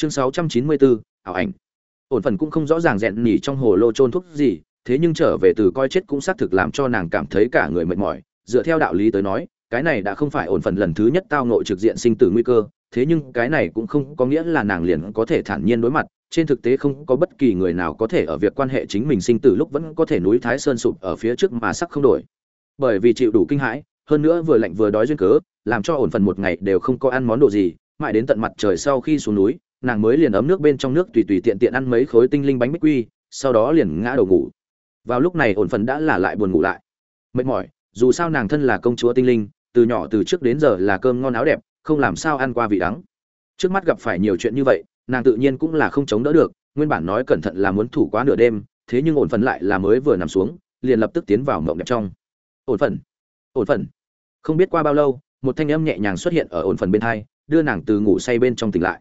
chương sáu trăm chín mươi bốn, ảo ảnh. Ổn phần cũng không rõ ràng rèn nhỉ trong hồ lô trôn thuốc gì, thế nhưng trở về từ coi chết cũng xác thực làm cho nàng cảm thấy cả người mệt mỏi. Dựa theo đạo lý tới nói, cái này đã không phải ổn phần lần thứ nhất tao nội trực diện sinh tử nguy cơ, thế nhưng cái này cũng không có nghĩa là nàng liền có thể thản nhiên đối mặt. Trên thực tế không có bất kỳ người nào có thể ở việc quan hệ chính mình sinh tử lúc vẫn có thể núi thái sơn sụp ở phía trước mà sắc không đổi. Bởi vì chịu đủ kinh hãi, hơn nữa vừa lạnh vừa đói duyên cớ, làm cho ổn phần một ngày đều không có ăn món đồ gì, mãi đến tận mặt trời sau khi xuống núi nàng mới liền ấm nước bên trong nước tùy tùy tiện tiện ăn mấy khối tinh linh bánh bích quy, sau đó liền ngã đầu ngủ. Vào lúc này ổn phần đã là lại buồn ngủ lại. Mệt mỏi, dù sao nàng thân là công chúa tinh linh, từ nhỏ từ trước đến giờ là cơm ngon áo đẹp, không làm sao ăn qua vị đắng. Trước mắt gặp phải nhiều chuyện như vậy, nàng tự nhiên cũng là không chống đỡ được, nguyên bản nói cẩn thận là muốn thủ quá nửa đêm, thế nhưng ổn phần lại là mới vừa nằm xuống, liền lập tức tiến vào mộng đẹp trong. Ổn phần ổn phần không biết qua bao lâu, một thanh âm nhẹ nhàng xuất hiện ở ổn phần bên thai đưa nàng từ ngủ say bên trong tỉnh lại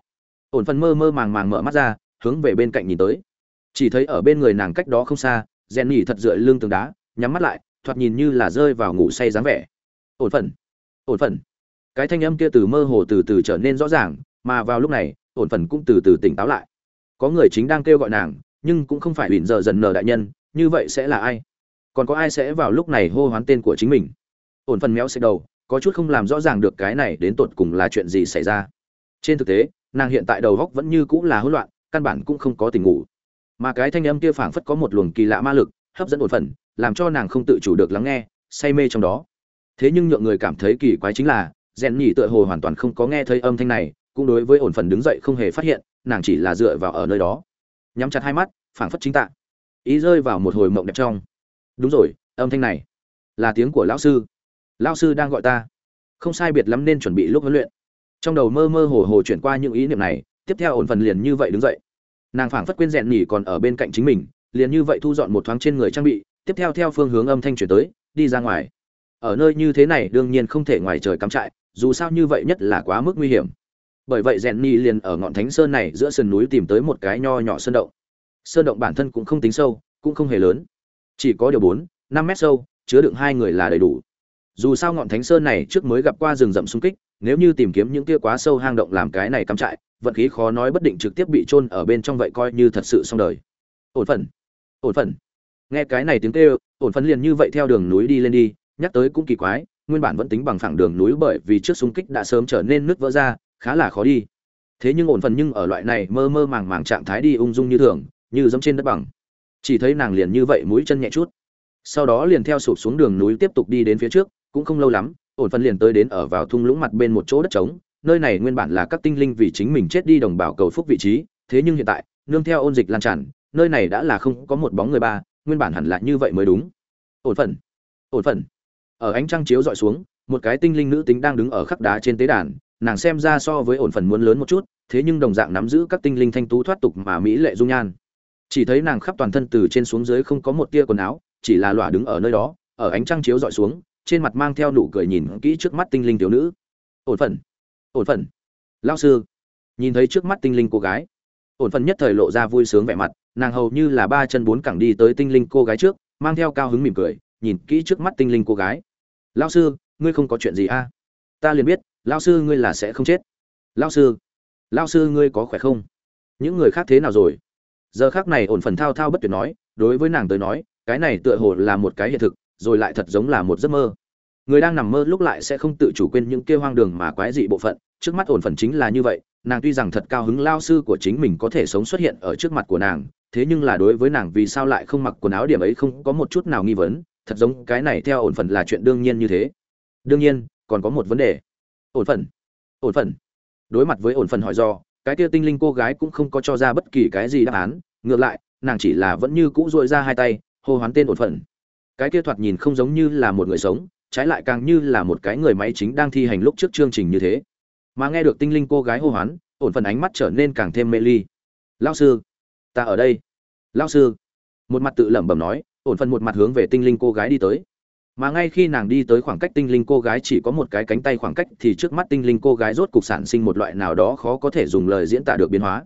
ổn phần mơ mơ màng màng mở mắt ra, hướng về bên cạnh nhìn tới. Chỉ thấy ở bên người nàng cách đó không xa rèn nhỉ thật dựa lưng tường đá, nhắm mắt lại, thoạt nhìn như là rơi vào ngủ say dáng vẻ. Ổn phần ổn phần. Cái thanh âm kia từ mơ hồ từ từ trở nên rõ ràng, mà vào lúc này, ổn phần cũng từ từ tỉnh táo lại. Có người chính đang kêu gọi nàng, nhưng cũng không phải ủy giờ dần nờ đại nhân, như vậy sẽ là ai? Còn có ai sẽ vào lúc này hô hoán tên của chính mình? Ổn phần méo xích đầu, có chút không làm rõ ràng được cái này đến tột cùng là chuyện gì xảy ra. Trên thực tế nàng hiện tại đầu góc vẫn như cũng là hỗn loạn, căn bản cũng không có tình ngủ. Mà cái thanh âm kia phảng phất có một luồng kỳ lạ ma lực, hấp dẫn ổn phần, làm cho nàng không tự chủ được lắng nghe, say mê trong đó. Thế nhưng nhượng người cảm thấy kỳ quái chính là rèn nhỉ tựa hồ hoàn toàn không có nghe thấy âm thanh này, cũng đối với ổn phần đứng dậy không hề phát hiện, nàng chỉ là dựa vào ở nơi đó. Nhắm chặt hai mắt, phảng phất chính tạ ý rơi vào một hồi mộng đẹp trong. Đúng rồi, âm thanh này là tiếng của lão sư. Lão sư đang gọi ta. Không sai biệt lắm nên chuẩn bị lúc huấn luyện trong đầu mơ mơ hồ hồ chuyển qua những ý niệm này, tiếp theo ổn phần liền như vậy đứng dậy. Nàng phảng phất quên rèn nhỉ còn ở bên cạnh chính mình, liền như vậy thu dọn một thoáng trên người trang bị, tiếp theo theo phương hướng âm thanh chuyển tới, đi ra ngoài. Ở nơi như thế này đương nhiên không thể ngoài trời cắm trại, dù sao như vậy nhất là quá mức nguy hiểm. Bởi vậy rèn nhỉ liền ở ngọn thánh sơn này giữa sườn núi tìm tới một cái nho nhỏ sơn động. Sơn động bản thân cũng không tính sâu, cũng không hề lớn. Chỉ có điều bốn, năm mét sâu, chứa đựng hai người là đầy đủ. Dù sao ngọn thánh sơn này trước mới gặp qua rừng rậm xung kích nếu như tìm kiếm những kia quá sâu hang động làm cái này cắm trại, vận khí khó nói bất định trực tiếp bị chôn ở bên trong vậy coi như thật sự xong đời. Ổn phần ổn phần nghe cái này tiếng kêu, ổn phần liền như vậy theo đường núi đi lên đi, nhắc tới cũng kỳ quái, nguyên bản vẫn tính bằng phẳng đường núi bởi vì trước xung kích đã sớm trở nên nứt vỡ ra, khá là khó đi. Thế nhưng ổn phần nhưng ở loại này mơ mơ màng màng trạng thái đi ung dung như thường, như dẫm trên đất bằng. Chỉ thấy nàng liền như vậy mũi chân nhẹ chút. Sau đó liền theo sụp xuống đường núi tiếp tục đi đến phía trước, cũng không lâu lắm ổn phần liền tới đến ở vào thung lũng mặt bên một chỗ đất trống, nơi này nguyên bản là các tinh linh vì chính mình chết đi đồng bào cầu phúc vị trí, thế nhưng hiện tại, nương theo ôn dịch lan tràn, nơi này đã là không có một bóng người ba, nguyên bản hẳn là như vậy mới đúng. Ổn phần ổn phần ở ánh trăng chiếu dọi xuống, một cái tinh linh nữ tính đang đứng ở khắc đá trên tế đàn, nàng xem ra so với ổn phần muốn lớn một chút, thế nhưng đồng dạng nắm giữ các tinh linh thanh tú thoát tục mà mỹ lệ dung nhan. Chỉ thấy nàng khắp toàn thân từ trên xuống dưới không có một tia quần áo, chỉ là lỏa đứng ở nơi đó, ở ánh trăng chiếu dọi xuống trên mặt mang theo nụ cười nhìn kỹ trước mắt tinh linh thiếu nữ. Ổn phần ổn phần lao sư. Nhìn thấy trước mắt tinh linh cô gái. Ổn phần nhất thời lộ ra vui sướng vẻ mặt, nàng hầu như là ba chân bốn cẳng đi tới tinh linh cô gái trước, mang theo cao hứng mỉm cười, nhìn kỹ trước mắt tinh linh cô gái. Lao sư, ngươi không có chuyện gì a à? ta liền biết lao sư ngươi là sẽ không chết. Lao sư. Lao sư ngươi có khỏe không? Những người khác thế nào rồi? Giờ khác này ổn phần thao thao bất tuyệt nói, đối với nàng tới nói, cái này tựa hồ là một cái hiện thực rồi lại thật giống là một giấc mơ. Người đang nằm mơ lúc lại sẽ không tự chủ quên những kêu hoang đường mà quái dị bộ phận. Trước mắt ổn phần chính là như vậy, nàng tuy rằng thật cao hứng lao sư của chính mình có thể sống xuất hiện ở trước mặt của nàng, thế nhưng là đối với nàng vì sao lại không mặc quần áo điểm ấy không có một chút nào nghi vấn, thật giống cái này theo ổn phần là chuyện đương nhiên như thế. Đương nhiên, còn có một vấn đề. Ổn phần ổn phần đối mặt với ổn phần hỏi do, cái kia tinh linh cô gái cũng không có cho ra bất kỳ cái gì đáp án. Ngược lại, nàng chỉ là vẫn như cũ dội ra hai tay, hô hoán tên ổn phần cái kia thoạt nhìn không giống như là một người sống, trái lại càng như là một cái người máy chính đang thi hành lúc trước chương trình như thế. Mà nghe được tinh linh cô gái hô hoán, ổn phần ánh mắt trở nên càng thêm mê ly. Lao sư, ta ở đây. Lao sư. Một mặt tự lẩm bẩm nói, ổn phần một mặt hướng về tinh linh cô gái đi tới. Mà ngay khi nàng đi tới khoảng cách tinh linh cô gái chỉ có một cái cánh tay khoảng cách thì trước mắt tinh linh cô gái rốt cục sản sinh một loại nào đó khó có thể dùng lời diễn tả được biến hóa.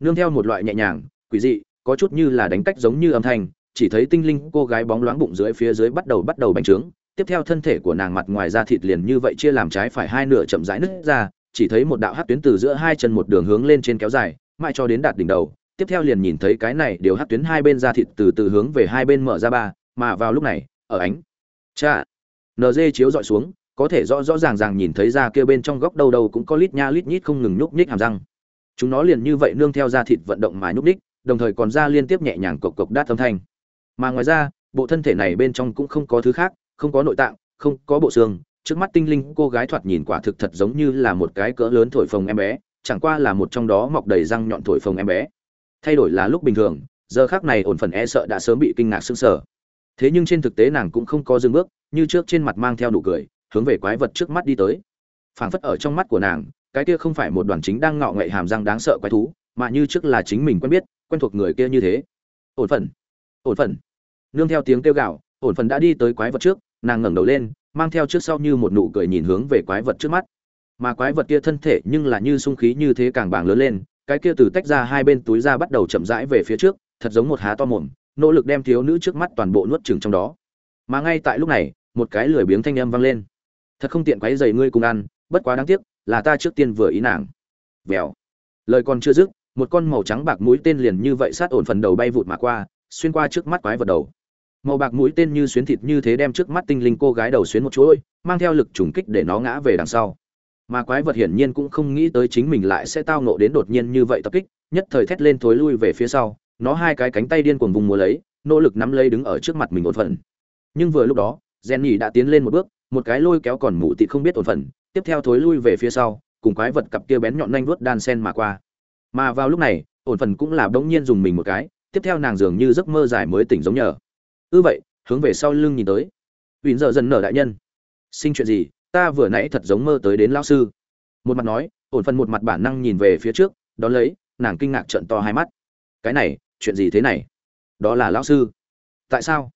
Nương theo một loại nhẹ nhàng, quỷ dị, có chút như là đánh cách giống như âm thanh chỉ thấy tinh linh cô gái bóng loáng bụng dưới phía dưới bắt đầu bắt đầu bành trướng, tiếp theo thân thể của nàng mặt ngoài da thịt liền như vậy chia làm trái phải hai nửa chậm rãi nứt ra, chỉ thấy một đạo hát tuyến từ giữa hai chân một đường hướng lên trên kéo dài, mãi cho đến đạt đỉnh đầu, tiếp theo liền nhìn thấy cái này điều hát tuyến hai bên da thịt từ từ hướng về hai bên mở ra ba, mà vào lúc này, ở ánh cha nd chiếu dọi xuống, có thể rõ rõ ràng ràng nhìn thấy da kia bên trong góc đâu đâu cũng có lít nha lít nhít không ngừng nhúc nhích hàm răng. Chúng nó liền như vậy nương theo da thịt vận động mà nhúc nhích, đồng thời còn da liên tiếp nhẹ nhàng cộc cộc đát âm thanh mà ngoài ra, bộ thân thể này bên trong cũng không có thứ khác, không có nội tạng, không có bộ xương. Trước mắt tinh linh cô gái thoạt nhìn quả thực thật giống như là một cái cỡ lớn thổi phồng em bé, chẳng qua là một trong đó mọc đầy răng nhọn thổi phồng em bé. Thay đổi là lúc bình thường, giờ khác này ổn phần e sợ đã sớm bị kinh ngạc sưng sờ. Thế nhưng trên thực tế nàng cũng không có dừng bước, như trước trên mặt mang theo nụ cười, hướng về quái vật trước mắt đi tới. Phảng phất ở trong mắt của nàng, cái kia không phải một đoàn chính đang ngọ ngậy hàm răng đáng sợ quái thú, mà như trước là chính mình quen biết, quen thuộc người kia như thế. Ổn phần ổn phần nương theo tiếng kêu gào, ổn phần đã đi tới quái vật trước, nàng ngẩng đầu lên, mang theo trước sau như một nụ cười nhìn hướng về quái vật trước mắt. Mà quái vật kia thân thể nhưng là như sung khí như thế càng bàng lớn lên, cái kia từ tách ra hai bên túi ra bắt đầu chậm rãi về phía trước, thật giống một há to mồm, nỗ lực đem thiếu nữ trước mắt toàn bộ nuốt chừng trong đó. Mà ngay tại lúc này, một cái lười biếng thanh âm vang lên. Thật không tiện quái dày ngươi cùng ăn, bất quá đáng tiếc, là ta trước tiên vừa ý nàng. Vèo. Lời còn chưa dứt, một con màu trắng bạc mũi tên liền như vậy sát ổn phần đầu bay vụt mà qua, xuyên qua trước mắt quái vật đầu màu bạc mũi tên như xuyến thịt như thế đem trước mắt tinh linh cô gái đầu xuyến một chuỗi, mang theo lực trùng kích để nó ngã về đằng sau. Mà quái vật hiển nhiên cũng không nghĩ tới chính mình lại sẽ tao nộ đến đột nhiên như vậy tập kích, nhất thời thét lên thối lui về phía sau, nó hai cái cánh tay điên cuồng vùng múa lấy, nỗ lực nắm lấy đứng ở trước mặt mình ổn phần nhưng vừa lúc đó, Jenny đã tiến lên một bước, một cái lôi kéo còn mụ tịt không biết ổn phần tiếp theo thối lui về phía sau, cùng quái vật cặp kia bén nhọn nhanh vuốt đan sen mà qua. Mà vào lúc này, ổn phần cũng là bỗng nhiên dùng mình một cái, tiếp theo nàng dường như giấc mơ dài mới tỉnh giống nhờ ư vậy, hướng về sau lưng nhìn tới. Ủy giờ dần nở đại nhân. Sinh chuyện gì? Ta vừa nãy thật giống mơ tới đến lao sư. Một mặt nói, ổn phần một mặt bản năng nhìn về phía trước, đón lấy, nàng kinh ngạc trận to hai mắt. Cái này, chuyện gì thế này? Đó là lão sư. Tại sao?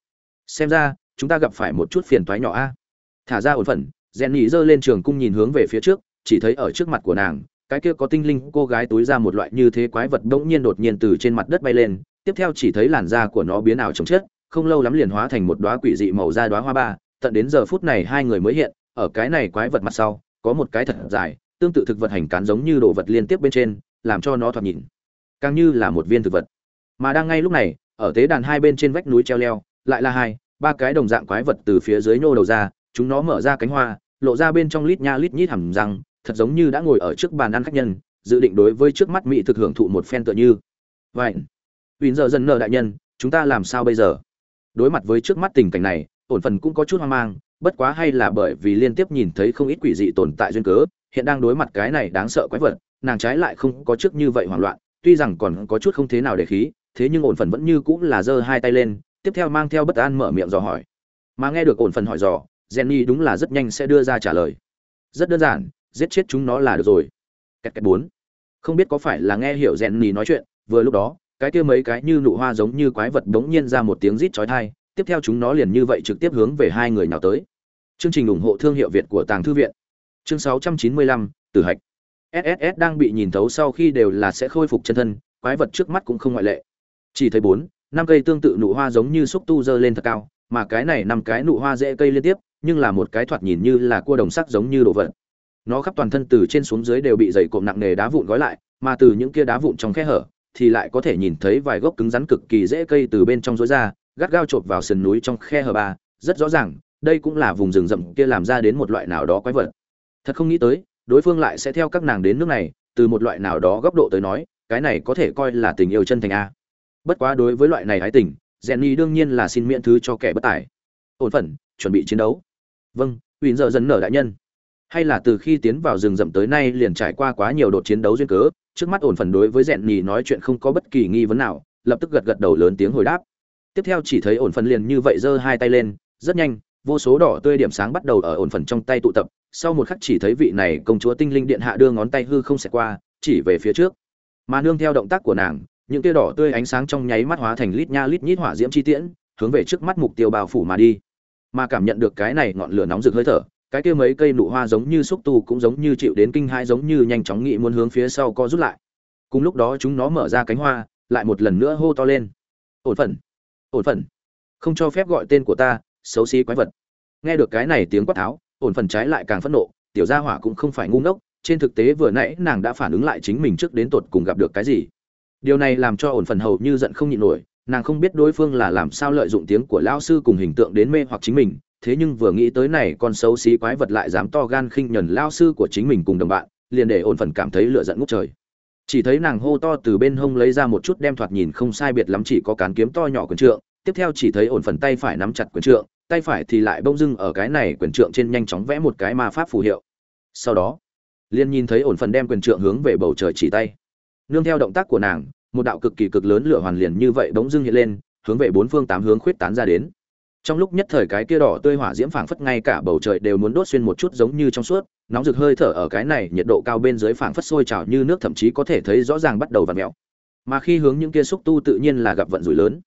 Xem ra, chúng ta gặp phải một chút phiền toái nhỏ a. Thả ra ổn phần rèn nhỉ giơ lên trường cung nhìn hướng về phía trước, chỉ thấy ở trước mặt của nàng, cái kia có tinh linh cô gái túi ra một loại như thế quái vật bỗng nhiên đột nhiên từ trên mặt đất bay lên, tiếp theo chỉ thấy làn da của nó biến ảo chồng chết không lâu lắm liền hóa thành một đóa quỷ dị màu da đóa hoa ba, tận đến giờ phút này hai người mới hiện, ở cái này quái vật mặt sau, có một cái thật dài, tương tự thực vật hành cán giống như đồ vật liên tiếp bên trên, làm cho nó thoạt nhìn càng như là một viên thực vật. Mà đang ngay lúc này, ở tế đàn hai bên trên vách núi treo leo, lại là hai, ba cái đồng dạng quái vật từ phía dưới nhô đầu ra, chúng nó mở ra cánh hoa, lộ ra bên trong lít nha lít nhít hầm răng, thật giống như đã ngồi ở trước bàn ăn khách nhân, dự định đối với trước mắt mỹ thực hưởng thụ một phen tựa như. Vậy Huỳnh giờ dần nợ đại nhân, chúng ta làm sao bây giờ? Đối mặt với trước mắt tình cảnh này, ổn phần cũng có chút hoang mang, bất quá hay là bởi vì liên tiếp nhìn thấy không ít quỷ dị tồn tại duyên cớ, hiện đang đối mặt cái này đáng sợ quái vật, nàng trái lại không có trước như vậy hoảng loạn, tuy rằng còn có chút không thế nào để khí, thế nhưng ổn phần vẫn như cũng là giơ hai tay lên, tiếp theo mang theo bất an mở miệng dò hỏi. Mà nghe được ổn phần hỏi dò, jenny đúng là rất nhanh sẽ đưa ra trả lời. Rất đơn giản, giết chết chúng nó là được rồi. Kẹt kẹt bốn. Không biết có phải là nghe hiểu jenny nói chuyện, vừa lúc đó cái kia mấy cái như nụ hoa giống như quái vật bỗng nhiên ra một tiếng rít chói tai tiếp theo chúng nó liền như vậy trực tiếp hướng về hai người nào tới. Chương trình ủng hộ thương hiệu việt của tàng thư viện. Chương 695, tử hạch. Sss đang bị nhìn thấu sau khi đều là sẽ khôi phục chân thân quái vật trước mắt cũng không ngoại lệ. Chỉ thấy bốn năm cây tương tự nụ hoa giống như xúc tu dơ lên thật cao mà cái này năm cái nụ hoa dễ cây liên tiếp nhưng là một cái thoạt nhìn như là cua đồng sắc giống như đồ vật. Nó khắp toàn thân từ trên xuống dưới đều bị dày cộm nặng nề đá vụn gói lại mà từ những kia đá vụn trong khe hở thì lại có thể nhìn thấy vài gốc cứng rắn cực kỳ dễ cây từ bên trong rối ra, gắt gao chộp vào sườn núi trong khe hở ba. Rất rõ ràng, đây cũng là vùng rừng rậm kia làm ra đến một loại nào đó quái vật. Thật không nghĩ tới, đối phương lại sẽ theo các nàng đến nước này, từ một loại nào đó góc độ tới nói, cái này có thể coi là tình yêu chân thành a. Bất quá đối với loại này hái tình, Jenny đương nhiên là xin miễn thứ cho kẻ bất tài. Ổn phận, chuẩn bị chiến đấu. Vâng huỳnh giờ dần nở đại nhân. Hay là từ khi tiến vào rừng rậm tới nay liền trải qua quá nhiều đột chiến đấu duyên cớ trước mắt ổn phần đối với rèn nhì nói chuyện không có bất kỳ nghi vấn nào, lập tức gật gật đầu lớn tiếng hồi đáp. Tiếp theo chỉ thấy ổn phần liền như vậy giơ hai tay lên, rất nhanh, vô số đỏ tươi điểm sáng bắt đầu ở ổn phần trong tay tụ tập. Sau một khắc chỉ thấy vị này công chúa tinh linh điện hạ đưa ngón tay hư không xẹt qua, chỉ về phía trước. Mà nương theo động tác của nàng, những tia đỏ tươi ánh sáng trong nháy mắt hóa thành lít nha lít nhít hỏa diễm chi tiễn, hướng về trước mắt mục tiêu bao phủ mà đi. Mà cảm nhận được cái này ngọn lửa nóng rực hơi thở cái kia mấy cây nụ hoa giống như xúc tu cũng giống như chịu đến kinh hai giống như nhanh chóng nghĩ muốn hướng phía sau co rút lại. Cùng lúc đó chúng nó mở ra cánh hoa, lại một lần nữa hô to lên. Ổn phận ổn phận, không cho phép gọi tên của ta, xấu xí quái vật. Nghe được cái này tiếng quát tháo, ổn phần trái lại càng phẫn nộ, tiểu gia hỏa cũng không phải ngu ngốc, trên thực tế vừa nãy nàng đã phản ứng lại chính mình trước đến tột cùng gặp được cái gì. Điều này làm cho ổn phần hầu như giận không nhịn nổi, nàng không biết đối phương là làm sao lợi dụng tiếng của lão sư cùng hình tượng đến mê hoặc chính mình thế nhưng vừa nghĩ tới này, con xấu xí quái vật lại dám to gan khinh nhẫn lao sư của chính mình cùng đồng bạn, liền để ổn phần cảm thấy lửa giận ngút trời. Chỉ thấy nàng hô to từ bên hông lấy ra một chút đem thoạt nhìn không sai biệt lắm chỉ có cán kiếm to nhỏ quyền trượng, tiếp theo chỉ thấy ổn phần tay phải nắm chặt quyền trượng, tay phải thì lại bông dưng ở cái này quyền trượng trên nhanh chóng vẽ một cái ma pháp phù hiệu. Sau đó, liền nhìn thấy ổn phần đem quyền trượng hướng về bầu trời chỉ tay. Nương theo động tác của nàng, một đạo cực kỳ cực lớn lửa hoàn liền như vậy bỗng dưng hiện lên, hướng về bốn phương tám hướng khuyết tán ra đến trong lúc nhất thời cái kia đỏ tươi hỏa diễm phảng phất ngay cả bầu trời đều muốn đốt xuyên một chút giống như trong suốt, nóng rực hơi thở ở cái này nhiệt độ cao bên dưới phảng phất sôi trào như nước thậm chí có thể thấy rõ ràng bắt đầu vặn mèo. Mà khi hướng những kia xúc tu tự nhiên là gặp vận rủi lớn.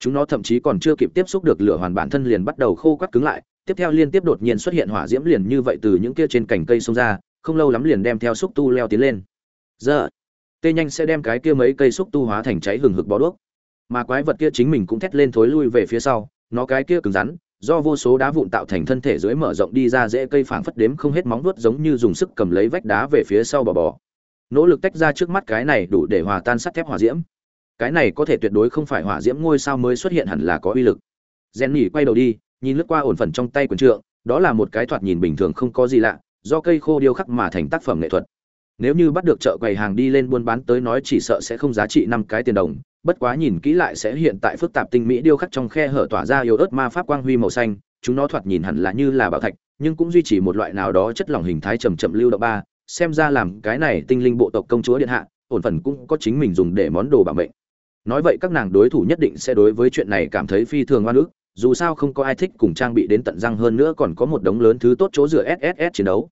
Chúng nó thậm chí còn chưa kịp tiếp xúc được lửa hoàn bản thân liền bắt đầu khô quắt cứng lại, tiếp theo liên tiếp đột nhiên xuất hiện hỏa diễm liền như vậy từ những kia trên cành cây xông ra, không lâu lắm liền đem theo xúc tu leo tiến lên. Giờ, tê nhanh sẽ đem cái kia mấy cây xúc tu hóa thành cháy hừng hực bó đuốc. Mà quái vật kia chính mình cũng thét lên thối lui về phía sau nó cái kia cứng rắn, do vô số đá vụn tạo thành thân thể dưới mở rộng đi ra dễ cây phảng phất đếm không hết móng vuốt giống như dùng sức cầm lấy vách đá về phía sau bò bò. Nỗ lực tách ra trước mắt cái này đủ để hòa tan sắt thép hỏa diễm. Cái này có thể tuyệt đối không phải hỏa diễm ngôi sao mới xuất hiện hẳn là có uy lực. Rèn nhỉ quay đầu đi, nhìn lướt qua ổn phần trong tay quần trượng, đó là một cái thoạt nhìn bình thường không có gì lạ, do cây khô điêu khắc mà thành tác phẩm nghệ thuật. Nếu như bắt được chợ quầy hàng đi lên buôn bán tới nói chỉ sợ sẽ không giá trị năm cái tiền đồng bất quá nhìn kỹ lại sẽ hiện tại phức tạp tinh mỹ điêu khắc trong khe hở tỏa ra yếu ớt ma pháp quang huy màu xanh, chúng nó thoạt nhìn hẳn là như là bảo thạch, nhưng cũng duy trì một loại nào đó chất lỏng hình thái chầm chậm lưu động ba, xem ra làm cái này tinh linh bộ tộc công chúa điện hạ, ổn phần cũng có chính mình dùng để món đồ bảo mệnh. Nói vậy các nàng đối thủ nhất định sẽ đối với chuyện này cảm thấy phi thường oan ức, dù sao không có ai thích cùng trang bị đến tận răng hơn nữa còn có một đống lớn thứ tốt chỗ dựa sss chiến đấu.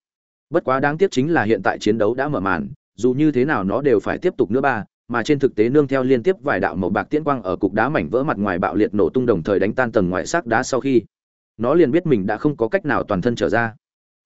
Bất quá đáng tiếc chính là hiện tại chiến đấu đã mở màn, dù như thế nào nó đều phải tiếp tục nữa ba mà trên thực tế nương theo liên tiếp vài đạo màu bạc tiễn quang ở cục đá mảnh vỡ mặt ngoài bạo liệt nổ tung đồng thời đánh tan tầng ngoại xác đá sau khi, nó liền biết mình đã không có cách nào toàn thân trở ra.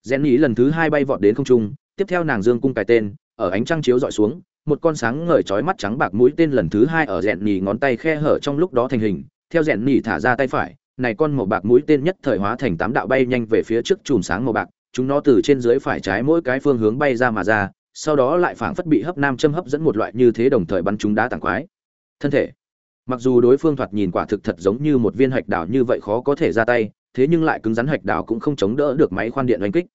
Rèn ý lần thứ hai bay vọt đến không trung, tiếp theo nàng dương cung cài tên, ở ánh trăng chiếu dọi xuống, một con sáng ngời chói mắt trắng bạc mũi tên lần thứ hai ở rèn nhì ngón tay khe hở trong lúc đó thành hình, theo rèn nhì thả ra tay phải, này con màu bạc mũi tên nhất thời hóa thành tám đạo bay nhanh về phía trước chùm sáng màu bạc, chúng nó từ trên dưới phải trái mỗi cái phương hướng bay ra mà ra sau đó lại phảng phất bị hấp nam châm hấp dẫn một loại như thế đồng thời bắn chúng đá tảng quái. Thân thể. Mặc dù đối phương thoạt nhìn quả thực thật giống như một viên hạch đảo như vậy khó có thể ra tay, thế nhưng lại cứng rắn hạch đảo cũng không chống đỡ được máy khoan điện đánh kích.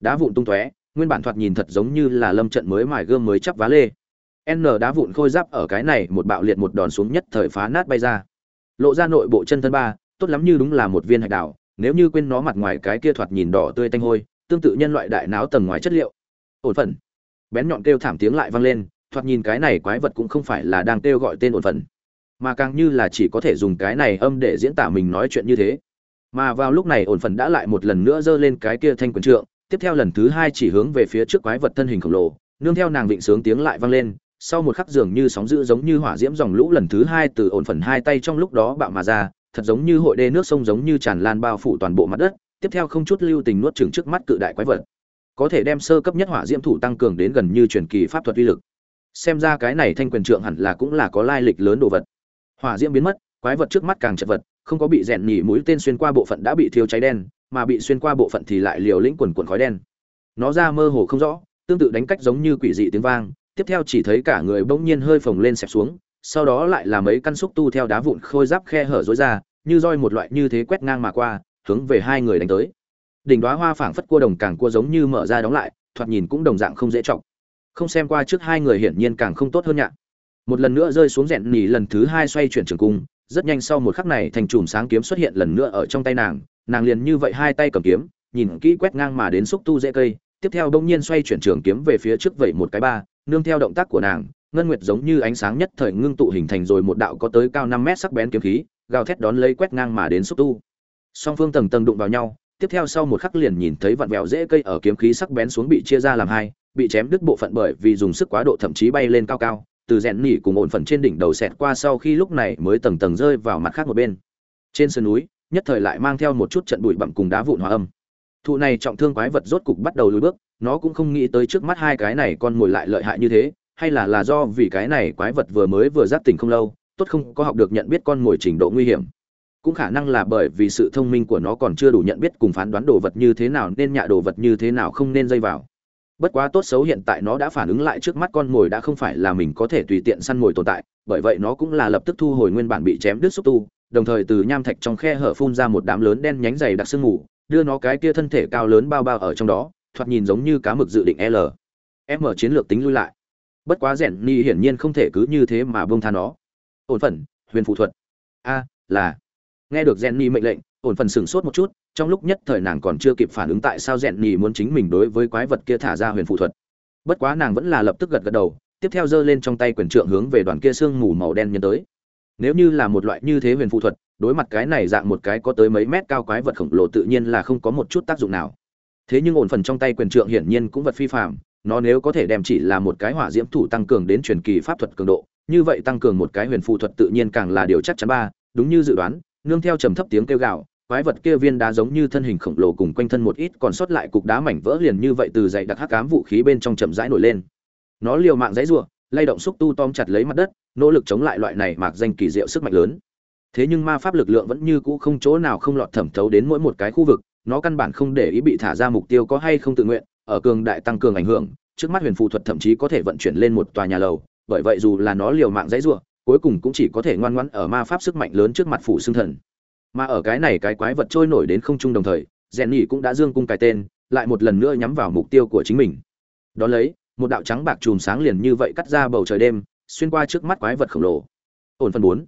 Đá vụn tung tóe, nguyên bản thoạt nhìn thật giống như là lâm trận mới mài gươm mới chắp vá lê. N đá vụn khôi giáp ở cái này một bạo liệt một đòn xuống nhất thời phá nát bay ra. Lộ ra nội bộ chân thân ba, tốt lắm như đúng là một viên hạch đảo, nếu như quên nó mặt ngoài cái kia thoạt nhìn đỏ tươi tanh hôi, tương tự nhân loại đại náo tầng ngoài chất liệu. Ổn phận bén nhọn kêu thảm tiếng lại vang lên, thoạt nhìn cái này quái vật cũng không phải là đang kêu gọi tên ổn phận, mà càng như là chỉ có thể dùng cái này âm để diễn tả mình nói chuyện như thế. Mà vào lúc này ổn phận đã lại một lần nữa giơ lên cái kia thanh quần trượng, tiếp theo lần thứ hai chỉ hướng về phía trước quái vật thân hình khổng lồ, nương theo nàng vịnh sướng tiếng lại vang lên, sau một khắc dường như sóng dữ giống như hỏa diễm dòng lũ lần thứ hai từ ổn phần hai tay trong lúc đó bạo mà ra, thật giống như hội đê nước sông giống như tràn lan bao phủ toàn bộ mặt đất, tiếp theo không chút lưu tình nuốt chừng trước mắt cự đại quái vật có thể đem sơ cấp nhất hỏa diễm thủ tăng cường đến gần như truyền kỳ pháp thuật uy lực. Xem ra cái này thanh quyền trượng hẳn là cũng là có lai lịch lớn đồ vật. Hỏa diễm biến mất, quái vật trước mắt càng chật vật, không có bị rèn nhỉ mũi tên xuyên qua bộ phận đã bị thiêu cháy đen, mà bị xuyên qua bộ phận thì lại liều lĩnh quần quần khói đen. Nó ra mơ hồ không rõ, tương tự đánh cách giống như quỷ dị tiếng vang, tiếp theo chỉ thấy cả người bỗng nhiên hơi phồng lên xẹp xuống, sau đó lại là mấy căn xúc tu theo đá vụn khôi giáp khe hở rối ra, như roi một loại như thế quét ngang mà qua, hướng về hai người đánh tới đỉnh đóa hoa phảng phất cua đồng càng cua giống như mở ra đóng lại, thoạt nhìn cũng đồng dạng không dễ trọng không xem qua trước hai người hiển nhiên càng không tốt hơn nhạ. Một lần nữa rơi xuống rèn nỉ lần thứ hai xoay chuyển trường cung, rất nhanh sau một khắc này thành chùm sáng kiếm xuất hiện lần nữa ở trong tay nàng nàng liền như vậy hai tay cầm kiếm, nhìn kỹ quét ngang mà đến xúc tu dễ cây, tiếp theo bỗng nhiên xoay chuyển trường kiếm về phía trước vậy một cái ba, nương theo động tác của nàng, ngân nguyệt giống như ánh sáng nhất thời ngưng tụ hình thành rồi một đạo có tới cao năm mét sắc bén kiếm khí, gào thét đón lấy quét ngang mà đến xúc tu. Song phương tầng tầng đụng vào nhau tiếp theo sau một khắc liền nhìn thấy vặn vẹo dễ cây ở kiếm khí sắc bén xuống bị chia ra làm hai, bị chém đứt bộ phận bởi vì dùng sức quá độ thậm chí bay lên cao cao, từ rèn nỉ cùng ổn phần trên đỉnh đầu xẹt qua sau khi lúc này mới tầng tầng rơi vào mặt khác một bên. Trên sườn núi, nhất thời lại mang theo một chút trận bụi bặm cùng đá vụn hòa âm. Thụ này trọng thương quái vật rốt cục bắt đầu lùi bước, nó cũng không nghĩ tới trước mắt hai cái này con ngồi lại lợi hại như thế, hay là là do vì cái này quái vật vừa mới vừa giáp tỉnh không lâu, tốt không có học được nhận biết con ngồi trình độ nguy hiểm cũng khả năng là bởi vì sự thông minh của nó còn chưa đủ nhận biết cùng phán đoán đồ vật như thế nào nên nhạ đồ vật như thế nào không nên dây vào. Bất quá tốt xấu hiện tại nó đã phản ứng lại trước mắt con mồi đã không phải là mình có thể tùy tiện săn mồi tồn tại, bởi vậy nó cũng là lập tức thu hồi nguyên bản bị chém đứt xúc tu, đồng thời từ nham thạch trong khe hở phun ra một đám lớn đen nhánh dày đặc sương mù, đưa nó cái kia thân thể cao lớn bao bao ở trong đó, thoạt nhìn giống như cá mực dự định l. M chiến lược tính lui lại. Bất quá rèn ni hiển nhiên không thể cứ như thế mà bông tha nó. Ổn phận, huyền phụ thuật. A, là nghe được jenny ni mệnh lệnh, ổn phần sửng sốt một chút, trong lúc nhất thời nàng còn chưa kịp phản ứng tại sao jenny ni muốn chính mình đối với quái vật kia thả ra huyền phụ thuật. Bất quá nàng vẫn là lập tức gật gật đầu, tiếp theo giơ lên trong tay quyền trượng hướng về đoàn kia xương mù màu đen nhân tới. Nếu như là một loại như thế huyền phụ thuật, đối mặt cái này dạng một cái có tới mấy mét cao quái vật khổng lồ tự nhiên là không có một chút tác dụng nào. Thế nhưng ổn phần trong tay quyền trượng hiển nhiên cũng vật phi phạm nó nếu có thể đem chỉ là một cái hỏa diễm thủ tăng cường đến truyền kỳ pháp thuật cường độ, như vậy tăng cường một cái huyền phụ thuật tự nhiên càng là điều chắc chắn ba, đúng như dự đoán nương theo trầm thấp tiếng kêu gào quái vật kia viên đá giống như thân hình khổng lồ cùng quanh thân một ít còn sót lại cục đá mảnh vỡ liền như vậy từ dày đặc hắc ám vũ khí bên trong chậm rãi nổi lên. Nó liều mạng giãy giụa, lay động xúc tu tóm chặt lấy mặt đất nỗ lực chống lại loại này mạc danh kỳ diệu sức mạnh lớn. Thế nhưng ma pháp lực lượng vẫn như cũ không chỗ nào không lọt thẩm thấu đến mỗi một cái khu vực nó căn bản không để ý bị thả ra mục tiêu có hay không tự nguyện ở cường đại tăng cường ảnh hưởng trước mắt huyền phù thuật thậm chí có thể vận chuyển lên một tòa nhà lầu bởi vậy dù là nó liều mạng giãy giụa, cuối cùng cũng chỉ có thể ngoan ngoãn ở ma pháp sức mạnh lớn trước mặt phủ xương thần. Mà ở cái này cái quái vật trôi nổi đến không trung đồng thời rèn nhỉ cũng đã dương cung cái tên, lại một lần nữa nhắm vào mục tiêu của chính mình. Đó lấy, một đạo trắng bạc chùm sáng liền như vậy cắt ra bầu trời đêm, xuyên qua trước mắt quái vật khổng lồ. Ổn phần bốn.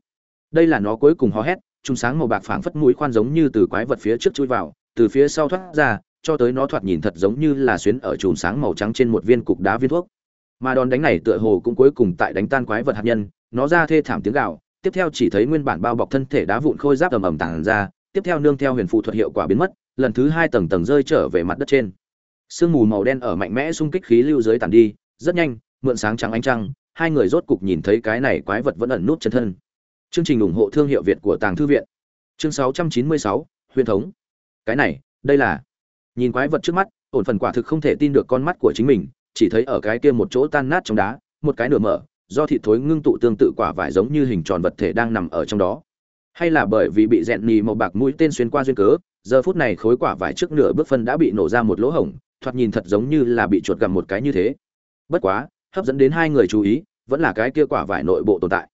Đây là nó cuối cùng hò hét, chùm sáng màu bạc phảng phất mũi khoan giống như từ quái vật phía trước chui vào, từ phía sau thoát ra, cho tới nó thoạt nhìn thật giống như là xuyến ở chùm sáng màu trắng trên một viên cục đá viên thuốc mà đòn đánh này tựa hồ cũng cuối cùng tại đánh tan quái vật hạt nhân nó ra thê thảm tiếng gạo tiếp theo chỉ thấy nguyên bản bao bọc thân thể đá vụn khôi giáp ầm ầm tàng ra tiếp theo nương theo huyền phụ thuật hiệu quả biến mất lần thứ hai tầng tầng rơi trở về mặt đất trên. Sương mù màu đen ở mạnh mẽ xung kích khí lưu dưới tàn đi rất nhanh mượn sáng trắng ánh trăng hai người rốt cục nhìn thấy cái này quái vật vẫn ẩn nút chân thân. Chương trình ủng hộ thương hiệu việt của tàng thư viện. Chương 696, huyền thống. Cái này đây là. Nhìn quái vật trước mắt ổn phần quả thực không thể tin được con mắt của chính mình chỉ thấy ở cái kia một chỗ tan nát trong đá, một cái nửa mở, do thịt thối ngưng tụ tương tự quả vải giống như hình tròn vật thể đang nằm ở trong đó. Hay là bởi vì bị dẹn nhì màu bạc mũi tên xuyên qua duyên cớ, giờ phút này khối quả vải trước nửa bước phân đã bị nổ ra một lỗ hổng, thoạt nhìn thật giống như là bị chuột gặm một cái như thế. Bất quá, hấp dẫn đến hai người chú ý, vẫn là cái kia quả vải nội bộ tồn tại.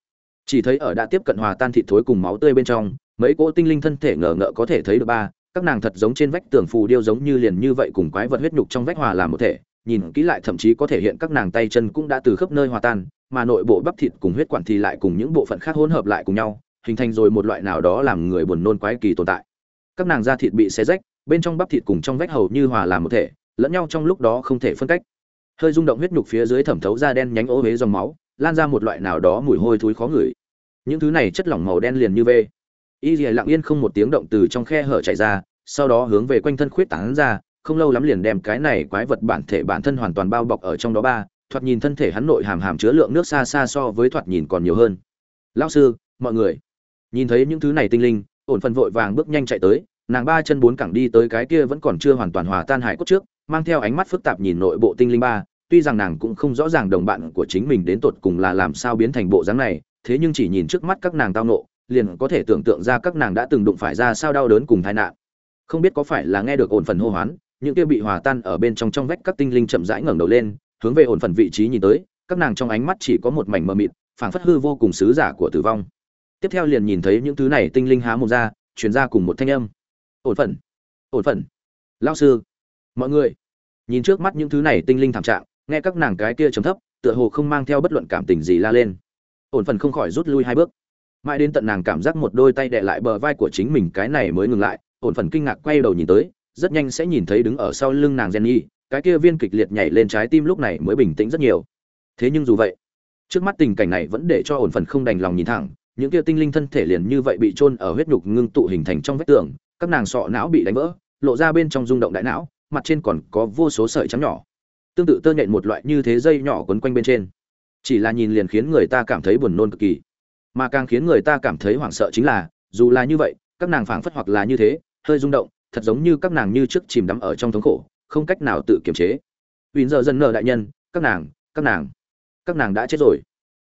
Chỉ thấy ở đã tiếp cận hòa tan thịt thối cùng máu tươi bên trong, mấy cỗ tinh linh thân thể ngờ ngợ có thể thấy được ba, các nàng thật giống trên vách tường phù điêu giống như liền như vậy cùng quái vật huyết nhục trong vách hòa làm một thể nhìn kỹ lại thậm chí có thể hiện các nàng tay chân cũng đã từ khắp nơi hòa tan, mà nội bộ bắp thịt cùng huyết quản thì lại cùng những bộ phận khác hỗn hợp lại cùng nhau, hình thành rồi một loại nào đó làm người buồn nôn quái kỳ tồn tại. Các nàng da thịt bị xé rách, bên trong bắp thịt cùng trong vách hầu như hòa làm một thể, lẫn nhau trong lúc đó không thể phân cách. Hơi rung động huyết nhục phía dưới thẩm thấu da đen nhánh ố huế dòng máu, lan ra một loại nào đó mùi hôi thối khó ngửi. Những thứ này chất lỏng màu đen liền như vê. Y dì lặng yên không một tiếng động từ trong khe hở chạy ra, sau đó hướng về quanh thân khuyết tán ra không lâu lắm liền đem cái này quái vật bản thể bản thân hoàn toàn bao bọc ở trong đó ba, thoạt nhìn thân thể hắn nội hàm hàm chứa lượng nước xa xa so với thoạt nhìn còn nhiều hơn. Lão sư, mọi người. Nhìn thấy những thứ này tinh linh, ổn phần vội vàng bước nhanh chạy tới, nàng ba chân bốn cẳng đi tới cái kia vẫn còn chưa hoàn toàn hòa tan hải cốt trước, mang theo ánh mắt phức tạp nhìn nội bộ tinh linh ba, tuy rằng nàng cũng không rõ ràng đồng bạn của chính mình đến tột cùng là làm sao biến thành bộ dáng này, thế nhưng chỉ nhìn trước mắt các nàng tao nộ liền có thể tưởng tượng ra các nàng đã từng đụng phải ra sao đau đớn cùng tai nạn. Không biết có phải là nghe được ổn phần hô hoán những kia bị hòa tan ở bên trong trong vách các tinh linh chậm rãi ngẩng đầu lên hướng về ổn phần vị trí nhìn tới các nàng trong ánh mắt chỉ có một mảnh mờ mịt phảng phất hư vô cùng sứ giả của tử vong. Tiếp theo liền nhìn thấy những thứ này tinh linh há mồm ra truyền ra cùng một thanh âm. Ổn phận, ổn phận, lao sư mọi người. Nhìn trước mắt những thứ này tinh linh thảm trạng nghe các nàng cái kia trầm thấp tựa hồ không mang theo bất luận cảm tình gì la lên. Ổn phần không khỏi rút lui hai bước. Mãi đến tận nàng cảm giác một đôi tay đè lại bờ vai của chính mình cái này mới ngừng lại ổn phần kinh ngạc quay đầu nhìn tới rất nhanh sẽ nhìn thấy đứng ở sau lưng nàng Jenny, cái kia viên kịch liệt nhảy lên trái tim lúc này mới bình tĩnh rất nhiều. Thế nhưng dù vậy, trước mắt tình cảnh này vẫn để cho ổn phần không đành lòng nhìn thẳng, những kia tinh linh thân thể liền như vậy bị chôn ở huyết nhục ngưng tụ hình thành trong vách tường, các nàng sọ não bị đánh vỡ, lộ ra bên trong rung động đại não, mặt trên còn có vô số sợi trắng nhỏ. Tương tự tơ nhện một loại như thế dây nhỏ quấn quanh bên trên. Chỉ là nhìn liền khiến người ta cảm thấy buồn nôn cực kỳ. Mà càng khiến người ta cảm thấy hoảng sợ chính là, dù là như vậy, các nàng phảng phất hoặc là như thế, hơi rung động, thật giống như các nàng như trước chìm đắm ở trong thống khổ, không cách nào tự kiềm chế. Huỳnh giờ dần nợ đại nhân, các nàng các nàng các nàng đã chết rồi.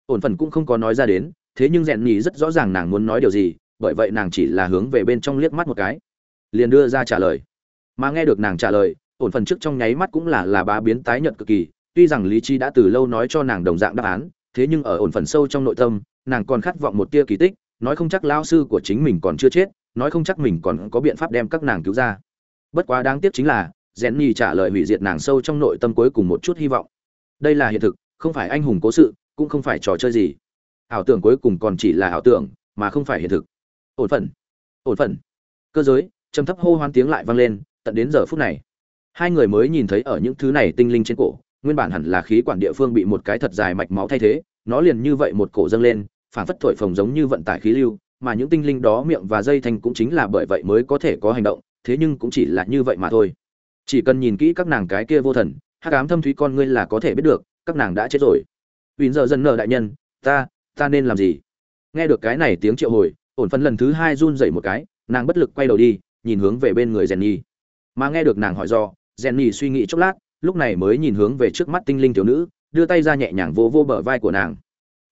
Ổn phần cũng không có nói ra đến, thế nhưng rèn nhì rất rõ ràng nàng muốn nói điều gì, bởi vậy nàng chỉ là hướng về bên trong liếc mắt một cái, liền đưa ra trả lời. Mà nghe được nàng trả lời, ổn phần trước trong nháy mắt cũng là là bá biến tái nhợt cực kỳ, tuy rằng lý trí đã từ lâu nói cho nàng đồng dạng đáp án, thế nhưng ở ổn phần sâu trong nội tâm, nàng còn khát vọng một tia kỳ tích, nói không chắc lao sư của chính mình còn chưa chết nói không chắc mình còn có biện pháp đem các nàng cứu ra. Bất quá đáng tiếc chính là rèn nhi trả lời hủy diệt nàng sâu trong nội tâm cuối cùng một chút hy vọng. Đây là hiện thực, không phải anh hùng cố sự, cũng không phải trò chơi gì. Ảo tưởng cuối cùng còn chỉ là ảo tưởng, mà không phải hiện thực. Ổn phận. Ổn phận. Cơ giới, trầm thấp hô hoan tiếng lại vang lên, tận đến giờ phút này. Hai người mới nhìn thấy ở những thứ này tinh linh trên cổ, nguyên bản hẳn là khí quản địa phương bị một cái thật dài mạch máu thay thế, nó liền như vậy một cổ dâng lên phản phất thổi phồng giống như vận tải khí lưu mà những tinh linh đó miệng và dây thanh cũng chính là bởi vậy mới có thể có hành động, thế nhưng cũng chỉ là như vậy mà thôi. Chỉ cần nhìn kỹ các nàng cái kia vô thần, hắc ám thâm thúy con ngươi là có thể biết được, các nàng đã chết rồi. Uy giờ dần nợ đại nhân, ta ta nên làm gì? Nghe được cái này tiếng triệu hồi, ổn phân lần thứ hai run dậy một cái, nàng bất lực quay đầu đi, nhìn hướng về bên người rèn nhi. Mà nghe được nàng hỏi do rèn nhi suy nghĩ chốc lát, lúc này mới nhìn hướng về trước mắt tinh linh thiếu nữ, đưa tay ra nhẹ nhàng vô vô bờ vai của nàng.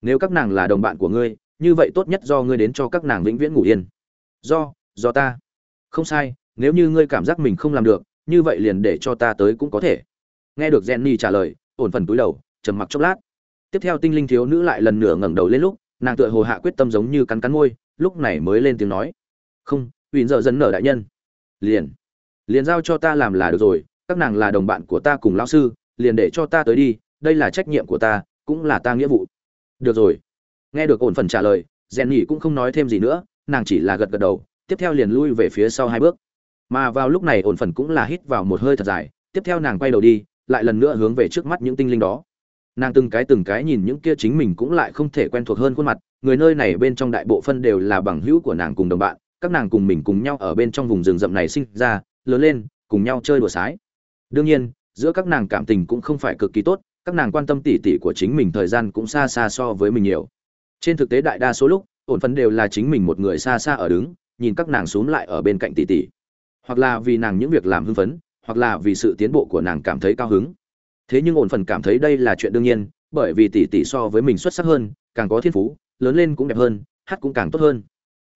Nếu các nàng là đồng bạn của ngươi như vậy tốt nhất do ngươi đến cho các nàng vĩnh viễn ngủ yên. Do do ta. Không sai, nếu như ngươi cảm giác mình không làm được, như vậy liền để cho ta tới cũng có thể. Nghe được jenny trả lời, ổn phần túi đầu, trầm mặc chốc lát. Tiếp theo tinh linh thiếu nữ lại lần nữa ngẩng đầu lên lúc, nàng tựa hồ hạ quyết tâm giống như cắn cắn môi, lúc này mới lên tiếng nói. Không ủy giờ dẫn nở đại nhân. Liền. Liền giao cho ta làm là được rồi, các nàng là đồng bạn của ta cùng lão sư, liền để cho ta tới đi, đây là trách nhiệm của ta, cũng là ta nghĩa vụ. Được rồi nghe được ổn phần trả lời rèn nhỉ cũng không nói thêm gì nữa, nàng chỉ là gật gật đầu, tiếp theo liền lui về phía sau hai bước. Mà vào lúc này ổn phần cũng là hít vào một hơi thật dài, tiếp theo nàng quay đầu đi, lại lần nữa hướng về trước mắt những tinh linh đó. Nàng từng cái từng cái nhìn những kia chính mình cũng lại không thể quen thuộc hơn khuôn mặt, người nơi này bên trong đại bộ phân đều là bằng hữu của nàng cùng đồng bạn, các nàng cùng mình cùng nhau ở bên trong vùng rừng rậm này sinh ra, lớn lên, cùng nhau chơi đùa sái. Đương nhiên, giữa các nàng cảm tình cũng không phải cực kỳ tốt, các nàng quan tâm tỉ tỉ của chính mình thời gian cũng xa xa so với mình nhiều trên thực tế đại đa số lúc, ổn phấn đều là chính mình một người xa xa ở đứng, nhìn các nàng xuống lại ở bên cạnh tỷ tỷ hoặc là vì nàng những việc làm hưng phấn, hoặc là vì sự tiến bộ của nàng cảm thấy cao hứng. Thế nhưng ổn phần cảm thấy đây là chuyện đương nhiên, bởi vì tỷ tỷ so với mình xuất sắc hơn, càng có thiên phú, lớn lên cũng đẹp hơn, hát cũng càng tốt hơn.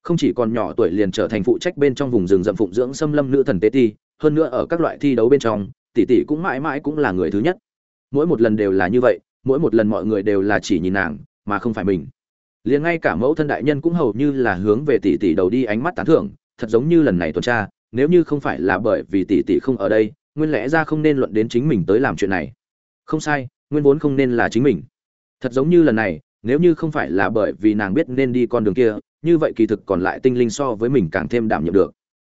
Không chỉ còn nhỏ tuổi liền trở thành phụ trách bên trong vùng rừng rậm phụng dưỡng xâm lâm nữ thần tế ti, hơn nữa ở các loại thi đấu bên trong tỷ tỷ cũng mãi mãi cũng là người thứ nhất. Mỗi một lần đều là như vậy, mỗi một lần mọi người đều là chỉ nhìn nàng, mà không phải mình liền ngay cả mẫu thân đại nhân cũng hầu như là hướng về tỷ tỷ đầu đi ánh mắt tán thưởng, thật giống như lần này tuần tra, nếu như không phải là bởi vì tỷ tỷ không ở đây, nguyên lẽ ra không nên luận đến chính mình tới làm chuyện này. Không sai, nguyên vốn không nên là chính mình. Thật giống như lần này, nếu như không phải là bởi vì nàng biết nên đi con đường kia, như vậy kỳ thực còn lại tinh linh so với mình càng thêm đảm nhiệm được.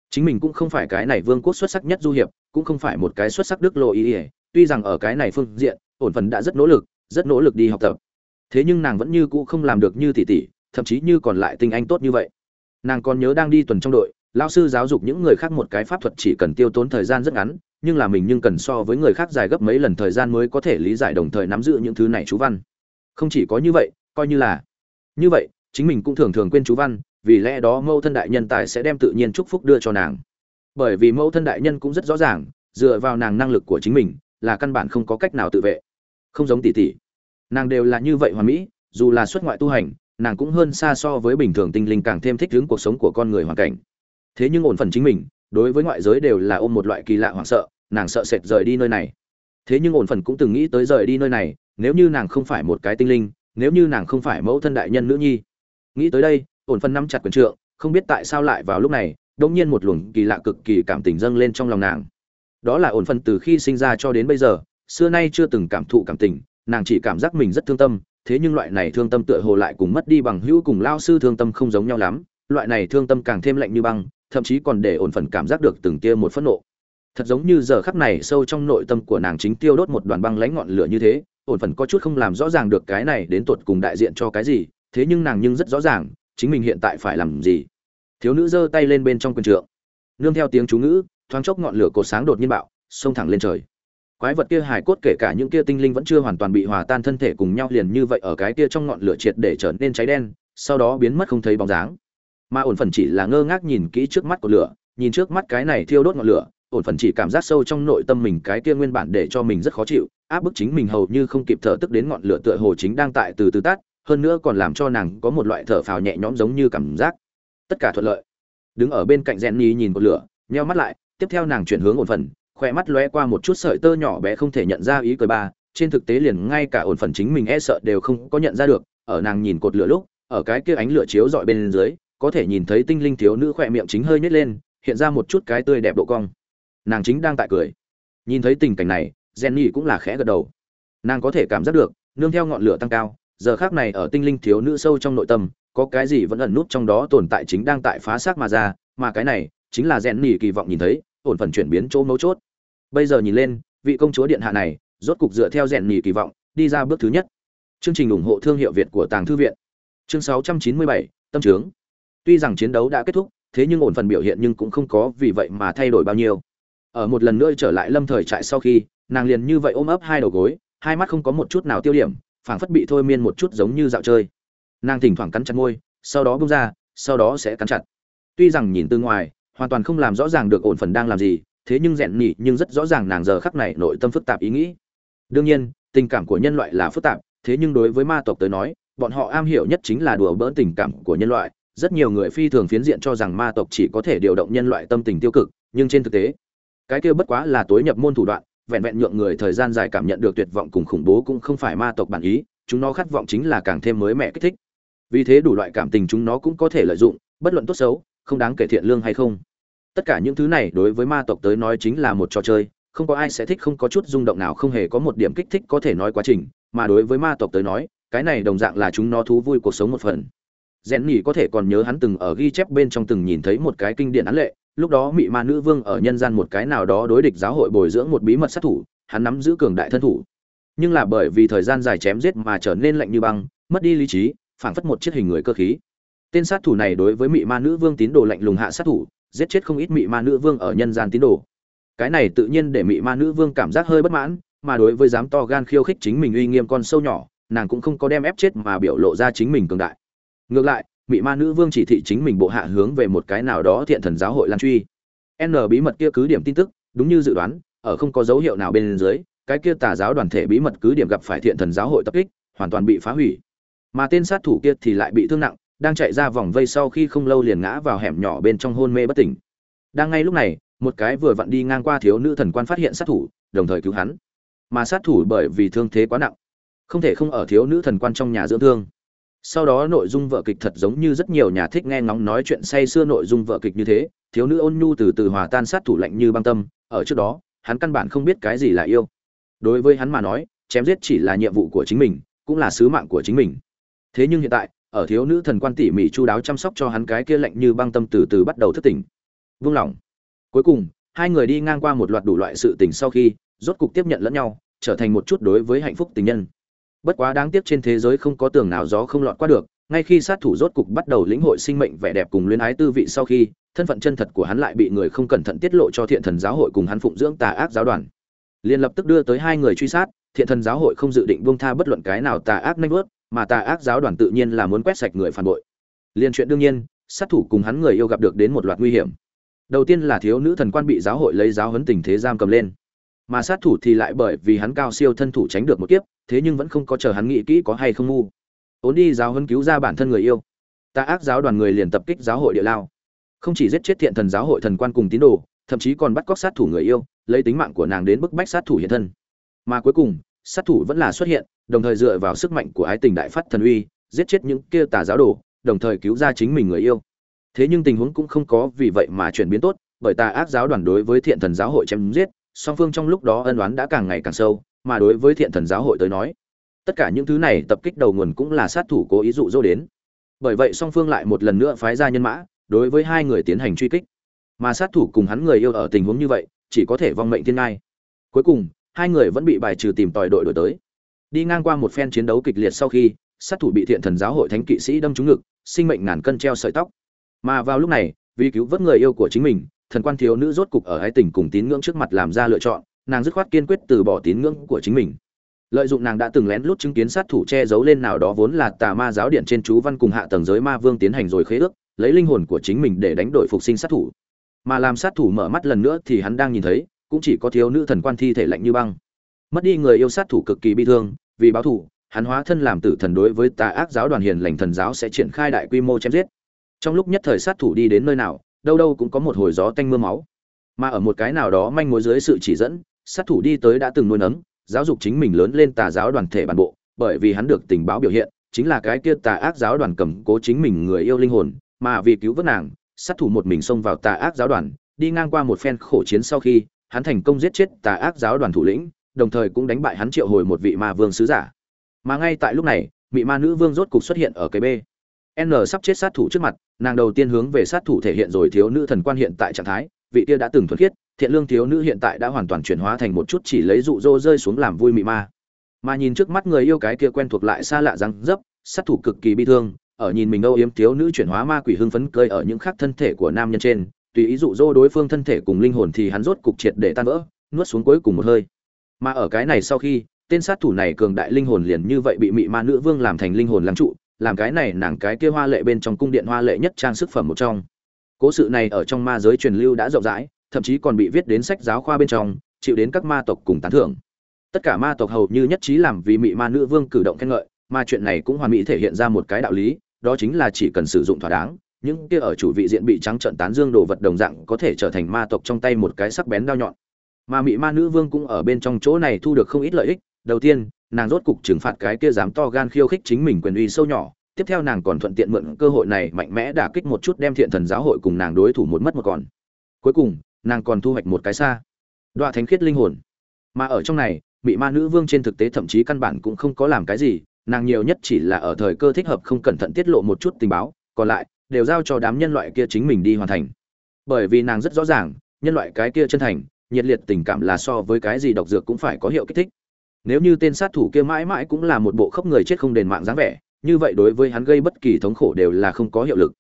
Chính mình cũng không phải cái này vương quốc xuất sắc nhất du hiệp, cũng không phải một cái xuất sắc đức lộ ý ỉa tuy rằng ở cái này phương diện, ổn phần đã rất nỗ lực, rất nỗ lực đi học tập thế nhưng nàng vẫn như cũ không làm được như tỷ tỷ, thậm chí như còn lại tinh anh tốt như vậy. Nàng còn nhớ đang đi tuần trong đội lao sư giáo dục những người khác một cái pháp thuật chỉ cần tiêu tốn thời gian rất ngắn, nhưng là mình nhưng cần so với người khác dài gấp mấy lần thời gian mới có thể lý giải đồng thời nắm giữ những thứ này chú văn. Không chỉ có như vậy, coi như là như vậy, chính mình cũng thường thường quên chú văn, vì lẽ đó mẫu thân đại nhân tài sẽ đem tự nhiên chúc phúc đưa cho nàng. Bởi vì mẫu thân đại nhân cũng rất rõ ràng, dựa vào nàng năng lực của chính mình là căn bản không có cách nào tự vệ. Không giống tỷ tỷ nàng đều là như vậy hoàn mỹ, dù là xuất ngoại tu hành, nàng cũng hơn xa so với bình thường tinh linh càng thêm thích ứng cuộc sống của con người hoàn cảnh. Thế nhưng ổn phần chính mình, đối với ngoại giới đều là ôm một loại kỳ lạ hoảng sợ, nàng sợ sệt rời đi nơi này. Thế nhưng ổn phần cũng từng nghĩ tới rời đi nơi này, nếu như nàng không phải một cái tinh linh, nếu như nàng không phải mẫu thân đại nhân nữ nhi. Nghĩ tới đây, ổn phần nắm chặt quyền trượng, không biết tại sao lại vào lúc này đông nhiên một luồng kỳ lạ cực kỳ cảm tình dâng lên trong lòng nàng. Đó là ổn phần từ khi sinh ra cho đến bây giờ, xưa nay chưa từng cảm thụ cảm tình nàng chỉ cảm giác mình rất thương tâm, thế nhưng loại này thương tâm tựa hồ lại cùng mất đi bằng hữu cùng lao sư thương tâm không giống nhau lắm, loại này thương tâm càng thêm lạnh như băng, thậm chí còn để ổn phần cảm giác được từng tia một phẫn nộ. Thật giống như giờ khắc này sâu trong nội tâm của nàng chính tiêu đốt một đoàn băng lánh ngọn lửa như thế, ổn phần có chút không làm rõ ràng được cái này đến tột cùng đại diện cho cái gì, thế nhưng nàng nhưng rất rõ ràng, chính mình hiện tại phải làm gì. Thiếu nữ giơ tay lên bên trong quần trượng. Nương theo tiếng chú ngữ, thoáng chốc ngọn lửa cột sáng đột nhiên bạo, xông thẳng lên trời quái vật kia hài cốt kể cả những kia tinh linh vẫn chưa hoàn toàn bị hòa tan thân thể cùng nhau liền như vậy ở cái kia trong ngọn lửa triệt để trở nên cháy đen, sau đó biến mất không thấy bóng dáng. Mà ổn phần chỉ là ngơ ngác nhìn kỹ trước mắt của lửa, nhìn trước mắt cái này thiêu đốt ngọn lửa, ổn phần chỉ cảm giác sâu trong nội tâm mình cái kia nguyên bản để cho mình rất khó chịu, áp bức chính mình hầu như không kịp thở tức đến ngọn lửa tựa hồ chính đang tại từ từ tắt, hơn nữa còn làm cho nàng có một loại thở phào nhẹ nhõm giống như cảm giác. Tất cả thuận lợi. Đứng ở bên cạnh rèn nhìn cột lửa, nheo mắt lại, tiếp theo nàng chuyển hướng ổn phần khỏe mắt lóe qua một chút sợi tơ nhỏ bé không thể nhận ra ý cười ba, trên thực tế liền ngay cả ổn phần chính mình e sợ đều không có nhận ra được, ở nàng nhìn cột lửa lúc, ở cái kia ánh lửa chiếu dọi bên dưới, có thể nhìn thấy tinh linh thiếu nữ khỏe miệng chính hơi nhếch lên, hiện ra một chút cái tươi đẹp độ cong. Nàng chính đang tại cười. Nhìn thấy tình cảnh này, jenny cũng là khẽ gật đầu. Nàng có thể cảm giác được, nương theo ngọn lửa tăng cao, giờ khác này ở tinh linh thiếu nữ sâu trong nội tâm, có cái gì vẫn ẩn nút trong đó tồn tại chính đang tại phá xác mà ra, mà cái này, chính là rèn nỉ kỳ vọng nhìn thấy ổn phần chuyển biến chỗ mấu chốt. Bây giờ nhìn lên vị công chúa điện hạ này rốt cục dựa theo rèn nhì kỳ vọng đi ra bước thứ nhất. Chương trình ủng hộ thương hiệu việt của tàng thư viện. Chương 697, tâm trướng. Tuy rằng chiến đấu đã kết thúc thế nhưng ổn phần biểu hiện nhưng cũng không có vì vậy mà thay đổi bao nhiêu. Ở một lần nữa trở lại lâm thời trại sau khi nàng liền như vậy ôm ấp hai đầu gối hai mắt không có một chút nào tiêu điểm phảng phất bị thôi miên một chút giống như dạo chơi. Nàng thỉnh thoảng cắn chặt môi sau đó bung ra sau đó sẽ cắn chặt. Tuy rằng nhìn từ ngoài hoàn toàn không làm rõ ràng được ổn phần đang làm gì, thế nhưng rèn nhị nhưng rất rõ ràng nàng giờ khắc này nội tâm phức tạp ý nghĩ. Đương nhiên, tình cảm của nhân loại là phức tạp, thế nhưng đối với ma tộc tới nói, bọn họ am hiểu nhất chính là đùa bỡn tình cảm của nhân loại. Rất nhiều người phi thường phiến diện cho rằng ma tộc chỉ có thể điều động nhân loại tâm tình tiêu cực, nhưng trên thực tế, cái kia bất quá là tối nhập môn thủ đoạn, vẹn vẹn nhượng người thời gian dài cảm nhận được tuyệt vọng cùng khủng bố cũng không phải ma tộc bản ý, chúng nó khát vọng chính là càng thêm mới mẻ kích thích. Vì thế đủ loại cảm tình chúng nó cũng có thể lợi dụng, bất luận tốt xấu không đáng kể thiện lương hay không. Tất cả những thứ này đối với ma tộc tới nói chính là một trò chơi, không có ai sẽ thích, không có chút rung động nào, không hề có một điểm kích thích có thể nói quá trình, mà đối với ma tộc tới nói, cái này đồng dạng là chúng nó thú vui cuộc sống một phần. Rèn nhỉ có thể còn nhớ hắn từng ở ghi chép bên trong từng nhìn thấy một cái kinh điển án lệ, lúc đó mị ma nữ vương ở nhân gian một cái nào đó đối địch giáo hội bồi dưỡng một bí mật sát thủ, hắn nắm giữ cường đại thân thủ. Nhưng là bởi vì thời gian dài chém giết mà trở nên lạnh như băng, mất đi lý trí, phảng phất một chiếc hình người cơ khí tên sát thủ này đối với mị ma nữ vương tín đồ lạnh lùng hạ sát thủ, giết chết không ít mị ma nữ vương ở nhân gian tín đồ. Cái này tự nhiên để mị ma nữ vương cảm giác hơi bất mãn, mà đối với dám to gan khiêu khích chính mình uy nghiêm con sâu nhỏ, nàng cũng không có đem ép chết mà biểu lộ ra chính mình cường đại. Ngược lại, mị ma nữ vương chỉ thị chính mình bộ hạ hướng về một cái nào đó thiện thần giáo hội lan truy. N bí mật kia cứ điểm tin tức, đúng như dự đoán, ở không có dấu hiệu nào bên dưới, cái kia tà giáo đoàn thể bí mật cứ điểm gặp phải thiện thần giáo hội tập kích, hoàn toàn bị phá hủy. Mà tên sát thủ kia thì lại bị thương nặng đang chạy ra vòng vây sau khi không lâu liền ngã vào hẻm nhỏ bên trong hôn mê bất tỉnh. Đang ngay lúc này, một cái vừa vặn đi ngang qua thiếu nữ thần quan phát hiện sát thủ, đồng thời cứu hắn. Mà sát thủ bởi vì thương thế quá nặng, không thể không ở thiếu nữ thần quan trong nhà dưỡng thương. Sau đó nội dung vợ kịch thật giống như rất nhiều nhà thích nghe ngóng nói chuyện say xưa nội dung vợ kịch như thế, thiếu nữ ôn nhu từ từ hòa tan sát thủ lạnh như băng tâm. Ở trước đó, hắn căn bản không biết cái gì là yêu. Đối với hắn mà nói, chém giết chỉ là nhiệm vụ của chính mình, cũng là sứ mạng của chính mình. Thế nhưng hiện tại ở thiếu nữ thần quan tỉ mỉ chu đáo chăm sóc cho hắn cái kia lạnh như băng tâm từ từ bắt đầu thức tỉnh. Vương lòng. Cuối cùng, hai người đi ngang qua một loạt đủ loại sự tình sau khi, rốt cục tiếp nhận lẫn nhau, trở thành một chút đối với hạnh phúc tình nhân. Bất quá đáng tiếc trên thế giới không có tường nào gió không lọt qua được, ngay khi sát thủ rốt cục bắt đầu lĩnh hội sinh mệnh vẻ đẹp cùng luyến ái tư vị sau khi, thân phận chân thật của hắn lại bị người không cẩn thận tiết lộ cho thiện thần giáo hội cùng hắn phụng dưỡng tà ác giáo đoàn. Liền lập tức đưa tới hai người truy sát, thiện thần giáo hội không dự định buông tha bất luận cái nào tà ác nanh vớt mà tà ác giáo đoàn tự nhiên là muốn quét sạch người phản bội. Liên chuyện đương nhiên, sát thủ cùng hắn người yêu gặp được đến một loạt nguy hiểm. Đầu tiên là thiếu nữ thần quan bị giáo hội lấy giáo huấn tình thế giam cầm lên. Mà sát thủ thì lại bởi vì hắn cao siêu thân thủ tránh được một kiếp, thế nhưng vẫn không có chờ hắn nghĩ kỹ có hay không ngu. Ốn đi giáo huấn cứu ra bản thân người yêu. Tà ác giáo đoàn người liền tập kích giáo hội địa lao. Không chỉ giết chết thiện thần giáo hội thần quan cùng tín đồ, thậm chí còn bắt cóc sát thủ người yêu, lấy tính mạng của nàng đến bức bách sát thủ hiện thân. Mà cuối cùng, sát thủ vẫn là xuất hiện đồng thời dựa vào sức mạnh của ái tình đại phát thần uy, giết chết những kia tà giáo đồ, đồng thời cứu ra chính mình người yêu. Thế nhưng tình huống cũng không có vì vậy mà chuyển biến tốt, bởi tà ác giáo đoàn đối với thiện thần giáo hội chém giết, song phương trong lúc đó ân oán đã càng ngày càng sâu, mà đối với thiện thần giáo hội tới nói, tất cả những thứ này tập kích đầu nguồn cũng là sát thủ cố ý dụ dỗ đến. Bởi vậy song phương lại một lần nữa phái ra nhân mã, đối với hai người tiến hành truy kích. Mà sát thủ cùng hắn người yêu ở tình huống như vậy, chỉ có thể vong mệnh thiên ngai. Cuối cùng, hai người vẫn bị bài trừ tìm tòi đội đổi tới đi ngang qua một phen chiến đấu kịch liệt sau khi, sát thủ bị thiện thần giáo hội thánh kỵ sĩ đâm trúng ngực, sinh mệnh ngàn cân treo sợi tóc. Mà vào lúc này, vì cứu vớt người yêu của chính mình, thần quan thiếu nữ rốt cục ở ái tình cùng tín ngưỡng trước mặt làm ra lựa chọn, nàng dứt khoát kiên quyết từ bỏ tín ngưỡng của chính mình. Lợi dụng nàng đã từng lén lút chứng kiến sát thủ che giấu lên nào đó vốn là tà ma giáo điện trên chú văn cùng hạ tầng giới ma vương tiến hành rồi khế ước, lấy linh hồn của chính mình để đánh đổi phục sinh sát thủ. Mà làm sát thủ mở mắt lần nữa thì hắn đang nhìn thấy, cũng chỉ có thiếu nữ thần quan thi thể lạnh như băng. Mất đi người yêu sát thủ cực kỳ bi thương vì báo thù, hắn hóa thân làm tử thần đối với tà ác giáo đoàn hiền lành thần giáo sẽ triển khai đại quy mô chém giết. Trong lúc nhất thời sát thủ đi đến nơi nào, đâu đâu cũng có một hồi gió tanh mưa máu. Mà ở một cái nào đó manh mối dưới sự chỉ dẫn, sát thủ đi tới đã từng nuôi nấng, giáo dục chính mình lớn lên tà giáo đoàn thể bản bộ, bởi vì hắn được tình báo biểu hiện, chính là cái kia tà ác giáo đoàn cầm cố chính mình người yêu linh hồn, mà vì cứu vớt nàng, sát thủ một mình xông vào tà ác giáo đoàn, đi ngang qua một phen khổ chiến sau khi, hắn thành công giết chết tà ác giáo đoàn thủ lĩnh đồng thời cũng đánh bại hắn triệu hồi một vị ma vương sứ giả. Mà ngay tại lúc này vị ma nữ vương rốt cục xuất hiện ở cái b n sắp chết sát thủ trước mặt, nàng đầu tiên hướng về sát thủ thể hiện rồi thiếu nữ thần quan hiện tại trạng thái, vị kia đã từng thuần khiết, thiện lương thiếu nữ hiện tại đã hoàn toàn chuyển hóa thành một chút chỉ lấy dụ dỗ rơi xuống làm vui mị ma. Mà nhìn trước mắt người yêu cái kia quen thuộc lại xa lạ răng dấp, sát thủ cực kỳ bi thương, ở nhìn mình âu yếm thiếu nữ chuyển hóa ma quỷ hưng phấn cơi ở những khác thân thể của nam nhân trên, tùy ý dụ dỗ đối phương thân thể cùng linh hồn thì hắn rốt cục triệt để tan vỡ, nuốt xuống cuối cùng một hơi mà ở cái này sau khi, tên sát thủ này cường đại linh hồn liền như vậy bị mị ma nữ vương làm thành linh hồn làm trụ, làm cái này nàng cái kia hoa lệ bên trong cung điện hoa lệ nhất trang sức phẩm một trong. Cố sự này ở trong ma giới truyền lưu đã rộng rãi, thậm chí còn bị viết đến sách giáo khoa bên trong, chịu đến các ma tộc cùng tán thưởng. Tất cả ma tộc hầu như nhất trí làm vì mị ma nữ vương cử động khen ngợi, mà chuyện này cũng hoàn mỹ thể hiện ra một cái đạo lý, đó chính là chỉ cần sử dụng thỏa đáng, những kia ở chủ vị diện bị trắng trợn tán dương đồ vật đồng dạng có thể trở thành ma tộc trong tay một cái sắc bén đao nhọn mà mị ma nữ vương cũng ở bên trong chỗ này thu được không ít lợi ích. Đầu tiên, nàng rốt cục trừng phạt cái kia dám to gan khiêu khích chính mình quyền uy sâu nhỏ. Tiếp theo nàng còn thuận tiện mượn cơ hội này mạnh mẽ đả kích một chút đem thiện thần giáo hội cùng nàng đối thủ một mất một còn. Cuối cùng, nàng còn thu hoạch một cái xa. Đoạn thánh khiết linh hồn. Mà ở trong này bị ma nữ vương trên thực tế thậm chí căn bản cũng không có làm cái gì. Nàng nhiều nhất chỉ là ở thời cơ thích hợp không cẩn thận tiết lộ một chút tình báo. Còn lại, đều giao cho đám nhân loại kia chính mình đi hoàn thành. Bởi vì nàng rất rõ ràng, nhân loại cái kia chân thành nhiệt liệt tình cảm là so với cái gì độc dược cũng phải có hiệu kích thích. Nếu như tên sát thủ kia mãi mãi cũng là một bộ khóc người chết không đền mạng dáng vẻ như vậy đối với hắn gây bất kỳ thống khổ đều là không có hiệu lực.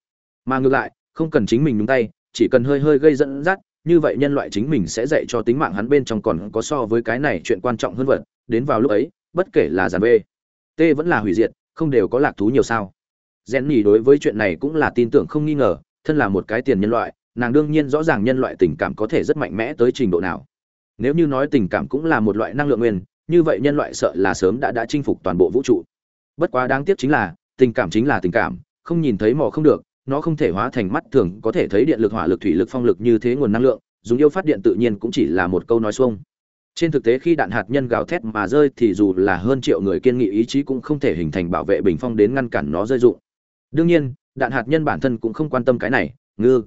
Mà ngược lại không cần chính mình nhúng tay chỉ cần hơi hơi gây dẫn dắt như vậy nhân loại chính mình sẽ dạy cho tính mạng hắn bên trong còn có so với cái này chuyện quan trọng hơn vật đến vào lúc ấy bất kể là giàn bê, t vẫn là hủy diệt không đều có lạc thú nhiều sao. Rèn đối với chuyện này cũng là tin tưởng không nghi ngờ thân là một cái tiền nhân loại nàng đương nhiên rõ ràng nhân loại tình cảm có thể rất mạnh mẽ tới trình độ nào. Nếu như nói tình cảm cũng là một loại năng lượng nguyên, như vậy nhân loại sợ là sớm đã đã chinh phục toàn bộ vũ trụ. Bất quá đáng tiếc chính là, tình cảm chính là tình cảm, không nhìn thấy mò không được, nó không thể hóa thành mắt thường, có thể thấy điện lực, hỏa lực, thủy lực, phong lực như thế nguồn năng lượng, dùng yêu phát điện tự nhiên cũng chỉ là một câu nói xuông. Trên thực tế khi đạn hạt nhân gào thét mà rơi thì dù là hơn triệu người kiên nghị ý chí cũng không thể hình thành bảo vệ bình phong đến ngăn cản nó rơi dụng. Đương nhiên, đạn hạt nhân bản thân cũng không quan tâm cái này, ngư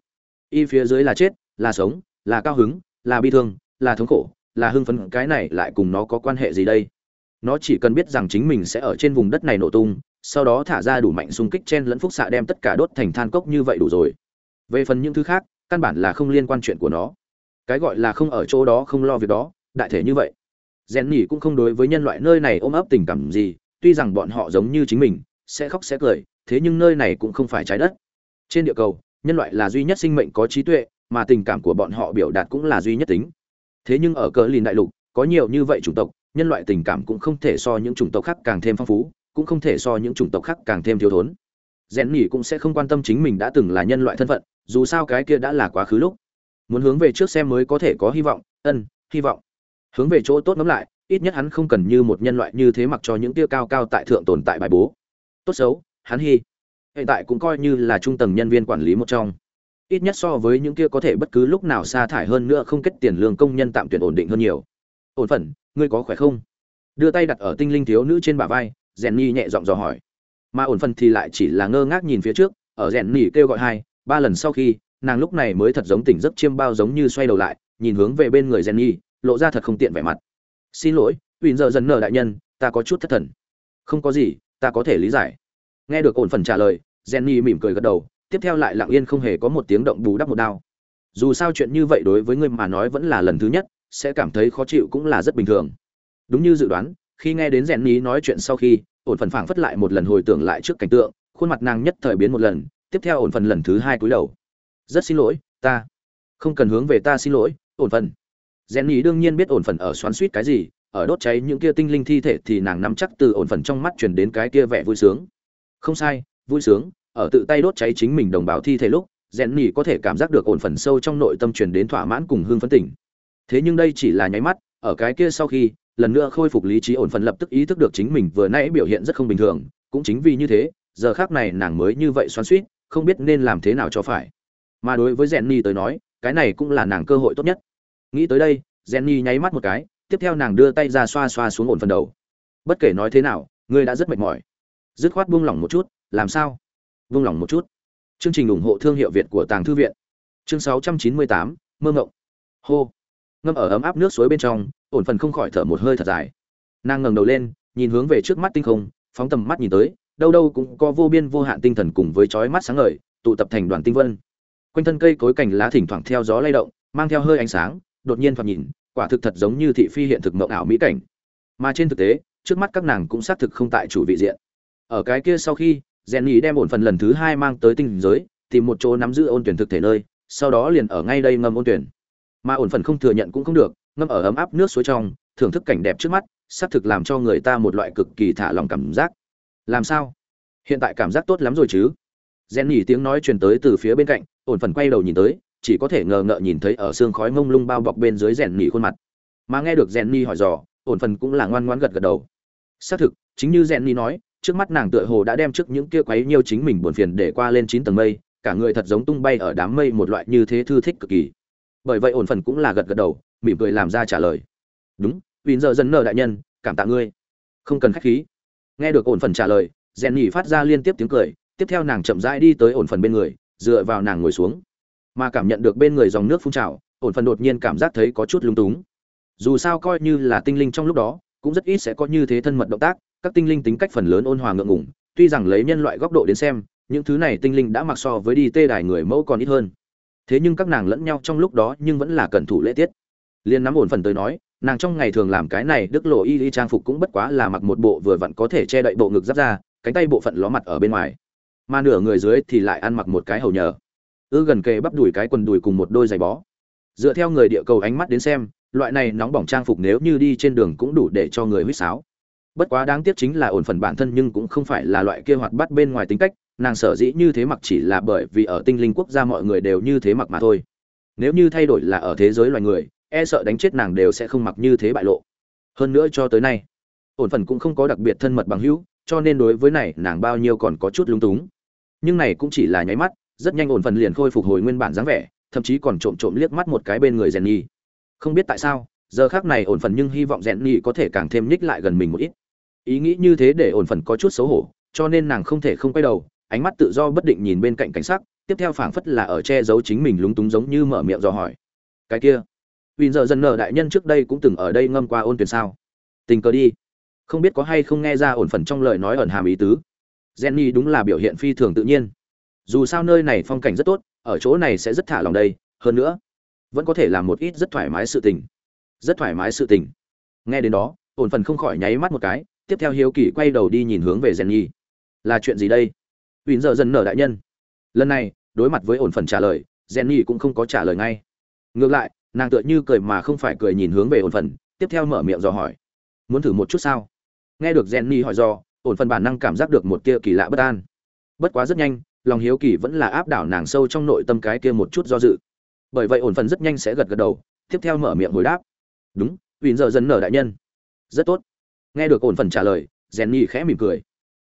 y phía dưới là chết, là sống, là cao hứng, là bi thương, là thống khổ, là hưng phấn, cái này lại cùng nó có quan hệ gì đây? Nó chỉ cần biết rằng chính mình sẽ ở trên vùng đất này nổ tung, sau đó thả ra đủ mạnh xung kích chen lẫn phúc xạ đem tất cả đốt thành than cốc như vậy đủ rồi. Về phần những thứ khác, căn bản là không liên quan chuyện của nó. Cái gọi là không ở chỗ đó, không lo việc đó, đại thể như vậy. Rèn nhỉ cũng không đối với nhân loại nơi này ôm ấp tình cảm gì, tuy rằng bọn họ giống như chính mình, sẽ khóc sẽ cười, thế nhưng nơi này cũng không phải trái đất. Trên địa cầu nhân loại là duy nhất sinh mệnh có trí tuệ, mà tình cảm của bọn họ biểu đạt cũng là duy nhất tính. Thế nhưng ở cờ lìn đại lục, có nhiều như vậy chủng tộc, nhân loại tình cảm cũng không thể so những chủng tộc khác càng thêm phong phú, cũng không thể so những chủng tộc khác càng thêm thiếu thốn. Rèn nỉ cũng sẽ không quan tâm chính mình đã từng là nhân loại thân phận, dù sao cái kia đã là quá khứ lúc. Muốn hướng về trước xem mới có thể có hy vọng, ân, hy vọng. Hướng về chỗ tốt ngắm lại, ít nhất hắn không cần như một nhân loại như thế mặc cho những tia cao cao tại thượng tồn tại bài bố. Tốt xấu, hắn hy hiện tại cũng coi như là trung tầng nhân viên quản lý một trong. Ít nhất so với những kia có thể bất cứ lúc nào sa thải hơn nữa không kết tiền lương công nhân tạm tuyển ổn định hơn nhiều. Ổn phận, ngươi có khỏe không? Đưa tay đặt ở tinh linh thiếu nữ trên bả vai, rèn nhi nhẹ giọng dò hỏi. Mà ổn phận thì lại chỉ là ngơ ngác nhìn phía trước, ở rèn nhi kêu gọi hai, ba lần sau khi, nàng lúc này mới thật giống tỉnh giấc chiêm bao giống như xoay đầu lại, nhìn hướng về bên người rèn nhi, lộ ra thật không tiện vẻ mặt. Xin lỗi huỳnh giờ dần nở đại nhân, ta có chút thất thần. Không có gì, ta có thể lý giải. Nghe được ổn phần trả lời jenny mỉm cười gật đầu, tiếp theo lại lặng yên không hề có một tiếng động bù đắp một đao. Dù sao chuyện như vậy đối với ngươi mà nói vẫn là lần thứ nhất, sẽ cảm thấy khó chịu cũng là rất bình thường. Đúng như dự đoán, khi nghe đến jenny nói chuyện sau khi, ổn phần phảng phất lại một lần hồi tưởng lại trước cảnh tượng, khuôn mặt nàng nhất thời biến một lần, tiếp theo ổn phần lần thứ hai cúi đầu. Rất xin lỗi, ta không cần hướng về ta xin lỗi, ổn phần jenny đương nhiên biết ổn phần ở xoắn suýt cái gì, ở đốt cháy những kia tinh linh thi thể thì nàng nắm chắc từ ổn phần trong mắt truyền đến cái kia vẻ vui sướng. Không sai, vui sướng ở tự tay đốt cháy chính mình đồng bào thi thể lúc rèn nỉ có thể cảm giác được ổn phần sâu trong nội tâm truyền đến thỏa mãn cùng hương phấn tỉnh thế nhưng đây chỉ là nháy mắt, ở cái kia sau khi, lần nữa khôi phục lý trí ổn phần lập tức ý thức được chính mình vừa nãy biểu hiện rất không bình thường, cũng chính vì như thế, giờ khác này nàng mới như vậy xoắn suýt không biết nên làm thế nào cho phải. Mà đối với rèn nỉ tới nói, cái này cũng là nàng cơ hội tốt nhất. Nghĩ tới đây jenny nháy mắt một cái, tiếp theo nàng đưa tay ra xoa xoa xuống ổn phần đầu. Bất kể nói thế nào, ngươi đã rất mệt mỏi. Dứt khoát buông lỏng một chút, làm sao? Vung lòng một chút. Chương trình ủng hộ thương hiệu việt của tàng thư viện. Chương 698, mơ ngộng. Hô. Ngâm ở ấm áp nước suối bên trong ổn phần không khỏi thở một hơi thật dài. Nàng ngẩng đầu lên nhìn hướng về trước mắt tinh không phóng tầm mắt nhìn tới đâu đâu cũng có vô biên vô hạn tinh thần cùng với chói mắt sáng ngời tụ tập thành đoàn tinh vân. Quanh thân cây cối cành lá thỉnh thoảng theo gió lay động mang theo hơi ánh sáng đột nhiên thoạt nhìn quả thực thật giống như thị phi hiện thực mộng ảo mỹ cảnh. Mà trên thực tế trước mắt các nàng cũng xác thực không tại chủ vị diện. Ở cái kia sau khi rèn nhì đem ổn phần lần thứ hai mang tới tinh giới, tìm một chỗ nắm giữ ôn tuyển thực thể nơi, sau đó liền ở ngay đây ngâm ôn tuyển. Mà ổn phần không thừa nhận cũng không được, ngâm ở ấm áp nước suối trong, thưởng thức cảnh đẹp trước mắt, xác thực làm cho người ta một loại cực kỳ thả lòng cảm giác. Làm sao? Hiện tại cảm giác tốt lắm rồi chứ? Rèn nhì tiếng nói truyền tới từ phía bên cạnh, ổn phần quay đầu nhìn tới, chỉ có thể ngờ ngợ nhìn thấy ở xương khói mông lung bao bọc bên dưới rèn nhì khuôn mặt. Mà nghe được rèn nhì hỏi dò, ổn phần cũng là ngoan ngoãn gật gật đầu. Xác thực, chính như rèn nhì nói trước mắt nàng tựa hồ đã đem trước những kia quấy nhiêu chính mình buồn phiền để qua lên chín tầng mây, cả người thật giống tung bay ở đám mây một loại như thế thư thích cực kỳ. Bởi vậy ổn phần cũng là gật gật đầu, mỉm cười làm ra trả lời. Đúng vì giờ dần nở đại nhân, cảm tạ ngươi. Không cần khách khí. Nghe được ổn phần trả lời, Jenny nhỉ phát ra liên tiếp tiếng cười, tiếp theo nàng chậm rãi đi tới ổn phần bên người, dựa vào nàng ngồi xuống. Mà cảm nhận được bên người dòng nước phun trào, ổn phần đột nhiên cảm giác thấy có chút lung túng. Dù sao coi như là tinh linh trong lúc đó, cũng rất ít sẽ có như thế thân mật động tác các tinh linh tính cách phần lớn ôn hòa ngượng ngùng, tuy rằng lấy nhân loại góc độ đến xem, những thứ này tinh linh đã mặc so với đi tê đài người mẫu còn ít hơn. Thế nhưng các nàng lẫn nhau trong lúc đó nhưng vẫn là cẩn thủ lễ tiết. Liên nắm ổn phần tới nói, nàng trong ngày thường làm cái này, đức lộ y y trang phục cũng bất quá là mặc một bộ vừa vặn có thể che đậy bộ ngực giáp ra cánh tay bộ phận ló mặt ở bên ngoài. Mà nửa người dưới thì lại ăn mặc một cái hầu nhờ. Ư gần kề bắp đùi cái quần đùi cùng một đôi giày bó. Dựa theo người địa cầu ánh mắt đến xem, loại này nóng bỏng trang phục nếu như đi trên đường cũng đủ để cho người huýt sáo bất quá đáng tiếc chính là ổn phần bản thân nhưng cũng không phải là loại kia hoạt bát bên ngoài tính cách, nàng sở dĩ như thế mặc chỉ là bởi vì ở tinh linh quốc gia mọi người đều như thế mặc mà thôi. Nếu như thay đổi là ở thế giới loài người e sợ đánh chết nàng đều sẽ không mặc như thế bại lộ. Hơn nữa cho tới nay, ổn phần cũng không có đặc biệt thân mật bằng hữu, cho nên đối với này nàng bao nhiêu còn có chút lung túng. Nhưng này cũng chỉ là nháy mắt, rất nhanh ổn phần liền khôi phục hồi nguyên bản dáng vẻ, thậm chí còn trộm trộm liếc mắt một cái bên người rèn nhi không biết tại sao, giờ khác này ổn phần nhưng hy vọng rèn nhi có thể càng thêm nhích lại gần mình một ít ý nghĩ như thế để ổn phần có chút xấu hổ, cho nên nàng không thể không quay đầu, ánh mắt tự do bất định nhìn bên cạnh cảnh sắc, tiếp theo phảng phất là ở che giấu chính mình lúng túng giống như mở miệng dò hỏi. Cái kia vì giờ dần nở đại nhân trước đây cũng từng ở đây ngâm qua ôn tuyển sao? Tình cờ đi. Không biết có hay không nghe ra ổn phần trong lời nói ẩn hàm ý tứ. Jenny đúng là biểu hiện phi thường tự nhiên. Dù sao nơi này phong cảnh rất tốt, ở chỗ này sẽ rất thả lòng đây, hơn nữa, vẫn có thể làm một ít rất thoải mái sự tình. Rất thoải mái sự tình. Nghe đến đó, ổn phần không khỏi nháy mắt một cái tiếp theo hiếu kỳ quay đầu đi nhìn hướng về jenny là chuyện gì đây Huỳnh giờ dần nở đại nhân. Lần này, đối mặt với ổn phần trả lời, Jenny cũng không có trả lời ngay. Ngược lại, nàng tựa như cười mà không phải cười nhìn hướng về ổn phần, tiếp theo mở miệng dò hỏi: "Muốn thử một chút sao?" Nghe được Jenny hỏi dò ổn phần bản năng cảm giác được một tia kỳ lạ bất an. Bất quá rất nhanh, lòng hiếu kỳ vẫn là áp đảo nàng sâu trong nội tâm cái kia một chút do dự. Bởi vậy ổn phần rất nhanh sẽ gật gật đầu, tiếp theo mở miệng hồi đáp: "Đúng, Huỳnh giờ dần nở đại nhân." "Rất tốt." Nghe được ổn phần trả lời, Jenny khẽ mỉm cười.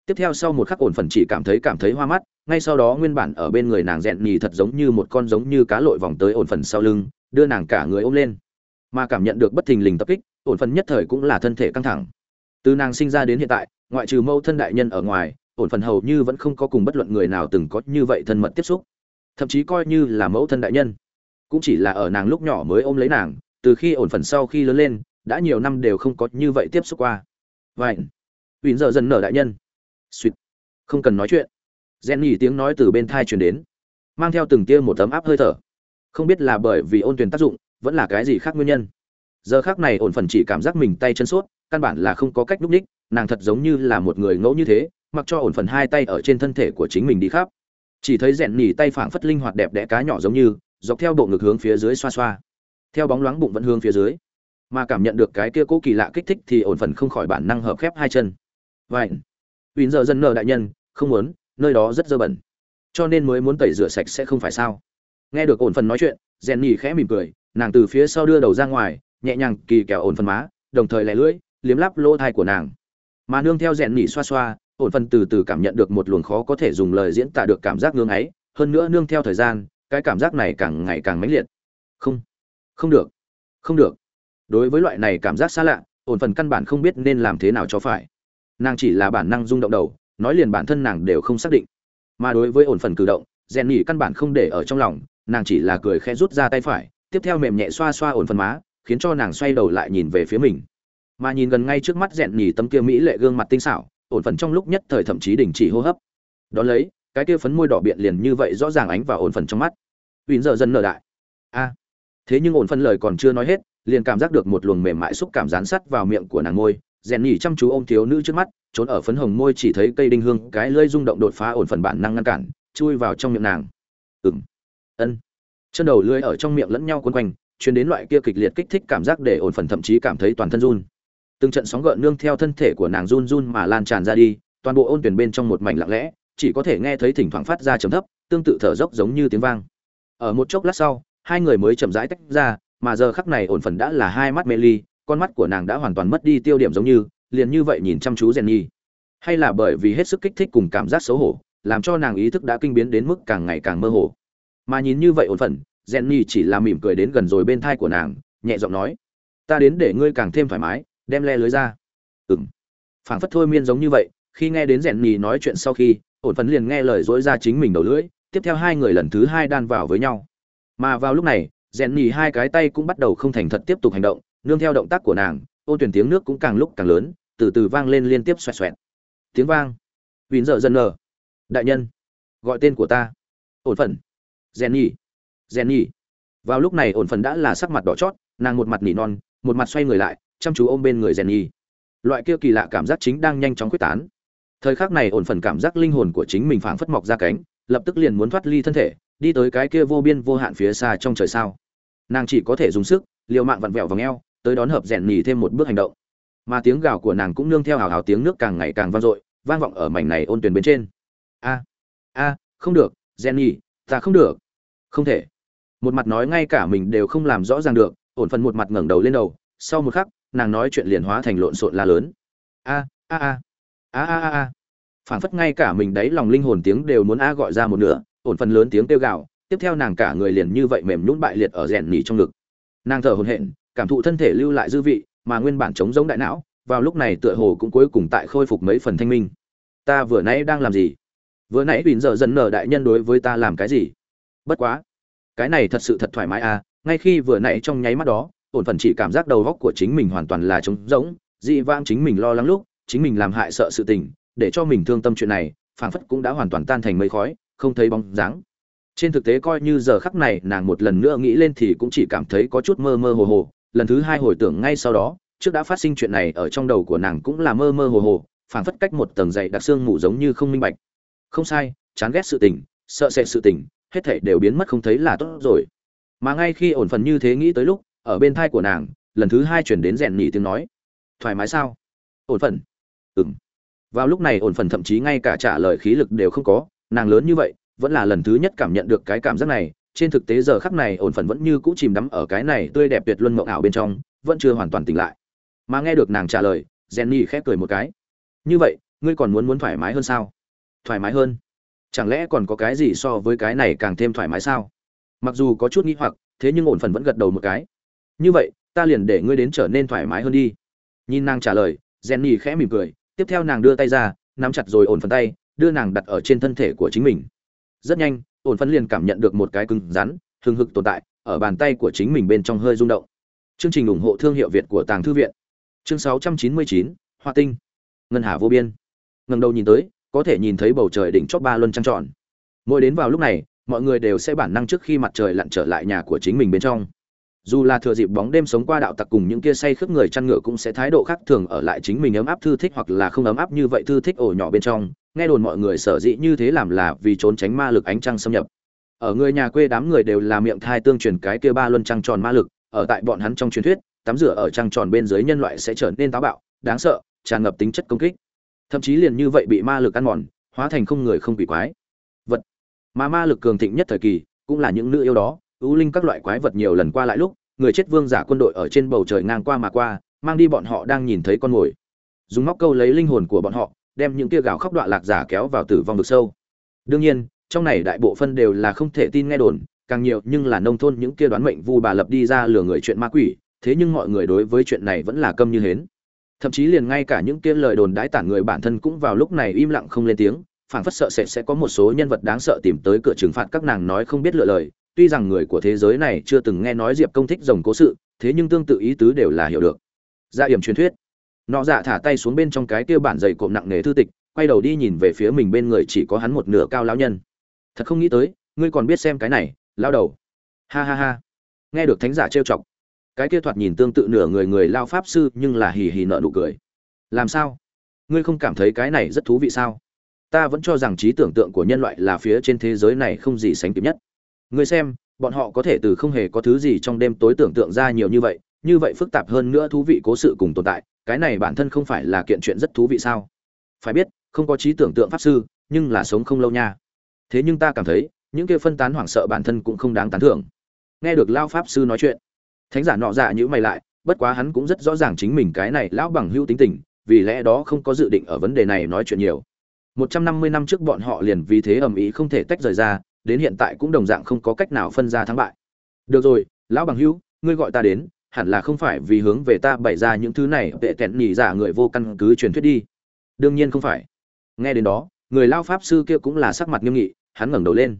Tiếp theo sau một khắc ổn phần chỉ cảm thấy cảm thấy hoa mắt ngay sau đó nguyên bản ở bên người nàng rèn nhì thật giống như một con giống như cá lội vòng tới ổn phần sau lưng đưa nàng cả người ôm lên. Mà cảm nhận được bất thình lình tập kích ổn phần nhất thời cũng là thân thể căng thẳng. Từ nàng sinh ra đến hiện tại ngoại trừ mâu thân đại nhân ở ngoài ổn phần hầu như vẫn không có cùng bất luận người nào từng có như vậy thân mật tiếp xúc. Thậm chí coi như là mẫu thân đại nhân cũng chỉ là ở nàng lúc nhỏ mới ôm lấy nàng từ khi ổn phần sau khi lớn lên đã nhiều năm đều không có như vậy tiếp xúc qua vậy ủy giờ dần nở đại nhân. Suýt không cần nói chuyện. Rèn nhỉ tiếng nói từ bên thai truyền đến, mang theo từng tia một tấm áp hơi thở. Không biết là bởi vì ôn tuyển tác dụng, vẫn là cái gì khác nguyên nhân. Giờ khác này ổn phần chỉ cảm giác mình tay chân suốt căn bản là không có cách núp ních, nàng thật giống như là một người ngẫu như thế, mặc cho ổn phần hai tay ở trên thân thể của chính mình đi khắp. Chỉ thấy rèn nhỉ tay phảng phất linh hoạt đẹp đẽ cá nhỏ giống như, dọc theo bộ ngực hướng phía dưới xoa xoa. Theo bóng loáng bụng vẫn hướng phía dưới mà cảm nhận được cái kia cố kỳ lạ kích thích thì ổn phần không khỏi bản năng hợp khép hai chân vậy Huỳnh giờ dân nợ đại nhân, không muốn, nơi đó rất dơ bẩn. Cho nên mới muốn tẩy rửa sạch sẽ không phải sao? Nghe được ổn phần nói chuyện, Jenny khẽ mỉm cười, nàng từ phía sau đưa đầu ra ngoài, nhẹ nhàng kỳ kẹo ổn phần má, đồng thời lẻ lưỡi, liếm láp lỗ thai của nàng. Mà nương theo Jenny xoa xoa, ổn phần từ từ cảm nhận được một luồng khó có thể dùng lời diễn tả được cảm giác ngưỡng ấy, hơn nữa nương theo thời gian, cái cảm giác này càng ngày càng mãnh liệt. không không được không được đối với loại này cảm giác xa lạ ổn phần căn bản không biết nên làm thế nào cho phải nàng chỉ là bản năng rung động đầu nói liền bản thân nàng đều không xác định mà đối với ổn phần cử động rèn nhỉ căn bản không để ở trong lòng nàng chỉ là cười khẽ rút ra tay phải tiếp theo mềm nhẹ xoa xoa ổn phần má khiến cho nàng xoay đầu lại nhìn về phía mình mà nhìn gần ngay trước mắt rèn nhỉ tấm kia mỹ lệ gương mặt tinh xảo ổn phần trong lúc nhất thời thậm chí đình chỉ hô hấp đón lấy cái kia phấn môi đỏ biện liền như vậy rõ ràng ánh vào ổn phần trong mắt Uýn giờ dần nở đại. A. Thế nhưng ổn phần lời còn chưa nói hết, liền cảm giác được một luồng mềm mại xúc cảm dán sắt vào miệng của nàng môi, rèn nhỉ chăm chú ôm thiếu nữ trước mắt, trốn ở phấn hồng môi chỉ thấy cây đinh hương, cái lưỡi rung động đột phá ổn phần bản năng ngăn cản, chui vào trong miệng nàng. ừng Ân. Chân đầu lưỡi ở trong miệng lẫn nhau quấn quanh, truyền đến loại kia kịch liệt kích thích cảm giác để ổn phần thậm chí cảm thấy toàn thân run. Từng trận sóng gợn nương theo thân thể của nàng run run mà lan tràn ra đi, toàn bộ ôn tuyển bên trong một mảnh lặng lẽ, chỉ có thể nghe thấy thỉnh thoảng phát ra trầm thấp, tương tự thở dốc giống như tiếng vang ở một chốc lát sau hai người mới chậm rãi tách ra mà giờ khắc này ổn phần đã là hai mắt mê ly, con mắt của nàng đã hoàn toàn mất đi tiêu điểm giống như, liền như vậy nhìn chăm chú rèn nhi hay là bởi vì hết sức kích thích cùng cảm giác xấu hổ, làm cho nàng ý thức đã kinh biến đến mức càng ngày càng mơ hồ. Mà nhìn như vậy ổn phần rèn nhi chỉ là mỉm cười đến gần rồi bên thai của nàng, nhẹ giọng nói, ta đến để ngươi càng thêm thoải mái, đem le lưới ra. Ừng phảng phất thôi miên giống như vậy, khi nghe đến rèn nhi nói chuyện sau khi, ổn phần liền nghe lời dối ra chính mình đầu lưỡi, tiếp theo hai người lần thứ hai đan vào với nhau. Mà vào lúc này rèn nhì hai cái tay cũng bắt đầu không thành thật tiếp tục hành động, nương theo động tác của nàng, ô tuyển tiếng nước cũng càng lúc càng lớn, từ từ vang lên liên tiếp xoẹt xoẹt. Tiếng vang. Vìn dở dần nở. Đại nhân, gọi tên của ta. Ổn phần rèn nhì. Rèn nhì. Vào lúc này ổn phần đã là sắc mặt đỏ chót, nàng một mặt nỉ non, một mặt xoay người lại, chăm chú ôm bên người rèn nhì. Loại kia kỳ lạ cảm giác chính đang nhanh chóng quyết tán. Thời khắc này ổn phần cảm giác linh hồn của chính mình phảng phất mọc ra cánh, lập tức liền muốn thoát ly thân thể đi tới cái kia vô biên vô hạn phía xa trong trời sao. Nàng chỉ có thể dùng sức, liều mạng vặn vẹo vòng eo, tới đón hợp rèn nhì thêm một bước hành động. Mà tiếng gào của nàng cũng nương theo hào hào tiếng nước càng ngày càng vang dội, vang vọng ở mảnh này ôn tuyền bên trên. A a, không được, rèn nhì ta không được. Không thể. Một mặt nói ngay cả mình đều không làm rõ ràng được, ổn phần một mặt ngẩng đầu lên đầu, sau một khắc, nàng nói chuyện liền hóa thành lộn xộn la lớn. A a a a a a a. Phảng phất ngay cả mình đấy lòng linh hồn tiếng đều muốn a gọi ra một nửa ổn phần lớn tiếng kêu gào, tiếp theo nàng cả người liền như vậy mềm nhũn bại liệt ở rèn nỉ trong ngực. Nàng thở hổn hển, cảm thụ thân thể lưu lại dư vị, mà nguyên bản chống giống đại não, vào lúc này tựa hồ cũng cuối cùng tại khôi phục mấy phần thanh minh. Ta vừa nãy đang làm gì? Vừa nãy bỉn giờ dần nở đại nhân đối với ta làm cái gì? Bất quá, cái này thật sự thật thoải mái à ngay khi vừa nãy trong nháy mắt đó, ổn phần chỉ cảm giác đầu góc của chính mình hoàn toàn là trống rỗng, dị vãng chính mình lo lắng lúc, chính mình làm hại sợ sự tình, để cho mình thương tâm chuyện này, phảng phất cũng đã hoàn toàn tan thành mây khói không thấy bóng dáng. Trên thực tế coi như giờ khắc này nàng một lần nữa nghĩ lên thì cũng chỉ cảm thấy có chút mơ mơ hồ hồ. Lần thứ hai hồi tưởng ngay sau đó, trước đã phát sinh chuyện này ở trong đầu của nàng cũng là mơ mơ hồ hồ, phảng phất cách một tầng dày đặc xương mù giống như không minh bạch. Không sai, chán ghét sự tình, sợ sệt sự tình, hết thảy đều biến mất không thấy là tốt rồi. Mà ngay khi ổn phần như thế nghĩ tới lúc, ở bên thai của nàng, lần thứ hai chuyển đến rèn nhỉ tiếng nói. Thoải mái sao? Ổn phần. Ừm. Vào lúc này ổn phần thậm chí ngay cả trả lời khí lực đều không có nàng lớn như vậy, vẫn là lần thứ nhất cảm nhận được cái cảm giác này. Trên thực tế giờ khắc này, ổn phần vẫn như cũ chìm đắm ở cái này tươi đẹp tuyệt luân mộng ảo bên trong, vẫn chưa hoàn toàn tỉnh lại. Mà nghe được nàng trả lời, jenny khép cười một cái. Như vậy, ngươi còn muốn muốn thoải mái hơn sao? Thoải mái hơn? Chẳng lẽ còn có cái gì so với cái này càng thêm thoải mái sao? Mặc dù có chút nghi hoặc, thế nhưng ổn phần vẫn gật đầu một cái. Như vậy, ta liền để ngươi đến trở nên thoải mái hơn đi. Nhìn nàng trả lời, jenny khẽ mỉm cười, tiếp theo nàng đưa tay ra, nắm chặt rồi ổn phần tay đưa nàng đặt ở trên thân thể của chính mình. Rất nhanh ổn phân liền cảm nhận được một cái cứng rắn hừng hực tồn tại ở bàn tay của chính mình bên trong hơi rung động. Chương trình ủng hộ thương hiệu việt của tàng thư viện. Chương 699, hoa tinh. Ngân hà vô biên. Ngần đầu nhìn tới có thể nhìn thấy bầu trời đỉnh chót ba luân trăng tròn. Mỗi đến vào lúc này mọi người đều sẽ bản năng trước khi mặt trời lặn trở lại nhà của chính mình bên trong. Dù là thừa dịp bóng đêm sống qua đạo tặc cùng những kia say khướp người chăn ngựa cũng sẽ thái độ khác thường ở lại chính mình ấm áp thư thích hoặc là không ấm áp như vậy thư thích ổ nhỏ bên trong nghe đồn mọi người sở dĩ như thế làm là vì trốn tránh ma lực ánh trăng xâm nhập. Ở người nhà quê đám người đều là miệng thai tương truyền cái kia ba luân trăng tròn ma lực, ở tại bọn hắn trong truyền thuyết, tắm rửa ở trăng tròn bên dưới nhân loại sẽ trở nên táo bạo, đáng sợ, tràn ngập tính chất công kích. Thậm chí liền như vậy bị ma lực ăn mòn, hóa thành không người không bị quái. Vật. Mà ma lực cường thịnh nhất thời kỳ, cũng là những nữ yêu đó, ưu linh các loại quái vật nhiều lần qua lại lúc, người chết vương giả quân đội ở trên bầu trời ngang qua mà qua, mang đi bọn họ đang nhìn thấy con mồi. Dùng móc câu lấy linh hồn của bọn họ đem những kia gào khóc đoạn lạc giả kéo vào tử vong vực sâu. Đương nhiên, trong này đại bộ phân đều là không thể tin nghe đồn, càng nhiều nhưng là nông thôn những kia đoán mệnh vu bà lập đi ra lừa người chuyện ma quỷ, thế nhưng mọi người đối với chuyện này vẫn là câm như hến. Thậm chí liền ngay cả những kia lời đồn đãi tản người bản thân cũng vào lúc này im lặng không lên tiếng, phảng phất sợ sẽ sẽ có một số nhân vật đáng sợ tìm tới cửa trừng phạt các nàng nói không biết lựa lời. Tuy rằng người của thế giới này chưa từng nghe nói diệp công thích rồng cố sự, thế nhưng tương tự ý tứ đều là hiểu được. Gia hiểm truyền thuyết nọ dạ thả tay xuống bên trong cái kia bản dày cộm nặng nề thư tịch, quay đầu đi nhìn về phía mình bên người chỉ có hắn một nửa cao lão nhân. Thật không nghĩ tới, ngươi còn biết xem cái này, lao đầu. Ha ha ha. Nghe được thánh giả trêu chọc, cái kia thoạt nhìn tương tự nửa người người lao pháp sư nhưng là hì hì nợ nụ cười. Làm sao? Ngươi không cảm thấy cái này rất thú vị sao? Ta vẫn cho rằng trí tưởng tượng của nhân loại là phía trên thế giới này không gì sánh kịp nhất. Ngươi xem, bọn họ có thể từ không hề có thứ gì trong đêm tối tưởng tượng ra nhiều như vậy như vậy phức tạp hơn nữa thú vị cố sự cùng tồn tại cái này bản thân không phải là kiện chuyện rất thú vị sao? Phải biết, không có trí tưởng tượng pháp sư, nhưng là sống không lâu nha. Thế nhưng ta cảm thấy, những kia phân tán hoảng sợ bản thân cũng không đáng tán thưởng. Nghe được lao pháp sư nói chuyện, thánh giả nọ dạ nhữ mày lại, bất quá hắn cũng rất rõ ràng chính mình cái này lão bằng hữu tính tình, vì lẽ đó không có dự định ở vấn đề này nói chuyện nhiều. Một trăm năm mươi năm trước bọn họ liền vì thế ầm ĩ không thể tách rời ra, đến hiện tại cũng đồng dạng không có cách nào phân ra thắng bại. Được rồi, lão bằng hữu, ngươi gọi ta đến hẳn là không phải vì hướng về ta bày ra những thứ này, tệ tẹn nhỉ giả người vô căn cứ truyền thuyết đi. Đương nhiên không phải. Nghe đến đó, người lao pháp sư kia cũng là sắc mặt nghiêm nghị, hắn ngẩng đầu lên.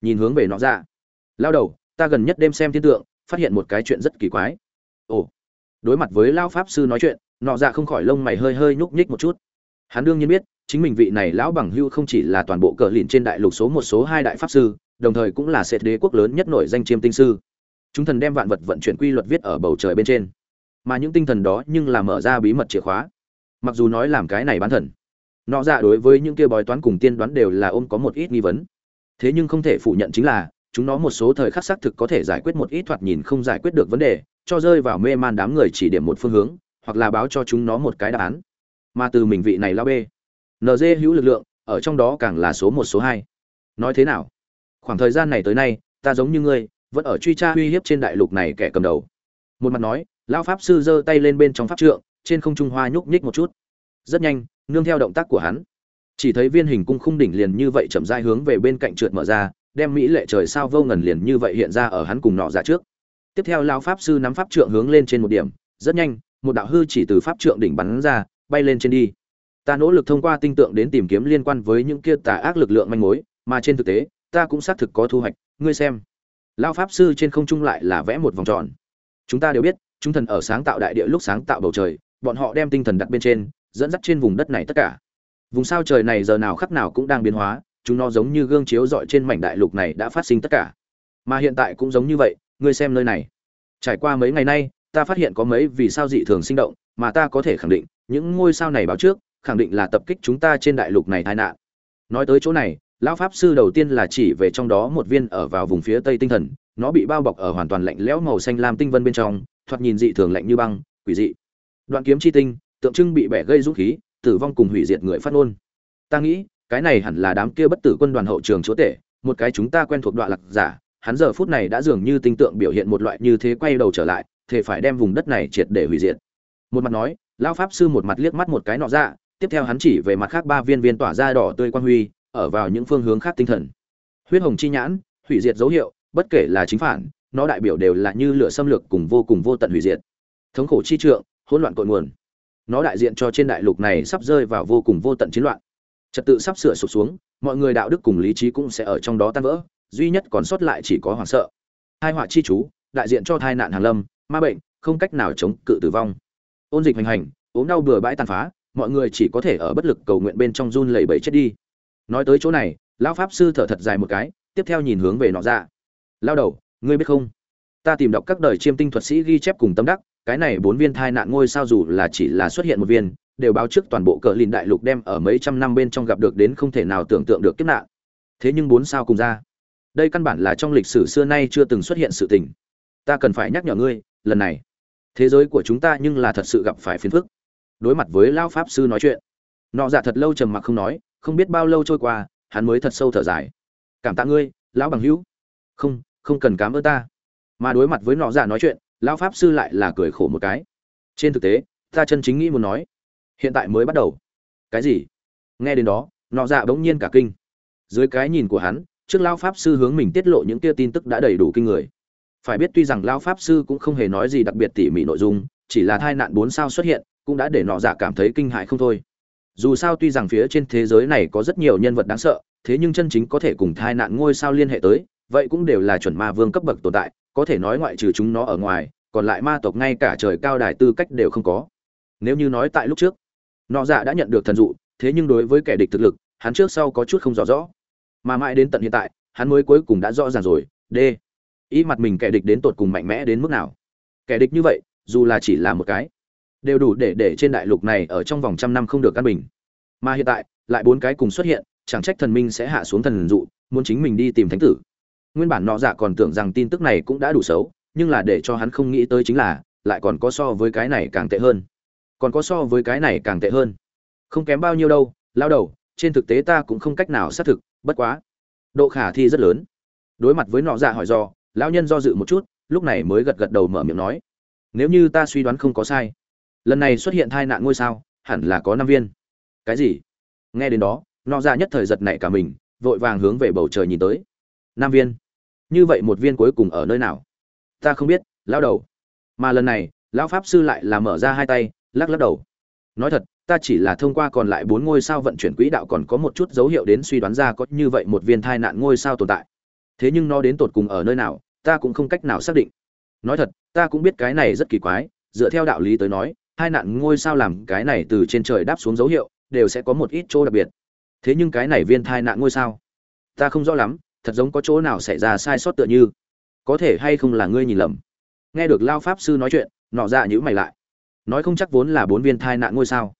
Nhìn hướng về nó ra. Lao đầu, ta gần nhất đêm xem thiên tượng, phát hiện một cái chuyện rất kỳ quái. Ồ. Đối mặt với lao pháp sư nói chuyện, nọ dạ không khỏi lông mày hơi hơi nhúc nhích một chút. Hắn đương nhiên biết, chính mình vị này lão bằng hưu không chỉ là toàn bộ cờ lìn trên đại lục số một, số hai đại pháp sư, đồng thời cũng là sệt đế quốc lớn nhất nổi danh chiêm tinh sư chúng thần đem vạn vật vận chuyển quy luật viết ở bầu trời bên trên. Mà những tinh thần đó nhưng là mở ra bí mật chìa khóa. Mặc dù nói làm cái này bán thần, nọ dạ đối với những kia bói toán cùng tiên đoán đều là ôm có một ít nghi vấn. Thế nhưng không thể phủ nhận chính là, chúng nó một số thời khắc xác thực có thể giải quyết một ít thoạt nhìn không giải quyết được vấn đề, cho rơi vào mê man đám người chỉ điểm một phương hướng, hoặc là báo cho chúng nó một cái đáp án. Mà từ mình vị này lao bê nd hữu lực lượng, ở trong đó càng là số một, số hai. Nói thế nào? Khoảng thời gian này tới nay, ta giống như ngươi vẫn ở truy tra uy hiếp trên đại lục này kẻ cầm đầu. Một mặt nói lao pháp sư giơ tay lên bên trong pháp trượng, trên không trung hoa nhúc nhích một chút. Rất nhanh, nương theo động tác của hắn, chỉ thấy viên hình cung khung đỉnh liền như vậy chậm rãi hướng về bên cạnh trượt mở ra, đem mỹ lệ trời sao vô ngần liền như vậy hiện ra ở hắn cùng nọ ra trước. Tiếp theo lao pháp sư nắm pháp trượng hướng lên trên một điểm, rất nhanh, một đạo hư chỉ từ pháp trượng đỉnh bắn ra, bay lên trên đi. Ta nỗ lực thông qua tinh tượng đến tìm kiếm liên quan với những kia tà ác lực lượng manh mối, mà trên thực tế, ta cũng xác thực có thu hoạch, ngươi xem lao pháp sư trên không trung lại là vẽ một vòng tròn. Chúng ta đều biết, chúng thần ở sáng tạo đại địa lúc sáng tạo bầu trời, bọn họ đem tinh thần đặt bên trên, dẫn dắt trên vùng đất này tất cả. Vùng sao trời này giờ nào khắc nào cũng đang biến hóa, chúng nó giống như gương chiếu dọi trên mảnh đại lục này đã phát sinh tất cả. Mà hiện tại cũng giống như vậy, ngươi xem nơi này. Trải qua mấy ngày nay, ta phát hiện có mấy vì sao dị thường sinh động, mà ta có thể khẳng định, những ngôi sao này báo trước, khẳng định là tập kích chúng ta trên đại lục này tai nạn. Nói tới chỗ này lão pháp sư đầu tiên là chỉ về trong đó một viên ở vào vùng phía tây tinh thần, nó bị bao bọc ở hoàn toàn lạnh lẽo màu xanh lam tinh vân bên trong, thoạt nhìn dị thường lạnh như băng, quỷ dị. Đoạn kiếm chi tinh, tượng trưng bị bẻ gây rút khí, tử vong cùng hủy diệt người phát ngôn. Ta nghĩ, cái này hẳn là đám kia bất tử quân đoàn hậu trường chúa tể, một cái chúng ta quen thuộc đoạn lạc giả, hắn giờ phút này đã dường như tinh tượng biểu hiện một loại như thế quay đầu trở lại thể phải đem vùng đất này triệt để hủy diệt. Một mặt nói, lão pháp sư một mặt liếc mắt một cái nọ ra, tiếp theo hắn chỉ về mặt khác ba viên viên tỏa ra đỏ tươi quan huy ở vào những phương hướng khác tinh thần. Huyết hồng chi nhãn, hủy diệt dấu hiệu, bất kể là chính phản, nó đại biểu đều là như lửa xâm lược cùng vô cùng vô tận hủy diệt. Thống khổ chi trượng, hỗn loạn cội nguồn. Nó đại diện cho trên đại lục này sắp rơi vào vô cùng vô tận chiến loạn. Trật tự sắp sửa sụp xuống, mọi người đạo đức cùng lý trí cũng sẽ ở trong đó tan vỡ, duy nhất còn sót lại chỉ có hoảng sợ. Hai họa chi chú, đại diện cho tai nạn hàng lâm, ma bệnh, không cách nào chống cự tử vong. Ôn dịch hành hành, ốm đau bừa bãi tàn phá, mọi người chỉ có thể ở bất lực cầu nguyện bên trong run lẩy bẩy chết đi nói tới chỗ này, lão pháp sư thở thật dài một cái, tiếp theo nhìn hướng về nọ ra lao đầu, ngươi biết không? Ta tìm đọc các đời chiêm tinh thuật sĩ ghi chép cùng tâm đắc, cái này bốn viên thai nạn ngôi sao dù là chỉ là xuất hiện một viên, đều báo trước toàn bộ cờ lìn đại lục đem ở mấy trăm năm bên trong gặp được đến không thể nào tưởng tượng được kiếp nạn. Thế nhưng bốn sao cùng ra, đây căn bản là trong lịch sử xưa nay chưa từng xuất hiện sự tình. Ta cần phải nhắc nhở ngươi, lần này, thế giới của chúng ta nhưng là thật sự gặp phải phiền phức. Đối mặt với lao pháp sư nói chuyện, nọ dạ thật lâu trầm mặc không nói không biết bao lâu trôi qua, hắn mới thật sâu thở dài. Cảm tạ ngươi, lão bằng hữu. Không không cần cám ơn ta. Mà đối mặt với nọ giả nói chuyện, lão pháp sư lại là cười khổ một cái. Trên thực tế, ta chân chính nghĩ muốn nói, hiện tại mới bắt đầu. Cái gì? Nghe đến đó, nọ dạ bỗng nhiên cả kinh. Dưới cái nhìn của hắn, trước lao pháp sư hướng mình tiết lộ những kia tin tức đã đầy đủ kinh người. Phải biết tuy rằng lao pháp sư cũng không hề nói gì đặc biệt tỉ mỉ nội dung, chỉ là tai nạn bốn sao xuất hiện, cũng đã để nọ giả cảm thấy kinh hại không thôi dù sao tuy rằng phía trên thế giới này có rất nhiều nhân vật đáng sợ, thế nhưng chân chính có thể cùng tai nạn ngôi sao liên hệ tới, vậy cũng đều là chuẩn ma vương cấp bậc tồn tại, có thể nói ngoại trừ chúng nó ở ngoài, còn lại ma tộc ngay cả trời cao đài tư cách đều không có. Nếu như nói tại lúc trước, nọ dạ đã nhận được thần dụ, thế nhưng đối với kẻ địch thực lực, hắn trước sau có chút không rõ rõ. Mà mãi đến tận hiện tại, hắn mới cuối cùng đã rõ ràng rồi d ý mặt mình kẻ địch đến tột cùng mạnh mẽ đến mức nào? Kẻ địch như vậy, dù là chỉ là một cái đều đủ để để trên đại lục này ở trong vòng trăm năm không được căn bình. Mà hiện tại, lại bốn cái cùng xuất hiện, chẳng trách thần minh sẽ hạ xuống thần dụ, muốn chính mình đi tìm thánh tử. Nguyên bản nọ dạ còn tưởng rằng tin tức này cũng đã đủ xấu, nhưng là để cho hắn không nghĩ tới chính là, lại còn có so với cái này càng tệ hơn. Còn có so với cái này càng tệ hơn. Không kém bao nhiêu đâu, lao đầu, trên thực tế ta cũng không cách nào xác thực, bất quá. Độ khả thi rất lớn. Đối mặt với nọ dạ hỏi do, lão nhân do dự một chút, lúc này mới gật gật đầu mở miệng nói, nếu như ta suy đoán không có sai lần này xuất hiện tai nạn ngôi sao, hẳn là có năm viên. Cái gì? Nghe đến đó, nọ ra nhất thời giật nảy cả mình, vội vàng hướng về bầu trời nhìn tới. Năm viên. Như vậy một viên cuối cùng ở nơi nào? Ta không biết, lão đầu. Mà lần này, lão pháp sư lại là mở ra hai tay, lắc lắc đầu. Nói thật, ta chỉ là thông qua còn lại bốn ngôi sao vận chuyển quỹ đạo còn có một chút dấu hiệu đến suy đoán ra có như vậy một viên thai nạn ngôi sao tồn tại. Thế nhưng nó đến tột cùng ở nơi nào, ta cũng không cách nào xác định. Nói thật, ta cũng biết cái này rất kỳ quái, dựa theo đạo lý tới nói hai nạn ngôi sao làm cái này từ trên trời đáp xuống dấu hiệu, đều sẽ có một ít chỗ đặc biệt. Thế nhưng cái này viên thai nạn ngôi sao? Ta không rõ lắm, thật giống có chỗ nào xảy ra sai sót tựa như. Có thể hay không là ngươi nhìn lầm? Nghe được lao pháp sư nói chuyện, nọ dạ nhữ mày lại. Nói không chắc vốn là bốn viên thai nạn ngôi sao.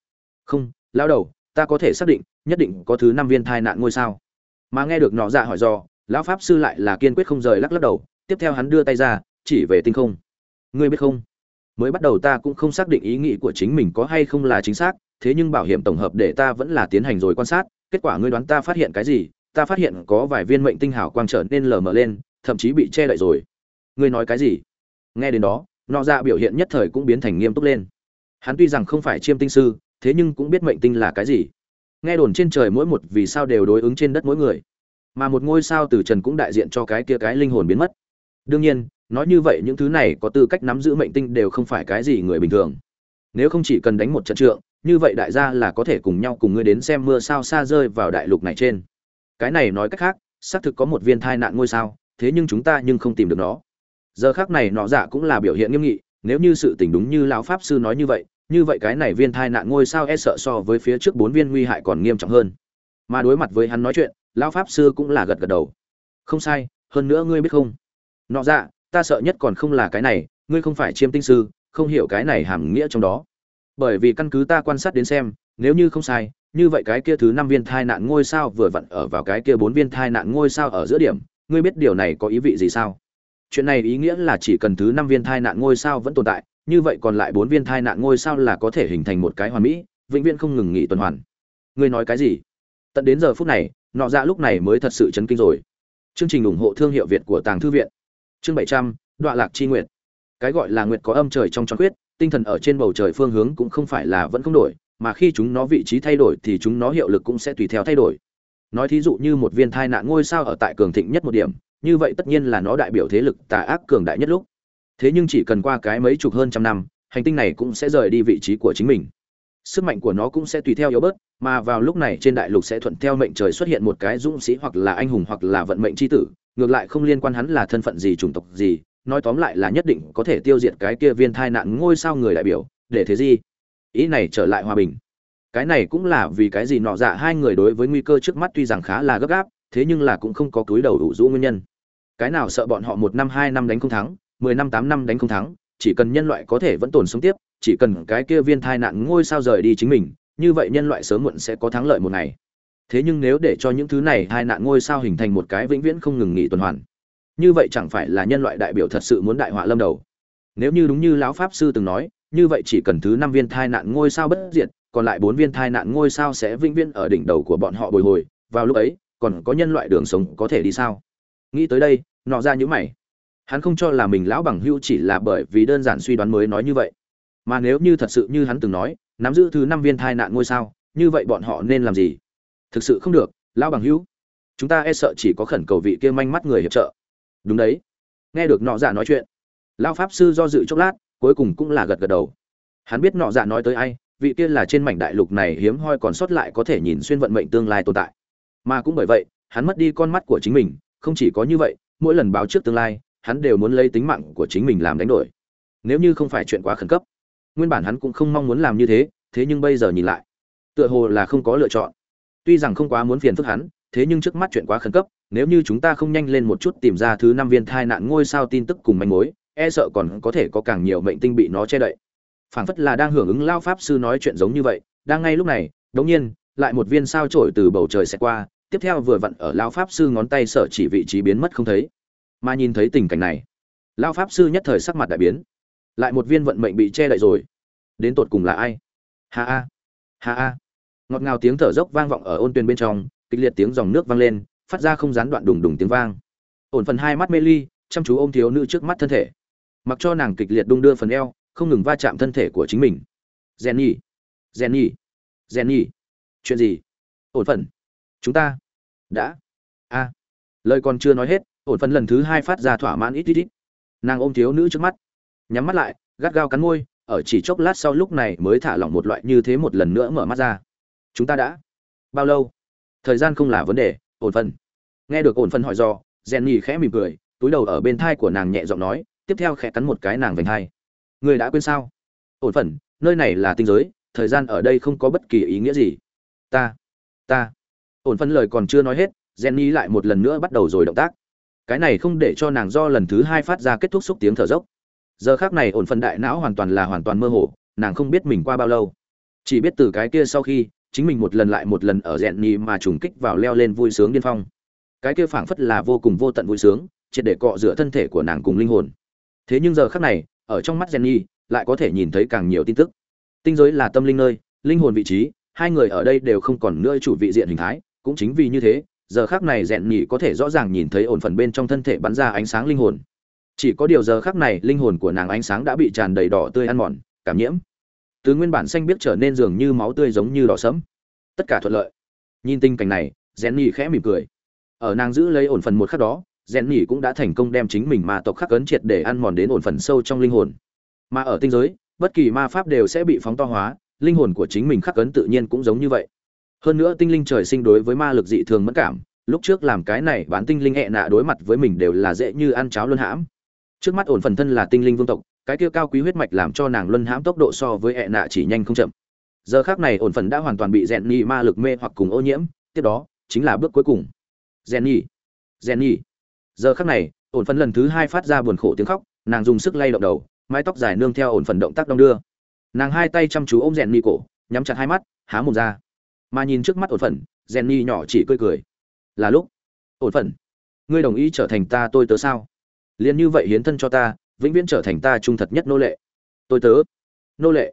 Không, lao đầu, ta có thể xác định, nhất định có thứ năm viên thai nạn ngôi sao. Mà nghe được nọ dạ hỏi dò lão pháp sư lại là kiên quyết không rời lắc lắc đầu, tiếp theo hắn đưa tay ra, chỉ về tinh không. Ngươi biết không? Mới bắt đầu ta cũng không xác định ý nghĩ của chính mình có hay không là chính xác, thế nhưng bảo hiểm tổng hợp để ta vẫn là tiến hành rồi quan sát, kết quả ngươi đoán ta phát hiện cái gì, ta phát hiện có vài viên mệnh tinh hảo quang trở nên lờ mờ lên, thậm chí bị che đậy rồi. Ngươi nói cái gì? Nghe đến đó, nọ dạ biểu hiện nhất thời cũng biến thành nghiêm túc lên. Hắn tuy rằng không phải chiêm tinh sư, thế nhưng cũng biết mệnh tinh là cái gì. Nghe đồn trên trời mỗi một vì sao đều đối ứng trên đất mỗi người, mà một ngôi sao từ trần cũng đại diện cho cái kia cái linh hồn biến mất. Đương nhiên nói như vậy những thứ này có tư cách nắm giữ mệnh tinh đều không phải cái gì người bình thường. Nếu không chỉ cần đánh một trận trượng, như vậy đại gia là có thể cùng nhau cùng ngươi đến xem mưa sao xa rơi vào đại lục này trên. Cái này nói cách khác, xác thực có một viên thai nạn ngôi sao, thế nhưng chúng ta nhưng không tìm được nó. Giờ khác này nọ dạ cũng là biểu hiện nghiêm nghị, nếu như sự tình đúng như lão pháp sư nói như vậy như vậy cái này viên thai nạn ngôi sao e sợ so với phía trước bốn viên nguy hại còn nghiêm trọng hơn. Mà đối mặt với hắn nói chuyện, lão pháp sư cũng là gật gật đầu. Không sai, hơn nữa ngươi biết không? Nọ dạ ta sợ nhất còn không là cái này, ngươi không phải chiêm tinh sư, không hiểu cái này hàm nghĩa trong đó. Bởi vì căn cứ ta quan sát đến xem, nếu như không sai, như vậy cái kia thứ năm viên thai nạn ngôi sao vừa vặn ở vào cái kia bốn viên thai nạn ngôi sao ở giữa điểm, ngươi biết điều này có ý vị gì sao? Chuyện này ý nghĩa là chỉ cần thứ năm viên thai nạn ngôi sao vẫn tồn tại, như vậy còn lại bốn viên thai nạn ngôi sao là có thể hình thành một cái hoàn mỹ, vĩnh viễn không ngừng nghỉ tuần hoàn. Ngươi nói cái gì? Tận đến giờ phút này, nọ ra lúc này mới thật sự chấn kinh rồi. Chương trình ủng hộ thương hiệu việt của tàng thư viện chương bảy trăm đoạn lạc chi nguyệt. Cái gọi là nguyệt có âm trời trong tròn quyết tinh thần ở trên bầu trời phương hướng cũng không phải là vẫn không đổi, mà khi chúng nó vị trí thay đổi thì chúng nó hiệu lực cũng sẽ tùy theo thay đổi. Nói thí dụ như một viên thai nạn ngôi sao ở tại cường thịnh nhất một điểm, như vậy tất nhiên là nó đại biểu thế lực tà ác cường đại nhất lúc. Thế nhưng chỉ cần qua cái mấy chục hơn trăm năm, hành tinh này cũng sẽ rời đi vị trí của chính mình. Sức mạnh của nó cũng sẽ tùy theo yếu bớt mà vào lúc này trên đại lục sẽ thuận theo mệnh trời xuất hiện một cái dũng sĩ hoặc là anh hùng hoặc là vận mệnh c h i tử, ngược lại không liên quan hắn là thân phận gì, chủng tộc gì, nói tóm lại là nhất định có thể tiêu diệt cái kia viên thai nạn ngôi sao người đại biểu, để thế gì? Ý này trở lại hòa bình. Cái này cũng là vì cái gì nọ dạ hai người đối với nguy cơ trước mắt tuy rằng khá là gấp gáp, thế nhưng là cũng không có túi đầu đủ rũ nguyên nhân. Cái nào sợ bọn họ một năm, hai năm đánh không thắng, mười năm, tám năm đánh không thắng, chỉ cần nhân loại có thể vẫn tồn sống tiếp, chỉ cần cái kia viên thai nạn ngôi sao rời đi chính mình như vậy nhân loại sớm muộn sẽ có thắng lợi một ngày. Thế nhưng nếu để cho những thứ này hai nạn ngôi sao hình thành một cái vĩnh viễn không ngừng nghỉ tuần hoàn, như vậy chẳng phải là nhân loại đại biểu thật sự muốn đại họa lâm đầu. Nếu như đúng như lão pháp sư từng nói, như vậy chỉ cần thứ năm viên thai nạn ngôi sao bất diệt, còn lại bốn viên thai nạn ngôi sao sẽ vĩnh viễn ở đỉnh đầu của bọn họ bồi hồi, vào lúc ấy, còn có nhân loại đường sống có thể đi sao? Nghĩ tới đây, nọ ra những mày. Hắn không cho là mình lão bằng hưu chỉ là bởi vì đơn giản suy đoán mới nói như vậy. Mà nếu như thật sự như hắn từng nói nắm giữ thứ năm viên thai nạn ngôi sao, như vậy bọn họ nên làm gì? Thực sự không được, lão bằng hữu. Chúng ta e sợ chỉ có khẩn cầu vị kia manh mắt người hiệp trợ. Đúng đấy. Nghe được nọ dạ nói chuyện lao pháp sư do dự chốc lát, cuối cùng cũng là gật gật đầu. Hắn biết nọ dạ nói tới ai, vị kia là trên mảnh đại lục này hiếm hoi còn sót lại có thể nhìn xuyên vận mệnh tương lai tồn tại. Mà cũng bởi vậy, hắn mất đi con mắt của chính mình, không chỉ có như vậy, mỗi lần báo trước tương lai, hắn đều muốn lấy tính mạng của chính mình làm đánh đổi. Nếu như không phải chuyện quá khẩn cấp nguyên bản hắn cũng không mong muốn làm như thế thế nhưng bây giờ nhìn lại, tựa hồ là không có lựa chọn. Tuy rằng không quá muốn phiền phức hắn, thế nhưng trước mắt chuyện quá khẩn cấp, nếu như chúng ta không nhanh lên một chút tìm ra thứ năm viên thai nạn ngôi sao tin tức cùng manh mối e sợ còn có thể có càng nhiều mệnh tinh bị nó che đậy. Phảng phất là đang hưởng ứng lao pháp sư nói chuyện giống như vậy, đang ngay lúc này đống nhiên, lại một viên sao trổi từ bầu trời sẽ qua, tiếp theo vừa vặn ở lao pháp sư ngón tay sở chỉ vị trí biến mất không thấy. Mà nhìn thấy tình cảnh này, lao pháp sư nhất thời sắc mặt đại biến lại một viên vận mệnh bị che đậy rồi. Đến tột cùng là ai? Ha a ha a ngọt ngào tiếng thở dốc vang vọng ở ôn tuyền bên trong, kịch liệt tiếng dòng nước vang lên, phát ra không gián đoạn đùng đùng tiếng vang. Ổn phần hai mắt mê ly, chăm chú ôm thiếu nữ trước mắt thân thể. Mặc cho nàng kịch liệt đung đưa phần eo, không ngừng va chạm thân thể của chính mình. Jenny jenny jenny. Chuyện gì? Ổn phần, chúng ta đã a lời còn chưa nói hết, ổn phần lần thứ hai phát ra thỏa mãn ít ít ít. Nàng ôm thiếu nữ trước mắt nhắm mắt lại, gắt gao cắn môi, ở chỉ chốc lát sau lúc này mới thả lỏng một loại như thế một lần nữa mở mắt ra. Chúng ta đã. Bao lâu? Thời gian không là vấn đề, ổn phần nghe được ổn phần hỏi do rèn nhì khẽ mỉm cười, túi đầu ở bên thai của nàng nhẹ giọng nói, tiếp theo khẽ cắn một cái nàng vành thai người đã quên sao? Ổn phần nơi này là tinh giới, thời gian ở đây không có bất kỳ ý nghĩa gì. Ta ta. Ổn phần lời còn chưa nói hết, jenny lại một lần nữa bắt đầu rồi động tác. Cái này không để cho nàng do lần thứ hai phát ra kết thúc xúc tiếng thở dốc giờ khác này ổn phần đại não hoàn toàn là hoàn toàn mơ hồ, nàng không biết mình qua bao lâu. Chỉ biết từ cái kia sau khi, chính mình một lần lại một lần ở rèn nhì mà trùng kích vào leo lên vui sướng điên phong. Cái kia phảng phất là vô cùng vô tận vui sướng, triệt để cọ rửa thân thể của nàng cùng linh hồn. Thế nhưng giờ khác này, ở trong mắt rèn nhì lại có thể nhìn thấy càng nhiều tin tức. Tinh giới là tâm linh nơi, linh hồn vị trí, hai người ở đây đều không còn nữa chủ vị diện hình thái, cũng chính vì như thế, giờ khác này rèn nhì có thể rõ ràng nhìn thấy ổn phần bên trong thân thể bắn ra ánh sáng linh hồn chỉ có điều giờ khắc này linh hồn của nàng ánh sáng đã bị tràn đầy đỏ tươi ăn mòn, cảm nhiễm. Từ nguyên bản xanh biết trở nên dường như máu tươi giống như đỏ sẫm. Tất cả thuận lợi. Nhìn tình cảnh này rèn nhì khẽ mỉm cười. Ở nàng giữ lấy ổn phần một khắc đó rèn nhì cũng đã thành công đem chính mình ma tộc khắc ấn triệt để ăn mòn đến ổn phần sâu trong linh hồn. Mà ở tinh giới, bất kỳ ma pháp đều sẽ bị phóng to hóa, linh hồn của chính mình khắc ấn tự nhiên cũng giống như vậy. Hơn nữa tinh linh trời sinh đối với ma lực dị thường mất cảm, lúc trước làm cái này bán tinh linh hẹ nạ đối mặt với mình đều là dễ như ăn cháo luân hãm trước mắt ổn phần thân là tinh linh vương tộc, cái kia cao quý huyết mạch làm cho nàng luân hãm tốc độ so với ẹ nạ chỉ nhanh không chậm. Giờ khác này ổn phần đã hoàn toàn bị rèn nhì ma lực mê hoặc cùng ô nhiễm, tiếp đó, chính là bước cuối cùng. Rèn nhì rèn nhì giờ khác này, ổn phần lần thứ hai phát ra buồn khổ tiếng khóc, nàng dùng sức lay động đầu, mái tóc dài nương theo ổn phần động tác đong đưa. Nàng hai tay chăm chú ôm rèn nhì cổ, nhắm chặt hai mắt, há mồm ra. Mà nhìn trước mắt ổn phần rèn nhì nhỏ chỉ cười cười. Là lúc. Ổn phần, ngươi đồng ý trở thành ta tôi tớ sao? Liền như vậy hiến thân cho ta, vĩnh viễn trở thành ta trung thật nhất nô lệ. Tôi tớ. Nô lệ.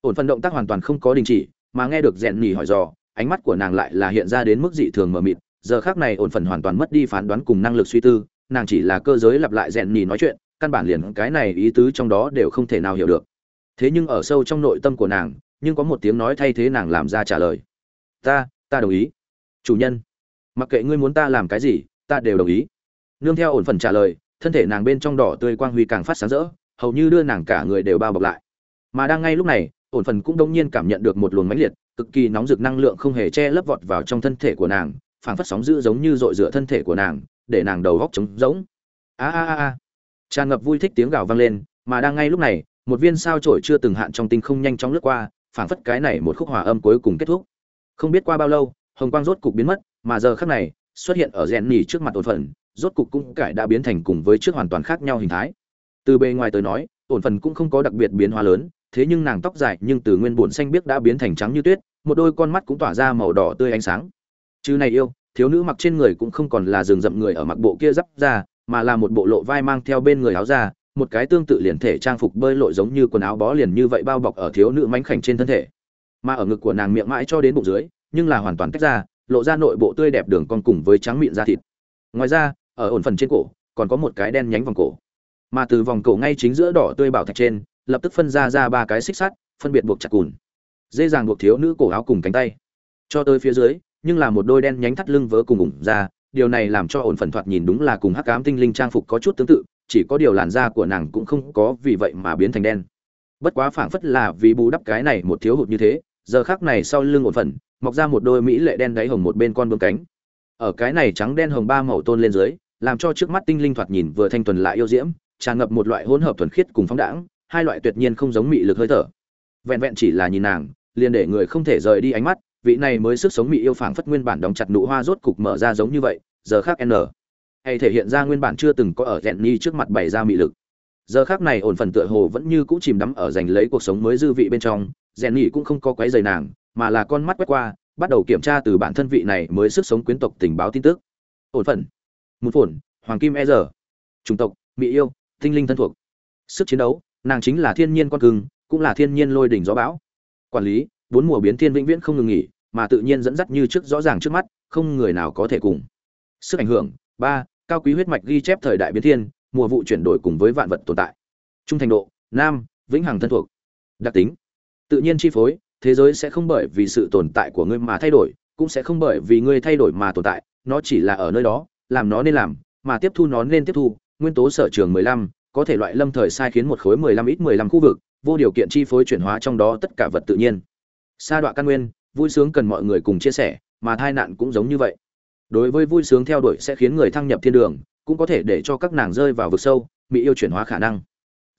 Ổn phần động tác hoàn toàn không có đình chỉ, mà nghe được rèn nhì hỏi dò, ánh mắt của nàng lại là hiện ra đến mức dị thường mờ mịt. Giờ khác này ổn phần hoàn toàn mất đi phán đoán cùng năng lực suy tư, nàng chỉ là cơ giới lặp lại rèn nhì nói chuyện, căn bản liền cái này ý tứ trong đó đều không thể nào hiểu được. Thế nhưng ở sâu trong nội tâm của nàng, nhưng có một tiếng nói thay thế nàng làm ra trả lời. Ta ta đồng ý. Chủ nhân, mặc kệ ngươi muốn ta làm cái gì, ta đều đồng ý. Nương theo ổn phần trả lời thân thể nàng bên trong đỏ tươi quang huy càng phát sáng rỡ, hầu như đưa nàng cả người đều bao bọc lại. Mà đang ngay lúc này, ổn phần cũng đông nhiên cảm nhận được một luồng mãnh liệt, cực kỳ nóng rực năng lượng không hề che lấp vọt vào trong thân thể của nàng, phảng phất sóng dữ giống như dội rửa thân thể của nàng, để nàng đầu góc trống rỗng. A a a a. Tràn ngập vui thích tiếng gào vang lên, mà đang ngay lúc này, một viên sao trổi chưa từng hạn trong tinh không nhanh chóng lướt qua, phảng phất cái này một khúc hòa âm cuối cùng kết thúc. Không biết qua bao lâu, hồng quang rốt cục biến mất, mà giờ khắc này, xuất hiện ở rèn nỉ trước mặt ổn phần rốt cục cũng cải đã biến thành cùng với trước hoàn toàn khác nhau hình thái. Từ bề ngoài tới nói, ổn phần cũng không có đặc biệt biến hóa lớn, thế nhưng nàng tóc dài nhưng từ nguyên bổn xanh biếc đã biến thành trắng như tuyết, một đôi con mắt cũng tỏa ra màu đỏ tươi ánh sáng. Chứ này yêu, thiếu nữ mặc trên người cũng không còn là rừng rậm người ở mặc bộ kia giáp ra mà là một bộ lộ vai mang theo bên người áo ra một cái tương tự liền thể trang phục bơi lội giống như quần áo bó liền như vậy bao bọc ở thiếu nữ mánh khảnh trên thân thể. Mà ở ngực của nàng miệng mãi cho đến bụng dưới, nhưng là hoàn toàn tách ra, lộ ra nội bộ tươi đẹp đường con cùng với trắng miệng da thịt. Ngoài ra ở ổn phần trên cổ, còn có một cái đen nhánh vòng cổ. Mà từ vòng cổ ngay chính giữa đỏ tươi bảo thạch trên, lập tức phân ra ra ba cái xích sắt, phân biệt buộc chặt cùn. Dễ dàng buộc thiếu nữ cổ áo cùng cánh tay. Cho tới phía dưới, nhưng là một đôi đen nhánh thắt lưng vớ cùng ủng ra, điều này làm cho ổn phần thoạt nhìn đúng là cùng hắc ám tinh linh trang phục có chút tương tự, chỉ có điều làn da của nàng cũng không có vì vậy mà biến thành đen. Bất quá phảng phất là vì bù đắp cái này một thiếu hụt như thế, giờ khác này sau lưng ổn phần, mọc ra một đôi mỹ lệ đen đáy hồng một bên con bướm cánh. Ở cái này trắng đen hồng ba màu tôn lên dưới làm cho trước mắt tinh linh thoạt nhìn vừa thanh thuần lại yêu diễm, tràn ngập một loại hỗn hợp thuần khiết cùng phóng đãng, hai loại tuyệt nhiên không giống mị lực hơi thở. Vẹn vẹn chỉ là nhìn nàng, liền để người không thể rời đi ánh mắt, vị này mới sức sống mị yêu phảng phất nguyên bản đóng chặt nụ hoa rốt cục mở ra giống như vậy, giờ khác n. Hay thể hiện ra nguyên bản chưa từng có ở rèn ni trước mặt bày ra mị lực. Giờ khác này ổn phần tựa hồ vẫn như cũ chìm đắm ở giành lấy cuộc sống mới dư vị bên trong rèn ni cũng không có quấy giày nàng, mà là con mắt quét qua, bắt đầu kiểm tra từ bản thân vị này mới sức sống quyến tộc tình báo tin tức. Ổn phần một phổn hoàng kim e giờ chủng tộc, mỹ yêu, tinh linh thân thuộc. Sức chiến đấu, nàng chính là thiên nhiên con cưng, cũng là thiên nhiên lôi đỉnh gió bão. Quản lý, bốn mùa biến thiên vĩnh viễn không ngừng nghỉ, mà tự nhiên dẫn dắt như trước rõ ràng trước mắt, không người nào có thể cùng. Sức ảnh hưởng, ba, cao quý huyết mạch ghi chép thời đại biến thiên, mùa vụ chuyển đổi cùng với vạn vật tồn tại. Trung thành độ, nam, vĩnh hằng thân thuộc. Đặc tính, tự nhiên chi phối, thế giới sẽ không bởi vì sự tồn tại của ngươi mà thay đổi, cũng sẽ không bởi vì ngươi thay đổi mà tồn tại, nó chỉ là ở nơi đó làm nó nên làm mà tiếp thu nó nên tiếp thu nguyên tố sở trường 15, có thể loại lâm thời sai khiến một khối 15 ít 15 khu vực vô điều kiện chi phối chuyển hóa trong đó tất cả vật tự nhiên. Sa đoạn căn nguyên vui sướng cần mọi người cùng chia sẻ mà tai nạn cũng giống như vậy. Đối với vui sướng theo đuổi sẽ khiến người thăng nhập thiên đường cũng có thể để cho các nàng rơi vào vực sâu bị yêu chuyển hóa khả năng.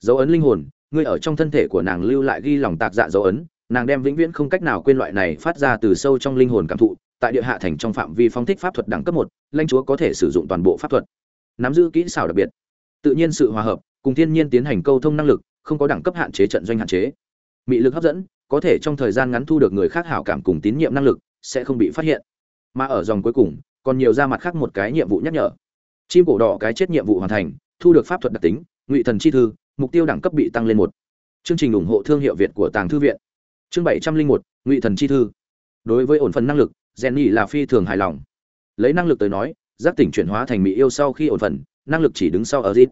Dấu ấn linh hồn ngươi ở trong thân thể của nàng lưu lại ghi lòng tạc dạ dấu ấn nàng đem vĩnh viễn không cách nào quên loại này phát ra từ sâu trong linh hồn cảm thụ tại địa hạ thành trong phạm vi phong thích pháp thuật đẳng cấp một, lãnh chúa có thể sử dụng toàn bộ pháp thuật. Nắm giữ kỹ xảo đặc biệt. Tự nhiên sự hòa hợp, cùng thiên nhiên tiến hành câu thông năng lực, không có đẳng cấp hạn chế trận doanh hạn chế. Mị lực hấp dẫn, có thể trong thời gian ngắn thu được người khác hảo cảm cùng tín nhiệm năng lực, sẽ không bị phát hiện. Mà ở dòng cuối cùng, còn nhiều ra mặt khác một cái nhiệm vụ nhắc nhở. Chim cổ đỏ cái chết nhiệm vụ hoàn thành, thu được pháp thuật đặc tính, ngụy thần chi thư, mục tiêu đẳng cấp bị tăng lên một. Chương trình ủng hộ thương hiệu việt của tàng thư viện. Chương bảy trăm linh một, ngụy thần chi thư. Đối với ổn phần năng lực rèn nhị là phi thường hài lòng. Lấy năng lực tới nói, giác tỉnh chuyển hóa thành mỹ yêu sau khi ổn phần năng lực chỉ đứng sau ở zit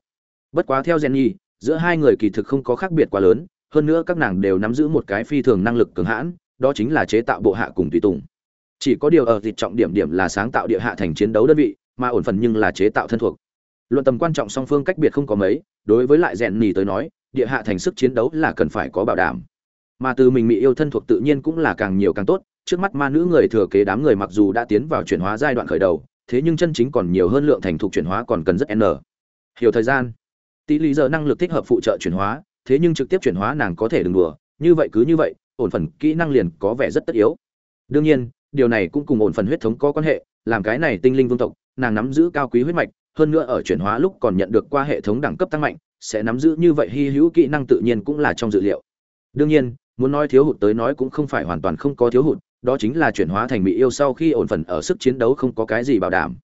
bất quá theo jenny, giữa hai người kỳ thực không có khác biệt quá lớn, hơn nữa các nàng đều nắm giữ một cái phi thường năng lực cường hãn, đó chính là chế tạo bộ hạ cùng tùy tùng. Chỉ có điều ở dịch trọng điểm điểm là sáng tạo địa hạ thành chiến đấu đơn vị, mà ổn phần nhưng là chế tạo thân thuộc. Luận tầm quan trọng song phương cách biệt không có mấy, đối với lại rèn nhì tới nói, địa hạ thành sức chiến đấu là cần phải có bảo đảm. Mà từ mình mỹ yêu thân thuộc tự nhiên cũng là càng nhiều càng tốt trước mắt ma nữ người thừa kế đám người mặc dù đã tiến vào chuyển hóa giai đoạn khởi đầu, thế nhưng chân chính còn nhiều hơn lượng thành thục chuyển hóa còn cần rất n. Hiểu thời gian. Tỷ lý giờ năng lực thích hợp phụ trợ chuyển hóa, thế nhưng trực tiếp chuyển hóa nàng có thể đừng đùa, như vậy cứ như vậy, ổn phần kỹ năng liền có vẻ rất tất yếu. Đương nhiên, điều này cũng cùng ổn phần huyết thống có quan hệ, làm cái này tinh linh vương tộc, nàng nắm giữ cao quý huyết mạch, hơn nữa ở chuyển hóa lúc còn nhận được qua hệ thống đẳng cấp tăng mạnh, sẽ nắm giữ như vậy hy hữu kỹ năng tự nhiên cũng là trong dự liệu. Đương nhiên, muốn nói thiếu hụt tới nói cũng không phải hoàn toàn không có thiếu hụt đó chính là chuyển hóa thành mỹ yêu sau khi ổn phần ở sức chiến đấu không có cái gì bảo đảm.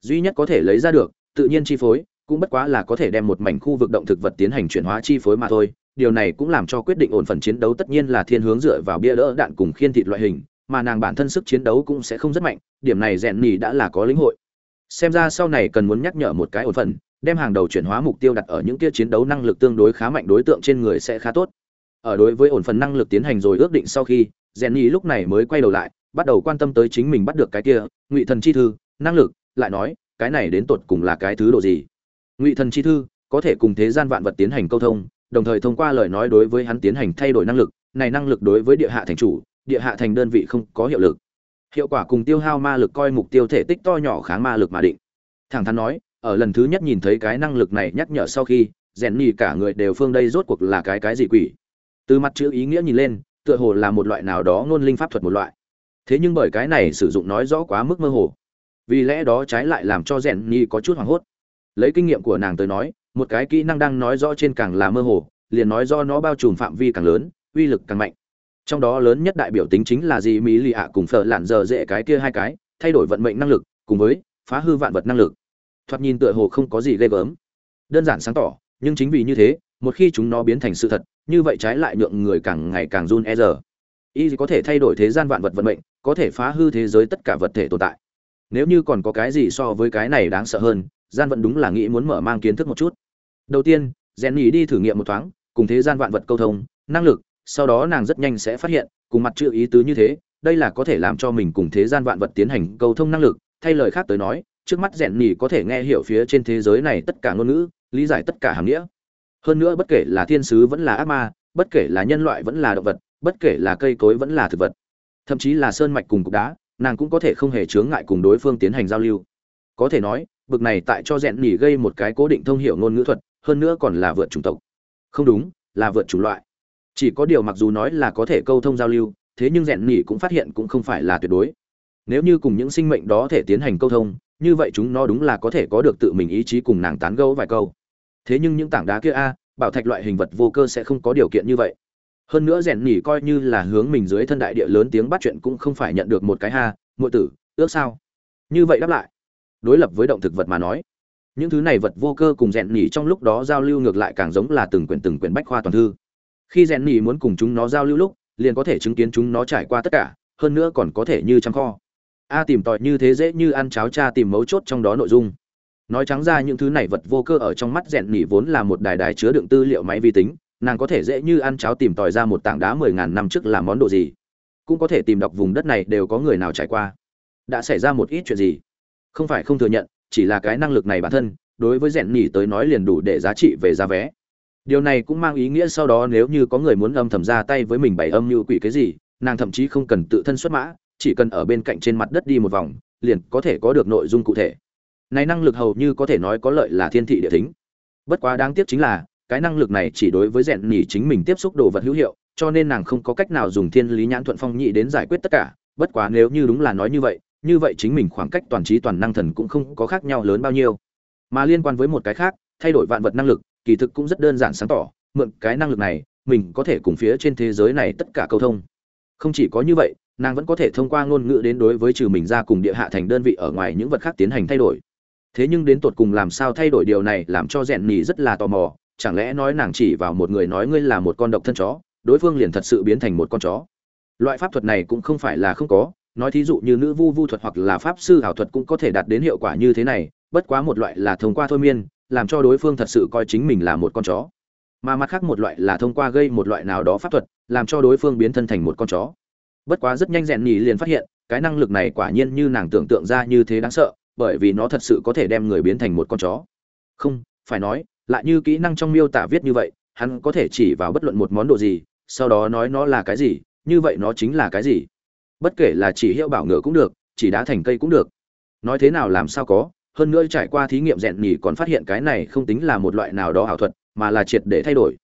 Duy nhất có thể lấy ra được, tự nhiên chi phối, cũng bất quá là có thể đem một mảnh khu vực động thực vật tiến hành chuyển hóa chi phối mà thôi. Điều này cũng làm cho quyết định ổn phần chiến đấu tất nhiên là thiên hướng dựa vào bia đỡ đạn cùng khiên thịt loại hình, mà nàng bản thân sức chiến đấu cũng sẽ không rất mạnh, điểm này rèn nỉ đã là có lĩnh hội. Xem ra sau này cần muốn nhắc nhở một cái ổn phần, đem hàng đầu chuyển hóa mục tiêu đặt ở những kia chiến đấu năng lực tương đối khá mạnh đối tượng trên người sẽ khá tốt. Ở đối với ổn phần năng lực tiến hành rồi ước định sau khi rèn nhì lúc này mới quay đầu lại, bắt đầu quan tâm tới chính mình bắt được cái kia, ngụy thần chi thư, năng lực, lại nói, cái này đến tột cùng là cái thứ độ gì? Ngụy thần chi thư, có thể cùng thế gian vạn vật tiến hành câu thông, đồng thời thông qua lời nói đối với hắn tiến hành thay đổi năng lực, này năng lực đối với địa hạ thành chủ, địa hạ thành đơn vị không có hiệu lực. Hiệu quả cùng tiêu hao ma lực coi mục tiêu thể tích to nhỏ kháng ma lực mà định. Thẳng thắn nói, ở lần thứ nhất nhìn thấy cái năng lực này nhắc nhở sau khi rèn nhì cả người đều phương đây rốt cuộc là cái cái gì quỷ. Từ mặt chữ ý nghĩa nhìn lên tựa hồ là một loại nào đó ngôn linh pháp thuật một loại. Thế nhưng bởi cái này sử dụng nói rõ quá mức mơ hồ. Vì lẽ đó trái lại làm cho rèn Nhi có chút hoảng hốt. Lấy kinh nghiệm của nàng tới nói, một cái kỹ năng đang nói rõ trên càng là mơ hồ, liền nói do nó bao trùm phạm vi càng lớn, uy lực càng mạnh. Trong đó lớn nhất đại biểu tính chính là gì mỹ lì ạ cùng phở lạn giờ dễ cái kia hai cái, thay đổi vận mệnh năng lực, cùng với phá hư vạn vật năng lực. Thoạt nhìn tựa hồ không có gì ghê gớm. Đơn giản sáng tỏ, nhưng chính vì như thế một khi chúng nó biến thành sự thật, như vậy trái lại nhượng người càng ngày càng run e giờ y có thể thay đổi thế gian vạn vật vận mệnh, có thể phá hư thế giới tất cả vật thể tồn tại. Nếu như còn có cái gì so với cái này đáng sợ hơn, gian vẫn đúng là nghĩ muốn mở mang kiến thức một chút. Đầu tiên rèn nhỉ đi thử nghiệm một thoáng, cùng thế gian vạn vật câu thông, năng lực, sau đó nàng rất nhanh sẽ phát hiện, cùng mặt chữ ý tứ như thế, đây là có thể làm cho mình cùng thế gian vạn vật tiến hành câu thông năng lực. Thay lời khác tới nói, trước mắt rèn nhỉ có thể nghe hiểu phía trên thế giới này tất cả ngôn ngữ, lý giải tất cả hàm nghĩa hơn nữa bất kể là thiên sứ vẫn là ác ma, bất kể là nhân loại vẫn là động vật, bất kể là cây cối vẫn là thực vật. Thậm chí là sơn mạch cùng cục đá, nàng cũng có thể không hề chướng ngại cùng đối phương tiến hành giao lưu. Có thể nói, bực này tại cho rèn nhỉ gây một cái cố định thông hiểu ngôn ngữ thuật, hơn nữa còn là vượt chủng tộc. Không đúng, là vượt chủng loại. Chỉ có điều mặc dù nói là có thể câu thông giao lưu, thế nhưng rèn nhỉ cũng phát hiện cũng không phải là tuyệt đối. Nếu như cùng những sinh mệnh đó thể tiến hành câu thông, như vậy chúng nó đúng là có thể có được tự mình ý chí cùng nàng tán gẫu vài câu thế nhưng những tảng đá kia a, bảo thạch loại hình vật vô cơ sẽ không có điều kiện như vậy. Hơn nữa rèn nhỉ coi như là hướng mình dưới thân đại địa lớn tiếng bắt chuyện cũng không phải nhận được một cái ha, muội tử, ước sao? Như vậy đáp lại, đối lập với động thực vật mà nói, những thứ này vật vô cơ cùng rèn nhỉ trong lúc đó giao lưu ngược lại càng giống là từng quyển từng quyển bách khoa toàn thư. Khi rèn nhỉ muốn cùng chúng nó giao lưu lúc, liền có thể chứng kiến chúng nó trải qua tất cả, hơn nữa còn có thể như trăm kho. A tìm tòi như thế dễ như ăn cháo cha tìm mấu chốt trong đó nội dung nói trắng ra những thứ này vật vô cơ ở trong mắt rèn Nỉ vốn là một đài đài chứa đựng tư liệu máy vi tính, nàng có thể dễ như ăn cháo tìm tòi ra một tảng đá mười ngàn năm trước là món đồ gì. Cũng có thể tìm đọc vùng đất này đều có người nào trải qua. Đã xảy ra một ít chuyện gì? Không phải không thừa nhận, chỉ là cái năng lực này bản thân, đối với rèn Nỉ tới nói liền đủ để giá trị về giá vé. Điều này cũng mang ý nghĩa sau đó nếu như có người muốn âm thầm ra tay với mình bày âm như quỷ cái gì, nàng thậm chí không cần tự thân xuất mã, chỉ cần ở bên cạnh trên mặt đất đi một vòng, liền có thể có được nội dung cụ thể này năng lực hầu như có thể nói có lợi là thiên thị địa thính. Bất quá đáng tiếc chính là, cái năng lực này chỉ đối với rèn nhỉ chính mình tiếp xúc đồ vật hữu hiệu, cho nên nàng không có cách nào dùng thiên lý nhãn thuận phong nhị đến giải quyết tất cả. Bất quá nếu như đúng là nói như vậy như vậy chính mình khoảng cách toàn trí toàn năng thần cũng không có khác nhau lớn bao nhiêu. Mà liên quan với một cái khác, thay đổi vạn vật năng lực, kỳ thực cũng rất đơn giản sáng tỏ, mượn cái năng lực này, mình có thể cùng phía trên thế giới này tất cả câu thông. Không chỉ có như vậy, nàng vẫn có thể thông qua ngôn ngữ đến đối với trừ mình ra cùng địa hạ thành đơn vị ở ngoài những vật khác tiến hành thay đổi thế nhưng đến tột cùng làm sao thay đổi điều này làm cho rèn nhì rất là tò mò. Chẳng lẽ nói nàng chỉ vào một người nói ngươi là một con độc thân chó, đối phương liền thật sự biến thành một con chó? Loại pháp thuật này cũng không phải là không có. Nói thí dụ như nữ vu vu thuật hoặc là pháp sư ảo thuật cũng có thể đạt đến hiệu quả như thế này, bất quá một loại là thông qua thôi miên, làm cho đối phương thật sự coi chính mình là một con chó. Mà mặt khác một loại là thông qua gây một loại nào đó pháp thuật, làm cho đối phương biến thân thành một con chó. Bất quá rất nhanh rèn nhì liền phát hiện, cái năng lực này quả nhiên như nàng tưởng tượng ra như thế đáng sợ bởi vì nó thật sự có thể đem người biến thành một con chó. Không, phải nói, lại như kỹ năng trong miêu tả viết như vậy, hắn có thể chỉ vào bất luận một món đồ gì, sau đó nói nó là cái gì, như vậy nó chính là cái gì. Bất kể là chỉ hiệu bảo ngựa cũng được, chỉ đá thành cây cũng được. Nói thế nào làm sao có, hơn nữa trải qua thí nghiệm rèn nhỉ còn phát hiện cái này không tính là một loại nào đó ảo thuật, mà là triệt để thay đổi.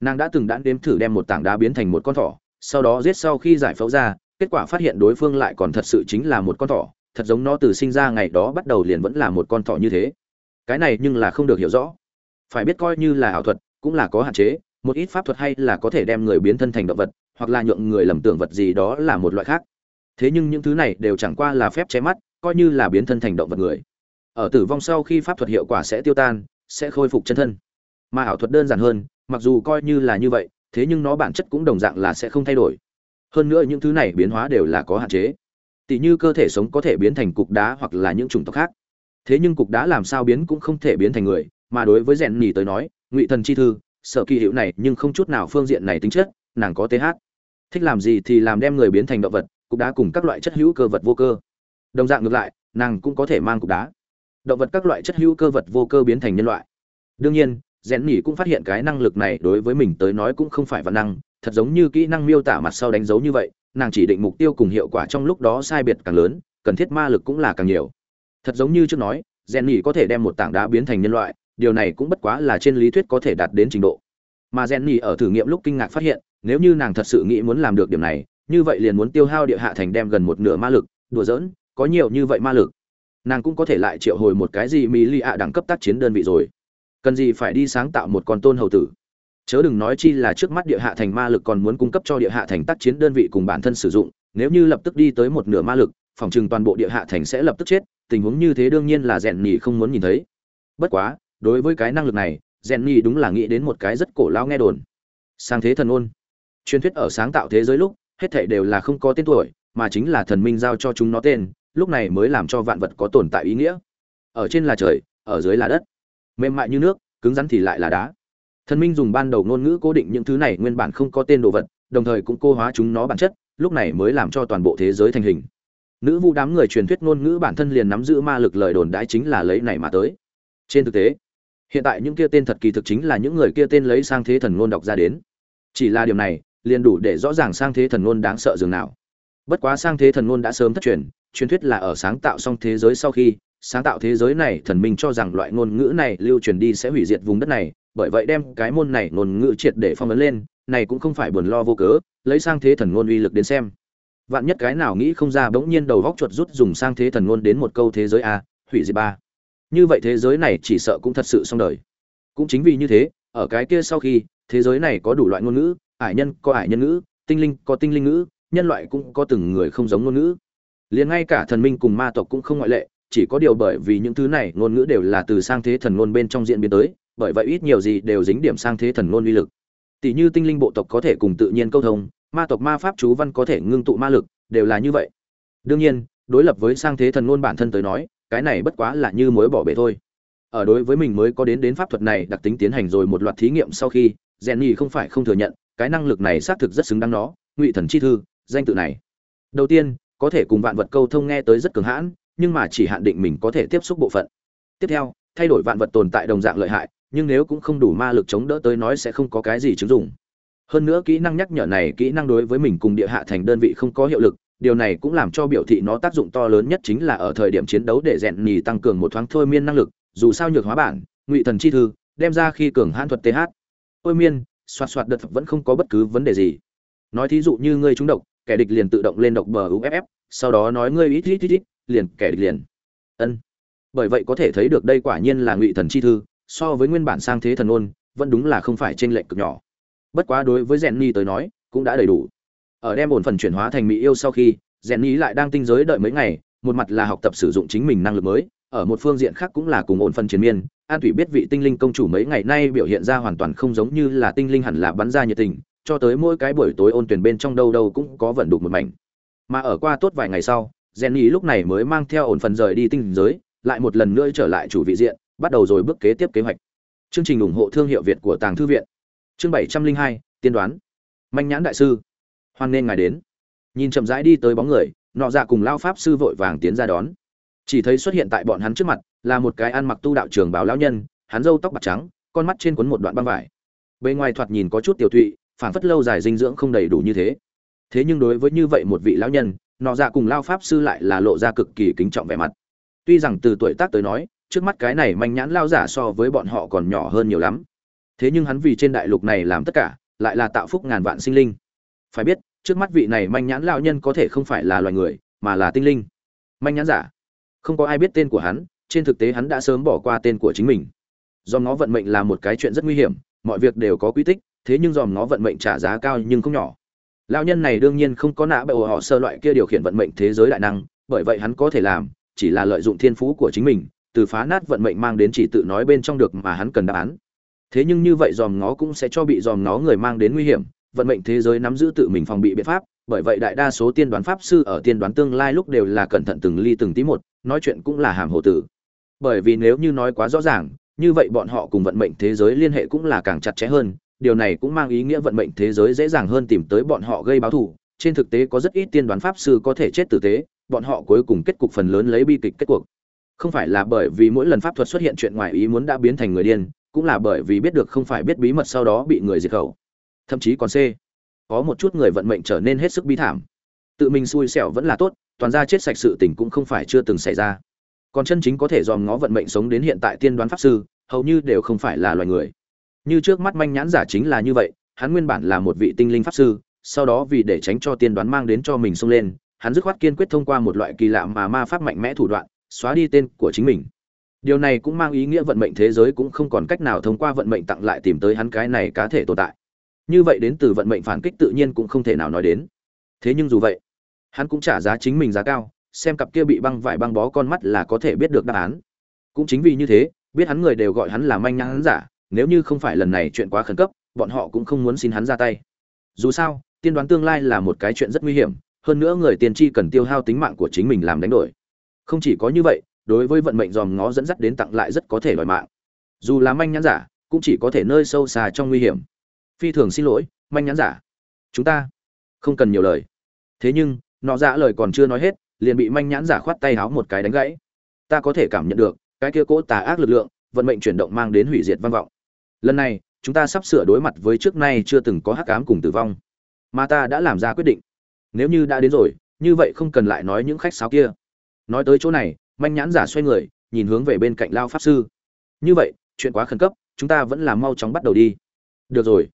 Nàng đã từng đã đếm thử đem một tảng đá biến thành một con thỏ, sau đó giết sau khi giải phẫu ra, kết quả phát hiện đối phương lại còn thật sự chính là một con thỏ thật giống nó từ sinh ra ngày đó bắt đầu liền vẫn là một con thỏ như thế. Cái này nhưng là không được hiểu rõ. Phải biết coi như là ảo thuật, cũng là có hạn chế, một ít pháp thuật hay là có thể đem người biến thân thành động vật, hoặc là nhượng người lầm tưởng vật gì đó là một loại khác. Thế nhưng những thứ này đều chẳng qua là phép che mắt, coi như là biến thân thành động vật người. Ở tử vong sau khi pháp thuật hiệu quả sẽ tiêu tan, sẽ khôi phục chân thân. Mà ảo thuật đơn giản hơn, mặc dù coi như là như vậy, thế nhưng nó bản chất cũng đồng dạng là sẽ không thay đổi. Hơn nữa những thứ này biến hóa đều là có hạn chế tỷ như cơ thể sống có thể biến thành cục đá hoặc là những chủng tộc khác. Thế nhưng cục đá làm sao biến cũng không thể biến thành người, mà đối với rèn nhì tới nói, ngụy thần chi thư sợ kỳ hiệu này nhưng không chút nào phương diện này tính chất, nàng có th thích làm gì thì làm đem người biến thành động vật, cục đá cùng các loại chất hữu cơ vật vô cơ. Đồng dạng ngược lại, nàng cũng có thể mang cục đá. Động vật các loại chất hữu cơ vật vô cơ biến thành nhân loại. Đương nhiên, rèn nhỉ cũng phát hiện cái năng lực này đối với mình tới nói cũng không phải văn năng, thật giống như kỹ năng miêu tả mặt sau đánh dấu như vậy nàng chỉ định mục tiêu cùng hiệu quả trong lúc đó sai biệt càng lớn, cần thiết ma lực cũng là càng nhiều. Thật giống như trước nói rèn nhỉ có thể đem một tảng đá biến thành nhân loại, điều này cũng bất quá là trên lý thuyết có thể đạt đến trình độ. Mà rèn nhỉ ở thử nghiệm lúc kinh ngạc phát hiện, nếu như nàng thật sự nghĩ muốn làm được điểm này, như vậy liền muốn tiêu hao địa hạ thành đem gần một nửa ma lực, đùa giỡn, có nhiều như vậy ma lực. Nàng cũng có thể lại triệu hồi một cái gì mỹ lì ạ đẳng cấp tác chiến đơn vị rồi. Cần gì phải đi sáng tạo một con tôn hầu tử? Chớ đừng nói chi là trước mắt địa hạ thành ma lực còn muốn cung cấp cho địa hạ thành tác chiến đơn vị cùng bản thân sử dụng, nếu như lập tức đi tới một nửa ma lực, phòng trừng toàn bộ địa hạ thành sẽ lập tức chết, tình huống như thế đương nhiên là rèn nhì không muốn nhìn thấy. Bất quá, đối với cái năng lực này, rèn nhì đúng là nghĩ đến một cái rất cổ lao nghe đồn. Sang thế thần ôn truyền thuyết ở sáng tạo thế giới lúc, hết thảy đều là không có tên tuổi, mà chính là thần minh giao cho chúng nó tên, lúc này mới làm cho vạn vật có tồn tại ý nghĩa. Ở trên là trời, ở dưới là đất. Mềm mại như nước, cứng rắn thì lại là đá thần minh dùng ban đầu ngôn ngữ cố định những thứ này nguyên bản không có tên đồ vật, đồng thời cũng cô hóa chúng nó bản chất, lúc này mới làm cho toàn bộ thế giới thành hình. Nữ vu đám người truyền thuyết ngôn ngữ bản thân liền nắm giữ ma lực lời đồn đãi chính là lấy này mà tới. Trên thực tế, hiện tại những kia tên thật kỳ thực chính là những người kia tên lấy sang thế thần ngôn đọc ra đến. Chỉ là điều này, liền đủ để rõ ràng sang thế thần ngôn đáng sợ dường nào. Bất quá sang thế thần ngôn đã sớm thất truyền truyền thuyết là ở sáng tạo xong thế giới sau khi, sáng tạo thế giới này thần minh cho rằng loại ngôn ngữ này lưu truyền đi sẽ hủy diệt vùng đất này bởi vậy đem cái môn này ngôn ngữ triệt để phong ấn lên, này cũng không phải buồn lo vô cớ, lấy sang thế thần ngôn uy lực đến xem. Vạn nhất cái nào nghĩ không ra bỗng nhiên đầu góc chuột rút dùng sang thế thần ngôn đến một câu thế giới a, hủy diệt ba. Như vậy thế giới này chỉ sợ cũng thật sự xong đời. Cũng chính vì như thế, ở cái kia sau khi, thế giới này có đủ loại ngôn ngữ, ải nhân có ải nhân ngữ, tinh linh có tinh linh ngữ, nhân loại cũng có từng người không giống ngôn ngữ. Liền ngay cả thần minh cùng ma tộc cũng không ngoại lệ, chỉ có điều bởi vì những thứ này ngôn ngữ đều là từ sang thế thần ngôn bên trong diễn biến tới bởi vậy ít nhiều gì đều dính điểm sang thế thần ngôn uy lực. Tỷ như tinh linh bộ tộc có thể cùng tự nhiên câu thông, ma tộc ma pháp chú văn có thể ngưng tụ ma lực, đều là như vậy. Đương nhiên, đối lập với sang thế thần ngôn bản thân tới nói, cái này bất quá là như mối bỏ bể thôi. Ở đối với mình mới có đến đến pháp thuật này đặc tính tiến hành rồi một loạt thí nghiệm sau khi rèn nhì không phải không thừa nhận, cái năng lực này xác thực rất xứng đáng nó, ngụy thần chi thư, danh tự này. Đầu tiên, có thể cùng vạn vật câu thông nghe tới rất cường hãn, nhưng mà chỉ hạn định mình có thể tiếp xúc bộ phận. Tiếp theo, thay đổi vạn vật tồn tại đồng dạng lợi hại nhưng nếu cũng không đủ ma lực chống đỡ tới nói sẽ không có cái gì chứng dụng. Hơn nữa kỹ năng nhắc nhở này kỹ năng đối với mình cùng địa hạ thành đơn vị không có hiệu lực, điều này cũng làm cho biểu thị nó tác dụng to lớn nhất chính là ở thời điểm chiến đấu để rèn nhì tăng cường một thoáng thôi miên năng lực, dù sao nhược hóa bản, ngụy thần chi thư, đem ra khi cường hãn thuật th thôi miên, xoạt xoạt đợt vẫn không có bất cứ vấn đề gì. Nói thí dụ như ngươi trúng độc, kẻ địch liền tự động lên độc bờ uff sau đó nói ngươi ít ít ít ít, liền kẻ địch liền. Ân. Bởi vậy có thể thấy được đây quả nhiên là ngụy thần chi thư so với nguyên bản sang thế thần ôn, vẫn đúng là không phải trên lệch cực nhỏ. Bất quá đối với rèn ni tới nói, cũng đã đầy đủ. Ở đem ổn phần chuyển hóa thành mỹ yêu sau khi rèn ni lại đang tinh giới đợi mấy ngày, một mặt là học tập sử dụng chính mình năng lực mới, ở một phương diện khác cũng là cùng ổn phần chiến miên. An thủy biết vị tinh linh công chủ mấy ngày nay biểu hiện ra hoàn toàn không giống như là tinh linh hẳn là bắn ra nhiệt tình, cho tới mỗi cái buổi tối ôn tuyển bên trong đâu đâu cũng có vận đục một mảnh. Mà ở qua tốt vài ngày sau, Jenny lúc này mới mang theo ổn phần rời đi tinh giới lại một lần nữa trở lại chủ vị diện, bắt đầu rồi bước kế tiếp kế hoạch. Chương trình ủng hộ thương hiệu việt của tàng thư viện. Chương bảy trăm linh hai, tiên đoán. Manh nhãn đại sư. Hoan nên ngài đến. Nhìn chậm rãi đi tới bóng người, nọ dạ cùng lao pháp sư vội vàng tiến ra đón. Chỉ thấy xuất hiện tại bọn hắn trước mặt, là một cái ăn mặc tu đạo trường bảo lão nhân, hắn râu tóc bạc trắng, con mắt trên cuốn một đoạn băng vải. Bên ngoài thoạt nhìn có chút tiểu thụy phản phất lâu dài dinh dưỡng không đầy đủ như thế. Thế nhưng đối với như vậy một vị lão nhân, nọ dạ cùng lao pháp sư lại là lộ ra cực kỳ kính trọng vẻ mặt tuy rằng từ tuổi tác tới nói, trước mắt cái này manh nhãn lao giả so với bọn họ còn nhỏ hơn nhiều lắm. Thế nhưng hắn vì trên đại lục này làm tất cả, lại là tạo phúc ngàn vạn sinh linh. Phải biết, trước mắt vị này manh nhãn lão nhân có thể không phải là loài người, mà là tinh linh. Manh nhãn giả. Không có ai biết tên của hắn, trên thực tế hắn đã sớm bỏ qua tên của chính mình. Dòm nó vận mệnh là một cái chuyện rất nguy hiểm, mọi việc đều có quy tích, thế nhưng dòm nó vận mệnh trả giá cao nhưng không nhỏ. Lão nhân này đương nhiên không có nã bệ họ sơ loại kia điều khiển vận mệnh thế giới đại năng, bởi vậy hắn có thể làm chỉ là lợi dụng thiên phú của chính mình, từ phá nát vận mệnh mang đến chỉ tự nói bên trong được mà hắn cần đáp án. Thế nhưng như vậy dòm ngó cũng sẽ cho bị dòm ngó người mang đến nguy hiểm, vận mệnh thế giới nắm giữ tự mình phòng bị biện pháp, bởi vậy đại đa số tiên đoán pháp sư ở tiên đoán tương lai lúc đều là cẩn thận từng ly từng tí một, nói chuyện cũng là hàm hồ tử. Bởi vì nếu như nói quá rõ ràng, như vậy bọn họ cùng vận mệnh thế giới liên hệ cũng là càng chặt chẽ hơn, điều này cũng mang ý nghĩa vận mệnh thế giới dễ dàng hơn tìm tới bọn họ gây báo thù, trên thực tế có rất ít tiên đoán pháp sư có thể chết tử tế bọn họ cuối cùng kết cục phần lớn lấy bi kịch kết cuộc. Không phải là bởi vì mỗi lần pháp thuật xuất hiện chuyện ngoài ý muốn đã biến thành người điên, cũng là bởi vì biết được không phải biết bí mật sau đó bị người diệt khẩu. Thậm chí còn c. Có một chút người vận mệnh trở nên hết sức bi thảm. Tự mình xui xẻo vẫn là tốt, toàn ra chết sạch sự tình cũng không phải chưa từng xảy ra. Còn chân chính có thể dòm ngó vận mệnh sống đến hiện tại tiên đoán pháp sư, hầu như đều không phải là loài người. Như trước mắt manh nhãn giả chính là như vậy, hắn nguyên bản là một vị tinh linh pháp sư, sau đó vì để tránh cho tiên đoán mang đến cho mình xông lên hắn dứt khoát kiên quyết thông qua một loại kỳ lạ mà ma pháp mạnh mẽ thủ đoạn, xóa đi tên của chính mình. Điều này cũng mang ý nghĩa vận mệnh thế giới cũng không còn cách nào thông qua vận mệnh tặng lại tìm tới hắn cái này cá thể tồn tại. Như vậy đến từ vận mệnh phản kích tự nhiên cũng không thể nào nói đến. Thế nhưng dù vậy, hắn cũng trả giá chính mình giá cao, xem cặp kia bị băng vải băng bó con mắt là có thể biết được đáp án. Cũng chính vì như thế, biết hắn người đều gọi hắn là manh nhãn giả, nếu như không phải lần này chuyện quá khẩn cấp, bọn họ cũng không muốn xin hắn ra tay. Dù sao, tiên đoán tương lai là một cái chuyện rất nguy hiểm hơn nữa người tiên tri cần tiêu hao tính mạng của chính mình làm đánh đổi. Không chỉ có như vậy, đối với vận mệnh dòm ngó dẫn dắt đến tặng lại rất có thể đòi mạng. Dù là manh nhãn giả, cũng chỉ có thể nơi sâu xa trong nguy hiểm. Phi thường xin lỗi, manh nhãn giả. Chúng ta không cần nhiều lời. Thế nhưng, nọ dạ lời còn chưa nói hết, liền bị manh nhãn giả khoát tay háo một cái đánh gãy. Ta có thể cảm nhận được, cái kia cỗ tà ác lực lượng, vận mệnh chuyển động mang đến hủy diệt văn vọng. Lần này, chúng ta sắp sửa đối mặt với trước nay chưa từng có hắc ám cùng tử vong. Mà ta đã làm ra quyết định nếu như đã đến rồi, như vậy không cần lại nói những khách sáo kia. Nói tới chỗ này, manh nhãn giả xoay người, nhìn hướng về bên cạnh lao pháp sư. Như vậy, chuyện quá khẩn cấp, chúng ta vẫn là mau chóng bắt đầu đi. Được rồi.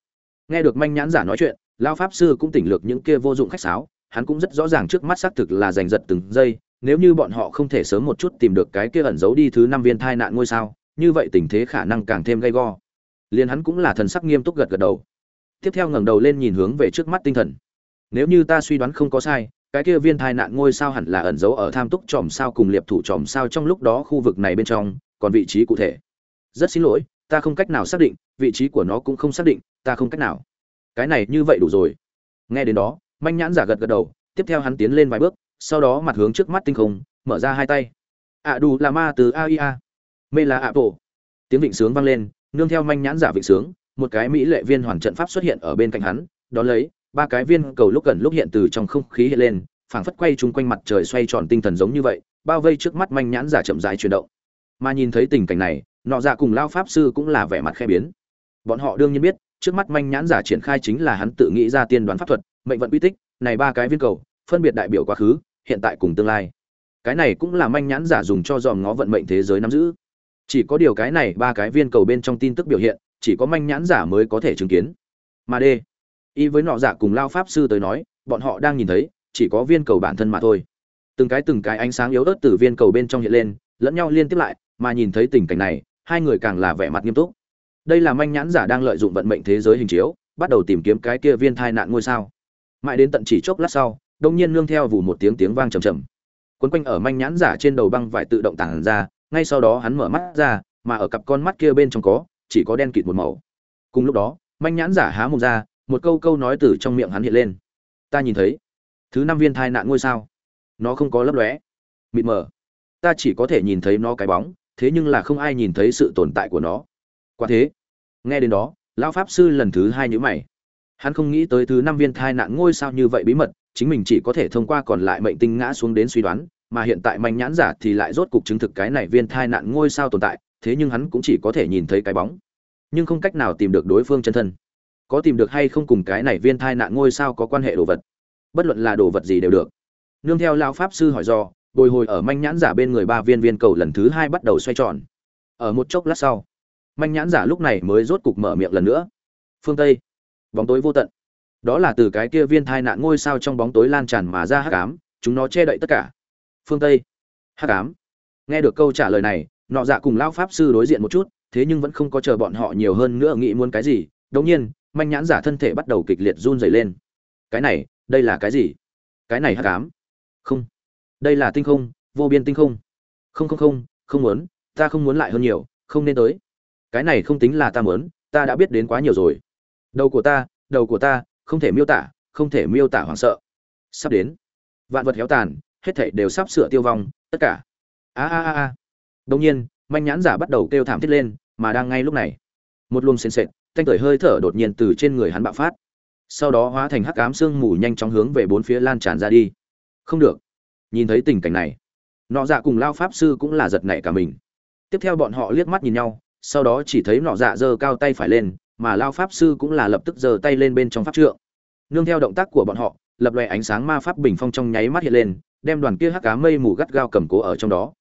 Nghe được manh nhãn giả nói chuyện, lao pháp sư cũng tỉnh lược những kia vô dụng khách sáo, hắn cũng rất rõ ràng trước mắt xác thực là giành giật từng giây, nếu như bọn họ không thể sớm một chút tìm được cái kia ẩn giấu đi thứ năm viên thai nạn ngôi sao, như vậy tình thế khả năng càng thêm gay go. Liền hắn cũng là thần sắc nghiêm túc gật gật đầu. Tiếp theo ngẩng đầu lên nhìn hướng về trước mắt tinh thần nếu như ta suy đoán không có sai, cái kia viên thai nạn ngôi sao hẳn là ẩn giấu ở tham túc tròm sao cùng liệp thủ tròm sao trong lúc đó khu vực này bên trong, còn vị trí cụ thể. Rất xin lỗi, ta không cách nào xác định, vị trí của nó cũng không xác định, ta không cách nào. Cái này như vậy đủ rồi. Nghe đến đó, manh nhãn giả gật gật đầu, tiếp theo hắn tiến lên vài bước, sau đó mặt hướng trước mắt tinh không, mở ra hai tay. Ạ đủ là ma từ aia mê là ạ bộ tiếng vịnh sướng vang lên, nương theo manh nhãn giả vịnh sướng, một cái mỹ lệ viên hoàn trận pháp xuất hiện ở bên cạnh hắn, đón lấy ba cái viên cầu lúc gần lúc hiện từ trong không khí hiện lên, phảng phất quay chung quanh mặt trời xoay tròn tinh thần giống như vậy, bao vây trước mắt manh nhãn giả chậm rãi chuyển động. Mà nhìn thấy tình cảnh này, nọ dạ cùng lao pháp sư cũng là vẻ mặt khe biến. Bọn họ đương nhiên biết, trước mắt manh nhãn giả triển khai chính là hắn tự nghĩ ra tiên đoán pháp thuật, mệnh vận uy tích, này ba cái viên cầu, phân biệt đại biểu quá khứ, hiện tại cùng tương lai. Cái này cũng là manh nhãn giả dùng cho dòm ngó vận mệnh thế giới nắm giữ. Chỉ có điều cái này ba cái viên cầu bên trong tin tức biểu hiện, chỉ có manh nhãn giả mới có thể chứng kiến. Mà d y với nọ giả cùng lao pháp sư tới nói, bọn họ đang nhìn thấy, chỉ có viên cầu bản thân mà thôi. Từng cái từng cái ánh sáng yếu ớt từ viên cầu bên trong hiện lên, lẫn nhau liên tiếp lại, mà nhìn thấy tình cảnh này, hai người càng là vẻ mặt nghiêm túc. Đây là manh nhãn giả đang lợi dụng vận mệnh thế giới hình chiếu, bắt đầu tìm kiếm cái kia viên thai nạn ngôi sao. Mãi đến tận chỉ chốc lát sau, đông nhiên nương theo vụ một tiếng tiếng vang trầm trầm. Quấn quanh ở manh nhãn giả trên đầu băng vải tự động tản ra, ngay sau đó hắn mở mắt ra, mà ở cặp con mắt kia bên trong có, chỉ có đen kịt một màu. Cùng lúc đó, manh nhãn giả há mồm ra một câu câu nói từ trong miệng hắn hiện lên. Ta nhìn thấy. Thứ năm viên thai nạn ngôi sao. Nó không có lấp lóe. Mịt mờ. Ta chỉ có thể nhìn thấy nó cái bóng, thế nhưng là không ai nhìn thấy sự tồn tại của nó. Quả thế. Nghe đến đó, lão pháp sư lần thứ hai nhữ mày. Hắn không nghĩ tới thứ năm viên thai nạn ngôi sao như vậy bí mật, chính mình chỉ có thể thông qua còn lại mệnh tinh ngã xuống đến suy đoán, mà hiện tại manh nhãn giả thì lại rốt cục chứng thực cái này viên thai nạn ngôi sao tồn tại, thế nhưng hắn cũng chỉ có thể nhìn thấy cái bóng. Nhưng không cách nào tìm được đối phương chân thân có tìm được hay không cùng cái này viên thai nạn ngôi sao có quan hệ đồ vật. Bất luận là đồ vật gì đều được. Nương theo lao pháp sư hỏi do, bồi hồi ở manh nhãn giả bên người ba viên viên cầu lần thứ hai bắt đầu xoay tròn. Ở một chốc lát sau, manh nhãn giả lúc này mới rốt cục mở miệng lần nữa. Phương tây, bóng tối vô tận. Đó là từ cái kia viên thai nạn ngôi sao trong bóng tối lan tràn mà ra hắc ám, chúng nó che đậy tất cả. Phương tây, hắc ám. Nghe được câu trả lời này, nọ dạ cùng lao pháp sư đối diện một chút, thế nhưng vẫn không có chờ bọn họ nhiều hơn nữa nghĩ muốn cái gì. Đống nhiên manh nhãn giả thân thể bắt đầu kịch liệt run rẩy lên. Cái này, đây là cái gì? Cái này hắc ám. Không. Đây là tinh không, vô biên tinh không. Không không không không muốn, ta không muốn lại hơn nhiều, không nên tới. Cái này không tính là ta muốn, ta đã biết đến quá nhiều rồi. Đầu của ta, đầu của ta, không thể miêu tả, không thể miêu tả hoảng sợ. Sắp đến. Vạn vật héo tàn, hết thảy đều sắp sửa tiêu vong, tất cả. A a a a. Đông nhiên, manh nhãn giả bắt đầu kêu thảm thiết lên, mà đang ngay lúc này, một luồng sền sệt thanh tưởi hơi thở đột nhiên từ trên người hắn bạo phát. Sau đó hóa thành hắc ám sương mù nhanh chóng hướng về bốn phía lan tràn ra đi. Không được. Nhìn thấy tình cảnh này, nọ dạ cùng lao pháp sư cũng là giật nảy cả mình. Tiếp theo bọn họ liếc mắt nhìn nhau, sau đó chỉ thấy nọ dạ giơ cao tay phải lên, mà lao pháp sư cũng là lập tức giơ tay lên bên trong pháp trượng. Nương theo động tác của bọn họ, lập loè ánh sáng ma pháp bình phong trong nháy mắt hiện lên, đem đoàn kia hắc cá mây mù gắt gao cầm cố ở trong đó.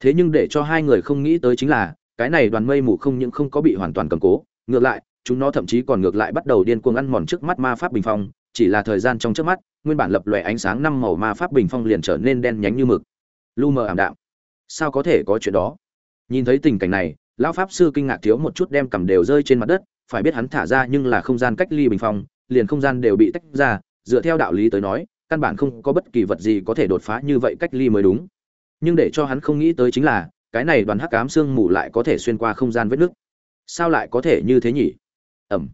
Thế nhưng để cho hai người không nghĩ tới chính là, cái này đoàn mây mù không những không có bị hoàn toàn cầm cố, ngược lại chúng nó thậm chí còn ngược lại bắt đầu điên cuồng ăn mòn trước mắt ma pháp bình phong, chỉ là thời gian trong trước mắt, nguyên bản lập lòe ánh sáng năm màu ma pháp bình phong liền trở nên đen nhánh như mực. Lu mờ ảm đạm. Sao có thể có chuyện đó? Nhìn thấy tình cảnh này, lão pháp sư kinh ngạc thiếu một chút đem cầm đều rơi trên mặt đất, phải biết hắn thả ra nhưng là không gian cách ly bình phong, liền không gian đều bị tách ra, dựa theo đạo lý tới nói, căn bản không có bất kỳ vật gì có thể đột phá như vậy cách ly mới đúng. Nhưng để cho hắn không nghĩ tới chính là, cái này đoàn hắc ám xương mù lại có thể xuyên qua không gian vết nước sao lại có thể như thế nhỉ? Ẩm.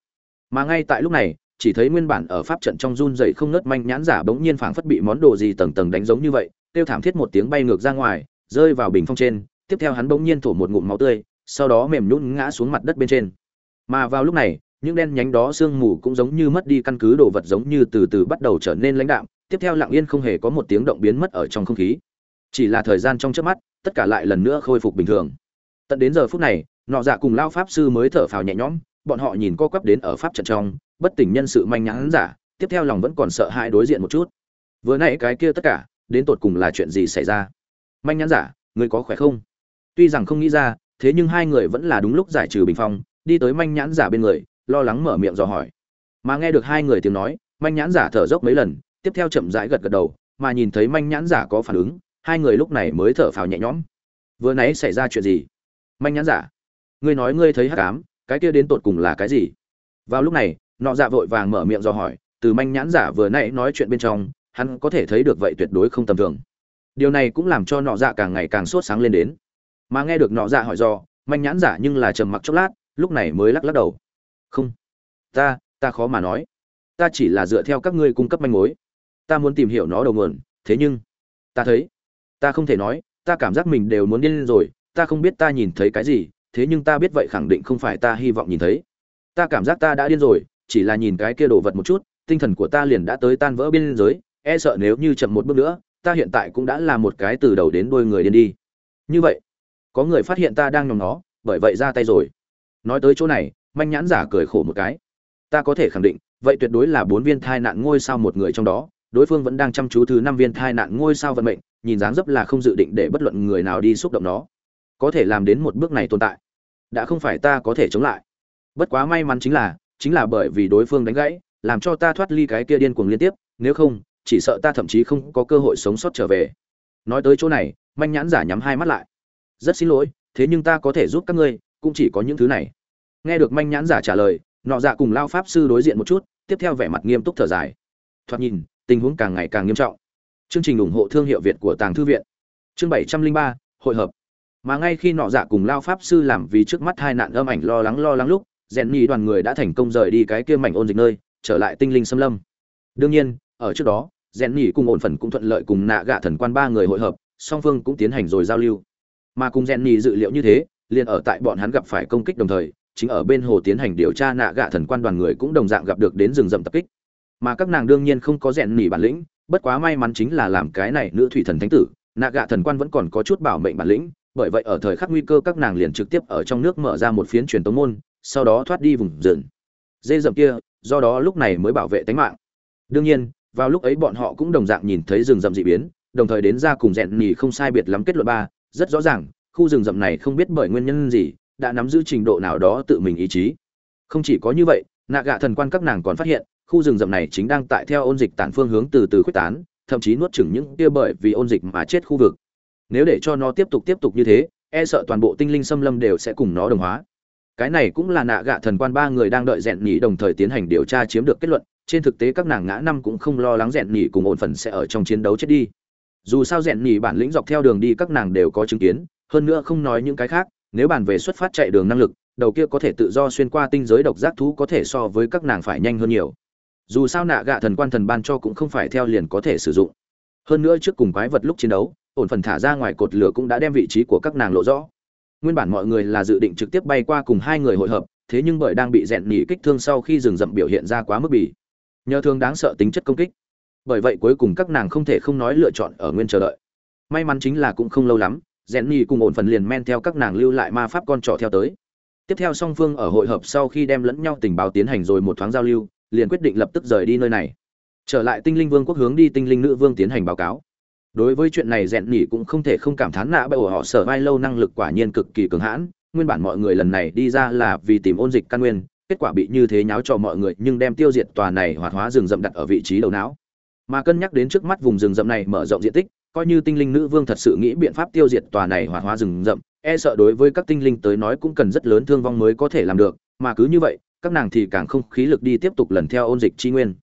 Mà ngay tại lúc này, chỉ thấy nguyên bản ở pháp trận trong run dậy không nớt manh nhãn giả bỗng nhiên phảng phất bị món đồ gì tầng tầng đánh giống như vậy tiêu thảm thiết một tiếng bay ngược ra ngoài, rơi vào bình phong trên, tiếp theo hắn bỗng nhiên thổ một ngụm máu tươi, sau đó mềm nhũn ngã xuống mặt đất bên trên. Mà vào lúc này, những đen nhánh đó sương mù cũng giống như mất đi căn cứ đồ vật giống như từ từ bắt đầu trở nên lãnh đạm, tiếp theo lặng yên không hề có một tiếng động biến mất ở trong không khí. Chỉ là thời gian trong chớp mắt, tất cả lại lần nữa khôi phục bình thường. Tận đến giờ phút này, nọ dạ cùng lao pháp sư mới thở phào nhẹ nhõm bọn họ nhìn co quắp đến ở pháp trận trong, bất tỉnh nhân sự manh nhãn giả, tiếp theo lòng vẫn còn sợ hãi đối diện một chút. Vừa nãy cái kia tất cả, đến tột cùng là chuyện gì xảy ra? Manh nhãn giả, người có khỏe không? Tuy rằng không nghĩ ra, thế nhưng hai người vẫn là đúng lúc giải trừ bình phong, đi tới manh nhãn giả bên người, lo lắng mở miệng dò hỏi. Mà nghe được hai người tiếng nói, manh nhãn giả thở dốc mấy lần, tiếp theo chậm rãi gật gật đầu, mà nhìn thấy manh nhãn giả có phản ứng, hai người lúc này mới thở phào nhẹ nhõm. Vừa nãy xảy ra chuyện gì? Manh nhãn giả ngươi nói ngươi thấy hắc ám cái kia đến tột cùng là cái gì? Vào lúc này, nọ dạ vội vàng mở miệng do hỏi, từ manh nhãn giả vừa nãy nói chuyện bên trong, hắn có thể thấy được vậy tuyệt đối không tầm thường. Điều này cũng làm cho nọ dạ càng ngày càng sốt sáng lên đến. Mà nghe được nọ dạ hỏi do, manh nhãn giả nhưng là trầm mặc chốc lát, lúc này mới lắc lắc đầu. Không, ta ta khó mà nói. Ta chỉ là dựa theo các ngươi cung cấp manh mối. Ta muốn tìm hiểu nó đầu nguồn, thế nhưng, ta thấy, ta không thể nói, ta cảm giác mình đều muốn điên lên rồi, ta không biết ta nhìn thấy cái gì thế nhưng ta biết vậy khẳng định không phải ta hy vọng nhìn thấy. Ta cảm giác ta đã điên rồi, chỉ là nhìn cái kia đồ vật một chút, tinh thần của ta liền đã tới tan vỡ biên giới e sợ nếu như chậm một bước nữa, ta hiện tại cũng đã là một cái từ đầu đến đuôi người điên đi. Như vậy, có người phát hiện ta đang nhòm nó, bởi vậy ra tay rồi. Nói tới chỗ này, manh nhãn giả cười khổ một cái. Ta có thể khẳng định, vậy tuyệt đối là bốn viên thai nạn ngôi sao một người trong đó, đối phương vẫn đang chăm chú thứ năm viên thai nạn ngôi sao vận mệnh, nhìn dáng dấp là không dự định để bất luận người nào đi xúc động nó có thể làm đến một bước này tồn tại. Đã không phải ta có thể chống lại. Bất quá may mắn chính là chính là bởi vì đối phương đánh gãy, làm cho ta thoát ly cái kia điên cuồng liên tiếp, nếu không, chỉ sợ ta thậm chí không có cơ hội sống sót trở về. Nói tới chỗ này, manh nhãn giả nhắm hai mắt lại. Rất xin lỗi, thế nhưng ta có thể giúp các ngươi, cũng chỉ có những thứ này. Nghe được manh nhãn giả trả lời, nọ dạ cùng lao pháp sư đối diện một chút, tiếp theo vẻ mặt nghiêm túc thở dài. Thoạt nhìn, tình huống càng ngày càng nghiêm trọng. Chương trình ủng hộ thương hiệu việt của tàng thư viện. Chương bảy trăm linh ba, hội hợp mà ngay khi nọ dạ cùng lao pháp sư làm vì trước mắt hai nạn âm ảnh lo lắng lo lắng lúc, rèn nhì đoàn người đã thành công rời đi cái kia mảnh ôn dịch nơi, trở lại tinh linh xâm lâm. Đương nhiên, ở trước đó, rèn nhì cùng ổn phần cũng thuận lợi cùng nạ gạ thần quan ba người hội hợp, song phương cũng tiến hành rồi giao lưu. Mà cùng rèn nhì dự liệu như thế, liền ở tại bọn hắn gặp phải công kích đồng thời, chính ở bên hồ tiến hành điều tra nạ gạ thần quan đoàn người cũng đồng dạng gặp được đến rừng rậm tập kích. Mà các nàng đương nhiên không có rèn nhì bản lĩnh, bất quá may mắn chính là làm cái này nữ thủy thần thánh tử, nạ gạ thần quan vẫn còn có chút bảo mệnh bản lĩnh bởi vậy ở thời khắc nguy cơ các nàng liền trực tiếp ở trong nước mở ra một phiến truyền tống môn, sau đó thoát đi vùng rừng. Dê rậm kia, do đó lúc này mới bảo vệ tính mạng. Đương nhiên, vào lúc ấy bọn họ cũng đồng dạng nhìn thấy rừng rậm dị biến, đồng thời đến ra cùng rèn nhì không sai biệt lắm kết luận ba, rất rõ ràng, khu rừng rậm này không biết bởi nguyên nhân gì, đã nắm giữ trình độ nào đó tự mình ý chí. Không chỉ có như vậy, nạ gạ thần quan các nàng còn phát hiện, khu rừng rậm này chính đang tại theo ôn dịch tản phương hướng từ từ khuếch tán, thậm chí nuốt chửng những kia bởi vì ôn dịch mà chết khu vực nếu để cho nó tiếp tục tiếp tục như thế e sợ toàn bộ tinh linh xâm lâm đều sẽ cùng nó đồng hóa. Cái này cũng là nạ gạ thần quan ba người đang đợi rèn nhỉ đồng thời tiến hành điều tra chiếm được kết luận, trên thực tế các nàng ngã năm cũng không lo lắng rèn nhỉ cùng ổn phần sẽ ở trong chiến đấu chết đi. Dù sao rèn nhỉ bản lĩnh dọc theo đường đi các nàng đều có chứng kiến, hơn nữa không nói những cái khác, nếu bàn về xuất phát chạy đường năng lực, đầu kia có thể tự do xuyên qua tinh giới độc giác thú có thể so với các nàng phải nhanh hơn nhiều. Dù sao nạ gạ thần quan thần ban cho cũng không phải theo liền có thể sử dụng. Hơn nữa trước cùng quái vật lúc chiến đấu ổn phần thả ra ngoài cột lửa cũng đã đem vị trí của các nàng lộ rõ. Nguyên bản mọi người là dự định trực tiếp bay qua cùng hai người hội hợp, thế nhưng bởi đang bị rèn nỉ kích thương sau khi rừng rậm biểu hiện ra quá mức bỉ. Nhờ thương đáng sợ tính chất công kích. Bởi vậy cuối cùng các nàng không thể không nói lựa chọn ở nguyên chờ đợi. May mắn chính là cũng không lâu lắm, rèn nỉ cùng ổn phần liền men theo các nàng lưu lại ma pháp con trỏ theo tới. Tiếp theo song phương ở hội hợp sau khi đem lẫn nhau tình báo tiến hành rồi một thoáng giao lưu, liền quyết định lập tức rời đi nơi này. Trở lại tinh linh vương quốc hướng đi tinh linh nữ vương tiến hành báo cáo đối với chuyện này rèn nhỉ cũng không thể không cảm thán nạ bởi họ sở vai lâu năng lực quả nhiên cực kỳ cường hãn, nguyên bản mọi người lần này đi ra là vì tìm ôn dịch căn nguyên, kết quả bị như thế nháo cho mọi người nhưng đem tiêu diệt tòa này hoạt hóa rừng rậm đặt ở vị trí đầu não. Mà cân nhắc đến trước mắt vùng rừng rậm này mở rộng diện tích, coi như tinh linh nữ vương thật sự nghĩ biện pháp tiêu diệt tòa này hoạt hóa rừng rậm e sợ đối với các tinh linh tới nói cũng cần rất lớn thương vong mới có thể làm được, mà cứ như vậy, các nàng thì càng không khí lực đi tiếp tục lần theo ôn dịch chi nguyên.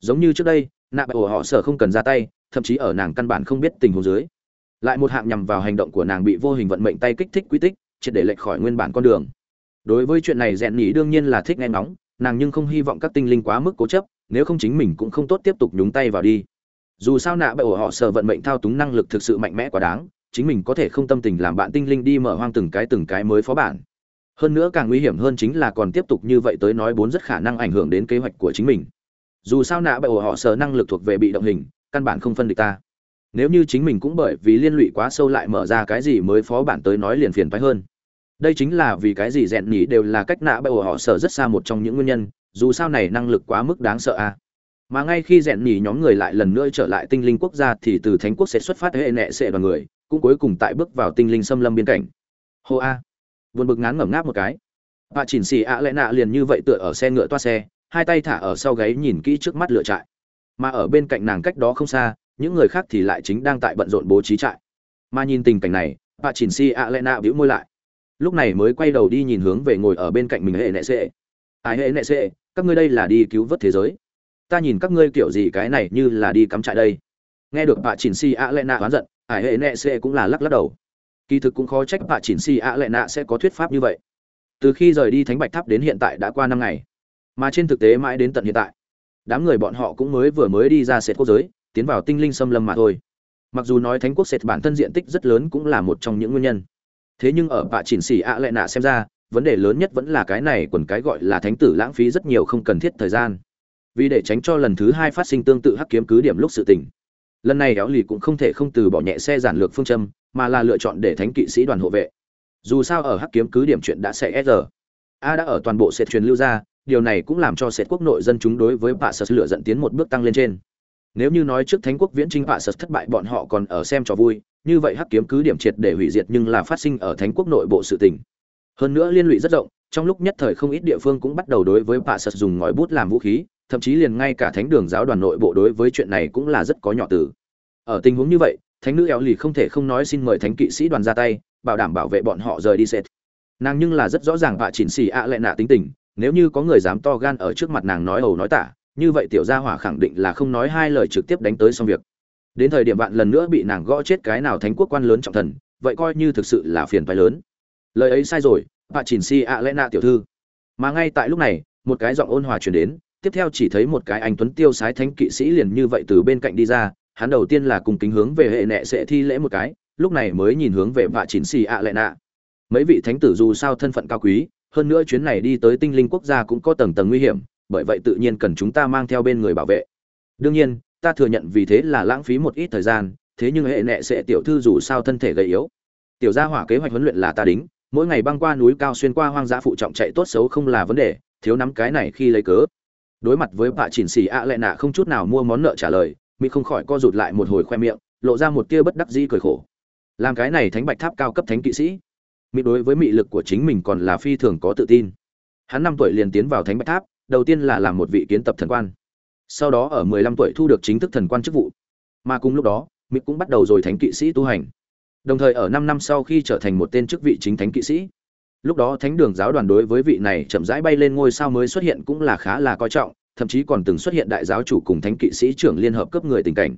Giống như trước đây, nạ bởi họ sở không cần ra tay thậm chí ở nàng căn bản không biết tình huống dưới. Lại một hạng nhằm vào hành động của nàng bị vô hình vận mệnh tay kích thích quy tích, triệt để lệch khỏi nguyên bản con đường. Đối với chuyện này rèn nhỉ đương nhiên là thích nghe ngóng, nàng nhưng không hy vọng các tinh linh quá mức cố chấp, nếu không chính mình cũng không tốt tiếp tục nhúng tay vào đi. Dù sao nạ bởi họ sở vận mệnh thao túng năng lực thực sự mạnh mẽ quá đáng, chính mình có thể không tâm tình làm bạn tinh linh đi mở hoang từng cái từng cái mới phó bản. Hơn nữa càng nguy hiểm hơn chính là còn tiếp tục như vậy tới nói bốn rất khả năng ảnh hưởng đến kế hoạch của chính mình. Dù sao nạ bởi họ sở năng lực thuộc về bị động hình căn bản không phân địch ta. Nếu như chính mình cũng bởi vì liên lụy quá sâu lại mở ra cái gì mới phó bản tới nói liền phiền phái hơn. Đây chính là vì cái gì rèn nhỉ đều là cách nạ bởi họ sợ rất xa một trong những nguyên nhân, dù sao này năng lực quá mức đáng sợ a mà ngay khi rèn nhỉ nhóm người lại lần nữa trở lại tinh linh quốc gia thì từ thánh quốc sẽ xuất phát hệ nệ sẽ đoàn người, cũng cuối cùng tại bước vào tinh linh xâm lâm biên cảnh. Hô a. Vượt bực ngán ngẩm ngáp một cái. Bà chỉnh xì ạ lẽ nạ liền như vậy tựa ở xe ngựa toa xe, hai tay thả ở sau gáy nhìn kỹ trước mắt lựa trại mà ở bên cạnh nàng cách đó không xa, những người khác thì lại chính đang tại bận rộn bố trí trại. Mà nhìn tình cảnh này, bà chỉnh si ạ lẽ nạ bĩu môi lại. Lúc này mới quay đầu đi nhìn hướng về ngồi ở bên cạnh mình hệ nệ xệ ai hệ nệ xệ các ngươi đây là đi cứu vớt thế giới. Ta nhìn các ngươi kiểu gì cái này như là đi cắm trại đây. Nghe được bà chỉnh si ạ lẽ nạ oán giận, ai hệ nệ xệ cũng là lắc lắc đầu. Kỳ thực cũng khó trách bà chỉnh si ạ lẽ nạ sẽ có thuyết pháp như vậy. Từ khi rời đi thánh bạch tháp đến hiện tại đã qua năm ngày, mà trên thực tế mãi đến tận hiện tại đám người bọn họ cũng mới vừa mới đi ra sệt quốc giới, tiến vào tinh linh xâm lâm mà thôi. Mặc dù nói thánh quốc sệt bản thân diện tích rất lớn cũng là một trong những nguyên nhân. Thế nhưng ở bạ chỉnh xỉ ạ lệ nạ xem ra, vấn đề lớn nhất vẫn là cái này quần cái gọi là thánh tử lãng phí rất nhiều không cần thiết thời gian. Vì để tránh cho lần thứ hai phát sinh tương tự hắc kiếm cứ điểm lúc sự tình. Lần này éo lì cũng không thể không từ bỏ nhẹ xe giản lược phương châm, mà là lựa chọn để thánh kỵ sĩ đoàn hộ vệ. Dù sao ở hắc kiếm cứ điểm chuyện đã sẽ e s a đã ở toàn bộ sẽ truyền lưu ra điều này cũng làm cho sệt quốc nội dân chúng đối với bạ sật lựa dẫn tiến một bước tăng lên trên. Nếu như nói trước thánh quốc viễn trinh bạ sật thất bại, bọn họ còn ở xem trò vui, như vậy hắc kiếm cứ điểm triệt để hủy diệt nhưng là phát sinh ở thánh quốc nội bộ sự tình. Hơn nữa liên lụy rất rộng, trong lúc nhất thời không ít địa phương cũng bắt đầu đối với bạ sật dùng ngòi bút làm vũ khí, thậm chí liền ngay cả thánh đường giáo đoàn nội bộ đối với chuyện này cũng là rất có nhỏ tử ở tình huống như vậy, thánh nữ éo lì không thể không nói xin mời thánh kỵ sĩ đoàn ra tay, bảo đảm bảo vệ bọn họ rời đi sệt. Nàng nhưng là rất rõ ràng bạ chỉnh xì ạ lại nạ tính tình nếu như có người dám to gan ở trước mặt nàng nói ầu nói tả, như vậy tiểu gia hỏa khẳng định là không nói hai lời trực tiếp đánh tới xong việc. Đến thời điểm bạn lần nữa bị nàng gõ chết cái nào thánh quốc quan lớn trọng thần, vậy coi như thực sự là phiền phái lớn. Lời ấy sai rồi, bạ chỉnh xì ạ lẽ nạ tiểu thư. Mà ngay tại lúc này, một cái giọng ôn hòa truyền đến, tiếp theo chỉ thấy một cái anh tuấn tiêu sái thánh kỵ sĩ liền như vậy từ bên cạnh đi ra, hắn đầu tiên là cùng kính hướng về hệ nệ sẽ thi lễ một cái, lúc này mới nhìn hướng về vạ chín xì ạ lệ nạ mấy vị thánh tử dù sao thân phận cao quý hơn nữa chuyến này đi tới tinh linh quốc gia cũng có tầng tầng nguy hiểm, bởi vậy tự nhiên cần chúng ta mang theo bên người bảo vệ. Đương nhiên, ta thừa nhận vì thế là lãng phí một ít thời gian, thế nhưng hệ nệ sẽ tiểu thư dù sao thân thể gầy yếu. Tiểu gia hỏa kế hoạch huấn luyện là ta đính, mỗi ngày băng qua núi cao xuyên qua hoang dã phụ trọng chạy tốt xấu không là vấn đề, thiếu nắm cái này khi lấy cớ. Đối mặt với bà chỉnh xì ạ lệ nạ không chút nào mua món nợ trả lời mỹ không khỏi co rụt lại một hồi khoe miệng, lộ ra một tia bất đắc dĩ cười khổ. Làm cái này thánh bạch tháp cao cấp thánh kỵ sĩ mỹ đối với mị lực của chính mình còn là phi thường có tự tin. Hắn năm tuổi liền tiến vào thánh bạch tháp, đầu tiên là làm một vị kiến tập thần quan. Sau đó ở mười lăm tuổi thu được chính thức thần quan chức vụ. Mà cùng lúc đó mỹ cũng bắt đầu rồi thánh kỵ sĩ tu hành. Đồng thời ở năm năm sau khi trở thành một tên chức vị chính thánh kỵ sĩ. Lúc đó thánh đường giáo đoàn đối với vị này chậm rãi bay lên ngôi sao mới xuất hiện cũng là khá là coi trọng, thậm chí còn từng xuất hiện đại giáo chủ cùng thánh kỵ sĩ trưởng liên hợp cấp người tình cảnh.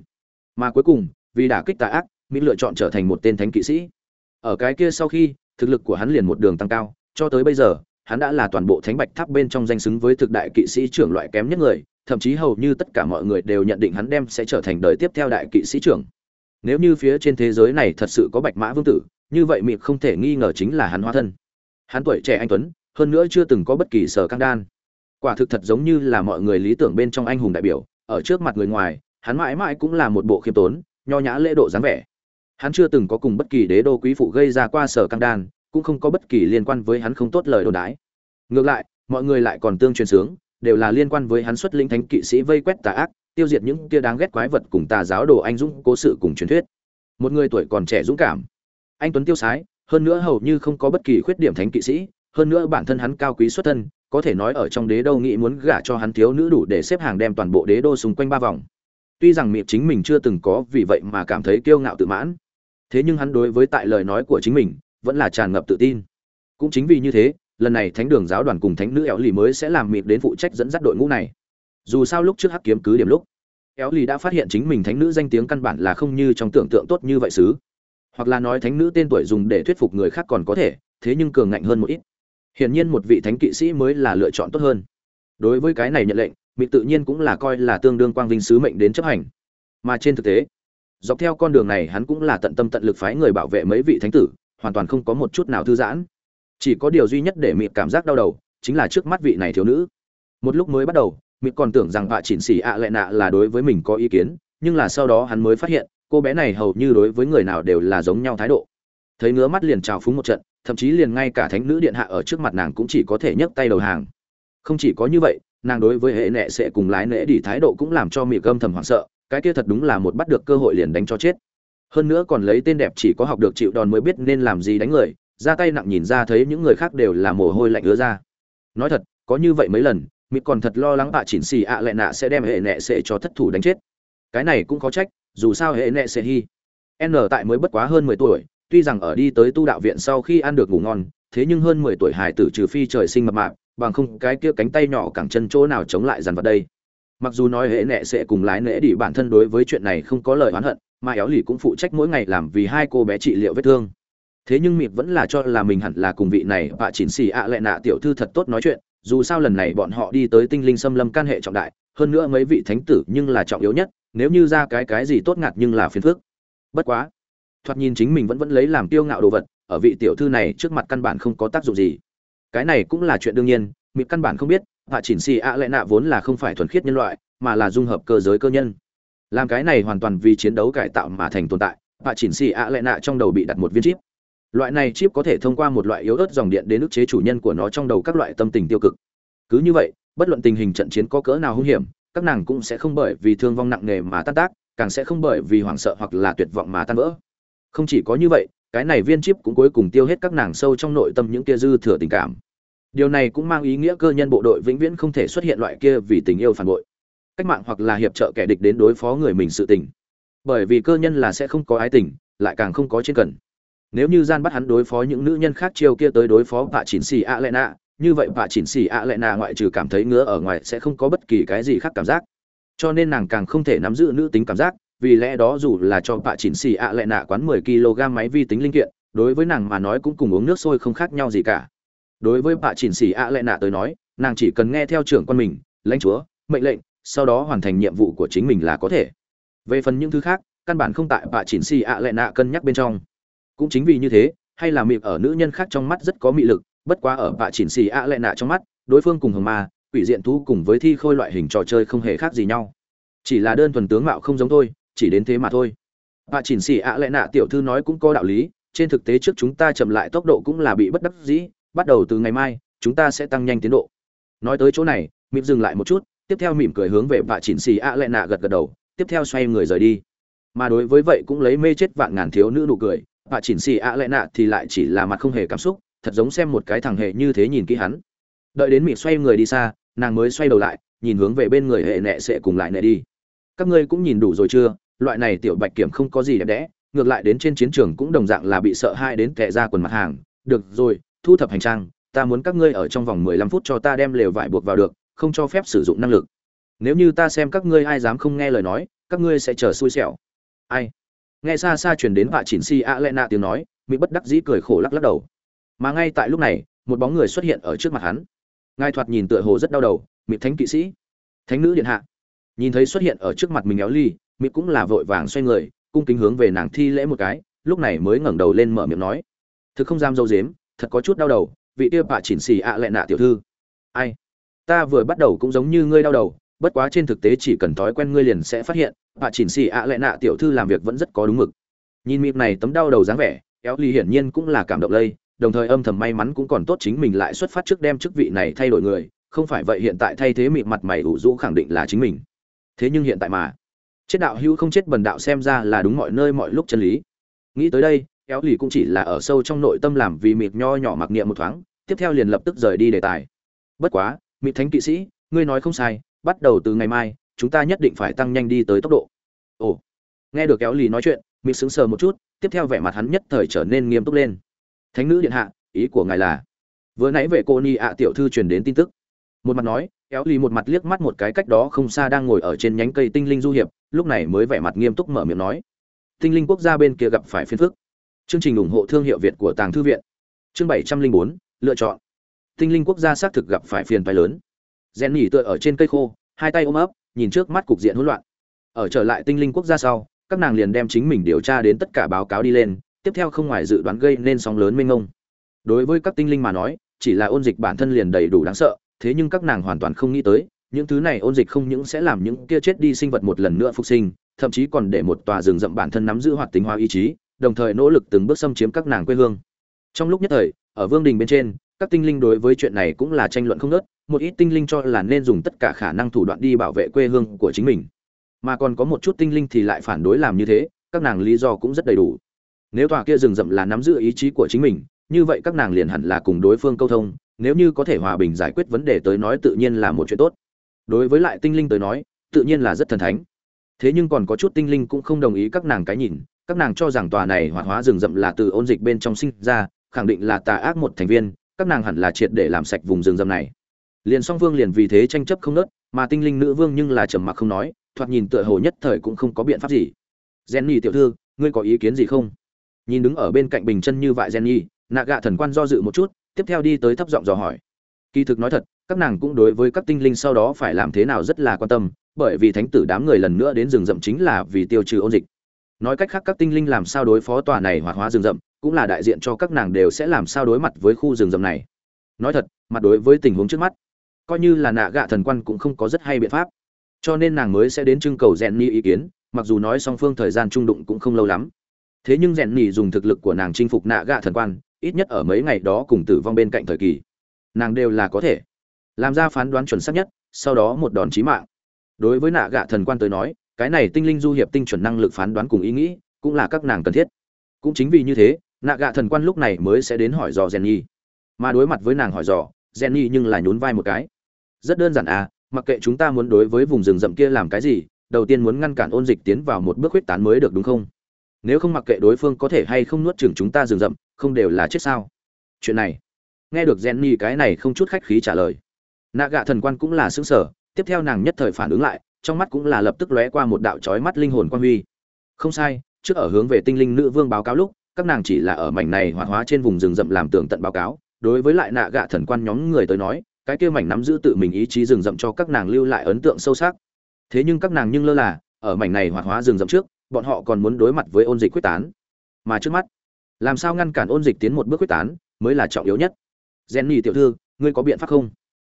Mà cuối cùng, vì đả kích tà ác mỹ lựa chọn trở thành một tên thánh kỵ sĩ. Ở cái kia sau khi thực lực của hắn liền một đường tăng cao, cho tới bây giờ, hắn đã là toàn bộ thánh bạch tháp bên trong danh xứng với thực đại kỵ sĩ trưởng loại kém nhất người, thậm chí hầu như tất cả mọi người đều nhận định hắn đem sẽ trở thành đời tiếp theo đại kỵ sĩ trưởng. Nếu như phía trên thế giới này thật sự có bạch mã vương tử, như vậy mịp không thể nghi ngờ chính là hắn hóa thân. Hắn tuổi trẻ anh tuấn, hơn nữa chưa từng có bất kỳ sở căng đan. Quả thực thật giống như là mọi người lý tưởng bên trong anh hùng đại biểu, ở trước mặt người ngoài, hắn mãi mãi cũng là một bộ khiêm tốn, nho nhã lễ độ dáng vẻ hắn chưa từng có cùng bất kỳ đế đô quý phụ gây ra qua sở căng đan, cũng không có bất kỳ liên quan với hắn không tốt lời đồn đái ngược lại, mọi người lại còn tương truyền sướng, đều là liên quan với hắn xuất linh thánh kỵ sĩ vây quét tà ác, tiêu diệt những kia đáng ghét quái vật cùng tà giáo đồ anh dũng cố sự cùng truyền thuyết. Một người tuổi còn trẻ dũng cảm. Anh tuấn tiêu sái, hơn nữa hầu như không có bất kỳ khuyết điểm thánh kỵ sĩ, hơn nữa bản thân hắn cao quý xuất thân, có thể nói ở trong đế đô nghĩ muốn gả cho hắn thiếu nữ đủ để xếp hàng đem toàn bộ đế đô xung quanh ba vòng. Tuy rằng miệng chính mình chưa từng có vì vậy mà cảm thấy kiêu ngạo tự mãn thế nhưng hắn đối với tại lời nói của chính mình, vẫn là tràn ngập tự tin. Cũng chính vì như thế, lần này thánh đường giáo đoàn cùng thánh nữ éo lì mới sẽ làm mịt đến phụ trách dẫn dắt đội ngũ này. Dù sao lúc trước hắc kiếm cứ điểm lúc éo lì đã phát hiện chính mình thánh nữ danh tiếng căn bản là không như trong tưởng tượng tốt như vậy xứ hoặc là nói thánh nữ tên tuổi dùng để thuyết phục người khác còn có thể, thế nhưng cường ngạnh hơn một ít. Hiển nhiên một vị thánh kỵ sĩ mới là lựa chọn tốt hơn. Đối với cái này nhận lệnh, mịt tự nhiên cũng là coi là tương đương quang vinh sứ mệnh đến chấp hành. Mà trên thực tế dọc theo con đường này hắn cũng là tận tâm tận lực phái người bảo vệ mấy vị thánh tử, hoàn toàn không có một chút nào thư giãn. Chỉ có điều duy nhất để mị cảm giác đau đầu, chính là trước mắt vị này thiếu nữ. Một lúc mới bắt đầu mị còn tưởng rằng vạ chỉnh xỉ ạ à lệ nạ là đối với mình có ý kiến, nhưng là sau đó hắn mới phát hiện, cô bé này hầu như đối với người nào đều là giống nhau thái độ. Thấy ngứa mắt liền trào phúng một trận, thậm chí liền ngay cả thánh nữ điện hạ ở trước mặt nàng cũng chỉ có thể nhấc tay đầu hàng. Không chỉ có như vậy, nàng đối với hệ nệ sẽ cùng lái nệ đi thái độ cũng làm cho mị gâm thầm hoảng sợ cái kia thật đúng là một bắt được cơ hội liền đánh cho chết. Hơn nữa còn lấy tên đẹp chỉ có học được chịu đòn mới biết nên làm gì đánh người, ra tay nặng nhìn ra thấy những người khác đều là mồ hôi lạnh ứa ra. Nói thật, có như vậy mấy lần mị còn thật lo lắng bạ chỉnh xì ạ lại lệ nạ sẽ đem hệ nệ sẽ cho thất thủ đánh chết. Cái này cũng có trách, dù sao hệ nệ sẽ hy n tại mới bất quá hơn mười tuổi, tuy rằng ở đi tới tu đạo viện sau khi ăn được ngủ ngon, thế nhưng hơn mười tuổi hải tử trừ phi trời sinh mập mạp, bằng không cái kia cánh tay nhỏ cẳng chân chỗ nào chống lại dàn vật đây mặc dù nói hệ nệ sẽ cùng lái nệ đi, bản thân đối với chuyện này không có lời oán hận, mà éo lì cũng phụ trách mỗi ngày làm vì hai cô bé trị liệu vết thương. Thế nhưng mịp vẫn là cho là mình hẳn là cùng vị này và chỉnh xì ạ à lệ nạ tiểu thư thật tốt nói chuyện, dù sao lần này bọn họ đi tới tinh linh xâm lâm can hệ trọng đại, hơn nữa mấy vị thánh tử nhưng là trọng yếu nhất, nếu như ra cái cái gì tốt ngạt nhưng là phiền phức. Bất quá, thoạt nhìn chính mình vẫn vẫn lấy làm tiêu ngạo đồ vật, ở vị tiểu thư này trước mặt căn bản không có tác dụng gì. Cái này cũng là chuyện đương nhiên mịp căn bản không biết hạ chỉnh xì ạ lệ nạ vốn là không phải thuần khiết nhân loại, mà là dung hợp cơ giới cơ nhân. Làm cái này hoàn toàn vì chiến đấu cải tạo mà thành tồn tại, hạ chỉnh xì ạ lệ nạ trong đầu bị đặt một viên chip. Loại này chip có thể thông qua một loại yếu ớt dòng điện đến ức chế chủ nhân của nó trong đầu các loại tâm tình tiêu cực. Cứ như vậy, bất luận tình hình trận chiến có cỡ nào hung hiểm, các nàng cũng sẽ không bởi vì thương vong nặng nề mà tan tác, càng sẽ không bởi vì hoảng sợ hoặc là tuyệt vọng mà tan vỡ. Không chỉ có như vậy, cái này viên chip cũng cuối cùng tiêu hết các nàng sâu trong nội tâm những kia dư thừa tình cảm điều này cũng mang ý nghĩa cơ nhân bộ đội vĩnh viễn không thể xuất hiện loại kia vì tình yêu phản bội. Cách mạng hoặc là hiệp trợ kẻ địch đến đối phó người mình sự tình. Bởi vì cơ nhân là sẽ không có ái tình, lại càng không có trên cần. Nếu như gian bắt hắn đối phó những nữ nhân khác chiêu kia tới đối phó bà chỉnh xì a lệ nạ như vậy bà chỉnh xì a lệ nạ ngoại trừ cảm thấy ngứa ở ngoài sẽ không có bất kỳ cái gì khác cảm giác. Cho nên nàng càng không thể nắm giữ nữ tính cảm giác, vì lẽ đó dù là cho bà chỉnh xì a lệ nạ quán 10 kg máy vi tính linh kiện, đối với nàng mà nói cũng cùng uống nước sôi không khác nhau gì cả đối với bà chỉnh xì ạ lệ nạ tới nói, nàng chỉ cần nghe theo trưởng quan mình, lãnh chúa, mệnh lệnh, sau đó hoàn thành nhiệm vụ của chính mình là có thể. Về phần những thứ khác, căn bản không tại bà chỉnh xì ạ lệ nạ cân nhắc bên trong. Cũng chính vì như thế, hay là mịp ở nữ nhân khác trong mắt rất có mị lực, bất quá ở bà chỉnh xì ạ lệ nạ trong mắt, đối phương cùng hồng ma, quỷ diện thú cùng với thi khôi loại hình trò chơi không hề khác gì nhau. Chỉ là đơn thuần tướng mạo không giống thôi, chỉ đến thế mà thôi. Bà chỉnh xì ạ lệ nạ tiểu thư nói cũng có đạo lý, trên thực tế trước chúng ta chậm lại tốc độ cũng là bị bất đắc dĩ bắt đầu từ ngày mai, chúng ta sẽ tăng nhanh tiến độ. Nói tới chỗ này, mịp dừng lại một chút, tiếp theo mỉm cười hướng về vạ chỉnh xì ạ lệ nạ gật gật đầu, tiếp theo xoay người rời đi. Mà đối với vậy cũng lấy mê chết vạn ngàn thiếu nữ nụ cười, vạ chỉnh xì ạ lệ nạ thì lại chỉ là mặt không hề cảm xúc, thật giống xem một cái thằng hề như thế nhìn kỹ hắn. Đợi đến mịp xoay người đi xa, nàng mới xoay đầu lại, nhìn hướng về bên người hệ nệ sẽ cùng lại nệ đi. Các ngươi cũng nhìn đủ rồi chưa? Loại này tiểu bạch kiểm không có gì đẹp đẽ, ngược lại đến trên chiến trường cũng đồng dạng là bị sợ hai đến tệ ra quần mặt hàng. Được rồi thu thập hành trang, ta muốn các ngươi ở trong vòng mười lăm phút cho ta đem lều vải buộc vào được, không cho phép sử dụng năng lực. Nếu như ta xem các ngươi ai dám không nghe lời nói, các ngươi sẽ chờ xui xẻo. Ai? Nghe xa xa truyền đến vạ chỉnh si a lệ nạ tiếng nói, mỹ bất đắc dĩ cười khổ lắc lắc đầu. Mà ngay tại lúc này, một bóng người xuất hiện ở trước mặt hắn. Ngài thoạt nhìn tựa hồ rất đau đầu, mỹ thánh kỵ sĩ. Thánh nữ điện hạ. Nhìn thấy xuất hiện ở trước mặt mình éo ly, mỹ cũng là vội vàng xoay người, cung kính hướng về nàng thi lễ một cái, lúc này mới ngẩng đầu lên mở miệng nói. Thực không dám dâu dếm thật có chút đau đầu, vị kia bạ chỉnh xì ạ à lệ nạ tiểu thư. Ai? Ta vừa bắt đầu cũng giống như ngươi đau đầu, bất quá trên thực tế chỉ cần thói quen ngươi liền sẽ phát hiện bạ chỉnh xì ạ à lệ nạ tiểu thư làm việc vẫn rất có đúng mực. Nhìn mịp này tấm đau đầu dáng vẻ éo ly hiển nhiên cũng là cảm động lây, đồng thời âm thầm may mắn cũng còn tốt chính mình lại xuất phát trước đem chức vị này thay đổi người, không phải vậy hiện tại thay thế mịp mặt mày ủ rũ khẳng định là chính mình. Thế nhưng hiện tại mà, chết đạo hữu không chết bần đạo xem ra là đúng mọi nơi mọi lúc chân lý. Nghĩ tới đây éo lì cũng chỉ là ở sâu trong nội tâm làm vì mịt nho nhỏ mặc niệm một thoáng, tiếp theo liền lập tức rời đi đề tài. Bất quá, mịt thánh kỵ sĩ, ngươi nói không sai, bắt đầu từ ngày mai, chúng ta nhất định phải tăng nhanh đi tới tốc độ. Ồ, nghe được kéo lì nói chuyện, mịt sững sờ một chút, tiếp theo vẻ mặt hắn nhất thời trở nên nghiêm túc lên. Thánh nữ điện hạ, ý của ngài là? Vừa nãy về cô ni ạ tiểu thư truyền đến tin tức. Một mặt nói, kéo lì một mặt liếc mắt một cái cách đó không xa đang ngồi ở trên nhánh cây tinh linh du hiệp, lúc này mới vẻ mặt nghiêm túc mở miệng nói. Tinh linh quốc gia bên kia gặp phải phiền phức chương trình ủng hộ thương hiệu việt của tàng thư viện. Chương bảy trăm linh bốn, lựa chọn. Tinh linh quốc gia xác thực gặp phải phiền phái lớn. Jenny tựa ở trên cây khô, hai tay ôm ấp, nhìn trước mắt cục diện hỗn loạn. Ở trở lại tinh linh quốc gia sau, các nàng liền đem chính mình điều tra đến tất cả báo cáo đi lên, tiếp theo không ngoài dự đoán gây nên sóng lớn mênh mông. Đối với các tinh linh mà nói, chỉ là ôn dịch bản thân liền đầy đủ đáng sợ, thế nhưng các nàng hoàn toàn không nghĩ tới, những thứ này ôn dịch không những sẽ làm những kia chết đi sinh vật một lần nữa phục sinh, thậm chí còn để một tòa rừng rậm bản thân nắm giữ hoạt tính hóa ý chí đồng thời nỗ lực từng bước xâm chiếm các nàng quê hương. Trong lúc nhất thời, ở vương đình bên trên, các tinh linh đối với chuyện này cũng là tranh luận không nớt một ít tinh linh cho là nên dùng tất cả khả năng thủ đoạn đi bảo vệ quê hương của chính mình. Mà còn có một chút tinh linh thì lại phản đối làm như thế, các nàng lý do cũng rất đầy đủ. Nếu tòa kia rừng rậm là nắm giữ ý chí của chính mình, như vậy các nàng liền hẳn là cùng đối phương câu thông, nếu như có thể hòa bình giải quyết vấn đề tới nói tự nhiên là một chuyện tốt. Đối với lại tinh linh tới nói, tự nhiên là rất thần thánh. Thế nhưng còn có chút tinh linh cũng không đồng ý các nàng cái nhìn các nàng cho rằng tòa này hoạt hóa rừng rậm là từ ôn dịch bên trong sinh ra, khẳng định là tà ác một thành viên, các nàng hẳn là triệt để làm sạch vùng rừng rậm này. Liền song vương liền vì thế tranh chấp không nớt, mà tinh linh nữ vương nhưng là trầm mặc không nói, thoạt nhìn tựa hồ nhất thời cũng không có biện pháp gì. Jenny tiểu thư, ngươi có ý kiến gì không? Nhìn đứng ở bên cạnh bình chân như vậy jenny nạ gạ thần quan do dự một chút, tiếp theo đi tới thấp giọng dò hỏi. Kỳ thực nói thật, các nàng cũng đối với các tinh linh sau đó phải làm thế nào rất là quan tâm, bởi vì thánh tử đám người lần nữa đến rừng rậm chính là vì tiêu trừ ôn dịch nói cách khác các tinh linh làm sao đối phó tòa này hoạt hóa rừng rậm, cũng là đại diện cho các nàng đều sẽ làm sao đối mặt với khu rừng rậm này. Nói thật, mặt đối với tình huống trước mắt, coi như là nạ gạ thần quan cũng không có rất hay biện pháp. Cho nên nàng mới sẽ đến trưng cầu rèn ni ý kiến, mặc dù nói song phương thời gian trung đụng cũng không lâu lắm. Thế nhưng rèn ni dùng thực lực của nàng chinh phục nạ gạ thần quan, ít nhất ở mấy ngày đó cùng tử vong bên cạnh thời kỳ. Nàng đều là có thể làm ra phán đoán chuẩn xác nhất, sau đó một đòn chí mạng. Đối với nạ gạ thần quan tới nói cái này tinh linh du hiệp tinh chuẩn năng lực phán đoán cùng ý nghĩ, cũng là các nàng cần thiết. Cũng chính vì như thế, nạ gạ thần quan lúc này mới sẽ đến hỏi dò jenny. Mà đối mặt với nàng hỏi dò, jenny nhưng là nhún vai một cái. Rất đơn giản à mặc kệ chúng ta muốn đối với vùng rừng rậm kia làm cái gì, đầu tiên muốn ngăn cản ôn dịch tiến vào một bước huyết tán mới được đúng không? Nếu không mặc kệ đối phương có thể hay không nuốt chửng chúng ta rừng rậm, không đều là chết sao? Chuyện này, nghe được jenny cái này không chút khách khí trả lời. Nạ gạ thần quan cũng là xứng sở tiếp theo nàng nhất thời phản ứng lại trong mắt cũng là lập tức lóe qua một đạo chói mắt linh hồn quan huy. Không sai, trước ở hướng về tinh linh nữ vương báo cáo lúc, các nàng chỉ là ở mảnh này hoạt hóa trên vùng rừng rậm làm tưởng tận báo cáo. Đối với lại nạ gạ thần quan nhóm người tới nói, cái kia mảnh nắm giữ tự mình ý chí rừng rậm cho các nàng lưu lại ấn tượng sâu sắc. Thế nhưng các nàng nhưng lơ là, ở mảnh này hoạt hóa rừng rậm trước, bọn họ còn muốn đối mặt với ôn dịch quyết tán. Mà trước mắt, làm sao ngăn cản ôn dịch tiến một bước quyết tán, mới là trọng yếu nhất. Jenny tiểu thư, ngươi có biện pháp không?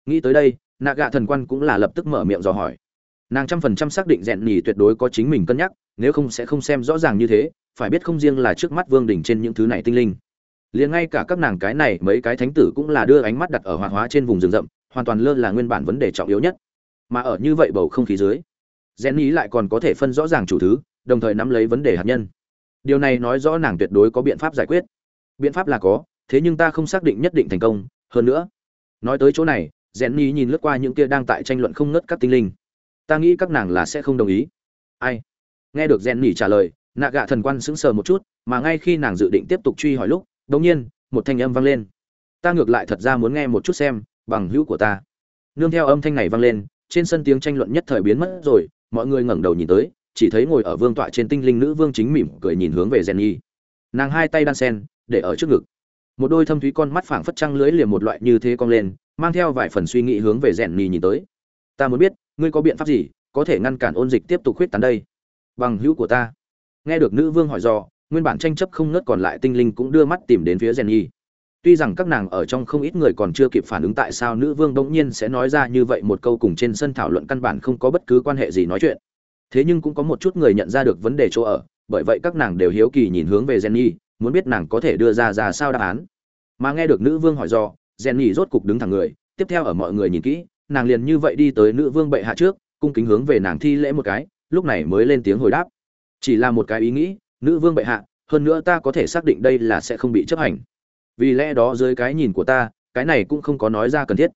Nghĩ tới đây, nạ gạ thần quan cũng là lập tức mở miệng dò hỏi nàng trăm phần trăm xác định rèn nhì tuyệt đối có chính mình cân nhắc, nếu không sẽ không xem rõ ràng như thế, phải biết không riêng là trước mắt vương đỉnh trên những thứ này tinh linh. Liền ngay cả các nàng cái này mấy cái thánh tử cũng là đưa ánh mắt đặt ở hoạt hóa trên vùng rừng rậm, hoàn toàn lơ là nguyên bản vấn đề trọng yếu nhất. Mà ở như vậy bầu không khí dưới, rèn nhì lại còn có thể phân rõ ràng chủ thứ, đồng thời nắm lấy vấn đề hạt nhân. Điều này nói rõ nàng tuyệt đối có biện pháp giải quyết. Biện pháp là có, thế nhưng ta không xác định nhất định thành công. Hơn nữa, nói tới chỗ này, rèn nhì nhìn lướt qua những kia đang tại tranh luận không ngớt các tinh linh ta nghĩ các nàng là sẽ không đồng ý ai nghe được rèn nỉ trả lời nạ gạ thần quan sững sờ một chút mà ngay khi nàng dự định tiếp tục truy hỏi lúc đống nhiên một thanh âm vang lên ta ngược lại thật ra muốn nghe một chút xem bằng hữu của ta nương theo âm thanh này vang lên trên sân tiếng tranh luận nhất thời biến mất rồi mọi người ngẩng đầu nhìn tới chỉ thấy ngồi ở vương tọa trên tinh linh nữ vương chính mỉm cười nhìn hướng về Jenny. Nàng hai tay đan sen, để ở trước ngực. Một đôi thâm thúy con mắt phảng phất trăng lưới liềm một loại như thế cong lên, mang theo vài phần suy nghĩ hướng về Jenny nhìn tới. Ta muốn biết, ngươi có biện pháp gì có thể ngăn cản ôn dịch tiếp tục khuyết tán đây? Bằng hữu của ta. Nghe được nữ vương hỏi dò, nguyên bản tranh chấp không ngớt còn lại tinh linh cũng đưa mắt tìm đến phía Jenny. Tuy rằng các nàng ở trong không ít người còn chưa kịp phản ứng tại sao nữ vương bỗng nhiên sẽ nói ra như vậy một câu cùng trên sân thảo luận căn bản không có bất cứ quan hệ gì nói chuyện thế nhưng cũng có một chút người nhận ra được vấn đề chỗ ở bởi vậy các nàng đều hiếu kỳ nhìn hướng về jenny muốn biết nàng có thể đưa ra ra sao đáp án mà nghe được nữ vương hỏi do jenny rốt cục đứng thẳng người tiếp theo ở mọi người nhìn kỹ nàng liền như vậy đi tới nữ vương bệ hạ trước cung kính hướng về nàng thi lễ một cái lúc này mới lên tiếng hồi đáp. Chỉ là một cái ý nghĩ nữ vương bệ hạ hơn nữa ta có thể xác định đây là sẽ không bị chấp hành. Vì lẽ đó dưới cái nhìn của ta cái này cũng không có nói ra cần thiết.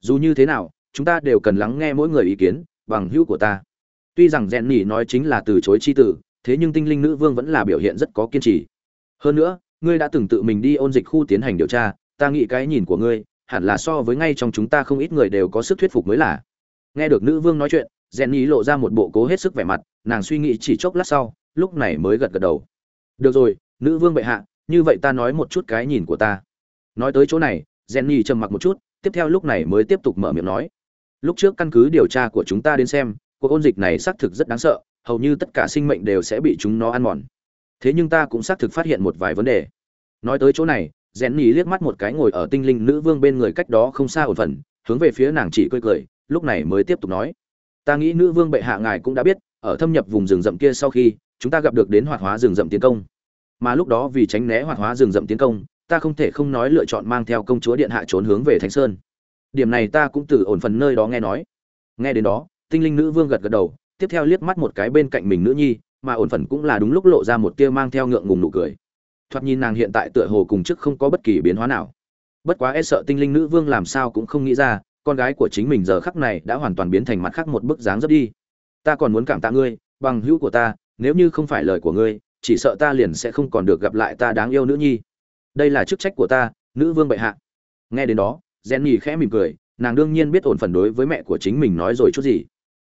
Dù như thế nào chúng ta đều cần lắng nghe mỗi người ý kiến bằng hữu của ta. Tuy rằng Rèn nỉ nói chính là từ chối chi tử, thế nhưng Tinh Linh Nữ Vương vẫn là biểu hiện rất có kiên trì. Hơn nữa, ngươi đã từng tự mình đi ôn dịch khu tiến hành điều tra, ta nghĩ cái nhìn của ngươi, hẳn là so với ngay trong chúng ta không ít người đều có sức thuyết phục mới là. Nghe được Nữ Vương nói chuyện, Rèn lộ ra một bộ cố hết sức vẻ mặt, nàng suy nghĩ chỉ chốc lát sau, lúc này mới gật gật đầu. Được rồi, Nữ Vương bệ hạ, như vậy ta nói một chút cái nhìn của ta. Nói tới chỗ này, Rèn trầm mặc một chút, tiếp theo lúc này mới tiếp tục mở miệng nói. Lúc trước căn cứ điều tra của chúng ta đến xem, cuộc ôn dịch này xác thực rất đáng sợ hầu như tất cả sinh mệnh đều sẽ bị chúng nó ăn mòn thế nhưng ta cũng xác thực phát hiện một vài vấn đề nói tới chỗ này rèn nhì liếc mắt một cái ngồi ở tinh linh nữ vương bên người cách đó không xa ổn phần, hướng về phía nàng chỉ cười cười, lúc này mới tiếp tục nói. Ta nghĩ nữ vương bệ hạ ngài cũng đã biết, ở thâm nhập vùng rừng rậm kia sau khi, chúng ta gặp được đến hoạt hóa rừng rậm tiến công. Mà lúc đó vì tránh né hoạt hóa rừng rậm tiến công, ta không thể không nói lựa chọn mang theo công chúa điện hạ trốn hướng về thánh sơn. Điểm này ta cũng từ ổn phần nơi đó nghe nói. Nghe đến đó, tinh linh nữ vương gật gật đầu, tiếp theo liếc mắt một cái bên cạnh mình nữ nhi, mà ổn phần cũng là đúng lúc lộ ra một tia mang theo ngượng ngùng nụ cười thoạt nhìn nàng hiện tại tựa hồ cùng trước không có bất kỳ biến hóa nào. Bất quá e sợ tinh linh nữ vương làm sao cũng không nghĩ ra, con gái của chính mình giờ khắc này đã hoàn toàn biến thành mặt khác một bức dáng rất đi. Ta còn muốn cảm tạ ngươi, bằng hữu của ta, nếu như không phải lời của ngươi, chỉ sợ ta liền sẽ không còn được gặp lại ta đáng yêu nữ nhi. Đây là chức trách của ta, nữ vương bệ hạ. Nghe đến đó Gen nhì khẽ mỉm cười, nàng đương nhiên biết ổn phần đối với mẹ của chính mình nói rồi chút gì.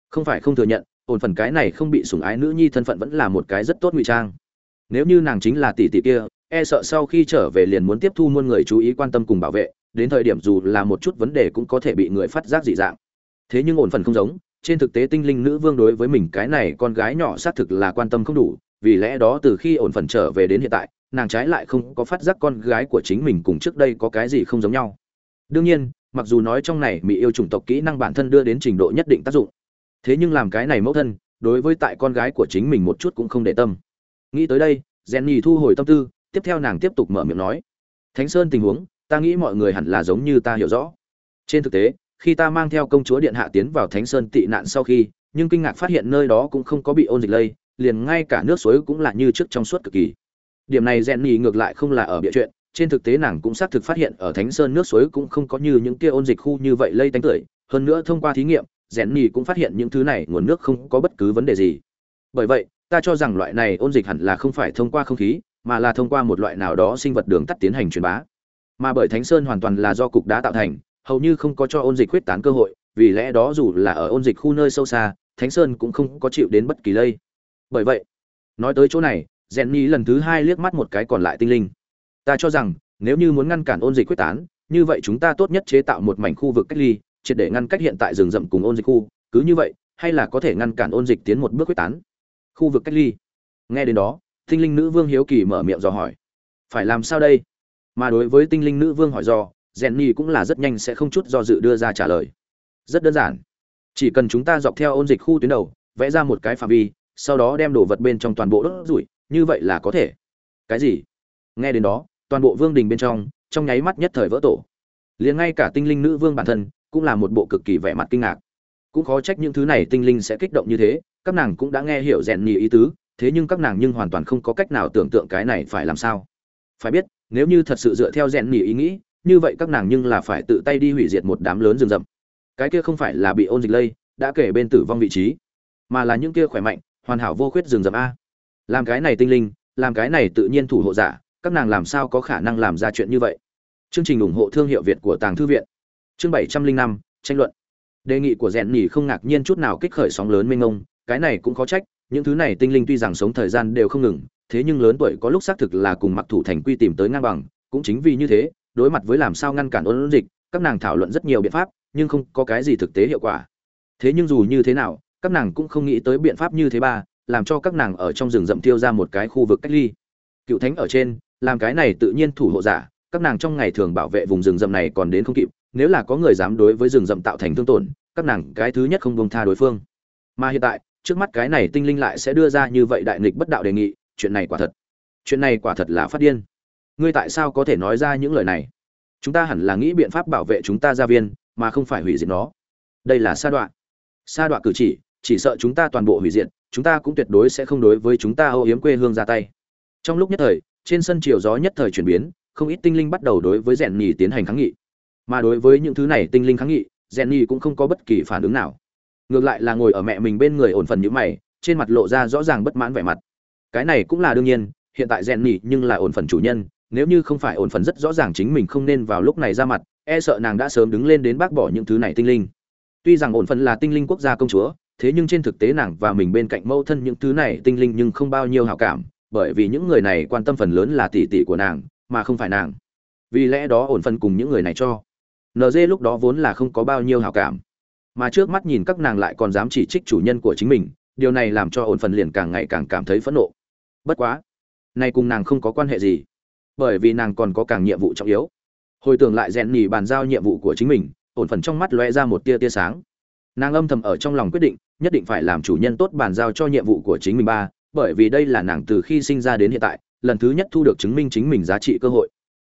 Không phải không thừa nhận, ổn phần cái này không bị sủng ái nữ nhi thân phận vẫn là một cái rất tốt ngụy trang nếu như nàng chính là tỷ tỷ kia e sợ sau khi trở về liền muốn tiếp thu muôn người chú ý quan tâm cùng bảo vệ, đến thời điểm dù là một chút vấn đề cũng có thể bị người phát giác dị dạng. Thế nhưng ổn phần không giống, trên thực tế tinh linh nữ vương đối với mình cái này con gái nhỏ xác thực là quan tâm không đủ, vì lẽ đó từ khi ổn phần trở về đến hiện tại, nàng trái lại không có phát giác con gái của chính mình cùng trước đây có cái gì không giống nhau. Đương nhiên, mặc dù nói trong này mỹ yêu chủng tộc kỹ năng bản thân đưa đến trình độ nhất định tác dụng, thế nhưng làm cái này mẫu thân, đối với tại con gái của chính mình một chút cũng không để tâm nghĩ tới đây, jenny thu hồi tâm tư, tiếp theo nàng tiếp tục mở miệng nói. Thánh sơn tình huống, ta nghĩ mọi người hẳn là giống như ta hiểu rõ. Trên thực tế, khi ta mang theo công chúa điện hạ tiến vào thánh sơn tị nạn sau khi, nhưng kinh ngạc phát hiện nơi đó cũng không có bị ôn dịch lây, liền ngay cả nước suối cũng là như trước trong suốt cực kỳ. Điểm này rèn nhì ngược lại không là ở bịa chuyện, trên thực tế nàng cũng xác thực phát hiện ở thánh sơn nước suối cũng không có như những kia ôn dịch khu như vậy lây tánh tưởi. Hơn nữa thông qua thí nghiệm rèn nhì cũng phát hiện những thứ này nguồn nước không có bất cứ vấn đề gì. Bởi vậy ta cho rằng loại này ôn dịch hẳn là không phải thông qua không khí, mà là thông qua một loại nào đó sinh vật đường tắt tiến hành truyền bá. Mà bởi thánh sơn hoàn toàn là do cục đá tạo thành, hầu như không có cho ôn dịch huyết tán cơ hội, vì lẽ đó dù là ở ôn dịch khu nơi sâu xa, thánh sơn cũng không có chịu đến bất kỳ lây. Bởi vậy, nói tới chỗ này rèn nhi lần thứ hai liếc mắt một cái còn lại tinh linh. Ta cho rằng, nếu như muốn ngăn cản ôn dịch quyết tán, như vậy chúng ta tốt nhất chế tạo một mảnh khu vực cách ly, triệt để ngăn cách hiện tại rừng rậm cùng ôn dịch khu. Cứ như vậy, hay là có thể ngăn cản ôn dịch tiến một bước quyết tán? Khu vực cách ly. Nghe đến đó tinh linh nữ vương hiếu kỳ mở miệng dò hỏi. Phải làm sao đây? Mà đối với tinh linh nữ vương hỏi dò, rèn nhi cũng là rất nhanh sẽ không chút do dự đưa ra trả lời. Rất đơn giản. Chỉ cần chúng ta dọc theo ôn dịch khu tuyến đầu vẽ ra một cái phạm vi sau đó đem đồ vật bên trong toàn bộ đốt rủi như vậy là có thể. Cái gì? Nghe đến đó toàn bộ vương đình bên trong trong nháy mắt nhất thời vỡ tổ. Liền ngay cả tinh linh nữ vương bản thân cũng là một bộ cực kỳ vẻ mặt kinh ngạc. Cũng khó trách những thứ này tinh linh sẽ kích động như thế các nàng cũng đã nghe hiểu rèn nhì ý tứ, thế nhưng các nàng nhưng hoàn toàn không có cách nào tưởng tượng cái này phải làm sao. Phải biết, nếu như thật sự dựa theo rèn nhì ý nghĩ, như vậy các nàng nhưng là phải tự tay đi hủy diệt một đám lớn rừng rậm. Cái kia không phải là bị ôn dịch lây, đã kể bên tử vong vị trí, mà là những kia khỏe mạnh, hoàn hảo vô khuyết rừng rậm a. Làm cái này tinh linh, làm cái này tự nhiên thủ hộ giả, các nàng làm sao có khả năng làm ra chuyện như vậy? Chương trình ủng hộ thương hiệu việt của tàng thư viện. Chương bảy trăm linh năm, tranh luận. Đề nghị của rèn nhỉ không ngạc nhiên chút nào kích khởi sóng lớn mênh mông cái này cũng khó trách, những thứ này tinh linh tuy rằng sống thời gian đều không ngừng, thế nhưng lớn tuổi có lúc xác thực là cùng mặc thủ thành quy tìm tới ngang bằng, cũng chính vì như thế, đối mặt với làm sao ngăn cản ôn dịch, các nàng thảo luận rất nhiều biện pháp, nhưng không có cái gì thực tế hiệu quả. Thế nhưng dù như thế nào, các nàng cũng không nghĩ tới biện pháp như thế ba, làm cho các nàng ở trong rừng rậm tiêu ra một cái khu vực cách ly. Cựu thánh ở trên, làm cái này tự nhiên thủ hộ giả, các nàng trong ngày thường bảo vệ vùng rừng rậm này còn đến không kịp, nếu là có người dám đối với rừng rậm tạo thành thương tổn, các nàng cái thứ nhất không buông tha đối phương. Mà hiện tại trước mắt cái này tinh linh lại sẽ đưa ra như vậy đại nghịch bất đạo đề nghị, chuyện này quả thật, chuyện này quả thật là phát điên. Ngươi tại sao có thể nói ra những lời này? Chúng ta hẳn là nghĩ biện pháp bảo vệ chúng ta gia viên, mà không phải hủy diệt nó. Đây là sa đoạn sa đoạn cử chỉ chỉ sợ chúng ta toàn bộ hủy diệt, chúng ta cũng tuyệt đối sẽ không đối với chúng ta âu yếm quê hương ra tay. Trong lúc nhất thời, trên sân chiều gió nhất thời chuyển biến, không ít tinh linh bắt đầu đối với rèn nhì tiến hành kháng nghị. Mà đối với những thứ này, tinh linh kháng nghị rèn nhì cũng không có bất kỳ phản ứng nào ngược lại là ngồi ở mẹ mình bên người ổn phần như mày, trên mặt lộ ra rõ ràng bất mãn vẻ mặt. Cái này cũng là đương nhiên, hiện tại rèn nỉ nhưng là ổn phần chủ nhân, nếu như không phải ổn phần rất rõ ràng chính mình không nên vào lúc này ra mặt e sợ nàng đã sớm đứng lên đến bác bỏ những thứ này tinh linh. Tuy rằng ổn phần là tinh linh quốc gia công chúa, thế nhưng trên thực tế nàng và mình bên cạnh mâu thân những thứ này tinh linh nhưng không bao nhiêu hảo cảm, bởi vì những người này quan tâm phần lớn là tỷ tỷ của nàng, mà không phải nàng. Vì lẽ đó ổn phần cùng những người này cho. Nd lúc đó vốn là không có bao nhiêu hảo cảm mà trước mắt nhìn các nàng lại còn dám chỉ trích chủ nhân của chính mình, điều này làm cho ổn phần liền càng ngày càng cảm thấy phẫn nộ. Bất quá, nay cùng nàng không có quan hệ gì, bởi vì nàng còn có càng nhiệm vụ trọng yếu. Hồi tưởng lại rèn nhì bàn giao nhiệm vụ của chính mình, ổn phần trong mắt lóe ra một tia tia sáng. Nàng âm thầm ở trong lòng quyết định, nhất định phải làm chủ nhân tốt bàn giao cho nhiệm vụ của chính mình ba, bởi vì đây là nàng từ khi sinh ra đến hiện tại, lần thứ nhất thu được chứng minh chính mình giá trị cơ hội.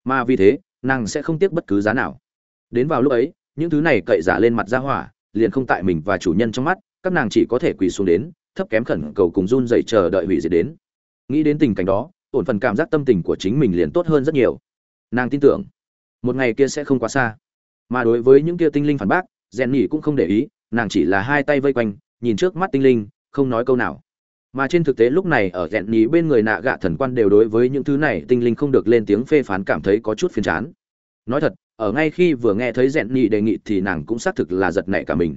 Mà vì thế, nàng sẽ không tiếc bất cứ giá nào. Đến vào lúc ấy, những thứ này cậy giả lên mặt ra hỏa liền không tại mình và chủ nhân trong mắt, các nàng chỉ có thể quỳ xuống đến, thấp kém khẩn cầu cùng run dậy chờ đợi hủy diệt đến. Nghĩ đến tình cảnh đó, ổn phần cảm giác tâm tình của chính mình liền tốt hơn rất nhiều. Nàng tin tưởng, một ngày kia sẽ không quá xa. Mà đối với những kia tinh linh phản bác rèn nhỉ cũng không để ý, nàng chỉ là hai tay vây quanh, nhìn trước mắt tinh linh, không nói câu nào. Mà trên thực tế lúc này ở rèn nhỉ bên người nạ gạ thần quan đều đối với những thứ này, tinh linh không được lên tiếng phê phán cảm thấy có chút phiền chán nói thật, ở ngay khi vừa nghe thấy rèn nhỉ đề nghị thì nàng cũng xác thực là giật nảy cả mình.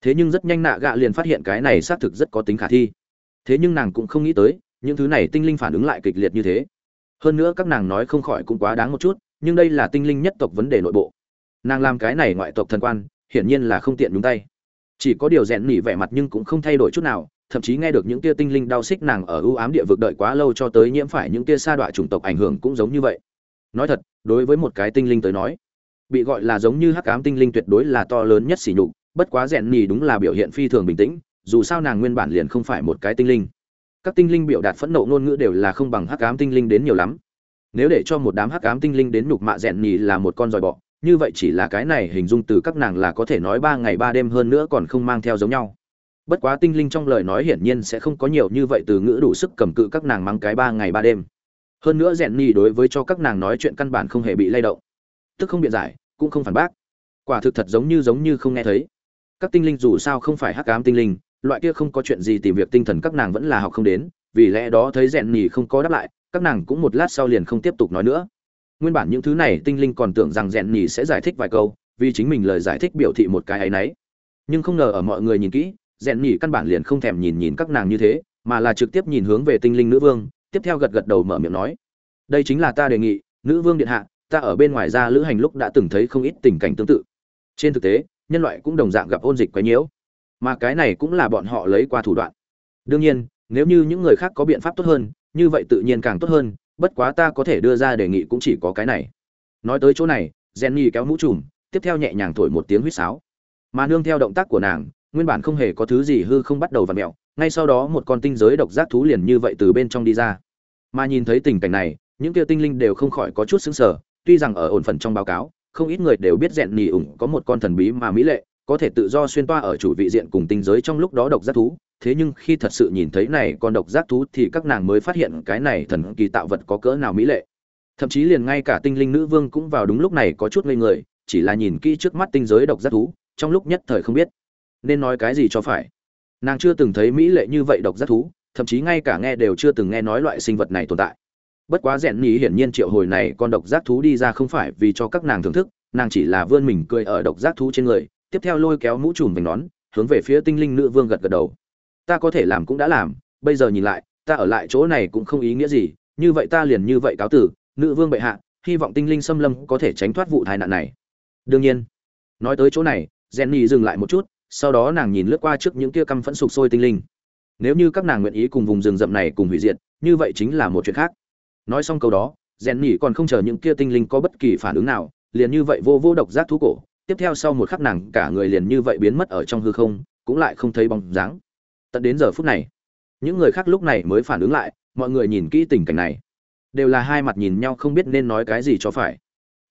Thế nhưng rất nhanh nạ gạ liền phát hiện cái này xác thực rất có tính khả thi. Thế nhưng nàng cũng không nghĩ tới, những thứ này tinh linh phản ứng lại kịch liệt như thế. Hơn nữa các nàng nói không khỏi cũng quá đáng một chút, nhưng đây là tinh linh nhất tộc vấn đề nội bộ. Nàng làm cái này ngoại tộc thần quan, hiển nhiên là không tiện nhúng tay. Chỉ có điều rèn nỉ vẻ mặt nhưng cũng không thay đổi chút nào, thậm chí nghe được những tia tinh linh đau xích nàng ở ưu ám địa vực đợi quá lâu cho tới nhiễm phải những tia sa đọa chủng tộc ảnh hưởng cũng giống như vậy nói thật, đối với một cái tinh linh tới nói, bị gọi là giống như hắc ám tinh linh tuyệt đối là to lớn nhất sỉ nhục, bất quá rèn nhì đúng là biểu hiện phi thường bình tĩnh, dù sao nàng nguyên bản liền không phải một cái tinh linh. Các tinh linh biểu đạt phẫn nộ ngôn ngữ đều là không bằng hắc ám tinh linh đến nhiều lắm. Nếu để cho một đám hắc ám tinh linh đến nhục mạ rèn nhì là một con dòi bọ, như vậy chỉ là cái này hình dung từ các nàng là có thể nói ba ngày ba đêm hơn nữa còn không mang theo giống nhau. Bất quá tinh linh trong lời nói hiển nhiên sẽ không có nhiều như vậy từ ngữ đủ sức cầm cự các nàng mang cái ba ngày ba đêm hơn nữa rèn nhì đối với cho các nàng nói chuyện căn bản không hề bị lay động. Tức không biện giải, cũng không phản bác. Quả thực thật giống như giống như không nghe thấy. Các tinh linh dù sao không phải hắc ám tinh linh, loại kia không có chuyện gì tìm việc tinh thần các nàng vẫn là học không đến, vì lẽ đó thấy rèn nhì không có đáp lại, các nàng cũng một lát sau liền không tiếp tục nói nữa. Nguyên bản những thứ này tinh linh còn tưởng rằng rèn nhì sẽ giải thích vài câu, vì chính mình lời giải thích biểu thị một cái ấy nấy. Nhưng không ngờ ở mọi người nhìn kỹ, rèn nhì căn bản liền không thèm nhìn nhìn các nàng như thế, mà là trực tiếp nhìn hướng về tinh linh nữ vương tiếp theo gật gật đầu mở miệng nói, đây chính là ta đề nghị, nữ vương điện hạ, ta ở bên ngoài ra lữ hành lúc đã từng thấy không ít tình cảnh tương tự. Trên thực tế, nhân loại cũng đồng dạng gặp ôn dịch quấy nhiễu, mà cái này cũng là bọn họ lấy qua thủ đoạn. Đương nhiên, nếu như những người khác có biện pháp tốt hơn, như vậy tự nhiên càng tốt hơn, bất quá ta có thể đưa ra đề nghị cũng chỉ có cái này. Nói tới chỗ này, jenny kéo mũ trùm, tiếp theo nhẹ nhàng thổi một tiếng huýt sáo. Mà nương theo động tác của nàng, nguyên bản không hề có thứ gì hư không bắt đầu v ặ mẹo ngay sau đó một con tinh giới độc giác thú liền như vậy từ bên trong đi ra mà nhìn thấy tình cảnh này, những kia tinh linh đều không khỏi có chút xứng sở tuy rằng ở ổn phần trong báo cáo, không ít người đều biết rèn nỉ ủng có một con thần bí mà mỹ lệ, có thể tự do xuyên toa ở chủ vị diện cùng tinh giới trong lúc đó độc giác thú, thế nhưng khi thật sự nhìn thấy này con độc giác thú thì các nàng mới phát hiện cái này thần kỳ tạo vật có cỡ nào mỹ lệ. Thậm chí liền ngay cả tinh linh nữ vương cũng vào đúng lúc này có chút ngây người, chỉ là nhìn kỹ trước mắt tinh giới độc giác thú, trong lúc nhất thời không biết nên nói cái gì cho phải. Nàng chưa từng thấy mỹ lệ như vậy độc giác thú thậm chí ngay cả nghe đều chưa từng nghe nói loại sinh vật này tồn tại. Bất quá rèn nhí hiển nhiên triệu hồi này con độc giác thú đi ra không phải vì cho các nàng thưởng thức, nàng chỉ là vươn mình cười ở độc giác thú trên người, tiếp theo lôi kéo mũ trùm vành nón, hướng về phía tinh linh nữ vương gật gật đầu. Ta có thể làm cũng đã làm, bây giờ nhìn lại, ta ở lại chỗ này cũng không ý nghĩa gì, như vậy ta liền như vậy cáo tử, nữ vương bệ hạ, hy vọng tinh linh xâm lâm có thể tránh thoát vụ tai nạn này. Đương nhiên, nói tới chỗ này jenny dừng lại một chút, sau đó nàng nhìn lướt qua trước những kia căm phẫn sục sôi tinh linh nếu như các nàng nguyện ý cùng vùng rừng rậm này cùng hủy diệt, như vậy chính là một chuyện khác. Nói xong câu đó jenny còn không chờ những kia tinh linh có bất kỳ phản ứng nào, liền như vậy vô vô độc giác thú cổ. Tiếp theo sau một khắc nàng cả người liền như vậy biến mất ở trong hư không, cũng lại không thấy bóng dáng. Tận đến giờ phút này, những người khác lúc này mới phản ứng lại, mọi người nhìn kỹ tình cảnh này. Đều là hai mặt nhìn nhau không biết nên nói cái gì cho phải.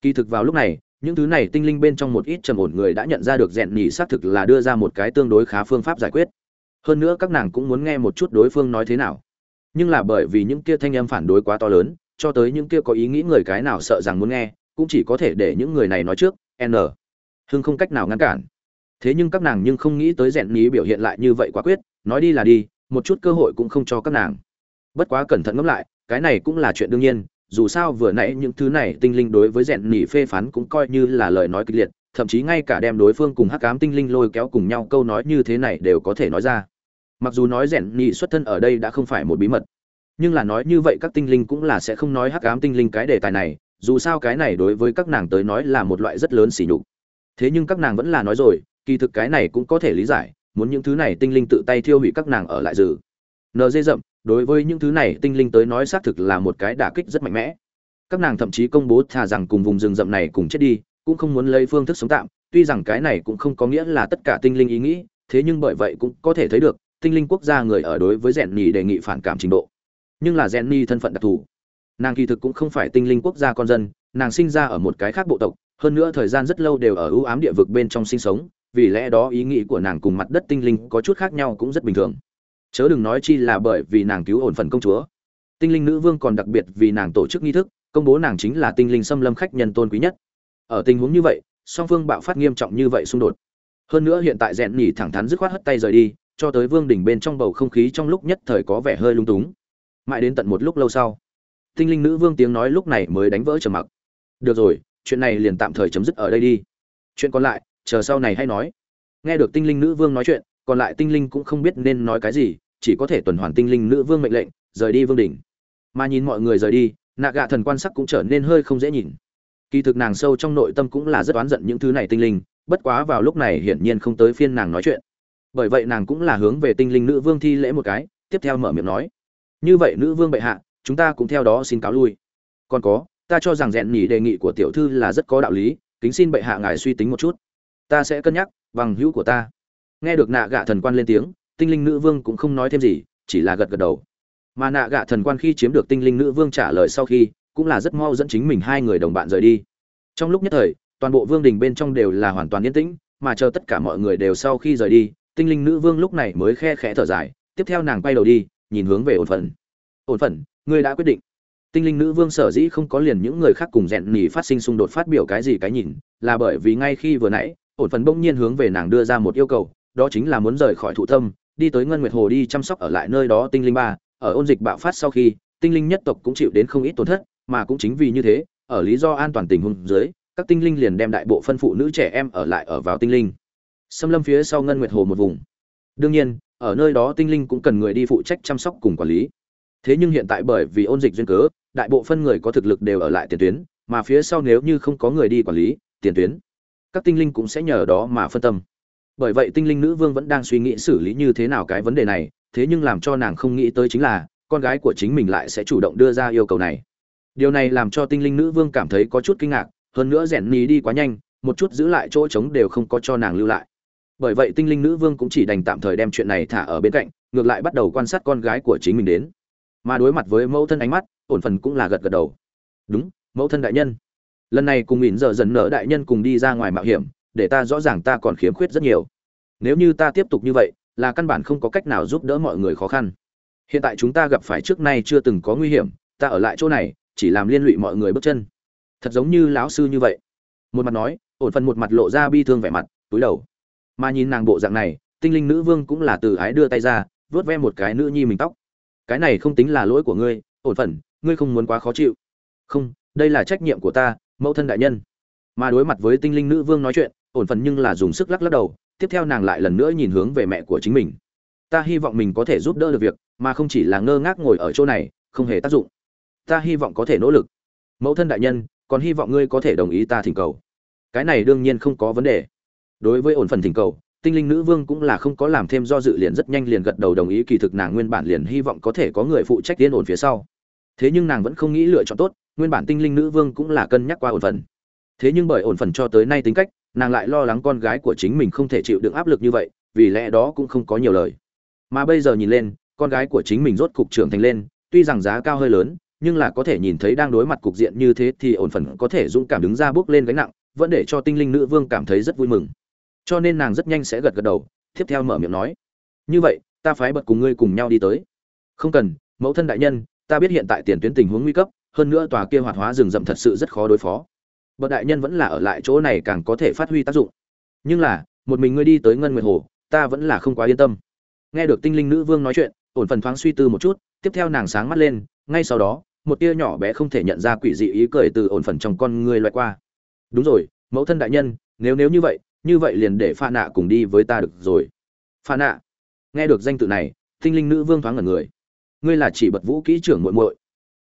Kỳ thực vào lúc này, những thứ này tinh linh bên trong một ít trầm ổn người đã nhận ra được rèn nhỉ xác thực là đưa ra một cái tương đối khá phương pháp giải quyết hơn nữa các nàng cũng muốn nghe một chút đối phương nói thế nào. Nhưng là bởi vì những kia thanh âm phản đối quá to lớn, cho tới những kia có ý nghĩ người cái nào sợ rằng muốn nghe, cũng chỉ có thể để những người này nói trước, n. Hưng không cách nào ngăn cản. Thế nhưng các nàng nhưng không nghĩ tới rèn ní biểu hiện lại như vậy quá quyết, nói đi là đi, một chút cơ hội cũng không cho các nàng. Bất quá cẩn thận ngẫm lại, cái này cũng là chuyện đương nhiên, dù sao vừa nãy những thứ này tinh linh đối với rèn nỉ phê phán cũng coi như là lời nói kịch liệt, thậm chí ngay cả đem đối phương cùng hắc cám tinh linh lôi kéo cùng nhau câu nói như thế này đều có thể nói ra mặc dù nói rèn nhị xuất thân ở đây đã không phải một bí mật, nhưng là nói như vậy các tinh linh cũng là sẽ không nói hắc ám tinh linh cái đề tài này, dù sao cái này đối với các nàng tới nói là một loại rất lớn sỉ nhục. Thế nhưng các nàng vẫn là nói rồi, kỳ thực cái này cũng có thể lý giải, muốn những thứ này tinh linh tự tay thiêu hủy các nàng ở lại dự. Nd rậm, đối với những thứ này tinh linh tới nói xác thực là một cái đả kích rất mạnh mẽ. Các nàng thậm chí công bố thà rằng cùng vùng rừng rậm này cùng chết đi, cũng không muốn lấy phương thức sống tạm, tuy rằng cái này cũng không có nghĩa là tất cả tinh linh ý nghĩ, thế nhưng bởi vậy cũng có thể thấy được tinh linh quốc gia người ở đối với rèn nhì đề nghị phản cảm trình độ. Nhưng là rèn nhì thân phận đặc thù. Nàng kỳ thực cũng không phải tinh linh quốc gia con dân, nàng sinh ra ở một cái khác bộ tộc, hơn nữa thời gian rất lâu đều ở ưu ám địa vực bên trong sinh sống, vì lẽ đó ý nghĩ của nàng cùng mặt đất tinh linh có chút khác nhau cũng rất bình thường. Chớ đừng nói chi là bởi vì nàng cứu ổn phần công chúa. Tinh linh nữ vương còn đặc biệt vì nàng tổ chức nghi thức, công bố nàng chính là tinh linh xâm lâm khách nhân tôn quý nhất. Ở tình huống như vậy, song phương bạo phát nghiêm trọng như vậy xung đột. Hơn nữa hiện tại rèn nhỉ thẳng thắn dứt khoát hất tay rời đi cho tới vương đỉnh bên trong bầu không khí trong lúc nhất thời có vẻ hơi lung túng. Mãi đến tận một lúc lâu sau, tinh linh nữ vương tiếng nói lúc này mới đánh vỡ trầm mặc. Được rồi, chuyện này liền tạm thời chấm dứt ở đây đi. Chuyện còn lại, chờ sau này hay nói. Nghe được tinh linh nữ vương nói chuyện, còn lại tinh linh cũng không biết nên nói cái gì, chỉ có thể tuần hoàn tinh linh nữ vương mệnh lệnh, rời đi vương đỉnh. Mà nhìn mọi người rời đi, nạ gạ thần quan sắc cũng trở nên hơi không dễ nhìn. Kỳ thực nàng sâu trong nội tâm cũng là rất oán giận những thứ này tinh linh, bất quá vào lúc này hiển nhiên không tới phiên nàng nói chuyện bởi vậy nàng cũng là hướng về tinh linh nữ vương thi lễ một cái, tiếp theo mở miệng nói, như vậy nữ vương bệ hạ, chúng ta cũng theo đó xin cáo lui. Còn có, ta cho rằng rèn nhỉ đề nghị của tiểu thư là rất có đạo lý, kính xin bệ hạ ngài suy tính một chút. Ta sẽ cân nhắc, bằng hữu của ta. Nghe được nạ gạ thần quan lên tiếng, tinh linh nữ vương cũng không nói thêm gì, chỉ là gật gật đầu. Mà nạ gạ thần quan khi chiếm được tinh linh nữ vương trả lời sau khi, cũng là rất mau dẫn chính mình hai người đồng bạn rời đi. Trong lúc nhất thời, toàn bộ vương đình bên trong đều là hoàn toàn yên tĩnh, mà chờ tất cả mọi người đều sau khi rời đi tinh linh nữ vương lúc này mới khe khẽ thở dài, tiếp theo nàng quay đầu đi, nhìn hướng về ổn phận. Ổn phận, ngươi đã quyết định. Tinh linh nữ vương sở dĩ không có liền những người khác cùng rèn nỉ phát sinh xung đột phát biểu cái gì cái nhìn, là bởi vì ngay khi vừa nãy, ổn phận bỗng nhiên hướng về nàng đưa ra một yêu cầu, đó chính là muốn rời khỏi thụ tâm đi tới ngân nguyệt hồ đi chăm sóc ở lại nơi đó tinh linh ba. Ở ôn dịch bạo phát sau khi, tinh linh nhất tộc cũng chịu đến không ít tổn thất, mà cũng chính vì như thế, ở lý do an toàn tình huống dưới, các tinh linh liền đem đại bộ phân phụ nữ trẻ em ở lại ở vào tinh linh xâm lâm phía sau ngân nguyệt hồ một vùng. Đương nhiên, ở nơi đó tinh linh cũng cần người đi phụ trách chăm sóc cùng quản lý. Thế nhưng hiện tại bởi vì ôn dịch duyên cớ, đại bộ phân người có thực lực đều ở lại tiền tuyến, mà phía sau nếu như không có người đi quản lý, tiền tuyến, các tinh linh cũng sẽ nhờ đó mà phân tâm. Bởi vậy tinh linh nữ vương vẫn đang suy nghĩ xử lý như thế nào cái vấn đề này, thế nhưng làm cho nàng không nghĩ tới chính là, con gái của chính mình lại sẽ chủ động đưa ra yêu cầu này. Điều này làm cho tinh linh nữ vương cảm thấy có chút kinh ngạc, hơn nữa rèn ní đi quá nhanh, một chút giữ lại chỗ trống đều không có cho nàng lưu lại bởi vậy tinh linh nữ vương cũng chỉ đành tạm thời đem chuyện này thả ở bên cạnh, ngược lại bắt đầu quan sát con gái của chính mình đến. Mà đối mặt với mẫu thân ánh mắt, ổn phần cũng là gật gật đầu. Đúng, mẫu thân đại nhân. Lần này cùng ỉn giờ dần nở đại nhân cùng đi ra ngoài mạo hiểm, để ta rõ ràng ta còn khiếm khuyết rất nhiều. Nếu như ta tiếp tục như vậy, là căn bản không có cách nào giúp đỡ mọi người khó khăn. Hiện tại chúng ta gặp phải trước nay chưa từng có nguy hiểm, ta ở lại chỗ này, chỉ làm liên lụy mọi người bước chân. Thật giống như lão sư như vậy. Một mặt nói, ổn phần một mặt lộ ra bi thương vẻ mặt, túi đầu mà nhìn nàng bộ dạng này, tinh linh nữ vương cũng là từ ái đưa tay ra, vớt ve một cái nữ nhi mình tóc. Cái này không tính là lỗi của ngươi, ổn phần ngươi không muốn quá khó chịu. Không, đây là trách nhiệm của ta, mẫu thân đại nhân. Mà đối mặt với tinh linh nữ vương nói chuyện, ổn phần nhưng là dùng sức lắc lắc đầu, tiếp theo nàng lại lần nữa nhìn hướng về mẹ của chính mình. Ta hy vọng mình có thể giúp đỡ được việc, mà không chỉ là ngơ ngác ngồi ở chỗ này, không hề tác dụng. Ta hy vọng có thể nỗ lực. Mẫu thân đại nhân, còn hy vọng ngươi có thể đồng ý ta thỉnh cầu. Cái này đương nhiên không có vấn đề đối với ổn phần thỉnh cầu, tinh linh nữ vương cũng là không có làm thêm do dự liền rất nhanh liền gật đầu đồng ý, kỳ thực nàng nguyên bản liền hy vọng có thể có người phụ trách tiên ổn phía sau. Thế nhưng nàng vẫn không nghĩ lựa chọn tốt, nguyên bản tinh linh nữ vương cũng là cân nhắc qua ổn phần. Thế nhưng bởi ổn phần cho tới nay tính cách, nàng lại lo lắng con gái của chính mình không thể chịu được áp lực như vậy, vì lẽ đó cũng không có nhiều lời. Mà bây giờ nhìn lên, con gái của chính mình rốt cục trưởng thành lên, tuy rằng giá cao hơi lớn, nhưng là có thể nhìn thấy đang đối mặt cục diện như thế thì ổn phần có thể dũng cảm đứng ra bước lên gánh nặng, vẫn để cho tinh linh nữ vương cảm thấy rất vui mừng cho nên nàng rất nhanh sẽ gật gật đầu, tiếp theo mở miệng nói, như vậy, ta phái bật cùng ngươi cùng nhau đi tới. Không cần, mẫu thân đại nhân, ta biết hiện tại tiền tuyến tình huống nguy cấp, hơn nữa tòa kia hoạt hóa rừng rậm thật sự rất khó đối phó. Bậc đại nhân vẫn là ở lại chỗ này càng có thể phát huy tác dụng. Nhưng là, một mình ngươi đi tới ngân nguyệt hồ, ta vẫn là không quá yên tâm. Nghe được tinh linh nữ vương nói chuyện, ổn phần thoáng suy tư một chút, tiếp theo nàng sáng mắt lên, ngay sau đó, một tia nhỏ bé không thể nhận ra quỷ dị ý cười từ ổn phần trong con ngươi loại qua. Đúng rồi, mẫu thân đại nhân, nếu nếu như vậy như vậy liền để pha nạ cùng đi với ta được rồi. Pha nạ, nghe được danh tự này, tinh linh nữ vương thoáng ngẩn người. Ngươi là chỉ bật vũ kỹ trưởng muội muội.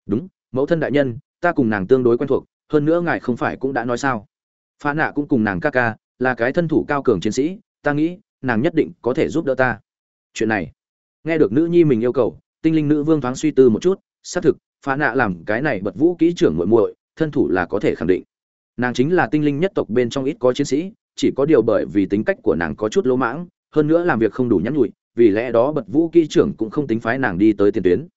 Đúng, mẫu thân đại nhân, ta cùng nàng tương đối quen thuộc, hơn nữa ngài không phải cũng đã nói sao? Pha nạ cũng cùng nàng ca ca, là cái thân thủ cao cường chiến sĩ, ta nghĩ, nàng nhất định có thể giúp đỡ ta. Chuyện này, nghe được nữ nhi mình yêu cầu, tinh linh nữ vương thoáng suy tư một chút, xác thực, Pha nạ làm cái này bật vũ kỹ trưởng muội muội, thân thủ là có thể khẳng định. Nàng chính là tinh linh nhất tộc bên trong ít có chiến sĩ chỉ có điều bởi vì tính cách của nàng có chút lỗ mãng, hơn nữa làm việc không đủ nhắn nhụi vì lẽ đó bật vũ kỹ trưởng cũng không tính phái nàng đi tới tiền tuyến.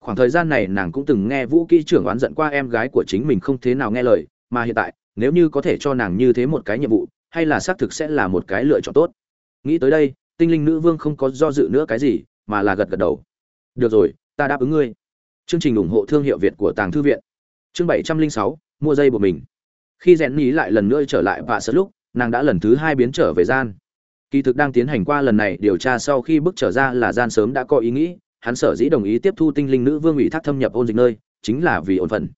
Khoảng thời gian này nàng cũng từng nghe vũ kỹ trưởng oán giận qua em gái của chính mình không thế nào nghe lời, mà hiện tại, nếu như có thể cho nàng như thế một cái nhiệm vụ, hay là xác thực sẽ là một cái lựa chọn tốt. Nghĩ tới đây, tinh linh nữ vương không có do dự nữa cái gì, mà là gật gật đầu. Được rồi, ta đáp ứng ngươi. Chương trình ủng hộ thương hiệu việt của tàng thư viện. Chương bảy trăm linh sáu, mua dây của mình. Khi rèn nhí lại lần nữa trở lại và sợ lúc nàng đã lần thứ hai biến trở về gian. Kỳ thực đang tiến hành qua lần này điều tra sau khi bước trở ra là gian sớm đã có ý nghĩ, hắn sở dĩ đồng ý tiếp thu tinh linh nữ vương ủy thác thâm nhập ôn dịch nơi, chính là vì ổn phần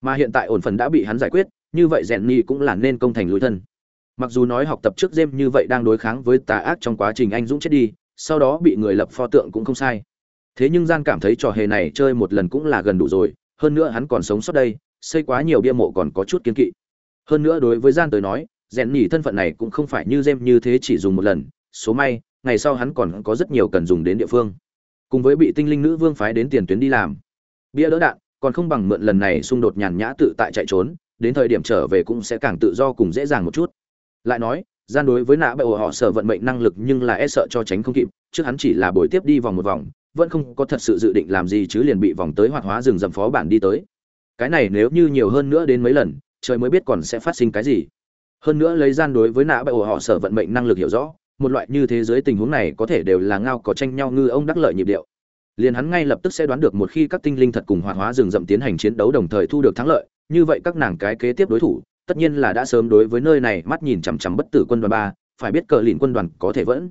mà hiện tại ổn phần đã bị hắn giải quyết, như vậy rèn ni cũng là nên công thành lối thân. Mặc dù nói học tập trước dêm như vậy đang đối kháng với tà ác trong quá trình anh dũng chết đi, sau đó bị người lập pho tượng cũng không sai. Thế nhưng gian cảm thấy trò hề này chơi một lần cũng là gần đủ rồi, hơn nữa hắn còn sống sót đây, xây quá nhiều bia mộ còn có chút kiên kỵ. Hơn nữa đối với gian tới nói rèn nhỉ thân phận này cũng không phải như dêm như thế chỉ dùng một lần, số may, ngày sau hắn còn có rất nhiều cần dùng đến địa phương. Cùng với bị tinh linh nữ vương phái đến tiền tuyến đi làm. Bia đỡ đạn, còn không bằng mượn lần này xung đột nhàn nhã tự tại chạy trốn, đến thời điểm trở về cũng sẽ càng tự do cùng dễ dàng một chút. Lại nói, gian đối với nã bệ ổ họ sở vận mệnh năng lực nhưng là e sợ cho tránh không kịp, trước hắn chỉ là buổi tiếp đi vòng một vòng, vẫn không có thật sự dự định làm gì chứ liền bị vòng tới hoạt hóa rừng rậm phó bản đi tới. Cái này nếu như nhiều hơn nữa đến mấy lần, trời mới biết còn sẽ phát sinh cái gì hơn nữa lấy gian đối với nã bệ ổ họ sở vận mệnh năng lực hiểu rõ, một loại như thế giới tình huống này có thể đều là ngao có tranh nhau ngư ông đắc lợi nhịp điệu. Liền hắn ngay lập tức sẽ đoán được một khi các tinh linh thật cùng hoạt hóa rừng rậm tiến hành chiến đấu đồng thời thu được thắng lợi, như vậy các nàng cái kế tiếp đối thủ, tất nhiên là đã sớm đối với nơi này mắt nhìn chằm chằm bất tử quân đoàn ba, phải biết cờ lìn quân đoàn có thể vẫn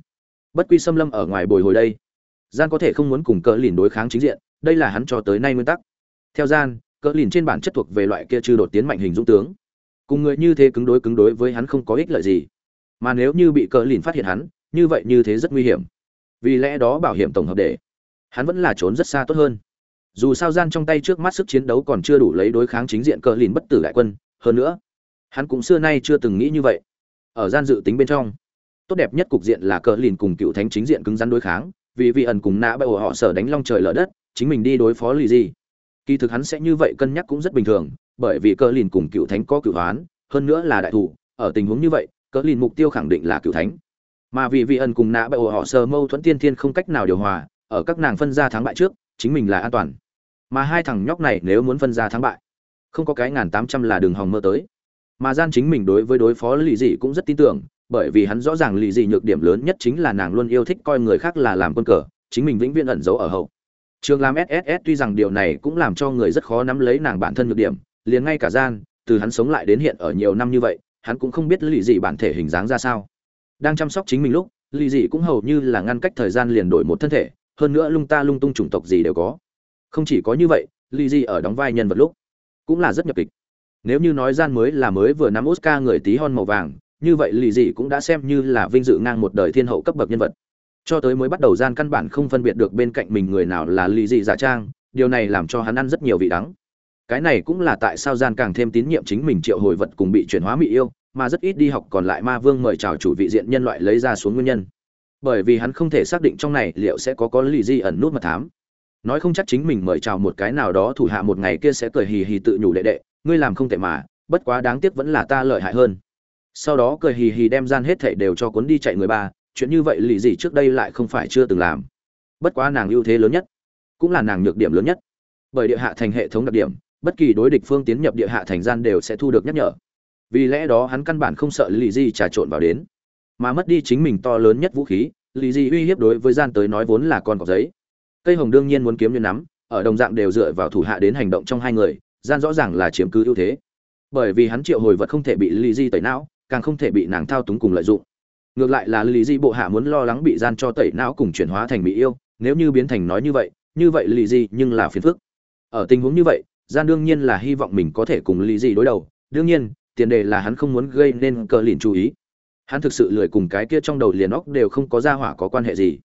bất quy xâm lâm ở ngoài bồi hồi đây. Gian có thể không muốn cùng cờ lìn đối kháng chính diện, đây là hắn cho tới nay nguyên tắc. Theo gian, cờ lìn trên bản chất thuộc về loại kia trừ đột tiến mạnh hình dũng tướng cùng người như thế cứng đối cứng đối với hắn không có ích lợi gì. Mà nếu như bị cờ lìn phát hiện hắn, như vậy như thế rất nguy hiểm. Vì lẽ đó bảo hiểm tổng hợp để hắn vẫn là trốn rất xa tốt hơn. Dù sao gian trong tay trước mắt sức chiến đấu còn chưa đủ lấy đối kháng chính diện cờ lìn bất tử đại quân, hơn nữa, hắn cũng xưa nay chưa từng nghĩ như vậy. Ở gian dự tính bên trong, tốt đẹp nhất cục diện là cờ lìn cùng cựu thánh chính diện cứng rắn đối kháng, vì vị ẩn cùng nã bại họ sở đánh long trời lở đất, chính mình đi đối phó lì gì. Kỳ thực hắn sẽ như vậy cân nhắc cũng rất bình thường bởi vì cờ lìn cùng cựu thánh có cựu hoán, hơn nữa là đại thủ, ở tình huống như vậy, cờ lìn mục tiêu khẳng định là cựu thánh. Mà vì vị ẩn cùng nã bại họ sơ mâu thuẫn tiên thiên không cách nào điều hòa, ở các nàng phân ra thắng bại trước, chính mình là an toàn. Mà hai thằng nhóc này nếu muốn phân ra thắng bại, không có cái ngàn tám trăm là đường hòng mơ tới. Mà gian chính mình đối với đối phó lì dị cũng rất tin tưởng, bởi vì hắn rõ ràng lì dị nhược điểm lớn nhất chính là nàng luôn yêu thích coi người khác là làm quân cờ, chính mình vĩnh viễn ẩn giấu ở hậu. Trường làm sss tuy rằng điều này cũng làm cho người rất khó nắm lấy nàng bản thân nhược điểm liền ngay cả gian từ hắn sống lại đến hiện ở nhiều năm như vậy hắn cũng không biết lì dị bản thể hình dáng ra sao đang chăm sóc chính mình lúc lì dị cũng hầu như là ngăn cách thời gian liền đổi một thân thể hơn nữa lung ta lung tung chủng tộc gì đều có không chỉ có như vậy lì dị ở đóng vai nhân vật lúc cũng là rất nhập kịch nếu như nói gian mới là mới vừa nắm Oscar người tí hon màu vàng, như vậy lì dị cũng đã xem như là vinh dự ngang một đời thiên hậu cấp bậc nhân vật. Cho tới mới bắt đầu gian căn bản không phân biệt được bên cạnh mình người nào là lì dị giả trang, điều này làm cho hắn ăn rất nhiều vị đắng. Cái này cũng là tại sao gian càng thêm tín nhiệm chính mình triệu hồi vật cùng bị chuyển hóa mỹ yêu, mà rất ít đi học còn lại ma vương mời chào chủ vị diện nhân loại lấy ra xuống nguyên nhân. Bởi vì hắn không thể xác định trong này liệu sẽ có có lì gì ẩn nút mật thám. Nói không chắc chính mình mời chào một cái nào đó thủ hạ một ngày kia sẽ cười hì hì tự nhủ đệ đệ, ngươi làm không tệ mà bất quá đáng tiếc vẫn là ta lợi hại hơn sau đó cười hì hì đem gian hết thảy đều cho cuốn đi chạy người ba chuyện như vậy lì gì trước đây lại không phải chưa từng làm bất quá nàng ưu thế lớn nhất cũng là nàng nhược điểm lớn nhất bởi địa hạ thành hệ thống đặc điểm bất kỳ đối địch phương tiến nhập địa hạ thành gian đều sẽ thu được nhắc nhở. Vì lẽ đó hắn căn bản không sợ lì di trà trộn vào đến, mà mất đi chính mình to lớn nhất vũ khí, lì di uy hiếp đối với gian tới nói vốn là con cọc giấy. Cây hồng đương nhiên muốn kiếm như nắm, ở đồng dạng đều dựa vào thủ hạ đến hành động trong hai người, gian rõ ràng là chiếm cứ ưu thế. Bởi vì hắn triệu hồi vật không thể bị lì di tẩy não, càng không thể bị nàng thao túng cùng lợi dụng. Ngược lại là lì di bộ hạ muốn lo lắng bị gian cho tẩy não cùng chuyển hóa thành bị yêu, nếu như biến thành nói như vậy như vậy lì di nhưng là phiền phức. Ở tình huống như vậy gian đương nhiên là hy vọng mình có thể cùng lý Dị đối đầu. Đương nhiên, tiền đề là hắn không muốn gây nên cờ lìn chú ý. Hắn thực sự lười cùng cái kia trong đầu liền óc đều không có ra hỏa có quan hệ gì.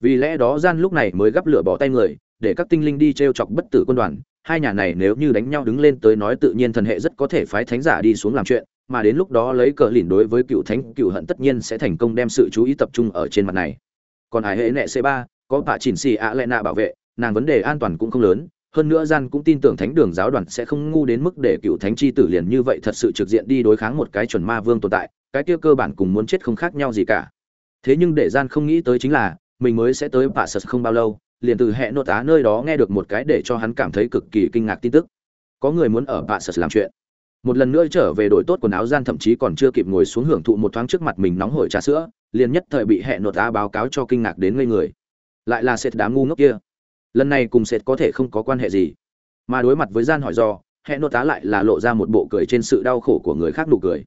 Vì lẽ đó gian lúc này mới gắp lửa bỏ tay người, để các tinh linh đi t chọc bất tử quân đoàn. Hai nhà này nếu như đánh nhau đứng lên tới nói tự nhiên thần hệ rất có thể phái thánh giả đi xuống làm chuyện, mà đến lúc đó lấy cờ lìn đối với cựu thánh, cựu hận tất nhiên sẽ thành công đem sự chú ý tập trung ở trên mặt này. Còn hải hệ nệ c 3 có bà chỉnh xì ạ lệ nạ bảo vệ, nàng vấn đề an toàn cũng không lớn hơn nữa gian cũng tin tưởng thánh đường giáo đoàn sẽ không ngu đến mức để cựu thánh chi tử liền như vậy thật sự trực diện đi đối kháng một cái chuẩn ma vương tồn tại, cái kia cơ bản cùng muốn chết không khác nhau gì cả. Thế nhưng để gian không nghĩ tới chính là, mình mới sẽ tới bà sật không bao lâu, liền từ hệ nội tá nơi đó nghe được một cái để cho hắn cảm thấy cực kỳ kinh ngạc tin tức. Có người muốn ở bà sật làm chuyện. Một lần nữa trở về đổi tốt quần áo gian thậm chí còn chưa kịp ngồi xuống hưởng thụ một thoáng trước mặt mình nóng hổi trà sữa, liền nhất thời bị hệ nội tá báo cáo cho kinh ngạc đến ngây người. Lại là sệt đám ngu ngốc kia lần này cùng sệt có thể không có quan hệ gì. Mà đối mặt với gian hỏi do hệ nô tá lại là lộ ra một bộ cười trên sự đau khổ của người khác nụ cười.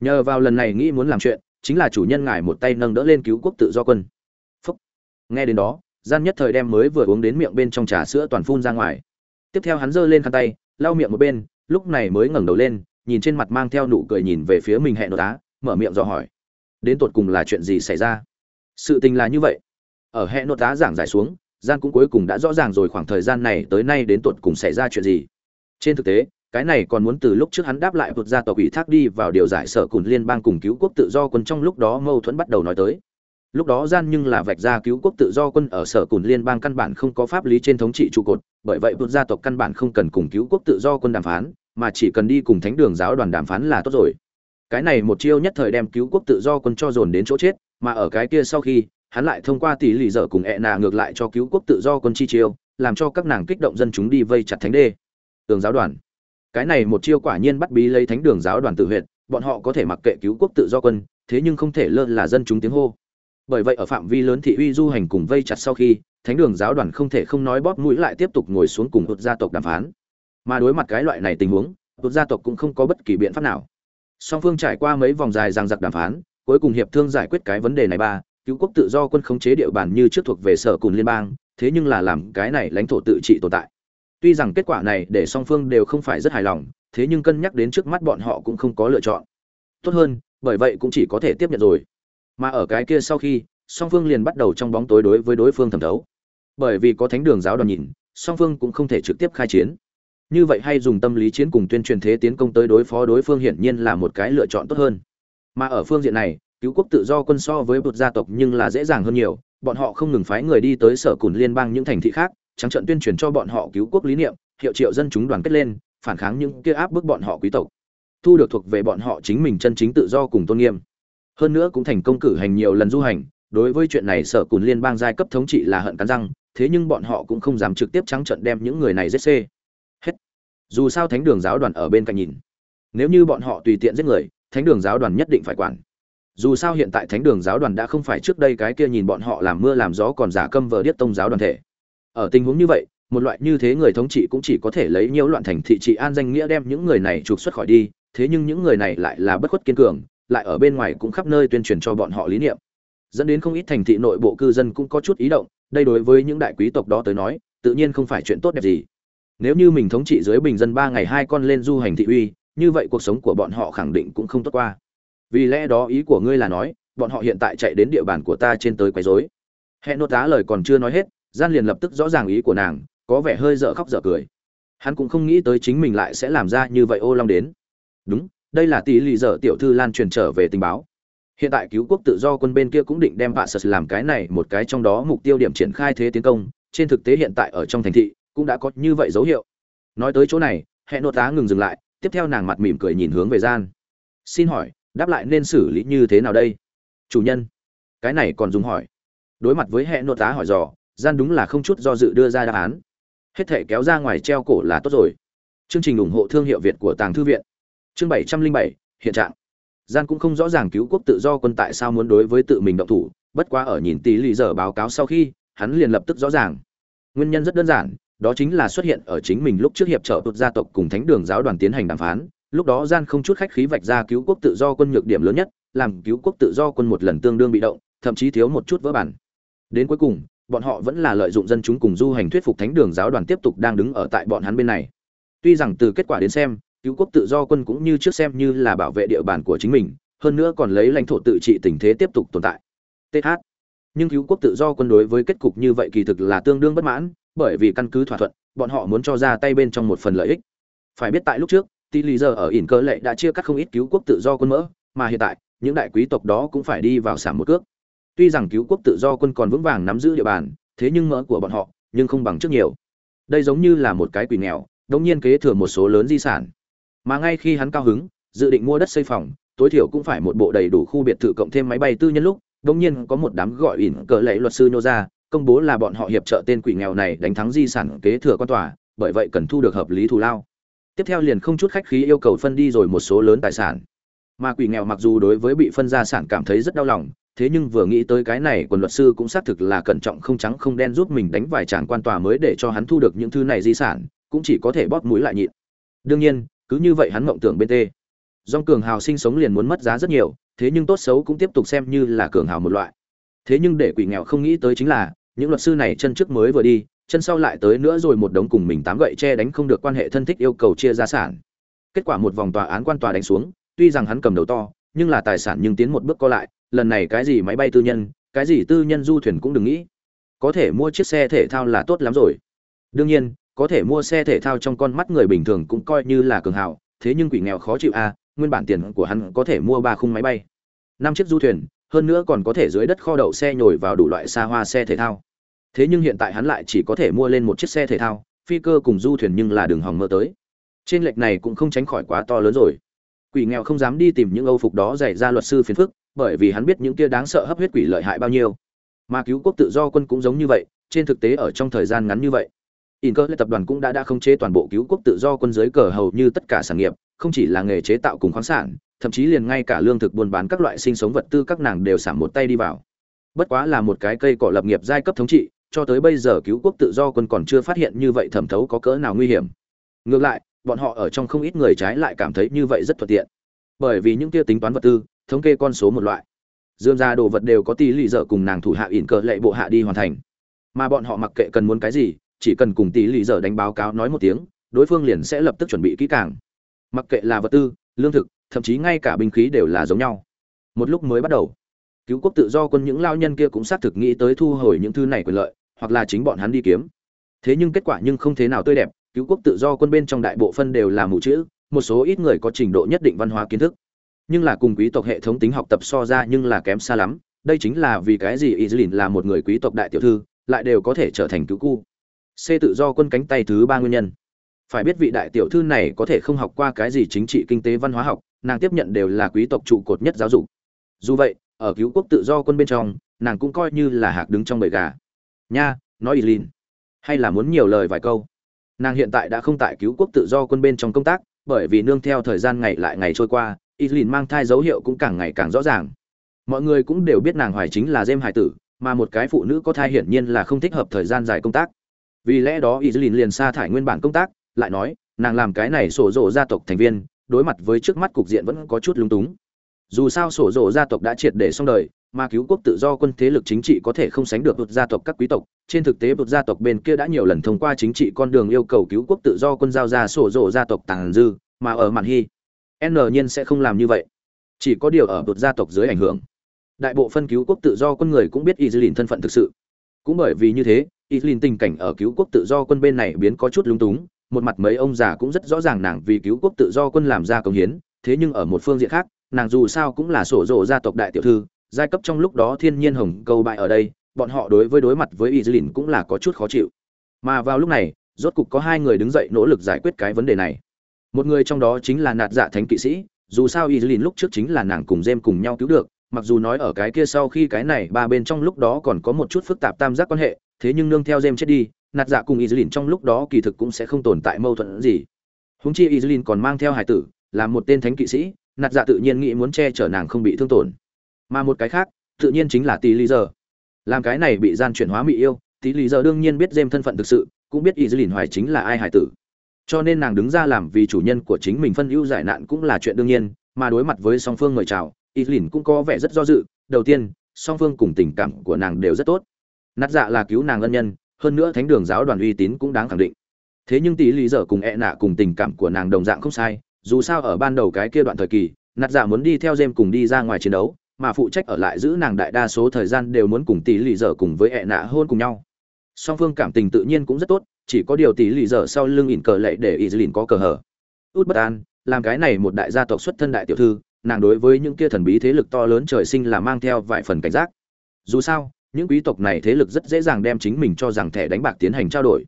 Nhờ vào lần này nghĩ muốn làm chuyện, chính là chủ nhân ngài một tay nâng đỡ lên cứu quốc tự do quân. Phúc. nghe đến đó, gian nhất thời đem mới vừa uống đến miệng bên trong trà sữa toàn phun ra ngoài. Tiếp theo hắn giơ lên khăn tay, lau miệng một bên, lúc này mới ngẩng đầu lên, nhìn trên mặt mang theo nụ cười nhìn về phía mình hẹn nô tá, mở miệng dò hỏi. Đến tột cùng là chuyện gì xảy ra? Sự tình là như vậy. Ở hẹn nô tá giảng giải xuống gian cũng cuối cùng đã rõ ràng rồi khoảng thời gian này tới nay đến tuột cùng xảy ra chuyện gì. Trên thực tế, cái này còn muốn từ lúc trước hắn đáp lại vượt ra tộc ủy thác đi vào điều giải sở cùng liên bang cùng cứu quốc tự do quân trong lúc đó mâu thuẫn bắt đầu nói tới. Lúc đó gian nhưng là vạch ra cứu quốc tự do quân ở sở cùng liên bang căn bản không có pháp lý trên thống trị trụ cột, bởi vậy vượt gia tộc căn bản không cần cùng cứu quốc tự do quân đàm phán, mà chỉ cần đi cùng thánh đường giáo đoàn đàm phán là tốt rồi. Cái này một chiêu nhất thời đem cứu quốc tự do quân cho dồn đến chỗ chết, mà ở cái kia sau khi hắn lại thông qua tỷ lì dở cùng ẹ nà ngược lại cho cứu quốc tự do quân chi chiêu, làm cho các nàng kích động dân chúng đi vây chặt thánh đê. Tường giáo đoàn. Cái này một chiêu quả nhiên bắt bí lấy thánh đường giáo đoàn tự huyện bọn họ có thể mặc kệ cứu quốc tự do quân, thế nhưng không thể lơ là dân chúng tiếng hô. Bởi vậy ở phạm vi lớn thị uy du hành cùng vây chặt sau khi, thánh đường giáo đoàn không thể không nói bóp mũi lại tiếp tục ngồi xuống cùng vượt gia tộc đàm phán. Mà đối mặt cái loại này tình huống vượt gia tộc cũng không có bất kỳ biện pháp nào. Song phương trải qua mấy vòng dài giằng giặc đàm phán, cuối cùng hiệp thương giải quyết cái vấn đề này ba cứu quốc tự do quân khống chế địa bàn như trước thuộc về sở cùng liên bang, thế nhưng là làm cái này lãnh thổ tự trị tồn tại. Tuy rằng kết quả này để song phương đều không phải rất hài lòng, thế nhưng cân nhắc đến trước mắt bọn họ cũng không có lựa chọn. Tốt hơn, bởi vậy cũng chỉ có thể tiếp nhận rồi. Mà ở cái kia sau khi, song phương liền bắt đầu trong bóng tối đối với đối phương thẩm thấu. Bởi vì có thánh đường giáo đoàn nhìn, song phương cũng không thể trực tiếp khai chiến. Như vậy hay dùng tâm lý chiến cùng tuyên truyền thế tiến công tới đối phó đối phương hiển nhiên là một cái lựa chọn tốt hơn. Mà ở phương diện này cứu quốc tự do quân so với một gia tộc nhưng là dễ dàng hơn nhiều. Bọn họ không ngừng phái người đi tới sở cùn liên bang những thành thị khác, trắng trận tuyên truyền cho bọn họ cứu quốc lý niệm, hiệu triệu dân chúng đoàn kết lên, phản kháng những kia áp bức bọn họ quý tộc. Thu được thuộc về bọn họ chính mình chân chính tự do cùng tôn nghiêm. Hơn nữa cũng thành công cử hành nhiều lần du hành, đối với chuyện này sở cùn liên bang giai cấp thống trị là hận cắn răng, thế nhưng bọn họ cũng không dám trực tiếp trắng trận đem những người này giết xê. Hết. Dù sao thánh đường giáo đoàn ở bên cạnh nhìn. Nếu như bọn họ tùy tiện giết người, thánh đường giáo đoàn nhất định phải quản dù sao hiện tại thánh đường giáo đoàn đã không phải trước đây cái kia nhìn bọn họ làm mưa làm gió còn giả câm vờ điếc tông giáo đoàn thể. Ở tình huống như vậy, một loại như thế người thống trị cũng chỉ có thể lấy nhiễu loạn thành thị trị an danh nghĩa đem những người này trục xuất khỏi đi, thế nhưng những người này lại là bất khuất kiên cường, lại ở bên ngoài cũng khắp nơi tuyên truyền cho bọn họ lý niệm. Dẫn đến không ít thành thị nội bộ cư dân cũng có chút ý động, đây đối với những đại quý tộc đó tới nói, tự nhiên không phải chuyện tốt đẹp gì. Nếu như mình thống trị dưới bình dân ba ngày hai con lên du hành thị uy, như vậy cuộc sống của bọn họ khẳng định cũng không tốt qua vì lẽ đó ý của ngươi là nói, bọn họ hiện tại chạy đến địa bàn của ta trên tới quấy rối. Hẹn nốt tá lời còn chưa nói hết, gian liền lập tức rõ ràng ý của nàng, có vẻ hơi dở khóc dở cười. Hắn cũng không nghĩ tới chính mình lại sẽ làm ra như vậy ô long đến. Đúng, đây là tỷ lì dở tiểu thư lan truyền trở về tình báo. Hiện tại cứu quốc tự do quân bên kia cũng định đem vạ sật làm cái này một cái trong đó mục tiêu điểm triển khai thế tiến công, trên thực tế hiện tại ở trong thành thị cũng đã có như vậy dấu hiệu. Nói tới chỗ này hẹn nốt tá ngừng dừng lại, tiếp theo nàng mặt mỉm cười nhìn hướng về gian. Xin hỏi đáp lại nên xử lý như thế nào đây? Chủ nhân, cái này còn dùng hỏi. Đối mặt với hệ nội tá hỏi dò, gian đúng là không chút do dự đưa ra đáp án. Hết thể kéo ra ngoài treo cổ là tốt rồi. Chương trình ủng hộ thương hiệu việt của tàng thư viện. Chương bảy trăm linh bảy, hiện trạng. Gian cũng không rõ ràng cứu quốc tự do quân tại sao muốn đối với tự mình động thủ, bất quá ở nhìn tí lì giờ báo cáo sau khi, hắn liền lập tức rõ ràng. Nguyên nhân rất đơn giản, đó chính là xuất hiện ở chính mình lúc trước hiệp trợ tụt gia tộc cùng thánh đường giáo đoàn tiến hành đàm phán lúc đó gian không chút khách khí vạch ra cứu quốc tự do quân nhược điểm lớn nhất, làm cứu quốc tự do quân một lần tương đương bị động, thậm chí thiếu một chút vỡ bản. Đến cuối cùng, bọn họ vẫn là lợi dụng dân chúng cùng du hành thuyết phục thánh đường giáo đoàn tiếp tục đang đứng ở tại bọn hắn bên này. Tuy rằng từ kết quả đến xem, cứu quốc tự do quân cũng như trước xem như là bảo vệ địa bàn của chính mình, hơn nữa còn lấy lãnh thổ tự trị tình thế tiếp tục tồn tại. Th nhưng cứu quốc tự do quân đối với kết cục như vậy kỳ thực là tương đương bất mãn, bởi vì căn cứ thỏa thuận, bọn họ muốn cho ra tay bên trong một phần lợi ích. Phải biết tại lúc trước tỷ lý giờ ở ỉn cơ lệ đã chia cắt không ít cứu quốc tự do quân mỡ, mà hiện tại, những đại quý tộc đó cũng phải đi vào sảm một cước. Tuy rằng cứu quốc tự do quân còn vững vàng nắm giữ địa bàn, thế nhưng mỡ của bọn họ, nhưng không bằng trước nhiều. Đây giống như là một cái quỷ nghèo, đống nhiên kế thừa một số lớn di sản. Mà ngay khi hắn cao hứng, dự định mua đất xây phòng, tối thiểu cũng phải một bộ đầy đủ khu biệt thự cộng thêm máy bay tư nhân lúc, đống nhiên có một đám gọi ỉn cờ lệ luật sư nhô ra, công bố là bọn họ hiệp trợ tên quỷ nghèo này đánh thắng di sản kế thừa quan tòa, bởi vậy cần thu được hợp lý thù lao tiếp theo liền không chút khách khí yêu cầu phân đi rồi một số lớn tài sản. Mà quỷ nghèo mặc dù đối với bị phân gia sản cảm thấy rất đau lòng, thế nhưng vừa nghĩ tới cái này, quần luật sư cũng xác thực là cẩn trọng không trắng không đen giúp mình đánh vài tràng quan tòa mới để cho hắn thu được những thứ này di sản, cũng chỉ có thể bóp mũi lại nhịn. Đương nhiên, cứ như vậy hắn mộng tưởng bên tê. Dòng cường hào sinh sống liền muốn mất giá rất nhiều, thế nhưng tốt xấu cũng tiếp tục xem như là cường hào một loại. Thế nhưng để quỷ nghèo không nghĩ tới chính là, những luật sư này chân trước mới vừa đi chân sau lại tới nữa rồi một đống cùng mình tám gậy che đánh không được quan hệ thân thích yêu cầu chia gia sản. Kết quả một vòng tòa án quan tòa đánh xuống, tuy rằng hắn cầm đầu to, nhưng là tài sản nhưng tiến một bước co lại, lần này cái gì máy bay tư nhân, cái gì tư nhân du thuyền cũng đừng nghĩ. Có thể mua chiếc xe thể thao là tốt lắm rồi. Đương nhiên, có thể mua xe thể thao trong con mắt người bình thường cũng coi như là cường hào, thế nhưng quỷ nghèo khó chịu a nguyên bản tiền của hắn có thể mua ba khung máy bay, năm chiếc du thuyền, hơn nữa còn có thể dưới đất kho đậu xe nhồi vào đủ loại xa hoa xe thể thao thế nhưng hiện tại hắn lại chỉ có thể mua lên một chiếc xe thể thao phi cơ cùng du thuyền nhưng là đường hòng mơ tới. Trên lệch này cũng không tránh khỏi quá to lớn rồi. Quỷ nghèo không dám đi tìm những âu phục đó dạy ra luật sư phiền phức bởi vì hắn biết những kia đáng sợ hấp huyết quỷ lợi hại bao nhiêu. Mà cứu quốc tự do quân cũng giống như vậy trên thực tế ở trong thời gian ngắn như vậy. Inker tập đoàn cũng đã đã khống chế toàn bộ cứu quốc tự do quân giới cờ hầu như tất cả sản nghiệp, không chỉ là nghề chế tạo cùng khoáng sản, thậm chí liền ngay cả lương thực buôn bán các loại sinh sống vật tư các nàng đều giảm một tay đi vào. Bất quá là một cái cây cỏ lập nghiệp giai cấp thống trị, cho tới bây giờ cứu quốc tự do quân còn chưa phát hiện như vậy thẩm thấu có cỡ nào nguy hiểm. Ngược lại, bọn họ ở trong không ít người trái lại cảm thấy như vậy rất thuận tiện. Bởi vì những kia tính toán vật tư, thống kê con số một loại. Dương ra đồ vật đều có tỷ lệ dở cùng nàng thủ hạ ỉn cờ lệ bộ hạ đi hoàn thành. Mà bọn họ mặc kệ cần muốn cái gì, chỉ cần cùng tỷ lệ dở đánh báo cáo nói một tiếng, đối phương liền sẽ lập tức chuẩn bị kỹ càng. Mặc kệ là vật tư, lương thực, thậm chí ngay cả binh khí đều là giống nhau. Một lúc mới bắt đầu, cứu quốc tự do quân những lao nhân kia cũng xác thực nghĩ tới thu hồi những thứ này quyền lợi, hoặc là chính bọn hắn đi kiếm. Thế nhưng kết quả nhưng không thế nào tươi đẹp, cứu quốc tự do quân bên trong đại bộ phân đều là mù chữ, một số ít người có trình độ nhất định văn hóa kiến thức. Nhưng là cùng quý tộc hệ thống tính học tập so ra nhưng là kém xa lắm, đây chính là vì cái gì Izlin là một người quý tộc đại tiểu thư, lại đều có thể trở thành cứu cu. C tự do quân cánh tay thứ ba nguyên nhân. Phải biết vị đại tiểu thư này có thể không học qua cái gì chính trị kinh tế văn hóa học, nàng tiếp nhận đều là quý tộc trụ cột nhất giáo dục. Dù vậy, ở cứu quốc tự do quân bên trong, nàng cũng coi như là hạc đứng trong bầy gà. Nha, nói Ilin, hay là muốn nhiều lời vài câu. Nàng hiện tại đã không tại cứu quốc tự do quân bên trong công tác, bởi vì nương theo thời gian ngày lại ngày trôi qua, Ilin mang thai dấu hiệu cũng càng ngày càng rõ ràng. Mọi người cũng đều biết nàng hoài chính là dêm hải tử, mà một cái phụ nữ có thai hiển nhiên là không thích hợp thời gian dài công tác vì lẽ đó Ilin liền sa thải nguyên bản công tác, lại nói, nàng làm cái này sổ rộ gia tộc thành viên, đối mặt với trước mắt cục diện vẫn có chút lung túng. Dù sao sổ rộ gia tộc đã triệt để xong đời, mà cứu quốc tự do quân thế lực chính trị có thể không sánh được vượt gia tộc các quý tộc, trên thực tế vượt gia tộc bên kia đã nhiều lần thông qua chính trị con đường yêu cầu cứu quốc tự do quân giao ra sổ rộ gia tộc tàng dư, mà ở mạn hy, N nhiên sẽ không làm như vậy. Chỉ có điều ở vượt gia tộc dưới ảnh hưởng. Đại bộ phân cứu quốc tự do quân người cũng biết Izlin thân phận thực sự. Cũng bởi vì như thế, Izlin tình cảnh ở cứu quốc tự do quân bên này biến có chút lung túng, một mặt mấy ông già cũng rất rõ ràng nàng vì cứu quốc tự do quân làm ra công hiến, thế nhưng ở một phương diện khác, nàng dù sao cũng là sổ rộ gia tộc đại tiểu thư, giai cấp trong lúc đó thiên nhiên hồng câu bại ở đây, bọn họ đối với đối mặt với Islin cũng là có chút khó chịu. Mà vào lúc này, rốt cục có hai người đứng dậy nỗ lực giải quyết cái vấn đề này. Một người trong đó chính là Nạt Dạ Thánh kỵ sĩ, dù sao Islin lúc trước chính là nàng cùng Jem cùng nhau cứu được, mặc dù nói ở cái kia sau khi cái này ba bên trong lúc đó còn có một chút phức tạp tam giác quan hệ, thế nhưng nương theo Jem chết đi, nạt dạ cùng Izlin trong lúc đó kỳ thực cũng sẽ không tồn tại mâu thuẫn gì. húng chi Izlin còn mang theo hải tử, là một tên thánh kỵ sĩ, nạt dạ tự nhiên nghĩ muốn che chở nàng không bị thương tổn. Mà một cái khác, tự nhiên chính là Tỷ Lý Giờ. Làm cái này bị gian chuyển hóa mỹ yêu, Tỷ Lý Giờ đương nhiên biết dêm thân phận thực sự, cũng biết y lìn hoài chính là ai hải tử. Cho nên nàng đứng ra làm vì chủ nhân của chính mình phân ưu giải nạn cũng là chuyện đương nhiên, mà đối mặt với song phương mời chào, y lìn cũng có vẻ rất do dự, đầu tiên, song phương cùng tình cảm của nàng đều rất tốt nát dạ là cứu nàng ân nhân hơn nữa thánh đường giáo đoàn uy tín cũng đáng khẳng định thế nhưng tỷ lý giờ cùng e nạ cùng tình cảm của nàng đồng dạng không sai dù sao ở ban đầu cái kia đoạn thời kỳ, nạt dạ muốn đi theo jem cùng đi ra ngoài chiến đấu, mà phụ trách ở lại giữ nàng đại đa số thời gian đều muốn cùng tỷ lì dở cùng với ẹ nạ hôn cùng nhau. Song phương cảm tình tự nhiên cũng rất tốt, chỉ có điều tỷ lì dở sau lưng ỉn cờ lệ để ỉ lìn có cờ hở. Út bất an, làm cái này một đại gia tộc xuất thân đại tiểu thư, nàng đối với những kia thần bí thế lực to lớn trời sinh là mang theo vài phần cảnh giác. Dù sao, những quý tộc này thế lực rất dễ dàng đem chính mình cho rằng thẻ đánh bạc tiến hành trao đổi.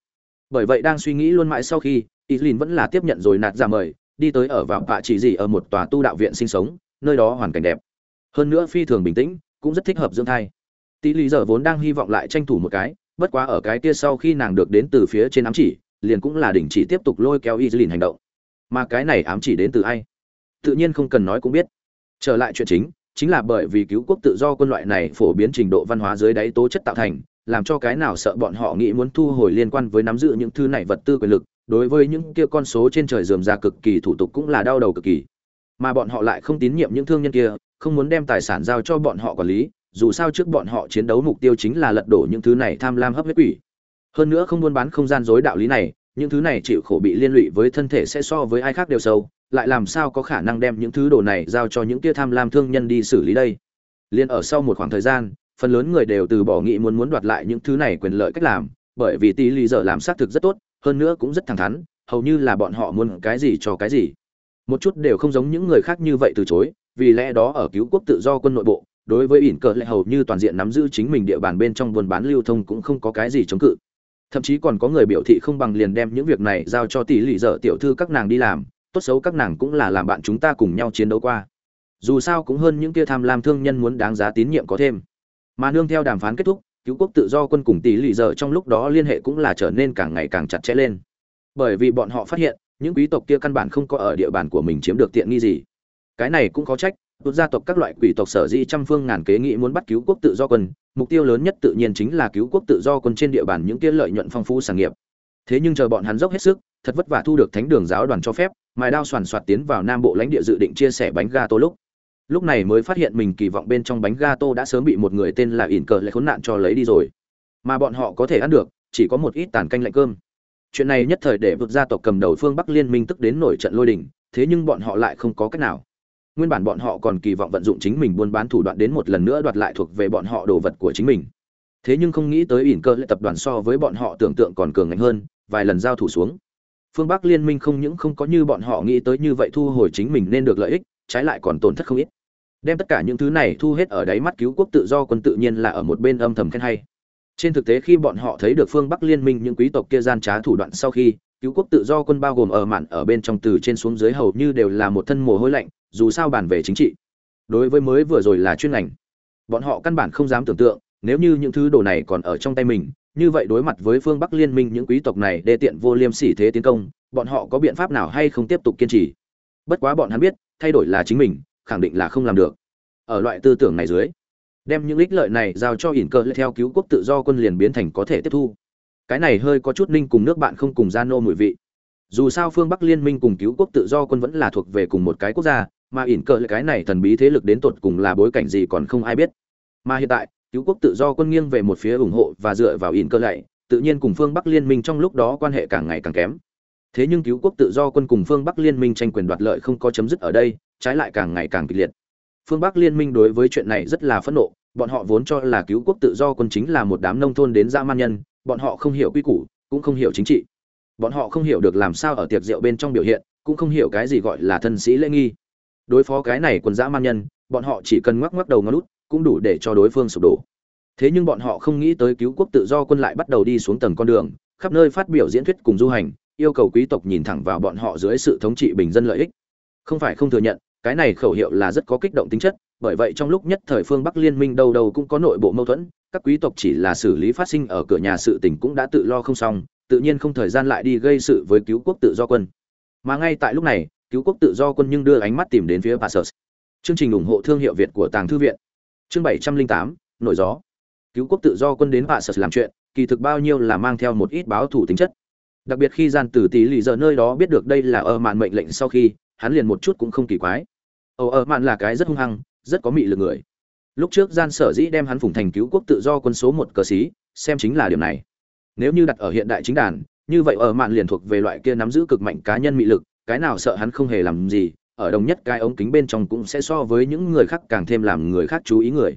Bởi vậy đang suy nghĩ luôn mãi sau khi Islin vẫn là tiếp nhận rồi nạt ra mời đi tới ở vào bạ chỉ gì ở một tòa tu đạo viện sinh sống, nơi đó hoàn cảnh đẹp. Hơn nữa phi thường bình tĩnh, cũng rất thích hợp dưỡng thai. Tỷ lý giờ vốn đang hy vọng lại tranh thủ một cái, bất quá ở cái kia sau khi nàng được đến từ phía trên ám chỉ, liền cũng là đình chỉ tiếp tục lôi kéo y hành động. Mà cái này ám chỉ đến từ ai? Tự nhiên không cần nói cũng biết. Trở lại chuyện chính chính là bởi vì cứu quốc tự do quân loại này phổ biến trình độ văn hóa dưới đáy tố chất tạo thành, làm cho cái nào sợ bọn họ nghĩ muốn thu hồi liên quan với nắm giữ những thứ này vật tư quyền lực đối với những kia con số trên trời dườm ra cực kỳ thủ tục cũng là đau đầu cực kỳ. Mà bọn họ lại không tín nhiệm những thương nhân kia, không muốn đem tài sản giao cho bọn họ quản lý, dù sao trước bọn họ chiến đấu mục tiêu chính là lật đổ những thứ này tham lam hấp huyết quỷ. Hơn nữa không buôn bán không gian dối đạo lý này, những thứ này chịu khổ bị liên lụy với thân thể sẽ so với ai khác đều sâu, lại làm sao có khả năng đem những thứ đồ này giao cho những kia tham lam thương nhân đi xử lý đây? Liên ở sau một khoảng thời gian, phần lớn người đều từ bỏ nghị muốn muốn đoạt lại những thứ này quyền lợi cách làm, bởi vì tỷ lệ giờ làm xác thực rất tốt hơn nữa cũng rất thẳng thắn, hầu như là bọn họ muốn cái gì cho cái gì. Một chút đều không giống những người khác như vậy từ chối, vì lẽ đó ở cứu quốc tự do quân nội bộ, đối với ỉn cờ lại hầu như toàn diện nắm giữ chính mình địa bàn bên trong buôn bán lưu thông cũng không có cái gì chống cự. Thậm chí còn có người biểu thị không bằng liền đem những việc này giao cho tỷ lệ dở tiểu thư các nàng đi làm, tốt xấu các nàng cũng là làm bạn chúng ta cùng nhau chiến đấu qua. Dù sao cũng hơn những kia tham lam thương nhân muốn đáng giá tín nhiệm có thêm. Mà nương theo đàm phán kết thúc cứu quốc tự do quân cùng tỷ lệ dở trong lúc đó liên hệ cũng là trở nên càng ngày càng chặt chẽ lên. Bởi vì bọn họ phát hiện, những quý tộc kia căn bản không có ở địa bàn của mình chiếm được tiện nghi gì. Cái này cũng có trách tốt gia tộc các loại quỷ tộc sở di trăm phương ngàn kế nghị muốn bắt cứu quốc tự do quân, mục tiêu lớn nhất tự nhiên chính là cứu quốc tự do quân trên địa bàn những kia lợi nhuận phong phú sản nghiệp. Thế nhưng chờ bọn hắn dốc hết sức, thật vất vả thu được thánh đường giáo đoàn cho phép, mài đao soàn soạt tiến vào nam bộ lãnh địa dự định chia sẻ bánh ga tô lúc lúc này mới phát hiện mình kỳ vọng bên trong bánh ga tô đã sớm bị một người tên là ỉn cờ lại khốn nạn cho lấy đi rồi. Mà bọn họ có thể ăn được, chỉ có một ít tàn canh lạnh cơm. Chuyện này nhất thời để vượt gia tộc cầm đầu phương bắc liên minh tức đến nổi trận lôi đình, thế nhưng bọn họ lại không có cách nào. Nguyên bản bọn họ còn kỳ vọng vận dụng chính mình buôn bán thủ đoạn đến một lần nữa đoạt lại thuộc về bọn họ đồ vật của chính mình. Thế nhưng không nghĩ tới ỉn cơ lại tập đoàn so với bọn họ tưởng tượng còn cường ngạnh hơn, vài lần giao thủ xuống. Phương bắc liên minh không những không có như bọn họ nghĩ tới như vậy thu hồi chính mình nên được lợi ích, trái lại còn tổn thất không ít đem tất cả những thứ này thu hết ở đáy mắt cứu quốc tự do quân tự nhiên là ở một bên âm thầm khen hay. Trên thực tế khi bọn họ thấy được phương bắc liên minh những quý tộc kia gian trá thủ đoạn sau khi, cứu quốc tự do quân bao gồm ở mạn ở bên trong từ trên xuống dưới hầu như đều là một thân mồ hôi lạnh, dù sao bàn về chính trị. Đối với mới vừa rồi là chuyên ngành. Bọn họ căn bản không dám tưởng tượng, nếu như những thứ đồ này còn ở trong tay mình, như vậy đối mặt với phương bắc liên minh những quý tộc này đê tiện vô liêm sỉ thế tiến công, bọn họ có biện pháp nào hay không tiếp tục kiên trì? Bất quá bọn hắn biết, thay đổi là chính mình khẳng định là không làm được. Ở loại tư tưởng này dưới, đem những ích lợi này giao cho ỉn cơ theo cứu quốc tự do quân liền biến thành có thể tiếp thu. Cái này hơi có chút ninh cùng nước bạn không cùng gian nô mùi vị. Dù sao phương bắc liên minh cùng cứu quốc tự do quân vẫn là thuộc về cùng một cái quốc gia, mà ỉn cờ cái này thần bí thế lực đến tột cùng là bối cảnh gì còn không ai biết. Mà hiện tại, cứu quốc tự do quân nghiêng về một phía ủng hộ và dựa vào ỉn cờ lạy tự nhiên cùng phương bắc liên minh trong lúc đó quan hệ càng ngày càng kém thế nhưng cứu quốc tự do quân cùng phương bắc liên minh tranh quyền đoạt lợi không có chấm dứt ở đây, trái lại càng ngày càng kịch liệt. Phương bắc liên minh đối với chuyện này rất là phẫn nộ, bọn họ vốn cho là cứu quốc tự do quân chính là một đám nông thôn đến dã man nhân, bọn họ không hiểu quy củ, cũng không hiểu chính trị. Bọn họ không hiểu được làm sao ở tiệc rượu bên trong biểu hiện, cũng không hiểu cái gì gọi là thân sĩ lễ nghi. Đối phó cái này quần dã man nhân, bọn họ chỉ cần ngoắc ngoắc đầu ngón lút cũng đủ để cho đối phương sụp đổ. Thế nhưng bọn họ không nghĩ tới cứu quốc tự do quân lại bắt đầu đi xuống tầng con đường, khắp nơi phát biểu diễn thuyết cùng du hành yêu cầu quý tộc nhìn thẳng vào bọn họ dưới sự thống trị bình dân lợi ích không phải không thừa nhận cái này khẩu hiệu là rất có kích động tính chất bởi vậy trong lúc nhất thời phương bắc liên minh đầu đầu cũng có nội bộ mâu thuẫn các quý tộc chỉ là xử lý phát sinh ở cửa nhà sự tình cũng đã tự lo không xong tự nhiên không thời gian lại đi gây sự với cứu quốc tự do quân mà ngay tại lúc này cứu quốc tự do quân nhưng đưa ánh mắt tìm đến phía Passus. Chương trình ủng hộ thương hiệu Việt của Tàng thư viện. Chương 708, nổi gió. Cứu quốc tự do quân đến Passus làm chuyện, kỳ thực bao nhiêu là mang theo một ít báo thủ tính chất. Đặc biệt khi gian tử tí lì giờ nơi đó biết được đây là ở mạn mệnh lệnh sau khi, hắn liền một chút cũng không kỳ quái. Ồ ở mạn là cái rất hung hăng, rất có mị lực người. Lúc trước gian sở dĩ đem hắn phủng thành cứu quốc tự do quân số một cờ sĩ, xem chính là điểm này. Nếu như đặt ở hiện đại chính đàn, như vậy ở mạn liền thuộc về loại kia nắm giữ cực mạnh cá nhân mị lực, cái nào sợ hắn không hề làm gì ở đồng nhất cái ống kính bên trong cũng sẽ so với những người khác càng thêm làm người khác chú ý người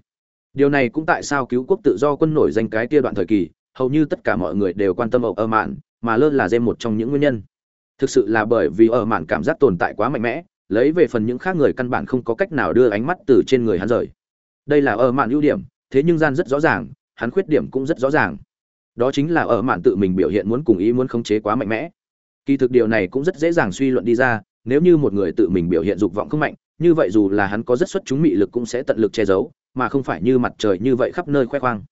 điều này cũng tại sao cứu quốc tự do quân nổi danh cái kia đoạn thời kỳ hầu như tất cả mọi người đều quan tâm ẩu ở mạn mà lơ là dêm một trong những nguyên nhân. Thực sự là bởi vì ở mạn cảm giác tồn tại quá mạnh mẽ lấy về phần những khác người căn bản không có cách nào đưa ánh mắt từ trên người hắn rời. Đây là ở mạn ưu điểm thế nhưng gian rất rõ ràng hắn khuyết điểm cũng rất rõ ràng. Đó chính là ở mạn tự mình biểu hiện muốn cùng ý muốn khống chế quá mạnh mẽ. Kỳ thực điều này cũng rất dễ dàng suy luận đi ra, nếu như một người tự mình biểu hiện dục vọng không mạnh, như vậy dù là hắn có rất xuất chúng mị lực cũng sẽ tận lực che giấu mà không phải như mặt trời như vậy khắp nơi khoe khoang.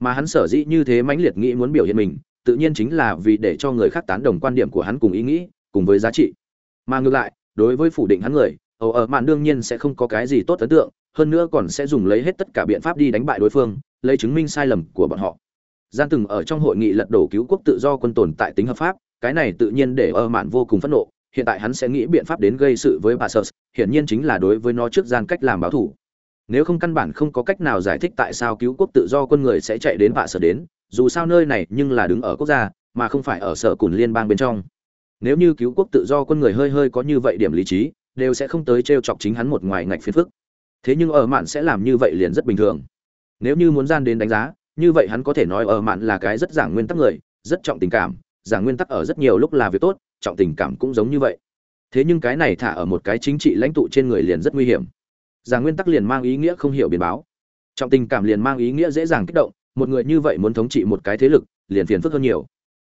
Mà hắn sở dĩ như thế mãnh liệt nghĩ muốn biểu hiện mình tự nhiên chính là vì để cho người khác tán đồng quan điểm của hắn cùng ý nghĩ, cùng với giá trị. Mà ngược lại, đối với phủ định hắn người ầu ở mạn đương nhiên sẽ không có cái gì tốt ấn tượng, hơn nữa còn sẽ dùng lấy hết tất cả biện pháp đi đánh bại đối phương, lấy chứng minh sai lầm của bọn họ. Gian từng ở trong hội nghị lật đổ cứu quốc tự do quân tồn tại tính hợp pháp, cái này tự nhiên để ở mạn vô cùng phẫn nộ, hiện tại hắn sẽ nghĩ biện pháp đến gây sự với bà sơ, hiển nhiên chính là đối với nó trước gian cách làm báo thủ. Nếu không căn bản không có cách nào giải thích tại sao cứu quốc tự do quân người sẽ chạy đến bà sơ đến dù sao nơi này nhưng là đứng ở quốc gia, mà không phải ở sở cùn liên bang bên trong. Nếu như cứu quốc tự do quân người hơi hơi có như vậy điểm lý trí, đều sẽ không tới t r e o chọc chính hắn một ngoài ngạch phiền phức. Thế nhưng ở mạn sẽ làm như vậy liền rất bình thường. Nếu như muốn gian đến đánh giá, như vậy hắn có thể nói ở mạn là cái rất giảng nguyên tắc người, rất trọng tình cảm, giảng nguyên tắc ở rất nhiều lúc là việc tốt, trọng tình cảm cũng giống như vậy. Thế nhưng cái này thả ở một cái chính trị lãnh tụ trên người liền rất nguy hiểm. Giảng nguyên tắc liền mang ý nghĩa không hiểu biến báo. Trọng tình cảm liền mang ý nghĩa dễ dàng kích động một người như vậy muốn thống trị một cái thế lực, liền phiền phức hơn nhiều.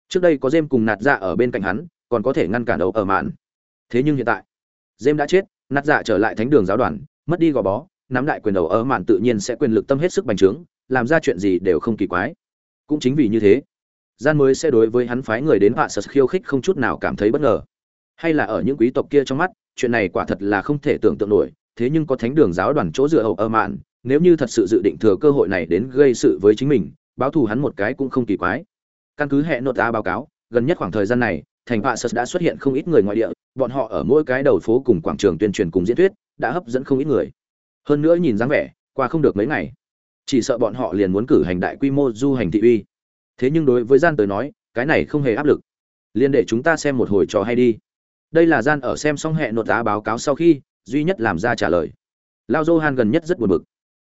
Trước đây có dêm cùng nạt dạ ở bên cạnh hắn, còn có thể ngăn cản đấu ở mạn. Thế nhưng hiện tại dêm đã chết, nạt dạ trở lại thánh đường giáo đoàn, mất đi gò bó, nắm đại quyền đầu ở mạn tự nhiên sẽ quyền lực tâm hết sức bành trướng, làm ra chuyện gì đều không kỳ quái. Cũng chính vì như thế, gian mới sẽ đối với hắn phái người đến vạ sật khiêu khích không chút nào cảm thấy bất ngờ. Hay là ở những quý tộc kia trong mắt, chuyện này quả thật là không thể tưởng tượng nổi, thế nhưng có thánh đường giáo đoàn chỗ dựa hậu ở mạn nếu như thật sự dự định thừa cơ hội này đến gây sự với chính mình, báo thù hắn một cái cũng không kỳ quái. Căn cứ hệ nội ta báo cáo, gần nhất khoảng thời gian này, thành vạ sật đã xuất hiện không ít người ngoại địa, bọn họ ở mỗi cái đầu phố cùng quảng trường tuyên truyền cùng diễn thuyết, đã hấp dẫn không ít người. Hơn nữa nhìn dáng vẻ, qua không được mấy ngày, chỉ sợ bọn họ liền muốn cử hành đại quy mô du hành thị uy. Thế nhưng đối với gian tới nói, cái này không hề áp lực. Liền để chúng ta xem một hồi trò hay đi. Đây là gian ở xem xong hệ nội tá báo cáo sau khi, duy nhất làm ra trả lời. Lao johan gần nhất rất buồn bực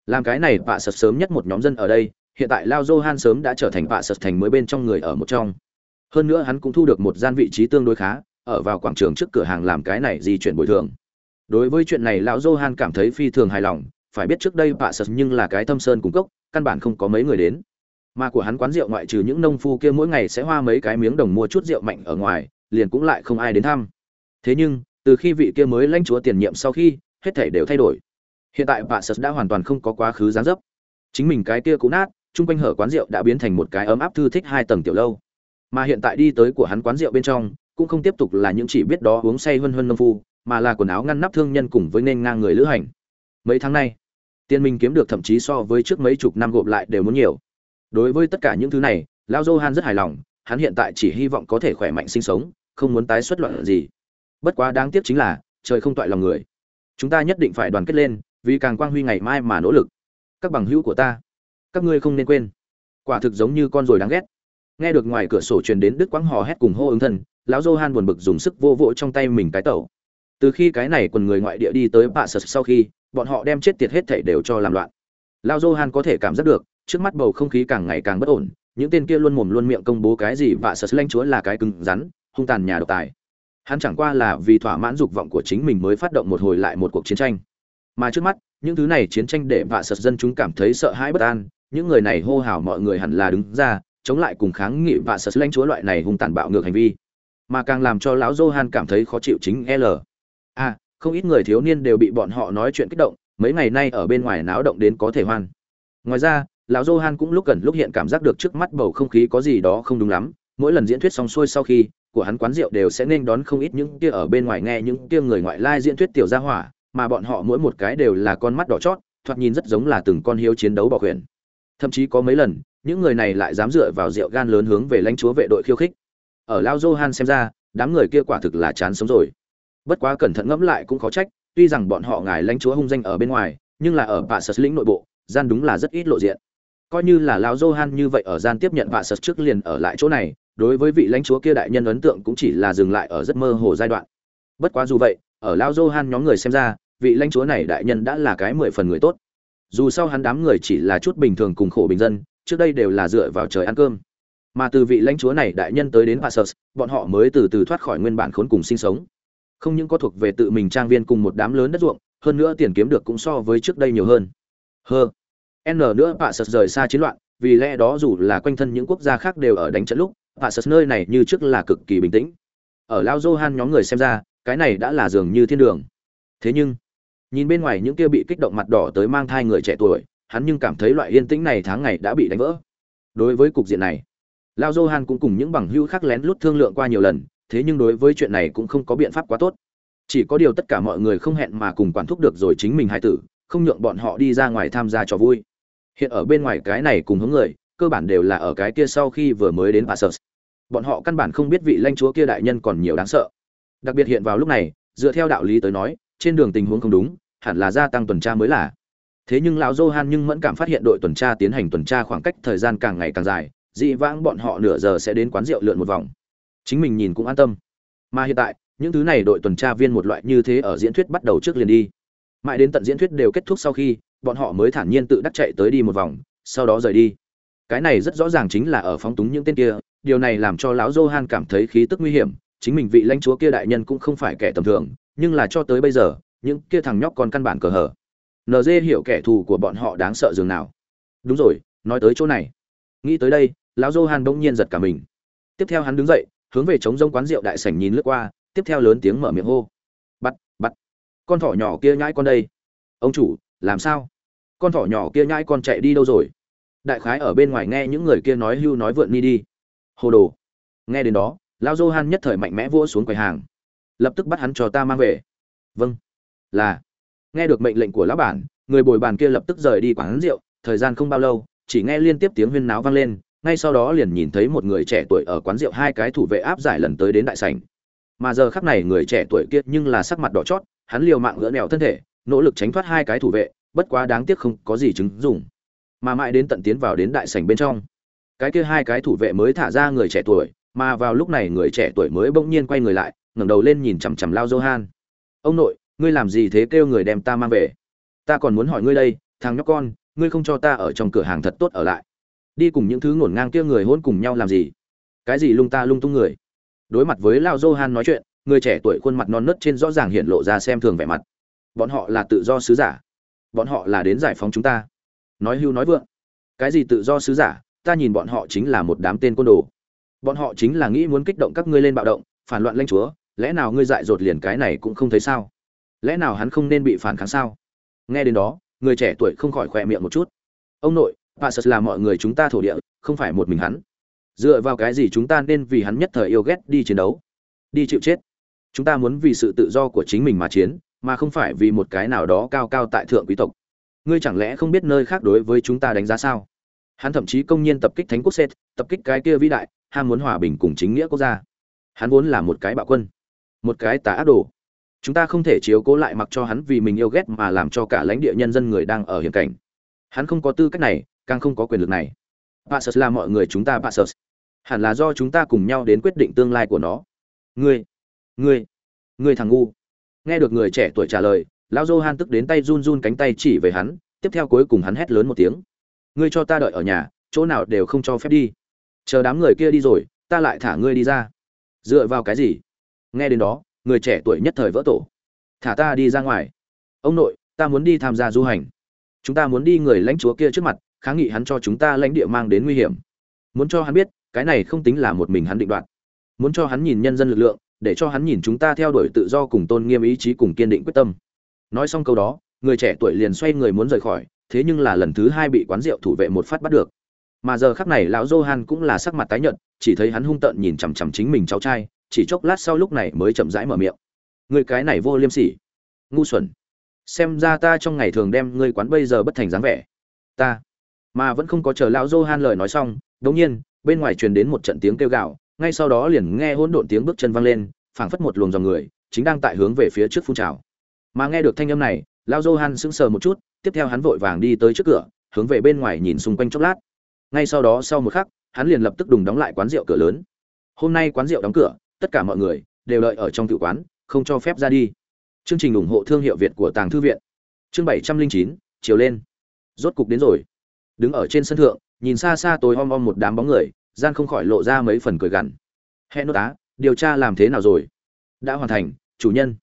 làm cái này vạ sật sớm nhất một nhóm dân ở đây, hiện tại lao johan sớm đã trở thành vạ sật thành mới bên trong người ở một trong. Hơn nữa hắn cũng thu được một gian vị trí tương đối khá, ở vào quảng trường trước cửa hàng làm cái này di chuyển bồi thường. Đối với chuyện này lão johan cảm thấy phi thường hài lòng, phải biết trước đây vạ sật nhưng là cái thâm sơn cung cốc, căn bản không có mấy người đến. Mà của hắn quán rượu ngoại trừ những nông phu kia mỗi ngày sẽ hoa mấy cái miếng đồng mua chút rượu mạnh ở ngoài, liền cũng lại không ai đến thăm. Thế nhưng, từ khi vị kia mới lãnh chúa tiền nhiệm sau khi, hết thảy đều thay đổi hiện tại vạ sật đã hoàn toàn không có quá khứ gián dấp. Chính mình cái kia cũ nát, chung quanh hở quán rượu đã biến thành một cái ấm áp thư thích hai tầng tiểu lâu. Mà hiện tại đi tới của hắn quán rượu bên trong, cũng không tiếp tục là những chỉ biết đó uống say hân hân nông phu, mà là quần áo ngăn nắp thương nhân cùng với nên ngang người lữ hành. Mấy tháng nay tiên minh kiếm được thậm chí so với trước mấy chục năm gộp lại đều muốn nhiều. Đối với tất cả những thứ này lao johan rất hài lòng, hắn hiện tại chỉ hy vọng có thể khỏe mạnh sinh sống, không muốn tái xuất loạn gì. Bất quá đáng tiếc chính là, trời không toại lòng người. Chúng ta nhất định phải đoàn kết lên vì càng quang huy ngày mai mà nỗ lực. Các bằng hữu của ta, các ngươi không nên quên. Quả thực giống như con rồi đáng ghét. Nghe được ngoài cửa sổ truyền đến đức quãng hò hét cùng hô ứng thần lão johan buồn bực dùng sức vô vỗ trong tay mình cái tẩu. Từ khi cái này quần người ngoại địa đi tới bạ sật sau khi, bọn họ đem chết tiệt hết thảy đều cho làm loạn. Lão johan có thể cảm giác được, trước mắt bầu không khí càng ngày càng bất ổn, những tên kia luôn mồm luôn miệng công bố cái gì bạ sật lanh chúa là cái cứng rắn, hung tàn nhà độc tài. Hắn chẳng qua là vì thỏa mãn dục vọng của chính mình mới phát động một hồi lại một cuộc chiến tranh mà trước mắt những thứ này chiến tranh để vạ sật dân chúng cảm thấy sợ hãi bất an những người này hô hào mọi người hẳn là đứng ra chống lại cùng kháng nghị vạ sật lãnh chúa loại này hung tàn bạo ngược hành vi. Mà càng làm cho lão johan cảm thấy khó chịu chính l. A à, không ít người thiếu niên đều bị bọn họ nói chuyện kích động mấy ngày nay ở bên ngoài náo động đến có thể hoan. Ngoài ra lão johan cũng lúc gần lúc hiện cảm giác được trước mắt bầu không khí có gì đó không đúng lắm mỗi lần diễn thuyết xong xuôi sau khi của hắn quán rượu đều sẽ nên đón không ít những kia ở bên ngoài nghe những kia người ngoại lai diễn thuyết tiểu gia hỏa mà bọn họ mỗi một cái đều là con mắt đỏ chót, thoạt nhìn rất giống là từng con hiếu chiến đấu bọc quyền. Thậm chí có mấy lần, những người này lại dám dựa vào rượu gan lớn hướng về lãnh chúa vệ đội khiêu khích. Ở lao johan xem ra, đám người kia quả thực là chán sống rồi. Bất quá cẩn thận ngẫm lại cũng khó trách, tuy rằng bọn họ ngài lãnh chúa hung danh ở bên ngoài, nhưng là ở vạ sật lĩnh nội bộ, gian đúng là rất ít lộ diện. Coi như là lao johan như vậy ở gian tiếp nhận vạ sật trước liền ở lại chỗ này, đối với vị lãnh chúa kia đại nhân ấn tượng cũng chỉ là dừng lại ở rất mơ hồ giai đoạn. Bất quá dù vậy ở lao johan nhóm người xem ra vị lãnh chúa này đại nhân đã là cái mười phần người tốt. Dù sau hắn đám người chỉ là chút bình thường cùng khổ bình dân trước đây đều là dựa vào trời ăn cơm. Mà từ vị lãnh chúa này đại nhân tới đến Passus, bọn họ mới từ từ thoát khỏi nguyên bản khốn cùng sinh sống. Không những có thuộc về tự mình trang viên cùng một đám lớn đất ruộng hơn nữa tiền kiếm được cũng so với trước đây nhiều hơn. Hơ. N nữa Passus rời xa chiến loạn vì lẽ đó dù là quanh thân những quốc gia khác đều ở đánh trận lúc Passus nơi này như trước là cực kỳ bình tĩnh. Ở lao johan nhóm người xem ra cái này đã là dường như thiên đường thế nhưng, nhìn bên ngoài những kia bị kích động mặt đỏ tới mang thai người trẻ tuổi, hắn nhưng cảm thấy loại yên tĩnh này tháng ngày đã bị đánh vỡ đối với cục diện này, lao johan cũng cùng những bằng hữu khác lén lút thương lượng qua nhiều lần, thế nhưng đối với chuyện này cũng không có biện pháp quá tốt chỉ có điều tất cả mọi người không hẹn mà cùng quản thúc được rồi chính mình hài tử, không nhượng bọn họ đi ra ngoài tham gia trò vui hiện ở bên ngoài cái này cùng hướng người, cơ bản đều là ở cái kia sau khi vừa mới đến Passus. Bọn họ căn bản không biết vị lãnh chúa kia đại nhân còn nhiều đáng sợ. Đặc biệt hiện vào lúc này, dựa theo đạo lý tới nói, trên đường tình huống không đúng, hẳn là gia tăng tuần tra mới là. Thế nhưng lão Johan nhưng mẫn cảm phát hiện đội tuần tra tiến hành tuần tra khoảng cách thời gian càng ngày càng dài, dị vãng bọn họ nửa giờ sẽ đến quán rượu lượn một vòng. Chính mình nhìn cũng an tâm. Mà hiện tại, những thứ này đội tuần tra viên một loại như thế ở diễn thuyết bắt đầu trước liền đi. Mãi đến tận diễn thuyết đều kết thúc sau khi, bọn họ mới thản nhiên tự đắc chạy tới đi một vòng, sau đó rời đi cái này rất rõ ràng chính là ở phóng túng những tên kia điều này làm cho lão johan cảm thấy khí tức nguy hiểm chính mình vị lãnh chúa kia đại nhân cũng không phải kẻ tầm thường, nhưng là cho tới bây giờ, những kia thằng nhóc còn căn bản cờ hở nd hiểu kẻ thù của bọn họ đáng sợ dường nào. Đúng rồi, nói tới chỗ này. Nghĩ tới đây, lão johan bỗng nhiên giật cả mình. Tiếp theo hắn đứng dậy, hướng về trống rông quán rượu đại sảnh nhìn lướt qua, tiếp theo lớn tiếng mở miệng hô. Bắt bắt. Con thỏ nhỏ kia nhãi con đây. Ông chủ, làm sao? Con thỏ nhỏ kia nhãi con chạy đi đâu rồi? Đại khái ở bên ngoài nghe những người kia nói hưu nói vượn ni đi. Hồ đồ. Nghe đến đó lao johan nhất thời mạnh mẽ vua xuống quầy hàng. Lập tức bắt hắn cho ta mang về. Vâng. Là. Nghe được mệnh lệnh của lão bản, người bồi bàn kia lập tức rời đi quán rượu, thời gian không bao lâu, chỉ nghe liên tiếp tiếng huyên náo vang lên, ngay sau đó liền nhìn thấy một người trẻ tuổi ở quán rượu hai cái thủ vệ áp giải lần tới đến đại sảnh. Mà giờ khắc này người trẻ tuổi kia nhưng là sắc mặt đỏ chót, hắn liều mạng gỡ nẹo thân thể, nỗ lực tránh thoát hai cái thủ vệ, bất quá đáng tiếc không có gì chứng dùng mà mãi đến tận tiến vào đến đại sảnh bên trong, cái kia hai cái thủ vệ mới thả ra người trẻ tuổi mà vào lúc này người trẻ tuổi mới bỗng nhiên quay người lại, ngẩng đầu lên nhìn chằm chằm lao johan. Ông nội, ngươi làm gì thế kêu người đem ta mang về? Ta còn muốn hỏi ngươi đây, thằng nhóc con, ngươi không cho ta ở trong cửa hàng thật tốt ở lại. Đi cùng những thứ ngổn ngang kia người hôn cùng nhau làm gì? Cái gì lung ta lung tung người? Đối mặt với lao johan nói chuyện, người trẻ tuổi khuôn mặt non nớt trên rõ ràng hiện lộ ra xem thường vẻ mặt. Bọn họ là tự do sứ giả. Bọn họ là đến giải phóng chúng ta. Nói hưu nói vượng. Cái gì tự do sứ giả, ta nhìn bọn họ chính là một đám tên côn đồ bọn họ chính là nghĩ muốn kích động các ngươi lên bạo động, phản loạn lanh chúa, lẽ nào ngươi dại dột liền cái này cũng không thấy sao? Lẽ nào hắn không nên bị phản kháng sao? Nghe đến đó, người trẻ tuổi không khỏi khỏe miệng một chút. Ông nội passus là mọi người chúng ta thổ địa, không phải một mình hắn. Dựa vào cái gì chúng ta nên vì hắn nhất thời yêu ghét đi chiến đấu? Đi chịu chết. Chúng ta muốn vì sự tự do của chính mình mà chiến, mà không phải vì một cái nào đó cao cao tại thượng quý tộc. Ngươi chẳng lẽ không biết nơi khác đối với chúng ta đánh giá sao? Hắn thậm chí công nhiên tập kích thánh quốc set, tập kích cái kia vĩ đại ham muốn hòa bình cùng chính nghĩa quốc gia. Hắn vốn là một cái bạo quân, một cái tà ác đồ. Chúng ta không thể chiếu cố lại mặc cho hắn vì mình yêu ghét mà làm cho cả lãnh địa nhân dân người đang ở hiểm cảnh. Hắn không có tư cách này, càng không có quyền lực này. Passus là mọi người chúng ta passus hẳn là do chúng ta cùng nhau đến quyết định tương lai của nó. Ngươi ngươi ngươi thằng ngu. Nghe được người trẻ tuổi trả lời, lão johan tức đến tay run run cánh tay chỉ về hắn, tiếp theo cuối cùng hắn hét lớn một tiếng. Ngươi cho ta đợi ở nhà, chỗ nào đều không cho phép đi chờ đám người kia đi rồi, ta lại thả ngươi đi ra. Dựa vào cái gì? Nghe đến đó, người trẻ tuổi nhất thời vỡ tổ. Thả ta đi ra ngoài. Ông nội, ta muốn đi tham gia du hành. Chúng ta muốn đi người lãnh chúa kia trước mặt, kháng nghị hắn cho chúng ta lãnh địa mang đến nguy hiểm. Muốn cho hắn biết, cái này không tính là một mình hắn định đoạt. Muốn cho hắn nhìn nhân dân lực lượng, để cho hắn nhìn chúng ta theo đuổi tự do cùng tôn nghiêm ý chí cùng kiên định quyết tâm. Nói xong câu đó, người trẻ tuổi liền xoay người muốn rời khỏi, thế nhưng là lần thứ hai bị quán rượu thủ vệ một phát bắt được mà giờ khắc này lão johan cũng là sắc mặt tái nhợt, chỉ thấy hắn hung tợn nhìn chằm chằm chính mình cháu trai, chỉ chốc lát sau lúc này mới chậm rãi mở miệng. Người cái này vô liêm sỉ. Ngu xuẩn. Xem ra ta trong ngày thường đem ngươi quán bây giờ bất thành dáng vẻ. Ta. Mà vẫn không có chờ lão johan lời nói xong, đống nhiên, bên ngoài truyền đến một trận tiếng kêu gào, ngay sau đó liền nghe hỗn độn tiếng bước chân vang lên, phảng phất một luồng dòng người, chính đang tại hướng về phía trước phun trào. Mà nghe được thanh âm này, lão johan sững sờ một chút, tiếp theo hắn vội vàng đi tới trước cửa, hướng về bên ngoài nhìn xung quanh chốc lát ngay sau đó sau một khắc, hắn liền lập tức đùng đóng lại quán rượu cửa lớn. Hôm nay quán rượu đóng cửa, tất cả mọi người đều đợi ở trong tự quán, không cho phép ra đi. Chương trình ủng hộ thương hiệu việt của tàng thư viện. Chương bảy trăm linh chín, chiều lên. Rốt cục đến rồi. Đứng ở trên sân thượng, nhìn xa xa tối om om một đám bóng người, gian không khỏi lộ ra mấy phần cười gằn. Hẹn nốt á, điều tra làm thế nào rồi? Đã hoàn thành, chủ nhân.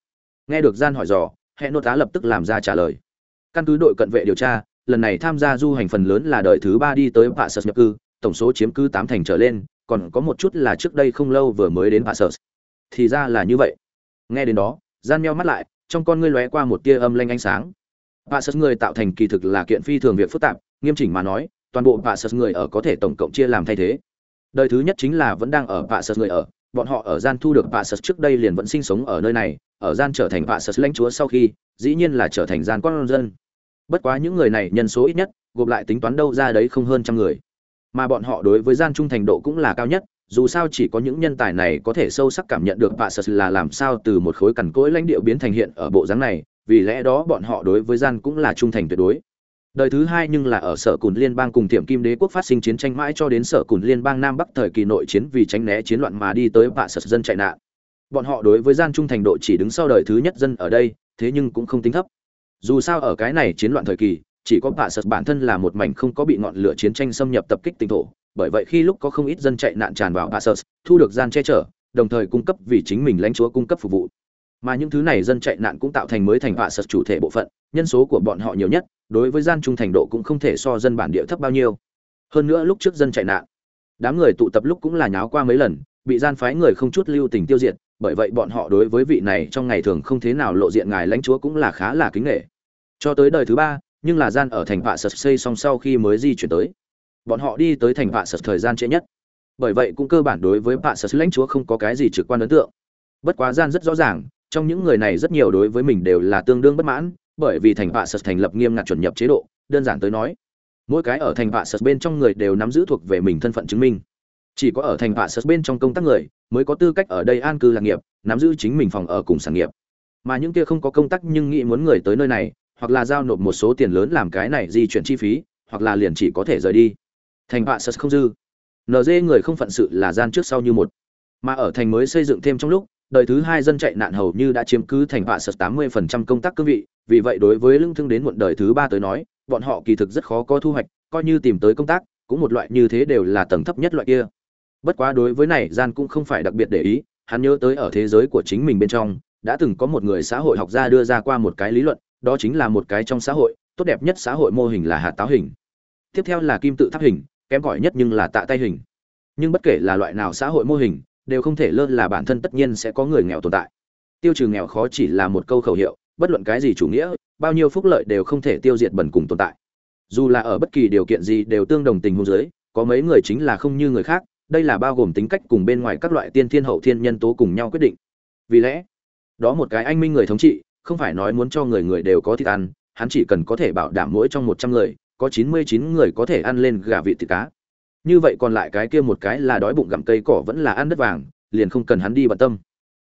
Nghe được gian hỏi dò Hẹn nô tá lập tức làm ra trả lời. Căn cứ đội cận vệ điều tra lần này tham gia du hành phần lớn là đời thứ ba đi tới pạ nhập cư, tổng số chiếm cứ tám thành trở lên, còn có một chút là trước đây không lâu vừa mới đến pạ thì ra là như vậy. Nghe đến đó, gian meo mắt lại, trong con ngươi lóe qua một tia âm lanh ánh sáng. Bạ người tạo thành kỳ thực là kiện phi thường việc phức tạp, nghiêm chỉnh mà nói, toàn bộ bạ người ở có thể tổng cộng chia làm thay thế. Đời thứ nhất chính là vẫn đang ở bạ người ở, bọn họ ở gian thu được bạ trước đây liền vẫn sinh sống ở nơi này, ở gian trở thành bạ lãnh chúa sau khi, dĩ nhiên là trở thành gian con dân bất quá những người này nhân số ít nhất, gộp lại tính toán đâu ra đấy không hơn trăm người. Mà bọn họ đối với gian trung thành độ cũng là cao nhất, dù sao chỉ có những nhân tài này có thể sâu sắc cảm nhận được bạ sật là làm sao từ một khối cằn cỗi lãnh địa biến thành hiện ở bộ dáng này, vì lẽ đó bọn họ đối với gian cũng là trung thành tuyệt đối. Đời thứ hai nhưng là ở sở cùn liên bang cùng tiệm kim đế quốc phát sinh chiến tranh mãi cho đến sở cùn liên bang nam bắc thời kỳ nội chiến vì tránh né chiến loạn mà đi tới bạ sật dân chạy nạn. Bọn họ đối với gian trung thành độ chỉ đứng sau đời thứ nhất dân ở đây, thế nhưng cũng không tính thấp dù sao ở cái này chiến loạn thời kỳ, chỉ có bạ sật bản thân là một mảnh không có bị ngọn lửa chiến tranh xâm nhập tập kích tỉnh thổ, bởi vậy khi lúc có không ít dân chạy nạn tràn vào bạ sật, thu được gian che chở, đồng thời cung cấp vì chính mình lãnh chúa cung cấp phục vụ. Mà những thứ này dân chạy nạn cũng tạo thành mới thành bạ sật chủ thể bộ phận, nhân số của bọn họ nhiều nhất, đối với gian trung thành độ cũng không thể so dân bản địa thấp bao nhiêu. Hơn nữa lúc trước dân chạy nạn, đám người tụ tập lúc cũng là nháo qua mấy lần, bị gian phái người không chút lưu tình tiêu diệt bởi vậy bọn họ đối với vị này trong ngày thường không thế nào lộ diện ngài lãnh chúa cũng là khá là kính nghệ cho tới đời thứ ba, nhưng là gian ở thành vạ sật xây xong sau khi mới di chuyển tới. Bọn họ đi tới thành vạ sật thời gian trễ nhất. Bởi vậy cũng cơ bản đối với vạ sật lãnh chúa không có cái gì trực quan ấn tượng. Bất quá gian rất rõ ràng, trong những người này rất nhiều đối với mình đều là tương đương bất mãn, bởi vì thành vạ sật thành lập nghiêm ngặt chuẩn nhập chế độ, đơn giản tới nói, mỗi cái ở thành vạ sật bên trong người đều nắm giữ thuộc về mình thân phận chứng minh chỉ có ở thành vạ sật bên trong công tác người mới có tư cách ở đây an cư lạc nghiệp, nắm giữ chính mình phòng ở cùng sản nghiệp. Mà những kia không có công tác nhưng nghĩ muốn người tới nơi này, hoặc là giao nộp một số tiền lớn làm cái này di chuyển chi phí, hoặc là liền chỉ có thể rời đi. Thành vạ sật không dư. Nd người không phận sự là gian trước sau như một. Mà ở thành mới xây dựng thêm trong lúc, đời thứ hai dân chạy nạn hầu như đã chiếm cứ thành vạ sật tám mươi phần trăm công tác cương vị, vì vậy đối với lưng thương đến muộn đời thứ ba tới nói, bọn họ kỳ thực rất khó có thu hoạch, coi như tìm tới công tác, cũng một loại như thế đều là tầng thấp nhất loại kia bất quá đối với này, gian cũng không phải đặc biệt để ý, hắn nhớ tới ở thế giới của chính mình bên trong, đã từng có một người xã hội học gia đưa ra qua một cái lý luận, đó chính là một cái trong xã hội, tốt đẹp nhất xã hội mô hình là hạt táo hình. Tiếp theo là kim tự tháp hình, kém cỏi nhất nhưng là tạ tay hình. Nhưng bất kể là loại nào xã hội mô hình, đều không thể lơ là bản thân tất nhiên sẽ có người nghèo tồn tại. Tiêu trừ nghèo khó chỉ là một câu khẩu hiệu, bất luận cái gì chủ nghĩa, bao nhiêu phúc lợi đều không thể tiêu diệt bẩn cùng tồn tại. Dù là ở bất kỳ điều kiện gì đều tương đồng tình huống giới có mấy người chính là không như người khác đây là bao gồm tính cách cùng bên ngoài các loại tiên thiên hậu thiên nhân tố cùng nhau quyết định. Vì lẽ đó một cái anh minh người thống trị, không phải nói muốn cho người người đều có thịt ăn, hắn chỉ cần có thể bảo đảm mỗi trong một trăm người, có chín mươi chín người có thể ăn lên gà vịt thịt cá. Như vậy còn lại cái kia một cái là đói bụng gặm cây cỏ vẫn là ăn đất vàng, liền không cần hắn đi bận tâm.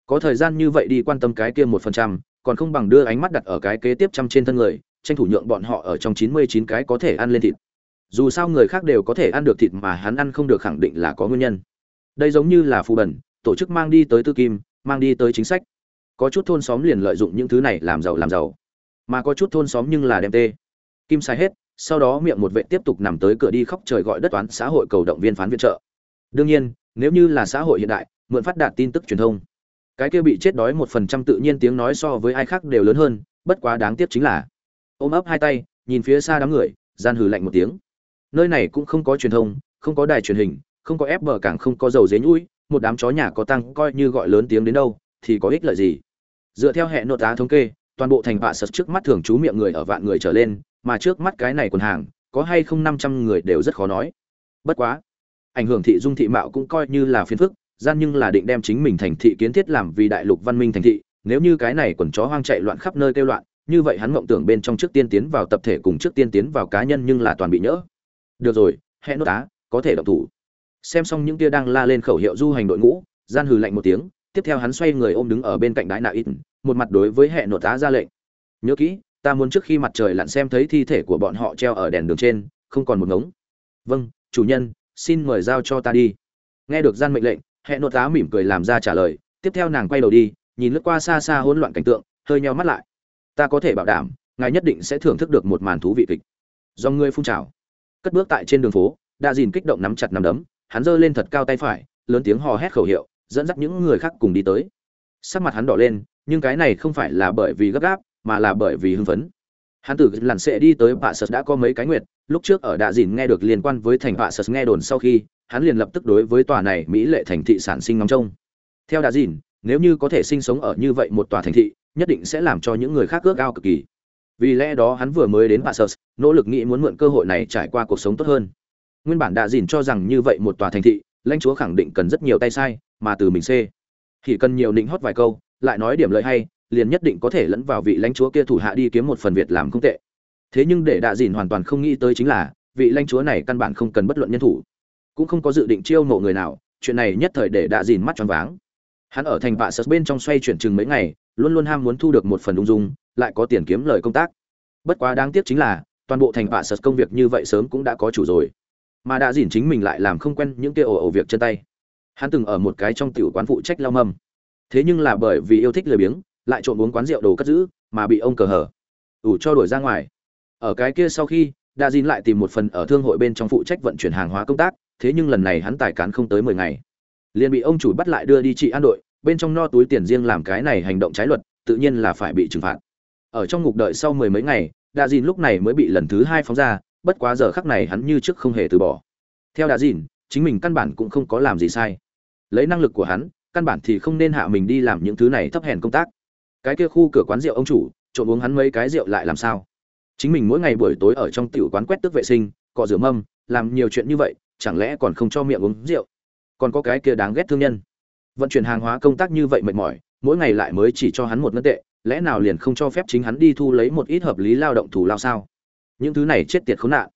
Có thời gian như vậy đi quan tâm cái kia một phần trăm, còn không bằng đưa ánh mắt đặt ở cái kế tiếp trăm trên thân người, tranh thủ nhượng bọn họ ở trong chín mươi chín cái có thể ăn lên thịt dù sao người khác đều có thể ăn được thịt mà hắn ăn không được khẳng định là có nguyên nhân. Đây giống như là phù bẩn, tổ chức mang đi tới tư kim, mang đi tới chính sách. Có chút thôn xóm liền lợi dụng những thứ này làm giàu làm giàu. Mà có chút thôn xóm nhưng là đem tê. Kim sai hết, sau đó miệng một vệ tiếp tục nằm tới cửa đi khóc trời gọi đất toán xã hội cầu động viên phán viện trợ. Đương nhiên, nếu như là xã hội hiện đại, mượn phát đạt tin tức truyền thông, cái kia bị chết đói một phần trăm tự nhiên tiếng nói so với ai khác đều lớn hơn, bất quá đáng tiếc chính là. Ôm ấp hai tay, nhìn phía xa đám người, gian hừ lạnh một tiếng nơi này cũng không có truyền thông, không có đài truyền hình, không có ép bờ càng không có dầu dế nhũi, một đám chó nhà có tăng coi như gọi lớn tiếng đến đâu, thì có ích lợi gì? Dựa theo hệ nội tá thống kê, toàn bộ thành vạ sật trước mắt thường trú miệng người ở vạn người trở lên, mà trước mắt cái này quần hàng, có hay không năm trăm người đều rất khó nói. Bất quá, ảnh hưởng thị dung thị mạo cũng coi như là phiền phức, gian nhưng là định đem chính mình thành thị kiến thiết làm vì đại lục văn minh thành thị, nếu như cái này quần chó hoang chạy loạn khắp nơi kêu loạn, như vậy hắn mộng tưởng bên trong trước tiên tiến vào tập thể cùng trước tiên tiến vào cá nhân nhưng là toàn bị nhỡ được rồi, hẹn nốt tá có thể động thủ. Xem xong những kia đang la lên khẩu hiệu du hành đội ngũ, gian hừ lạnh một tiếng, tiếp theo hắn xoay người ôm đứng ở bên cạnh đái nạ ít một mặt đối với hẹn nốt tá ra lệnh. Nhớ kỹ, ta muốn trước khi mặt trời lặn xem thấy thi thể của bọn họ treo ở đèn đường trên, không còn một ngống. Vâng chủ nhân, xin mời giao cho ta đi. Nghe được gian mệnh lệnh, hẹn nốt tá mỉm cười làm ra trả lời, tiếp theo nàng quay đầu đi, nhìn lướt qua xa xa hỗn loạn cảnh tượng, hơi nheo mắt lại. Ta có thể bảo đảm, ngài nhất định sẽ thưởng thức được một màn thú vị kịch. Do ngươi phun trào cất bước tại trên đường phố, đa dìn kích động nắm chặt nắm đấm, hắn giơ lên thật cao tay phải, lớn tiếng hò hét khẩu hiệu, dẫn dắt những người khác cùng đi tới. Sắc mặt hắn đỏ lên, nhưng cái này không phải là bởi vì gấp gáp, mà là bởi vì hưng phấn. Hắn từ lặn sệ đi tới bạ sật đã có mấy cái nguyệt, lúc trước ở đạ dìn nghe được liên quan với thành bạ sật nghe đồn sau khi, hắn liền lập tức đối với tòa này mỹ lệ thành thị sản sinh ngóng trông. Theo đạ dìn, nếu như có thể sinh sống ở như vậy một tòa thành thị, nhất định sẽ làm cho những người khác ước ao cực kỳ. Vì lẽ đó hắn vừa mới đến bạ sật nỗ lực nghĩ muốn mượn cơ hội này trải qua cuộc sống tốt hơn. Nguyên bản đạ dìn cho rằng như vậy một tòa thành thị, lãnh chúa khẳng định cần rất nhiều tay sai, mà từ mình c thì cần nhiều định hót vài câu, lại nói điểm lợi hay, liền nhất định có thể lẫn vào vị lãnh chúa kia thủ hạ đi kiếm một phần việc làm không tệ. Thế nhưng để đạ dìn hoàn toàn không nghĩ tới chính là, vị lãnh chúa này căn bản không cần bất luận nhân thủ, cũng không có dự định chiêu mộ người nào, chuyện này nhất thời để đạ dìn mắt tròn váng. Hắn ở thành vạ sật bên trong xoay chuyển chừng mấy ngày, luôn luôn ham muốn thu được một phần ung dung, lại có tiền kiếm lời công tác. Bất quá đáng tiếc chính là toàn bộ thành vạ sật công việc như vậy sớm cũng đã có chủ rồi. Mà đã dìn chính mình lại làm không quen những kia ồ ồ việc chân tay. Hắn từng ở một cái trong tiểu quán phụ trách lao mâm. Thế nhưng là bởi vì yêu thích lười biếng, lại trộn uống quán rượu đồ cất giữ, mà bị ông cờ hở. Ủ cho đổi ra ngoài. Ở cái kia sau khi, đã dìn lại tìm một phần ở thương hội bên trong phụ trách vận chuyển hàng hóa công tác, thế nhưng lần này hắn tài cán không tới mười ngày. Liền bị ông chủ bắt lại đưa đi trị an đội, bên trong no túi tiền riêng làm cái này hành động trái luật, tự nhiên là phải bị trừng phạt. Ở trong ngục đợi sau mười mấy ngày đa dìn lúc này mới bị lần thứ hai phóng ra, bất quá giờ khắc này hắn như trước không hề từ bỏ. Theo đa dìn, chính mình căn bản cũng không có làm gì sai. Lấy năng lực của hắn, căn bản thì không nên hạ mình đi làm những thứ này thấp hèn công tác. Cái kia khu cửa quán rượu ông chủ, trộn uống hắn mấy cái rượu lại làm sao? Chính mình mỗi ngày buổi tối ở trong tiểu quán quét tước vệ sinh, cọ rửa mâm, làm nhiều chuyện như vậy, chẳng lẽ còn không cho miệng uống rượu? Còn có cái kia đáng ghét thương nhân. Vận chuyển hàng hóa công tác như vậy mệt mỏi, mỗi ngày lại mới chỉ cho hắn một ngân tệ lẽ nào liền không cho phép chính hắn đi thu lấy một ít hợp lý lao động thủ lao sao? Những thứ này chết tiệt khốn nạn.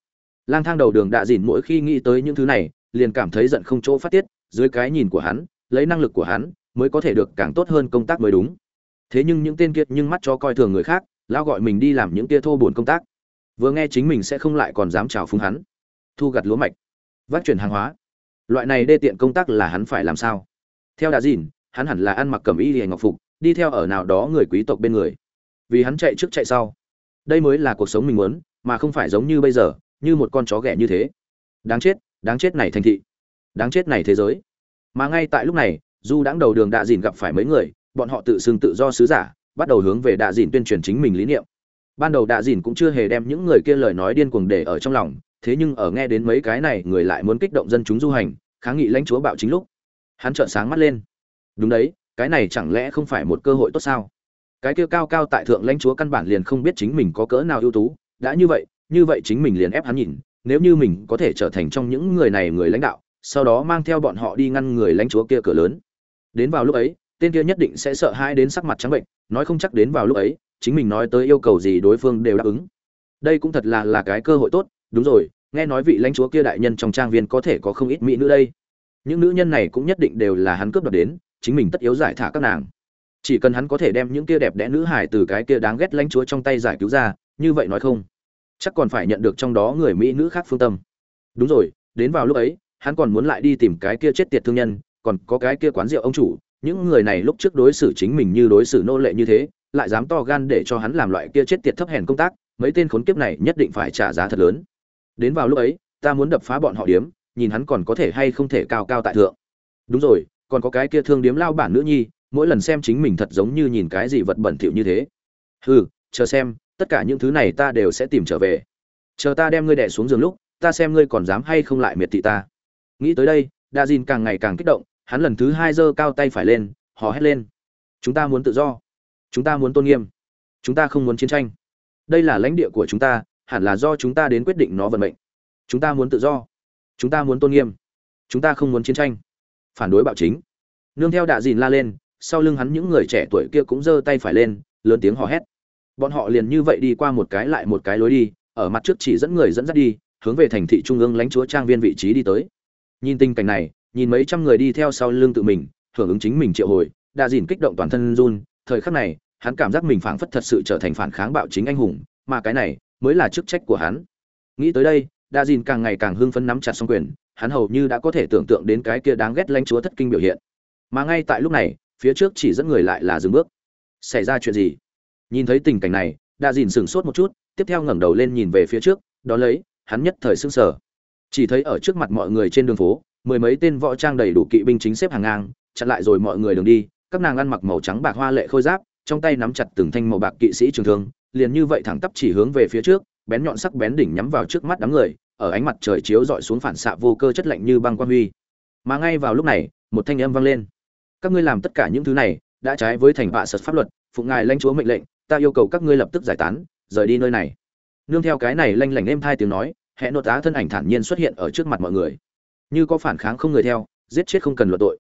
Lang thang đầu đường đạ dìn mỗi khi nghĩ tới những thứ này, liền cảm thấy giận không chỗ phát tiết, dưới cái nhìn của hắn, lấy năng lực của hắn, mới có thể được càng tốt hơn công tác mới đúng. Thế nhưng những tên kia nhưng mắt cho coi thường người khác lao gọi mình đi làm những tia thô buồn công tác. Vừa nghe chính mình sẽ không lại còn dám chào phúng hắn. Thu gặt lúa mạch. Vác chuyển hàng hóa. Loại này đê tiện công tác là hắn phải làm sao? Theo đà dìn hắn hẳn là ăn mặc cầm y hề ngọc phục đi theo ở nào đó người quý tộc bên người. Vì hắn chạy trước chạy sau. Đây mới là cuộc sống mình muốn, mà không phải giống như bây giờ, như một con chó ghẻ như thế. Đáng chết đáng chết này thành thị. Đáng chết này thế giới. Mà ngay tại lúc này, du đãng đầu đường đạ dìn gặp phải mấy người, bọn họ tự xưng tự do sứ giả, bắt đầu hướng về đạ dìn tuyên truyền chính mình lý niệm. Ban đầu đạ dìn cũng chưa hề đem những người kia lời nói điên cuồng để ở trong lòng, thế nhưng ở nghe đến mấy cái này, người lại muốn kích động dân chúng du hành, kháng nghị lãnh chúa bạo chính lúc. Hắn trợn sáng mắt lên. Đúng đấy cái này chẳng lẽ không phải một cơ hội tốt sao? Cái kia cao cao tại thượng lãnh chúa căn bản liền không biết chính mình có cỡ nào ưu tú. Đã như vậy như vậy chính mình liền ép hắn nhìn, nếu như mình có thể trở thành trong những người này người lãnh đạo, sau đó mang theo bọn họ đi ngăn người lãnh chúa kia cửa lớn. Đến vào lúc ấy, tên kia nhất định sẽ sợ hãi đến sắc mặt trắng bệnh, nói không chắc đến vào lúc ấy, chính mình nói tới yêu cầu gì đối phương đều đáp ứng. Đây cũng thật là là cái cơ hội tốt, đúng rồi, nghe nói vị lãnh chúa kia đại nhân trong trang viên có thể có không ít mỹ nữ đây. Những nữ nhân này cũng nhất định đều là hắn cướp đoạt đến chính mình tất yếu giải thả các nàng. Chỉ cần hắn có thể đem những kia đẹp đẽ nữ hải từ cái kia đáng ghét lãnh chúa trong tay giải cứu ra, như vậy nói không? Chắc còn phải nhận được trong đó người mỹ nữ khác phương tâm. Đúng rồi, đến vào lúc ấy, hắn còn muốn lại đi tìm cái kia chết tiệt thương nhân, còn có cái kia quán rượu ông chủ, những người này lúc trước đối xử chính mình như đối xử nô lệ như thế, lại dám to gan để cho hắn làm loại kia chết tiệt thấp hèn công tác, mấy tên khốn kiếp này nhất định phải trả giá thật lớn. Đến vào lúc ấy, ta muốn đập phá bọn họ điếm, nhìn hắn còn có thể hay không thể cao cao tại thượng. Đúng rồi còn có cái kia thương điếm lao bản nữ nhi, mỗi lần xem chính mình thật giống như nhìn cái gì vật bẩn thỉu như thế. Hừ, chờ xem, tất cả những thứ này ta đều sẽ tìm trở về. Chờ ta đem ngươi đẻ xuống giường lúc, ta xem ngươi còn dám hay không lại miệt thị ta. Nghĩ tới đây, đa dìn càng ngày càng kích động, hắn lần thứ hai giơ cao tay phải lên, hò hét lên. Chúng ta muốn tự do. Chúng ta muốn tôn nghiêm. Chúng ta không muốn chiến tranh. Đây là lãnh địa của chúng ta, hẳn là do chúng ta đến quyết định nó vận mệnh. Chúng ta muốn tự do. Chúng ta muốn tôn nghiêm. Chúng ta không muốn chiến tranh phản đối bạo chính. Nương theo đạ dìn la lên, sau lưng hắn những người trẻ tuổi kia cũng giơ tay phải lên, lớn tiếng hò hét. Bọn họ liền như vậy đi qua một cái lại một cái lối đi, ở mặt trước chỉ dẫn người dẫn dắt đi, hướng về thành thị trung ương lãnh chúa trang viên vị trí đi tới. Nhìn tình cảnh này, nhìn mấy trăm người đi theo sau lưng tự mình, hưởng ứng chính mình triệu hồi, đạ dìn kích động toàn thân run. Thời khắc này, hắn cảm giác mình phảng phất thật sự trở thành phản kháng bạo chính anh hùng, mà cái này mới là chức trách của hắn. Nghĩ tới đây đa dìn càng ngày càng hưng phấn nắm chặt song quyền hắn hầu như đã có thể tưởng tượng đến cái kia đáng ghét lãnh chúa thất kinh biểu hiện. Mà ngay tại lúc này, phía trước chỉ dẫn người lại là dừng bước. Xảy ra chuyện gì? Nhìn thấy tình cảnh này, đa dìn sửng sốt một chút, tiếp theo ngẩng đầu lên nhìn về phía trước, đó lấy, hắn nhất thời sững sờ. Chỉ thấy ở trước mặt mọi người trên đường phố, mười mấy tên võ trang đầy đủ kỵ binh chính xếp hàng ngang, chặn lại rồi mọi người đường đi, các nàng ăn mặc màu trắng bạc hoa lệ khôi giáp, trong tay nắm chặt từng thanh màu bạc kỵ sĩ trường thương, liền như vậy thẳng tắp chỉ hướng về phía trước, bén nhọn sắc bén đỉnh nhắm vào trước mắt đám người ở ánh mặt trời chiếu dọi xuống phản xạ vô cơ chất lạnh như băng quan huy. Mà ngay vào lúc này, một thanh âm vang lên. Các ngươi làm tất cả những thứ này, đã trái với thành vạ sật pháp luật phụng ngài lãnh chúa mệnh lệnh, ta yêu cầu các ngươi lập tức giải tán, rời đi nơi này. Nương theo cái này lanh lảnh êm thai tiếng nói hẹn nội tá thân ảnh thản nhiên xuất hiện ở trước mặt mọi người. Như có phản kháng không người theo, giết chết không cần luận tội.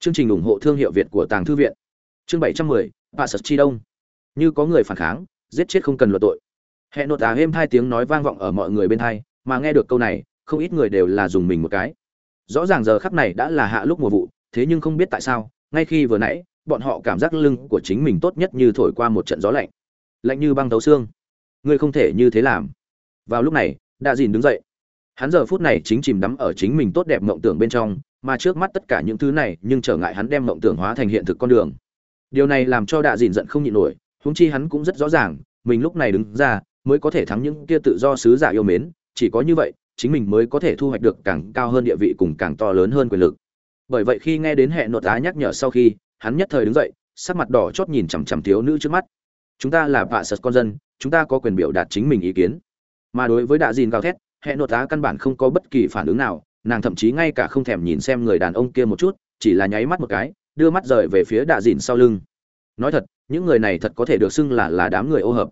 Chương trình ủng hộ thương hiệu việt của tàng thư viện. Chương bảy trăm mười vạ sật chi đông. Như có người phản kháng, giết chết không cần luận tội. Hẹn nội tá êm thai tiếng nói vang vọng ở mọi người bên thai mà nghe được câu này, không ít người đều là dùng mình một cái. Rõ ràng giờ khắc này đã là hạ lúc mùa vụ, thế nhưng không biết tại sao, ngay khi vừa nãy, bọn họ cảm giác lưng của chính mình tốt nhất như thổi qua một trận gió lạnh. Lạnh như băng tấu xương. Ngươi không thể như thế làm. Vào lúc này, đạ dìn đứng dậy. Hắn giờ phút này chính chìm đắm ở chính mình tốt đẹp mộng tưởng bên trong, mà trước mắt tất cả những thứ này nhưng trở ngại hắn đem mộng tưởng hóa thành hiện thực con đường. Điều này làm cho đạ dìn giận không nhịn nổi, huống chi hắn cũng rất rõ ràng, mình lúc này đứng ra, mới có thể thắng những kia tự do sứ giả yêu mến chỉ có như vậy, chính mình mới có thể thu hoạch được càng cao hơn địa vị cùng càng to lớn hơn quyền lực. Bởi vậy khi nghe đến hệ nội tá nhắc nhở sau khi, hắn nhất thời đứng dậy, sắc mặt đỏ chót nhìn chằm chằm thiếu nữ trước mắt. Chúng ta là vạ sật con dân, chúng ta có quyền biểu đạt chính mình ý kiến. Mà đối với đạ dìn gào thét, hệ nội tá căn bản không có bất kỳ phản ứng nào, nàng thậm chí ngay cả không thèm nhìn xem người đàn ông kia một chút, chỉ là nháy mắt một cái, đưa mắt rời về phía đạ dìn sau lưng. Nói thật, những người này thật có thể được xưng là là đám người ô hợp.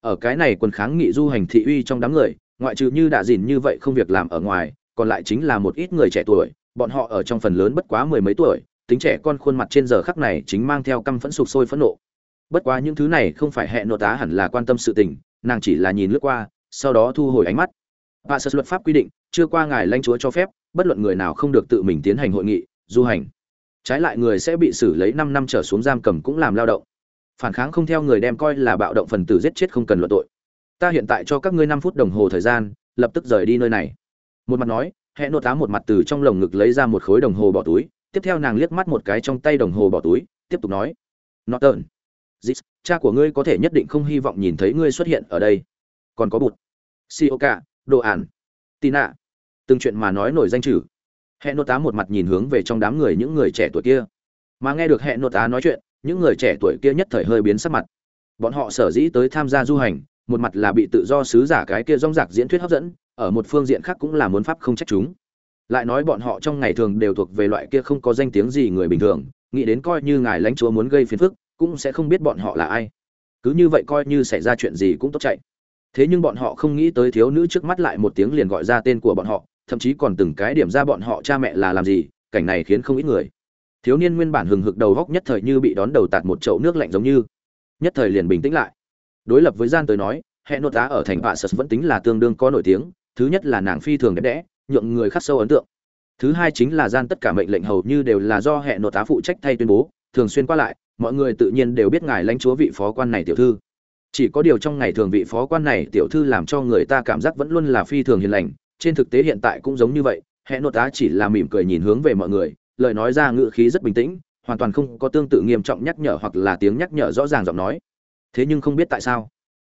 Ở cái này quần kháng nghị du hành thị uy trong đám người ngoại trừ như đạ dìn như vậy không việc làm ở ngoài, còn lại chính là một ít người trẻ tuổi, bọn họ ở trong phần lớn bất quá mười mấy tuổi, tính trẻ con khuôn mặt trên giờ khắc này chính mang theo căm phẫn sụp sôi phẫn nộ. Bất quá những thứ này không phải hẹn nội tá hẳn là quan tâm sự tình, nàng chỉ là nhìn lướt qua, sau đó thu hồi ánh mắt. Và sật luật pháp quy định, chưa qua ngài lãnh chúa cho phép, bất luận người nào không được tự mình tiến hành hội nghị, du hành. Trái lại người sẽ bị xử lấy năm năm trở xuống giam cầm cũng làm lao động. Phản kháng không theo người đem coi là bạo động phần tử giết chết không cần luận tội ta hiện tại cho các ngươi năm phút đồng hồ thời gian, lập tức rời đi nơi này. Một mặt nói hẹn nô tá một mặt từ trong lồng ngực lấy ra một khối đồng hồ bỏ túi, tiếp theo nàng liếc mắt một cái trong tay đồng hồ bỏ túi, tiếp tục nói, norton dít cha của ngươi có thể nhất định không hy vọng nhìn thấy ngươi xuất hiện ở đây. Còn có bụt. Sioka, đồ ản. Tina. Từng chuyện mà nói nổi danh chữ. Hẹn nô tá một mặt nhìn hướng về trong đám người những người trẻ tuổi kia. Mà nghe được hẹn nô tá nói chuyện, những người trẻ tuổi kia nhất thời hơi biến sắc mặt. Bọn họ sở dĩ tới tham gia du hành một mặt là bị tự do sứ giả cái kia rong rạc diễn thuyết hấp dẫn, ở một phương diện khác cũng là muốn pháp không trách chúng. Lại nói bọn họ trong ngày thường đều thuộc về loại kia không có danh tiếng gì người bình thường, nghĩ đến coi như ngài lãnh chúa muốn gây phiền phức, cũng sẽ không biết bọn họ là ai. Cứ như vậy coi như xảy ra chuyện gì cũng tốt chạy. Thế nhưng bọn họ không nghĩ tới thiếu nữ trước mắt lại một tiếng liền gọi ra tên của bọn họ, thậm chí còn từng cái điểm ra bọn họ cha mẹ là làm gì, cảnh này khiến không ít người. Thiếu niên nguyên bản hừng hực đầu góc nhất thời như bị đón đầu tạt một chậu nước lạnh giống như. Nhất thời liền bình tĩnh lại đối lập với gian tới nói hệ nội tá ở thành bạ sật vẫn tính là tương đương có nổi tiếng, thứ nhất là nàng phi thường đẹp đẽ, nhượng người khắc sâu ấn tượng. Thứ hai chính là gian tất cả mệnh lệnh hầu như đều là do hệ nội tá phụ trách thay tuyên bố, thường xuyên qua lại, mọi người tự nhiên đều biết ngài lãnh chúa vị phó quan này tiểu thư. Chỉ có điều trong ngày thường vị phó quan này tiểu thư làm cho người ta cảm giác vẫn luôn là phi thường hiền lành, trên thực tế hiện tại cũng giống như vậy hệ nội tá chỉ là mỉm cười nhìn hướng về mọi người, lời nói ra ngữ khí rất bình tĩnh, hoàn toàn không có tương tự nghiêm trọng nhắc nhở hoặc là tiếng nhắc nhở rõ ràng giọng nói thế nhưng không biết tại sao.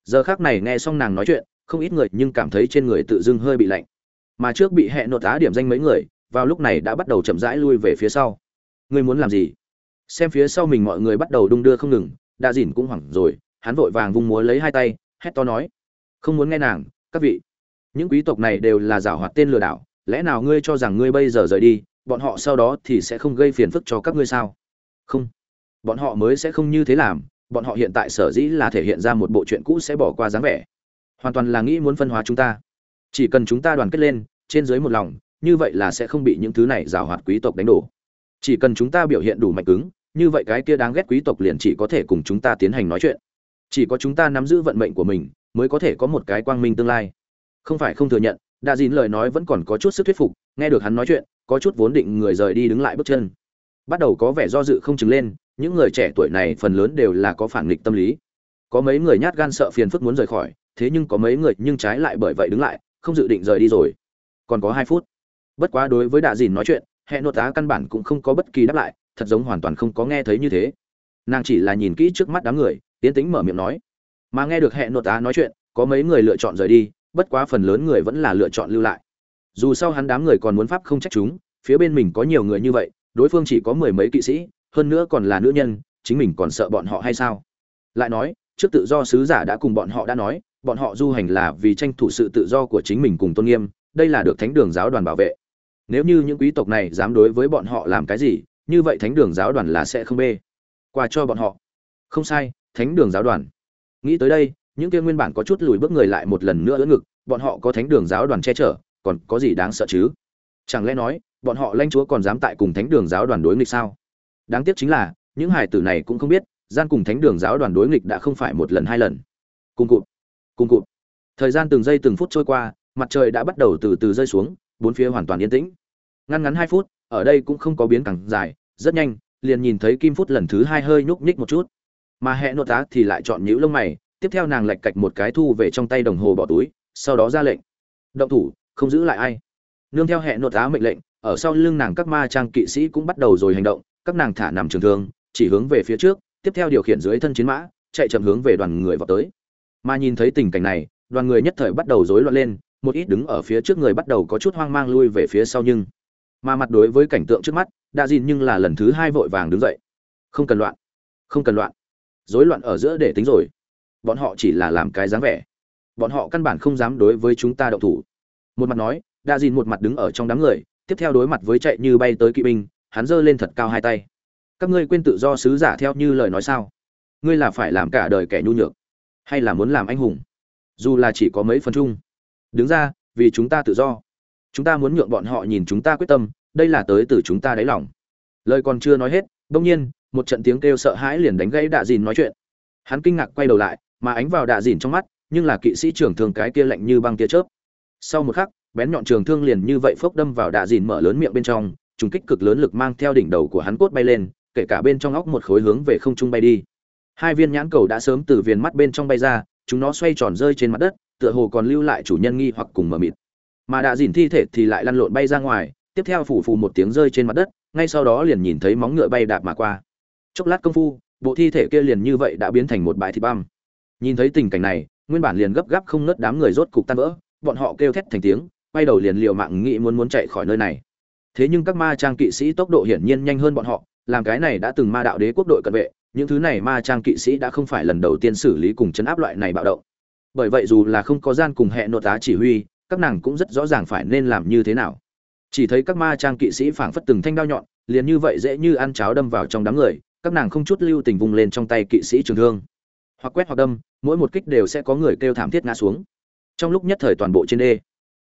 Giờ khác này nghe xong nàng nói chuyện, không ít người nhưng cảm thấy trên người tự dưng hơi bị lạnh. Mà trước bị hẹn nộp tá điểm danh mấy người, vào lúc này đã bắt đầu chậm rãi lui về phía sau. Ngươi muốn làm gì? Xem phía sau mình mọi người bắt đầu đung đưa không ngừng, đa dìn cũng hoảng rồi, hắn vội vàng vung múa lấy hai tay, hét to nói, không muốn nghe nàng, các vị. Những quý tộc này đều là giảo hoạt tên lừa đảo, lẽ nào ngươi cho rằng ngươi bây giờ rời đi, bọn họ sau đó thì sẽ không gây phiền phức cho các ngươi sao? Không. Bọn họ mới sẽ không như thế làm bọn họ hiện tại sở dĩ là thể hiện ra một bộ chuyện cũ sẽ bỏ qua dáng vẻ. Hoàn toàn là nghĩ muốn phân hóa chúng ta. Chỉ cần chúng ta đoàn kết lên, trên dưới một lòng, như vậy là sẽ không bị những thứ này rào hoạt quý tộc đánh đổ. Chỉ cần chúng ta biểu hiện đủ mạnh cứng, như vậy cái kia đáng ghét quý tộc liền chỉ có thể cùng chúng ta tiến hành nói chuyện. Chỉ có chúng ta nắm giữ vận mệnh của mình, mới có thể có một cái quang minh tương lai. Không phải không thừa nhận, đa dín lời nói vẫn còn có chút sức thuyết phục, nghe được hắn nói chuyện, có chút vốn định người rời đi đứng lại bước chân. Bắt đầu có vẻ do dự không chứng lên những người trẻ tuổi này phần lớn đều là có phản nghịch tâm lý. Có mấy người nhát gan sợ phiền phức muốn rời khỏi, thế nhưng có mấy người nhưng trái lại bởi vậy đứng lại, không dự định rời đi rồi. Còn có hai phút. Bất quá đối với đạ dìn nói chuyện, hệ nội tá căn bản cũng không có bất kỳ đáp lại, thật giống hoàn toàn không có nghe thấy như thế. Nàng chỉ là nhìn kỹ trước mắt đám người, tiến tính mở miệng nói. Mà nghe được hệ nội tá nói chuyện, có mấy người lựa chọn rời đi, bất quá phần lớn người vẫn là lựa chọn lưu lại. Dù sau hắn đám người còn muốn pháp không trách chúng, phía bên mình có nhiều người như vậy, đối phương chỉ có mười mấy kỵ sĩ hơn nữa còn là nữ nhân, chính mình còn sợ bọn họ hay sao? Lại nói, trước tự do sứ giả đã cùng bọn họ đã nói, bọn họ du hành là vì tranh thủ sự tự do của chính mình cùng tôn nghiêm, đây là được thánh đường giáo đoàn bảo vệ. Nếu như những quý tộc này dám đối với bọn họ làm cái gì, như vậy thánh đường giáo đoàn là sẽ không bê. Qua cho bọn họ. Không sai, thánh đường giáo đoàn. Nghĩ tới đây, những kia nguyên bản có chút lùi bước người lại một lần nữa ưỡn ngực, bọn họ có thánh đường giáo đoàn che chở, còn có gì đáng sợ chứ? Chẳng lẽ nói, bọn họ lãnh chúa còn dám tại cùng thánh đường giáo đoàn đối nghịch sao? Đáng tiếc chính là, những hải tử này cũng không biết, gian cùng thánh đường giáo đoàn đối nghịch đã không phải một lần hai lần. Cùng cụt cùng cụt. Thời gian từng giây từng phút trôi qua, mặt trời đã bắt đầu từ từ rơi xuống, bốn phía hoàn toàn yên tĩnh. Ngăn ngắn hai phút, ở đây cũng không có biến càng dài, rất nhanh, liền nhìn thấy kim phút lần thứ hai hơi nhúc nhích một chút. Mà hẹn nội tá thì lại chọn nhũ lông mày, tiếp theo nàng lạch cạch một cái thu về trong tay đồng hồ bỏ túi, sau đó ra lệnh. Động thủ, không giữ lại ai. Nương theo hẹn nội tá mệnh lệnh, ở sau lưng nàng các ma trang kỵ sĩ cũng bắt đầu rồi hành động các nàng thả nằm trường thương, chỉ hướng về phía trước, tiếp theo điều khiển dưới thân chiến mã, chạy chậm hướng về đoàn người vào tới. Mà nhìn thấy tình cảnh này, đoàn người nhất thời bắt đầu rối loạn lên, một ít đứng ở phía trước người bắt đầu có chút hoang mang lui về phía sau nhưng mà mặt đối với cảnh tượng trước mắt, đã dìn nhưng là lần thứ hai vội vàng đứng dậy. Không cần loạn, không cần loạn. Rối loạn ở giữa để tính rồi. Bọn họ chỉ là làm cái dáng vẻ. Bọn họ căn bản không dám đối với chúng ta động thủ. Một mặt nói đa dìn một mặt đứng ở trong đám người, tiếp theo đối mặt với chạy như bay tới kỵ binh hắn giơ lên thật cao hai tay. Các ngươi quên tự do sứ giả theo như lời nói sao? Ngươi là phải làm cả đời kẻ nhu nhược, hay là muốn làm anh hùng? Dù là chỉ có mấy phần chung. Đứng ra, vì chúng ta tự do. Chúng ta muốn nhượng bọn họ nhìn chúng ta quyết tâm, đây là tới từ chúng ta đáy lòng. Lời còn chưa nói hết, bỗng nhiên, một trận tiếng kêu sợ hãi liền đánh gãy đạ dìn nói chuyện. Hắn kinh ngạc quay đầu lại, mà ánh vào đạ dìn trong mắt, nhưng là kỵ sĩ trưởng thường cái kia lạnh như băng tia chớp. Sau một khắc, bén nhọn trường thương liền như vậy phốc đâm vào đạ dìn mở lớn miệng bên trong trùng kích cực lớn lực mang theo đỉnh đầu của hắn cốt bay lên, kể cả bên trong óc một khối hướng về không trung bay đi. Hai viên nhãn cầu đã sớm từ viền mắt bên trong bay ra, chúng nó xoay tròn rơi trên mặt đất, tựa hồ còn lưu lại chủ nhân nghi hoặc cùng mờ mịt. Mà đã dỉn thi thể thì lại lăn lộn bay ra ngoài, tiếp theo phủ phù một tiếng rơi trên mặt đất, ngay sau đó liền nhìn thấy móng ngựa bay đạp mà qua. Chốc lát công phu, bộ thi thể kia liền như vậy đã biến thành một bãi thịt băm. Nhìn thấy tình cảnh này, nguyên bản liền gấp gáp không ngớt đám người rốt cục tan vỡ, bọn họ kêu thét thành tiếng, quay đầu liền liều mạng nghĩ muốn muốn chạy khỏi nơi này thế nhưng các ma trang kỵ sĩ tốc độ hiển nhiên nhanh hơn bọn họ, làm cái này đã từng ma đạo đế quốc đội cận vệ, những thứ này ma trang kỵ sĩ đã không phải lần đầu tiên xử lý cùng chấn áp loại này bạo động. Bởi vậy dù là không có gian cùng hệ nội tá chỉ huy, các nàng cũng rất rõ ràng phải nên làm như thế nào. Chỉ thấy các ma trang kỵ sĩ phảng phất từng thanh đao nhọn, liền như vậy dễ như ăn cháo đâm vào trong đám người, các nàng không chút lưu tình vùng lên trong tay kỵ sĩ trường thương. Hoặc quét hoặc đâm, mỗi một kích đều sẽ có người kêu thảm thiết ngã xuống. Trong lúc nhất thời toàn bộ trên đê,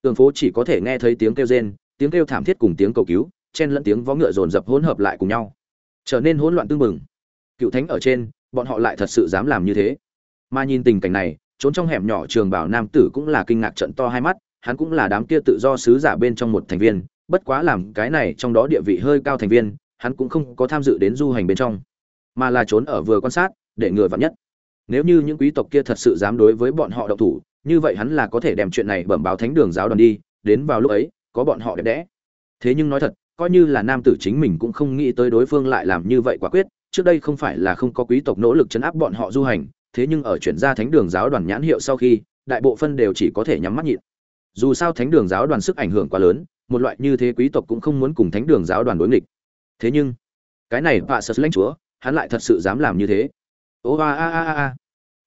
tường phố chỉ có thể nghe thấy tiếng kêu rên tiếng kêu thảm thiết cùng tiếng cầu cứu, chen lẫn tiếng vó ngựa dồn dập hỗn hợp lại cùng nhau. Trở nên hỗn loạn tương mừng cựu thánh ở trên, bọn họ lại thật sự dám làm như thế. Mà nhìn tình cảnh này, trốn trong hẻm nhỏ trường bảo nam tử cũng là kinh ngạc trận to hai mắt, hắn cũng là đám kia tự do sứ giả bên trong một thành viên, bất quá làm cái này trong đó địa vị hơi cao thành viên, hắn cũng không có tham dự đến du hành bên trong, mà là trốn ở vừa quan sát, để ngừa vặn nhất. Nếu như những quý tộc kia thật sự dám đối với bọn họ độc thủ, như vậy hắn là có thể đem chuyện này bẩm báo thánh đường giáo đoàn đi, đến vào lúc ấy có bọn họ đẹp đẽ. Thế nhưng nói thật, coi như là nam tử chính mình cũng không nghĩ tới đối phương lại làm như vậy quả quyết, trước đây không phải là không có quý tộc nỗ lực chấn áp bọn họ du hành, thế nhưng ở chuyển ra thánh đường giáo đoàn nhãn hiệu sau khi, đại bộ phân đều chỉ có thể nhắm mắt nhịn. Dù sao thánh đường giáo đoàn sức ảnh hưởng quá lớn, một loại như thế quý tộc cũng không muốn cùng thánh đường giáo đoàn đối nghịch. Thế nhưng, cái này vạ sật lãnh chúa, hắn lại thật sự dám làm như thế. Ô, a a a a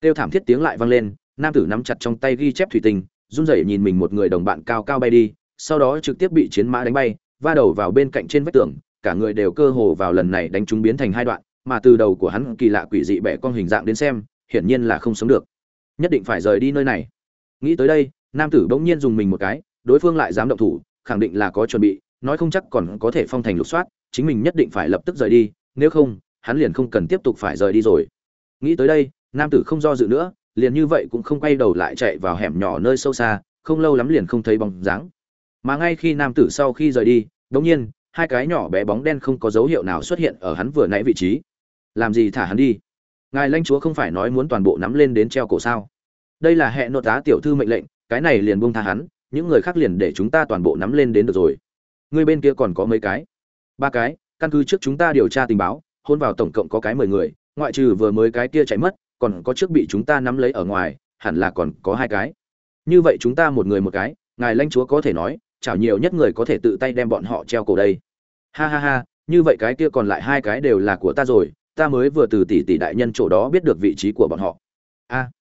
kêu thảm thiết tiếng lại vang lên, nam tử nắm chặt trong tay ghi chép thủy tinh, run rẩy nhìn mình một người đồng bạn cao cao bay đi sau đó trực tiếp bị chiến mã đánh bay, va đầu vào bên cạnh trên vách tường, cả người đều cơ hồ vào lần này đánh chúng biến thành hai đoạn, mà từ đầu của hắn kỳ lạ quỷ dị bẻ con hình dạng đến xem, hiển nhiên là không sống được. Nhất định phải rời đi nơi này. Nghĩ tới đây, nam tử bỗng nhiên dùng mình một cái, đối phương lại dám động thủ, khẳng định là có chuẩn bị, nói không chắc còn có thể phong thành lục soát, chính mình nhất định phải lập tức rời đi, nếu không, hắn liền không cần tiếp tục phải rời đi rồi. Nghĩ tới đây, nam tử không do dự nữa, liền như vậy cũng không quay đầu lại chạy vào hẻm nhỏ nơi sâu xa, không lâu lắm liền không thấy bóng dáng mà ngay khi nam tử sau khi rời đi đột nhiên, hai cái nhỏ bé bóng đen không có dấu hiệu nào xuất hiện ở hắn vừa nãy vị trí. Làm gì thả hắn đi? Ngài lãnh chúa không phải nói muốn toàn bộ nắm lên đến treo cổ sao? Đây là hệ nội tá tiểu thư mệnh lệnh, cái này liền buông tha hắn, những người khác liền để chúng ta toàn bộ nắm lên đến được rồi. Người bên kia còn có mấy cái? Ba cái, căn cứ trước chúng ta điều tra tình báo, hôn vào tổng cộng có cái mười người, ngoại trừ vừa mới cái kia chạy mất, còn có trước bị chúng ta nắm lấy ở ngoài, hẳn là còn có hai cái. Như vậy chúng ta một người một cái, ngài lãnh chúa có thể nói chảo nhiều nhất người có thể tự tay đem bọn họ treo cổ đây. Ha ha ha, như vậy cái kia còn lại hai cái đều là của ta rồi, ta mới vừa từ tỷ tỷ đại nhân chỗ đó biết được vị trí của bọn họ. A,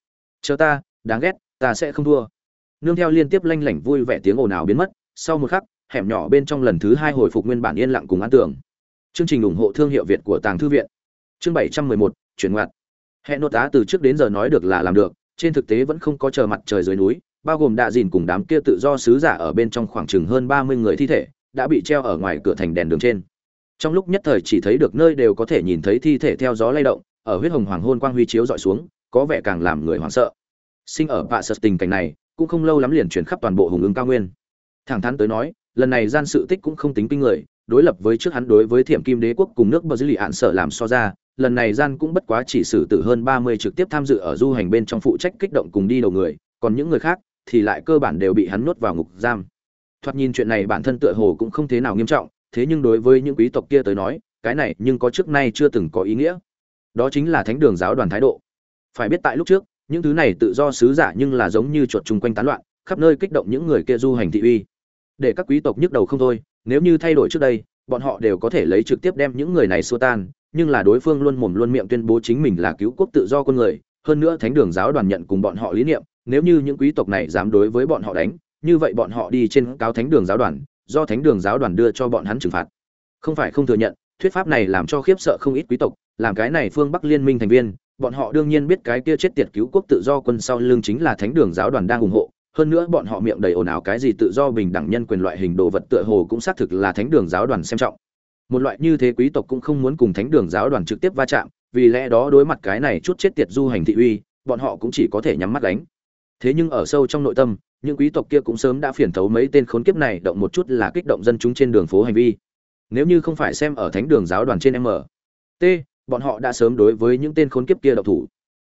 chờ ta, đáng ghét, ta sẽ không thua. Nương theo liên tiếp lanh lảnh vui vẻ tiếng ồn ào biến mất, sau một khắc, hẻm nhỏ bên trong lần thứ hai hồi phục nguyên bản yên lặng cùng an tưởng chương trình ủng hộ thương hiệu việt của tàng thư viện. Chương bảy trăm mười một, chuyển ngoặt. Hẹn nốt á từ trước đến giờ nói được là làm được, trên thực tế vẫn không có chờ mặt trời dưới núi bao gồm đạ dìn cùng đám kia tự do sứ giả ở bên trong khoảng chừng hơn ba mươi người thi thể, đã bị treo ở ngoài cửa thành đèn đường trên. Trong lúc nhất thời chỉ thấy được nơi đều có thể nhìn thấy thi thể theo gió lay động, ở huyết hồng hoàng hôn quang huy chiếu dọi xuống, có vẻ càng làm người hoảng sợ. Sinh ở bạ sật tình cảnh này, cũng không lâu lắm liền chuyển khắp toàn bộ hùng ứng cao nguyên. Thẳng thắn tới nói, lần này gian sự tích cũng không tính kinh người, đối lập với trước hắn đối với thiểm kim đế quốc cùng nước bờ dư lì hạn sở làm so ra, lần này gian cũng bất quá chỉ xử tử hơn ba mươi trực tiếp tham dự ở du hành bên trong phụ trách kích động cùng đi đầu người, còn những người khác thì lại cơ bản đều bị hắn nuốt vào ngục giam. Thoạt nhìn chuyện này bản thân tựa hồ cũng không thế nào nghiêm trọng, thế nhưng đối với những quý tộc kia tới nói, cái này nhưng có trước nay chưa từng có ý nghĩa. Đó chính là thánh đường giáo đoàn thái độ. Phải biết tại lúc trước, những thứ này tự do sứ giả nhưng là giống như chuột chung quanh tán loạn, khắp nơi kích động những người kia du hành thị uy. Để các quý tộc nhức đầu không thôi, nếu như thay đổi trước đây, bọn họ đều có thể lấy trực tiếp đem những người này xua tan, nhưng là đối phương luôn mồm luôn miệng tuyên bố chính mình là cứu quốc tự do con người, hơn nữa thánh đường giáo đoàn nhận cùng bọn họ lý niệm nếu như những quý tộc này dám đối với bọn họ đánh, như vậy bọn họ đi trên cáo thánh đường giáo đoàn, do thánh đường giáo đoàn đưa cho bọn hắn trừng phạt. Không phải không thừa nhận, thuyết pháp này làm cho khiếp sợ không ít quý tộc, làm cái này phương bắc liên minh thành viên, bọn họ đương nhiên biết cái kia chết tiệt cứu quốc tự do quân sau lưng chính là thánh đường giáo đoàn đang ủng hộ, hơn nữa bọn họ miệng đầy ồn ào cái gì tự do bình đẳng nhân quyền loại hình đồ vật tựa hồ cũng xác thực là thánh đường giáo đoàn xem trọng. Một loại như thế quý tộc cũng không muốn cùng thánh đường giáo đoàn trực tiếp va chạm, vì lẽ đó đối mặt cái này chút chết tiệt du hành thị uy, bọn họ cũng chỉ có thể nhắm mắt đánh thế nhưng ở sâu trong nội tâm những quý tộc kia cũng sớm đã phiền thấu mấy tên khốn kiếp này động một chút là kích động dân chúng trên đường phố hành vi nếu như không phải xem ở thánh đường giáo đoàn trên m t bọn họ đã sớm đối với những tên khốn kiếp kia độc thủ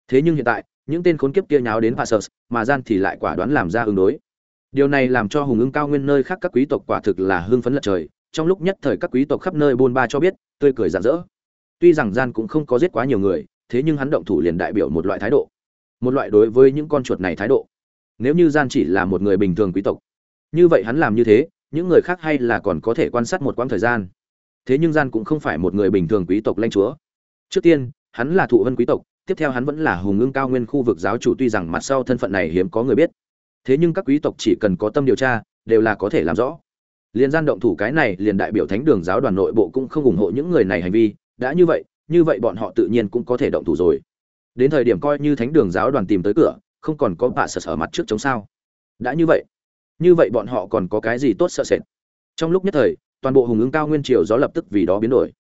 thế nhưng hiện tại những tên khốn kiếp kia nháo đến Passus, mà gian thì lại quả đoán làm ra ứng đối. Điều này làm cho hùng ưng cao nguyên nơi khác các quý tộc quả thực là hưng phấn lật trời, trong lúc nhất thời các quý tộc khắp nơi buôn ba cho biết, tươi cười rạng rỡ. Tuy rằng gian cũng không có giết quá nhiều người, thế nhưng hắn động thủ liền đại biểu một loại thái độ. Một loại đối với những con chuột này thái độ. Nếu như gian chỉ là một người bình thường quý tộc, như vậy hắn làm như thế, những người khác hay là còn có thể quan sát một quãng thời gian. Thế nhưng gian cũng không phải một người bình thường quý tộc lanh chúa. Trước tiên, hắn là thụ vân quý tộc, tiếp theo hắn vẫn là hùng ương cao nguyên khu vực giáo chủ tuy rằng mặt sau thân phận này hiếm có người biết thế nhưng các quý tộc chỉ cần có tâm điều tra đều là có thể làm rõ liên gian động thủ cái này liền đại biểu thánh đường giáo đoàn nội bộ cũng không ủng hộ những người này hành vi đã như vậy như vậy bọn họ tự nhiên cũng có thể động thủ rồi đến thời điểm coi như thánh đường giáo đoàn tìm tới cửa không còn có bạ sợ sở mặt trước chống sao. Đã như vậy như vậy bọn họ còn có cái gì tốt sợ sệt? Trong lúc nhất thời toàn bộ hùng ứng cao nguyên triều gió lập tức vì đó biến đổi.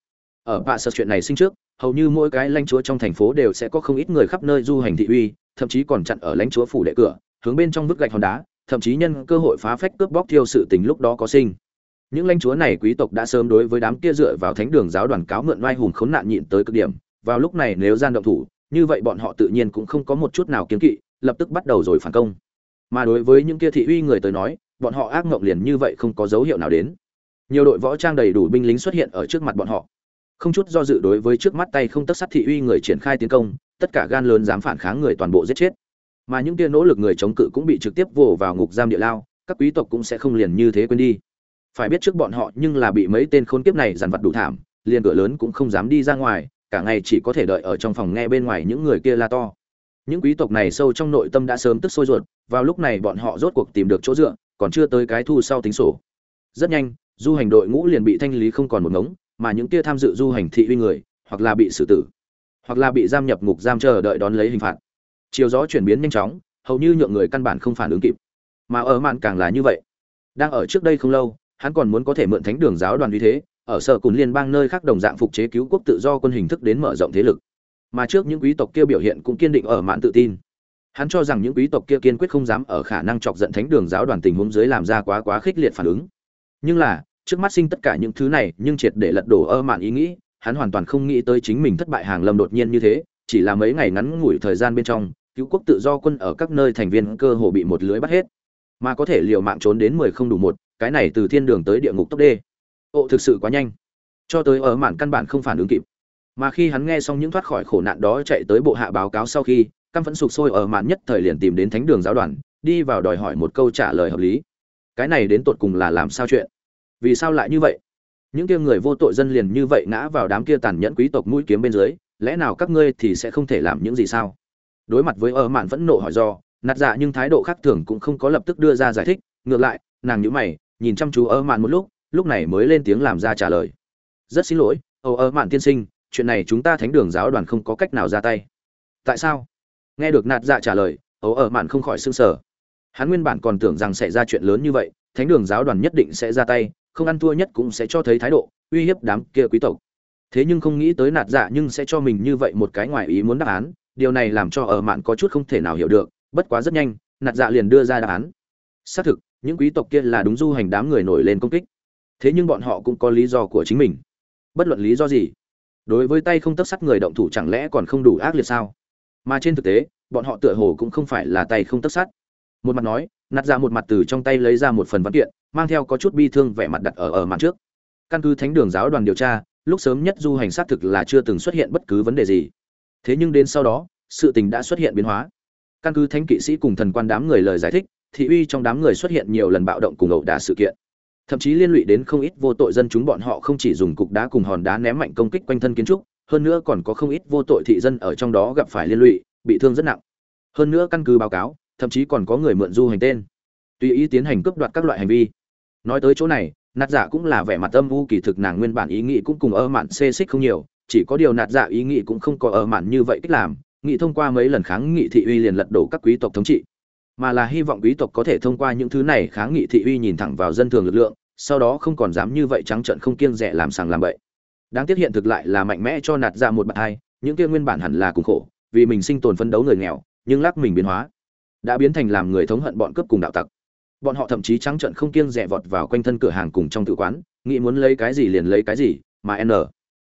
Ở bạ sợ chuyện này sinh trước hầu như mỗi cái lãnh chúa trong thành phố đều sẽ có không ít người khắp nơi du hành thị uy, thậm chí còn chặn ở lãnh chúa phủ đệ cửa, hướng bên trong vứt gạch hòn đá, thậm chí nhân cơ hội phá phách cướp bóc thiêu sự tình lúc đó có sinh. Những lãnh chúa này quý tộc đã sớm đối với đám kia dựa vào thánh đường giáo đoàn cáo mượn oai hùng khốn nạn nhịn tới cực điểm, vào lúc này nếu gian động thủ, như vậy bọn họ tự nhiên cũng không có một chút nào kiên kỵ, lập tức bắt đầu rồi phản công. Mà đối với những kia thị uy người tới nói, bọn họ ác ngộng liền như vậy không có dấu hiệu nào đến. Nhiều đội võ trang đầy đủ binh lính xuất hiện ở trước mặt bọn họ, không chút do dự đối với trước mắt tay không tất sát thị uy người triển khai tiến công tất cả gan lớn dám phản kháng người toàn bộ giết chết mà những kia nỗ lực người chống cự cũng bị trực tiếp vồ vào ngục giam địa lao các quý tộc cũng sẽ không liền như thế quên đi phải biết trước bọn họ nhưng là bị mấy tên khốn kiếp này dằn vặt đủ thảm liền cửa lớn cũng không dám đi ra ngoài cả ngày chỉ có thể đợi ở trong phòng nghe bên ngoài những người kia la to. Những quý tộc này sâu trong nội tâm đã sớm tức sôi ruột, vào lúc này bọn họ rốt cuộc tìm được chỗ dựa, còn chưa tới cái thu sau tính sổ. Rất nhanh, du hành đội ngũ liền bị thanh lý không còn một ngống, mà những kia tham dự du hành thị uy người, hoặc là bị xử tử, hoặc là bị giam nhập ngục giam chờ đợi đón lấy hình phạt. Chiều gió chuyển biến nhanh chóng, hầu như nhượng người căn bản không phản ứng kịp. Mà ở mạn càng là như vậy. Đang ở trước đây không lâu, hắn còn muốn có thể mượn thánh đường giáo đoàn uy thế ở sở cùng liên bang nơi khác đồng dạng phục chế cứu quốc tự do quân hình thức đến mở rộng thế lực. Mà trước những quý tộc kia biểu hiện cũng kiên định ở mạn tự tin. Hắn cho rằng những quý tộc kia kiên quyết không dám ở khả năng chọc giận thánh đường giáo đoàn tình huống dưới làm ra quá quá khích liệt phản ứng. Nhưng là, trước mắt sinh tất cả những thứ này nhưng triệt để lật đổ ơ mạn ý nghĩ, hắn hoàn toàn không nghĩ tới chính mình thất bại hàng lâm đột nhiên như thế, chỉ là mấy ngày ngắn ngủi thời gian bên trong, cứu quốc tự do quân ở các nơi thành viên cơ hồ bị một lưới bắt hết. Mà có thể liều mạng trốn đến mười không đủ một, cái này từ thiên đường tới địa ngục tốc đê ộ thực sự quá nhanh. Cho tới ở mạn căn bản không phản ứng kịp. Mà khi hắn nghe xong những thoát khỏi khổ nạn đó chạy tới bộ hạ báo cáo sau khi, căm phẫn sụp sôi ở mạn nhất thời liền tìm đến thánh đường giáo đoàn, đi vào đòi hỏi một câu trả lời hợp lý. Cái này đến tột cùng là làm sao chuyện? Vì sao lại như vậy? Những kia người vô tội dân liền như vậy ngã vào đám kia tàn nhẫn quý tộc mũi kiếm bên dưới, lẽ nào các ngươi thì sẽ không thể làm những gì sao? Đối mặt với ở mạn vẫn nộ hỏi do, nạt dạ nhưng thái độ khác thường cũng không có lập tức đưa ra giải thích, ngược lại, nàng nhíu mày, nhìn chăm chú ở mạn một lúc lúc này mới lên tiếng làm ra trả lời. Rất xin lỗi âu ơ, mạn tiên sinh, chuyện này chúng ta thánh đường giáo đoàn không có cách nào ra tay. Tại sao? Nghe được nạt dạ trả lời ấu ở mạn không khỏi s ư n g sở hắn nguyên bản còn tưởng rằng sẽ ra chuyện lớn như vậy, thánh đường giáo đoàn nhất định sẽ ra tay, không ăn thua nhất cũng sẽ cho thấy thái độ uy hiếp đám kia quý tộc. Thế nhưng không nghĩ tới nạt dạ nhưng sẽ cho mình như vậy một cái ngoài ý muốn đáp án, điều này làm cho ở mạn có chút không thể nào hiểu được, bất quá rất nhanh, nạt dạ liền đưa ra đáp án. Xác thực, những quý tộc kia là đúng du hành đám người nổi lên công kích thế nhưng bọn họ cũng có lý do của chính mình. Bất luận lý do gì, đối với tay không tất sắt người động thủ chẳng lẽ còn không đủ ác liệt sao? Mà trên thực tế, bọn họ tựa hồ cũng không phải là tay không tất sắt một mặt nói nạt ra một mặt từ trong tay lấy ra một phần văn kiện, mang theo có chút bi thương vẻ mặt đặt ở ở mặt trước. Căn cứ thánh đường giáo đoàn điều tra, lúc sớm nhất du hành xác thực là chưa từng xuất hiện bất cứ vấn đề gì. Thế nhưng đến sau đó, sự tình đã xuất hiện biến hóa. Căn cứ thánh kỵ sĩ cùng thần quan đám người lời giải thích, thị uy trong đám người xuất hiện nhiều lần bạo động cùng ẩu đả sự kiện thậm chí liên lụy đến không ít vô tội dân chúng bọn họ không chỉ dùng cục đá cùng hòn đá ném mạnh công kích quanh thân kiến trúc, hơn nữa còn có không ít vô tội thị dân ở trong đó gặp phải liên lụy, bị thương rất nặng. Hơn nữa căn cứ báo cáo, thậm chí còn có người mượn du hành tên. Tùy ý tiến hành cướp đoạt các loại hành vi. Nói tới chỗ này, nạt dạ cũng là vẻ mặt âm u kỳ thực nàng nguyên bản ý nghĩ cũng cùng ơ mạn xê xích không nhiều, chỉ có điều nạt dạ ý nghĩ cũng không có ơ mạn như vậy cách làm nghị thông qua mấy lần kháng nghị thị uy liền lật đổ các quý tộc thống trị mà là hy vọng quý tộc có thể thông qua những thứ này kháng nghị thị uy nhìn thẳng vào dân thường lực lượng, sau đó không còn dám như vậy trắng trợn không kiêng rẻ làm sàng làm bậy. Đáng tiếc hiện thực lại là mạnh mẽ cho nạt ra một bạn hai, những kia nguyên bản hẳn là cùng khổ, vì mình sinh tồn phấn đấu người nghèo, nhưng lắc mình biến hóa, đã biến thành làm người thống hận bọn cướp cùng đạo tặc. Bọn họ thậm chí trắng trợn không kiêng rẻ vọt vào quanh thân cửa hàng cùng trong tự quán, nghĩ muốn lấy cái gì liền lấy cái gì, mà n.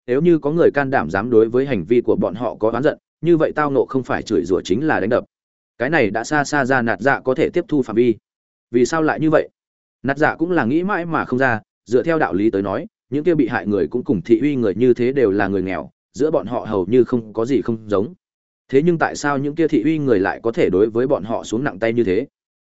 Nếu như có người can đảm dám đối với hành vi của bọn họ có oán giận, như vậy tao nộ không phải chửi rủa chính là đánh đập cái này đã xa xa ra nạt dạ có thể tiếp thu phạm vi. Vì sao lại như vậy? Nạt dạ cũng là nghĩ mãi mà không ra, dựa theo đạo lý tới nói, những kia bị hại người cũng cùng thị uy người như thế đều là người nghèo, giữa bọn họ hầu như không có gì không giống. Thế nhưng tại sao những kia thị uy người lại có thể đối với bọn họ xuống nặng tay như thế?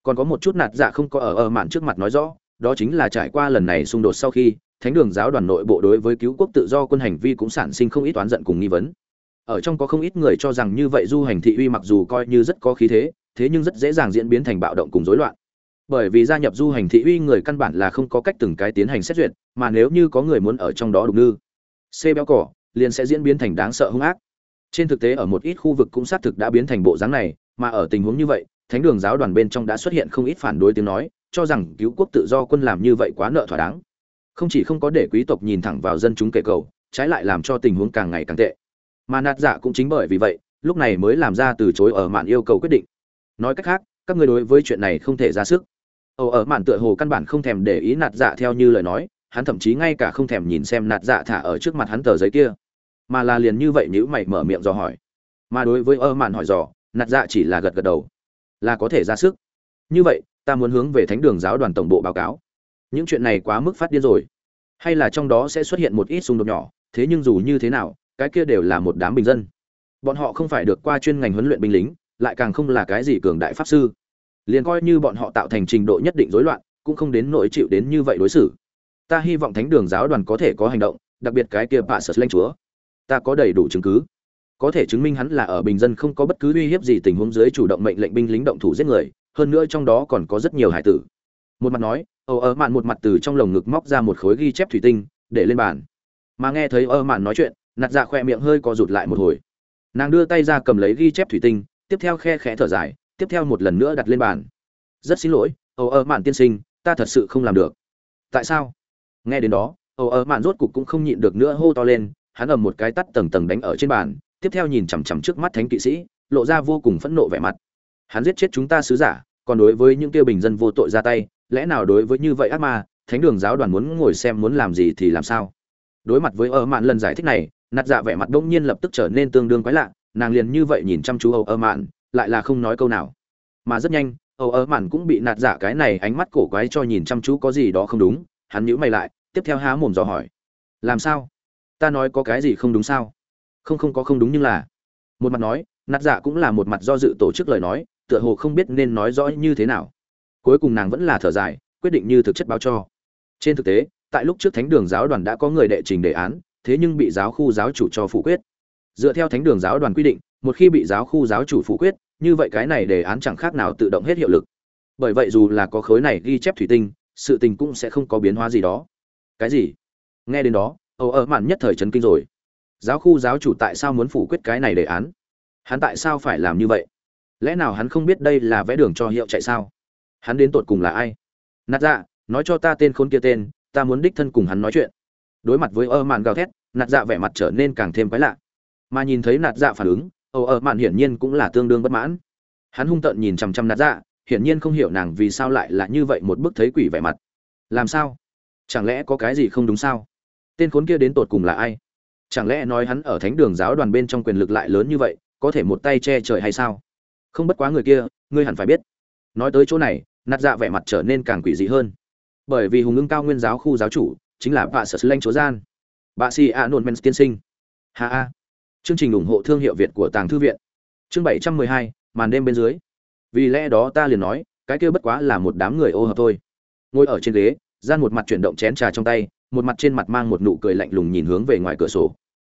Còn có một chút nạt dạ không có ở ở mạn trước mặt nói rõ, đó chính là trải qua lần này xung đột sau khi, thánh đường giáo đoàn nội bộ đối với cứu quốc tự do quân hành vi cũng sản sinh không ít toán giận cùng nghi vấn ở trong có không ít người cho rằng như vậy du hành thị uy mặc dù coi như rất có khí thế thế nhưng rất dễ dàng diễn biến thành bạo động cùng rối loạn. Bởi vì gia nhập du hành thị uy người căn bản là không có cách từng cái tiến hành xét duyệt, mà nếu như có người muốn ở trong đó đục nư xê béo cỏ, liền sẽ diễn biến thành đáng sợ hung ác. Trên thực tế ở một ít khu vực cũng xác thực đã biến thành bộ dáng này, mà ở tình huống như vậy, thánh đường giáo đoàn bên trong đã xuất hiện không ít phản đối tiếng nói, cho rằng cứu quốc tự do quân làm như vậy quá nợ thỏa đáng. Không chỉ không có để quý tộc nhìn thẳng vào dân chúng kể cầu, trái lại làm cho tình huống càng ngày càng tệ mà nạt dạ cũng chính bởi vì vậy, lúc này mới làm ra từ chối ở mạn yêu cầu quyết định. Nói cách khác, các người đối với chuyện này không thể ra sức. Ở ở mạn tựa hồ căn bản không thèm để ý nạt dạ theo như lời nói, hắn thậm chí ngay cả không thèm nhìn xem nạt dạ thả ở trước mặt hắn tờ giấy kia. Mà là liền như vậy nếu mày mở miệng dò hỏi. Mà đối với ơ mạn hỏi dò, nạt dạ chỉ là gật gật đầu. Là có thể ra sức. Như vậy, ta muốn hướng về thánh đường giáo đoàn tổng bộ báo cáo. Những chuyện này quá mức phát điên rồi. Hay là trong đó sẽ xuất hiện một ít xung đột nhỏ, thế nhưng dù như thế nào cái kia đều là một đám bình dân. Bọn họ không phải được qua chuyên ngành huấn luyện binh lính, lại càng không là cái gì cường đại pháp sư. Liền coi như bọn họ tạo thành trình độ nhất định rối loạn, cũng không đến nỗi chịu đến như vậy đối xử. Ta hy vọng thánh đường giáo đoàn có thể có hành động, đặc biệt cái kia bạ sợ lanh chúa. Ta có đầy đủ chứng cứ. Có thể chứng minh hắn là ở bình dân không có bất cứ uy hiếp gì tình huống dưới chủ động mệnh lệnh binh lính động thủ giết người, hơn nữa trong đó còn có rất nhiều hải tử. Một mặt nói âu ở mạn một mặt từ trong lồng ngực móc ra một khối ghi chép thủy tinh, để lên bàn. Mà nghe thấy ơ, mạn nói chuyện nạt dạ khoe miệng hơi co rụt lại một hồi. Nàng đưa tay ra cầm lấy ghi chép thủy tinh, tiếp theo khe khẽ thở dài, tiếp theo một lần nữa đặt lên bàn. Rất xin lỗi âu ơ mạn tiên sinh, ta thật sự không làm được. Tại sao? Nghe đến đó âu ơ mạn rốt cục cũng không nhịn được nữa hô to lên, hắn ầm một cái tắt tầng tầng đánh ở trên bàn, tiếp theo nhìn chằm chằm trước mắt thánh kỵ sĩ, lộ ra vô cùng phẫn nộ vẻ mặt. Hắn giết chết chúng ta sứ giả, còn đối với những tiêu bình dân vô tội ra tay, lẽ nào đối với như vậy ác ma, thánh đường giáo đoàn muốn ngồi xem muốn làm gì thì làm sao? Đối mặt với ơ mạn lần giải thích này nạt dạ vẻ mặt đông nhiên lập tức trở nên tương đương quái lạ, nàng liền như vậy nhìn chăm chú âu ơ mạn, lại là không nói câu nào. Mà rất nhanh, âu ơ mạn cũng bị nạt dạ cái này ánh mắt cổ quái cho nhìn chăm chú có gì đó không đúng, hắn nhíu mày lại, tiếp theo há mồm dò hỏi. Làm sao? Ta nói có cái gì không đúng sao? Không không có không đúng nhưng là. Một mặt nói, nạt dạ cũng là một mặt do dự tổ chức lời nói, tựa hồ không biết nên nói rõ như thế nào. Cuối cùng nàng vẫn là thở dài, quyết định như thực chất báo cho. Trên thực tế, tại lúc trước thánh đường giáo đoàn đã có người đệ trình đề án thế nhưng bị giáo khu giáo chủ cho phủ quyết. Dựa theo thánh đường giáo đoàn quy định, một khi bị giáo khu giáo chủ phủ quyết, như vậy cái này đề án chẳng khác nào tự động hết hiệu lực. Bởi vậy dù là có khối này ghi chép thủy tinh, sự tình cũng sẽ không có biến hóa gì đó. Cái gì? Nghe đến đó, âu ở mạn nhất thời chấn kinh rồi. Giáo khu giáo chủ tại sao muốn phủ quyết cái này đề án? Hắn tại sao phải làm như vậy? Lẽ nào hắn không biết đây là vẽ đường cho hiệu chạy sao? Hắn đến tột cùng là ai? Nạt dạ nói cho ta tên khốn kia tên, ta muốn đích thân cùng hắn nói chuyện đối mặt với ơ mạn gào thét, nạt dạ vẻ mặt trở nên càng thêm quái lạ. Mà nhìn thấy nạt dạ phản ứng, ồ, ơ mạn hiển nhiên cũng là tương đương bất mãn. Hắn hung tợn nhìn chằm chằm nạt dạ hiển nhiên không hiểu nàng vì sao lại là như vậy một bức thấy quỷ vẻ mặt. Làm sao? Chẳng lẽ có cái gì không đúng sao? Tên khốn kia đến tột cùng là ai? Chẳng lẽ nói hắn ở thánh đường giáo đoàn bên trong quyền lực lại lớn như vậy, có thể một tay che trời hay sao? Không bất quá người kia, ngươi hẳn phải biết. Nói tới chỗ này, nạt dạ vẻ mặt trở nên càng quỷ dị hơn. Bởi vì hùng ưng cao nguyên giáo khu giáo chủ chính là bà sở lanh chúa gian. Bà si a nôn men tiên sinh. Ha a chương trình ủng hộ thương hiệu việt của tàng thư viện. Chương bảy trăm mười hai, màn đêm bên dưới. Vì lẽ đó ta liền nói, cái kia bất quá là một đám người ô hợp thôi. Ngồi ở trên ghế, gian một mặt chuyển động chén trà trong tay, một mặt trên mặt mang một nụ cười lạnh lùng nhìn hướng về ngoài cửa sổ.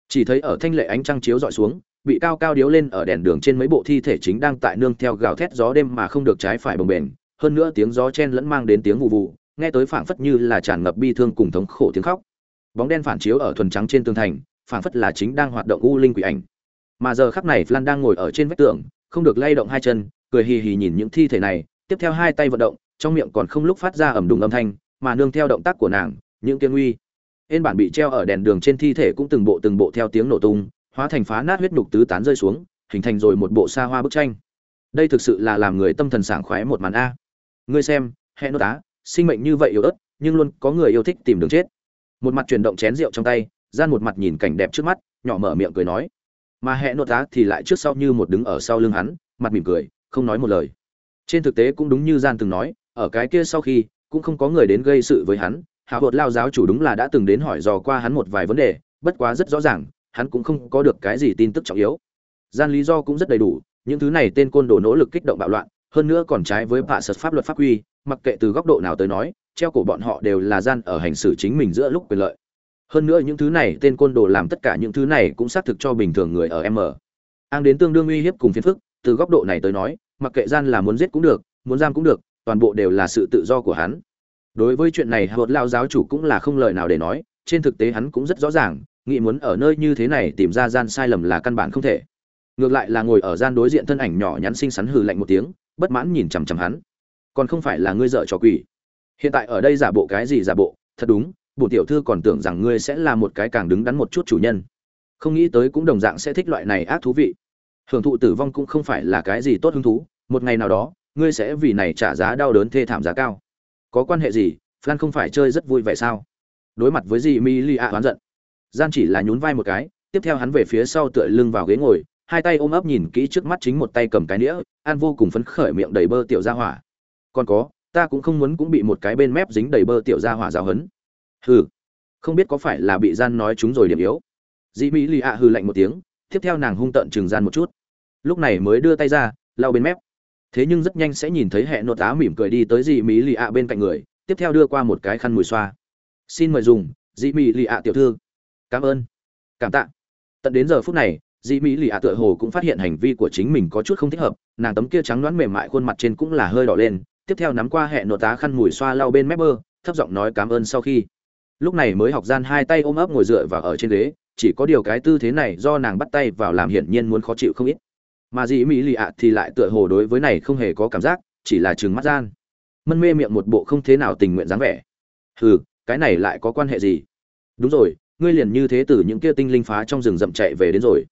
Chỉ thấy ở thanh lệ ánh trăng chiếu dọi xuống, bị cao cao điếu lên ở đèn đường trên mấy bộ thi thể chính đang tại nương theo gào thét gió đêm mà không được trái phải bồng bềnh. Hơn nữa tiếng gió chen lẫn mang đến tiếng vụ vụ nghe tới phảng phất như là tràn ngập bi thương cùng thống khổ tiếng khóc. Bóng đen phản chiếu ở thuần trắng trên tường thành, phảng phất là chính đang hoạt động u linh quỷ ảnh. Mà giờ khắc này flan đang ngồi ở trên vách tường, không được lay động hai chân, cười hì hì nhìn những thi thể này, tiếp theo hai tay vận động, trong miệng còn không lúc phát ra ẩm đùng âm thanh, mà nương theo động tác của nàng, những tiếng uy. Ên bản bị treo ở đèn đường trên thi thể cũng từng bộ từng bộ theo tiếng nổ tung, hóa thành phá nát huyết nhục tứ tán rơi xuống, hình thành rồi một bộ xa hoa bức tranh. Đây thực sự là làm người tâm thần sảng khoái một màn a. Ngươi xem hệ nô tá sinh mệnh như vậy yếu ớt, nhưng luôn có người yêu thích tìm đường chết. Một mặt chuyển động chén rượu trong tay, gian một mặt nhìn cảnh đẹp trước mắt, nhỏ mở miệng cười nói. Mà hệ nô tá thì lại trước sau như một đứng ở sau lưng hắn, mặt mỉm cười, không nói một lời. Trên thực tế cũng đúng như gian từng nói, ở cái kia sau khi, cũng không có người đến gây sự với hắn, hạ hột lao giáo chủ đúng là đã từng đến hỏi dò qua hắn một vài vấn đề, bất quá rất rõ ràng, hắn cũng không có được cái gì tin tức trọng yếu. Gian lý do cũng rất đầy đủ, những thứ này tên côn đồ nỗ lực kích động bạo loạn hơn nữa còn trái với bạ sật pháp luật pháp quy, mặc kệ từ góc độ nào tới nói, treo cổ bọn họ đều là gian ở hành xử chính mình giữa lúc quyền lợi. Hơn nữa những thứ này, tên côn đồ làm tất cả những thứ này cũng xác thực cho bình thường người ở m. Ang đến tương đương uy hiếp cùng phiền phức, từ góc độ này tới nói, mặc kệ gian là muốn giết cũng được, muốn giam cũng được, toàn bộ đều là sự tự do của hắn. Đối với chuyện này, hột lao giáo chủ cũng là không lời nào để nói, trên thực tế hắn cũng rất rõ ràng, nghĩ muốn ở nơi như thế này tìm ra gian sai lầm là căn bản không thể. Ngược lại là ngồi ở gian đối diện thân ảnh nhỏ nhắn xinh xắn hừ lạnh một tiếng bất mãn nhìn chằm chằm hắn. Còn không phải là ngươi dợ trò quỷ. Hiện tại ở đây giả bộ cái gì giả bộ? Thật đúng, bổ tiểu thư còn tưởng rằng ngươi sẽ là một cái càng đứng đắn một chút chủ nhân. Không nghĩ tới cũng đồng dạng sẽ thích loại này ác thú vị. Hưởng thụ tử vong cũng không phải là cái gì tốt hứng thú, một ngày nào đó, ngươi sẽ vì này trả giá đau đớn thê thảm giá cao. Có quan hệ gì? Flan không phải chơi rất vui vẻ sao? Đối mặt với dì mi li a oán giận. Gian chỉ là nhún vai một cái, tiếp theo hắn về phía sau tựa lưng vào ghế ngồi hai tay ôm ấp nhìn kỹ trước mắt chính một tay cầm cái nĩa, an vô cùng phấn khởi miệng đầy bơ tiểu ra hỏa. Còn có, ta cũng không muốn cũng bị một cái bên mép dính đầy bơ tiểu ra hỏa giáo hấn. Hừ, không biết có phải là bị gian nói chúng rồi điểm yếu. Dĩ mỹ lì ạ hừ lạnh một tiếng, tiếp theo nàng hung tợn chừng gian một chút. Lúc này mới đưa tay ra, lau bên mép. Thế nhưng rất nhanh sẽ nhìn thấy hệ nội tá mỉm cười đi tới dĩ mỹ lì ạ bên cạnh người, tiếp theo đưa qua một cái khăn mùi xoa. Xin mời dùng, dĩ mỹ lì ạ tiểu thư. Cảm ơn. Cảm tạ. Tận đến giờ phút này Dĩ mỹ lì ạ tựa hồ cũng phát hiện hành vi của chính mình có chút không thích hợp, nàng tấm kia trắng đoán mềm mại khuôn mặt trên cũng là hơi đỏ lên, tiếp theo nắm qua hẹ nội tá khăn mùi xoa lau bên mép bơ, thấp giọng nói cảm ơn sau khi. Lúc này mới học gian hai tay ôm ấp ngồi dựa vào ở trên ghế, chỉ có điều cái tư thế này do nàng bắt tay vào làm hiển nhiên muốn khó chịu không ít. Mà Dĩ mỹ lì ạ thì lại tựa hồ đối với này không hề có cảm giác, chỉ là chừng mắt gian. Mân mê miệng một bộ không thế nào tình nguyện dáng vẻ. Hừ, cái này lại có quan hệ gì? Đúng rồi, ngươi liền như thế từ những kia tinh linh phá trong rừng rậm chạy về đến rồi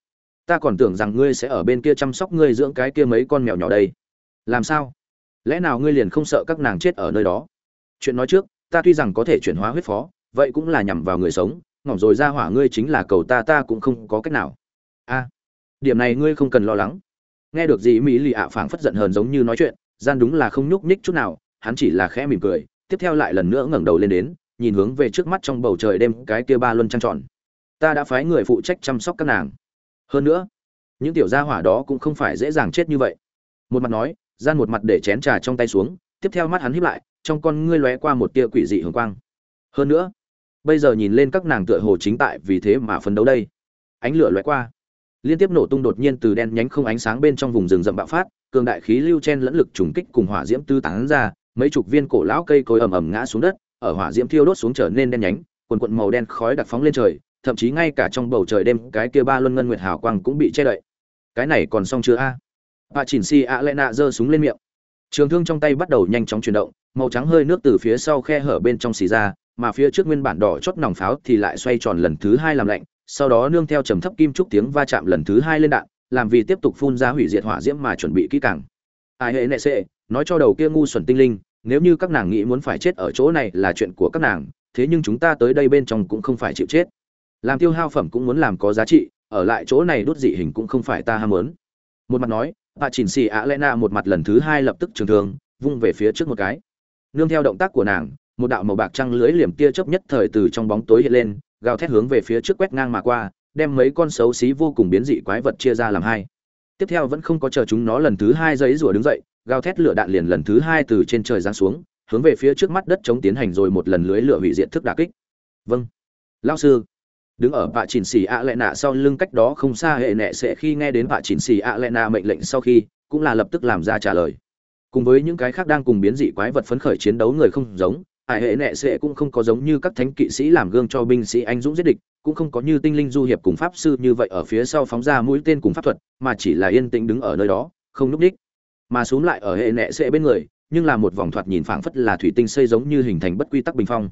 ta còn tưởng rằng ngươi sẽ ở bên kia chăm sóc ngươi dưỡng cái kia mấy con mèo nhỏ đây. Làm sao? Lẽ nào ngươi liền không sợ các nàng chết ở nơi đó? Chuyện nói trước, ta tuy rằng có thể chuyển hóa huyết phó, vậy cũng là nhằm vào người sống, ngỏm rồi ra hỏa ngươi chính là cầu ta ta cũng không có cách nào. A, điểm này ngươi không cần lo lắng. Nghe được gì mỹ lì ạ phảng phất giận hờn giống như nói chuyện, gian đúng là không nhúc nhích chút nào, hắn chỉ là khẽ mỉm cười, tiếp theo lại lần nữa ngẩng đầu lên đến, nhìn hướng về trước mắt trong bầu trời đêm cái kia ba luân trăng tròn. Ta đã phái người phụ trách chăm sóc các nàng hơn nữa, những tiểu gia hỏa đó cũng không phải dễ dàng chết như vậy. Một mặt nói, gian một mặt để chén trà trong tay xuống, tiếp theo mắt hắn híp lại, trong con ngươi lóe qua một tia quỷ dị hường quang. Hơn nữa, bây giờ nhìn lên các nàng tựa hồ chính tại vì thế mà phấn đấu đây. Ánh lửa lóe qua, liên tiếp nổ tung đột nhiên từ đen nhánh không ánh sáng bên trong vùng rừng rậm bạo phát, cường đại khí lưu chen lẫn lực trùng kích cùng hỏa diễm tư tán ra, mấy chục viên cổ lão cây cối ầm ầm ngã xuống đất, ở hỏa diễm thiêu đốt xuống trở nên đen nhánh, quần quận màu đen khói đặc phóng lên trời thậm chí ngay cả trong bầu trời đêm cái kia ba luân ngân nguyệt hào quang cũng bị che đậy. Cái này còn xong chưa a? Bà chỉnh si ạ lẽ nạ giơ súng lên miệng. Trường thương trong tay bắt đầu nhanh chóng chuyển động, màu trắng hơi nước từ phía sau khe hở bên trong xì ra, mà phía trước nguyên bản đỏ chót nòng pháo thì lại xoay tròn lần thứ hai làm lạnh, sau đó nương theo trầm thấp kim trúc tiếng va chạm lần thứ hai lên đạn, làm vì tiếp tục phun ra hủy diệt hỏa diễm mà chuẩn bị kỹ càng. Ai hệ nệ sệ, nói cho đầu kia ngu xuẩn tinh linh, nếu như các nàng nghĩ muốn phải chết ở chỗ này là chuyện của các nàng, thế nhưng chúng ta tới đây bên trong cũng không phải chịu chết làm tiêu hao phẩm cũng muốn làm có giá trị, ở lại chỗ này đốt dị hình cũng không phải ta ham muốn. Một mặt nói, bà chỉnh xì ạ lẽ nạ một mặt lần thứ hai lập tức trường thương, vung về phía trước một cái. Nương theo động tác của nàng, một đạo màu bạc trăng lưới liềm tia chớp nhất thời từ trong bóng tối hiện lên, gào thét hướng về phía trước quét ngang mà qua, đem mấy con xấu xí vô cùng biến dị quái vật chia ra làm hai. Tiếp theo vẫn không có chờ chúng nó lần thứ hai giấy rủa đứng dậy, gào thét lửa đạn liền lần thứ hai từ trên trời giáng xuống, hướng về phía trước mắt đất chống tiến hành rồi một lần lưới lửa hủy diệt thức đà kích. Vâng. Lao sư đứng ở vạ chỉnh xì ạ lệ nạ sau lưng cách đó không xa hệ nệ sẽ khi nghe đến vạ chỉnh xì ạ lệ nạ mệnh lệnh sau khi, cũng là lập tức làm ra trả lời. Cùng với những cái khác đang cùng biến dị quái vật phấn khởi chiến đấu người không giống ải hệ nệ sẽ cũng không có giống như các thánh kỵ sĩ làm gương cho binh sĩ anh dũng giết địch, cũng không có như tinh linh du hiệp cùng pháp sư như vậy ở phía sau phóng ra mũi tên cùng pháp thuật, mà chỉ là yên tĩnh đứng ở nơi đó, không núp đích. Mà xuống lại ở hệ nệ sẽ bên người, nhưng là một vòng thoạt nhìn phảng phất là thủy tinh xây giống như hình thành bất quy tắc bình phong.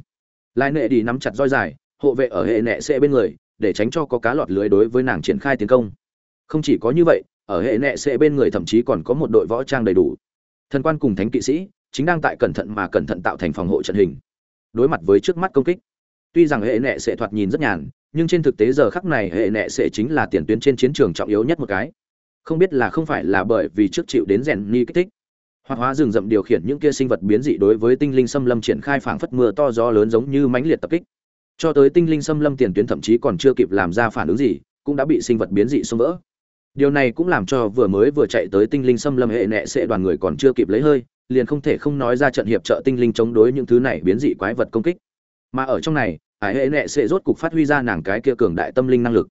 Lại nệ đi nắm chặt roi dài hộ vệ ở hệ nệ sẽ bên người, để tránh cho có cá lọt lưới đối với nàng triển khai tiến công. Không chỉ có như vậy, ở hệ nệ sẽ bên người thậm chí còn có một đội võ trang đầy đủ. Thần quan cùng thánh kỵ sĩ chính đang tại cẩn thận mà cẩn thận tạo thành phòng hộ trận hình, đối mặt với trước mắt công kích. Tuy rằng hệ nệ sẽ thoạt nhìn rất nhàn, nhưng trên thực tế giờ khắc này hệ nệ sẽ chính là tiền tuyến trên chiến trường trọng yếu nhất một cái. Không biết là không phải là bởi vì trước chịu đến rèn ni kích thích, hoặc hóa rừng rậm điều khiển những kia sinh vật biến dị đối với tinh linh xâm lâm triển khai phảng phất mưa to gió lớn giống như mãnh liệt tập kích cho tới tinh linh xâm lâm tiền tuyến thậm chí còn chưa kịp làm ra phản ứng gì, cũng đã bị sinh vật biến dị xông vỡ. Điều này cũng làm cho vừa mới vừa chạy tới tinh linh xâm lâm hệ nệ sệ đoàn người còn chưa kịp lấy hơi, liền không thể không nói ra trận hiệp trợ tinh linh chống đối những thứ này biến dị quái vật công kích. Mà ở trong này ải hệ nệ sệ rốt cục phát huy ra nàng cái kia cường đại tâm linh năng lực.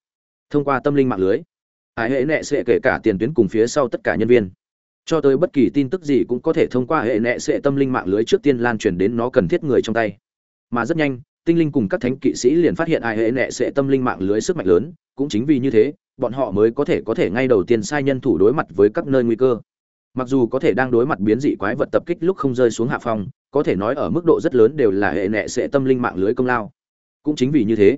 Thông qua tâm linh mạng lưới ải hệ nệ sệ kể cả tiền tuyến cùng phía sau tất cả nhân viên. Cho tới bất kỳ tin tức gì cũng có thể thông qua hệ nệ sệ tâm linh mạng lưới trước tiên lan truyền đến nó cần thiết người trong tay. Mà rất nhanh tinh linh cùng các thánh kỵ sĩ liền phát hiện ai hệ nệ sẽ tâm linh mạng lưới sức mạnh lớn, cũng chính vì như thế, bọn họ mới có thể có thể ngay đầu tiên sai nhân thủ đối mặt với các nơi nguy cơ. Mặc dù có thể đang đối mặt biến dị quái vật tập kích lúc không rơi xuống hạ phong, có thể nói ở mức độ rất lớn đều là hệ nệ sẽ tâm linh mạng lưới công lao. Cũng chính vì như thế,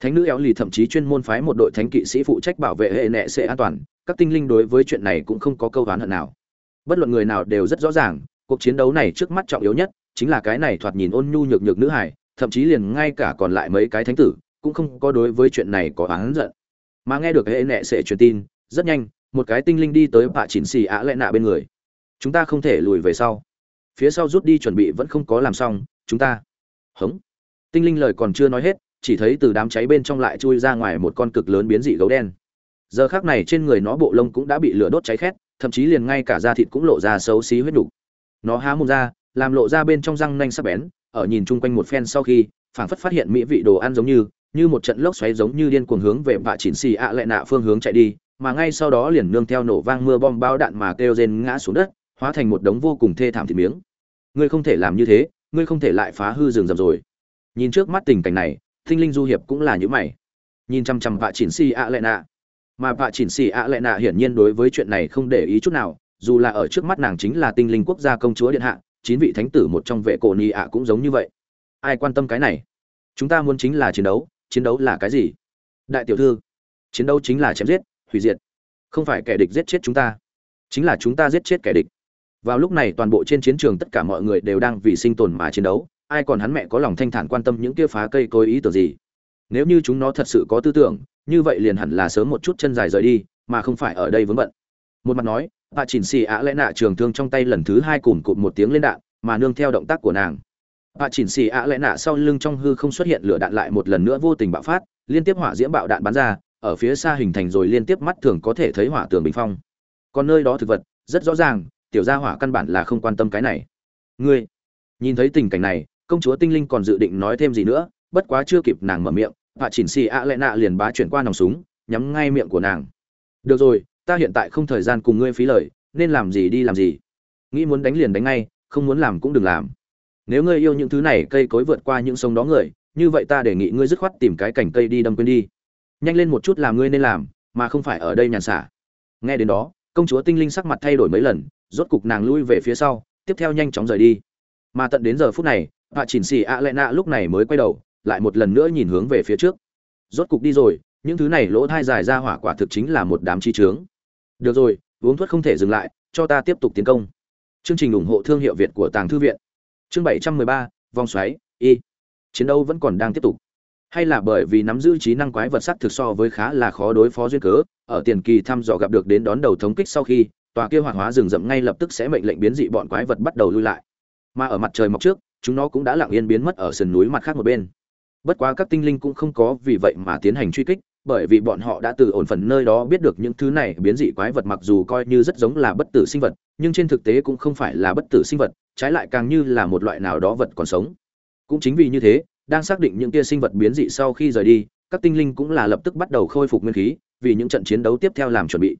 thánh nữ éo lì thậm chí chuyên môn phái một đội thánh kỵ sĩ phụ trách bảo vệ hệ nệ sẽ an toàn, các tinh linh đối với chuyện này cũng không có câu oán hận nào. Bất luận người nào đều rất rõ ràng, cuộc chiến đấu này trước mắt trọng yếu nhất chính là cái này thoạt nhìn ôn nhu nhược nhược nữ hải thậm chí liền ngay cả còn lại mấy cái thánh tử, cũng không có đối với chuyện này có oán giận. Mà nghe được hệ nệ sẽ truyền tin, rất nhanh, một cái tinh linh đi tới bạ chỉnh xì ạ lẽ nạ bên người. Chúng ta không thể lùi về sau. Phía sau rút đi chuẩn bị vẫn không có làm xong, chúng ta. Hống. Tinh linh lời còn chưa nói hết, chỉ thấy từ đám cháy bên trong lại chui ra ngoài một con cực lớn biến dị gấu đen. Giờ khác này trên người nó bộ lông cũng đã bị lửa đốt cháy khét, thậm chí liền ngay cả da thịt cũng lộ ra xấu xí huyết đủ. nó há mồm ra, làm lộ ra bên trong răng nanh sắc bén ở nhìn chung quanh một phen sau khi, phảng phất phát hiện mỹ vị đồ ăn giống như như một trận lốc xoáy giống như điên cuồng hướng về bạ chỉnh xì ạ à lệ nạ phương hướng chạy đi, mà ngay sau đó liền nương theo nổ vang mưa bom bao đạn mà kêu rên ngã xuống đất, hóa thành một đống vô cùng thê thảm thịt miếng. Ngươi không thể làm như thế, ngươi không thể lại phá hư rừng rậm rồi. Nhìn trước mắt tình cảnh này thinh linh du hiệp cũng là như mày. Nhìn chăm chăm bạ chỉnh xì ạ à lệ nạ. Mà bạ chỉnh xì ạ à lệ nạ hiển nhiên đối với chuyện này không để ý chút nào, dù là ở trước mắt nàng chính là tinh linh quốc gia công chúa điện hạ chín vị thánh tử một trong vệ cổ ni ạ cũng giống như vậy. Ai quan tâm cái này? Chúng ta muốn chính là chiến đấu chiến đấu là cái gì? Đại tiểu thư, chiến đấu chính là chém giết, hủy diệt. Không phải kẻ địch giết chết chúng ta, chính là chúng ta giết chết kẻ địch. Vào lúc này toàn bộ trên chiến trường tất cả mọi người đều đang vì sinh tồn mà chiến đấu. Ai còn hắn mẹ có lòng thanh thản quan tâm những kia phá cây cối ý tưởng gì? Nếu như chúng nó thật sự có tư tưởng, như vậy liền hẳn là sớm một chút chân dài rời đi, mà không phải ở đây vướng bận. Một mặt nói bà chỉnh xì ạ lẽ nạ trường thương trong tay lần thứ hai cùng cụt một tiếng lên đạn, mà nương theo động tác của nàng. Bà chỉnh xì ạ lẽ nạ sau lưng trong hư không xuất hiện lửa đạn lại một lần nữa vô tình bạo phát, liên tiếp hỏa diễm bạo đạn bắn ra, ở phía xa hình thành rồi liên tiếp mắt thường có thể thấy hỏa tường bình phong. Còn nơi đó thực vật, rất rõ ràng, tiểu gia hỏa căn bản là không quan tâm cái này. Ngươi, nhìn thấy tình cảnh này, công chúa tinh linh còn dự định nói thêm gì nữa, bất quá chưa kịp nàng mở miệng bà chỉnh xì ạ lẽ nạ liền bá chuyển qua nòng súng, nhắm ngay miệng của nàng. Được rồi ta hiện tại không thời gian cùng ngươi phí lời, nên làm gì đi làm gì. Nghĩ muốn đánh liền đánh ngay, không muốn làm cũng đừng làm. Nếu ngươi yêu những thứ này, cây cối vượt qua những sông đó người, như vậy ta đề nghị ngươi dứt khoát tìm cái cành cây đi đâm quên đi. Nhanh lên một chút làm ngươi nên làm, mà không phải ở đây nhàn xả. Nghe đến đó, công chúa tinh linh sắc mặt thay đổi mấy lần, rốt cục nàng lui về phía sau, tiếp theo nhanh chóng rời đi. Mà tận đến giờ phút này họa chỉnh xì ạ lệ nạ lúc này mới quay đầu, lại một lần nữa nhìn hướng về phía trước. Rốt cục đi rồi, những thứ này lỗ thai dài ra hỏa quả thực chính là một đám chi trướng được rồi, uống thuốc không thể dừng lại, cho ta tiếp tục tiến công. Chương trình ủng hộ thương hiệu việt của tàng thư viện. Chương bảy trăm mười ba, vòng xoáy, y. Chiến đấu vẫn còn đang tiếp tục. Hay là bởi vì nắm giữ trí năng quái vật sắc thực so với khá là khó đối phó duyên cớ, ở tiền kỳ thăm dò gặp được đến đón đầu thống kích sau khi, tòa kia hoạt hóa rừng rậm ngay lập tức sẽ mệnh lệnh biến dị bọn quái vật bắt đầu lui lại. Mà ở mặt trời mọc trước, chúng nó cũng đã lặng yên biến mất ở sườn núi mặt khác một bên. Bất quá các tinh linh cũng không có vì vậy mà tiến hành truy kích bởi vì bọn họ đã từ ổn phần nơi đó biết được những thứ này biến dị quái vật mặc dù coi như rất giống là bất tử sinh vật, nhưng trên thực tế cũng không phải là bất tử sinh vật, trái lại càng như là một loại nào đó vật còn sống. Cũng chính vì như thế, đang xác định những tia sinh vật biến dị sau khi rời đi, các tinh linh cũng là lập tức bắt đầu khôi phục nguyên khí, vì những trận chiến đấu tiếp theo làm chuẩn bị.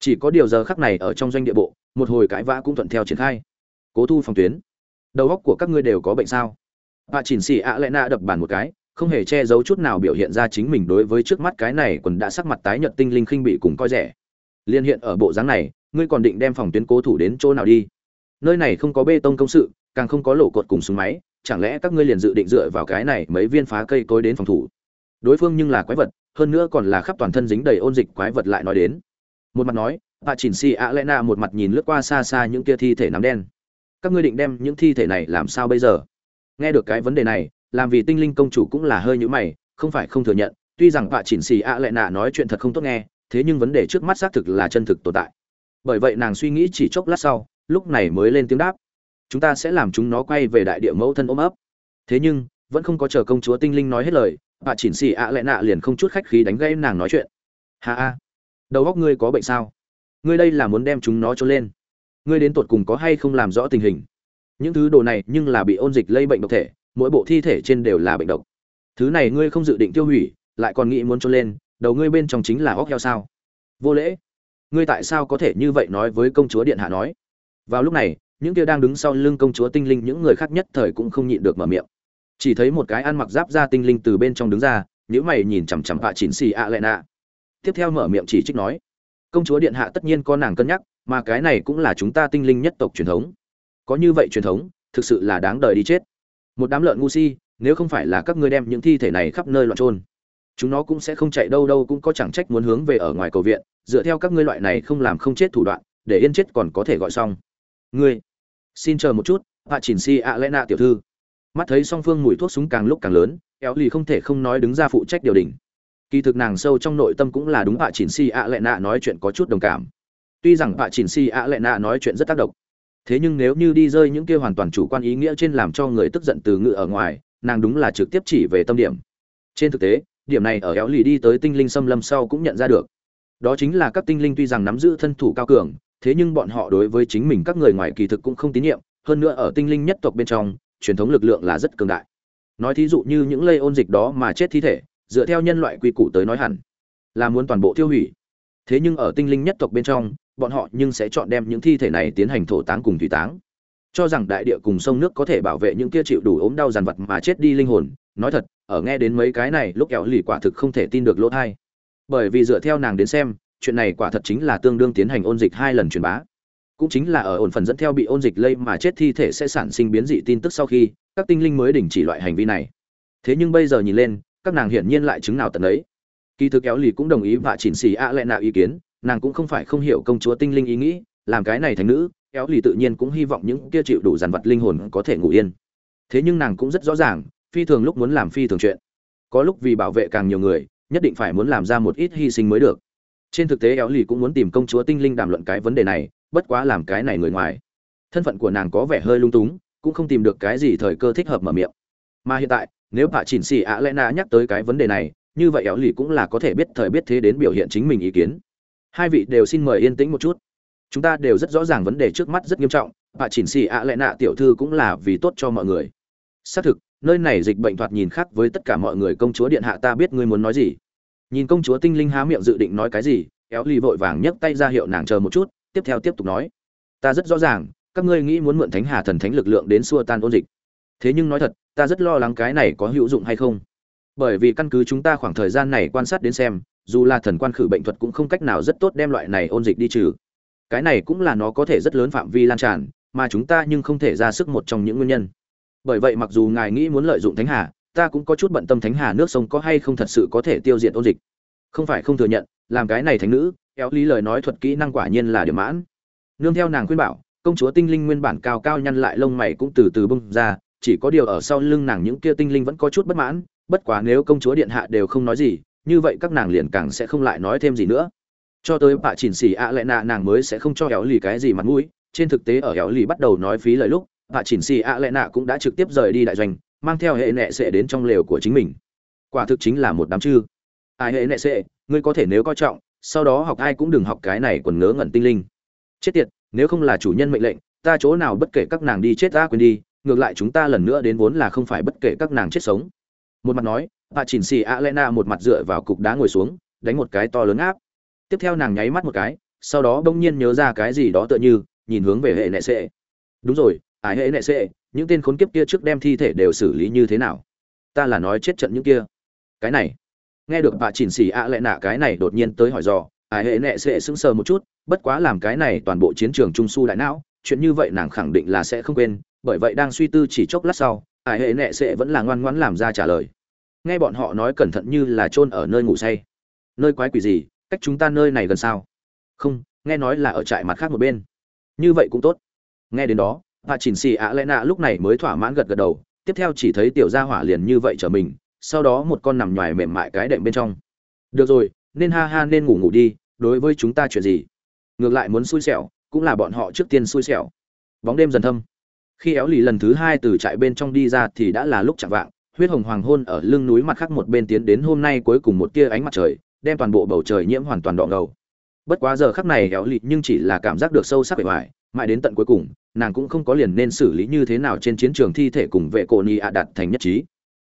Chỉ có điều giờ khắc này ở trong doanh địa bộ, một hồi cãi vã cũng thuận theo triển khai. Cố thu phòng tuyến. Đầu óc của các ngươi đều có bệnh sao? Bà chỉnh sĩ ạ lẽ Na đập bàn một cái không hề che giấu chút nào biểu hiện ra chính mình đối với trước mắt cái này quần đã sắc mặt tái nhợt tinh linh khinh bị cùng coi rẻ. Liên hiện ở bộ dáng này, ngươi còn định đem phòng tuyến cố thủ đến chỗ nào đi? Nơi này không có bê tông công sự, càng không có lỗ cột cùng súng máy, chẳng lẽ các ngươi liền dự định dựa vào cái này mấy viên phá cây cối đến phòng thủ? Đối phương nhưng là quái vật, hơn nữa còn là khắp toàn thân dính đầy ôn dịch quái vật lại nói đến. Một mặt nói bà chỉnh si Alena một mặt nhìn lướt qua xa xa những kia thi thể nắm đen. Các ngươi định đem những thi thể này làm sao bây giờ? Nghe được cái vấn đề này làm vì tinh linh công chủ cũng là hơi nhũ mày, không phải không thừa nhận, tuy rằng vạ chỉnh xì ạ lệ nạ nói chuyện thật không tốt nghe, thế nhưng vấn đề trước mắt xác thực là chân thực tồn tại. Bởi vậy nàng suy nghĩ chỉ chốc lát sau, lúc này mới lên tiếng đáp. Chúng ta sẽ làm chúng nó quay về đại địa mẫu thân ôm ấp. Thế nhưng, vẫn không có chờ công chúa tinh linh nói hết lời bà chỉnh xì ạ lệ nạ liền không chút khách khí đánh gây nàng nói chuyện. Hà a đầu góc ngươi có bệnh sao? Ngươi đây là muốn đem chúng nó trốn lên. Ngươi đến tột cùng có hay không làm rõ tình hình? Những thứ đồ này nhưng là bị ôn dịch lây bệnh độc thể mỗi bộ thi thể trên đều là bệnh độc. Thứ này ngươi không dự định tiêu hủy, lại còn nghĩ muốn cho lên, đầu ngươi bên trong chính là óc heo sao? Vô lễ. Ngươi tại sao có thể như vậy nói với công chúa điện hạ nói? Vào lúc này, những kia đang đứng sau lưng công chúa tinh linh, những người khác nhất thời cũng không nhịn được mở miệng. Chỉ thấy một cái ăn mặc giáp da tinh linh từ bên trong đứng ra nếu mày nhìn chằm chằm vạ chín xì ạ lệ nạ. Tiếp theo mở miệng chỉ trích nói, công chúa điện hạ tất nhiên có nàng cân nhắc, mà cái này cũng là chúng ta tinh linh nhất tộc truyền thống. Có như vậy truyền thống, thực sự là đáng đời đi chết một đám lợn ngu si, nếu không phải là các ngươi đem những thi thể này khắp nơi loạn trôn chúng nó cũng sẽ không chạy đâu đâu cũng có chẳng trách muốn hướng về ở ngoài cầu viện, dựa theo các ngươi loại này không làm không chết thủ đoạn, để yên chết còn có thể gọi xong. Ngươi, xin chờ một chút, hạ chỉnh si ạ lẽ nạ tiểu thư. Mắt thấy song phương mùi thuốc súng càng lúc càng lớn éo lì không thể không nói đứng ra phụ trách điều đình. Kỳ thực nàng sâu trong nội tâm cũng là đúng, hạ chỉnh si ạ lẽ nạ nói chuyện có chút đồng cảm. Tuy rằng hạ chỉnh si ạ lẽ nạ nói chuyện rất tác động thế nhưng nếu như đi rơi những kia hoàn toàn chủ quan ý nghĩa trên làm cho người tức giận từ ngự ở ngoài, nàng đúng là trực tiếp chỉ về tâm điểm. Trên thực tế, điểm này ở éo lì đi tới tinh linh xâm lâm sau cũng nhận ra được. Đó chính là các tinh linh tuy rằng nắm giữ thân thủ cao cường, thế nhưng bọn họ đối với chính mình các người ngoài kỳ thực cũng không tín nhiệm, hơn nữa ở tinh linh nhất tộc bên trong, truyền thống lực lượng là rất cường đại. Nói thí dụ như những lây ôn dịch đó mà chết thi thể, dựa theo nhân loại quy củ tới nói hẳn là muốn toàn bộ tiêu hủy. Thế nhưng ở tinh linh nhất tộc bên trong bọn họ nhưng sẽ chọn đem những thi thể này tiến hành thổ táng cùng thủy táng. Cho rằng đại địa cùng sông nước có thể bảo vệ những kia chịu đủ ốm đau dằn vật mà chết đi linh hồn. Nói thật, ở nghe đến mấy cái này, lúc kẹo lì quả thực không thể tin được lỗ thai. Bởi vì dựa theo nàng đến xem, chuyện này quả thật chính là tương đương tiến hành ôn dịch hai lần truyền bá. Cũng chính là ở ổn phần dẫn theo bị ôn dịch lây mà chết thi thể sẽ sản sinh biến dị tin tức sau khi, các tinh linh mới đình chỉ loại hành vi này. Thế nhưng bây giờ nhìn lên, các nàng hiển nhiên lại chứng nào tận ấy. Kỳ thực kéo lì cũng đồng ý và chỉnh xì a lệ nạo ý kiến nàng cũng không phải không hiểu công chúa tinh linh ý nghĩ, làm cái này thành nữ éo lì tự nhiên cũng hy vọng những kia chịu đủ dàn vật linh hồn có thể ngủ yên. Thế nhưng nàng cũng rất rõ ràng, phi thường lúc muốn làm phi thường chuyện. Có lúc vì bảo vệ càng nhiều người, nhất định phải muốn làm ra một ít hy sinh mới được. Trên thực tế éo lì cũng muốn tìm công chúa tinh linh đàm luận cái vấn đề này, bất quá làm cái này người ngoài. Thân phận của nàng có vẻ hơi lung túng, cũng không tìm được cái gì thời cơ thích hợp mở miệng. Mà hiện tại, nếu bà chỉnh xỉ ạ lẽ nạ nhắc tới cái vấn đề này, như vậy éo lì cũng là có thể biết thời biết thế đến biểu hiện chính mình ý kiến hai vị đều xin mời yên tĩnh một chút. Chúng ta đều rất rõ ràng vấn đề trước mắt rất nghiêm trọng bà chỉnh xì ạ lẽ nạ tiểu thư cũng là vì tốt cho mọi người. Xác thực, nơi này dịch bệnh thoạt nhìn khác với tất cả mọi người công chúa điện hạ ta biết ngươi muốn nói gì. Nhìn công chúa tinh linh há miệng dự định nói cái gì éo ly vội vàng nhấc tay ra hiệu nàng chờ một chút, tiếp theo tiếp tục nói. Ta rất rõ ràng, các ngươi nghĩ muốn mượn thánh hà thần thánh lực lượng đến xua tan ôn dịch. Thế nhưng nói thật, ta rất lo lắng cái này có hữu dụng hay không. Bởi vì căn cứ chúng ta khoảng thời gian này quan sát đến xem dù là thần quan khử bệnh thuật cũng không cách nào rất tốt đem loại này ôn dịch đi trừ. Cái này cũng là nó có thể rất lớn phạm vi lan tràn, mà chúng ta nhưng không thể ra sức một trong những nguyên nhân. Bởi vậy mặc dù ngài nghĩ muốn lợi dụng thánh hà, ta cũng có chút bận tâm thánh hà nước sông có hay không thật sự có thể tiêu diệt ôn dịch. Không phải không thừa nhận, làm cái này thánh nữ, kéo lý lời nói thuật kỹ năng quả nhiên là điểm mãn. Nương theo nàng khuyên bảo, công chúa tinh linh nguyên bản cao cao nhăn lại lông mày cũng từ từ bung ra, chỉ có điều ở sau lưng nàng những kia tinh linh vẫn có chút bất mãn, bất quá nếu công chúa điện hạ đều không nói gì như vậy các nàng liền càng sẽ không lại nói thêm gì nữa. Cho tới bà chỉnh xỉ ạ à lệ nạ, nàng mới sẽ không cho éo lì cái gì mặt mũi. Trên thực tế ở éo lì bắt đầu nói phí lời lúc bà chỉnh xỉ ạ à lệ nạ cũng đã trực tiếp rời đi đại doanh, mang theo hệ nệ sẽ đến trong lều của chính mình. Quả thực chính là một đám chư. Ai hệ nệ sẽ ngươi có thể nếu coi trọng, sau đó học ai cũng đừng học cái này còn ngớ ngẩn tinh linh. Chết tiệt, nếu không là chủ nhân mệnh lệnh, ta chỗ nào bất kể các nàng đi chết ta quên đi, ngược lại chúng ta lần nữa đến vốn là không phải bất kể các nàng chết sống. Một mặt nói bà chỉnh xì a lena một mặt dựa vào cục đá ngồi xuống, đánh một cái to lớn áp. Tiếp theo nàng nháy mắt một cái, sau đó bỗng nhiên nhớ ra cái gì đó tựa như, nhìn hướng về hệ nệ sệ đúng rồi ái hệ nệ sệ những tên khốn kiếp kia trước đem thi thể đều xử lý như thế nào? Ta là nói chết trận những kia. Cái này. Nghe được bà chỉnh xì a lệ nạ cái này đột nhiên tới hỏi dò ái hệ nệ sệ sững sờ một chút, bất quá làm cái này toàn bộ chiến trường trung su đại não, chuyện như vậy nàng khẳng định là sẽ không quên, bởi vậy đang suy tư chỉ chốc lát sau ải hệ nệ sệ vẫn là ngoan ngoãn làm ra trả lời nghe bọn họ nói cẩn thận như là chôn ở nơi ngủ say. Nơi quái quỷ gì? Cách chúng ta nơi này gần sao? Không, nghe nói là ở trại mặt khác một bên. Như vậy cũng tốt. Nghe đến đó bà chỉnh xì ạ lẽ nạ lúc này mới thỏa mãn gật gật đầu, tiếp theo chỉ thấy tiểu gia hỏa liền như vậy trở mình, sau đó một con nằm nhoài mềm mại cái đệm bên trong. Được rồi, nên ha ha nên ngủ ngủ đi, đối với chúng ta chuyện gì? Ngược lại muốn xui xẻo, cũng là bọn họ trước tiên xui xẻo. Bóng đêm dần thâm. Khi éo lì lần thứ hai từ trại bên trong đi ra thì đã là lúc chạm vạng huyết hồng hoàng hôn ở lưng núi mặt khác một bên tiến đến hôm nay cuối cùng một tia ánh mặt trời, đem toàn bộ bầu trời nhiễm hoàn toàn đỏ ngầu. Bất quá giờ khắc này éo lì nhưng chỉ là cảm giác được sâu sắc bề ngoài, mãi đến tận cuối cùng, nàng cũng không có liền nên xử lý như thế nào trên chiến trường thi thể cùng vệ cổ ni ạ đạt thành nhất trí.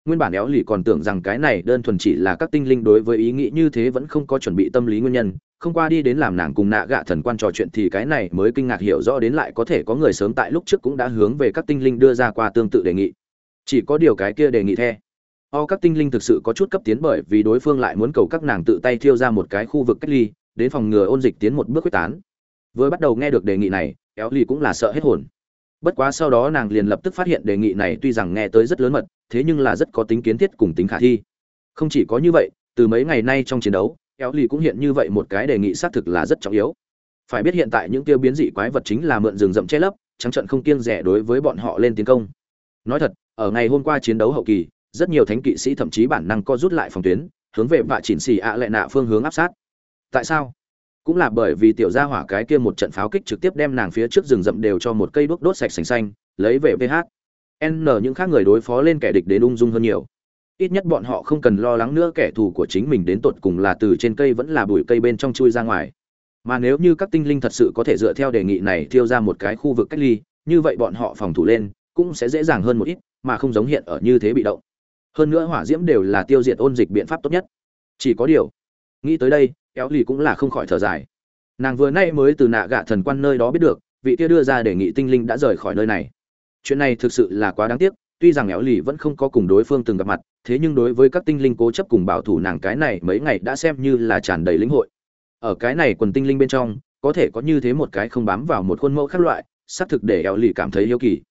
Nguyên bản éo lì còn tưởng rằng cái này đơn thuần chỉ là các tinh linh đối với ý nghĩ như thế vẫn không có chuẩn bị tâm lý nguyên nhân, không qua đi đến làm nàng cùng nạ gạ thần quan trò chuyện thì cái này mới kinh ngạc hiểu rõ đến lại có thể có người sớm tại lúc trước cũng đã hướng về các tinh linh đưa ra qua tương tự đề nghị chỉ có điều cái kia đề nghị the. O các tinh linh thực sự có chút cấp tiến bởi vì đối phương lại muốn cầu các nàng tự tay thiêu ra một cái khu vực cách ly, đến phòng ngừa ôn dịch tiến một bước quyết tán. Vừa bắt đầu nghe được đề nghị này éo ly cũng là sợ hết hồn. Bất quá sau đó nàng liền lập tức phát hiện đề nghị này tuy rằng nghe tới rất lớn mật, thế nhưng là rất có tính kiến thiết cùng tính khả thi. Không chỉ có như vậy, từ mấy ngày nay trong chiến đấu éo ly cũng hiện như vậy một cái đề nghị xác thực là rất trọng yếu. Phải biết hiện tại những tiêu biến dị quái vật chính là mượn rừng rậm che lấp, trắng trận không kiêng rẻ đối với bọn họ lên tiến công. Nói thật ở ngày hôm qua chiến đấu hậu kỳ, rất nhiều thánh kỵ sĩ thậm chí bản năng co rút lại phòng tuyến, hướng về vạ chỉnh xì ạ à lệ nạ phương hướng áp sát. Tại sao? Cũng là bởi vì tiểu gia hỏa cái kia một trận pháo kích trực tiếp đem nàng phía trước rừng rậm đều cho một cây đuốc đốt sạch sành xanh, lấy về ph n, những khác người đối phó lên kẻ địch đến ung dung hơn nhiều. Ít nhất bọn họ không cần lo lắng nữa kẻ thù của chính mình đến tột cùng là từ trên cây vẫn là bụi cây bên trong chui ra ngoài. Mà nếu như các tinh linh thật sự có thể dựa theo đề nghị này thiêu ra một cái khu vực cách ly, như vậy bọn họ phòng thủ lên, cũng sẽ dễ dàng hơn một ít mà không giống hiện ở như thế bị động. Hơn nữa hỏa diễm đều là tiêu diệt ôn dịch biện pháp tốt nhất. Chỉ có điều, nghĩ tới đây, kéo lì cũng là không khỏi thở dài. Nàng vừa nay mới từ nạ gạ thần quan nơi đó biết được, vị kia đưa ra đề nghị tinh linh đã rời khỏi nơi này. Chuyện này thực sự là quá đáng tiếc, tuy rằng éo lì vẫn không có cùng đối phương từng gặp mặt, thế nhưng đối với các tinh linh cố chấp cùng bảo thủ nàng cái này mấy ngày đã xem như là tràn đầy lĩnh hội. Ở cái này quần tinh linh bên trong, có thể có như thế một cái không bám vào một khuôn mẫu khác loại, xác thực để éo lì cảm thấy yêu kỳ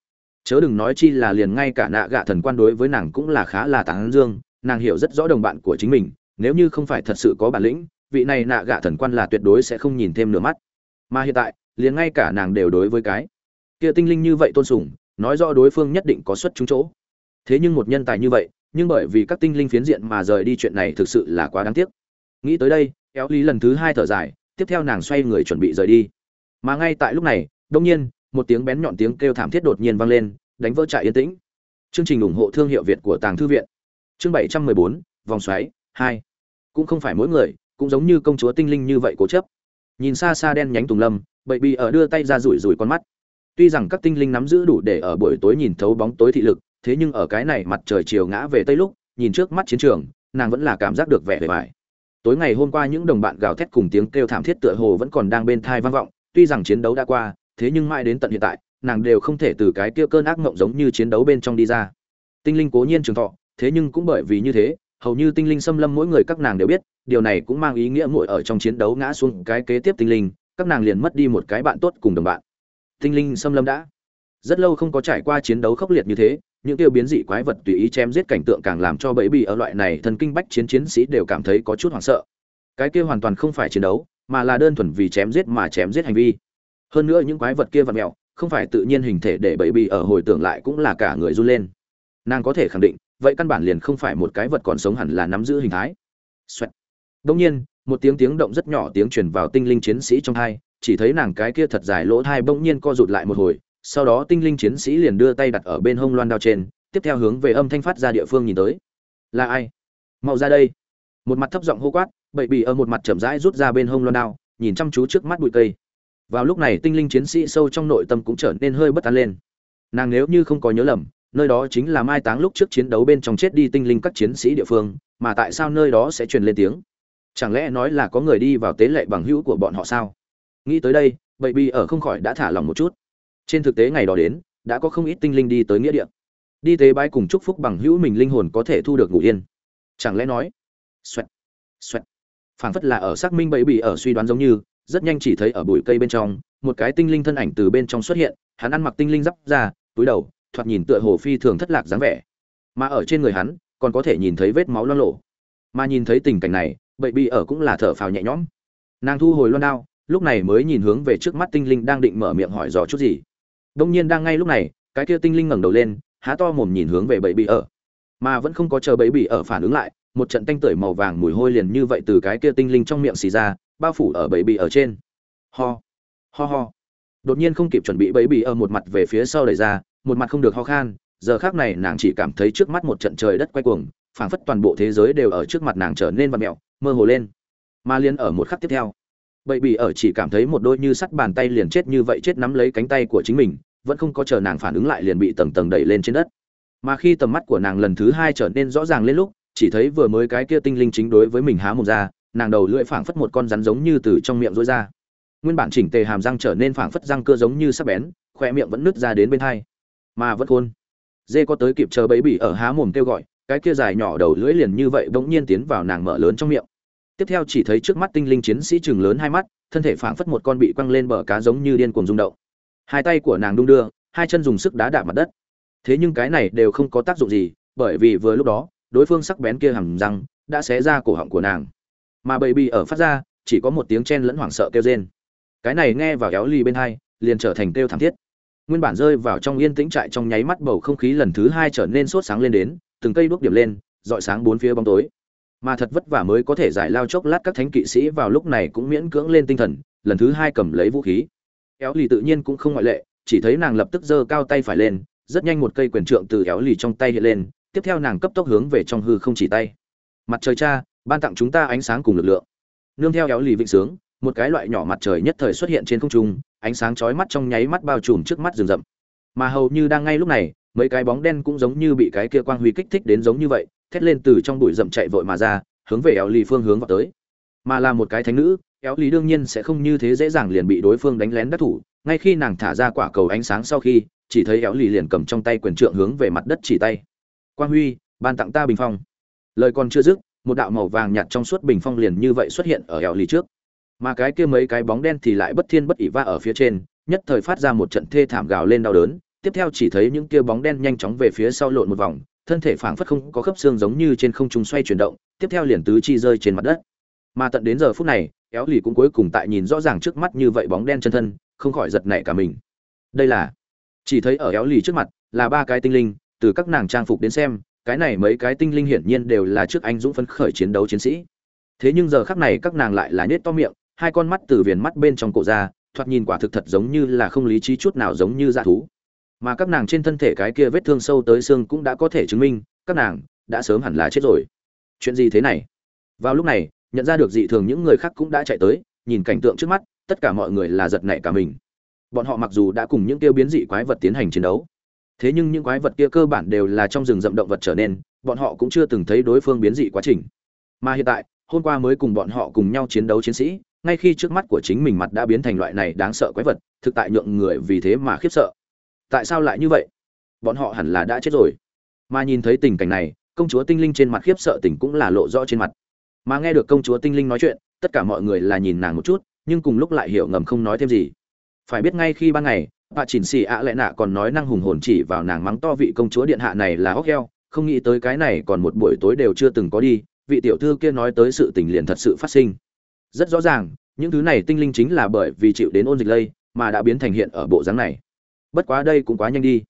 chớ đừng nói chi là liền ngay cả nạ gạ thần quan đối với nàng cũng là khá là tán dương, nàng hiểu rất rõ đồng bạn của chính mình, nếu như không phải thật sự có bản lĩnh, vị này nạ gạ thần quan là tuyệt đối sẽ không nhìn thêm nửa mắt. Mà hiện tại, liền ngay cả nàng đều đối với cái kia tinh linh như vậy tôn sùng, nói rõ đối phương nhất định có xuất chúng chỗ. Thế nhưng một nhân tài như vậy, nhưng bởi vì các tinh linh phiến diện mà rời đi chuyện này thực sự là quá đáng tiếc. Nghĩ tới đây, kéo lý lần thứ hai thở dài, tiếp theo nàng xoay người chuẩn bị rời đi. Mà ngay tại lúc này đông nhiên một tiếng bén nhọn tiếng kêu thảm thiết đột nhiên vang lên, đánh vỡ trại yên tĩnh. Chương trình ủng hộ thương hiệu việt của tàng thư viện. Chương bảy trăm mười bốn, vòng xoáy, hai. Cũng không phải mỗi người, cũng giống như công chúa tinh linh như vậy cố chấp. Nhìn xa xa đen nhánh tùng lâm, bậy bì ở đưa tay ra rủi rủi con mắt. Tuy rằng các tinh linh nắm giữ đủ để ở buổi tối nhìn thấu bóng tối thị lực, thế nhưng ở cái này mặt trời chiều ngã về tây lúc, nhìn trước mắt chiến trường, nàng vẫn là cảm giác được vẻ bề bại. tối ngày hôm qua những đồng bạn gào thét cùng tiếng kêu thảm thiết tựa hồ vẫn còn đang bên tai vang vọng, tuy rằng chiến đấu đã qua thế nhưng mãi đến tận hiện tại, nàng đều không thể từ cái kia cơn ác mộng giống như chiến đấu bên trong đi ra. Tinh linh cố nhiên trường thọ, thế nhưng cũng bởi vì như thế, hầu như tinh linh xâm lâm mỗi người các nàng đều biết, điều này cũng mang ý nghĩa mỗi ở trong chiến đấu ngã xuống cái kế tiếp tinh linh, các nàng liền mất đi một cái bạn tốt cùng đồng bạn. Tinh linh xâm lâm đã. Rất lâu không có trải qua chiến đấu khốc liệt như thế, những tiêu biến dị quái vật tùy ý chém giết cảnh tượng càng làm cho bẫy bị ở loại này thần kinh bách chiến chiến sĩ đều cảm thấy có chút hoảng sợ. Cái kia hoàn toàn không phải chiến đấu, mà là đơn thuần vì chém giết mà chém giết hành vi hơn nữa những quái vật kia vật mẹo không phải tự nhiên hình thể để bẫy bì ở hồi tưởng lại cũng là cả người run lên nàng có thể khẳng định vậy căn bản liền không phải một cái vật còn sống hẳn là nắm giữ hình thái Xoẹt. Đông nhiên, một tiếng tiếng động rất nhỏ tiếng truyền vào tinh linh chiến sĩ trong hai, chỉ thấy nàng cái kia thật dài lỗ thai bỗng nhiên co rụt lại một hồi, sau đó tinh linh chiến sĩ liền đưa tay đặt ở bên hông loan đao trên, tiếp theo hướng về âm thanh phát ra địa phương nhìn tới. Là ai? Mau ra đây! Một mặt thấp giọng hô quát, bậy bì ở một mặt chậm rãi rút ra bên hông loan đao, nhìn chăm chú trước mắt bụi cây. Vào lúc này tinh linh chiến sĩ sâu trong nội tâm cũng trở nên hơi bất an lên. Nàng nếu như không có nhớ lầm, nơi đó chính là mai táng lúc trước chiến đấu bên trong chết đi tinh linh các chiến sĩ địa phương, mà tại sao nơi đó sẽ truyền lên tiếng? Chẳng lẽ nói là có người đi vào tế lệ bằng hữu của bọn họ sao? Nghĩ tới đây, Bậy Bi ở không khỏi đã thả lòng một chút. Trên thực tế ngày đó đến, đã có không ít tinh linh đi tới nghĩa địa. Đi tế bái cùng chúc phúc bằng hữu mình linh hồn có thể thu được ngủ yên. Chẳng lẽ nói? Xoẹt, xoẹt. Phảng phất là ở xác minh Bậy Bi ở suy đoán giống như, rất nhanh chỉ thấy ở bụi cây bên trong, một cái tinh linh thân ảnh từ bên trong xuất hiện, hắn ăn mặc tinh linh giáp ra, túi đầu, thoạt nhìn tựa hồ phi thường thất lạc dáng vẻ. Mà ở trên người hắn còn có thể nhìn thấy vết máu loang lổ. Mà nhìn thấy tình cảnh này bậy bị ở cũng là thở phào nhẹ nhõm. Nàng thu hồi loan đao lúc này mới nhìn hướng về trước mắt tinh linh đang định mở miệng hỏi dò chút gì. Đông nhiên đang ngay lúc này cái kia tinh linh ngẩng đầu lên há to mồm nhìn hướng về bậy bị ở. Mà vẫn không có chờ bậy bị ở phản ứng lại một trận tanh tưởi màu vàng mùi hôi liền như vậy từ cái kia tinh linh trong miệng xì ra bao phủ ở bẫy bị ở trên. Ho ho ho. Đột nhiên không kịp chuẩn bị bẫy bị ở một mặt về phía sau đẩy ra, một mặt không được ho khan, giờ khác này nàng chỉ cảm thấy trước mắt một trận trời đất quay cuồng, phảng phất toàn bộ thế giới đều ở trước mặt nàng trở nên vặn mẹo mơ hồ lên. Mà liên ở một khắc tiếp theo bậy bị ở chỉ cảm thấy một đôi như sắt bàn tay liền chết như vậy chết nắm lấy cánh tay của chính mình, vẫn không có chờ nàng phản ứng lại liền bị tầng tầng đẩy lên trên đất. Mà khi tầm mắt của nàng lần thứ hai trở nên rõ ràng lên lúc, chỉ thấy vừa mới cái kia tinh linh chính đối với mình há mồm ra nàng đầu lưỡi phảng phất một con rắn giống như từ trong miệng rối ra. Nguyên bản chỉnh tề hàm răng trở nên phảng phất răng cơ giống như sắc bén khoe miệng vẫn nứt ra đến bên hai. Mà vẫn khôn. Dê có tới kịp chờ bấy bỉ ở há mồm kêu gọi, cái kia dài nhỏ đầu lưỡi liền như vậy bỗng nhiên tiến vào nàng mở lớn trong miệng. Tiếp theo chỉ thấy trước mắt tinh linh chiến sĩ chừng lớn hai mắt, thân thể phảng phất một con bị quăng lên bờ cá giống như điên cuồng rung động. Hai tay của nàng đung đưa, hai chân dùng sức đá đạp mặt đất. Thế nhưng cái này đều không có tác dụng gì, bởi vì vừa lúc đó, đối phương sắc bén kia hầm răng đã xé ra cổ họng của nàng mà bầy bì ở phát ra, chỉ có một tiếng chen lẫn hoảng sợ kêu rên. Cái này nghe vào kéo ly bên hai, liền trở thành kêu thảm thiết. Nguyên bản rơi vào trong yên tĩnh trại trong nháy mắt bầu không khí lần thứ hai trở nên sốt sáng lên đến, từng cây đuốc điểm lên dọi sáng bốn phía bóng tối. Mà thật vất vả mới có thể giải lao chốc lát các thánh kỵ sĩ vào lúc này cũng miễn cưỡng lên tinh thần, lần thứ hai cầm lấy vũ khí. Kéo lì tự nhiên cũng không ngoại lệ, chỉ thấy nàng lập tức giơ cao tay phải lên, rất nhanh một cây quyền trượng từ kéo lì trong tay hiện lên, tiếp theo nàng cấp tốc hướng về trong hư không chỉ tay. Mặt trời cha ban tặng chúng ta ánh sáng cùng lực lượng. Nương theo éo lì vịnh sướng, một cái loại nhỏ mặt trời nhất thời xuất hiện trên không trung, ánh sáng chói mắt trong nháy mắt bao trùm trước mắt rừng rậm. Mà hầu như đang ngay lúc này, mấy cái bóng đen cũng giống như bị cái kia quang huy kích thích đến giống như vậy, thét lên từ trong bụi rậm chạy vội mà ra, hướng về éo lì phương hướng vào tới. Mà là một cái thánh nữ éo lì đương nhiên sẽ không như thế dễ dàng liền bị đối phương đánh lén đắc thủ, ngay khi nàng thả ra quả cầu ánh sáng sau khi, chỉ thấy éo lì liền cầm trong tay quyền trượng hướng về mặt đất chỉ tay. Quang huy, ban tặng ta bình phong. Lời còn chưa dứt một đạo màu vàng nhạt trong suốt bình phong liền như vậy xuất hiện ở eo lì trước. Mà cái kia mấy cái bóng đen thì lại bất thiên bất ỉ va ở phía trên, nhất thời phát ra một trận thê thảm gào lên đau đớn. Tiếp theo chỉ thấy những kia bóng đen nhanh chóng về phía sau lộn một vòng, thân thể phảng phất không có khớp xương giống như trên không trung xoay chuyển động, tiếp theo liền tứ chi rơi trên mặt đất. Mà tận đến giờ phút này éo lì cũng cuối cùng tại nhìn rõ ràng trước mắt như vậy bóng đen chân thân, không khỏi giật nảy cả mình. Đây là, chỉ thấy ở éo lì trước mặt là ba cái tinh linh, từ các nàng trang phục đến xem cái này mấy cái tinh linh hiển nhiên đều là trước anh dũng phấn khởi chiến đấu chiến sĩ. Thế nhưng giờ khắc này các nàng lại là nhếch to miệng, hai con mắt từ viền mắt bên trong cổ ra, thoạt nhìn quả thực thật giống như là không lý trí chút nào giống như dã thú. Mà các nàng trên thân thể cái kia vết thương sâu tới xương cũng đã có thể chứng minh, các nàng đã sớm hẳn là chết rồi. Chuyện gì thế này? Vào lúc này, nhận ra được dị thường những người khác cũng đã chạy tới, nhìn cảnh tượng trước mắt, tất cả mọi người là giật nảy cả mình. Bọn họ mặc dù đã cùng những tiêu biến dị quái vật tiến hành chiến đấu thế nhưng những quái vật kia cơ bản đều là trong rừng rậm động vật trở nên, bọn họ cũng chưa từng thấy đối phương biến dị quá trình. Mà hiện tại, hôm qua mới cùng bọn họ cùng nhau chiến đấu chiến sĩ, ngay khi trước mắt của chính mình mặt đã biến thành loại này đáng sợ quái vật, thực tại nhượng người vì thế mà khiếp sợ. Tại sao lại như vậy? Bọn họ hẳn là đã chết rồi. Mà nhìn thấy tình cảnh này, công chúa tinh linh trên mặt khiếp sợ tình cũng là lộ rõ trên mặt. Mà nghe được công chúa tinh linh nói chuyện, tất cả mọi người là nhìn nàng một chút, nhưng cùng lúc lại hiểu ngầm không nói thêm gì. Phải biết ngay khi ban ngày bà chỉnh xì ạ lệ nạ còn nói năng hùng hồn chỉ vào nàng mắng to vị công chúa điện hạ này là hóc heo, không nghĩ tới cái này còn một buổi tối đều chưa từng có đi, vị tiểu thư kia nói tới sự tình liền thật sự phát sinh. Rất rõ ràng, những thứ này tinh linh chính là bởi vì chịu đến ôn dịch lây mà đã biến thành hiện ở bộ dáng này. Bất quá đây cũng quá nhanh đi.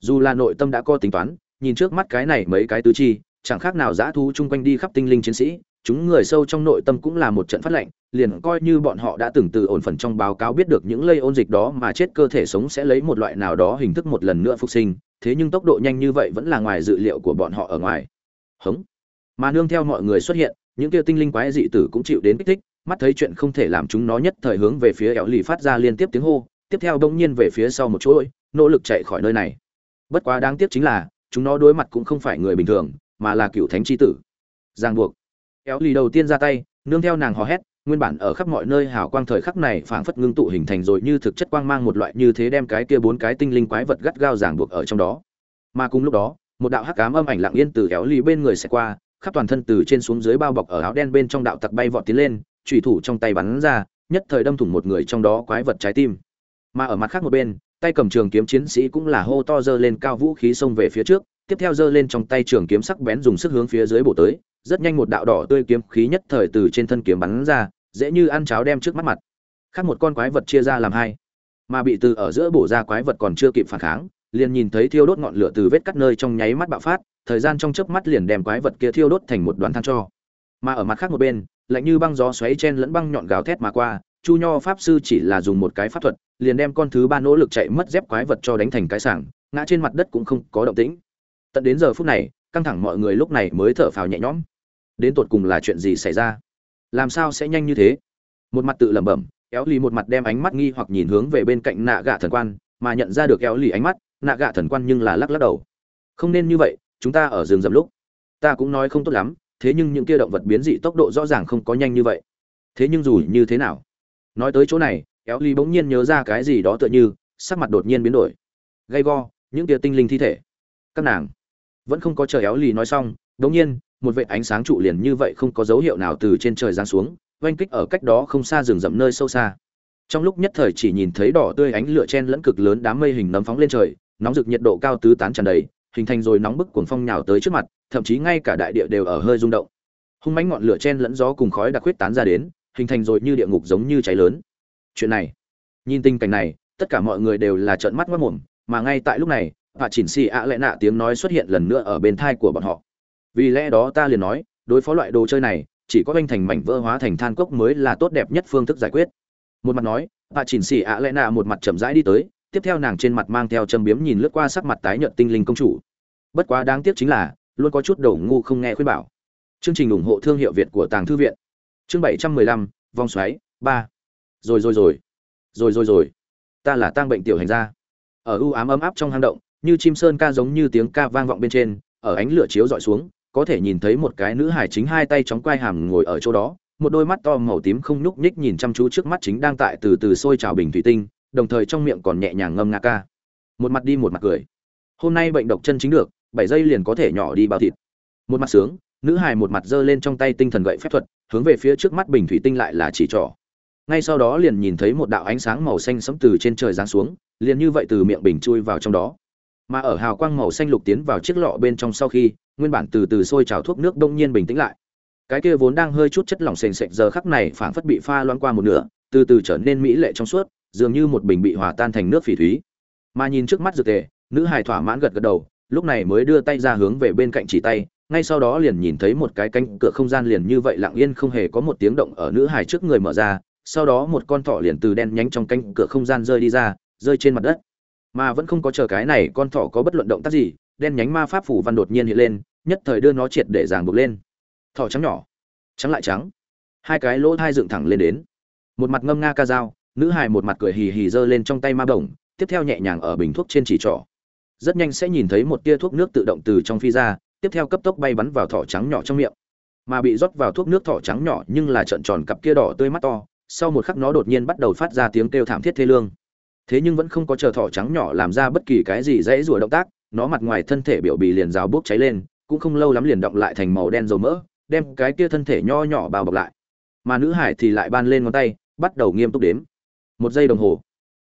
Dù là nội tâm đã có tính toán, nhìn trước mắt cái này mấy cái tứ chi, chẳng khác nào dã thú chung quanh đi khắp tinh linh chiến sĩ, chúng người sâu trong nội tâm cũng là một trận phát lệnh liền coi như bọn họ đã từng từ ổn phần trong báo cáo biết được những lây ôn dịch đó mà chết cơ thể sống sẽ lấy một loại nào đó hình thức một lần nữa phục sinh, thế nhưng tốc độ nhanh như vậy vẫn là ngoài dự liệu của bọn họ ở ngoài. Hống. Mà nương theo mọi người xuất hiện, những kia tinh linh quái dị tử cũng chịu đến kích thích, mắt thấy chuyện không thể làm chúng nó nhất thời hướng về phía éo lì phát ra liên tiếp tiếng hô, tiếp theo đông nhiên về phía sau một chỗ ơi nỗ lực chạy khỏi nơi này. Bất quá đáng tiếc chính là, chúng nó đối mặt cũng không phải người bình thường, mà là cựu thánh chi tử. Giang buộc. Éo lì đầu tiên ra tay, nương theo nàng hò hét nguyên bản ở khắp mọi nơi hào quang thời khắc này phảng phất ngưng tụ hình thành rồi như thực chất quang mang một loại như thế đem cái kia bốn cái tinh linh quái vật gắt gao ràng buộc ở trong đó. Mà cùng lúc đó, một đạo hắc ám âm ảnh lặng yên từ kéo lì bên người sẽ qua, khắp toàn thân từ trên xuống dưới bao bọc ở áo đen bên trong đạo tặc bay vọt tiến lên, chủy thủ trong tay bắn ra, nhất thời đâm thủng một người trong đó quái vật trái tim. Mà ở mặt khác một bên, tay cầm trường kiếm chiến sĩ cũng là hô to giơ lên cao vũ khí xông về phía trước, tiếp theo giơ lên trong tay trường kiếm sắc bén dùng sức hướng phía dưới bổ tới, rất nhanh một đạo đỏ tươi kiếm khí nhất thời từ trên thân kiếm bắn ra dễ như ăn cháo đem trước mắt mặt. Khác một con quái vật chia ra làm hai. Mà bị từ ở giữa bổ ra quái vật còn chưa kịp phản kháng, liền nhìn thấy thiêu đốt ngọn lửa từ vết cắt nơi trong nháy mắt bạo phát, thời gian trong chớp mắt liền đem quái vật kia thiêu đốt thành một đoàn than cho. Mà ở mặt khác một bên, lạnh như băng gió xoáy chen lẫn băng nhọn gào thét mà qua, chu nho pháp sư chỉ là dùng một cái pháp thuật, liền đem con thứ ba nỗ lực chạy mất dép quái vật cho đánh thành cái sảng, ngã trên mặt đất cũng không có động tĩnh. Tận đến giờ phút này, căng thẳng mọi người lúc này mới thở phào nhẹ nhõm. Đến tột cùng là chuyện gì xảy ra? Làm sao sẽ nhanh như thế? Một mặt tự lẩm bẩm éo lì một mặt đem ánh mắt nghi hoặc nhìn hướng về bên cạnh nạ gạ thần quan, mà nhận ra được éo lì ánh mắt, nạ gạ thần quan nhưng là lắc lắc đầu. Không nên như vậy, chúng ta ở rừng rậm lúc, ta cũng nói không tốt lắm, thế nhưng những kia động vật biến dị tốc độ rõ ràng không có nhanh như vậy. Thế nhưng dù như thế nào? Nói tới chỗ này éo ly bỗng nhiên nhớ ra cái gì đó tựa như, sắc mặt đột nhiên biến đổi. Gay go, những kia tinh linh thi thể. Các nàng vẫn không có chờ éo ly nói xong đống nhiên một vệt ánh sáng trụ liền như vậy không có dấu hiệu nào từ trên trời giáng xuống, oanh kích ở cách đó không xa rừng rậm nơi sâu xa. Trong lúc nhất thời chỉ nhìn thấy đỏ tươi ánh lửa chen lẫn cực lớn đám mây hình nấm phóng lên trời, nóng rực nhiệt độ cao tứ tán tràn đầy, hình thành rồi nóng bức cuồng phong nhào tới trước mặt, thậm chí ngay cả đại địa đều ở hơi rung động. Hung mãnh ngọn lửa chen lẫn gió cùng khói đặc huyết tán ra đến, hình thành rồi như địa ngục giống như cháy lớn. Chuyện này, nhìn tình cảnh này, tất cả mọi người đều là trợn mắt ngất mồm mà ngay tại lúc này bà chỉnh si ạ lẽ nạ tiếng nói xuất hiện lần nữa ở bên tai của bọn họ vì lẽ đó ta liền nói, đối phó loại đồ chơi này, chỉ có anh thành mảnh vỡ hóa thành than cốc mới là tốt đẹp nhất phương thức giải quyết. Một mặt nói, bà chỉnh xỉ ạ lẽ nạ một mặt chậm rãi đi tới, tiếp theo nàng trên mặt mang theo châm biếm nhìn lướt qua sắc mặt tái nhợt tinh linh công chủ. Bất quá đáng tiếc chính là, luôn có chút đầu ngu không nghe khuyên bảo. Chương trình ủng hộ thương hiệu việt của tàng thư viện. Chương bảy trăm mười lăm, vòng xoáy, ba. Rồi rồi rồi. Rồi rồi rồi. Ta là tang bệnh tiểu hành gia. Ở u ám ấm áp trong hang động, như chim sơn ca giống như tiếng ca vang vọng bên trên, ở ánh lửa chiếu dọi xuống có thể nhìn thấy một cái nữ hải chính hai tay chóng quai hàm ngồi ở chỗ đó, một đôi mắt to màu tím không nhúc nhích nhìn chăm chú trước mắt chính đang tại từ từ sôi trào bình thủy tinh, đồng thời trong miệng còn nhẹ nhàng ngâm nga ca. Một mặt đi một mặt cười. Hôm nay bệnh độc chân chính được, bảy giây liền có thể nhỏ đi bao thịt. Một mặt sướng, nữ hài một mặt giơ lên trong tay tinh thần gậy phép thuật, hướng về phía trước mắt bình thủy tinh lại là chỉ trỏ. Ngay sau đó liền nhìn thấy một đạo ánh sáng màu xanh sẫm từ trên trời giáng xuống, liền như vậy từ miệng bình chui vào trong đó mà ở hào quang màu xanh lục tiến vào chiếc lọ bên trong sau khi, nguyên bản từ từ sôi trào thuốc nước đông nhiên bình tĩnh lại. Cái kia vốn đang hơi chút chất lỏng sền sệt giờ khắc này phảng phất bị pha loãng qua một nửa, từ từ trở nên mỹ lệ trong suốt, dường như một bình bị hòa tan thành nước phỉ thúy. Mà nhìn trước mắt dược tề, nữ hài thỏa mãn gật gật đầu, lúc này mới đưa tay ra hướng về bên cạnh chỉ tay, ngay sau đó liền nhìn thấy một cái cánh cửa không gian liền như vậy lặng yên không hề có một tiếng động ở nữ hài trước người mở ra, sau đó một con thỏ liền từ đen nhánh trong cánh cửa không gian rơi đi ra, rơi trên mặt đất mà vẫn không có chờ cái này con thỏ có bất luận động tác gì, đen nhánh ma pháp phủ văn đột nhiên hiện lên, nhất thời đưa nó triệt để giảng buộc lên. Thỏ trắng nhỏ, trắng lại trắng. Hai cái lỗ thai dựng thẳng lên đến. Một mặt ngâm nga ca dao, nữ hài một mặt cười hì hì giơ lên trong tay ma bổng, tiếp theo nhẹ nhàng ở bình thuốc trên chỉ trỏ. Rất nhanh sẽ nhìn thấy một tia thuốc nước tự động từ trong phi ra, tiếp theo cấp tốc bay bắn vào thỏ trắng nhỏ trong miệng. Mà bị rót vào thuốc nước thỏ trắng nhỏ nhưng là trợn tròn cặp kia đỏ tươi mắt to, sau một khắc nó đột nhiên bắt đầu phát ra tiếng kêu thảm thiết thê lương thế nhưng vẫn không có chờ thỏ trắng nhỏ làm ra bất kỳ cái gì dãy rủa động tác, nó mặt ngoài thân thể biểu bì liền rào bốc cháy lên, cũng không lâu lắm liền động lại thành màu đen dầu mỡ, đem cái kia thân thể nho nhỏ bao bọc lại. Mà nữ hải thì lại ban lên ngón tay, bắt đầu nghiêm túc đếm. Một giây đồng hồ,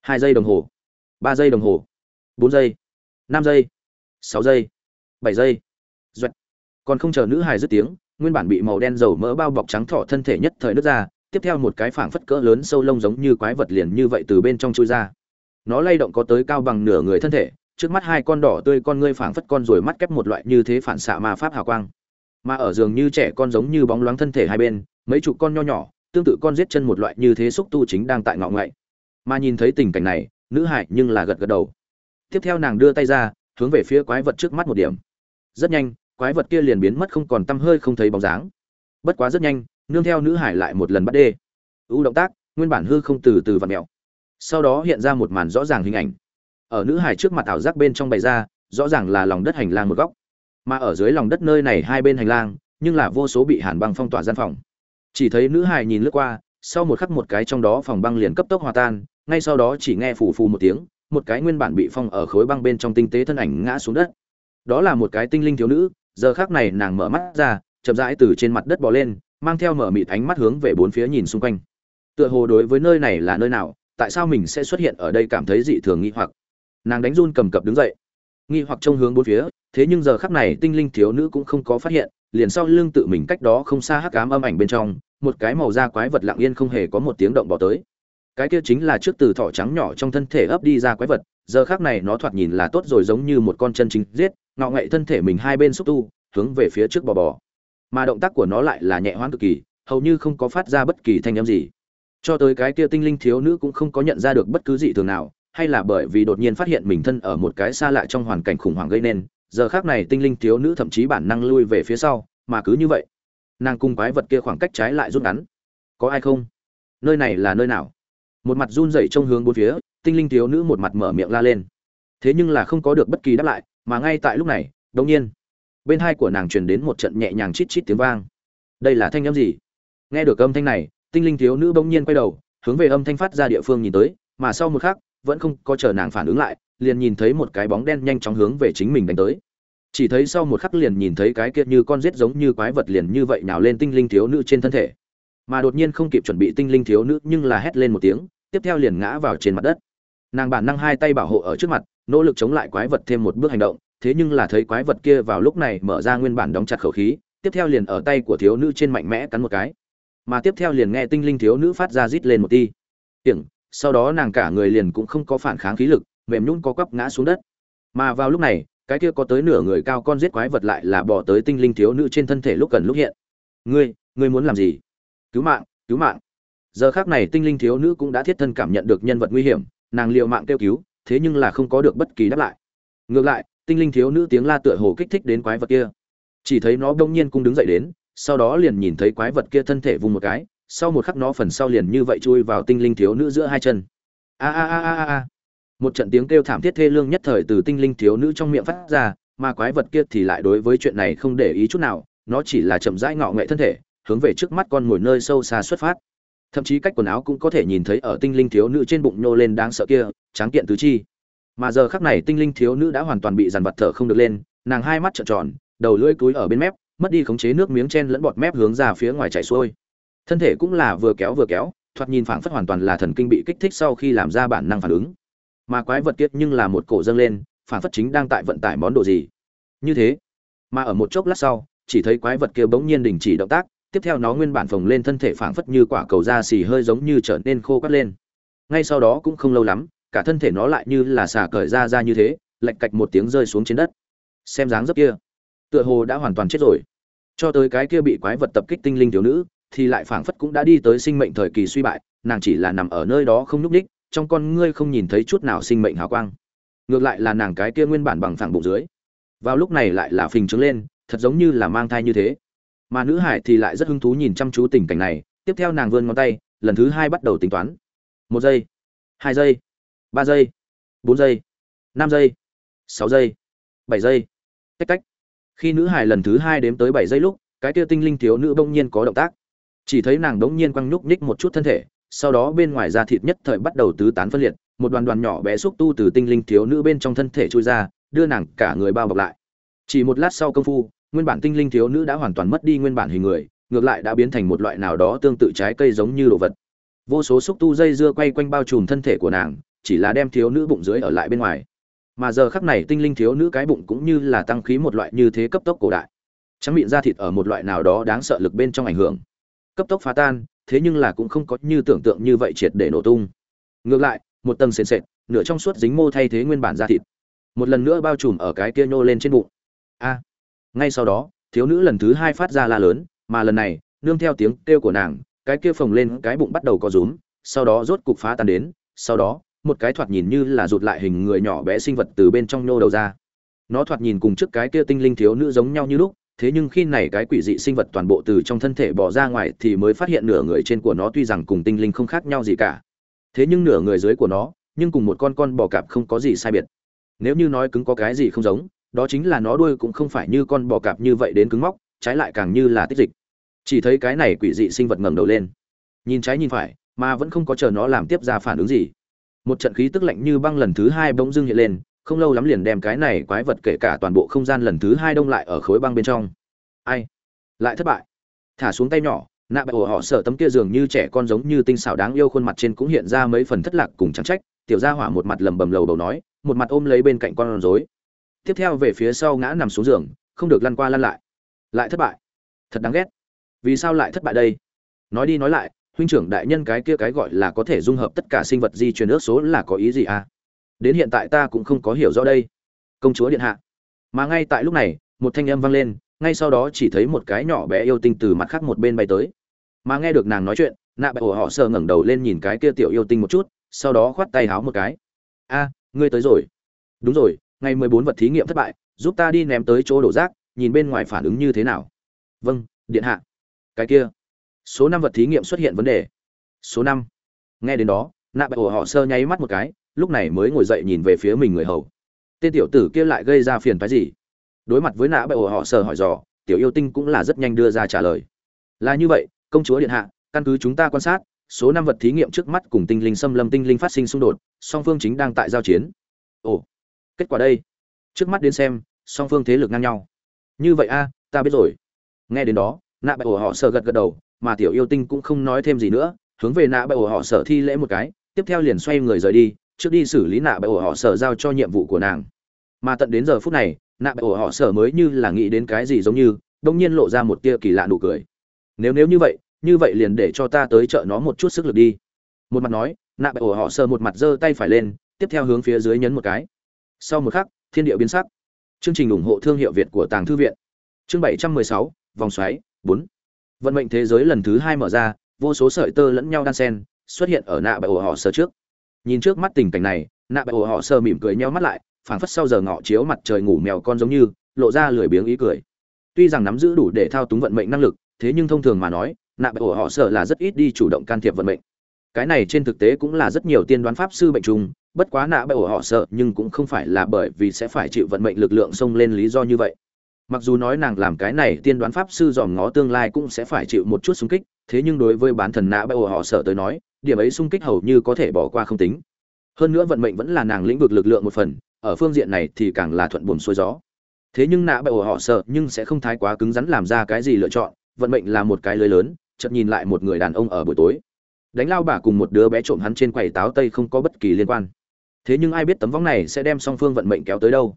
hai giây đồng hồ, ba giây đồng hồ, bốn giây, năm giây, sáu giây, bảy giây. Doạch. còn không chờ nữ hải dứt tiếng, nguyên bản bị màu đen dầu mỡ bao bọc trắng thọ thân thể nhất thời nứt ra, tiếp theo một cái phảng phất cỡ lớn sâu lông giống như quái vật liền như vậy từ bên trong chui ra nó lay động có tới cao bằng nửa người thân thể, trước mắt hai con đỏ tươi con ngươi phảng phất con rồi mắt kép một loại như thế phản xạ ma pháp hào quang. Mà ở giường như trẻ con giống như bóng loáng thân thể hai bên, mấy chục con nho nhỏ, tương tự con giết chân một loại như thế xúc tu chính đang tại ngọ ngậy mà nhìn thấy tình cảnh này, nữ hải nhưng là gật gật đầu. Tiếp theo nàng đưa tay ra, hướng về phía quái vật trước mắt một điểm. Rất nhanh, quái vật kia liền biến mất không còn tăm hơi không thấy bóng dáng. Bất quá rất nhanh, nương theo nữ hải lại một lần bắt đê. Ưu động tác, nguyên bản hư không từ từ vặn mẹo sau đó hiện ra một màn rõ ràng hình ảnh. Ở nữ hải trước mặt ảo giác bên trong bày ra, rõ ràng là lòng đất hành lang một góc. Mà ở dưới lòng đất nơi này hai bên hành lang, nhưng là vô số bị hàn băng phong tỏa gian phòng. Chỉ thấy nữ hải nhìn lướt qua, sau một khắc một cái trong đó phòng băng liền cấp tốc hòa tan, ngay sau đó chỉ nghe phù phù một tiếng, một cái nguyên bản bị phong ở khối băng bên trong tinh tế thân ảnh ngã xuống đất. Đó là một cái tinh linh thiếu nữ, giờ khác này nàng mở mắt ra, chậm rãi từ trên mặt đất bò lên, mang theo mở mịt ánh mắt hướng về bốn phía nhìn xung quanh. Tựa hồ đối với nơi này là nơi nào? Tại sao mình sẽ xuất hiện ở đây cảm thấy dị thường nghi hoặc? Nàng đánh run cầm cập đứng dậy. Nghi hoặc trông hướng bốn phía, thế nhưng giờ khắc này tinh linh thiếu nữ cũng không có phát hiện, liền sau lưng tự mình cách đó không xa hắc ám âm ảnh bên trong, một cái màu da quái vật lặng yên không hề có một tiếng động bỏ tới. Cái kia chính là trước từ thỏ trắng nhỏ trong thân thể ấp đi ra quái vật, giờ khác này nó thoạt nhìn là tốt rồi giống như một con chân chính giết, ngọ ngậy thân thể mình hai bên xúc tu, hướng về phía trước bò bò. Mà động tác của nó lại là nhẹ hoãn cực kỳ, hầu như không có phát ra bất kỳ thanh âm gì cho tới cái kia tinh linh thiếu nữ cũng không có nhận ra được bất cứ gì thường nào, hay là bởi vì đột nhiên phát hiện mình thân ở một cái xa lạ trong hoàn cảnh khủng hoảng gây nên, giờ khác này tinh linh thiếu nữ thậm chí bản năng lui về phía sau, mà cứ như vậy, nàng cung quái vật kia khoảng cách trái lại rút ngắn. Có ai không? Nơi này là nơi nào? Một mặt run rẩy trong hướng bốn phía, tinh linh thiếu nữ một mặt mở miệng la lên. Thế nhưng là không có được bất kỳ đáp lại, mà ngay tại lúc này, đột nhiên, bên hai của nàng truyền đến một trận nhẹ nhàng chít chít tiếng vang. Đây là thanh âm gì? Nghe được âm thanh này tinh linh thiếu nữ bỗng nhiên quay đầu, hướng về âm thanh phát ra địa phương nhìn tới, mà sau một khắc, vẫn không có chờ nàng phản ứng lại, liền nhìn thấy một cái bóng đen nhanh chóng hướng về chính mình đánh tới. Chỉ thấy sau một khắc liền nhìn thấy cái kia như con rết giống như quái vật liền như vậy nào lên tinh linh thiếu nữ trên thân thể. Mà đột nhiên không kịp chuẩn bị tinh linh thiếu nữ nhưng là hét lên một tiếng, tiếp theo liền ngã vào trên mặt đất. Nàng bản năng hai tay bảo hộ ở trước mặt, nỗ lực chống lại quái vật thêm một bước hành động, thế nhưng là thấy quái vật kia vào lúc này mở ra nguyên bản đóng chặt khẩu khí, tiếp theo liền ở tay của thiếu nữ trên mạnh mẽ cắn một cái mà tiếp theo liền nghe tinh linh thiếu nữ phát ra rít lên một ti. Tiếng sau đó nàng cả người liền cũng không có phản kháng khí lực, mềm nhún có quắp ngã xuống đất. Mà vào lúc này, cái kia có tới nửa người cao con giết quái vật lại là bỏ tới tinh linh thiếu nữ trên thân thể lúc cần lúc hiện. Ngươi ngươi muốn làm gì? Cứu mạng cứu mạng. Giờ khác này tinh linh thiếu nữ cũng đã thiết thân cảm nhận được nhân vật nguy hiểm, nàng liệu mạng kêu cứu, thế nhưng là không có được bất kỳ đáp lại. Ngược lại, tinh linh thiếu nữ tiếng la tựa hồ kích thích đến quái vật kia. Chỉ thấy nó đông nhiên cũng đứng dậy đến sau đó liền nhìn thấy quái vật kia thân thể vùng một cái, sau một khắc nó phần sau liền như vậy chui vào tinh linh thiếu nữ giữa hai chân. A a a a a một trận tiếng kêu thảm thiết thê lương nhất thời từ tinh linh thiếu nữ trong miệng phát ra, mà quái vật kia thì lại đối với chuyện này không để ý chút nào, nó chỉ là chậm rãi ngọ nghệ thân thể, hướng về trước mắt con mồi nơi sâu xa xuất phát. Thậm chí cách quần áo cũng có thể nhìn thấy ở tinh linh thiếu nữ trên bụng nhô lên đáng sợ kia, tráng kiện tứ chi. Mà giờ khắc này tinh linh thiếu nữ đã hoàn toàn bị dàn vật thở không được lên, nàng hai mắt trợn tròn, đầu lưỡi cúi ở bên mép mất đi khống chế nước miếng chen lẫn bọt mép hướng ra phía ngoài chảy xuôi. Thân thể cũng là vừa kéo vừa kéo, thoạt nhìn phảng phất hoàn toàn là thần kinh bị kích thích sau khi làm ra bản năng phản ứng. Mà quái vật kia nhưng là một cổ dâng lên, phảng phất chính đang tại vận tải món đồ gì. Như thế, mà ở một chốc lát sau, chỉ thấy quái vật kia bỗng nhiên đình chỉ động tác, tiếp theo nó nguyên bản phồng lên thân thể phảng phất như quả cầu da xì hơi giống như trở nên khô quắt lên. Ngay sau đó cũng không lâu lắm, cả thân thể nó lại như là xà cởi ra ra như thế lạch cạch một tiếng rơi xuống trên đất. Xem dáng dấp kia tựa hồ đã hoàn toàn chết rồi. Cho tới cái kia bị quái vật tập kích tinh linh thiếu nữ, thì lại phảng phất cũng đã đi tới sinh mệnh thời kỳ suy bại, nàng chỉ là nằm ở nơi đó không nhúc ních trong con ngươi không nhìn thấy chút nào sinh mệnh hào quang. Ngược lại là nàng cái kia nguyên bản bằng phẳng bụng dưới. Vào lúc này lại là phình trứng lên, thật giống như là mang thai như thế. Mà nữ hải thì lại rất hứng thú nhìn chăm chú tình cảnh này, tiếp theo nàng vươn ngón tay, lần thứ hai bắt đầu tính toán. Một giây, hai giây, ba giây, bốn giây, năm giây, sáu giây, bảy giây. Cách cách khi nữ hải lần thứ hai đếm tới bảy giây lúc, cái kia tinh linh thiếu nữ bỗng nhiên có động tác. Chỉ thấy nàng đống nhiên quăng nhúc nhích một chút thân thể, sau đó bên ngoài da thịt nhất thời bắt đầu tứ tán phân liệt, một đoàn đoàn nhỏ bé xúc tu từ tinh linh thiếu nữ bên trong thân thể trôi ra, đưa nàng cả người bao bọc lại. Chỉ một lát sau công phu, nguyên bản tinh linh thiếu nữ đã hoàn toàn mất đi nguyên bản hình người, ngược lại đã biến thành một loại nào đó tương tự trái cây giống như đồ vật. Vô số xúc tu dây dưa quay quanh bao trùm thân thể của nàng, chỉ là đem thiếu nữ bụng dưới ở lại bên ngoài mà giờ khắc này tinh linh thiếu nữ cái bụng cũng như là tăng khí một loại như thế cấp tốc cổ đại. Trắng miệng da thịt ở một loại nào đó đáng sợ lực bên trong ảnh hưởng. Cấp tốc phá tan, thế nhưng là cũng không có như tưởng tượng như vậy triệt để nổ tung. Ngược lại, một tầng sền sệt, nửa trong suốt dính mô thay thế nguyên bản da thịt. Một lần nữa bao trùm ở cái kia nhô lên trên bụng. A! Ngay sau đó, thiếu nữ lần thứ hai phát ra la lớn, mà lần này, nương theo tiếng kêu của nàng, cái kia phồng lên cái bụng bắt đầu có rúm, sau đó rốt cục phá tan đến, sau đó một cái thoạt nhìn như là rụt lại hình người nhỏ bé sinh vật từ bên trong nhô đầu ra. Nó thoạt nhìn cùng trước cái kia tinh linh thiếu nữ giống nhau như lúc, thế nhưng khi này cái quỷ dị sinh vật toàn bộ từ trong thân thể bỏ ra ngoài thì mới phát hiện nửa người trên của nó tuy rằng cùng tinh linh không khác nhau gì cả. Thế nhưng nửa người dưới của nó, nhưng cùng một con con bò cạp không có gì sai biệt. Nếu như nói cứng có cái gì không giống, đó chính là nó đuôi cũng không phải như con bò cạp như vậy đến cứng móc, trái lại càng như là tích dịch. Chỉ thấy cái này quỷ dị sinh vật ngẩng đầu lên. Nhìn trái nhìn phải, mà vẫn không có chờ nó làm tiếp ra phản ứng gì một trận khí tức lạnh như băng lần thứ hai bỗng dưng hiện lên, không lâu lắm liền đem cái này quái vật kể cả toàn bộ không gian lần thứ hai đông lại ở khối băng bên trong. Ai? Lại thất bại. Thả xuống tay nhỏ, nạ bại ổ họ sợ tấm kia dường như trẻ con giống như tinh xảo đáng yêu khuôn mặt trên cũng hiện ra mấy phần thất lạc cùng trắng trách, tiểu gia hỏa một mặt lầm bầm lầu đầu nói, một mặt ôm lấy bên cạnh con rối. Tiếp theo về phía sau ngã nằm xuống giường, không được lăn qua lăn lại. Lại thất bại. Thật đáng ghét. Vì sao lại thất bại đây? Nói đi nói lại huynh trưởng đại nhân cái kia cái gọi là có thể dung hợp tất cả sinh vật di truyền ước số là có ý gì à? Đến hiện tại ta cũng không có hiểu rõ đây. Công chúa điện hạ. Mà ngay tại lúc này, một thanh âm vang lên, ngay sau đó chỉ thấy một cái nhỏ bé yêu tinh từ mặt khác một bên bay tới. Mà nghe được nàng nói chuyện, nạ bệ ổ họ sờ ngẩng đầu lên nhìn cái kia tiểu yêu tinh một chút, sau đó khoát tay háo một cái. A, ngươi tới rồi. Đúng rồi, ngày mười bốn vật thí nghiệm thất bại, giúp ta đi ném tới chỗ đổ rác, nhìn bên ngoài phản ứng như thế nào. Vâng điện hạ. Cái kia? Số năm vật thí nghiệm xuất hiện vấn đề. Số năm. Nghe đến đó, nạ bại ổ họ sơ nháy mắt một cái, lúc này mới ngồi dậy nhìn về phía mình người hầu. Tên tiểu tử kia lại gây ra phiền phái gì? Đối mặt với nạ bại ổ họ sơ hỏi dò, tiểu yêu tinh cũng là rất nhanh đưa ra trả lời. Là như vậy, công chúa điện hạ, căn cứ chúng ta quan sát, số năm vật thí nghiệm trước mắt cùng tinh linh xâm lâm tinh linh phát sinh xung đột, song phương chính đang tại giao chiến. Ồ, kết quả đây. Trước mắt đến xem, song phương thế lực ngang nhau. Như vậy a, ta biết rồi. Nghe đến đó, nạ bại ổ họ sơ gật gật đầu mà tiểu yêu tinh cũng không nói thêm gì nữa, hướng về nạ bại ổ họ sở thi lễ một cái, tiếp theo liền xoay người rời đi, trước đi xử lý nạ bại ổ họ sở giao cho nhiệm vụ của nàng. Mà tận đến giờ phút này, nạ bại ổ họ sở mới như là nghĩ đến cái gì giống như đông nhiên lộ ra một tia kỳ lạ nụ cười. Nếu nếu như vậy như vậy liền để cho ta tới chợ nó một chút sức lực đi. Một mặt nói, nạ bại ổ họ sở một mặt giơ tay phải lên, tiếp theo hướng phía dưới nhấn một cái. Sau một khắc, thiên địa biến sắc. Chương trình ủng hộ thương hiệu việt của tàng thư viện. Chương bảy trăm mười sáu, vòng xoáy, bốn vận mệnh thế giới lần thứ hai mở ra, vô số sợi tơ lẫn nhau đan sen xuất hiện ở nạ bại ổ họ sơ trước. Nhìn trước mắt tình cảnh này, nạ bại ổ họ sơ mỉm cười nheo mắt lại, phảng phất sau giờ ngọ chiếu mặt trời ngủ mèo con giống như, lộ ra lười biếng ý cười. Tuy rằng nắm giữ đủ để thao túng vận mệnh năng lực, thế nhưng thông thường mà nói, nạ bại ổ họ sơ là rất ít đi chủ động can thiệp vận mệnh. Cái này trên thực tế cũng là rất nhiều tiên đoán pháp sư bệnh trùng, bất quá nạ bại ổ họ sợ nhưng cũng không phải là bởi vì sẽ phải chịu vận mệnh lực lượng xông lên lý do như vậy mặc dù nói nàng làm cái này tiên đoán pháp sư dòm ngó tương lai cũng sẽ phải chịu một chút xung kích, thế nhưng đối với bán thần nạ bay ồ họ sợ tới nói, điểm ấy xung kích hầu như có thể bỏ qua không tính. Hơn nữa vận mệnh vẫn là nàng lĩnh vực lực lượng một phần, ở phương diện này thì càng là thuận buồm xuôi gió. Thế nhưng nạ bay ồ họ sợ nhưng sẽ không thái quá cứng rắn làm ra cái gì lựa chọn, vận mệnh là một cái lưới lớn, chợt nhìn lại một người đàn ông ở buổi tối. Đánh lao bà cùng một đứa bé trộm hắn trên quầy táo tây không có bất kỳ liên quan. Thế nhưng ai biết tấm vóng này sẽ đem song phương vận mệnh kéo tới đâu?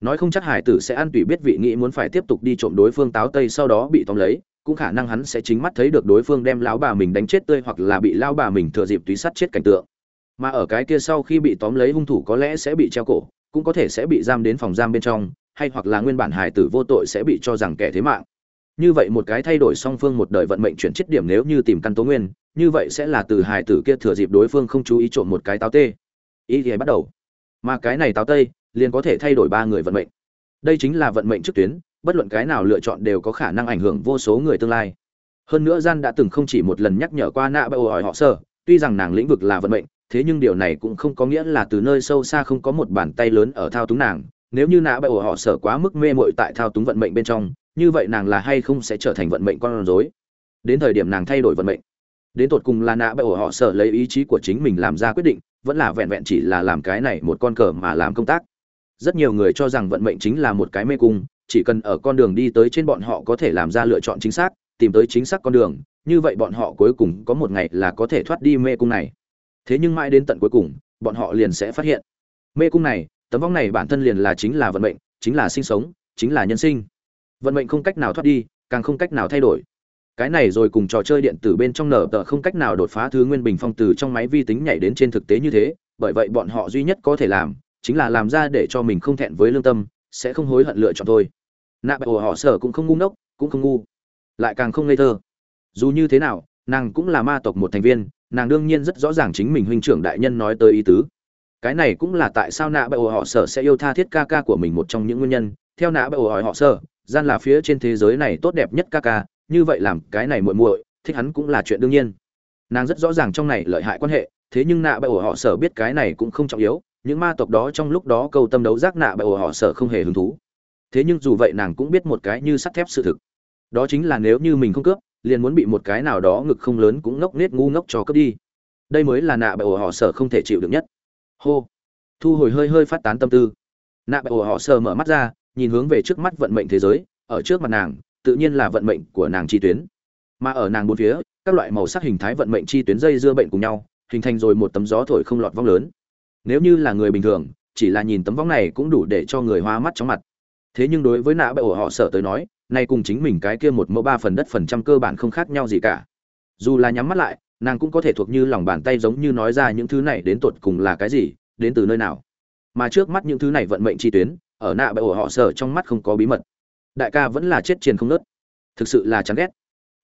Nói không chắc hải tử sẽ ăn tùy biết vị nghĩ muốn phải tiếp tục đi trộm đối phương táo tây sau đó bị tóm lấy, cũng khả năng hắn sẽ chính mắt thấy được đối phương đem lão bà mình đánh chết tươi hoặc là bị lao bà mình thừa dịp túy sắt chết cảnh tượng. Mà ở cái kia sau khi bị tóm lấy hung thủ có lẽ sẽ bị treo cổ, cũng có thể sẽ bị giam đến phòng giam bên trong, hay hoặc là nguyên bản hải tử vô tội sẽ bị cho rằng kẻ thế mạng. Như vậy một cái thay đổi song phương một đời vận mệnh chuyển chết điểm nếu như tìm căn tố nguyên, như vậy sẽ là từ hải tử kia thừa dịp đối phương không chú ý trộm một cái táo tê. Ý thì bắt đầu. Mà cái này táo tây liền có thể thay đổi ba người vận mệnh. Đây chính là vận mệnh trước tuyến, bất luận cái nào lựa chọn đều có khả năng ảnh hưởng vô số người tương lai. Hơn nữa gian đã từng không chỉ một lần nhắc nhở qua nạ bạo hỏi họ sơ tuy rằng nàng lĩnh vực là vận mệnh, thế nhưng điều này cũng không có nghĩa là từ nơi sâu xa không có một bàn tay lớn ở thao túng nàng. Nếu như nạ bạo họ sở quá mức mê mội tại thao túng vận mệnh bên trong, như vậy nàng là hay không sẽ trở thành vận mệnh con rối? Đến thời điểm nàng thay đổi vận mệnh, đến tột cùng là nạ bạo họ sở lấy ý chí của chính mình làm ra quyết định, vẫn là vẹn vẹn chỉ là làm cái này một con cờ mà làm công tác rất nhiều người cho rằng vận mệnh chính là một cái mê cung, chỉ cần ở con đường đi tới trên bọn họ có thể làm ra lựa chọn chính xác, tìm tới chính xác con đường, như vậy bọn họ cuối cùng có một ngày là có thể thoát đi mê cung này. Thế nhưng mãi đến tận cuối cùng, bọn họ liền sẽ phát hiện. Mê cung này, tấm vong này bản thân liền là chính là vận mệnh, chính là sinh sống, chính là nhân sinh. Vận mệnh không cách nào thoát đi, càng không cách nào thay đổi. Cái này rồi cùng trò chơi điện tử bên trong nở tờ không cách nào đột phá thứ nguyên bình phong từ trong máy vi tính nhảy đến trên thực tế như thế, bởi vậy bọn họ duy nhất có thể làm chính là làm ra để cho mình không thẹn với lương tâm, sẽ không hối hận lựa chọn thôi. Nạ bại họ sở cũng không ngu ngốc, cũng không ngu, lại càng không ngây thơ. Dù như thế nào, nàng cũng là ma tộc một thành viên, nàng đương nhiên rất rõ ràng chính mình huynh trưởng đại nhân nói tới ý tứ. Cái này cũng là tại sao nạ bại họ sở sẽ yêu tha thiết ca ca của mình một trong những nguyên nhân. Theo nạ bại họ sở gian là phía trên thế giới này tốt đẹp nhất ca ca, như vậy làm cái này muội muội, thích hắn cũng là chuyện đương nhiên. Nàng rất rõ ràng trong này lợi hại quan hệ, thế nhưng nạ bại họ sở biết cái này cũng không trọng yếu những ma tộc đó trong lúc đó câu tâm đấu giác nạ bại họ sợ không hề hứng thú. Thế nhưng dù vậy nàng cũng biết một cái như sắt thép sự thực. Đó chính là nếu như mình không cướp, liền muốn bị một cái nào đó ngực không lớn cũng ngốc nết ngu ngốc cho cướp đi. Đây mới là nạ bại họ sợ không thể chịu được nhất. Hô. Thu hồi hơi hơi phát tán tâm tư. Nạ bại họ sợ mở mắt ra, nhìn hướng về trước mắt vận mệnh thế giới, ở trước mặt nàng, tự nhiên là vận mệnh của nàng chi tuyến. Mà ở nàng bốn phía, các loại màu sắc hình thái vận mệnh chi tuyến dây dưa bệnh cùng nhau, hình thành rồi một tấm gió thổi không lọt vong lớn nếu như là người bình thường, chỉ là nhìn tấm vong này cũng đủ để cho người hoa mắt chóng mặt. Thế nhưng đối với nạ bệ ổ họ sợ tới nói, nay cùng chính mình cái kia một mẫu ba phần đất phần trăm cơ bản không khác nhau gì cả. Dù là nhắm mắt lại, nàng cũng có thể thuộc như lòng bàn tay giống như nói ra những thứ này đến tột cùng là cái gì, đến từ nơi nào. Mà trước mắt những thứ này vận mệnh chi tuyến, ở nạ bệ ổ họ sợ trong mắt không có bí mật. Đại ca vẫn là chết triền không nớt. Thực sự là chán ghét.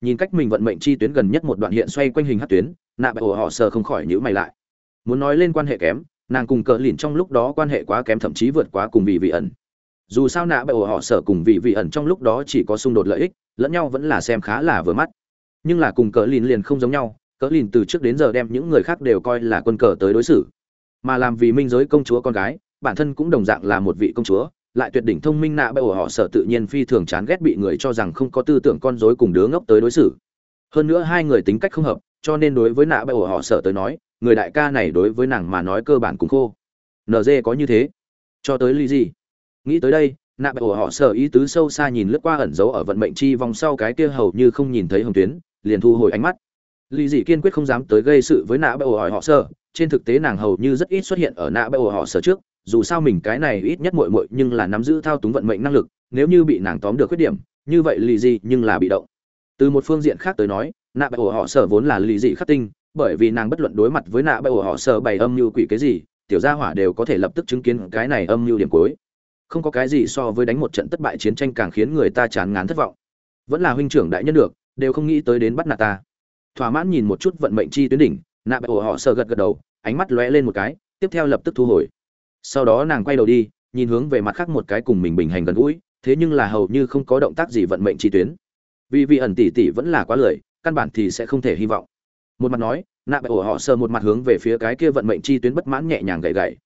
Nhìn cách mình vận mệnh chi tuyến gần nhất một đoạn hiện xoay quanh hình hát tuyến, nạ bệ ổ họ sợ không khỏi nhữ mày lại. Muốn nói lên quan hệ kém nàng cùng cờ lìn trong lúc đó quan hệ quá kém thậm chí vượt quá cùng vị vị ẩn. Dù sao nạ bởi họ sợ cùng vị vị ẩn trong lúc đó chỉ có xung đột lợi ích, lẫn nhau vẫn là xem khá là vừa mắt. Nhưng là cùng cờ lìn liền không giống nhau cờ lìn từ trước đến giờ đem những người khác đều coi là quân cờ tới đối xử. Mà làm vì minh giới công chúa con gái, bản thân cũng đồng dạng là một vị công chúa, lại tuyệt đỉnh thông minh nạ bởi họ sợ tự nhiên phi thường chán ghét bị người cho rằng không có tư tưởng con dối cùng đứa ngốc tới đối xử. Hơn nữa hai người tính cách không hợp, cho nên đối với nạ bởi họ sợ tới nói người đại ca này đối với nàng mà nói cơ bản cũng khô. Nd có như thế. Cho tới ly gì nghĩ tới đây nạ bệ của họ sợ ý tứ sâu xa nhìn lướt qua ẩn giấu ở vận mệnh chi vòng sau cái kia hầu như không nhìn thấy hồng tuyến liền thu hồi ánh mắt. Ly dị kiên quyết không dám tới gây sự với nạ bệ của họ sợ. Trên thực tế nàng hầu như rất ít xuất hiện ở nạ bệ của họ sợ trước dù sao mình cái này ít nhất muội muội nhưng là nắm giữ thao túng vận mệnh năng lực, nếu như bị nàng tóm được khuyết điểm, như vậy lì dị nhưng là bị động. Từ một phương diện khác tới nói, nạ bệ họ sở vốn là lì dị khắc tinh, bởi vì nàng bất luận đối mặt với nạ ổ họ sợ bày âm mưu quỷ cái gì, tiểu gia hỏa đều có thể lập tức chứng kiến cái này âm mưu điểm cuối. Không có cái gì so với đánh một trận thất bại chiến tranh càng khiến người ta chán ngán thất vọng. Vẫn là huynh trưởng đại nhân được, đều không nghĩ tới đến bắt nạt ta. Thỏa mãn nhìn một chút vận mệnh chi tuyến đỉnh, nạ ổ họ sợ gật gật đầu, ánh mắt lóe lên một cái, tiếp theo lập tức thu hồi sau đó nàng quay đầu đi nhìn hướng về mặt khác một cái cùng mình bình hành gần gũi thế nhưng là hầu như không có động tác gì vận mệnh chi tuyến vì vị ẩn tỷ tỷ vẫn là quá lười căn bản thì sẽ không thể hy vọng một mặt nói, nạ bại ổ họ sờ một mặt hướng về phía cái kia vận mệnh chi tuyến bất mãn nhẹ nhàng gậy gậy.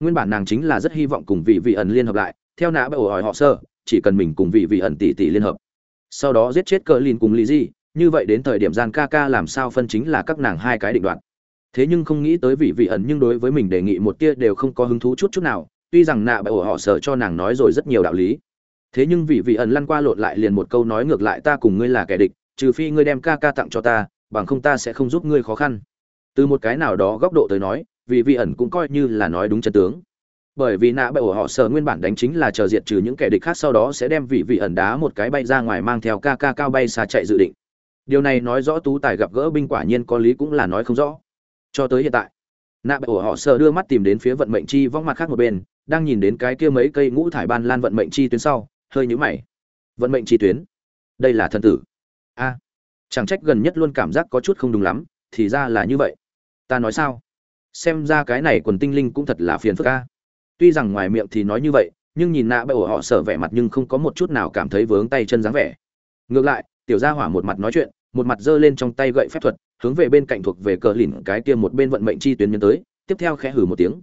Nguyên bản nàng chính là rất hy vọng cùng vị vị ẩn liên hợp lại, theo nạ bại ổ họ sơ chỉ cần mình cùng vị vị ẩn tỷ tỷ liên hợp. Sau đó giết chết cờ lin cùng lý di, như vậy đến thời điểm gian ca ca làm sao phân chính là các nàng hai cái định đoạn thế nhưng không nghĩ tới vị vị ẩn nhưng đối với mình đề nghị một tia đều không có hứng thú chút chút nào, tuy rằng nạ bại ổ họ sợ cho nàng nói rồi rất nhiều đạo lý. Thế nhưng vị vị ẩn lăn qua lộn lại liền một câu nói ngược lại, ta cùng ngươi là kẻ địch, trừ phi ngươi đem ca ca tặng cho ta bằng không ta sẽ không giúp ngươi khó khăn. Từ một cái nào đó góc độ tới nói vị vị ẩn cũng coi như là nói đúng chân tướng. Bởi vì nạ bại ổ họ sợ nguyên bản đánh chính là chờ diệt trừ những kẻ địch khác sau đó sẽ đem vị vị ẩn đá một cái bay ra ngoài mang theo ca ca cao bay xa chạy dự định. Điều này nói rõ tú tài gặp gỡ binh quả nhiên có lý cũng là nói không rõ. Cho tới hiện tại, nạ bệ ổ họ sợ đưa mắt tìm đến phía vận mệnh chi vong mặt khác một bên, đang nhìn đến cái kia mấy cây ngũ thải ban lan vận mệnh chi tuyến sau, hơi nhũ mày. Vận mệnh chi tuyến? Đây là thần tử. A chẳng trách gần nhất luôn cảm giác có chút không đúng lắm, thì ra là như vậy. Ta nói sao? Xem ra cái này quần tinh linh cũng thật là phiền phức a. Tuy rằng ngoài miệng thì nói như vậy, nhưng nhìn nạ bệ ổ họ sợ vẻ mặt nhưng không có một chút nào cảm thấy vướng tay chân dáng vẻ. Ngược lại, tiểu gia hỏa một mặt nói chuyện, một mặt giơ lên trong tay gậy phép thuật, hướng về bên cạnh thuộc về cờ lìn cái kia một bên vận mệnh chi tuyến nhân tới, tiếp theo khẽ hử một tiếng.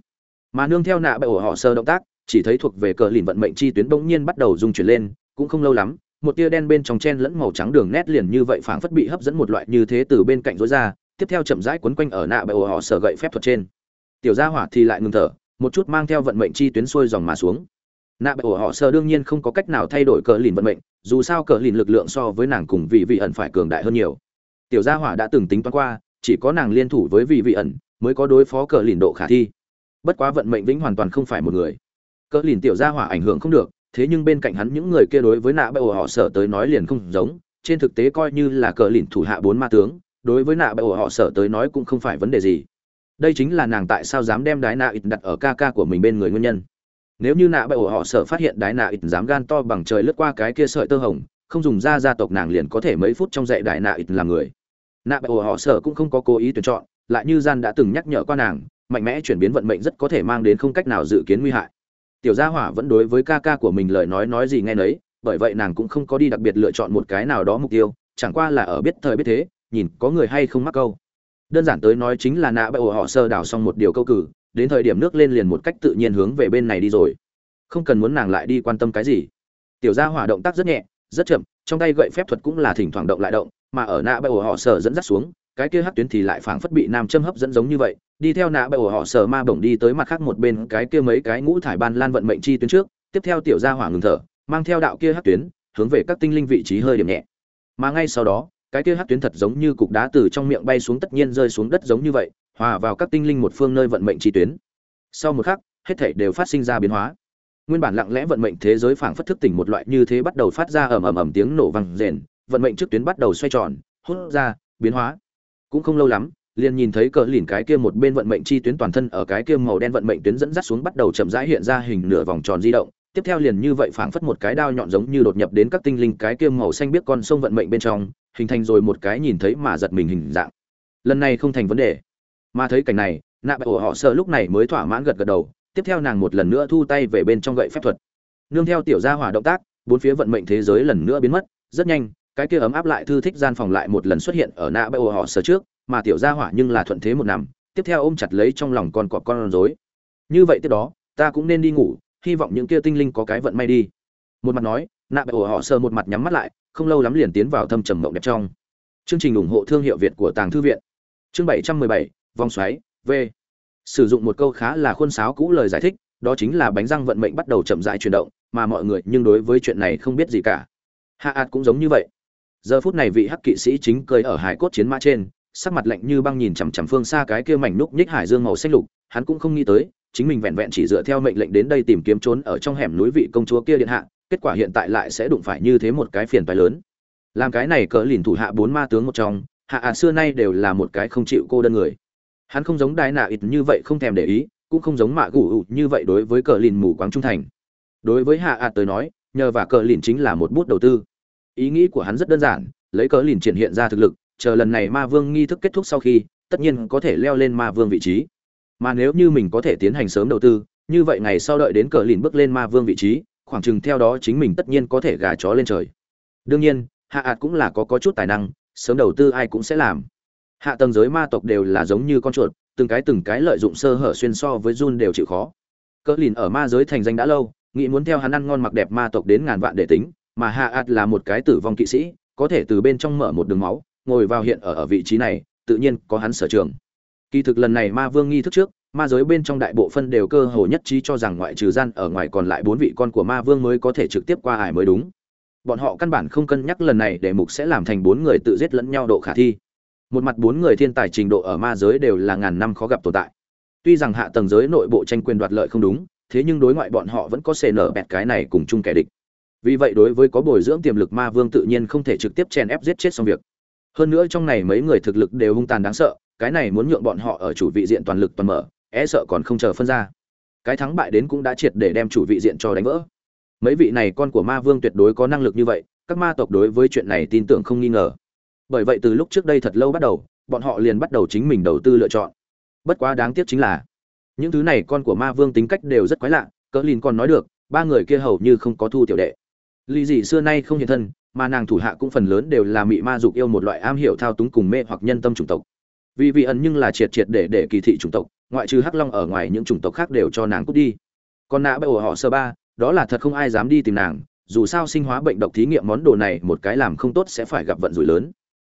Mà nương theo nạ bệ ổ họ sơ động tác, chỉ thấy thuộc về cờ lìn vận mệnh chi tuyến bỗng nhiên bắt đầu rung chuyển lên, cũng không lâu lắm một tia đen bên trong chen lẫn màu trắng đường nét liền như vậy phảng phất bị hấp dẫn một loại như thế từ bên cạnh rối ra, tiếp theo chậm rãi quấn quanh ở nạ bệ ổ họ sở gậy phép thuật trên. Tiểu gia hỏa thì lại ngừng thở, một chút mang theo vận mệnh chi tuyến xuôi dòng mà xuống. Nạ bệ ổ họ sở đương nhiên không có cách nào thay đổi cờ lìn vận mệnh, dù sao cờ lìn lực lượng so với nàng cùng vị vị ẩn phải cường đại hơn nhiều. Tiểu gia hỏa đã từng tính toán qua, chỉ có nàng liên thủ với vị vị ẩn mới có đối phó cờ lìn độ khả thi. Bất quá vận mệnh vĩnh hoàn toàn không phải một người. Cờ lìn tiểu gia hỏa ảnh hưởng không được thế nhưng bên cạnh hắn những người kia đối với nạ bệ ổ họ sở tới nói liền không giống, trên thực tế coi như là cờ lìn thủ hạ bốn ma tướng, đối với nạ bệ ổ họ sở tới nói cũng không phải vấn đề gì. Đây chính là nàng tại sao dám đem đái nạ ít đặt ở ca ca của mình bên người nguyên nhân. Nếu như nạ bệ ổ họ sở phát hiện đái nạ ít dám gan to bằng trời lướt qua cái kia sợi tơ hồng, không dùng ra gia tộc nàng liền có thể mấy phút trong dạy đại nạ ít làm người. Nạ bệ ổ họ sở cũng không có cố ý tuyển chọn, lại như gian đã từng nhắc nhở qua nàng, mạnh mẽ chuyển biến vận mệnh rất có thể mang đến không cách nào dự kiến nguy hại tiểu gia hỏa vẫn đối với ca ca của mình lời nói nói gì nghe nấy, bởi vậy nàng cũng không có đi đặc biệt lựa chọn một cái nào đó mục tiêu, chẳng qua là ở biết thời biết thế, nhìn có người hay không mắc câu. Đơn giản tới nói chính là nạ bệ ổ họ sơ đào xong một điều câu cử, đến thời điểm nước lên liền một cách tự nhiên hướng về bên này đi rồi. Không cần muốn nàng lại đi quan tâm cái gì. Tiểu gia hỏa động tác rất nhẹ, rất chậm, trong tay gậy phép thuật cũng là thỉnh thoảng động lại động, mà ở nạ bệ ổ họ sơ dẫn dắt xuống, cái kia hắc tuyến thì lại phảng phất bị nam châm hấp dẫn giống như vậy đi theo nạ bệ ổ họ sờ ma bổng đi tới mặt khác một bên cái kia mấy cái ngũ thải ban lan vận mệnh chi tuyến trước, tiếp theo tiểu gia hỏa ngừng thở, mang theo đạo kia hát tuyến, hướng về các tinh linh vị trí hơi điểm nhẹ. Mà ngay sau đó, cái kia hát tuyến thật giống như cục đá từ trong miệng bay xuống tất nhiên rơi xuống đất giống như vậy, hòa vào các tinh linh một phương nơi vận mệnh chi tuyến. Sau một khắc, hết thảy đều phát sinh ra biến hóa. Nguyên bản lặng lẽ vận mệnh thế giới phảng phất thức tỉnh một loại như thế bắt đầu phát ra ầm ầm ầm tiếng nổ vang rền, vận mệnh trước tuyến bắt đầu xoay tròn, hút ra, biến hóa. Cũng không lâu lắm liền nhìn thấy cờ lìn cái kia một bên vận mệnh chi tuyến toàn thân ở cái kia màu đen vận mệnh tuyến dẫn dắt xuống bắt đầu chậm rãi hiện ra hình nửa vòng tròn di động. Tiếp theo liền như vậy phảng phất một cái đao nhọn giống như đột nhập đến các tinh linh cái kia màu xanh biết con sông vận mệnh bên trong, hình thành rồi một cái nhìn thấy mà giật mình hình dạng. Lần này không thành vấn đề. Mà thấy cảnh này, nạ bại ổ họ sợ lúc này mới thỏa mãn gật gật đầu, tiếp theo nàng một lần nữa thu tay về bên trong gậy phép thuật. Nương theo tiểu gia hỏa động tác, bốn phía vận mệnh thế giới lần nữa biến mất, rất nhanh, cái kia ấm áp lại thư thích gian phòng lại một lần xuất hiện ở nạ bại ổ họ sợ trước mà tiểu gia hỏa nhưng là thuận thế một nằm, tiếp theo ôm chặt lấy trong lòng con cọp con rối. Như vậy tiếp đó, ta cũng nên đi ngủ, hy vọng những kia tinh linh có cái vận may đi. Một mặt nói, nạ bại ổ họ sờ một mặt nhắm mắt lại, không lâu lắm liền tiến vào thâm trầm mộng đẹp trong. Chương trình ủng hộ thương hiệu việt của tàng thư viện. Chương bảy trăm mười bảy, vòng xoáy, v. Sử dụng một câu khá là khuôn sáo cũ lời giải thích, đó chính là bánh răng vận mệnh bắt đầu chậm rãi chuyển động, mà mọi người nhưng đối với chuyện này không biết gì cả. Hạ ạt cũng giống như vậy. Giờ phút này vị hắc kỵ sĩ chính cười ở hải cốt chiến mã trên sắc mặt lạnh như băng nhìn chằm chằm phương xa cái kia mảnh núc nhích hải dương màu xanh lục, hắn cũng không nghĩ tới, chính mình vẹn vẹn chỉ dựa theo mệnh lệnh đến đây tìm kiếm trốn ở trong hẻm núi vị công chúa kia điện hạ, kết quả hiện tại lại sẽ đụng phải như thế một cái phiền toái lớn. Làm cái này cỡ lìn thủ hạ bốn ma tướng một trong, hạ à xưa nay đều là một cái không chịu cô đơn người. Hắn không giống đái nạ ít như vậy không thèm để ý, cũng không giống mạ gù như vậy đối với cờ lìn mù quáng trung thành. Đối với hạ à tới nói, nhờ và cờ lìn chính là một bút đầu tư. Ý nghĩ của hắn rất đơn giản, lấy cờ lìn triển hiện ra thực lực chờ lần này ma vương nghi thức kết thúc sau khi, tất nhiên có thể leo lên ma vương vị trí. Mà nếu như mình có thể tiến hành sớm đầu tư, như vậy ngày sau đợi đến cờ lìn bước lên ma vương vị trí, khoảng chừng theo đó chính mình tất nhiên có thể gà chó lên trời. Đương nhiên, hạ ạt cũng là có có chút tài năng, sớm đầu tư ai cũng sẽ làm. Hạ tầng giới ma tộc đều là giống như con chuột, từng cái từng cái lợi dụng sơ hở xuyên so với run đều chịu khó. Cờ lìn ở ma giới thành danh đã lâu, nghĩ muốn theo hắn ăn ngon mặc đẹp ma tộc đến ngàn vạn để tính, mà hạ ạt là một cái tử vong kỵ sĩ, có thể từ bên trong mở một đường máu ngồi vào hiện ở ở vị trí này, tự nhiên có hắn sở trường. Kỳ thực lần này ma vương nghi thức trước, ma giới bên trong đại bộ phân đều cơ hồ nhất trí cho rằng ngoại trừ gian ở ngoài còn lại bốn vị con của ma vương mới có thể trực tiếp qua ải mới đúng. Bọn họ căn bản không cân nhắc lần này để mục sẽ làm thành bốn người tự giết lẫn nhau độ khả thi. Một mặt bốn người thiên tài trình độ ở ma giới đều là ngàn năm khó gặp tồn tại. Tuy rằng hạ tầng giới nội bộ tranh quyền đoạt lợi không đúng, thế nhưng đối ngoại bọn họ vẫn có xề nở bẹt cái này cùng chung kẻ địch. Vì vậy đối với có bồi dưỡng tiềm lực ma vương tự nhiên không thể trực tiếp chèn ép giết chết xong việc hơn nữa trong này mấy người thực lực đều hung tàn đáng sợ, cái này muốn nhượng bọn họ ở chủ vị diện toàn lực toàn mở e sợ còn không chờ phân ra. Cái thắng bại đến cũng đã triệt để đem chủ vị diện cho đánh vỡ. Mấy vị này con của ma vương tuyệt đối có năng lực như vậy, các ma tộc đối với chuyện này tin tưởng không nghi ngờ. Bởi vậy từ lúc trước đây thật lâu bắt đầu, bọn họ liền bắt đầu chính mình đầu tư lựa chọn. Bất quá đáng tiếc chính là, những thứ này con của ma vương tính cách đều rất quái lạ cỡ lìn còn nói được, ba người kia hầu như không có thu tiểu đệ. Ly dị xưa nay không hiện thân mà nàng thủ hạ cũng phần lớn đều là mị ma dục yêu một loại am hiểu thao túng cùng mê hoặc nhân tâm chủng tộc. Vì vị ẩn nhưng là triệt triệt để để kỳ thị chủng tộc, ngoại trừ hắc long ở ngoài những chủng tộc khác đều cho nàng cút đi. Còn nã bởi họ sơ ba, đó là thật không ai dám đi tìm nàng, dù sao sinh hóa bệnh độc thí nghiệm món đồ này một cái làm không tốt sẽ phải gặp vận rủi lớn.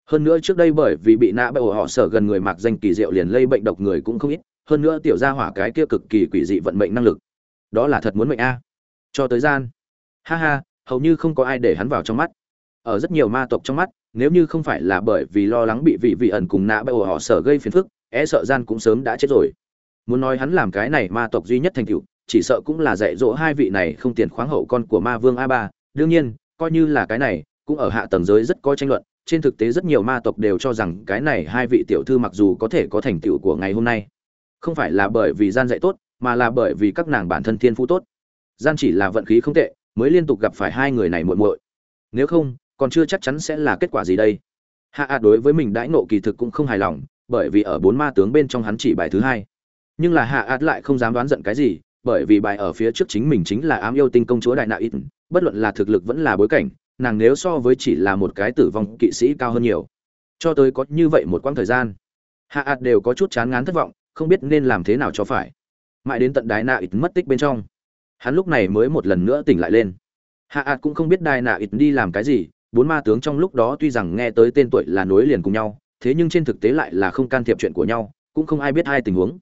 Hơn nữa trước đây bởi vì bị nã bởi họ sở gần người mặc danh kỳ diệu liền lây bệnh độc người cũng không ít, hơn nữa tiểu gia hỏa cái kia cực kỳ quỷ dị vận mệnh năng lực. Đó là thật muốn mệnh a. Cho tới gian. Ha ha, hầu như không có ai để hắn vào trong mắt ở rất nhiều ma tộc trong mắt, nếu như không phải là bởi vì lo lắng bị vị vị ẩn cùng nạ bởi họ sở gây phiền phức e sợ gian cũng sớm đã chết rồi. Muốn nói hắn làm cái này ma tộc duy nhất thành tựu, chỉ sợ cũng là dạy dỗ hai vị này không tiền khoáng hậu con của ma vương a ba. Đương nhiên, coi như là cái này, cũng ở hạ tầng giới rất có tranh luận, trên thực tế rất nhiều ma tộc đều cho rằng cái này hai vị tiểu thư mặc dù có thể có thành tựu của ngày hôm nay, không phải là bởi vì gian dạy tốt, mà là bởi vì các nàng bản thân thiên phú tốt. Gian chỉ là vận khí không tệ, mới liên tục gặp phải hai người này muội muội. Nếu không còn chưa chắc chắn sẽ là kết quả gì đây. Hạ ạt đối với mình đãi nộ kỳ thực cũng không hài lòng, bởi vì ở bốn ma tướng bên trong hắn chỉ bài thứ hai. Nhưng là hạ ạt lại không dám đoán giận cái gì, bởi vì bài ở phía trước chính mình chính là ám yêu tinh công chúa đại nạ ít. Bất luận là thực lực vẫn là bối cảnh, nàng nếu so với chỉ là một cái tử vong kỵ sĩ cao hơn nhiều. Cho tới có như vậy một quãng thời gian, hạ ạt đều có chút chán ngán thất vọng, không biết nên làm thế nào cho phải. Mãi đến tận đài nạ ít mất tích bên trong, hắn lúc này mới một lần nữa tỉnh lại lên. Hạ ạt cũng không biết đài nạ ít đi làm cái gì bốn ma tướng trong lúc đó tuy rằng nghe tới tên tuổi là nối liền cùng nhau, thế nhưng trên thực tế lại là không can thiệp chuyện của nhau, cũng không ai biết hai tình huống.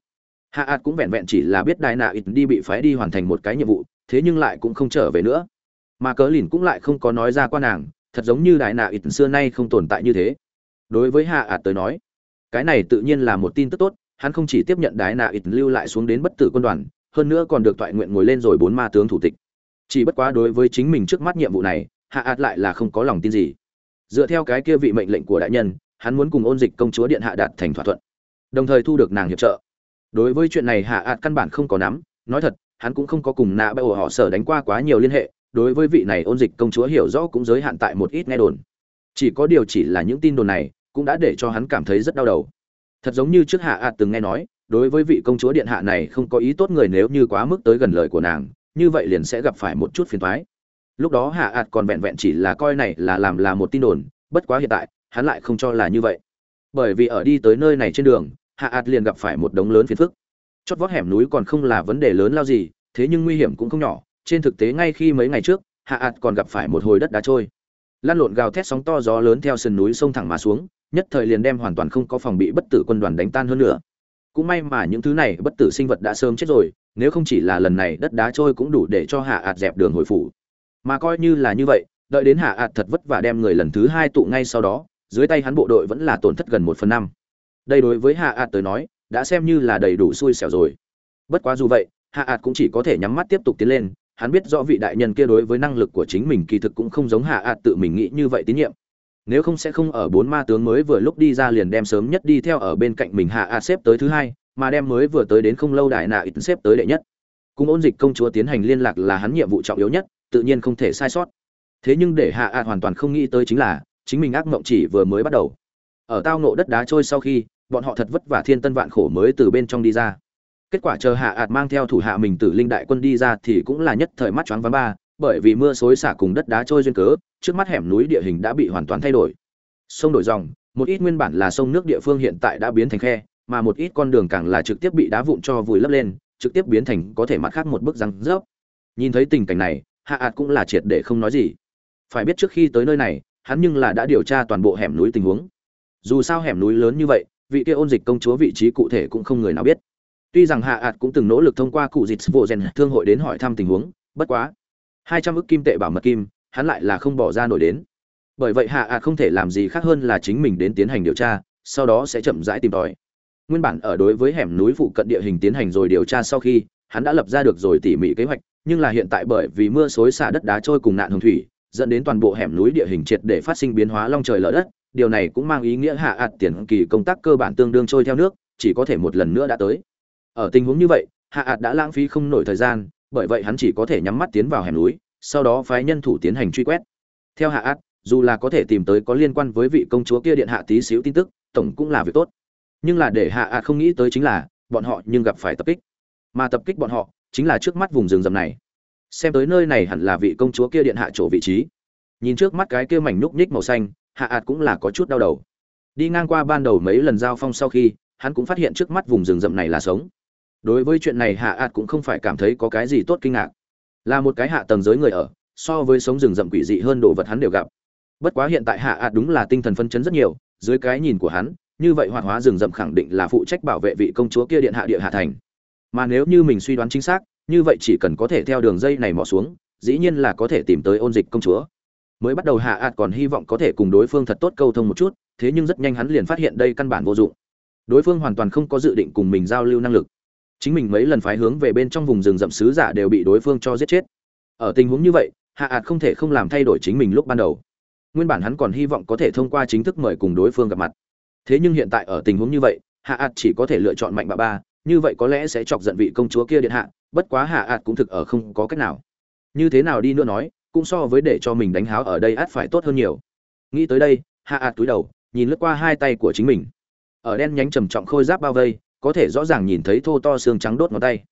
Hạ ạt cũng vẹn vẹn chỉ là biết đại nạ ít đi bị phái đi hoàn thành một cái nhiệm vụ, thế nhưng lại cũng không trở về nữa. Mà cớ lìn cũng lại không có nói ra qua nàng, thật giống như đại nạ ít xưa nay không tồn tại như thế. Đối với hạ ạt tới nói, cái này tự nhiên là một tin tức tốt, hắn không chỉ tiếp nhận đái nạ ít lưu lại xuống đến bất tử quân đoàn, hơn nữa còn được toại nguyện ngồi lên rồi bốn ma tướng thủ tịch. Chỉ bất quá đối với chính mình trước mắt nhiệm vụ này hạ ạt lại là không có lòng tin gì. Dựa theo cái kia vị mệnh lệnh của đại nhân, hắn muốn cùng ôn dịch công chúa điện hạ đạt thành thỏa thuận, đồng thời thu được nàng hiệp trợ. Đối với chuyện này hạ ạt căn bản không có nắm, nói thật, hắn cũng không có cùng nạ bệ ổ họ sở đánh qua quá nhiều liên hệ, đối với vị này ôn dịch công chúa hiểu rõ cũng giới hạn tại một ít nghe đồn. Chỉ có điều chỉ là những tin đồn này cũng đã để cho hắn cảm thấy rất đau đầu. Thật giống như trước hạ ạt từng nghe nói, đối với vị công chúa điện hạ này không có ý tốt người nếu như quá mức tới gần lời của nàng, như vậy liền sẽ gặp phải một chút phiền thoái lúc đó hạ ạt còn vẹn vẹn chỉ là coi này là làm là một tin đồn, bất quá hiện tại, hắn lại không cho là như vậy. Bởi vì ở đi tới nơi này trên đường, hạ ạt liền gặp phải một đống lớn phiền phức. Chót vót hẻm núi còn không là vấn đề lớn lao gì, thế nhưng nguy hiểm cũng không nhỏ, trên thực tế ngay khi mấy ngày trước, hạ ạt còn gặp phải một hồi đất đá trôi. Lan lộn gào thét sóng to gió lớn theo sườn núi sông thẳng mà xuống, nhất thời liền đem hoàn toàn không có phòng bị bất tử quân đoàn đánh tan hơn nữa. Cũng may mà những thứ này bất tử sinh vật đã sớm chết rồi, nếu không chỉ là lần này đất đá trôi cũng đủ để cho hạ ạt dẹp đường hồi phủ mà coi như là như vậy, đợi đến hạ ạt thật vất vả đem người lần thứ hai tụ ngay sau đó, dưới tay hắn bộ đội vẫn là tổn thất gần một phần năm. Đây đối với hạ ạt tới nói, đã xem như là đầy đủ xui xẻo rồi. Bất quá dù vậy, hạ ạt cũng chỉ có thể nhắm mắt tiếp tục tiến lên, hắn biết rõ vị đại nhân kia đối với năng lực của chính mình kỳ thực cũng không giống hạ ạt tự mình nghĩ như vậy tín nhiệm. Nếu không sẽ không ở bốn ma tướng mới vừa lúc đi ra liền đem sớm nhất đi theo ở bên cạnh mình hạ ạt xếp tới thứ hai, mà đem mới vừa tới đến không lâu đại nạ ít xếp tới đệ nhất. Cùng ôn dịch công chúa tiến hành liên lạc là hắn nhiệm vụ trọng yếu nhất tự nhiên không thể sai sót. Thế nhưng để hạ ạt hoàn toàn không nghĩ tới chính là, chính mình ác mộng chỉ vừa mới bắt đầu. Ở tao nộ đất đá trôi sau khi, bọn họ thật vất vả thiên tân vạn khổ mới từ bên trong đi ra. Kết quả chờ hạ ạt mang theo thủ hạ mình tử linh đại quân đi ra thì cũng là nhất thời mắt choáng váng ba, bởi vì mưa xối xả cùng đất đá trôi duyên cớ, trước mắt hẻm núi địa hình đã bị hoàn toàn thay đổi. Sông đổi dòng, một ít nguyên bản là sông nước địa phương hiện tại đã biến thành khe, mà một ít con đường càng là trực tiếp bị đá vụn cho vùi lấp lên, trực tiếp biến thành có thể mặt khác một bức răng rớp. Nhìn thấy tình cảnh này hạ ạt cũng là triệt để không nói gì phải biết trước khi tới nơi này hắn nhưng là đã điều tra toàn bộ hẻm núi tình huống dù sao hẻm núi lớn như vậy vị kia ôn dịch công chúa vị trí cụ thể cũng không người nào biết Tuy rằng Hạ ạt cũng từng nỗ lực thông qua cụ dịch vô rèn thương hội đến hỏi thăm tình huống, bất quá, hai trăm ức kim tệ bảo mật kim, hắn lại là không bỏ ra nổi đến. Bởi vậy Hạ ạt không thể làm gì khác hơn là chính mình đến tiến hành điều tra, sau đó sẽ chậm rãi tìm tòi. Nguyên bản ở đối với hẻm núi phụ cận địa hình tiến hành rồi điều tra sau khi, hắn đã lập ra được rồi tỉ mỉ kế hoạch, nhưng là hiện tại bởi vì mưa xối xả đất đá trôi cùng nạn hồng thủy, dẫn đến toàn bộ hẻm núi địa hình triệt để phát sinh biến hóa long trời lở đất, điều này cũng mang ý nghĩa hạ ạt tiền kỳ công tác cơ bản tương đương trôi theo nước, chỉ có thể một lần nữa đã tới. Ở tình huống như vậy hạ ạt đã lãng phí không nổi thời gian bởi vậy hắn chỉ có thể nhắm mắt tiến vào hẻm núi sau đó phái nhân thủ tiến hành truy quét. Theo hạ ạt dù là có thể tìm tới có liên quan với vị công chúa kia điện hạ tí xíu tin tức tổng cũng là việc tốt. Nhưng là để hạ ạt không nghĩ tới chính là bọn họ nhưng gặp phải tập kích. Mà tập kích bọn họ chính là trước mắt vùng rừng rậm này. Xem tới nơi này hẳn là vị công chúa kia điện hạ chỗ vị trí. Nhìn trước mắt cái kia mảnh núc nhích màu xanh, hạ ạt cũng là có chút đau đầu. Đi ngang qua ban đầu mấy lần giao phong sau khi, hắn cũng phát hiện trước mắt vùng rừng rậm này là sống. Đối với chuyện này hạ ạt cũng không phải cảm thấy có cái gì tốt kinh ngạc. Là một cái hạ tầng giới người ở, so với sống rừng rậm quỷ dị hơn đồ vật hắn đều gặp. Bất quá hiện tại hạ ạt đúng là tinh thần phân chấn rất nhiều, dưới cái nhìn của hắn, như vậy hoạt hóa rừng rậm khẳng định là phụ trách bảo vệ vị công chúa kia điện hạ địa hạ thành mà nếu như mình suy đoán chính xác, như vậy chỉ cần có thể theo đường dây này mò xuống, dĩ nhiên là có thể tìm tới ôn dịch công chúa. Mới bắt đầu hạ ạt còn hy vọng có thể cùng đối phương thật tốt câu thông một chút, thế nhưng rất nhanh hắn liền phát hiện đây căn bản vô dụng. Đối phương hoàn toàn không có dự định cùng mình giao lưu năng lực. Chính mình mấy lần phái hướng về bên trong vùng rừng rậm sứ giả đều bị đối phương cho giết chết. Ở tình huống như vậy, hạ ạt không thể không làm thay đổi chính mình lúc ban đầu. Nguyên bản hắn còn hy vọng có thể thông qua chính thức mời cùng đối phương gặp mặt. Thế nhưng hiện tại ở tình huống như vậy, hạ ạt chỉ có thể lựa chọn mạnh bạ ba như vậy có lẽ sẽ chọc giận vị công chúa kia điện hạ, bất quá hạ ạt cũng thực ở không có cách nào. Như thế nào đi nữa nói, cũng so với để cho mình đánh háo ở đây át phải tốt hơn nhiều. Nghĩ tới đây, hạ ạt túi đầu, nhìn lướt qua hai tay của chính mình. Ở đen nhánh trầm trọng khôi giáp bao vây, có thể rõ ràng nhìn thấy thô to xương trắng đốt ngón tay.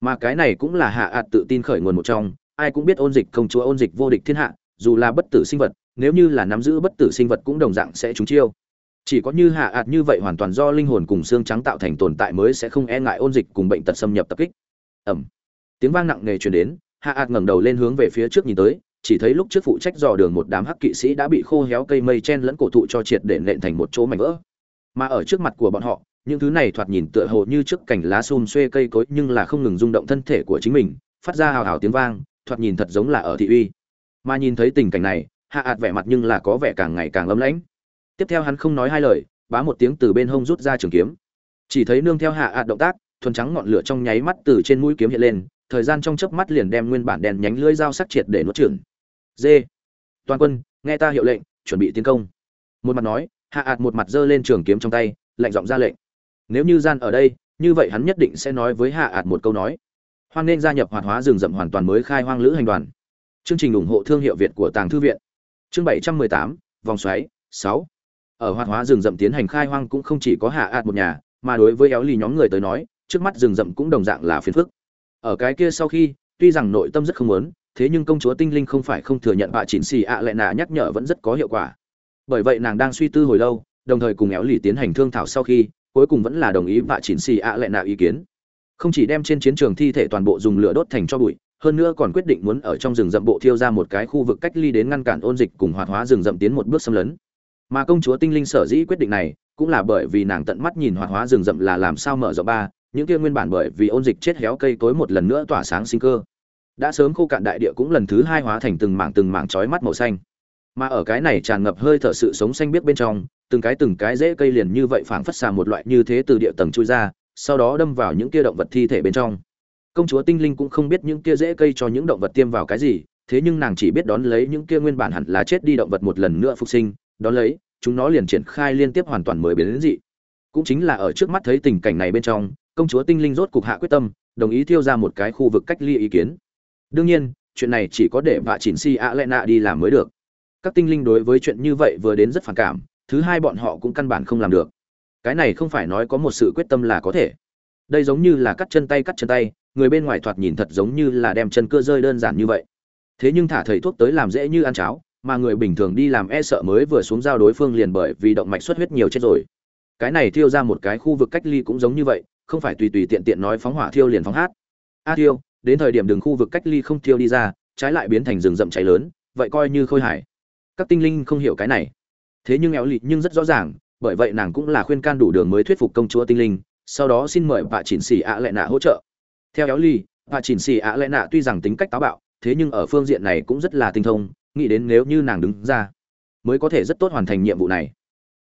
Mà cái này cũng là hạ ạt tự tin khởi nguồn một trong, ai cũng biết ôn dịch công chúa ôn dịch vô địch thiên hạ, dù là bất tử sinh vật, nếu như là nắm giữ bất tử sinh vật cũng đồng dạng sẽ trúng chiêu chỉ có như hạ ạt như vậy hoàn toàn do linh hồn cùng xương trắng tạo thành tồn tại mới sẽ không e ngại ôn dịch cùng bệnh tật xâm nhập tập kích. Ẩm. Tiếng vang nặng nề truyền đến, hạ ạt ngẩng đầu lên hướng về phía trước nhìn tới, chỉ thấy lúc trước phụ trách dò đường một đám hắc kỵ sĩ đã bị khô héo cây mây chen lẫn cổ thụ cho triệt để nện thành một chỗ mảnh vỡ. Mà ở trước mặt của bọn họ, những thứ này thoạt nhìn tựa hồ như trước cảnh lá xum xuê cây cối nhưng là không ngừng rung động thân thể của chính mình, phát ra hào hào tiếng vang, thoạt nhìn thật giống là ở thị uy. Mà nhìn thấy tình cảnh này, hạ ạt vẻ mặt nhưng là có vẻ càng ngày càng lấm lãnh tiếp theo hắn không nói hai lời bá một tiếng từ bên hông rút ra trường kiếm. Chỉ thấy nương theo hạ ạt động tác thuần trắng ngọn lửa trong nháy mắt từ trên mũi kiếm hiện lên thời gian trong chớp mắt liền đem nguyên bản đèn nhánh lưỡi dao sắc triệt để nuốt chửng. D, toàn quân nghe ta hiệu lệnh chuẩn bị tiến công. Một mặt nói hạ ạt một mặt giơ lên trường kiếm trong tay lạnh giọng ra lệnh. Nếu như gian ở đây như vậy hắn nhất định sẽ nói với hạ ạt một câu nói. Hoan nên gia nhập hoạt hóa rừng rậm hoàn toàn mới khai hoang lữ hành đoàn. Chương trình ủng hộ thương hiệu việt của tàng thư viện. Chương bảy trăm mười tám vòng xoáy sáu ở hoạt hóa rừng rậm tiến hành khai hoang cũng không chỉ có hạ ạt một nhà, mà đối với éo lì nhóm người tới nói, trước mắt rừng rậm cũng đồng dạng là phiền phức. Ở cái kia sau khi, tuy rằng nội tâm rất không muốn, thế nhưng công chúa tinh linh không phải không thừa nhận bạ chỉnh xì ạ à lệ nà nhắc nhở vẫn rất có hiệu quả. Bởi vậy nàng đang suy tư hồi lâu, đồng thời cùng éo lì tiến hành thương thảo sau khi, cuối cùng vẫn là đồng ý bạ chỉnh xì ạ à lệ nà ý kiến. Không chỉ đem trên chiến trường thi thể toàn bộ dùng lửa đốt thành cho bụi, hơn nữa còn quyết định muốn ở trong rừng rậm bộ thiêu ra một cái khu vực cách ly đến ngăn cản ôn dịch cùng hoạt hóa rừng rậm tiến một bước xâm lấn mà công chúa tinh linh sở dĩ quyết định này cũng là bởi vì nàng tận mắt nhìn hoạt hóa rừng rậm là làm sao mở rộng ba, những kia nguyên bản bởi vì ôn dịch chết héo cây cối một lần nữa tỏa sáng sinh cơ. Đã sớm khô cạn đại địa cũng lần thứ hai hóa thành từng mảng từng mảng chói mắt màu xanh. Mà ở cái này tràn ngập hơi thở sự sống xanh biết bên trong, từng cái từng cái rễ cây liền như vậy phảng phất xà một loại như thế từ địa tầng chui ra, sau đó đâm vào những kia động vật thi thể bên trong. Công chúa tinh linh cũng không biết những kia rễ cây cho những động vật tiêm vào cái gì, thế nhưng nàng chỉ biết đón lấy những kia nguyên bản hẳn là chết đi động vật một lần nữa phục sinh, đón lấy chúng nó liền triển khai liên tiếp hoàn toàn mới biến đến dị. Cũng chính là ở trước mắt thấy tình cảnh này bên trong, công chúa tinh linh rốt cục hạ quyết tâm, đồng ý thiêu ra một cái khu vực cách ly ý kiến. Đương nhiên, chuyện này chỉ có để vạ chỉnh si ạ lệ nạ đi làm mới được. Các tinh linh đối với chuyện như vậy vừa đến rất phản cảm, thứ hai bọn họ cũng căn bản không làm được. Cái này không phải nói có một sự quyết tâm là có thể. Đây giống như là cắt chân tay cắt chân tay, người bên ngoài thoạt nhìn thật giống như là đem chân cưa rơi đơn giản như vậy. Thế nhưng thả thầy thuốc tới làm dễ như ăn cháo mà người bình thường đi làm e sợ mới vừa xuống giao đối phương liền bởi vì động mạch xuất huyết nhiều chết rồi. Cái này thiêu ra một cái khu vực cách ly cũng giống như vậy, không phải tùy tùy tiện tiện nói phóng hỏa thiêu liền phóng hát. A à, thiêu, đến thời điểm đường khu vực cách ly không thiêu đi ra, trái lại biến thành rừng rậm cháy lớn, vậy coi như khôi hải các tinh linh không hiểu cái này. Thế nhưng éo lì nhưng rất rõ ràng, bởi vậy nàng cũng là khuyên can đủ đường mới thuyết phục công chúa tinh linh, sau đó xin mời bà chỉnh xỉ ạ lệ nạ hỗ trợ. Theo éo lì bà chỉnh xỉ ạ lệ nạ tuy rằng tính cách táo bạo, thế nhưng ở phương diện này cũng rất là tinh thông nghĩ đến nếu như nàng đứng ra, mới có thể rất tốt hoàn thành nhiệm vụ này.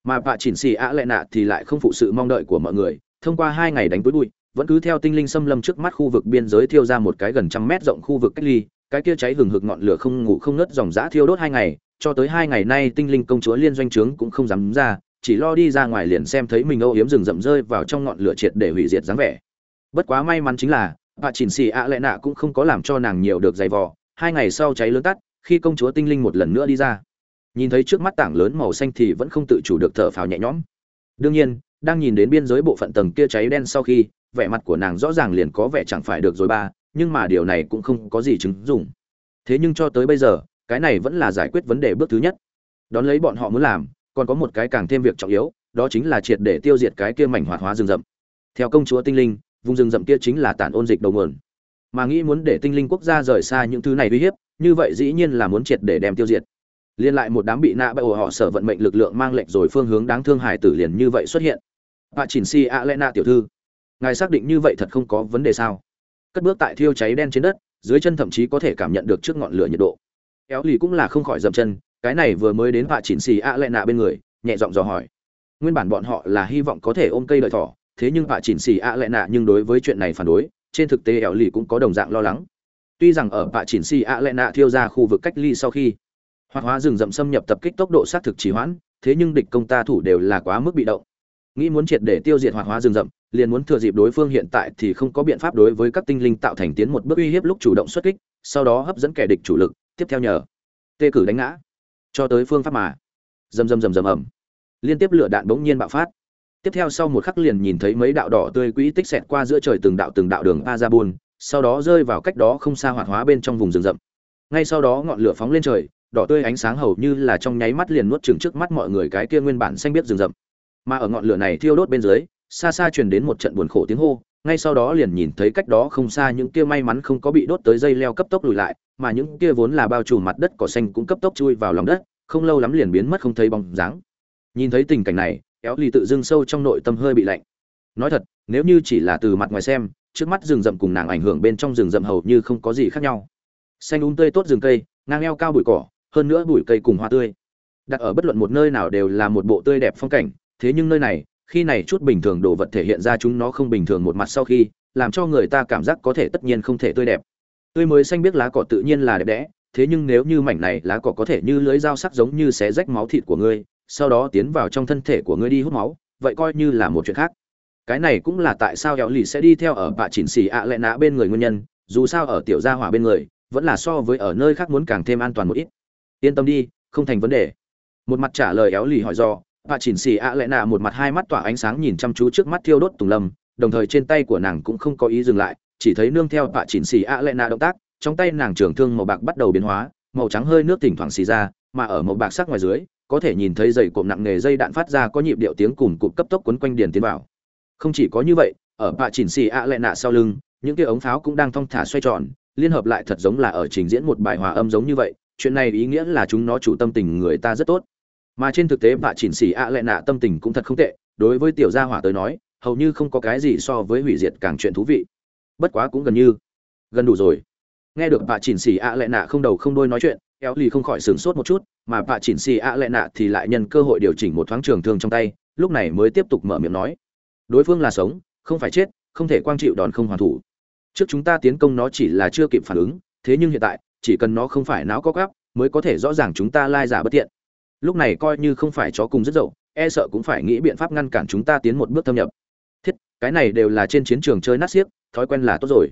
Mà bà chỉnh xì ạ lệ nạ thì lại không phụ sự mong đợi của mọi người, thông qua hai ngày đánh túi bụi, vẫn cứ theo tinh linh xâm lâm trước mắt khu vực biên giới thiêu ra một cái gần trăm mét rộng khu vực cách ly, cái kia cháy hừng hực ngọn lửa không ngủ không ngớt dòng dã thiêu đốt hai ngày, cho tới hai ngày nay tinh linh công chúa liên doanh trướng cũng không dám ra, chỉ lo đi ra ngoài liền xem thấy mình âu yếm rừng rậm rơi vào trong ngọn lửa triệt để hủy diệt dáng vẻ. Bất quá may mắn chính là bà chỉnh xì ạ lệ nạ cũng không có làm cho nàng nhiều được dày vò, hai ngày sau cháy lớn tắt khi công chúa tinh linh một lần nữa đi ra. Nhìn thấy trước mắt tảng lớn màu xanh thì vẫn không tự chủ được thở phào nhẹ nhõm. Đương nhiên, đang nhìn đến biên giới bộ phận tầng kia cháy đen sau khi, vẻ mặt của nàng rõ ràng liền có vẻ chẳng phải được rồi ba, nhưng mà điều này cũng không có gì chứng dụng. Thế nhưng cho tới bây giờ, cái này vẫn là giải quyết vấn đề bước thứ nhất. Đón lấy bọn họ muốn làm, còn có một cái càng thêm việc trọng yếu, đó chính là triệt để tiêu diệt cái kia mảnh hoạt hóa rừng rậm. Theo công chúa tinh linh, vùng rừng rậm kia chính là tản ôn dịch đầu nguồn. Mà nghĩ muốn để tinh linh quốc gia rời xa những thứ này uy hiếp như vậy dĩ nhiên là muốn triệt để đem tiêu diệt. Liên lại một đám bị nạ bởi họ sở vận mệnh lực lượng mang lệnh rồi phương hướng đáng thương hải tử liền như vậy xuất hiện. Bà chỉnh si a lẽ nạ tiểu thư. Ngài xác định như vậy thật không có vấn đề sao? Cất bước tại thiêu cháy đen trên đất, dưới chân thậm chí có thể cảm nhận được trước ngọn lửa nhiệt độ. Éo lì cũng là không khỏi dậm chân, cái này vừa mới đến bà chỉnh si ạ lệ nạ bên người, nhẹ giọng dò hỏi. Nguyên bản bọn họ là hy vọng có thể ôm cây lợi thỏ, thế nhưng bà chỉnh si ạ lệ nạ nhưng đối với chuyện này phản đối, trên thực tế éo lì cũng có đồng dạng lo lắng tuy rằng ở bạ chỉnh si ạ lệ nạ thiêu ra khu vực cách ly sau khi hoạt hóa rừng rậm xâm nhập tập kích tốc độ xác thực trì hoãn, thế nhưng địch công ta thủ đều là quá mức bị động. Nghĩ muốn triệt để tiêu diệt hoạt hóa rừng rậm, liền muốn thừa dịp đối phương hiện tại thì không có biện pháp đối với các tinh linh tạo thành tiến một bước uy hiếp lúc chủ động xuất kích, sau đó hấp dẫn kẻ địch chủ lực, tiếp theo nhờ tê cử đánh ngã. Cho tới phương pháp mà. Rầm rầm rầm rầm ầm. Liên tiếp lửa đạn bỗng nhiên bạo phát. Tiếp theo sau một khắc liền nhìn thấy mấy đạo đỏ tươi quỹ tích xẹt qua giữa trời từng đạo từng đạo đường pa ra buồn sau đó rơi vào cách đó không xa hoạt hóa bên trong vùng rừng rậm. Ngay sau đó ngọn lửa phóng lên trời, đỏ tươi ánh sáng hầu như là trong nháy mắt liền nuốt chửng trước mắt mọi người cái kia nguyên bản xanh biết rừng rậm. Mà ở ngọn lửa này thiêu đốt bên dưới, xa xa truyền đến một trận buồn khổ tiếng hô, ngay sau đó liền nhìn thấy cách đó không xa những kia may mắn không có bị đốt tới dây leo cấp tốc lùi lại, mà những kia vốn là bao trùm mặt đất cỏ xanh cũng cấp tốc chui vào lòng đất, không lâu lắm liền biến mất không thấy bóng dáng. Nhìn thấy tình cảnh này, Éo Ly tự dưng sâu trong nội tâm hơi bị lạnh. Nói thật, nếu như chỉ là từ mặt ngoài xem, trước mắt rừng rậm cùng nàng ảnh hưởng bên trong rừng rậm hầu như không có gì khác nhau. Xanh úng tươi tốt rừng cây, ngang eo cao bụi cỏ, hơn nữa bụi cây cùng hoa tươi. Đặt ở bất luận một nơi nào đều là một bộ tươi đẹp phong cảnh, thế nhưng nơi này, khi này chút bình thường đồ vật thể hiện ra chúng nó không bình thường một mặt sau khi, làm cho người ta cảm giác có thể tất nhiên không thể tươi đẹp. Tươi mới xanh biết lá cỏ tự nhiên là đẹp đẽ, thế nhưng nếu như mảnh này lá cỏ có thể như lưới dao sắc giống như xé rách máu thịt của ngươi, sau đó tiến vào trong thân thể của ngươi đi hút máu, vậy coi như là một chuyện khác. Cái này cũng là tại sao Éo Lì sẽ đi theo ở bạ chỉnh xì ạ lệ nã bên người nguyên nhân, dù sao ở tiểu gia hỏa bên người, vẫn là so với ở nơi khác muốn càng thêm an toàn một ít. Yên tâm đi, không thành vấn đề. Một mặt trả lời Éo Lì hỏi do, bạ chỉnh xì ạ lệ nã một mặt hai mắt tỏa ánh sáng nhìn chăm chú trước mắt thiêu đốt tùng lâm, đồng thời trên tay của nàng cũng không có ý dừng lại, chỉ thấy nương theo bạ chỉnh xì ạ lệ nã động tác, trong tay nàng trường thương màu bạc bắt đầu biến hóa, màu trắng hơi nước thỉnh thoảng xì ra, mà ở màu bạc sắc ngoài dưới, có thể nhìn thấy dày cộm nặng nghề dây đạn phát ra có nhịp điệu tiếng cùn cụm cấp tốc quấn quanh điền tiến vào. Không chỉ có như vậy, ở bạ chỉnh xì ạ lại nạ sau lưng, những cái ống pháo cũng đang thong thả xoay tròn, liên hợp lại thật giống là ở trình diễn một bài hòa âm giống như vậy. Chuyện này ý nghĩa là chúng nó chủ tâm tình người ta rất tốt. Mà trên thực tế bạ chỉnh xì ạ lại nạ tâm tình cũng thật không tệ, đối với tiểu gia hỏa tới nói, hầu như không có cái gì so với hủy diệt càng chuyện thú vị. Bất quá cũng gần như, gần đủ rồi nghe được bạ chỉnh xì ạ lại nạ không đầu không đôi nói chuyện éo lì không khỏi sửng sốt một chút mà bạ chỉnh xì ạ lại nạ thì lại nhân cơ hội điều chỉnh một thoáng trường thương trong tay lúc này mới tiếp tục mở miệng nói đối phương là sống, không phải chết, không thể quang chịu đòn không hoàn thủ. Trước chúng ta tiến công nó chỉ là chưa kịp phản ứng, thế nhưng hiện tại, chỉ cần nó không phải não có gắp mới có thể rõ ràng chúng ta lai giả bất tiện. Lúc này coi như không phải chó cùng rất dậu e sợ cũng phải nghĩ biện pháp ngăn cản chúng ta tiến một bước thâm nhập. Thiết, cái này đều là trên chiến trường chơi nát xiếc, thói quen là tốt rồi.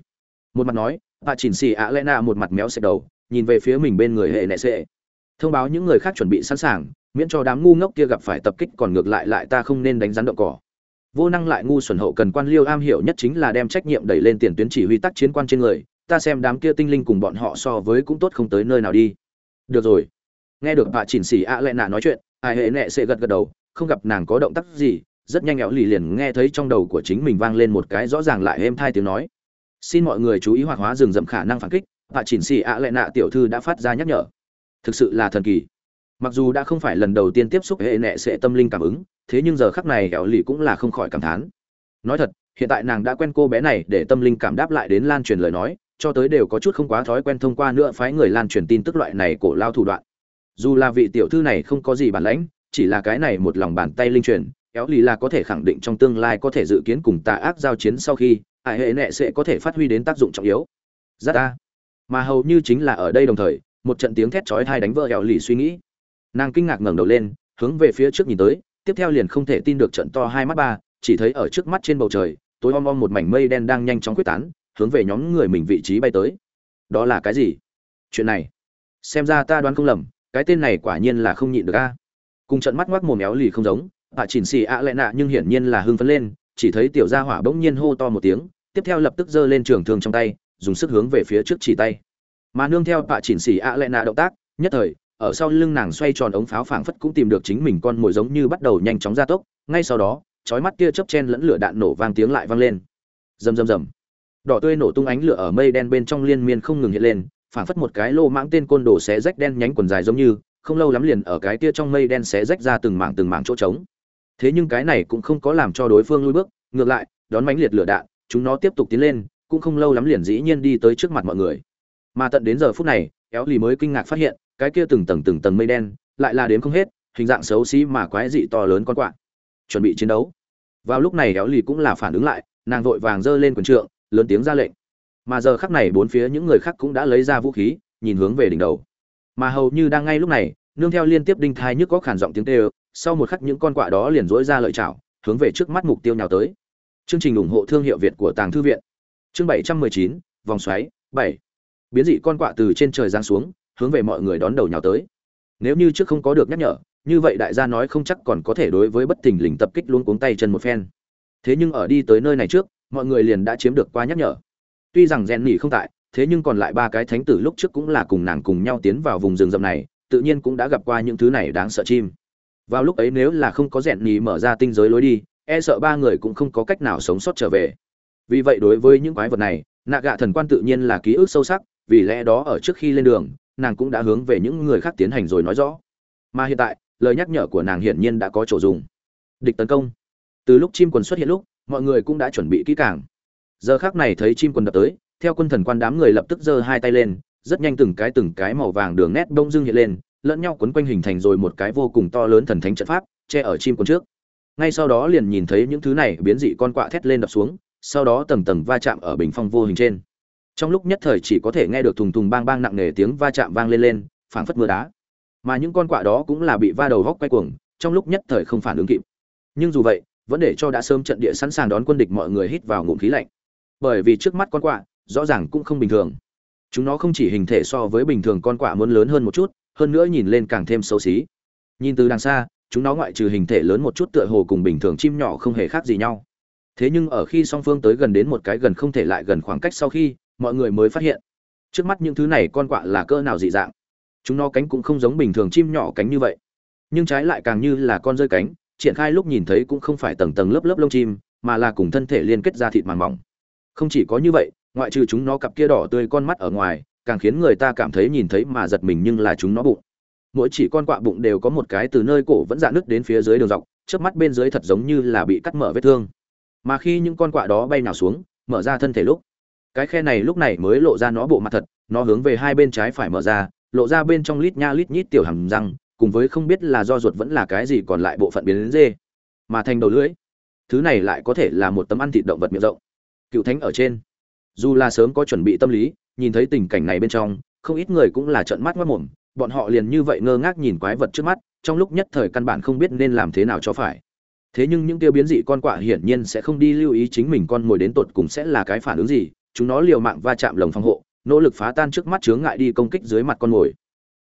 Một mặt nói bà chỉnh xì ạ lẽ nạ một mặt méo xẹt đầu, nhìn về phía mình bên người hệ nệ sệ thông báo những người khác chuẩn bị sẵn sàng, miễn cho đám ngu ngốc kia gặp phải tập kích còn ngược lại lại ta không nên đánh rắn động cỏ vô năng lại ngu xuẩn hậu cần quan liêu am hiểu nhất chính là đem trách nhiệm đẩy lên tiền tuyến chỉ huy tác chiến quan trên người, ta xem đám kia tinh linh cùng bọn họ so với cũng tốt không tới nơi nào đi. Được rồi. Nghe được bà chỉnh xỉ ạ lại nạ nói chuyện, ai hệ nệ sẽ gật gật đầu, không gặp nàng có động tác gì, rất nhanh éo lì liền nghe thấy trong đầu của chính mình vang lên một cái rõ ràng lại êm thai tiếng nói. Xin mọi người chú ý hoạt hóa rừng rậm khả năng phản kích, bà chỉnh xỉ ạ lại nạ tiểu thư đã phát ra nhắc nhở. Thực sự là thần kỳ. Mặc dù đã không phải lần đầu tiên tiếp xúc hệ nệ sẽ tâm linh cảm ứng thế nhưng giờ khắc này hẻo lì cũng là không khỏi cảm thán. Nói thật, hiện tại nàng đã quen cô bé này để tâm linh cảm đáp lại đến lan truyền lời nói, cho tới đều có chút không quá thói quen thông qua nữa phái người lan truyền tin tức loại này cổ lao thủ đoạn. Dù là vị tiểu thư này không có gì bản lãnh, chỉ là cái này một lòng bàn tay linh truyền éo lì là có thể khẳng định trong tương lai có thể dự kiến cùng tà ác giao chiến sau khi ải hệ nệ sẽ có thể phát huy đến tác dụng trọng yếu. Rất ta. Mà hầu như chính là ở đây đồng thời, một trận tiếng thét chói tai đánh vỡ éo lì suy nghĩ. Nàng kinh ngạc ngẩng đầu lên, hướng về phía trước nhìn tới tiếp theo liền không thể tin được trận to hai mắt ba, chỉ thấy ở trước mắt trên bầu trời, tối om om một mảnh mây đen đang nhanh chóng quyết tán, hướng về nhóm người mình vị trí bay tới. Đó là cái gì? Chuyện này, xem ra ta đoán không lầm, cái tên này quả nhiên là không nhịn được a. Cùng trận mắt ngoác mồm éo lì không giống bà chỉnh xì ạ lệ nạ nhưng hiển nhiên là hưng phấn lên, chỉ thấy tiểu gia hỏa bỗng nhiên hô to một tiếng, tiếp theo lập tức giơ lên trường thương trong tay, dùng sức hướng về phía trước chỉ tay. Mà nương theo bạ chỉnh xì ạ lệ nạ động tác, nhất thời ở sau lưng nàng xoay tròn ống pháo phảng phất cũng tìm được chính mình con mồi giống như bắt đầu nhanh chóng gia tốc, ngay sau đó, chói mắt kia chớp chen lẫn lửa đạn nổ vang tiếng lại vang lên. Rầm rầm rầm. Đỏ tươi nổ tung ánh lửa ở mây đen bên trong liên miên không ngừng hiện lên, phảng phất một cái lô mãng tên côn đồ xé rách đen nhánh quần dài giống như, không lâu lắm liền ở cái kia trong mây đen xé rách ra từng mảng từng mảng chỗ trống. Thế nhưng cái này cũng không có làm cho đối phương lui bước, ngược lại, đón mãnh liệt lửa đạn, chúng nó tiếp tục tiến lên, cũng không lâu lắm liền dĩ nhiên đi tới trước mặt mọi người. Mà tận đến giờ phút này, éo lì mới kinh ngạc phát hiện cái kia từng tầng từng tầng mây đen, lại là đến không hết, hình dạng xấu xí mà quái dị to lớn con quạ. Chuẩn bị chiến đấu. Vào lúc này éo lì cũng là phản ứng lại, nàng vội vàng giơ lên quần trượng, lớn tiếng ra lệnh. Mà giờ khắc này bốn phía những người khác cũng đã lấy ra vũ khí, nhìn hướng về đỉnh đầu. Mà hầu như đang ngay lúc này, nương theo liên tiếp đinh thai nhức có khản giọng tiếng tê sau một khắc những con quạ đó liền dỗi ra lợi chảo, hướng về trước mắt mục tiêu nhào tới. Chương trình ủng hộ thương hiệu việt của tàng thư viện. Chương bảy trăm mười chín, vòng xoáy, bảy. Biến dị con quạ từ trên trời giáng xuống hướng về mọi người đón đầu nhào tới. Nếu như trước không có được nhắc nhở, như vậy đại gia nói không chắc còn có thể đối với bất thình lình tập kích luôn cuống tay chân một phen. Thế nhưng ở đi tới nơi này trước, mọi người liền đã chiếm được qua nhắc nhở. Tuy rằng rèn nỉ không tại, thế nhưng còn lại ba cái thánh tử lúc trước cũng là cùng nàng cùng nhau tiến vào vùng rừng rậm này, tự nhiên cũng đã gặp qua những thứ này đáng sợ chim. Vào lúc ấy nếu là không có rèn nỉ mở ra tinh giới lối đi e sợ ba người cũng không có cách nào sống sót trở về. Vì vậy đối với những quái vật này, nạ gạ thần quan tự nhiên là ký ức sâu sắc, vì lẽ đó ở trước khi lên đường nàng cũng đã hướng về những người khác tiến hành rồi nói rõ. Mà hiện tại, lời nhắc nhở của nàng hiển nhiên đã có chỗ dùng. Địch tấn công. Từ lúc chim quần xuất hiện lúc, mọi người cũng đã chuẩn bị kỹ càng. Giờ khác này thấy chim quần đập tới, theo quân thần quan đám người lập tức giơ hai tay lên, rất nhanh từng cái từng cái màu vàng đường nét bông dưng hiện lên, lẫn nhau quấn quanh hình thành rồi một cái vô cùng to lớn thần thánh trận pháp, che ở chim quần trước. Ngay sau đó liền nhìn thấy những thứ này biến dị con quạ thét lên đập xuống, sau đó tầng tầng va chạm ở bình phong vô hình trên trong lúc nhất thời chỉ có thể nghe được thùng thùng bang bang nặng nề tiếng va chạm vang lên lên, phảng phất mưa đá. Mà những con quạ đó cũng là bị va đầu góc quay cuồng, trong lúc nhất thời không phản ứng kịp. Nhưng dù vậy, vẫn để cho đã sớm trận địa sẵn sàng đón quân địch mọi người hít vào ngụm khí lạnh. Bởi vì trước mắt con quạ, rõ ràng cũng không bình thường. Chúng nó không chỉ hình thể so với bình thường con quạ muốn lớn hơn một chút, hơn nữa nhìn lên càng thêm xấu xí. Nhìn từ đằng xa, chúng nó ngoại trừ hình thể lớn một chút tựa hồ cùng bình thường chim nhỏ không hề khác gì nhau. Thế nhưng ở khi song phương tới gần đến một cái gần không thể lại gần khoảng cách sau khi mọi người mới phát hiện. Trước mắt những thứ này con quạ là cỡ nào dị dạng. Chúng nó cánh cũng không giống bình thường chim nhỏ cánh như vậy. Nhưng trái lại càng như là con rơi cánh, triển khai lúc nhìn thấy cũng không phải tầng tầng lớp lớp lông chim, mà là cùng thân thể liên kết ra thịt màng mỏng. Không chỉ có như vậy, ngoại trừ chúng nó cặp kia đỏ tươi con mắt ở ngoài, càng khiến người ta cảm thấy nhìn thấy mà giật mình nhưng là chúng nó bụng. Mỗi chỉ con quạ bụng đều có một cái từ nơi cổ vẫn dạ nứt đến phía dưới đường dọc trước mắt bên dưới thật giống như là bị cắt mở vết thương. Mà khi những con quạ đó bay nào xuống, mở ra thân thể lúc cái khe này lúc này mới lộ ra nó bộ mặt thật, nó hướng về hai bên trái phải mở ra, lộ ra bên trong lít nha lít nhít tiểu hầm răng, cùng với không biết là do ruột vẫn là cái gì còn lại bộ phận biến đến dê, mà thành đầu lưỡi. Thứ này lại có thể là một tấm ăn thịt động vật miệng rộng. Cựu thánh ở trên. Dù là sớm có chuẩn bị tâm lý, nhìn thấy tình cảnh này bên trong, không ít người cũng là trợn mắt mất mồm, bọn họ liền như vậy ngơ ngác nhìn quái vật trước mắt, trong lúc nhất thời căn bản không biết nên làm thế nào cho phải. Thế nhưng những tiêu biến dị con quạ hiển nhiên sẽ không đi lưu ý chính mình con mồi đến tột cùng sẽ là cái phản ứng gì chúng nó liều mạng va chạm lồng phòng hộ, nỗ lực phá tan trước mắt chướng ngại đi công kích dưới mặt con mồi.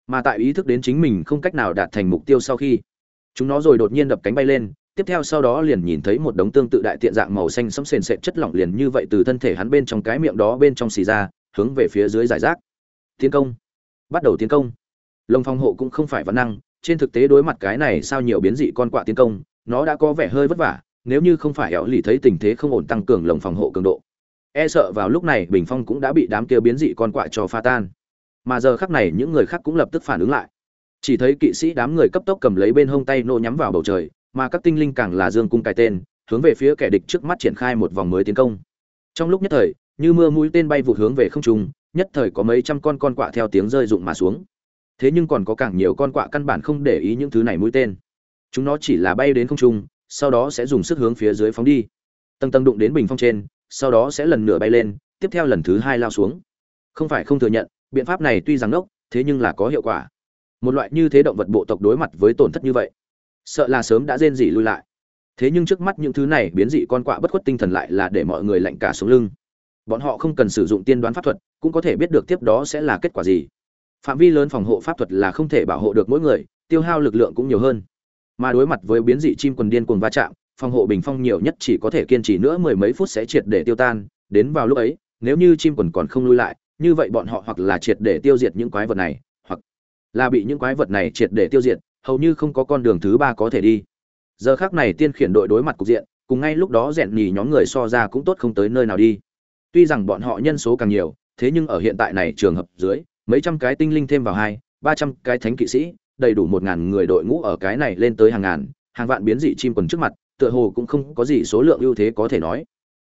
Mà tại ý thức đến chính mình không cách nào đạt thành mục tiêu sau khi, chúng nó rồi đột nhiên đập cánh bay lên, tiếp theo sau đó liền nhìn thấy một đống tương tự đại tiện dạng màu xanh sẫm sền sệt chất lỏng liền như vậy từ thân thể hắn bên trong cái miệng đó bên trong xì ra, hướng về phía dưới giải rác. Tiến công. Bắt đầu tiến công. Lồng phòng hộ cũng không phải văn năng, trên thực tế đối mặt cái này sao nhiều biến dị con quạ tiến công, nó đã có vẻ hơi vất vả, nếu như không phải éo lì thấy tình thế không ổn tăng cường lồng phòng hộ cường độ e sợ vào lúc này bình phong cũng đã bị đám kia biến dị con quạ cho pha tan. Mà giờ khắc này những người khác cũng lập tức phản ứng lại. Chỉ thấy kỵ sĩ đám người cấp tốc cầm lấy bên hông tay nô nhắm vào bầu trời, mà các tinh linh càng là dương cung cài tên, hướng về phía kẻ địch trước mắt triển khai một vòng mới tiến công. Trong lúc nhất thời, như mưa mũi tên bay vụt hướng về không trung, nhất thời có mấy trăm con con quạ theo tiếng rơi rụng mà xuống. Thế nhưng còn có càng nhiều con quạ căn bản không để ý những thứ này mũi tên. Chúng nó chỉ là bay đến không trung, sau đó sẽ dùng sức hướng phía dưới phóng đi. Tầng tầng đụng đến bình phong trên sau đó sẽ lần nửa bay lên, tiếp theo lần thứ hai lao xuống. Không phải không thừa nhận, biện pháp này tuy rằng ngốc, thế nhưng là có hiệu quả. Một loại như thế động vật bộ tộc đối mặt với tổn thất như vậy, sợ là sớm đã rên rỉ lui lại. Thế nhưng trước mắt những thứ này biến dị con quạ bất khuất tinh thần lại là để mọi người lạnh cả xuống lưng. Bọn họ không cần sử dụng tiên đoán pháp thuật, cũng có thể biết được tiếp đó sẽ là kết quả gì. Phạm vi lớn phòng hộ pháp thuật là không thể bảo hộ được mỗi người, tiêu hao lực lượng cũng nhiều hơn. Mà đối mặt với biến dị chim quần điên cuồng va chạm phòng hộ bình phong nhiều nhất chỉ có thể kiên trì nữa mười mấy phút sẽ triệt để tiêu tan, đến vào lúc ấy, nếu như chim quần còn không lui lại, như vậy bọn họ hoặc là triệt để tiêu diệt những quái vật này, hoặc là bị những quái vật này triệt để tiêu diệt, hầu như không có con đường thứ ba có thể đi. Giờ khác này tiên khiển đội đối mặt cục diện, cùng ngay lúc đó rèn nhì nhóm người so ra cũng tốt không tới nơi nào đi. Tuy rằng bọn họ nhân số càng nhiều, thế nhưng ở hiện tại này trường hợp dưới, mấy trăm cái tinh linh thêm vào hai, ba trăm cái thánh kỵ sĩ, đầy đủ một ngàn người đội ngũ ở cái này lên tới hàng ngàn, hàng vạn biến dị chim quần trước mặt tựa hồ cũng không có gì số lượng ưu thế có thể nói.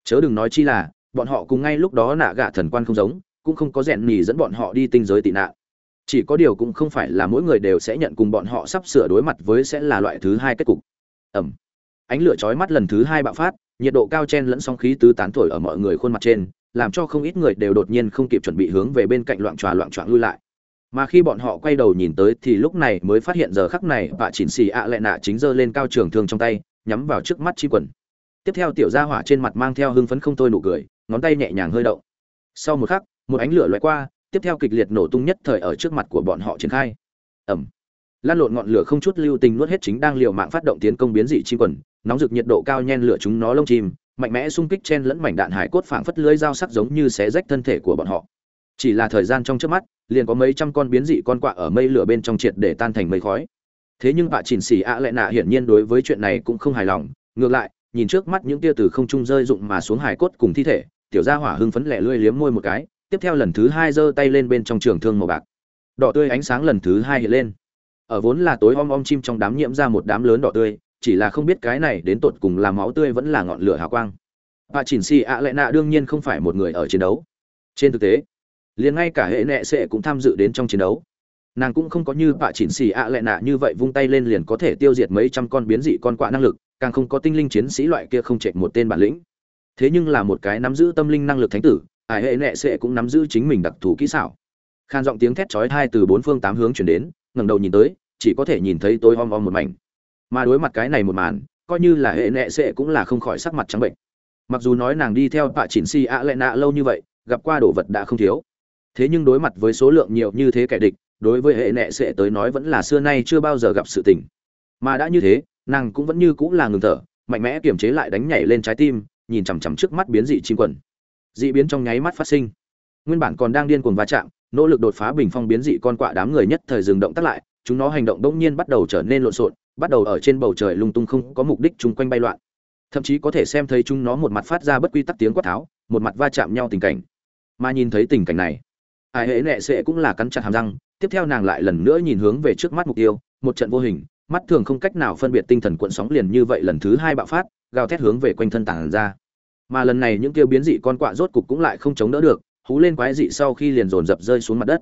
Chớ đừng nói chi là, bọn họ cùng ngay lúc đó nạ gạ thần quan không giống, cũng không có rèn nhì dẫn bọn họ đi tinh giới tị nạn. Chỉ có điều cũng không phải là mỗi người đều sẽ nhận cùng bọn họ sắp sửa đối mặt với sẽ là loại thứ hai kết cục. Ẩm. Ánh lửa chói mắt lần thứ hai bạo phát, nhiệt độ cao chen lẫn sóng khí tứ tán thổi ở mọi người khuôn mặt trên, làm cho không ít người đều đột nhiên không kịp chuẩn bị hướng về bên cạnh loạn tròa loạn trọn lui lại. Mà khi bọn họ quay đầu nhìn tới thì lúc này mới phát hiện giờ khắc này bà chỉnh xì ạ lại nạ chính giơ lên cao trường thương trong tay nhắm vào trước mắt chi quần. Tiếp theo tiểu gia hỏa trên mặt mang theo hưng phấn không thôi nụ cười, ngón tay nhẹ nhàng hơi động. Sau một khắc, một ánh lửa loại qua, tiếp theo kịch liệt nổ tung nhất thời ở trước mặt của bọn họ triển khai. Ẩm lan lộn ngọn lửa không chút lưu tình nuốt hết chính đang liều mạng phát động tiến công biến dị chim quần, nóng rực nhiệt độ cao nhen lửa chúng nó lông chim, mạnh mẽ xung kích chen lẫn mảnh đạn hải cốt phảng phất lưới dao sắc giống như xé rách thân thể của bọn họ. Chỉ là thời gian trong trước mắt, liền có mấy trăm con biến dị con quạ ở mây lửa bên trong triệt để tan thành mây khói thế nhưng bà chỉnh xỉ ạ lệ nạ hiển nhiên đối với chuyện này cũng không hài lòng, ngược lại, nhìn trước mắt những tia từ không trung rơi rụng mà xuống hải cốt cùng thi thể, tiểu gia hỏa hưng phấn lẻ lươi liếm môi một cái, tiếp theo lần thứ hai giơ tay lên bên trong trường thương màu bạc. Đỏ tươi ánh sáng lần thứ hai hiện lên. Ở vốn là tối om om chim trong đám nhiễm ra một đám lớn đỏ tươi, chỉ là không biết cái này đến tột cùng là máu tươi vẫn là ngọn lửa hào quang. Bà chỉnh xì ạ lệ nạ đương nhiên không phải một người ở chiến đấu. Trên thực tế, liền ngay cả hệ nệ sệ cũng tham dự đến trong chiến đấu nàng cũng không có như bạ chỉnh xì ạ lệ nạ như vậy vung tay lên liền có thể tiêu diệt mấy trăm con biến dị con quạ năng lực, càng không có tinh linh chiến sĩ loại kia không chệch một tên bản lĩnh. Thế nhưng là một cái nắm giữ tâm linh năng lực thánh tử ải hệ nệ sệ cũng nắm giữ chính mình đặc thù kỹ xảo. Khan giọng tiếng thét chói tai từ bốn phương tám hướng chuyển đến, ngẩng đầu nhìn tới, chỉ có thể nhìn thấy tối om om một mảnh. Mà đối mặt cái này một màn, coi như là hệ nệ sệ cũng là không khỏi sắc mặt trắng bệnh. Mặc dù nói nàng đi theo bạ chỉnh xì ạ lệ nạ lâu như vậy, gặp qua đồ vật đã không thiếu. Thế nhưng đối mặt với số lượng nhiều như thế kẻ địch đối với hệ nệ sẽ tới nói vẫn là xưa nay chưa bao giờ gặp sự tình. Mà đã như thế, nàng cũng vẫn như cũng là ngừng thở, mạnh mẽ kiềm chế lại đánh nhảy lên trái tim, nhìn chằm chằm trước mắt biến dị chim quần. Dị biến trong nháy mắt phát sinh. Nguyên bản còn đang điên cuồng va chạm, nỗ lực đột phá bình phong biến dị con quạ đám người nhất thời dừng động tác lại, chúng nó hành động đống nhiên bắt đầu trở nên lộn xộn, bắt đầu ở trên bầu trời lung tung không có mục đích chung quanh bay loạn. Thậm chí có thể xem thấy chúng nó một mặt phát ra bất quy tắc tiếng quát tháo, một mặt va chạm nhau tình cảnh. Mà nhìn thấy tình cảnh này, ai hễ nệ sệ cũng là cắn chặt hàm răng tiếp theo nàng lại lần nữa nhìn hướng về trước mắt mục tiêu, một trận vô hình, mắt thường không cách nào phân biệt tinh thần cuộn sóng liền như vậy lần thứ hai bạo phát, gào thét hướng về quanh thân tảng ra. Mà lần này những kêu biến dị con quạ rốt cục cũng lại không chống đỡ được, hú lên quái dị sau khi liền dồn dập rơi xuống mặt đất.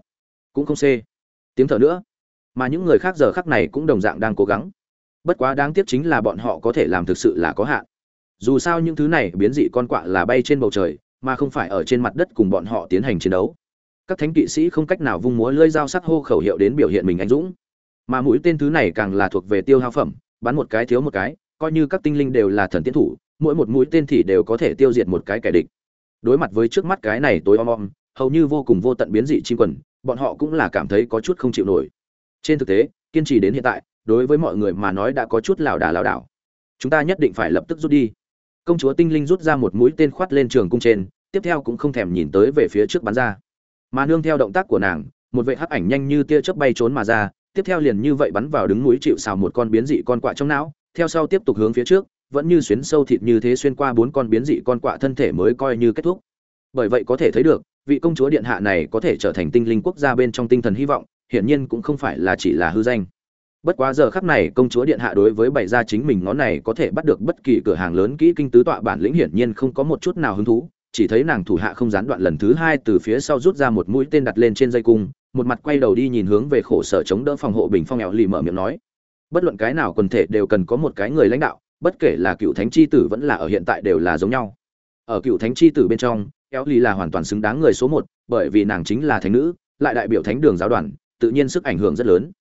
Cũng không xê. Tiếng thở nữa. Mà những người khác giờ khắc này cũng đồng dạng đang cố gắng. Bất quá đáng tiếc chính là bọn họ có thể làm thực sự là có hạn. Dù sao những thứ này biến dị con quạ là bay trên bầu trời, mà không phải ở trên mặt đất cùng bọn họ tiến hành chiến đấu các thánh kỵ sĩ không cách nào vung múa lưỡi dao sắc hô khẩu hiệu đến biểu hiện mình anh dũng. Mà mũi tên thứ này càng là thuộc về tiêu hao phẩm, bắn một cái thiếu một cái, coi như các tinh linh đều là thần tiến thủ, mỗi một mũi tên thì đều có thể tiêu diệt một cái kẻ địch. Đối mặt với trước mắt cái này tối om om, hầu như vô cùng vô tận biến dị chim quần, bọn họ cũng là cảm thấy có chút không chịu nổi. Trên thực tế, kiên trì đến hiện tại, đối với mọi người mà nói đã có chút lảo đà lảo đảo. Chúng ta nhất định phải lập tức rút đi. Công chúa tinh linh rút ra một mũi tên khoát lên trường cung trên, tiếp theo cũng không thèm nhìn tới về phía trước bắn ra mà nương theo động tác của nàng, một vệ hắc ảnh nhanh như tia chớp bay trốn mà ra, tiếp theo liền như vậy bắn vào đứng núi chịu xào một con biến dị con quạ trong não, theo sau tiếp tục hướng phía trước, vẫn như xuyến sâu thịt như thế xuyên qua bốn con biến dị con quạ thân thể mới coi như kết thúc. Bởi vậy có thể thấy được, vị công chúa điện hạ này có thể trở thành tinh linh quốc gia bên trong tinh thần hy vọng, hiển nhiên cũng không phải là chỉ là hư danh. Bất quá giờ khắc này, công chúa điện hạ đối với bày ra chính mình ngón này có thể bắt được bất kỳ cửa hàng lớn kỹ kinh tứ tọa bản lĩnh hiển nhiên không có một chút nào hứng thú chỉ thấy nàng thủ hạ không gián đoạn lần thứ hai từ phía sau rút ra một mũi tên đặt lên trên dây cung, một mặt quay đầu đi nhìn hướng về khổ sở chống đỡ phòng hộ bình phong eo lì mở miệng nói. Bất luận cái nào quần thể đều cần có một cái người lãnh đạo, bất kể là cựu thánh chi tử vẫn là ở hiện tại đều là giống nhau. Ở cựu thánh chi tử bên trong, eo lì là hoàn toàn xứng đáng người số một, bởi vì nàng chính là thánh nữ, lại đại biểu thánh đường giáo đoàn, tự nhiên sức ảnh hưởng rất lớn.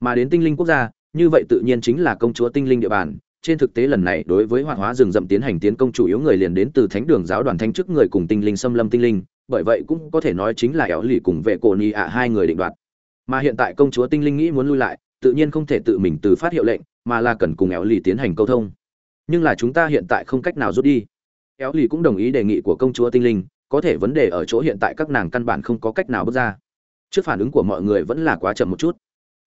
Mà đến tinh linh quốc gia, như vậy tự nhiên chính là công chúa tinh linh địa bàn trên thực tế lần này đối với hoạt hóa rừng rậm tiến hành tiến công chủ yếu người liền đến từ thánh đường giáo đoàn thanh chức người cùng tinh linh xâm lâm tinh linh, bởi vậy cũng có thể nói chính là éo lì cùng vệ cổ ni ạ hai người định đoạt. Mà hiện tại công chúa tinh linh nghĩ muốn lui lại, tự nhiên không thể tự mình từ phát hiệu lệnh, mà là cần cùng éo lì tiến hành câu thông. Nhưng là chúng ta hiện tại không cách nào rút đi. Éo lì cũng đồng ý đề nghị của công chúa tinh linh, có thể vấn đề ở chỗ hiện tại các nàng căn bản không có cách nào bước ra. Trước phản ứng của mọi người vẫn là quá chậm một chút.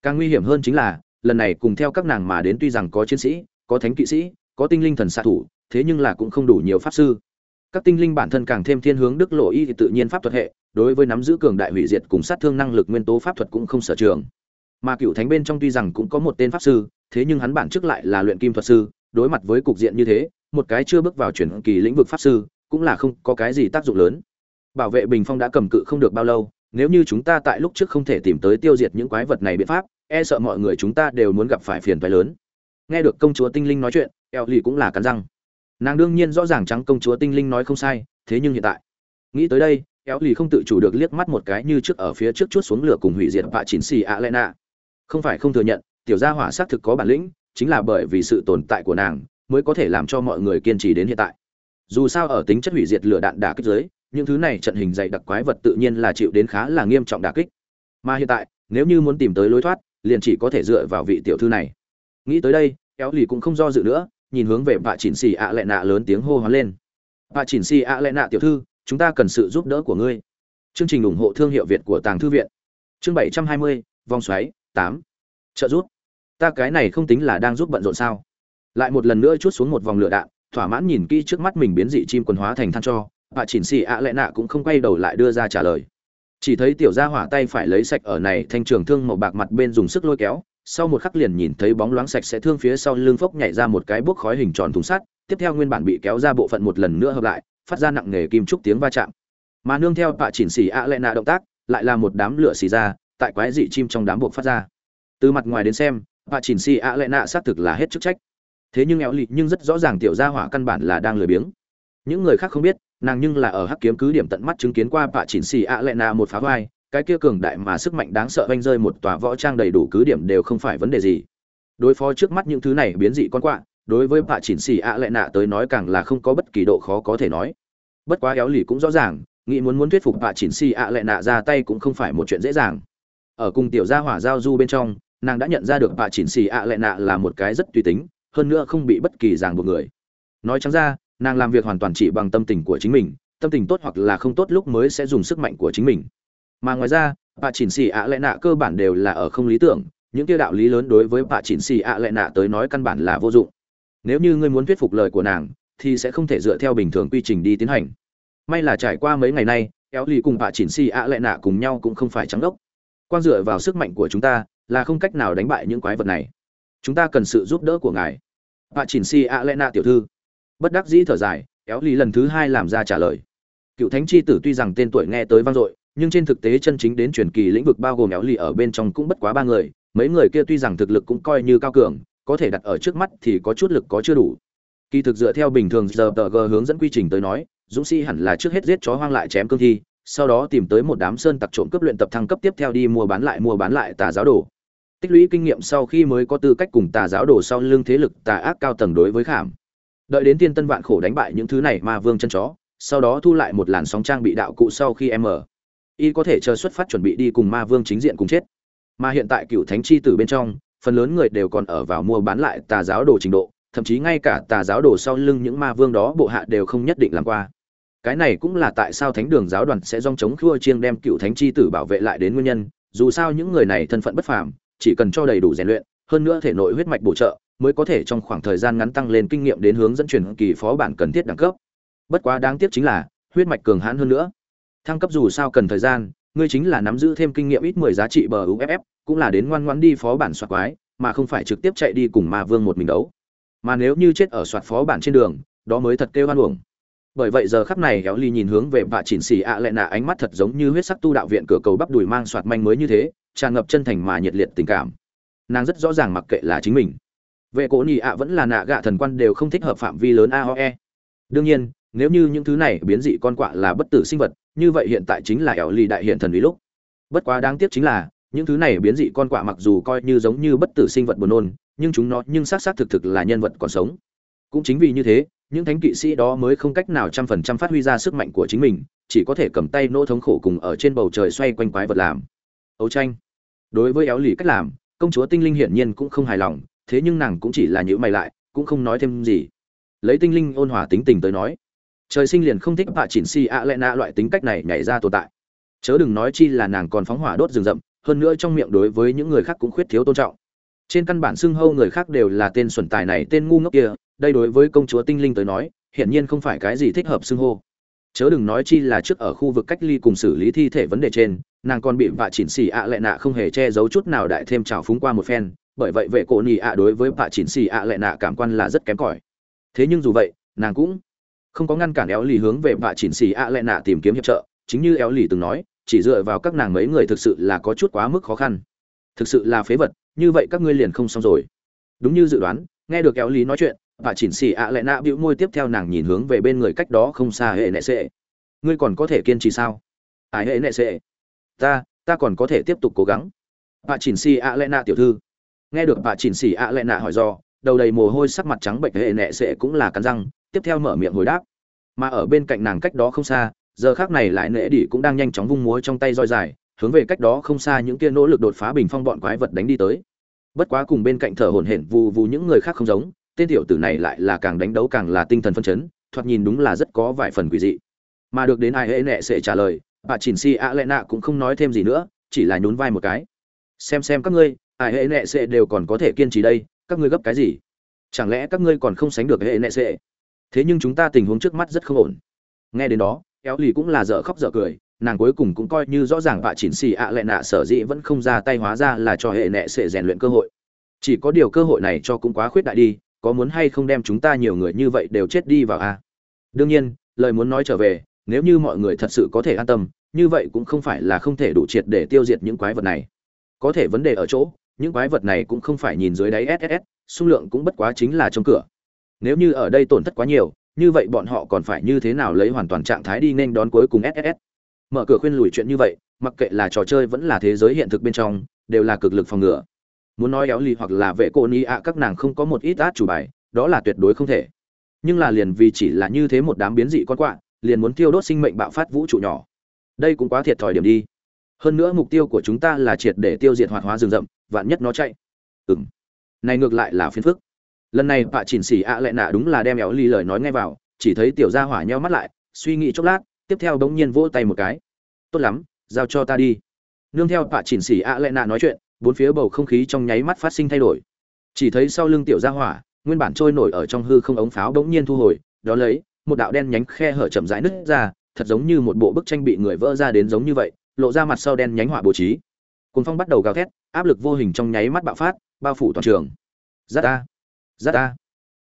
Càng nguy hiểm hơn chính là, lần này cùng theo các nàng mà đến tuy rằng có chiến sĩ có thánh kỵ sĩ, có tinh linh thần xạ thủ, thế nhưng là cũng không đủ nhiều pháp sư. Các tinh linh bản thân càng thêm thiên hướng đức lộ y thì tự nhiên pháp thuật hệ, đối với nắm giữ cường đại hủy diệt cùng sát thương năng lực nguyên tố pháp thuật cũng không sở trường. Mà cựu thánh bên trong tuy rằng cũng có một tên pháp sư, thế nhưng hắn bản chức lại là luyện kim thuật sư, đối mặt với cục diện như thế, một cái chưa bước vào chuyển kỳ lĩnh vực pháp sư, cũng là không có cái gì tác dụng lớn. Bảo vệ bình phong đã cầm cự không được bao lâu, nếu như chúng ta tại lúc trước không thể tìm tới tiêu diệt những quái vật này biện pháp e sợ mọi người chúng ta đều muốn gặp phải phiền toái lớn nghe được công chúa tinh linh nói chuyện, eo lì cũng là cắn răng. Nàng đương nhiên rõ ràng trắng công chúa tinh linh nói không sai, thế nhưng hiện tại, nghĩ tới đây, eo lì không tự chủ được liếc mắt một cái như trước ở phía trước chút xuống lửa cùng hủy diệt vạ chín xì ạ lẽ nạ. Không phải không thừa nhận, tiểu gia hỏa xác thực có bản lĩnh, chính là bởi vì sự tồn tại của nàng mới có thể làm cho mọi người kiên trì đến hiện tại. Dù sao ở tính chất hủy diệt lửa đạn đả kích giới những thứ này trận hình dày đặc quái vật tự nhiên là chịu đến khá là nghiêm trọng đả kích. Mà hiện tại, nếu như muốn tìm tới lối thoát, liền chỉ có thể dựa vào vị tiểu thư này nghĩ tới đây éo lì cũng không do dự nữa, nhìn hướng về bà chỉnh xì ạ lệ nạ lớn tiếng hô hoán lên. Bà chỉnh xì ạ lệ nạ tiểu thư, chúng ta cần sự giúp đỡ của ngươi. Chương trình ủng hộ thương hiệu việt của tàng thư viện. Chương bảy trăm hai mươi, vòng xoáy, tám. Trợ giúp. Ta cái này không tính là đang giúp bận rộn sao. Lại một lần nữa chút xuống một vòng lửa đạn, thỏa mãn nhìn kỹ trước mắt mình biến dị chim quần hóa thành than cho bà chỉnh xì ạ lệ nạ cũng không quay đầu lại đưa ra trả lời. Chỉ thấy tiểu gia hỏa tay phải lấy sạch ở này thanh trường thương màu bạc mặt bên dùng sức lôi kéo sau một khắc liền nhìn thấy bóng loáng sạch sẽ thương phía sau lưng phốc nhảy ra một cái bốc khói hình tròn thùng sắt, tiếp theo nguyên bản bị kéo ra bộ phận một lần nữa hợp lại, phát ra nặng nề kim trúc tiếng va chạm. Mà nương theo bạ chỉnh xì ạ lệ nạ động tác, lại là một đám lửa xì ra, tại quái dị chim trong đám buộc phát ra. Từ mặt ngoài đến xem, bạ chỉnh xì ạ lệ nạ xác thực là hết chức trách. Thế nhưng éo lị nhưng rất rõ ràng tiểu gia hỏa căn bản là đang lười biếng. Những người khác không biết, nàng nhưng là ở hắc kiếm cứ điểm tận mắt chứng kiến qua bạ chỉnh xì ạ lệ nạ một phá vai cái kia cường đại mà sức mạnh đáng sợ vanh rơi một tòa võ trang đầy đủ cứ điểm đều không phải vấn đề gì. Đối phó trước mắt những thứ này biến dị con quạ, đối với bạ chỉnh xì ạ lệ nạ tới nói càng là không có bất kỳ độ khó có thể nói. Bất quá éo lì cũng rõ ràng, nghĩ muốn muốn thuyết phục bạ chỉnh xì ạ lệ nạ ra tay cũng không phải một chuyện dễ dàng. Ở cùng tiểu gia hỏa giao du bên trong, nàng đã nhận ra được bạ chỉnh xì ạ lệ nạ là một cái rất tùy tính, hơn nữa không bị bất kỳ ràng buộc người. Nói chẳng ra, nàng làm việc hoàn toàn chỉ bằng tâm tình của chính mình, tâm tình tốt hoặc là không tốt lúc mới sẽ dùng sức mạnh của chính mình mà ngoài ra bà chỉnh xì ạ lệ nạ cơ bản đều là ở không lý tưởng, những kia đạo lý lớn đối với bà chỉnh xì ạ lệ nạ tới nói căn bản là vô dụng. Nếu như ngươi muốn thuyết phục lời của nàng, thì sẽ không thể dựa theo bình thường quy trình đi tiến hành. May là trải qua mấy ngày nay éo lì cùng bà chỉnh xì ạ lệ nạ cùng nhau cũng không phải trắng đốc. Quan dựa vào sức mạnh của chúng ta, là không cách nào đánh bại những quái vật này. Chúng ta cần sự giúp đỡ của ngài. Bà chỉnh xì ạ lệ nạ tiểu thư. Bất đắc dĩ thở dài éo lì lần thứ hai làm ra trả lời. Cựu thánh chi tử tuy rằng tên tuổi nghe tới vang dội nhưng trên thực tế chân chính đến truyền kỳ lĩnh vực bao gồm éo lì ở bên trong cũng bất quá ba người, mấy người kia tuy rằng thực lực cũng coi như cao cường, có thể đặt ở trước mắt thì có chút lực có chưa đủ. Kỳ thực dựa theo bình thường giờ tờ g hướng dẫn quy trình tới nói, dũng sĩ hẳn là trước hết giết chó hoang lại chém cương thi, sau đó tìm tới một đám sơn tặc trộm cấp luyện tập thăng cấp tiếp theo đi mua bán lại mua bán lại tà giáo đồ. Tích lũy kinh nghiệm sau khi mới có tư cách cùng tà giáo đồ sau lưng thế lực tà ác cao tầng đối với khảm. Đợi đến tiên tân vạn khổ đánh bại những thứ này mà vương chân chó, sau đó thu lại một làn sóng trang bị đạo cụ sau khi em mở y có thể chờ xuất phát chuẩn bị đi cùng ma vương chính diện cùng chết. Mà hiện tại cựu thánh chi tử bên trong, phần lớn người đều còn ở vào mua bán lại tà giáo đồ trình độ, thậm chí ngay cả tà giáo đồ sau lưng những ma vương đó bộ hạ đều không nhất định làm qua. Cái này cũng là tại sao thánh đường giáo đoàn sẽ dòng chống khua chiêng đem cựu thánh chi tử bảo vệ lại đến nguyên nhân, dù sao những người này thân phận bất phàm, chỉ cần cho đầy đủ rèn luyện, hơn nữa thể nội huyết mạch bổ trợ, mới có thể trong khoảng thời gian ngắn tăng lên kinh nghiệm đến hướng dẫn truyền kỳ phó bản cần thiết đẳng cấp. Bất quá đáng tiếc chính là, huyết mạch cường hãn hơn nữa thăng cấp dù sao cần thời gian, ngươi chính là nắm giữ thêm kinh nghiệm ít mười giá trị bờ uff cũng là đến ngoan ngoãn đi phó bản soạt quái, mà không phải trực tiếp chạy đi cùng ma vương một mình đấu. Mà nếu như chết ở soạt phó bản trên đường, đó mới thật kêu hoan uổng. Bởi vậy giờ khắp này kéo ly nhìn hướng về vạ chỉnh xì ạ à lại nạ, ánh mắt thật giống như huyết sắc tu đạo viện cửa cầu bắp đùi mang soạt manh mới như thế, tràn ngập chân thành mà nhiệt liệt tình cảm. Nàng rất rõ ràng mặc kệ là chính mình. Vệ cổ nhị ạ vẫn là nạ gạ thần quan đều không thích hợp phạm vi lớn AOE. đương nhiên nếu như những thứ này biến dị con quạ là bất tử sinh vật, như vậy hiện tại chính là ẻo lì đại hiện thần ý lúc. Bất quá đáng tiếc chính là, những thứ này biến dị con quạ mặc dù coi như giống như bất tử sinh vật buồn nôn, nhưng chúng nó nhưng xác xác thực thực là nhân vật còn sống. Cũng chính vì như thế, những thánh kỵ sĩ đó mới không cách nào trăm phần trăm phát huy ra sức mạnh của chính mình, chỉ có thể cầm tay nỗ thống khổ cùng ở trên bầu trời xoay quanh quái vật làm. Ấu tranh. Đối với éo lì cách làm, công chúa tinh linh hiển nhiên cũng không hài lòng, thế nhưng nàng cũng chỉ là nhữ mày lại, cũng không nói thêm gì. Lấy tinh linh ôn hòa tính tình tới nói trời sinh liền không thích bạ chỉnh si ạ lệ nạ loại tính cách này nhảy ra tồn tại. Chớ đừng nói chi là nàng còn phóng hỏa đốt rừng rậm, hơn nữa trong miệng đối với những người khác cũng khuyết thiếu tôn trọng. Trên căn bản xưng hâu người khác đều là tên xuẩn tài này tên ngu ngốc kia, đây đối với công chúa tinh linh tới nói, hiển nhiên không phải cái gì thích hợp xưng hô. Chớ đừng nói chi là trước ở khu vực cách ly cùng xử lý thi thể vấn đề trên, nàng còn bị vạ chỉnh xì ạ lệ nạ không hề che giấu chút nào đại thêm trào phúng qua một phen, bởi vậy vệ cổ nhì ạ đối với vạ chỉnh xì ạ lệ nạ cảm quan là rất kém cỏi. Thế nhưng dù vậy, nàng cũng không có ngăn cản éo lì hướng về vạ chỉnh xì ạ lệ nạ tìm kiếm hiệp trợ. Chính như éo lì từng nói, chỉ dựa vào các nàng mấy người thực sự là có chút quá mức khó khăn. Thực sự là phế vật, như vậy các ngươi liền không xong rồi. Đúng như dự đoán, nghe được éo lì nói chuyện, vạ chỉnh xì ạ lệ nạ bĩu môi tiếp theo nàng nhìn hướng về bên người cách đó không xa hệ nệ sệ. Ngươi còn có thể kiên trì sao? Ai hệ nệ sệ. Ta ta còn có thể tiếp tục cố gắng. Vạ chỉnh xì ạ lệ nạ tiểu thư. Nghe được vạ chỉnh xì ạ lệ nạ hỏi do đầu đầy mồ hôi sắc mặt trắng bệnh hệ nệ sệ cũng là cắn răng tiếp theo mở miệng hồi đáp. Mà ở bên cạnh nàng cách đó không xa, giờ khác này lại nệ đỉ cũng đang nhanh chóng vung múa trong tay roi dài, hướng về cách đó không xa những kia nỗ lực đột phá bình phong bọn quái vật đánh đi tới. Bất quá cùng bên cạnh thở hổn hển vù vù những người khác không giống, tên tiểu tử này lại là càng đánh đấu càng là tinh thần phân chấn, thoạt nhìn đúng là rất có vài phần quỷ dị. Mà được đến ai hễ nệ sẽ trả lời, bà chỉnh si a lệ nạ cũng không nói thêm gì nữa, chỉ là nhún vai một cái. Xem xem các ngươi, ai hễ nệ sẽ đều còn có thể kiên trì đây, các ngươi gấp cái gì? Chẳng lẽ các ngươi còn không sánh được hệ nệ sẽ? Thế nhưng chúng ta tình huống trước mắt rất không ổn. Nghe đến đó éo lì cũng là dở khóc dở cười, nàng cuối cùng cũng coi như rõ ràng vạ chỉnh xì ạ à lệ nạ sở dĩ vẫn không ra tay hóa ra là cho hệ nệ sẽ rèn luyện cơ hội. Chỉ có điều cơ hội này cho cũng quá khuyết đại đi, có muốn hay không đem chúng ta nhiều người như vậy đều chết đi vào a? À? đương nhiên, lời muốn nói trở về, nếu như mọi người thật sự có thể an tâm, như vậy cũng không phải là không thể đủ triệt để tiêu diệt những quái vật này. Có thể vấn đề ở chỗ, những quái vật này cũng không phải nhìn dưới đáy sss xung lượng cũng bất quá chính là trong cửa nếu như ở đây tổn thất quá nhiều như vậy bọn họ còn phải như thế nào lấy hoàn toàn trạng thái đi nên đón cuối cùng ss mở cửa khuyên lùi chuyện như vậy mặc kệ là trò chơi vẫn là thế giới hiện thực bên trong đều là cực lực phòng ngừa. Muốn nói éo lì hoặc là vệ cô ni ạ các nàng không có một ít át chủ bài đó là tuyệt đối không thể. Nhưng là liền vì chỉ là như thế một đám biến dị con quạ liền muốn tiêu đốt sinh mệnh bạo phát vũ trụ nhỏ. Đây cũng quá thiệt thòi điểm đi. Hơn nữa mục tiêu của chúng ta là triệt để tiêu diệt hoạt hóa rừng rậm vạn nhất nó chạy. Ừm, này ngược lại là phiền phức lần này bạ chỉnh xỉ ạ à nạ đúng là đem éo ly lời nói ngay vào, chỉ thấy tiểu gia hỏa nheo mắt lại, suy nghĩ chốc lát, tiếp theo bỗng nhiên vỗ tay một cái. Tốt lắm, giao cho ta đi. Nương theo bạ chỉnh xỉ ạ à nạ nói chuyện, bốn phía bầu không khí trong nháy mắt phát sinh thay đổi. Chỉ thấy sau lưng tiểu gia hỏa, nguyên bản trôi nổi ở trong hư không ống pháo bỗng nhiên thu hồi, đó lấy, một đạo đen nhánh khe hở chậm rãi nứt ra, thật giống như một bộ bức tranh bị người vỡ ra đến giống như vậy, lộ ra mặt sau đen nhánh hỏa bố trí. Cuốn phong bắt đầu gào thét, áp lực vô hình trong nháy mắt bạo phát, bao phủ toàn trường. Giắt ta! Giắt ta.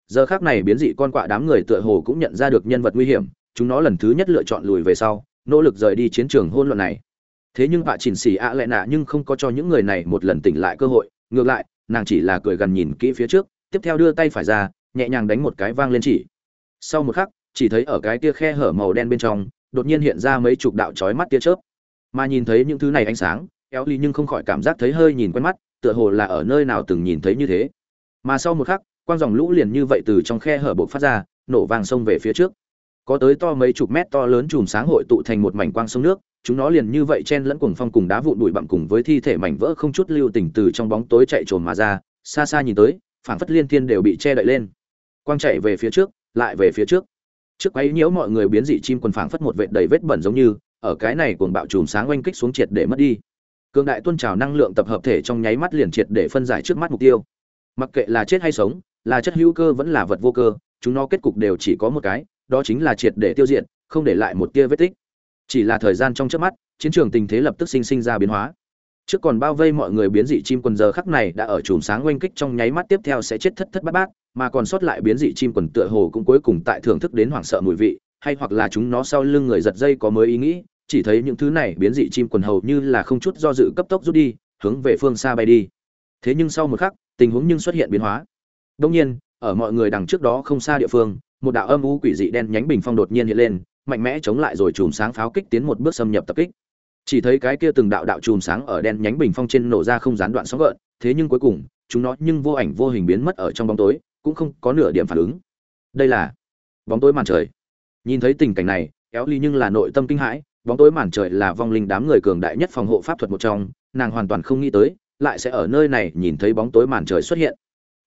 Giờ khắc này biến dị con quạ đám người tựa hồ cũng nhận ra được nhân vật nguy hiểm, chúng nó lần thứ nhất lựa chọn lùi về sau, nỗ lực rời đi chiến trường hỗn loạn này. Thế nhưng bà chỉnh xỉ ạ lệ nạ nhưng không có cho những người này một lần tỉnh lại cơ hội, ngược lại, nàng chỉ là cười gần nhìn kỹ phía trước, tiếp theo đưa tay phải ra, nhẹ nhàng đánh một cái vang lên chỉ. Sau một khắc, chỉ thấy ở cái tia khe hở màu đen bên trong, đột nhiên hiện ra mấy chục đạo chói mắt tia chớp. Mà nhìn thấy những thứ này ánh sáng éo ly nhưng không khỏi cảm giác thấy hơi nhìn quen mắt, tựa hồ là ở nơi nào từng nhìn thấy như thế. Mà sau một khắc quang dòng lũ liền như vậy từ trong khe hở bộc phát ra, nổ vàng sông về phía trước. Có tới to mấy chục mét to lớn chùm sáng hội tụ thành một mảnh quang sông nước, chúng nó liền như vậy chen lẫn cuồng phong cùng đá vụn bụi bặm cùng với thi thể mảnh vỡ không chút lưu tình từ trong bóng tối chạy trồn mà ra, xa xa nhìn tới, phảng phất liên thiên đều bị che đậy lên. Quang chạy về phía trước, lại về phía trước. Trước quấy nhiễu mọi người biến dị chim quần phảng phất một vệt đầy vết bẩn giống như, ở cái này cuồng bạo chùm sáng oanh kích xuống triệt để mất đi. Cường đại tuôn trào năng lượng tập hợp thể trong nháy mắt liền triệt để phân giải trước mắt mục tiêu. Mặc kệ là chết hay sống là chất hữu cơ vẫn là vật vô cơ, chúng nó kết cục đều chỉ có một cái, đó chính là triệt để tiêu diệt, không để lại một tia vết tích. Chỉ là thời gian trong trước mắt, chiến trường tình thế lập tức sinh sinh ra biến hóa. Trước còn bao vây mọi người biến dị chim quần giờ khắc này đã ở chùm sáng oanh kích trong nháy mắt tiếp theo sẽ chết thất thất bát bát, mà còn sót lại biến dị chim quần tựa hồ cũng cuối cùng tại thưởng thức đến hoảng sợ mùi vị, hay hoặc là chúng nó sau lưng người giật dây có mới ý nghĩ, chỉ thấy những thứ này biến dị chim quần hầu như là không chút do dự cấp tốc rút đi, hướng về phương xa bay đi. Thế nhưng sau một khắc, tình huống nhưng xuất hiện biến hóa đông nhiên, ở mọi người đằng trước đó không xa địa phương, một đạo âm u quỷ dị đen nhánh bình phong đột nhiên hiện lên, mạnh mẽ chống lại rồi chùm sáng pháo kích tiến một bước xâm nhập tập kích. Chỉ thấy cái kia từng đạo đạo chùm sáng ở đen nhánh bình phong trên nổ ra không gián đoạn sóng gợn, thế nhưng cuối cùng, chúng nó nhưng vô ảnh vô hình biến mất ở trong bóng tối, cũng không có nửa điểm phản ứng. Đây là bóng tối màn trời. Nhìn thấy tình cảnh này éo ly nhưng là nội tâm kinh hãi, bóng tối màn trời là vong linh đám người cường đại nhất phòng hộ pháp thuật một trong, nàng hoàn toàn không nghĩ tới, lại sẽ ở nơi này nhìn thấy bóng tối màn trời xuất hiện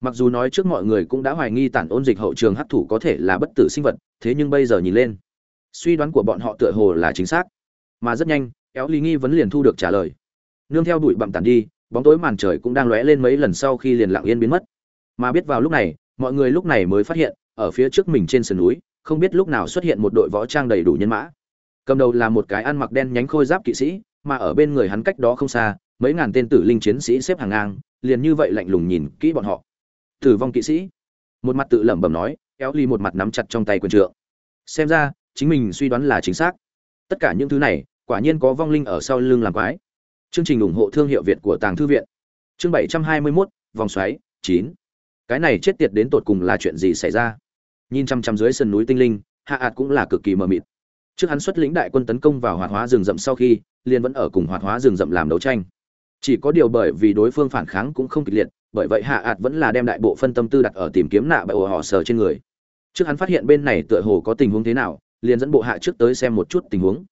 mặc dù nói trước mọi người cũng đã hoài nghi tản ôn dịch hậu trường hấp thụ có thể là bất tử sinh vật, thế nhưng bây giờ nhìn lên, suy đoán của bọn họ tựa hồ là chính xác. Mà rất nhanh, éo lý nghi vấn liền thu được trả lời. Nương theo đuổi bặm tàn đi, bóng tối màn trời cũng đang lóe lên mấy lần sau khi liền lặng yên biến mất. Mà biết vào lúc này, mọi người lúc này mới phát hiện, ở phía trước mình trên sườn núi, không biết lúc nào xuất hiện một đội võ trang đầy đủ nhân mã. Cầm đầu là một cái ăn mặc đen nhánh khôi giáp kỵ sĩ, mà ở bên người hắn cách đó không xa, mấy ngàn tên tử linh chiến sĩ xếp hàng ngang, liền như vậy lạnh lùng nhìn kỹ bọn họ tử vong kỵ sĩ. Một mặt tự lẩm bẩm nói kéo ly một mặt nắm chặt trong tay quyền trượng. Xem ra chính mình suy đoán là chính xác. Tất cả những thứ này quả nhiên có vong linh ở sau lưng làm quái. Chương trình ủng hộ thương hiệu việt của tàng thư viện. Chương bảy trăm hai mươi 721, vòng xoáy chín. Cái này chết tiệt đến tột cùng là chuyện gì xảy ra? Nhìn chăm chăm dưới sườn núi tinh linh hạ ạt cũng là cực kỳ mờ mịt. Trước hắn xuất lĩnh đại quân tấn công vào hoạt hóa rừng rậm sau khi liền vẫn ở cùng hoạt hóa rừng rậm làm đấu tranh chỉ có điều bởi vì đối phương phản kháng cũng không kịch liệt, bởi vậy hạ ạt vẫn là đem đại bộ phân tâm tư đặt ở tìm kiếm nạ bại ổ họ sờ trên người. Trước hắn phát hiện bên này tựa hồ có tình huống thế nào, liền dẫn bộ hạ trước tới xem một chút tình huống.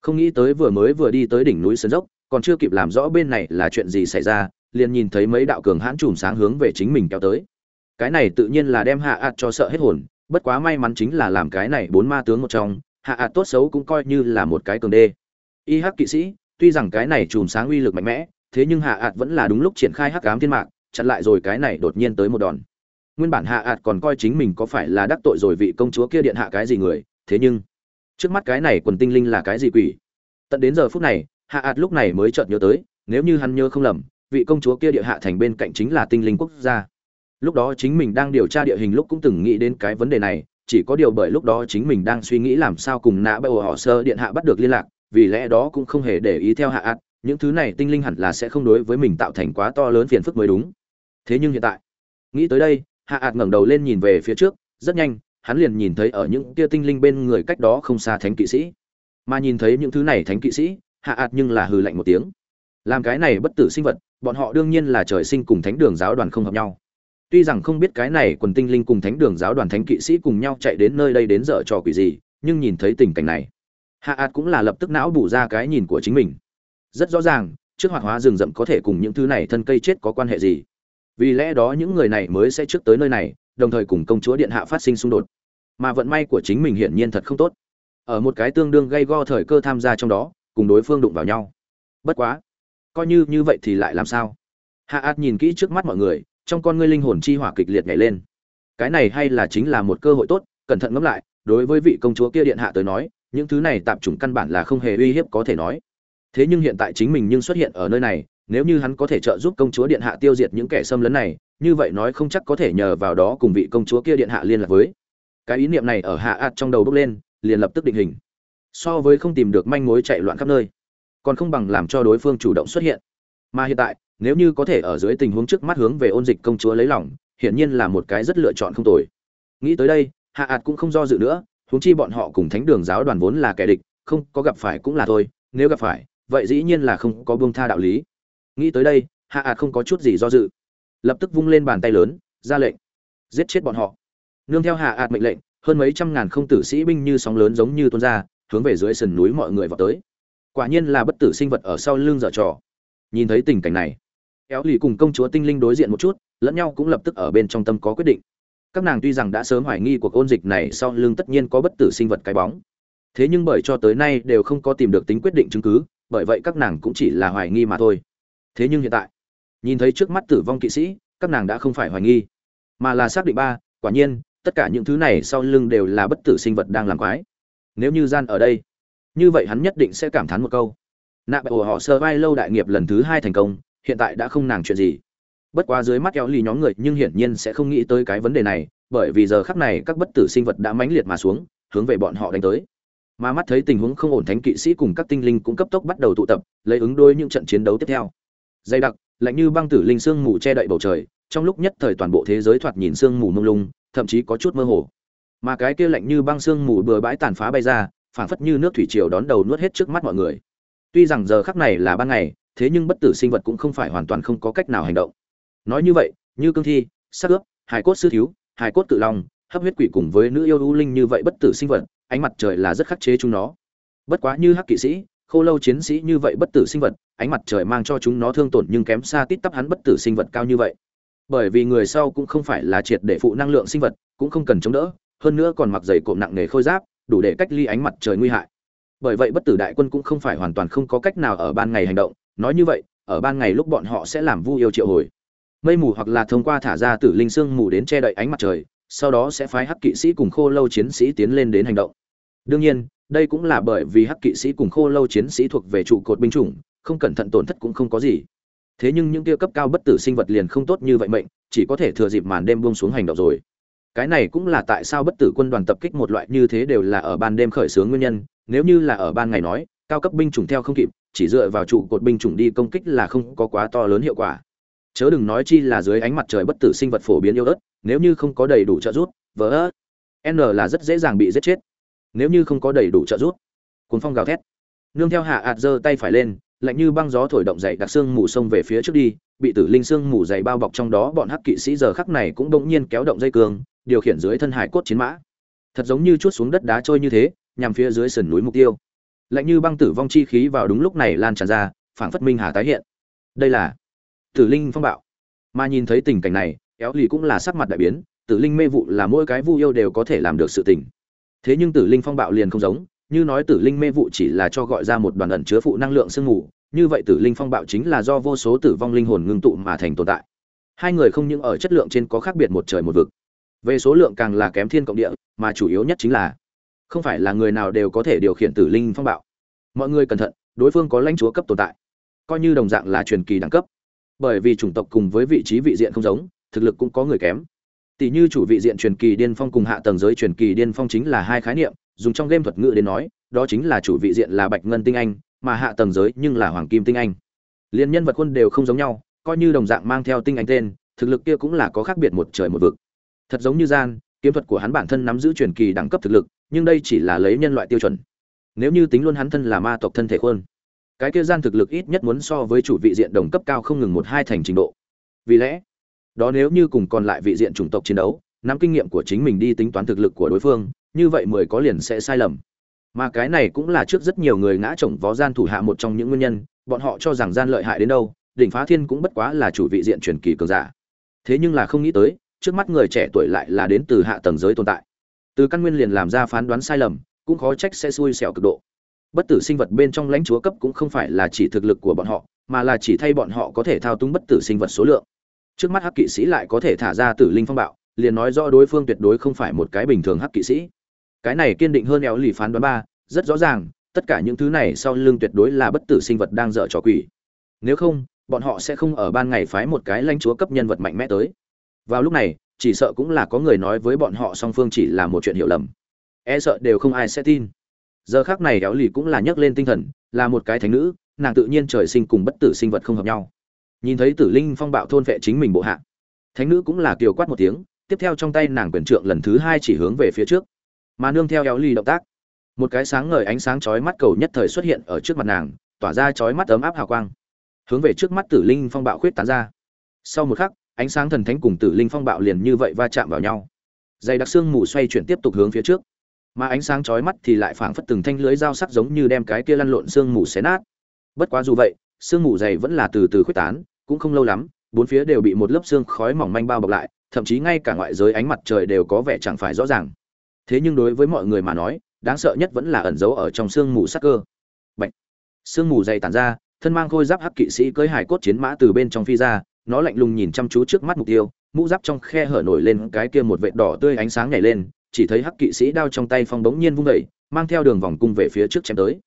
Không nghĩ tới vừa mới vừa đi tới đỉnh núi sơn dốc, còn chưa kịp làm rõ bên này là chuyện gì xảy ra, liền nhìn thấy mấy đạo cường hãn chùm sáng hướng về chính mình kéo tới. Cái này tự nhiên là đem hạ ạt cho sợ hết hồn, bất quá may mắn chính là làm cái này bốn ma tướng một trong, hạ ạt tốt xấu cũng coi như là một cái cường đê. Y hắc kỵ sĩ, tuy rằng cái này chùm sáng uy lực mạnh mẽ thế nhưng hạ ạt vẫn là đúng lúc triển khai hắc ám thiên mạng chặn lại rồi cái này đột nhiên tới một đòn. Nguyên bản hạ ạt còn coi chính mình có phải là đắc tội rồi vị công chúa kia điện hạ cái gì người, thế nhưng, trước mắt cái này quần tinh linh là cái gì quỷ? Tận đến giờ phút này, hạ ạt lúc này mới chợt nhớ tới, nếu như hắn nhớ không lầm, vị công chúa kia địa hạ thành bên cạnh chính là tinh linh quốc gia. Lúc đó chính mình đang điều tra địa hình lúc cũng từng nghĩ đến cái vấn đề này, chỉ có điều bởi lúc đó chính mình đang suy nghĩ làm sao cùng nã bầu họ sơ điện hạ bắt được liên lạc, vì lẽ đó cũng không hề để ý theo hạ ạt những thứ này tinh linh hẳn là sẽ không đối với mình tạo thành quá to lớn phiền phức mới đúng. Thế nhưng hiện tại, nghĩ tới đây, hạ ạt ngẩng đầu lên nhìn về phía trước, rất nhanh, hắn liền nhìn thấy ở những tia tinh linh bên người cách đó không xa thánh kỵ sĩ. Mà nhìn thấy những thứ này thánh kỵ sĩ, hạ ạt nhưng là hừ lạnh một tiếng. Làm cái này bất tử sinh vật, bọn họ đương nhiên là trời sinh cùng thánh đường giáo đoàn không hợp nhau. Tuy rằng không biết cái này quần tinh linh cùng thánh đường giáo đoàn thánh kỵ sĩ cùng nhau chạy đến nơi đây đến dở trò quỷ gì, nhưng nhìn thấy tình cảnh này, hạ ạt cũng là lập tức não bù ra cái nhìn của chính mình rất rõ ràng, trước hoạt hóa rừng rậm có thể cùng những thứ này thân cây chết có quan hệ gì. Vì lẽ đó những người này mới sẽ trước tới nơi này, đồng thời cùng công chúa điện hạ phát sinh xung đột. Mà vận may của chính mình hiển nhiên thật không tốt. Ở một cái tương đương gây go thời cơ tham gia trong đó, cùng đối phương đụng vào nhau. Bất quá, coi như như vậy thì lại làm sao? Hạ ạt nhìn kỹ trước mắt mọi người, trong con ngươi linh hồn chi hỏa kịch liệt nhảy lên. Cái này hay là chính là một cơ hội tốt, cẩn thận ngẫm lại, đối với vị công chúa kia điện hạ tới nói, những thứ này tạm chủng căn bản là không hề uy hiếp có thể nói thế nhưng hiện tại chính mình nhưng xuất hiện ở nơi này, nếu như hắn có thể trợ giúp công chúa điện hạ tiêu diệt những kẻ xâm lấn này, như vậy nói không chắc có thể nhờ vào đó cùng vị công chúa kia điện hạ liên lạc với. Cái ý niệm này ở hạ ạt trong đầu bốc lên, liền lập tức định hình. So với không tìm được manh mối chạy loạn khắp nơi, còn không bằng làm cho đối phương chủ động xuất hiện. Mà hiện tại, nếu như có thể ở dưới tình huống trước mắt hướng về ôn dịch công chúa lấy lòng, hiển nhiên là một cái rất lựa chọn không tồi. Nghĩ tới đây, hạ ạt cũng không do dự nữa, huống chi bọn họ cùng thánh đường giáo đoàn vốn là kẻ địch, không có gặp phải cũng là thôi, nếu gặp phải vậy dĩ nhiên là không có buông tha đạo lý. Nghĩ tới đây, hạ ạt không có chút gì do dự. Lập tức vung lên bàn tay lớn, ra lệnh. Giết chết bọn họ. Nương theo hạ ạt mệnh lệnh, hơn mấy trăm ngàn không tử sĩ binh như sóng lớn giống như tuôn ra, hướng về dưới sườn núi mọi người vào tới. Quả nhiên là bất tử sinh vật ở sau lưng dở trò. Nhìn thấy tình cảnh này éo lì cùng công chúa tinh linh đối diện một chút, lẫn nhau cũng lập tức ở bên trong tâm có quyết định. Các nàng tuy rằng đã sớm hoài nghi cuộc ôn dịch này sau lưng tất nhiên có bất tử sinh vật cái bóng. Thế nhưng bởi cho tới nay đều không có tìm được tính quyết định chứng cứ bởi vậy các nàng cũng chỉ là hoài nghi mà thôi. Thế nhưng hiện tại, nhìn thấy trước mắt tử vong kỵ sĩ, các nàng đã không phải hoài nghi, mà là xác định ba, quả nhiên, tất cả những thứ này sau lưng đều là bất tử sinh vật đang làm quái. Nếu như gian ở đây, như vậy hắn nhất định sẽ cảm thán một câu. Nạ bại ổ họ sơ vai lâu đại nghiệp lần thứ hai thành công, hiện tại đã không nàng chuyện gì. Bất quá dưới mắt kéo lì nhóm người nhưng hiển nhiên sẽ không nghĩ tới cái vấn đề này, bởi vì giờ khắc này các bất tử sinh vật đã mãnh liệt mà xuống, hướng về bọn họ đánh tới mà mắt thấy tình huống không ổn thánh kỵ sĩ cùng các tinh linh cũng cấp tốc bắt đầu tụ tập, lấy ứng đôi những trận chiến đấu tiếp theo. Dày đặc, lạnh như băng tử linh sương mù che đậy bầu trời, trong lúc nhất thời toàn bộ thế giới thoạt nhìn sương mù mông lung, thậm chí có chút mơ hồ. Mà cái kia lạnh như băng sương mù bừa bãi tàn phá bay ra, phảng phất như nước thủy triều đón đầu nuốt hết trước mắt mọi người. Tuy rằng giờ khắc này là ban ngày, thế nhưng bất tử sinh vật cũng không phải hoàn toàn không có cách nào hành động. Nói như vậy, như cương thi, sắc ướp, hải cốt sư thiếu, hải cốt cự long, hấp huyết quỷ cùng với nữ yêu u linh như vậy bất tử sinh vật ánh mặt trời là rất khắc chế chúng nó. Bất quá như hắc kỵ sĩ, khô lâu chiến sĩ như vậy bất tử sinh vật, ánh mặt trời mang cho chúng nó thương tổn nhưng kém xa tít tắp hắn bất tử sinh vật cao như vậy. Bởi vì người sau cũng không phải là triệt để phụ năng lượng sinh vật, cũng không cần chống đỡ, hơn nữa còn mặc giày cộm nặng nề khôi giáp, đủ để cách ly ánh mặt trời nguy hại. Bởi vậy bất tử đại quân cũng không phải hoàn toàn không có cách nào ở ban ngày hành động, nói như vậy, ở ban ngày lúc bọn họ sẽ làm vu yêu triệu hồi. Mây mù hoặc là thông qua thả ra tử linh sương mù đến che đậy ánh mặt trời sau đó sẽ phái hắc kỵ sĩ cùng khô lâu chiến sĩ tiến lên đến hành động. Đương nhiên, đây cũng là bởi vì hắc kỵ sĩ cùng khô lâu chiến sĩ thuộc về trụ cột binh chủng, không cẩn thận tổn thất cũng không có gì. Thế nhưng những kia cấp cao bất tử sinh vật liền không tốt như vậy mệnh, chỉ có thể thừa dịp màn đêm buông xuống hành động rồi. Cái này cũng là tại sao bất tử quân đoàn tập kích một loại như thế đều là ở ban đêm khởi xướng nguyên nhân, nếu như là ở ban ngày nói, cao cấp binh chủng theo không kịp, chỉ dựa vào trụ cột binh chủng đi công kích là không có quá to lớn hiệu quả chớ đừng nói chi là dưới ánh mặt trời bất tử sinh vật phổ biến yêu ớt, nếu như không có đầy đủ trợ giúp vỡ n là rất dễ dàng bị giết chết. Nếu như không có đầy đủ trợ giúp cuốn phong gào thét. Nương theo hạ ạt giơ tay phải lên, lạnh như băng gió thổi động dậy đặc xương mù sông về phía trước đi, bị tử linh xương mù dày bao bọc trong đó bọn hắc kỵ sĩ giờ khắc này cũng bỗng nhiên kéo động dây cường, điều khiển dưới thân hải cốt chiến mã. Thật giống như chút xuống đất đá trôi như thế, nhằm phía dưới sườn núi mục tiêu. Lạnh như băng tử vong chi khí vào đúng lúc này lan tràn ra, phảng phất minh hà tái hiện. Đây là tử linh phong bạo. Mà nhìn thấy tình cảnh này, éo lì cũng là sắc mặt đại biến, tử linh mê vụ là mỗi cái vu yêu đều có thể làm được sự tình. Thế nhưng tử linh phong bạo liền không giống, như nói tử linh mê vụ chỉ là cho gọi ra một đoàn ẩn chứa phụ năng lượng sương mù, như vậy tử linh phong bạo chính là do vô số tử vong linh hồn ngưng tụ mà thành tồn tại. Hai người không những ở chất lượng trên có khác biệt một trời một vực, về số lượng càng là kém thiên cộng địa, mà chủ yếu nhất chính là, không phải là người nào đều có thể điều khiển tử linh phong bạo. Mọi người cẩn thận, đối phương có lãnh chúa cấp tồn tại, coi như đồng dạng là truyền kỳ đẳng cấp bởi vì chủng tộc cùng với vị trí vị diện không giống, thực lực cũng có người kém. Tỷ như chủ vị diện truyền kỳ điên phong cùng hạ tầng giới truyền kỳ điên phong chính là hai khái niệm, dùng trong game thuật ngữ đến nói, đó chính là chủ vị diện là bạch ngân tinh anh, mà hạ tầng giới nhưng là hoàng kim tinh anh. Liên nhân vật quân đều không giống nhau, coi như đồng dạng mang theo tinh anh tên, thực lực kia cũng là có khác biệt một trời một vực. Thật giống như gian, kiếm thuật của hắn bản thân nắm giữ truyền kỳ đẳng cấp thực lực, nhưng đây chỉ là lấy nhân loại tiêu chuẩn. Nếu như tính luôn hắn thân là ma tộc thân thể khuôn cái kia gian thực lực ít nhất muốn so với chủ vị diện đồng cấp cao không ngừng một hai thành trình độ. Vì lẽ đó nếu như cùng còn lại vị diện chủng tộc chiến đấu, nắm kinh nghiệm của chính mình đi tính toán thực lực của đối phương, như vậy mười có liền sẽ sai lầm. Mà cái này cũng là trước rất nhiều người ngã chồng vó gian thủ hạ một trong những nguyên nhân, bọn họ cho rằng gian lợi hại đến đâu, đỉnh phá thiên cũng bất quá là chủ vị diện truyền kỳ cường giả. Thế nhưng là không nghĩ tới, trước mắt người trẻ tuổi lại là đến từ hạ tầng giới tồn tại. Từ căn nguyên liền làm ra phán đoán sai lầm, cũng khó trách sẽ xui xẻo cực độ bất tử sinh vật bên trong lãnh chúa cấp cũng không phải là chỉ thực lực của bọn họ, mà là chỉ thay bọn họ có thể thao túng bất tử sinh vật số lượng. Trước mắt hắc kỵ sĩ lại có thể thả ra tử linh phong bạo, liền nói rõ đối phương tuyệt đối không phải một cái bình thường hắc kỵ sĩ. Cái này kiên định hơn éo lì phán đoán ba, rất rõ ràng, tất cả những thứ này sau lưng tuyệt đối là bất tử sinh vật đang dở trò quỷ. Nếu không, bọn họ sẽ không ở ban ngày phái một cái lãnh chúa cấp nhân vật mạnh mẽ tới. Vào lúc này, chỉ sợ cũng là có người nói với bọn họ song phương chỉ là một chuyện hiểu lầm. E sợ đều không ai sẽ tin giờ khác này éo lì cũng là nhấc lên tinh thần, là một cái thánh nữ, nàng tự nhiên trời sinh cùng bất tử sinh vật không hợp nhau. Nhìn thấy tử linh phong bạo thôn vệ chính mình bộ hạ, thánh nữ cũng là kiều quát một tiếng, tiếp theo trong tay nàng quyền trượng lần thứ hai chỉ hướng về phía trước. Mà nương theo éo lì động tác, một cái sáng ngời ánh sáng chói mắt cầu nhất thời xuất hiện ở trước mặt nàng, tỏa ra chói mắt ấm áp hào quang, hướng về trước mắt tử linh phong bạo khuyết tán ra. Sau một khắc, ánh sáng thần thánh cùng tử linh phong bạo liền như vậy va chạm vào nhau. Dày đặc xương mù xoay chuyển tiếp tục hướng phía trước mà ánh sáng chói mắt thì lại phảng phất từng thanh lưới dao sắc giống như đem cái kia lăn lộn xương mù xé nát. Bất quá dù vậy xương mù dày vẫn là từ từ khuếch tán, cũng không lâu lắm, bốn phía đều bị một lớp xương khói mỏng manh bao bọc lại, thậm chí ngay cả ngoại giới ánh mặt trời đều có vẻ chẳng phải rõ ràng. Thế nhưng đối với mọi người mà nói, đáng sợ nhất vẫn là ẩn giấu ở trong xương mù sắc cơ. Bạch. xương mù dày tản ra, thân mang khôi giáp hắc kỵ sĩ cưỡi hải cốt chiến mã từ bên trong phi ra, nó lạnh lùng nhìn chăm chú trước mắt mục tiêu, mũ giáp trong khe hở nổi lên cái kia một vệt đỏ tươi ánh sáng nhảy lên chỉ thấy hắc kỵ sĩ đao trong tay phong bỗng nhiên vung vẩy mang theo đường vòng cung về phía trước chém tới.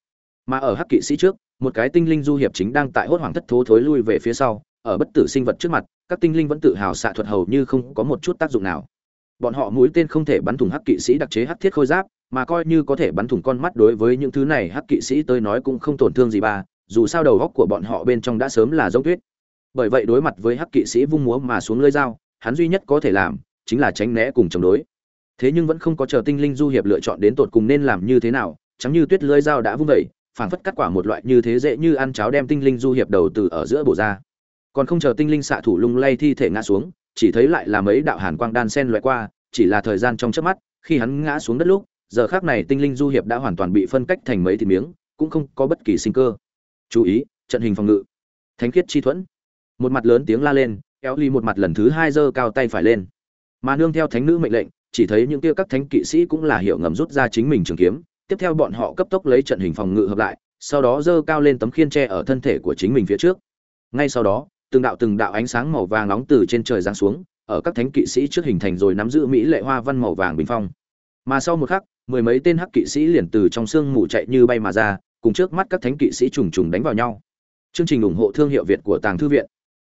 Mà ở hắc kỵ sĩ trước, một cái tinh linh du hiệp chính đang tại hốt hoảng thất thố thối lui về phía sau, ở bất tử sinh vật trước mặt, các tinh linh vẫn tự hào xạ thuật hầu như không có một chút tác dụng nào. Bọn họ mũi tên không thể bắn thủng hắc kỵ sĩ đặc chế hắc thiết khôi giáp, mà coi như có thể bắn thủng con mắt đối với những thứ này, hắc kỵ sĩ tới nói cũng không tổn thương gì ba dù sao đầu góc của bọn họ bên trong đã sớm là giống tuyết. Bởi vậy đối mặt với hắc kỵ sĩ vung múa mà xuống lưỡi dao, hắn duy nhất có thể làm, chính là tránh né cùng chống đối thế nhưng vẫn không có chờ tinh linh du hiệp lựa chọn đến tột cùng nên làm như thế nào, chẳng như tuyết lưỡi dao đã vung vẩy phảng phất cắt quả một loại như thế dễ như ăn cháo đem tinh linh du hiệp đầu từ ở giữa bổ ra. Còn không chờ tinh linh xạ thủ lung lay thi thể ngã xuống, chỉ thấy lại là mấy đạo hàn quang đan sen loại qua, chỉ là thời gian trong chớp mắt, khi hắn ngã xuống đất lúc, giờ khác này tinh linh du hiệp đã hoàn toàn bị phân cách thành mấy thịt miếng, cũng không có bất kỳ sinh cơ. Chú ý, trận hình phòng ngự. Thánh khiết chi thuẫn. Một mặt lớn tiếng la lên kéo ly một mặt lần thứ hai giơ cao tay phải lên. Mà nương theo thánh nữ mệnh lệnh chỉ thấy những kia các thánh kỵ sĩ cũng là hiểu ngầm rút ra chính mình trường kiếm, tiếp theo bọn họ cấp tốc lấy trận hình phòng ngự hợp lại, sau đó giơ cao lên tấm khiên tre ở thân thể của chính mình phía trước. Ngay sau đó, từng đạo từng đạo ánh sáng màu vàng nóng từ trên trời giáng xuống, ở các thánh kỵ sĩ trước hình thành rồi nắm giữ mỹ lệ hoa văn màu vàng bình phong. Mà sau một khắc, mười mấy tên hắc kỵ sĩ liền từ trong sương mù chạy như bay mà ra, cùng trước mắt các thánh kỵ sĩ trùng trùng đánh vào nhau. Chương trình ủng hộ thương hiệu việt của tàng thư viện.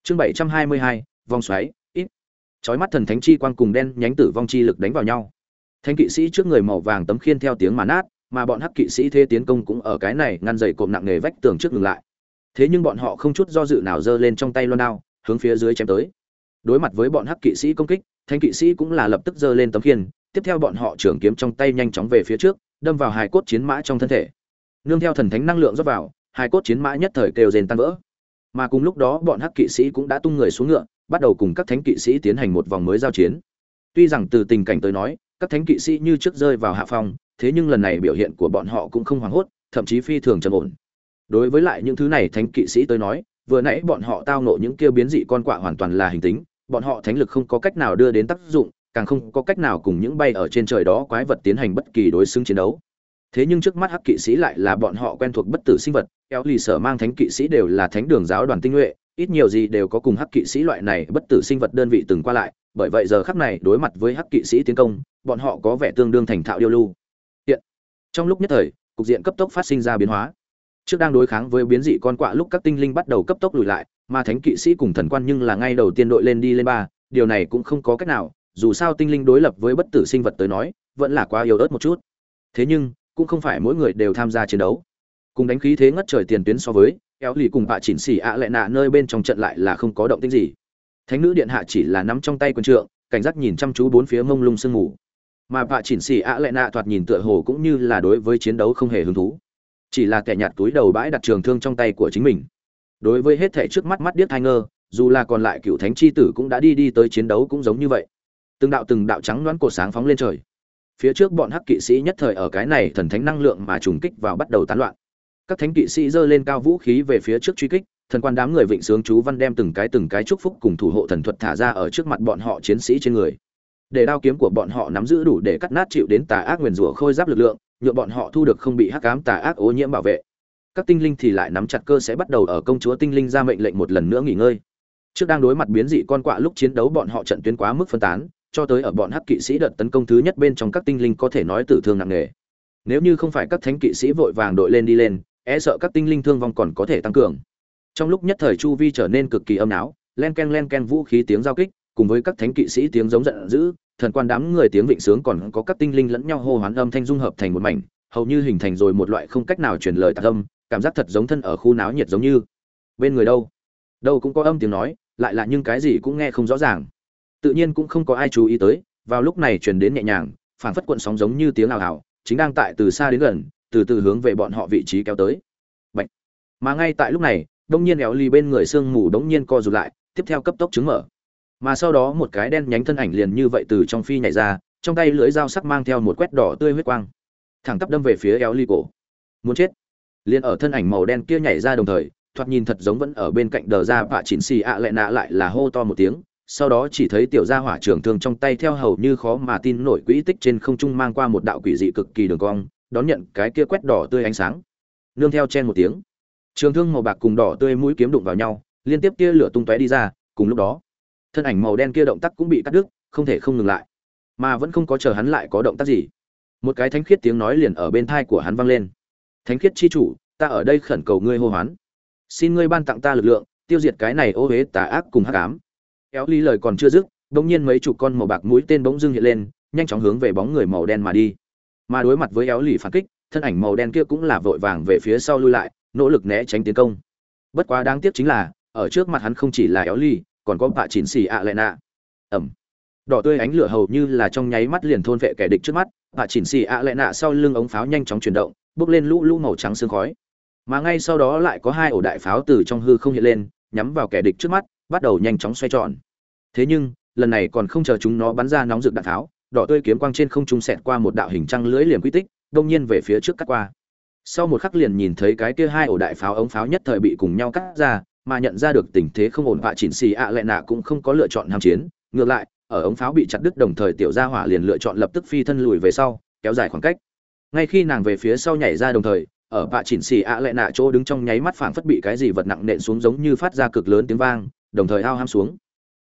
Chương bảy trăm hai mươi hai, vòng xoáy chói mắt thần thánh chi quang cùng đen nhánh tử vong chi lực đánh vào nhau. Thánh kỵ sĩ trước người màu vàng tấm khiên theo tiếng mà nát, mà bọn hắc kỵ sĩ thế tiến công cũng ở cái này ngăn dậy cộm nặng nghề vách tường trước ngừng lại. Thế nhưng bọn họ không chút do dự nào giơ lên trong tay loan đao, hướng phía dưới chém tới. Đối mặt với bọn hắc kỵ sĩ công kích, thánh kỵ sĩ cũng là lập tức giơ lên tấm khiên, tiếp theo bọn họ trưởng kiếm trong tay nhanh chóng về phía trước, đâm vào hài cốt chiến mã trong thân thể. Nương theo thần thánh năng lượng rót vào, hài cốt chiến mã nhất thời kêu rền tan vỡ mà cùng lúc đó bọn hắc kỵ sĩ cũng đã tung người xuống ngựa, bắt đầu cùng các thánh kỵ sĩ tiến hành một vòng mới giao chiến. Tuy rằng từ tình cảnh tới nói, các thánh kỵ sĩ như trước rơi vào hạ phong, thế nhưng lần này biểu hiện của bọn họ cũng không hoảng hốt, thậm chí phi thường trầm ổn. Đối với lại những thứ này thánh kỵ sĩ tới nói, vừa nãy bọn họ tao nộ những kêu biến dị con quạ hoàn toàn là hình tính, bọn họ thánh lực không có cách nào đưa đến tác dụng, càng không có cách nào cùng những bay ở trên trời đó quái vật tiến hành bất kỳ đối xứng chiến đấu thế nhưng trước mắt hắc kỵ sĩ lại là bọn họ quen thuộc bất tử sinh vật eo lì sở mang thánh kỵ sĩ đều là thánh đường giáo đoàn tinh nhuệ, ít nhiều gì đều có cùng hắc kỵ sĩ loại này bất tử sinh vật đơn vị từng qua lại, bởi vậy giờ khắc này đối mặt với hắc kỵ sĩ tiến công, bọn họ có vẻ tương đương thành thạo điêu lưu. Hiện, trong lúc nhất thời, cục diện cấp tốc phát sinh ra biến hóa. Trước đang đối kháng với biến dị con quạ lúc các tinh linh bắt đầu cấp tốc lùi lại, mà thánh kỵ sĩ cùng thần quan nhưng là ngay đầu tiên đội lên đi lên ba, điều này cũng không có cách nào, dù sao tinh linh đối lập với bất tử sinh vật tới nói, vẫn là quá yếu ớt một chút. Thế nhưng cũng không phải mỗi người đều tham gia chiến đấu. Cùng đánh khí thế ngất trời tiền tuyến so với éo lì cùng bạ chỉnh xỉ ạ lại nạ nơi bên trong trận lại là không có động tĩnh gì. Thánh nữ điện hạ chỉ là nắm trong tay quân trượng, cảnh giác nhìn chăm chú bốn phía mông lung sương mù. Mà bạ chỉnh xỉ ạ lại nạ thoạt nhìn tựa hồ cũng như là đối với chiến đấu không hề hứng thú. Chỉ là kẻ nhạt túi đầu bãi đặt trường thương trong tay của chính mình. Đối với hết thể trước mắt mắt điếc thai ngơ, dù là còn lại cựu thánh chi tử cũng đã đi đi tới chiến đấu cũng giống như vậy. Từng đạo từng đạo trắng đoán cột sáng phóng lên trời phía trước bọn hắc kỵ sĩ nhất thời ở cái này thần thánh năng lượng mà trùng kích vào bắt đầu tán loạn. Các thánh kỵ sĩ giơ lên cao vũ khí về phía trước truy kích, thần quan đám người vịnh sướng chú văn đem từng cái từng cái chúc phúc cùng thủ hộ thần thuật thả ra ở trước mặt bọn họ chiến sĩ trên người. Để đao kiếm của bọn họ nắm giữ đủ để cắt nát chịu đến tà ác nguyền rủa khôi giáp lực lượng nhựa bọn họ thu được không bị hắc ám tà ác ô nhiễm bảo vệ. Các tinh linh thì lại nắm chặt cơ sẽ bắt đầu ở công chúa tinh linh ra mệnh lệnh một lần nữa nghỉ ngơi. Trước đang đối mặt biến dị con quạ lúc chiến đấu bọn họ trận tuyến quá mức phân tán cho tới ở bọn hắc kỵ sĩ đợt tấn công thứ nhất bên trong các tinh linh có thể nói tử thương nặng nề. Nếu như không phải các thánh kỵ sĩ vội vàng đội lên đi lên e sợ các tinh linh thương vong còn có thể tăng cường. Trong lúc nhất thời chu vi trở nên cực kỳ âm áo, len ken len ken vũ khí tiếng giao kích, cùng với các thánh kỵ sĩ tiếng giống giận dữ, thần quan đám người tiếng vịnh sướng còn có các tinh linh lẫn nhau hô hoán âm thanh dung hợp thành một mảnh, hầu như hình thành rồi một loại không cách nào truyền lời tạc âm, cảm giác thật giống thân ở khu náo nhiệt giống như. Bên người đâu? Đâu cũng có âm tiếng nói, lại là nhưng cái gì cũng nghe không rõ ràng tự nhiên cũng không có ai chú ý tới, vào lúc này truyền đến nhẹ nhàng phản phất cuộn sóng giống như tiếng ảo ảo chính đang tại từ xa đến gần, từ từ hướng về bọn họ vị trí kéo tới. Bạch. mà ngay tại lúc này, đông nhiên éo ly bên người sương mù đống nhiên co rụt lại, tiếp theo cấp tốc chứng mở. Mà sau đó một cái đen nhánh thân ảnh liền như vậy từ trong phi nhảy ra, trong tay lưỡi dao sắc mang theo một quét đỏ tươi huyết quang, thẳng tắp đâm về phía éo ly cổ. Muốn chết. Liền ở thân ảnh màu đen kia nhảy ra đồng thời, thoạt nhìn thật giống vẫn ở bên cạnh đờ ra vạ chỉnh xì ạ lệ nạ lại là hô to một tiếng sau đó chỉ thấy tiểu gia hỏa trưởng thương trong tay theo hầu như khó mà tin nổi quỹ tích trên không trung mang qua một đạo quỷ dị cực kỳ đường cong, đón nhận cái kia quét đỏ tươi ánh sáng. Nương theo chen một tiếng, trường thương màu bạc cùng đỏ tươi mũi kiếm đụng vào nhau, liên tiếp kia lửa tung tóe đi ra, cùng lúc đó, thân ảnh màu đen kia động tác cũng bị cắt đứt, không thể không ngừng lại, mà vẫn không có chờ hắn lại có động tác gì. Một cái thánh khiết tiếng nói liền ở bên thai của hắn vang lên. Thánh khiết chi chủ, ta ở đây khẩn cầu ngươi hô hoán. Xin ngươi ban tặng ta lực lượng, tiêu diệt cái này ô huế tà ác cùng hắc ám kéo ly lời còn chưa dứt bỗng nhiên mấy chục con màu bạc mũi tên bỗng dưng hiện lên, nhanh chóng hướng về bóng người màu đen mà đi. Mà đối mặt với éo lì phản kích, thân ảnh màu đen kia cũng là vội vàng về phía sau lui lại, nỗ lực né tránh tiến công. Bất quá đáng tiếc chính là, ở trước mặt hắn không chỉ là éo lì còn có bạ chỉnh xì ạ lệ nạ. Ẩm. Đỏ tươi ánh lửa hầu như là trong nháy mắt liền thôn vệ kẻ địch trước mắt, bạ chỉnh xì ạ lệ nạ sau lưng ống pháo nhanh chóng chuyển động, bước lên lũ lũ màu trắng sương khói. Mà ngay sau đó lại có hai ổ đại pháo từ trong hư không hiện lên, nhắm vào kẻ địch trước mắt bắt đầu nhanh chóng xoay tròn. Thế nhưng, lần này còn không chờ chúng nó bắn ra nóng rực đạn tháo, đỏ tươi kiếm quang trên không trung xẹt qua một đạo hình trăng lưỡi liềm quy tích, đông nhiên về phía trước cắt qua. Sau một khắc liền nhìn thấy cái kia hai ổ đại pháo ống pháo nhất thời bị cùng nhau cắt ra, mà nhận ra được tình thế không ổn vạ chỉnh xì ạ à lại nạ cũng không có lựa chọn ham chiến. Ngược lại, ở ống pháo bị chặt đứt đồng thời tiểu gia hỏa liền lựa chọn lập tức phi thân lùi về sau, kéo dài khoảng cách. Ngay khi nàng về phía sau nhảy ra đồng thời, ở vạ chỉnh xì ạ à lại nạ chỗ đứng trong nháy mắt phảng phất bị cái gì vật nặng nện xuống giống như phát ra cực lớn tiếng vang đồng thời ao ham xuống.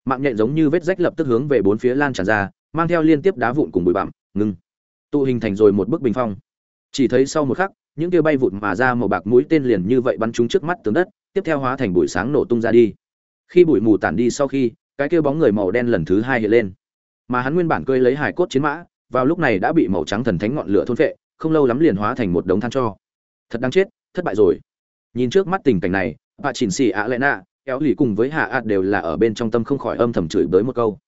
Mạng nhện giống như vết rách lập tức hướng về bốn phía lan tràn ra, mang theo liên tiếp đá vụn cùng bụi bặm, ngưng. Tụ hình thành rồi một bức bình phong. Chỉ thấy sau một khắc, những kia bay vụt mà ra màu bạc mũi tên liền như vậy bắn trúng trước mắt tướng đất, tiếp theo hóa thành bụi sáng nổ tung ra đi. Khi bụi mù tản đi sau khi, cái kia bóng người màu đen lần thứ hai hiện lên. Mà hắn nguyên bản cơi lấy hải cốt chiến mã, vào lúc này đã bị màu trắng thần thánh ngọn lửa thôn phệ, không lâu lắm liền hóa thành một đống than cho. Thật đáng chết, thất bại rồi. Nhìn trước mắt tình cảnh này bà chỉnh xì ạ lẽ nạ kéo lì cùng với hạ ạt đều là ở bên trong tâm không khỏi âm thầm chửi bới một câu.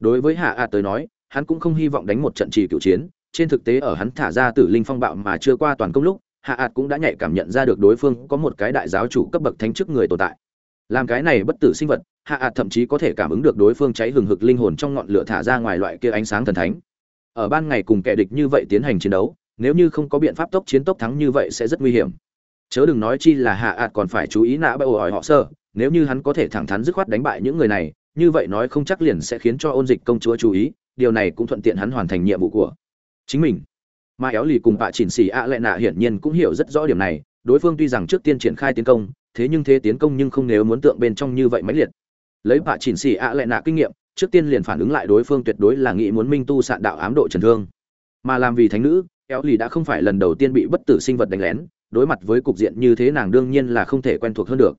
Đối với hạ ạt tới nói, hắn cũng không hy vọng đánh một trận trì cựu chiến, trên thực tế ở hắn thả ra tử linh phong bạo mà chưa qua toàn công lúc, hạ ạt cũng đã nhạy cảm nhận ra được đối phương có một cái đại giáo chủ cấp bậc thánh chức người tồn tại. Làm cái này bất tử sinh vật, hạ ạt thậm chí có thể cảm ứng được đối phương cháy hừng hực linh hồn trong ngọn lửa thả ra ngoài loại kia ánh sáng thần thánh. Ở ban ngày cùng kẻ địch như vậy tiến hành chiến đấu, nếu như không có biện pháp tốc chiến tốc thắng như vậy sẽ rất nguy hiểm. Chớ đừng nói chi là hạ ạt còn phải chú ý nã bại ổi họ sơ nếu như hắn có thể thẳng thắn dứt khoát đánh bại những người này, như vậy nói không chắc liền sẽ khiến cho ôn dịch công chúa chú ý, điều này cũng thuận tiện hắn hoàn thành nhiệm vụ của chính mình. Mà éo lì cùng bạ chỉnh xì ạ lệ nạ hiển nhiên cũng hiểu rất rõ điểm này, đối phương tuy rằng trước tiên triển khai tiến công, thế nhưng thế tiến công nhưng không nếu muốn tượng bên trong như vậy mãnh liệt. Lấy bạ chỉnh xì ạ lệ nạ kinh nghiệm, trước tiên liền phản ứng lại đối phương tuyệt đối là nghĩ muốn minh tu sạn đạo ám độ trần thương. Mà làm vì thánh nữ, éo lì đã không phải lần đầu tiên bị bất tử sinh vật đánh lén, đối mặt với cục diện như thế nàng đương nhiên là không thể quen thuộc hơn được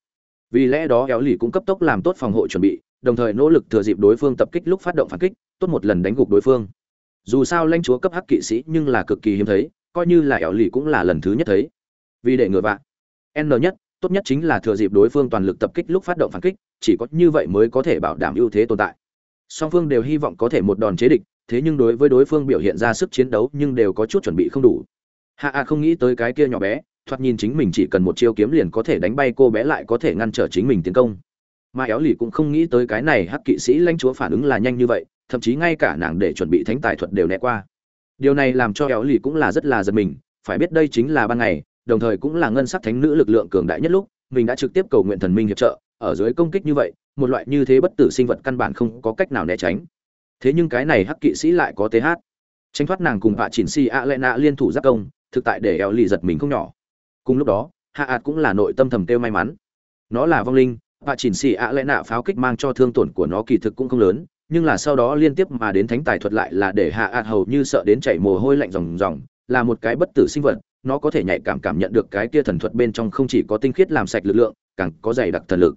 vì lẽ đó éo lì cũng cấp tốc làm tốt phòng hộ chuẩn bị đồng thời nỗ lực thừa dịp đối phương tập kích lúc phát động phản kích tốt một lần đánh gục đối phương. Dù sao lãnh chúa cấp hắc kỵ sĩ nhưng là cực kỳ hiếm thấy coi như là éo lì cũng là lần thứ nhất thấy. Vì để ngừa vạn, n nhất tốt nhất chính là thừa dịp đối phương toàn lực tập kích lúc phát động phản kích chỉ có như vậy mới có thể bảo đảm ưu thế tồn tại. Song phương đều hy vọng có thể một đòn chế địch thế nhưng đối với đối phương biểu hiện ra sức chiến đấu nhưng đều có chút chuẩn bị không đủ. Hạ ạ không nghĩ tới cái kia nhỏ bé thoạt nhìn chính mình chỉ cần một chiêu kiếm liền có thể đánh bay cô bé lại có thể ngăn trở chính mình tiến công. Mà éo lì cũng không nghĩ tới cái này hắc kỵ sĩ lãnh chúa phản ứng là nhanh như vậy, thậm chí ngay cả nàng để chuẩn bị thánh tài thuật đều né qua. Điều này làm cho éo lì cũng là rất là giật mình, phải biết đây chính là ban ngày, đồng thời cũng là ngân sắc thánh nữ lực lượng cường đại nhất lúc, mình đã trực tiếp cầu nguyện thần minh hiệp trợ, ở dưới công kích như vậy, một loại như thế bất tử sinh vật căn bản không có cách nào né tránh. Thế nhưng cái này hắc kỵ sĩ lại có th tránh thoát nàng cùng vạ chỉnh si a lệ nạ liên thủ giáp công, thực tại để éo lì giật mình không nhỏ cùng lúc đó, hạ ạt cũng là nội tâm thầm kêu may mắn. Nó là vong linh, và chỉnh si a lẽ nạ pháo kích mang cho thương tổn của nó kỳ thực cũng không lớn, nhưng là sau đó liên tiếp mà đến thánh tài thuật lại là để hạ ạt hầu như sợ đến chảy mồ hôi lạnh ròng ròng, là một cái bất tử sinh vật, nó có thể nhạy cảm cảm nhận được cái kia thần thuật bên trong không chỉ có tinh khiết làm sạch lực lượng, càng có dày đặc thần lực.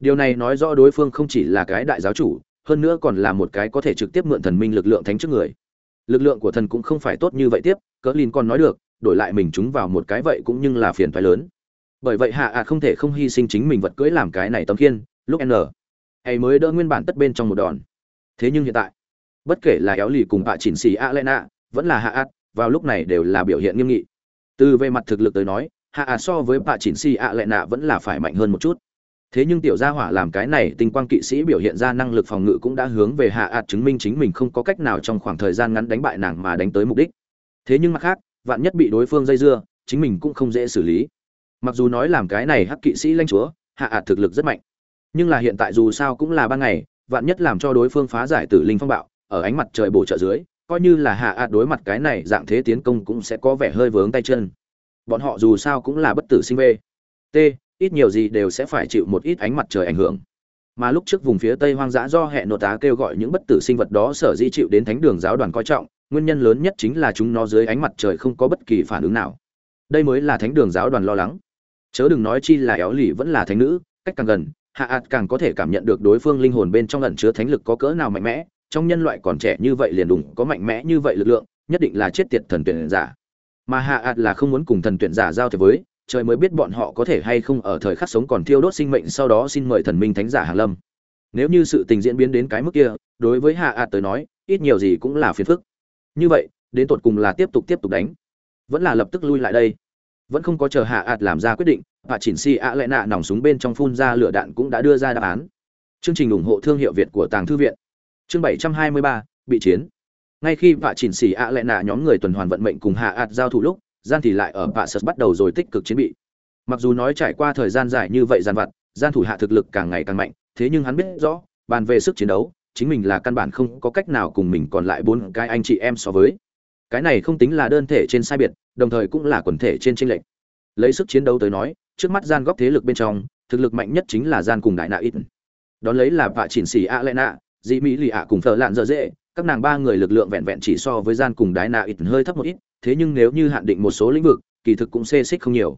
Điều này nói rõ đối phương không chỉ là cái đại giáo chủ, hơn nữa còn là một cái có thể trực tiếp mượn thần minh lực lượng thánh trước người. Lực lượng của thần cũng không phải tốt như vậy tiếp, cỡ lin còn nói được đổi lại mình chúng vào một cái vậy cũng nhưng là phiền toái lớn. Bởi vậy hạ ạt không thể không hy sinh chính mình vật cưỡi làm cái này tấm khiên, lúc n. Hay mới đỡ nguyên bản tất bên trong một đòn. Thế nhưng hiện tại, bất kể là éo lì cùng hạ chỉnh xì a lena vẫn là hạ ạt, vào lúc này đều là biểu hiện nghiêm nghị. Từ về mặt thực lực tới nói, hạ ạt so với hạ chỉnh xì a lena vẫn là phải mạnh hơn một chút. Thế nhưng tiểu gia hỏa làm cái này tinh quang kỵ sĩ biểu hiện ra năng lực phòng ngự cũng đã hướng về hạ ạt chứng minh chính mình không có cách nào trong khoảng thời gian ngắn đánh bại nàng mà đánh tới mục đích. Thế nhưng mặt khác vạn nhất bị đối phương dây dưa, chính mình cũng không dễ xử lý. Mặc dù nói làm cái này hắc kỵ sĩ lanh chúa, hạ ạt thực lực rất mạnh. Nhưng là hiện tại dù sao cũng là ban ngày, vạn nhất làm cho đối phương phá giải tử linh phong bạo, ở ánh mặt trời bổ trợ dưới, coi như là hạ ạt đối mặt cái này dạng thế tiến công cũng sẽ có vẻ hơi vướng tay chân. Bọn họ dù sao cũng là bất tử sinh vê t, ít nhiều gì đều sẽ phải chịu một ít ánh mặt trời ảnh hưởng. Mà lúc trước vùng phía tây hoang dã do hệ nội tá kêu gọi những bất tử sinh vật đó sở di chịu đến thánh đường giáo đoàn coi trọng nguyên nhân lớn nhất chính là chúng nó dưới ánh mặt trời không có bất kỳ phản ứng nào. Đây mới là thánh đường giáo đoàn lo lắng. Chớ đừng nói chi là éo lì vẫn là thánh nữ, cách càng gần, hạ ạt càng có thể cảm nhận được đối phương linh hồn bên trong ẩn chứa thánh lực có cỡ nào mạnh mẽ, trong nhân loại còn trẻ như vậy liền đùng có mạnh mẽ như vậy lực lượng, nhất định là chết tiệt thần tuyển giả. Mà hạ ạt là không muốn cùng thần tuyển giả giao thế với, trời mới biết bọn họ có thể hay không ở thời khắc sống còn thiêu đốt sinh mệnh sau đó xin mời thần minh thánh giả hàn lâm. Nếu như sự tình diễn biến đến cái mức kia, đối với hạ ạt tới nói, ít nhiều gì cũng là phiền phức như vậy đến tột cùng là tiếp tục tiếp tục đánh. Vẫn là lập tức lui lại đây. Vẫn không có chờ hạ ạt làm ra quyết định và chỉnh si ạ lại nạ nòng súng bên trong phun ra lửa đạn cũng đã đưa ra đáp án. Chương trình ủng hộ thương hiệu việt của tàng thư viện. Chương 723, bị chiến. Ngay khi vạ chỉnh xỉ ạ lại nạ nhóm người tuần hoàn vận mệnh cùng hạ ạt giao thủ lúc gian thì lại ở bạ sật bắt đầu rồi tích cực chiến bị. Mặc dù nói trải qua thời gian dài như vậy gian vặt gian thủ hạ thực lực càng ngày càng mạnh thế nhưng hắn biết rõ bàn về sức chiến đấu chính mình là căn bản không có cách nào cùng mình còn lại bốn cái anh chị em so với. Cái này không tính là đơn thể trên sai biệt, đồng thời cũng là quần thể trên tranh lệch. Lấy sức chiến đấu tới nói, trước mắt gian góp thế lực bên trong, thực lực mạnh nhất chính là gian cùng đại nạ ít. Đón lấy là vạ chỉnh xỉ a lệ nạ, dị mỹ lì ạ cùng thợ lạn dở dễ, các nàng ba người lực lượng vẹn vẹn chỉ so với gian cùng đái nạ ít hơi thấp một ít, thế nhưng nếu như hạn định một số lĩnh vực, kỳ thực cũng xê xích không nhiều.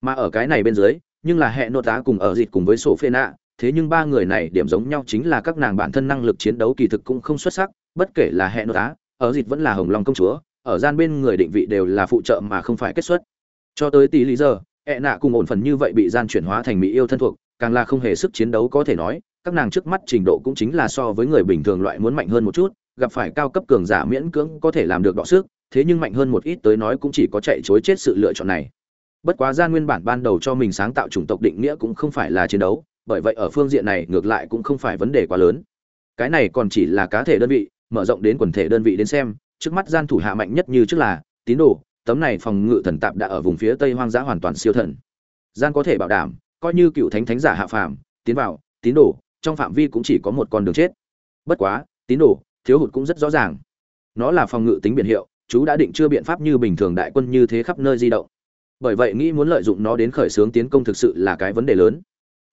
Mà ở cái này bên dưới, nhưng là hệ nô tá cùng ở dịch cùng với sổ phê nạ thế nhưng ba người này điểm giống nhau chính là các nàng bản thân năng lực chiến đấu kỳ thực cũng không xuất sắc, bất kể là hệ nội tá ở dịt vẫn là hồng long công chúa, ở gian bên người định vị đều là phụ trợ mà không phải kết xuất. Cho tới tỷ lý giờ hệ nạ cùng ổn phần như vậy bị gian chuyển hóa thành mỹ yêu thân thuộc, càng là không hề sức chiến đấu có thể nói, các nàng trước mắt trình độ cũng chính là so với người bình thường loại muốn mạnh hơn một chút, gặp phải cao cấp cường giả miễn cưỡng có thể làm được đọ sức, thế nhưng mạnh hơn một ít tới nói cũng chỉ có chạy chối chết sự lựa chọn này. Bất quá gian nguyên bản ban đầu cho mình sáng tạo chủng tộc định nghĩa cũng không phải là chiến đấu bởi vậy ở phương diện này ngược lại cũng không phải vấn đề quá lớn. Cái này còn chỉ là cá thể đơn vị, mở rộng đến quần thể đơn vị đến xem, trước mắt gian thủ hạ mạnh nhất như trước là, tín đồ, tấm này phòng ngự thần tạp đã ở vùng phía tây hoang dã hoàn toàn siêu thần. Gian có thể bảo đảm, coi như cựu thánh thánh giả hạ phàm, tiến vào, tín đồ, trong phạm vi cũng chỉ có một con đường chết. Bất quá, tín đồ, thiếu hụt cũng rất rõ ràng. Nó là phòng ngự tính biển hiệu, chú đã định chưa biện pháp như bình thường đại quân như thế khắp nơi di động. Bởi vậy nghĩ muốn lợi dụng nó đến khởi xướng tiến công thực sự là cái vấn đề lớn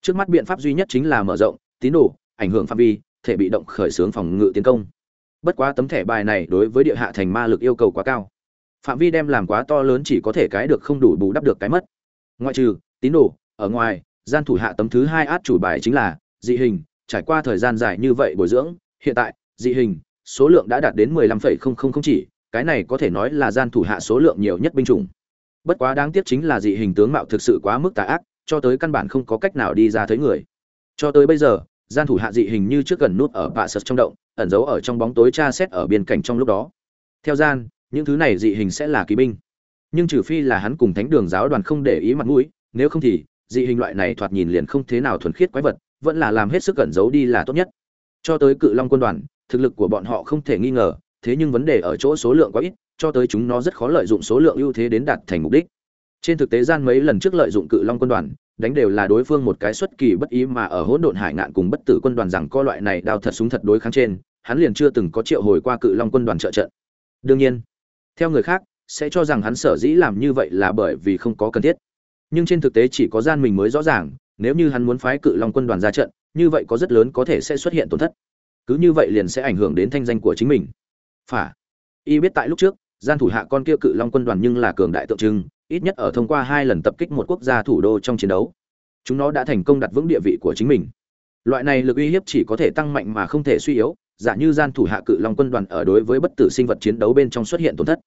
trước mắt biện pháp duy nhất chính là mở rộng tín đồ ảnh hưởng phạm vi thể bị động khởi xướng phòng ngự tiến công. Bất quá tấm thẻ bài này đối với địa hạ thành ma lực yêu cầu quá cao. Phạm vi đem làm quá to lớn chỉ có thể cái được không đủ bù đắp được cái mất. Ngoại trừ tín đồ ở ngoài gian thủ hạ tấm thứ hai át chủ bài chính là dị hình. Trải qua thời gian dài như vậy bồi dưỡng hiện tại dị hình số lượng đã đạt đến 15,000 chỉ cái này có thể nói là gian thủ hạ số lượng nhiều nhất binh chủng. Bất quá đáng tiếc chính là dị hình tướng mạo thực sự quá mức tà ác cho tới căn bản không có cách nào đi ra thấy người. Cho tới bây giờ, gian thủ hạ dị hình như trước gần nút ở bạ sật trong động, ẩn giấu ở trong bóng tối tra xét ở biên cảnh trong lúc đó. Theo gian, những thứ này dị hình sẽ là kỵ binh. Nhưng trừ phi là hắn cùng thánh đường giáo đoàn không để ý mặt mũi, nếu không thì, dị hình loại này thoạt nhìn liền không thế nào thuần khiết quái vật, vẫn là làm hết sức cẩn giấu đi là tốt nhất. Cho tới cự long quân đoàn, thực lực của bọn họ không thể nghi ngờ, thế nhưng vấn đề ở chỗ số lượng quá ít, cho tới chúng nó rất khó lợi dụng số lượng ưu thế đến đạt thành mục đích trên thực tế gian mấy lần trước lợi dụng cự long quân đoàn, đánh đều là đối phương một cái xuất kỳ bất ý mà ở hỗn độn hải ngạn cùng bất tử quân đoàn rằng co loại này đao thật súng thật đối kháng trên, hắn liền chưa từng có triệu hồi qua cự long quân đoàn trợ trận. Đương nhiên, theo người khác, sẽ cho rằng hắn sở dĩ làm như vậy là bởi vì không có cần thiết. Nhưng trên thực tế chỉ có gian mình mới rõ ràng, nếu như hắn muốn phái cự long quân đoàn ra trận, như vậy có rất lớn có thể sẽ xuất hiện tổn thất. Cứ như vậy liền sẽ ảnh hưởng đến thanh danh của chính mình. Phả. Y biết tại lúc trước, gian thủ hạ con kia cự long quân đoàn nhưng là cường đại tượng trưng ít nhất ở thông qua hai lần tập kích một quốc gia thủ đô trong chiến đấu, chúng nó đã thành công đặt vững địa vị của chính mình. Loại này lực uy hiếp chỉ có thể tăng mạnh mà không thể suy yếu, giả như gian thủ hạ cự long quân đoàn ở đối với bất tử sinh vật chiến đấu bên trong xuất hiện tổn thất.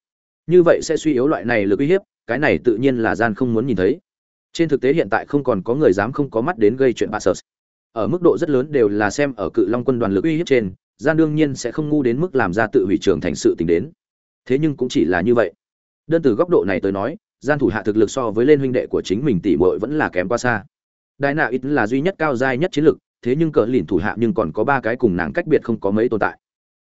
Như vậy sẽ suy yếu loại này lực uy hiếp, cái này tự nhiên là gian không muốn nhìn thấy. Trên thực tế hiện tại không còn có người dám không có mắt đến gây chuyện bà sơ ở mức độ rất lớn đều là xem ở cự long quân đoàn lực uy hiếp trên, gian đương nhiên sẽ không ngu đến mức làm ra tự hủy trường thành sự tình đến. Thế nhưng cũng chỉ là như vậy. Đơn từ góc độ này tới nói gian thủ hạ thực lực so với lên huynh đệ của chính mình tỷ muội vẫn là kém quá xa. Đại nạ ít là duy nhất cao giai nhất chiến lực, thế nhưng cờ lìn thủ hạ nhưng còn có ba cái cùng nàng cách biệt không có mấy tồn tại.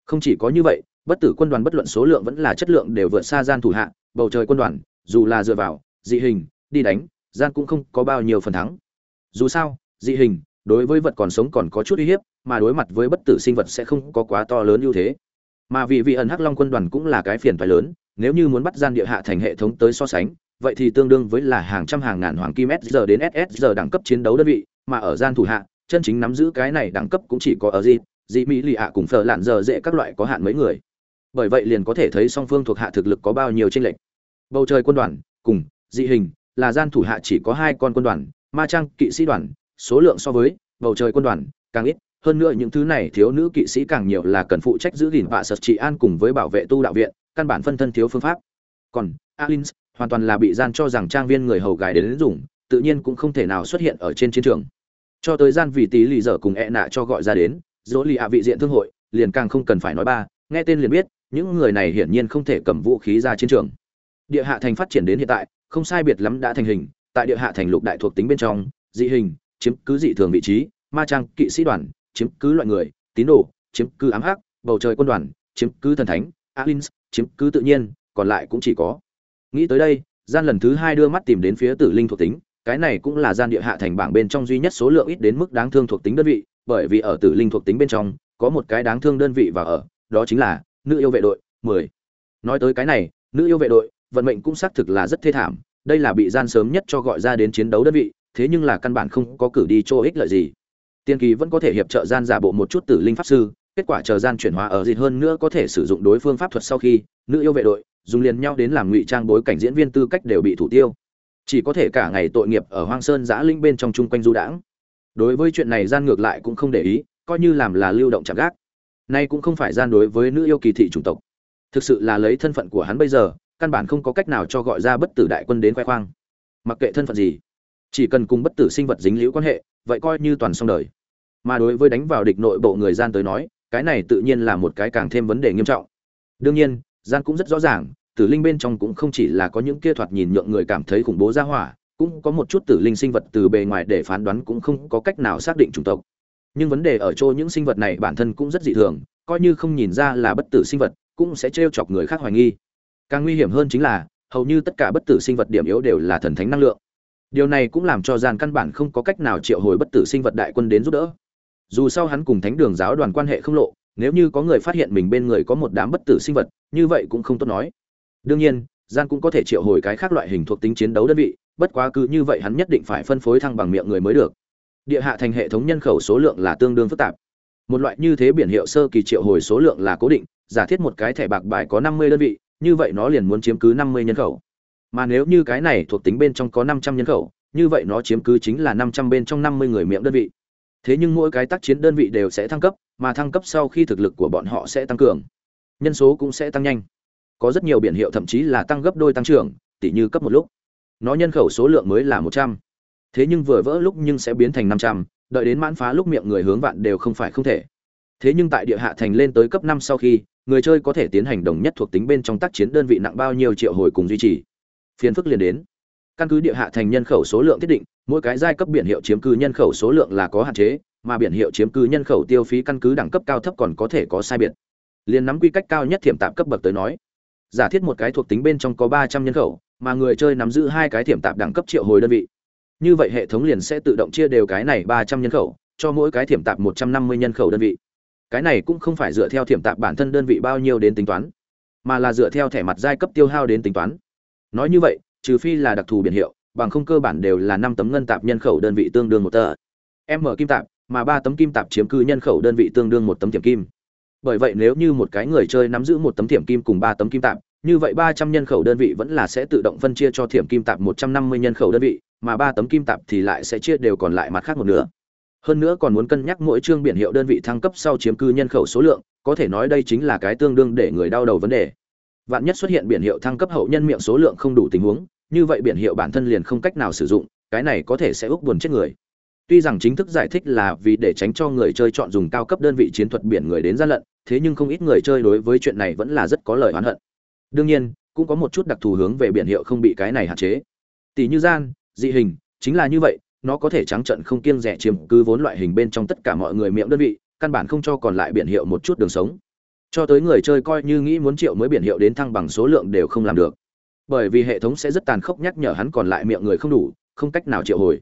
Không chỉ có như vậy, bất tử quân đoàn bất luận số lượng vẫn là chất lượng đều vượt xa gian thủ hạ, bầu trời quân đoàn, dù là dựa vào, dị hình, đi đánh, gian cũng không có bao nhiêu phần thắng. Dù sao, dị hình, đối với vật còn sống còn có chút uy hiếp, mà đối mặt với bất tử sinh vật sẽ không có quá to lớn ưu thế. Mà vì vị ẩn hắc long quân đoàn cũng là cái phiền phải lớn nếu như muốn bắt gian địa hạ thành hệ thống tới so sánh, vậy thì tương đương với là hàng trăm hàng ngàn hoàng kim s đến ss đẳng cấp chiến đấu đơn vị, mà ở gian thủ hạ, chân chính nắm giữ cái này đẳng cấp cũng chỉ có ở gì dị mỹ, lì ạ cùng phở lạn giờ dễ các loại có hạn mấy người. Bởi vậy liền có thể thấy song phương thuộc hạ thực lực có bao nhiêu tranh lệch. Bầu trời quân đoàn, cùng dị hình, là gian thủ hạ chỉ có hai con quân đoàn, ma trang, kỵ sĩ đoàn, số lượng so với, bầu trời quân đoàn, càng ít, hơn nữa những thứ này thiếu nữ kỵ sĩ càng nhiều là cần phụ trách giữ gìn vạ sật trị an cùng với bảo vệ tu đạo viện căn bản phân thân thiếu phương pháp. Còn alins hoàn toàn là bị gian cho rằng trang viên người hầu gái đến, đến dùng tự nhiên cũng không thể nào xuất hiện ở trên chiến trường. Cho tới gian vì tí lì dở cùng e nạ cho gọi ra đến dỗ lì ạ vị diện thương hội liền càng không cần phải nói ba nghe tên liền biết những người này hiển nhiên không thể cầm vũ khí ra chiến trường. Địa hạ thành phát triển đến hiện tại không sai biệt lắm đã thành hình tại địa hạ thành lục đại thuộc tính bên trong dị hình chiếm cứ dị thường vị trí ma trang kỵ sĩ đoàn chiếm cứ loại người tín đồ chiếm cứ ám hắc bầu trời quân đoàn chiếm cứ thần thánh alins chiếm cứ tự nhiên, còn lại cũng chỉ có nghĩ tới đây, gian lần thứ hai đưa mắt tìm đến phía tử linh thuộc tính, cái này cũng là gian địa hạ thành bảng bên trong duy nhất số lượng ít đến mức đáng thương thuộc tính đơn vị, bởi vì ở tử linh thuộc tính bên trong, có một cái đáng thương đơn vị và ở, đó chính là nữ yêu vệ đội 10. nói tới cái này, nữ yêu vệ đội, vận mệnh cũng xác thực là rất thê thảm, đây là bị gian sớm nhất cho gọi ra đến chiến đấu đơn vị, thế nhưng là căn bản không có cử đi chỗ ích lợi gì tiên kỳ vẫn có thể hiệp trợ gian giả bộ một chút tử linh pháp sư kết quả chờ gian chuyển hóa ở dịt hơn nữa có thể sử dụng đối phương pháp thuật sau khi, nữ yêu vệ đội dùng liền nhau đến làm ngụy trang bối cảnh diễn viên tư cách đều bị thủ tiêu. Chỉ có thể cả ngày tội nghiệp ở hoang sơn giã linh bên trong chung quanh du đãng. Đối với chuyện này gian ngược lại cũng không để ý, coi như làm là lưu động chạm gác. Nay cũng không phải gian đối với nữ yêu kỳ thị chủng tộc. Thực sự là lấy thân phận của hắn bây giờ, căn bản không có cách nào cho gọi ra bất tử đại quân đến khoe khoang. Mặc kệ thân phận gì, chỉ cần cùng bất tử sinh vật dính liễu quan hệ, vậy coi như toàn xong đời. Mà đối với đánh vào địch nội bộ người gian tới nói cái này tự nhiên là một cái càng thêm vấn đề nghiêm trọng. Đương nhiên gian cũng rất rõ ràng, tử linh bên trong cũng không chỉ là có những kia thoạt nhìn nhượng người cảm thấy khủng bố ra hỏa, cũng có một chút tử linh sinh vật từ bề ngoài để phán đoán cũng không có cách nào xác định chủng tộc. Nhưng vấn đề ở chỗ những sinh vật này bản thân cũng rất dị thường, coi như không nhìn ra là bất tử sinh vật, cũng sẽ trêu chọc người khác hoài nghi. Càng nguy hiểm hơn chính là, hầu như tất cả bất tử sinh vật điểm yếu đều là thần thánh năng lượng. Điều này cũng làm cho gian căn bản không có cách nào triệu hồi bất tử sinh vật đại quân đến giúp đỡ dù sau hắn cùng thánh đường giáo đoàn quan hệ không lộ, nếu như có người phát hiện mình bên người có một đám bất tử sinh vật, như vậy cũng không tốt nói. Đương nhiên gian cũng có thể triệu hồi cái khác loại hình thuộc tính chiến đấu đơn vị, bất quá cứ như vậy hắn nhất định phải phân phối thăng bằng miệng người mới được. Địa hạ thành hệ thống nhân khẩu số lượng là tương đương phức tạp. Một loại như thế biển hiệu sơ kỳ triệu hồi số lượng là cố định, giả thiết một cái thẻ bạc bài có năm mươi đơn vị, như vậy nó liền muốn chiếm cứ năm mươi nhân khẩu. Mà nếu như cái này thuộc tính bên trong có năm trăm nhân khẩu, như vậy nó chiếm cứ chính là năm trăm bên trong năm mươi người miệng đơn vị thế nhưng mỗi cái tác chiến đơn vị đều sẽ thăng cấp, mà thăng cấp sau khi thực lực của bọn họ sẽ tăng cường, nhân số cũng sẽ tăng nhanh. Có rất nhiều biển hiệu thậm chí là tăng gấp đôi tăng trưởng tỷ như cấp một lúc. Nó nhân khẩu số lượng mới là một trăm. Thế nhưng vừa vỡ lúc nhưng sẽ biến thành năm trăm, đợi đến mãn phá lúc miệng người hướng vạn đều không phải không thể. Thế nhưng tại địa hạ thành lên tới cấp năm sau khi, người chơi có thể tiến hành đồng nhất thuộc tính bên trong tác chiến đơn vị nặng bao nhiêu triệu hồi cùng duy trì. Phiền phức liền đến căn cứ địa hạ thành nhân khẩu số lượng thiết định, mỗi cái giai cấp biển hiệu chiếm cư nhân khẩu số lượng là có hạn chế, mà biển hiệu chiếm cư nhân khẩu tiêu phí căn cứ đẳng cấp cao thấp còn có thể có sai biệt. Liền nắm quy cách cao nhất thiểm tạp cấp bậc tới nói, giả thiết một cái thuộc tính bên trong có ba trăm nhân khẩu, mà người chơi nắm giữ hai cái thiểm tạp đẳng cấp triệu hồi đơn vị. Như vậy hệ thống liền sẽ tự động chia đều cái này ba trăm nhân khẩu, cho mỗi cái thiểm tạp một trăm năm mươi nhân khẩu đơn vị. Cái này cũng không phải dựa theo thiểm tạp bản thân đơn vị bao nhiêu đến tính toán, mà là dựa theo thẻ mặt giai cấp tiêu hao đến tính toán. Nói như vậy trừ phi là đặc thù biển hiệu, bằng không cơ bản đều là năm tấm ngân tạp nhân khẩu đơn vị tương đương một tờ. M kim tạp, mà ba tấm kim tạp chiếm cư nhân khẩu đơn vị tương đương một tấm tiệm kim. Bởi vậy nếu như một cái người chơi nắm giữ một tấm tiệm kim cùng ba tấm kim tạp, như vậy ba trăm nhân khẩu đơn vị vẫn là sẽ tự động phân chia cho thiểm kim tạp một trăm năm mươi nhân khẩu đơn vị, mà ba tấm kim tạp thì lại sẽ chia đều còn lại mặt khác một nửa. Hơn nữa còn muốn cân nhắc mỗi chương biển hiệu đơn vị thăng cấp sau chiếm cư nhân khẩu số lượng, có thể nói đây chính là cái tương đương để người đau đầu vấn đề. Vạn nhất xuất hiện biển hiệu thăng cấp hậu nhân miệng số lượng không đủ tình huống như vậy biển hiệu bản thân liền không cách nào sử dụng, cái này có thể sẽ ước buồn chết người. Tuy rằng chính thức giải thích là vì để tránh cho người chơi chọn dùng cao cấp đơn vị chiến thuật biển người đến gian lận, thế nhưng không ít người chơi đối với chuyện này vẫn là rất có lời oán hận. Đương nhiên, cũng có một chút đặc thù hướng về biển hiệu không bị cái này hạn chế. Tỷ như gian, dị hình, chính là như vậy, nó có thể trắng trận không kiêng rẻ chiếm cứ vốn loại hình bên trong tất cả mọi người miệng đơn vị, căn bản không cho còn lại biển hiệu một chút đường sống. Cho tới người chơi coi như nghĩ muốn triệu mới biển hiệu đến thăng bằng số lượng đều không làm được bởi vì hệ thống sẽ rất tàn khốc nhắc nhở hắn còn lại miệng người không đủ, không cách nào triệu hồi.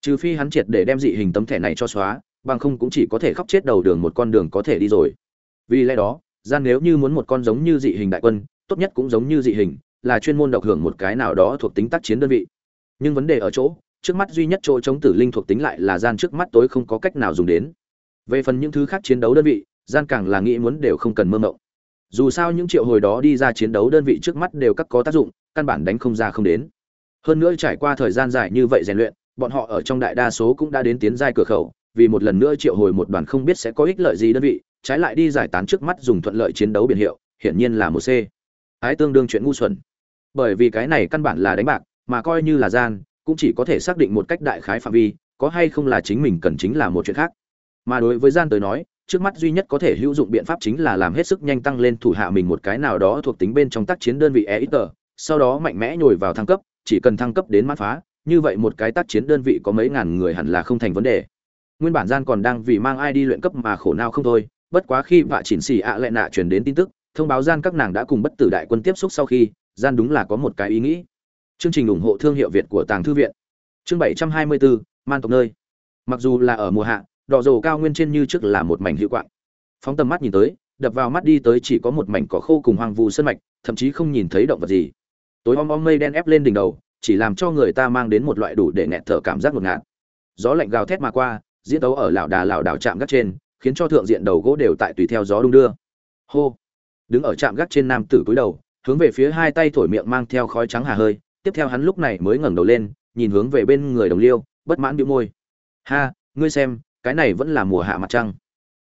Trừ phi hắn triệt để đem dị hình tấm thẻ này cho xóa, bằng không cũng chỉ có thể khóc chết đầu đường một con đường có thể đi rồi. Vì lẽ đó, gian nếu như muốn một con giống như dị hình đại quân, tốt nhất cũng giống như dị hình, là chuyên môn độc hưởng một cái nào đó thuộc tính tác chiến đơn vị. Nhưng vấn đề ở chỗ, trước mắt duy nhất chỗ chống tử linh thuộc tính lại là gian trước mắt tối không có cách nào dùng đến. Về phần những thứ khác chiến đấu đơn vị, gian càng là nghĩ muốn đều không cần mơ mộng dù sao những triệu hồi đó đi ra chiến đấu đơn vị trước mắt đều các có tác dụng, căn bản đánh không ra không đến. Hơn nữa trải qua thời gian dài như vậy rèn luyện, bọn họ ở trong đại đa số cũng đã đến tiến giai cửa khẩu, vì một lần nữa triệu hồi một đoàn không biết sẽ có ích lợi gì đơn vị, trái lại đi giải tán trước mắt dùng thuận lợi chiến đấu biển hiệu, hiển nhiên là một c. Ái tương đương chuyện ngu xuẩn. Bởi vì cái này căn bản là đánh bạc, mà coi như là gian, cũng chỉ có thể xác định một cách đại khái phạm vi, có hay không là chính mình cần chính là một chuyện khác. Mà đối với gian tới nói trước mắt duy nhất có thể hữu dụng biện pháp chính là làm hết sức nhanh tăng lên thủ hạ mình một cái nào đó thuộc tính bên trong tác chiến đơn vị e ít tờ sau đó mạnh mẽ nhồi vào thăng cấp chỉ cần thăng cấp đến mãn phá như vậy một cái tác chiến đơn vị có mấy ngàn người hẳn là không thành vấn đề. Nguyên bản gian còn đang vì mang ai đi luyện cấp mà khổ não không thôi bất quá khi vạ chỉnh xì ạ lệ nạ truyền đến tin tức thông báo gian các nàng đã cùng bất tử đại quân tiếp xúc sau khi gian đúng là có một cái ý nghĩ. Chương trình ủng hộ thương hiệu việt của tàng thư viện. Chương 724, man tộc nơi. Mặc dù là ở mùa hạ đỏ dầu cao nguyên trên như trước là một mảnh hữu quạng. Phóng tầm mắt nhìn tới, đập vào mắt đi tới chỉ có một mảnh cỏ khô cùng hoang vu sân mạch, thậm chí không nhìn thấy động vật gì. Tối om om mây đen ép lên đỉnh đầu, chỉ làm cho người ta mang đến một loại đủ để nghẹt thở cảm giác ngột ngạt. Gió lạnh gào thét mà qua, diễn tấu ở lão đà lão đảo chạm gác trên, khiến cho thượng diện đầu gỗ đều tại tùy theo gió đung đưa. Hô! Đứng ở trạm gác trên nam tử cúi đầu, hướng về phía hai tay thổi miệng mang theo khói trắng hà hơi, tiếp theo hắn lúc này mới ngẩng đầu lên, nhìn hướng về bên người đồng liêu, bất mãn bĩu môi. Ha, ngươi xem cái này vẫn là mùa hạ mặt trăng.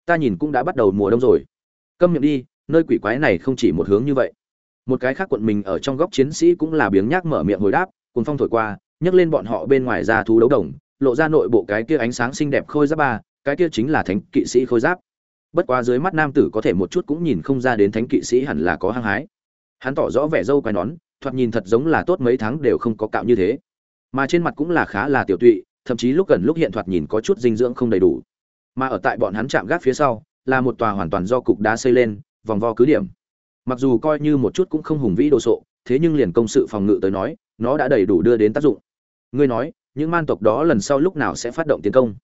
Ta nhìn cũng đã bắt đầu mùa đông rồi. Câm miệng đi, nơi quỷ quái này không chỉ một hướng như vậy. Một cái khác quận mình ở trong góc chiến sĩ cũng là biếng nhác mở miệng hồi đáp cùng phong thổi qua, nhấc lên bọn họ bên ngoài ra thú đấu đồng, lộ ra nội bộ cái kia ánh sáng xinh đẹp khôi giáp ba, cái kia chính là thánh kỵ sĩ khôi giáp. Bất quá dưới mắt nam tử có thể một chút cũng nhìn không ra đến thánh kỵ sĩ hẳn là có hăng hái. Hắn tỏ rõ vẻ dâu quai nón, thoạt nhìn thật giống là tốt mấy tháng đều không có cạo như thế. Mà trên mặt cũng là khá là tiểu tụy thậm chí lúc gần lúc hiện thoạt nhìn có chút dinh dưỡng không đầy đủ. Mà ở tại bọn hắn chạm gác phía sau, là một tòa hoàn toàn do cục đá xây lên, vòng vo cứ điểm. Mặc dù coi như một chút cũng không hùng vĩ đồ sộ, thế nhưng liền công sự phòng ngự tới nói, nó đã đầy đủ đưa đến tác dụng. Ngươi nói, những man tộc đó lần sau lúc nào sẽ phát động tiến công?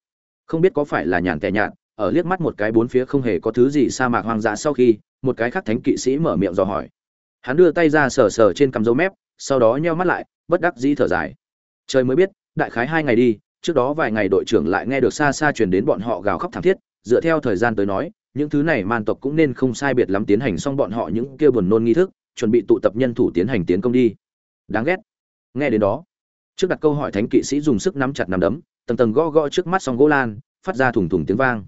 Không biết có phải là nhàn tẻ nhạt, ở liếc mắt một cái bốn phía không hề có thứ gì sa mạc hoang dã sau khi, một cái khác thánh kỵ sĩ mở miệng dò hỏi. Hắn đưa tay ra sờ sờ trên cằm dấu mép, sau đó nheo mắt lại, bất đắc dĩ thở dài. Trời mới biết, đại khái hai ngày đi trước đó vài ngày đội trưởng lại nghe được xa xa truyền đến bọn họ gào khóc thảm thiết, dựa theo thời gian tới nói, những thứ này man tộc cũng nên không sai biệt lắm tiến hành xong bọn họ những kia buồn nôn nghi thức, chuẩn bị tụ tập nhân thủ tiến hành tiến công đi. Đáng ghét. Nghe đến đó, trước đặt câu hỏi thánh kỵ sĩ dùng sức nắm chặt nắm đấm, tầng tầng gõ gõ trước mắt song gỗ lan, phát ra thủng thủng tiếng vang.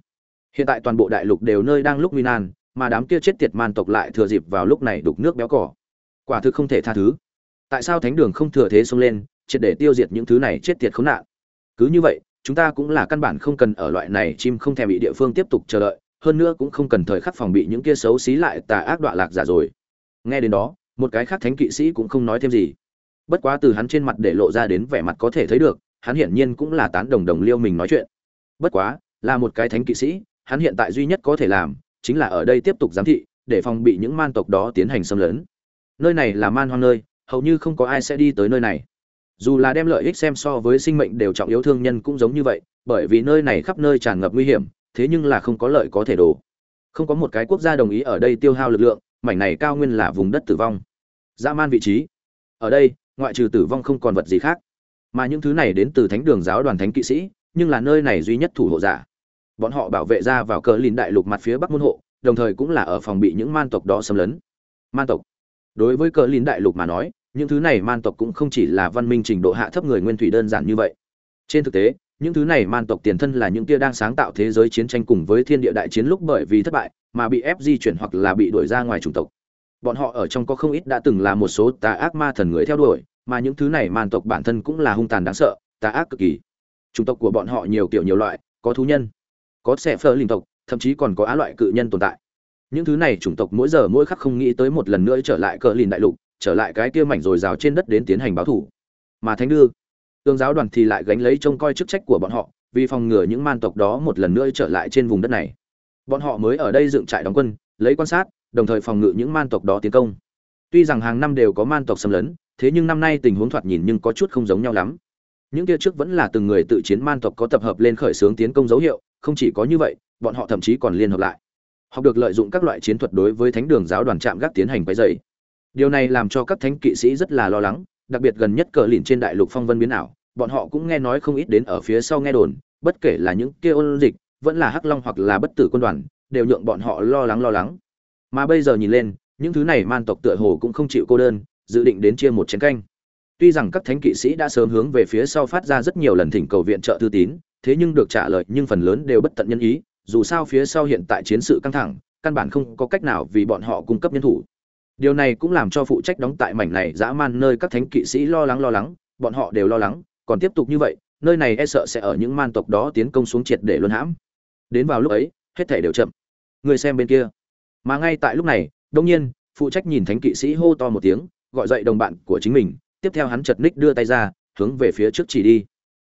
Hiện tại toàn bộ đại lục đều nơi đang lúc nguy nan, mà đám kia chết tiệt man tộc lại thừa dịp vào lúc này đục nước béo cỏ. Quả thực không thể tha thứ. Tại sao thánh đường không thừa thế xông lên, triệt để tiêu diệt những thứ này chết tiệt khốn nạn? Cứ như vậy, chúng ta cũng là căn bản không cần ở loại này chim không thèm bị địa phương tiếp tục chờ đợi, hơn nữa cũng không cần thời khắc phòng bị những kia xấu xí lại tà ác đọa lạc giả rồi. Nghe đến đó, một cái khác thánh kỵ sĩ cũng không nói thêm gì. Bất quá từ hắn trên mặt để lộ ra đến vẻ mặt có thể thấy được, hắn hiển nhiên cũng là tán đồng đồng liêu mình nói chuyện. Bất quá, là một cái thánh kỵ sĩ, hắn hiện tại duy nhất có thể làm, chính là ở đây tiếp tục giám thị, để phòng bị những man tộc đó tiến hành xâm lấn. Nơi này là man hoang nơi, hầu như không có ai sẽ đi tới nơi này dù là đem lợi ích xem so với sinh mệnh đều trọng yếu, thương nhân cũng giống như vậy, bởi vì nơi này khắp nơi tràn ngập nguy hiểm, thế nhưng là không có lợi có thể đổ. Không có một cái quốc gia đồng ý ở đây tiêu hao lực lượng, mảnh này cao nguyên là vùng đất tử vong. Dã man vị trí. Ở đây, ngoại trừ tử vong không còn vật gì khác. Mà những thứ này đến từ thánh đường giáo đoàn thánh kỵ sĩ, nhưng là nơi này duy nhất thủ hộ giả. Bọn họ bảo vệ ra vào cờ lìn đại lục mặt phía bắc môn hộ, đồng thời cũng là ở phòng bị những man tộc đó xâm lấn. Man tộc. Đối với cờ lìn đại lục mà nói những thứ này man tộc cũng không chỉ là văn minh trình độ hạ thấp người nguyên thủy đơn giản như vậy. Trên thực tế, những thứ này man tộc tiền thân là những kia đang sáng tạo thế giới chiến tranh cùng với thiên địa đại chiến lúc bởi vì thất bại mà bị ép di chuyển hoặc là bị đuổi ra ngoài chủng tộc. Bọn họ ở trong có không ít đã từng là một số tà ác ma thần người theo đuổi, mà những thứ này man tộc bản thân cũng là hung tàn đáng sợ, tà ác cực kỳ. Chủng tộc của bọn họ nhiều kiểu nhiều loại, có thú nhân, có xẻ phơ linh tộc, thậm chí còn có á loại cự nhân tồn tại. Những thứ này chủng tộc mỗi giờ mỗi khắc không nghĩ tới một lần nữa trở lại cờ lìn đại lục trở lại cái kia mảnh rồi rào trên đất đến tiến hành báo thủ. Mà thánh đưa tương giáo đoàn thì lại gánh lấy trông coi chức trách của bọn họ, vì phòng ngừa những man tộc đó một lần nữa trở lại trên vùng đất này. Bọn họ mới ở đây dựng trại đóng quân, lấy quan sát, đồng thời phòng ngự những man tộc đó tiến công. Tuy rằng hàng năm đều có man tộc xâm lấn, thế nhưng năm nay tình huống thoạt nhìn nhưng có chút không giống nhau lắm. Những kia trước vẫn là từng người tự chiến man tộc có tập hợp lên khởi xướng tiến công dấu hiệu, không chỉ có như vậy, bọn họ thậm chí còn liên hợp lại. Học được lợi dụng các loại chiến thuật đối với thánh đường giáo đoàn trạm gác tiến hành quấy dày điều này làm cho các thánh kỵ sĩ rất là lo lắng, đặc biệt gần nhất cờ lìn trên đại lục phong vân biến ảo, bọn họ cũng nghe nói không ít đến ở phía sau nghe đồn, bất kể là những kia ôn dịch, vẫn là hắc long hoặc là bất tử quân đoàn, đều nhượng bọn họ lo lắng lo lắng. Mà bây giờ nhìn lên, những thứ này man tộc tựa hồ cũng không chịu cô đơn, dự định đến chia một chiến canh. Tuy rằng các thánh kỵ sĩ đã sớm hướng về phía sau phát ra rất nhiều lần thỉnh cầu viện trợ thư tín, thế nhưng được trả lời, nhưng phần lớn đều bất tận nhân ý, dù sao phía sau hiện tại chiến sự căng thẳng, căn bản không có cách nào vì bọn họ cung cấp nhân thủ điều này cũng làm cho phụ trách đóng tại mảnh này dã man nơi các thánh kỵ sĩ lo lắng lo lắng, bọn họ đều lo lắng, còn tiếp tục như vậy, nơi này e sợ sẽ ở những man tộc đó tiến công xuống triệt để luân hãm. Đến vào lúc ấy, hết thể đều chậm. Người xem bên kia. Mà ngay tại lúc này đông nhiên, phụ trách nhìn thánh kỵ sĩ hô to một tiếng, gọi dậy đồng bạn của chính mình, tiếp theo hắn chật ních đưa tay ra, hướng về phía trước chỉ đi.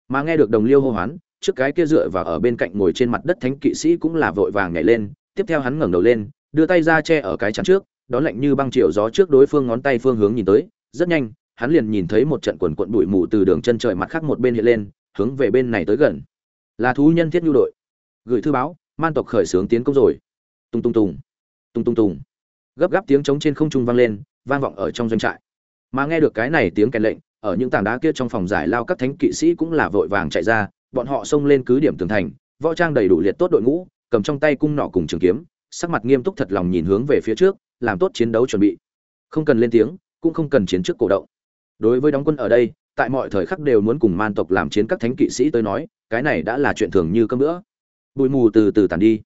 Mà nghe được đồng liêu hô hoán, trước cái kia dựa và ở bên cạnh ngồi trên mặt đất thánh kỵ sĩ cũng là vội vàng nhảy lên, tiếp theo hắn ngẩng đầu lên, đưa tay ra che ở cái chắn trước đón lạnh như băng chiều gió trước đối phương ngón tay phương hướng nhìn tới, rất nhanh, hắn liền nhìn thấy một trận quần quận bụi mù từ đường chân trời mặt khác một bên hiện lên, hướng về bên này tới gần. Là thú nhân thiết nhu đội. Gửi thư báo, man tộc khởi xướng tiến công rồi. Tung tung tùng tung tung tùng gấp gáp tiếng trống trên không trung vang lên, vang vọng ở trong doanh trại. Mà nghe được cái này tiếng kèn lệnh, ở những tảng đá kia trong phòng giải lao các thánh kỵ sĩ cũng là vội vàng chạy ra, bọn họ xông lên cứ điểm tường thành, võ trang đầy đủ liệt tốt đội ngũ, cầm trong tay cung nỏ cùng trường kiếm, sắc mặt nghiêm túc thật lòng nhìn hướng về phía trước làm tốt chiến đấu chuẩn bị. Không cần lên tiếng, cũng không cần chiến trước cổ động. Đối với đóng quân ở đây, tại mọi thời khắc đều muốn cùng man tộc làm chiến các thánh kỵ sĩ tới nói, cái này đã là chuyện thường như cơm nữa bụi mù từ từ tàn đi.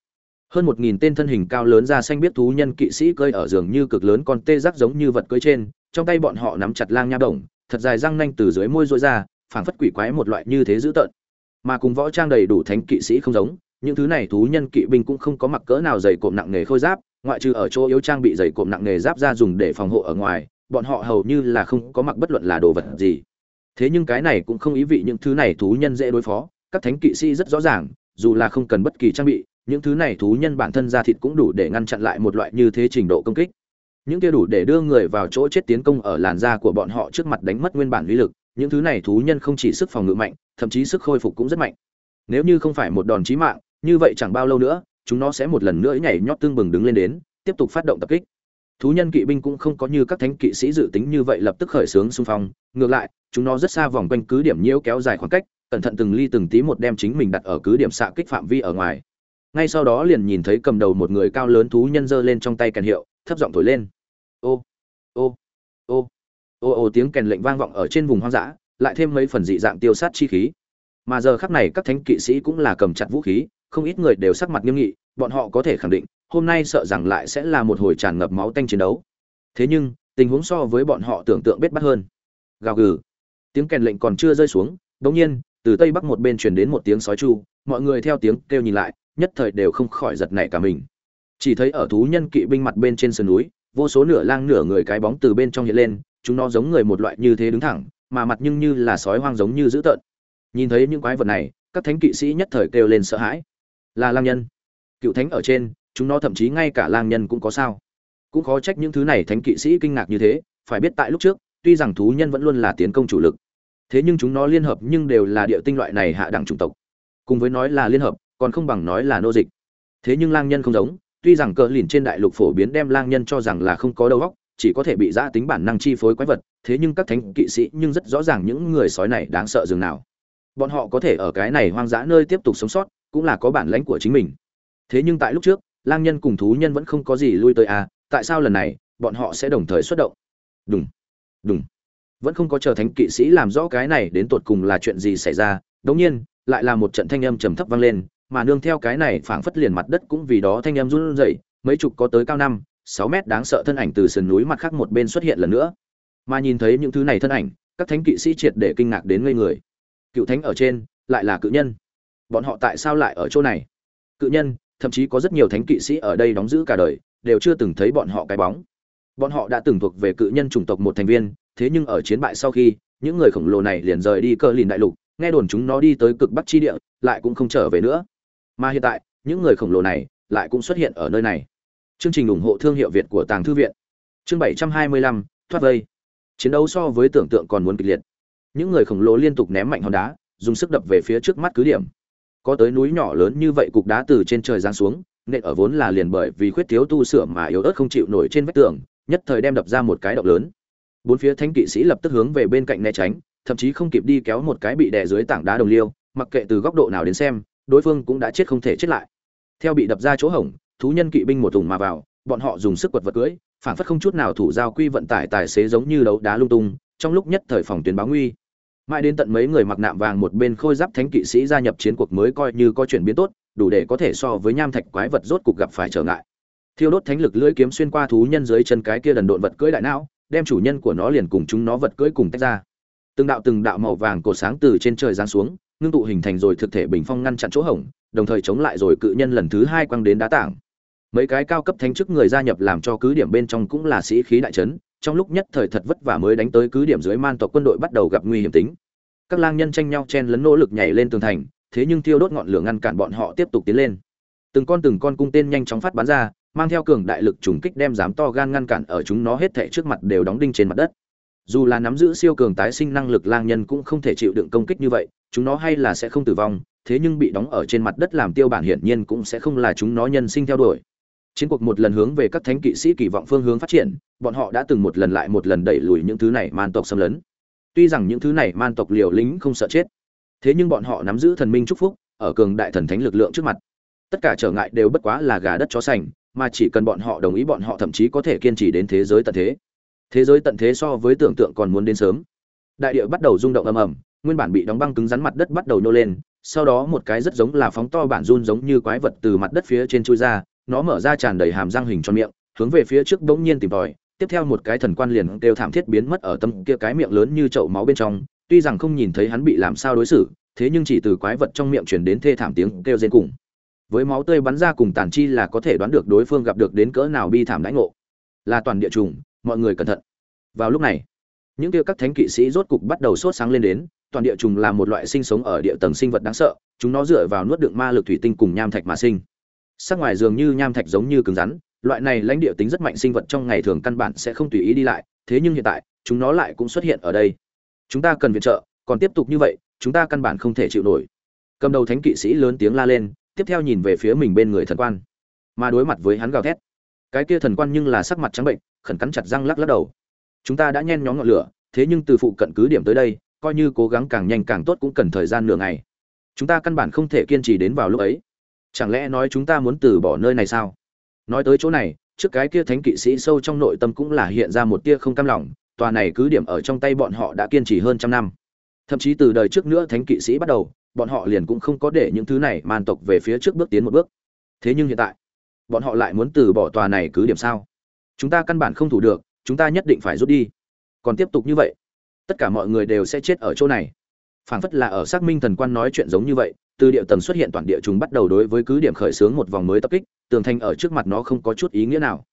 Hơn một nghìn tên thân hình cao lớn ra xanh biết thú nhân kỵ sĩ cơi ở giường như cực lớn con tê giác giống như vật cưỡi trên, trong tay bọn họ nắm chặt lang nha đồng, thật dài răng nanh từ dưới môi rối ra, phảng phất quỷ quái một loại như thế dữ tợn. Mà cùng võ trang đầy đủ thánh kỵ sĩ không giống, những thứ này thú nhân kỵ binh cũng không có mặc cỡ nào dày cộm nặng nề khôi giáp ngoại trừ ở chỗ yếu trang bị dày cộm nặng nghề giáp ra dùng để phòng hộ ở ngoài, bọn họ hầu như là không có mặc bất luận là đồ vật gì. Thế nhưng cái này cũng không ý vị những thứ này thú nhân dễ đối phó, các thánh kỵ sĩ rất rõ ràng, dù là không cần bất kỳ trang bị, những thứ này thú nhân bản thân ra thịt cũng đủ để ngăn chặn lại một loại như thế trình độ công kích. Những kia đủ để đưa người vào chỗ chết tiến công ở làn da của bọn họ trước mặt đánh mất nguyên bản lý lực, những thứ này thú nhân không chỉ sức phòng ngự mạnh, thậm chí sức khôi phục cũng rất mạnh. Nếu như không phải một đòn chí mạng, như vậy chẳng bao lâu nữa chúng nó sẽ một lần nữa nhảy nhót tương bừng đứng lên đến, tiếp tục phát động tập kích. Thú nhân kỵ binh cũng không có như các thánh kỵ sĩ dự tính như vậy lập tức khởi xướng xung phong. Ngược lại, chúng nó rất xa vòng quanh cứ điểm nhiễu kéo dài khoảng cách, cẩn thận từng ly từng tí một đem chính mình đặt ở cứ điểm xạ kích phạm vi ở ngoài. Ngay sau đó liền nhìn thấy cầm đầu một người cao lớn thú nhân giơ lên trong tay kèn hiệu, thấp giọng thổi lên. Ô ô ô ô ô, tiếng kèn lệnh vang vọng ở trên vùng hoang dã, lại thêm mấy phần dị dạng tiêu sát chi khí. Mà giờ khắc này các thánh kỵ sĩ cũng là cầm chặt vũ khí không ít người đều sắc mặt nghiêm nghị bọn họ có thể khẳng định hôm nay sợ rằng lại sẽ là một hồi tràn ngập máu tanh chiến đấu. Thế nhưng tình huống so với bọn họ tưởng tượng biết bắt hơn. Gào gừ. Tiếng kèn lệnh còn chưa rơi xuống đột nhiên từ tây bắc một bên truyền đến một tiếng sói tru, mọi người theo tiếng kêu nhìn lại nhất thời đều không khỏi giật nảy cả mình. Chỉ thấy ở thú nhân kỵ binh mặt bên trên sườn núi vô số nửa lang nửa người cái bóng từ bên trong hiện lên chúng nó giống người một loại như thế đứng thẳng mà mặt nhưng như là sói hoang giống như dữ tợn. Nhìn thấy những quái vật này các thánh kỵ sĩ nhất thời kêu lên sợ hãi là lang nhân. Cựu thánh ở trên, chúng nó thậm chí ngay cả lang nhân cũng có sao. Cũng khó trách những thứ này thánh kỵ sĩ kinh ngạc như thế, phải biết tại lúc trước, tuy rằng thú nhân vẫn luôn là tiến công chủ lực, thế nhưng chúng nó liên hợp nhưng đều là địa tinh loại này hạ đẳng chủng tộc. Cùng với nói là liên hợp, còn không bằng nói là nô dịch. Thế nhưng lang nhân không giống, tuy rằng cờ lìn trên đại lục phổ biến đem lang nhân cho rằng là không có đầu óc, chỉ có thể bị giã tính bản năng chi phối quái vật, thế nhưng các thánh kỵ sĩ nhưng rất rõ ràng những người sói này đáng sợ dường nào. Bọn họ có thể ở cái này hoang dã nơi tiếp tục sống sót cũng là có bản lãnh của chính mình. Thế nhưng tại lúc trước, lang nhân cùng thú nhân vẫn không có gì lui tới à tại sao lần này, bọn họ sẽ đồng thời xuất động? Đúng đúng vẫn không có chờ thánh kỵ sĩ làm rõ cái này đến tột cùng là chuyện gì xảy ra, đống nhiên, lại là một trận thanh âm trầm thấp vang lên, mà nương theo cái này phảng phất liền mặt đất cũng vì đó thanh âm run rẩy, mấy chục có tới cao năm, sáu mét đáng sợ thân ảnh từ sườn núi mặt khác một bên xuất hiện lần nữa. Mà nhìn thấy những thứ này thân ảnh, các thánh kỵ sĩ triệt để kinh ngạc đến ngây người. Cựu thánh ở trên, lại là cự nhân bọn họ tại sao lại ở chỗ này? Cự nhân thậm chí có rất nhiều thánh kỵ sĩ ở đây đóng giữ cả đời đều chưa từng thấy bọn họ cái bóng. Bọn họ đã từng thuộc về cự nhân chủng tộc một thành viên thế nhưng ở chiến bại sau khi những người khổng lồ này liền rời đi cơ lìn đại lục nghe đồn chúng nó đi tới cực bắc chi địa lại cũng không trở về nữa. Mà hiện tại những người khổng lồ này lại cũng xuất hiện ở nơi này. Chương trình ủng hộ thương hiệu việt của tàng thư viện. Chương 725, thoát vây. Chiến đấu so với tưởng tượng còn muốn kịch liệt. Những người khổng lồ liên tục ném mạnh hòn đá dùng sức đập về phía trước mắt cứ điểm có tới núi nhỏ lớn như vậy cục đá từ trên trời giáng xuống, nện ở vốn là liền bởi vì khuyết thiếu tu sửa mà yếu ớt không chịu nổi trên vách tường, nhất thời đem đập ra một cái động lớn. Bốn phía thánh kỵ sĩ lập tức hướng về bên cạnh né tránh, thậm chí không kịp đi kéo một cái bị đè dưới tảng đá đồng liêu, mặc kệ từ góc độ nào đến xem, đối phương cũng đã chết không thể chết lại. Theo bị đập ra chỗ hổng, thú nhân kỵ binh một thùng mà vào, bọn họ dùng sức quật vật cưỡi, phản phất không chút nào thủ giao quy vận tải tài xế giống như đấu đá lung tung, trong lúc nhất thời phòng tuyến báo nguy mãi đến tận mấy người mặc nạm vàng một bên khôi giáp thánh kỵ sĩ gia nhập chiến cuộc mới coi như có chuyển biến tốt, đủ để có thể so với nham thạch quái vật rốt cục gặp phải trở ngại. Thiêu đốt thánh lực lưỡi kiếm xuyên qua thú nhân dưới chân cái kia đần độn vật cưỡi đại não, đem chủ nhân của nó liền cùng chúng nó vật cưỡi cùng tách ra. Từng đạo từng đạo màu vàng cổ sáng từ trên trời giáng xuống, ngưng tụ hình thành rồi thực thể bình phong ngăn chặn chỗ hổng, đồng thời chống lại rồi cự nhân lần thứ hai quăng đến đá tảng. Mấy cái cao cấp thánh chức người gia nhập làm cho cứ điểm bên trong cũng là sĩ khí đại trấn trong lúc nhất thời thật vất vả mới đánh tới cứ điểm dưới man tộc quân đội bắt đầu gặp nguy hiểm tính các lang nhân tranh nhau chen lấn nỗ lực nhảy lên tường thành, thế nhưng thiêu đốt ngọn lửa ngăn cản bọn họ tiếp tục tiến lên. Từng con từng con cung tên nhanh chóng phát bắn ra, mang theo cường đại lực trùng kích đem dám to gan ngăn cản ở chúng nó hết thảy trước mặt đều đóng đinh trên mặt đất. Dù là nắm giữ siêu cường tái sinh năng lực lang nhân cũng không thể chịu đựng công kích như vậy, chúng nó hay là sẽ không tử vong, thế nhưng bị đóng ở trên mặt đất làm tiêu bản hiển nhiên cũng sẽ không là chúng nó nhân sinh theo đuổi. Chiến cuộc một lần hướng về các thánh kỵ sĩ kỳ vọng phương hướng phát triển, bọn họ đã từng một lần lại một lần đẩy lùi những thứ này man tộc xâm lấn tuy rằng những thứ này man tộc liều lính không sợ chết, thế nhưng bọn họ nắm giữ thần minh chúc phúc ở cường đại thần thánh lực lượng trước mặt. Tất cả trở ngại đều bất quá là gà đất chó sành, mà chỉ cần bọn họ đồng ý bọn họ thậm chí có thể kiên trì đến thế giới tận thế. Thế giới tận thế so với tưởng tượng còn muốn đến sớm. Đại địa bắt đầu rung động ầm ầm, nguyên bản bị đóng băng cứng rắn mặt đất bắt đầu nhô lên, sau đó một cái rất giống là phóng to bản run giống như quái vật từ mặt đất phía trên chui ra, nó mở ra tràn đầy hàm răng hình tròn miệng, hướng về phía trước bỗng nhiên tìm tòi tiếp theo một cái thần quan liền đều thảm thiết biến mất ở tâm kia cái miệng lớn như chậu máu bên trong, tuy rằng không nhìn thấy hắn bị làm sao đối xử, thế nhưng chỉ từ quái vật trong miệng truyền đến thê thảm tiếng kêu rên cùng. Với máu tươi bắn ra cùng tàn chi là có thể đoán được đối phương gặp được đến cỡ nào bi thảm đãi ngộ. Là toàn địa trùng, mọi người cẩn thận. Vào lúc này, những kia các thánh kỵ sĩ rốt cục bắt đầu sốt sáng lên đến, toàn địa trùng là một loại sinh sống ở địa tầng sinh vật đáng sợ, chúng nó dựa vào nuốt đựng ma lực thủy tinh cùng nham thạch mà sinh. Sắc ngoài dường như nham thạch giống như cứng rắn loại này lãnh địa tính rất mạnh sinh vật trong ngày thường căn bản sẽ không tùy ý đi lại, thế nhưng hiện tại, chúng nó lại cũng xuất hiện ở đây. Chúng ta cần viện trợ, còn tiếp tục như vậy, chúng ta căn bản không thể chịu nổi. Cầm đầu thánh kỵ sĩ lớn tiếng la lên, tiếp theo nhìn về phía mình bên người thần quan. Mà đối mặt với hắn gào thét, cái kia thần quan nhưng là sắc mặt trắng bệnh, khẩn cắn chặt răng lắc lắc đầu. Chúng ta đã nhen nhóm ngọn lửa, thế nhưng từ phụ cận cứ điểm tới đây, coi như cố gắng càng nhanh càng tốt cũng cần thời gian nửa ngày. Chúng ta căn bản không thể kiên trì đến vào lúc ấy. Chẳng lẽ nói chúng ta muốn từ bỏ nơi này sao? Nói tới chỗ này, trước cái kia thánh kỵ sĩ sâu trong nội tâm cũng là hiện ra một tia không cam lòng, tòa này cứ điểm ở trong tay bọn họ đã kiên trì hơn trăm năm. Thậm chí từ đời trước nữa thánh kỵ sĩ bắt đầu, bọn họ liền cũng không có để những thứ này man tộc về phía trước bước tiến một bước. Thế nhưng hiện tại, bọn họ lại muốn từ bỏ tòa này cứ điểm sao? Chúng ta căn bản không thủ được, chúng ta nhất định phải rút đi. Còn tiếp tục như vậy, tất cả mọi người đều sẽ chết ở chỗ này. Phảng phất là ở xác minh thần quan nói chuyện giống như vậy từ địa tầng xuất hiện toàn địa chúng bắt đầu đối với cứ điểm khởi xướng một vòng mới tập kích, tường thành ở trước mặt nó không có chút ý nghĩa nào.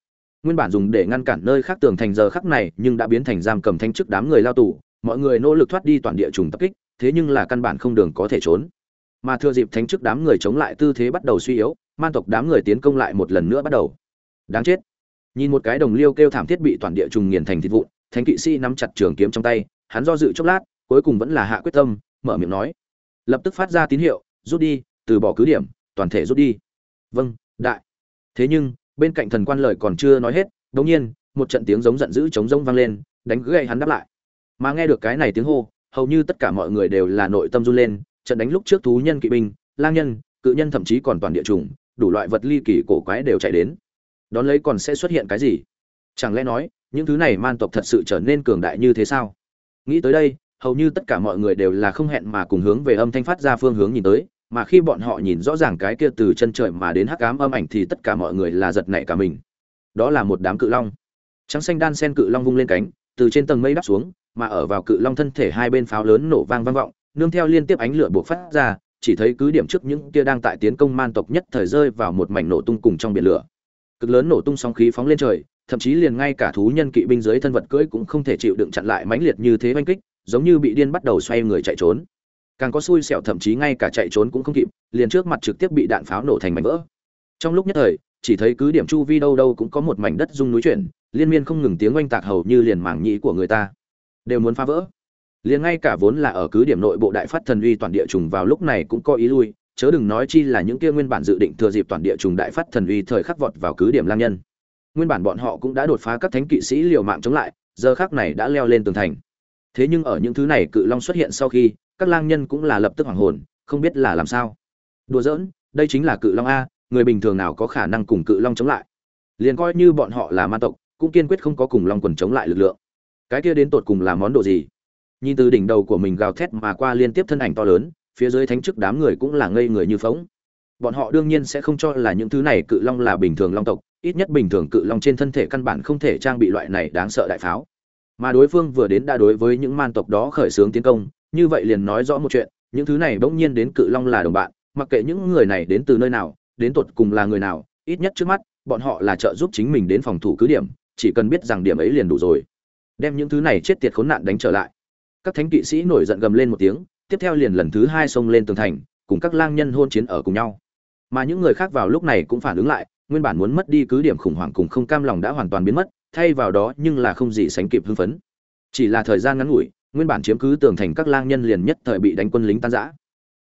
Nguyên bản dùng để ngăn cản nơi khác tường thành giờ khắc này nhưng đã biến thành giam cầm thanh trước đám người lao tù, mọi người nỗ lực thoát đi toàn địa trùng tập kích, thế nhưng là căn bản không đường có thể trốn. Mà thừa dịp thánh trước đám người chống lại tư thế bắt đầu suy yếu, man tộc đám người tiến công lại một lần nữa bắt đầu. Đáng chết. Nhìn một cái đồng liêu kêu thảm thiết bị toàn địa trùng nghiền thành thịt vụn, thánh kỵ sĩ nắm chặt trường kiếm trong tay, hắn do dự chốc lát, cuối cùng vẫn là hạ quyết tâm, mở miệng nói. Lập tức phát ra tín hiệu rút đi từ bỏ cứ điểm toàn thể rút đi. Vâng đại. Thế nhưng bên cạnh thần quan lời còn chưa nói hết đột nhiên một trận tiếng giống giận dữ chống rông vang lên đánh gậy hắn đáp lại. Mà nghe được cái này tiếng hô hầu như tất cả mọi người đều là nội tâm run lên trận đánh lúc trước thú nhân kỵ binh lang nhân cự nhân thậm chí còn toàn địa chủng, đủ loại vật ly kỳ cổ quái đều chạy đến. Đón lấy còn sẽ xuất hiện cái gì? Chẳng lẽ nói những thứ này man tộc thật sự trở nên cường đại như thế sao? Nghĩ tới đây hầu như tất cả mọi người đều là không hẹn mà cùng hướng về âm thanh phát ra phương hướng nhìn tới mà khi bọn họ nhìn rõ ràng cái kia từ chân trời mà đến hắc ám âm ảnh thì tất cả mọi người là giật nảy cả mình. Đó là một đám cự long. Trắng xanh đan sen cự long vung lên cánh, từ trên tầng mây đắp xuống, mà ở vào cự long thân thể hai bên pháo lớn nổ vang vang vọng, nương theo liên tiếp ánh lửa buộc phát ra, chỉ thấy cứ điểm trước những kia đang tại tiến công man tộc nhất thời rơi vào một mảnh nổ tung cùng trong biển lửa. Cực lớn nổ tung sóng khí phóng lên trời, thậm chí liền ngay cả thú nhân kỵ binh dưới thân vật cưỡi cũng không thể chịu đựng chặn lại mãnh liệt như thế oanh kích, giống như bị điên bắt đầu xoay người chạy trốn càng có xui xẻo, thậm chí ngay cả chạy trốn cũng không kịp, liền trước mặt trực tiếp bị đạn pháo nổ thành mảnh vỡ. Trong lúc nhất thời, chỉ thấy cứ điểm chu vi đâu đâu cũng có một mảnh đất rung núi chuyển, liên miên không ngừng tiếng oanh tạc hầu như liền mảng nhĩ của người ta. Đều muốn phá vỡ. Liền ngay cả vốn là ở cứ điểm nội bộ đại phát thần uy toàn địa trùng vào lúc này cũng có ý lui, chớ đừng nói chi là những kia nguyên bản dự định thừa dịp toàn địa trùng đại phát thần uy thời khắc vọt vào cứ điểm lang nhân. Nguyên bản bọn họ cũng đã đột phá các thánh kỵ sĩ liều mạng chống lại, giờ khắc này đã leo lên tường thành. Thế nhưng ở những thứ này cự long xuất hiện sau khi các lang nhân cũng là lập tức hoàng hồn, không biết là làm sao. Đùa giỡn, đây chính là cự long a, người bình thường nào có khả năng cùng cự long chống lại? Liền coi như bọn họ là ma tộc, cũng kiên quyết không có cùng long quần chống lại lực lượng. Cái kia đến tột cùng là món đồ gì? Nhìn từ đỉnh đầu của mình gào thét mà qua liên tiếp thân ảnh to lớn, phía dưới thánh chức đám người cũng là ngây người như phóng bọn họ đương nhiên sẽ không cho là những thứ này cự long là bình thường long tộc, ít nhất bình thường cự long trên thân thể căn bản không thể trang bị loại này đáng sợ đại pháo. Mà đối phương vừa đến đã đối với những man tộc đó khởi xướng tiến công như vậy liền nói rõ một chuyện, những thứ này bỗng nhiên đến cự long là đồng bạn, mặc kệ những người này đến từ nơi nào, đến tột cùng là người nào, ít nhất trước mắt, bọn họ là trợ giúp chính mình đến phòng thủ cứ điểm, chỉ cần biết rằng điểm ấy liền đủ rồi. Đem những thứ này chết tiệt khốn nạn đánh trở lại. Các thánh kỵ sĩ nổi giận gầm lên một tiếng, tiếp theo liền lần thứ hai xông lên tường thành, cùng các lang nhân hôn chiến ở cùng nhau. Mà những người khác vào lúc này cũng phản ứng lại, nguyên bản muốn mất đi cứ điểm khủng hoảng cùng không cam lòng đã hoàn toàn biến mất, thay vào đó nhưng là không gì sánh kịp hưng phấn. Chỉ là thời gian ngắn ngủi nguyên bản chiếm cứ tường thành các lang nhân liền nhất thời bị đánh quân lính tan rã.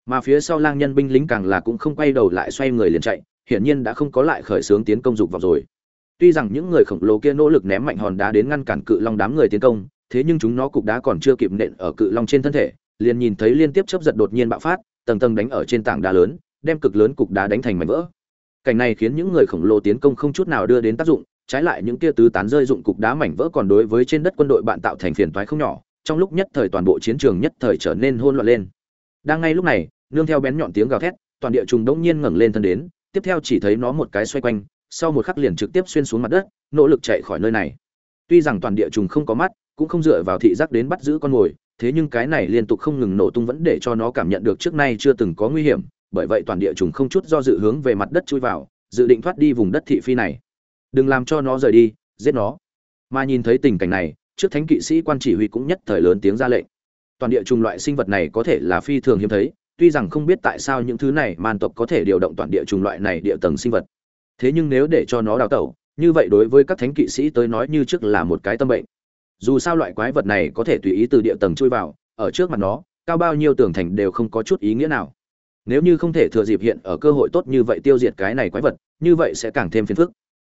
Mà phía sau lang nhân binh lính càng là cũng không quay đầu lại xoay người liền chạy, hiển nhiên đã không có lại khởi xướng tiến công dục vào rồi. Tuy rằng những người khổng lồ kia nỗ lực ném mạnh hòn đá đến ngăn cản cự long đám người tiến công, thế nhưng chúng nó cục đá còn chưa kịp nện ở cự long trên thân thể, liền nhìn thấy liên tiếp chớp giật đột nhiên bạo phát, tầng tầng đánh ở trên tảng đá lớn, đem cực lớn cục đá đánh thành mảnh vỡ. Cảnh này khiến những người khổng lồ tiến công không chút nào đưa đến tác dụng, trái lại những kia tứ tán rơi dụng cục đá mảnh vỡ còn đối với trên đất quân đội bạn tạo thành phiền toái không nhỏ trong lúc nhất thời toàn bộ chiến trường nhất thời trở nên hỗn loạn lên. Đang ngay lúc này, nương theo bén nhọn tiếng gào thét, toàn địa trùng đống nhiên ngẩng lên thân đến, tiếp theo chỉ thấy nó một cái xoay quanh, sau một khắc liền trực tiếp xuyên xuống mặt đất, nỗ lực chạy khỏi nơi này. Tuy rằng toàn địa trùng không có mắt, cũng không dựa vào thị giác đến bắt giữ con mồi, thế nhưng cái này liên tục không ngừng nổ tung vẫn để cho nó cảm nhận được trước nay chưa từng có nguy hiểm, bởi vậy toàn địa trùng không chút do dự hướng về mặt đất chui vào, dự định thoát đi vùng đất thị phi này. Đừng làm cho nó rời đi, giết nó. Mà nhìn thấy tình cảnh này trước thánh kỵ sĩ quan chỉ huy cũng nhất thời lớn tiếng ra lệnh. Toàn địa trùng loại sinh vật này có thể là phi thường hiếm thấy, tuy rằng không biết tại sao những thứ này man tộc có thể điều động toàn địa trùng loại này địa tầng sinh vật. Thế nhưng nếu để cho nó đào tẩu, như vậy đối với các thánh kỵ sĩ tới nói như trước là một cái tâm bệnh. Dù sao loại quái vật này có thể tùy ý từ địa tầng chui vào, ở trước mặt nó, cao bao nhiêu tường thành đều không có chút ý nghĩa nào. Nếu như không thể thừa dịp hiện ở cơ hội tốt như vậy tiêu diệt cái này quái vật, như vậy sẽ càng thêm phiền phức.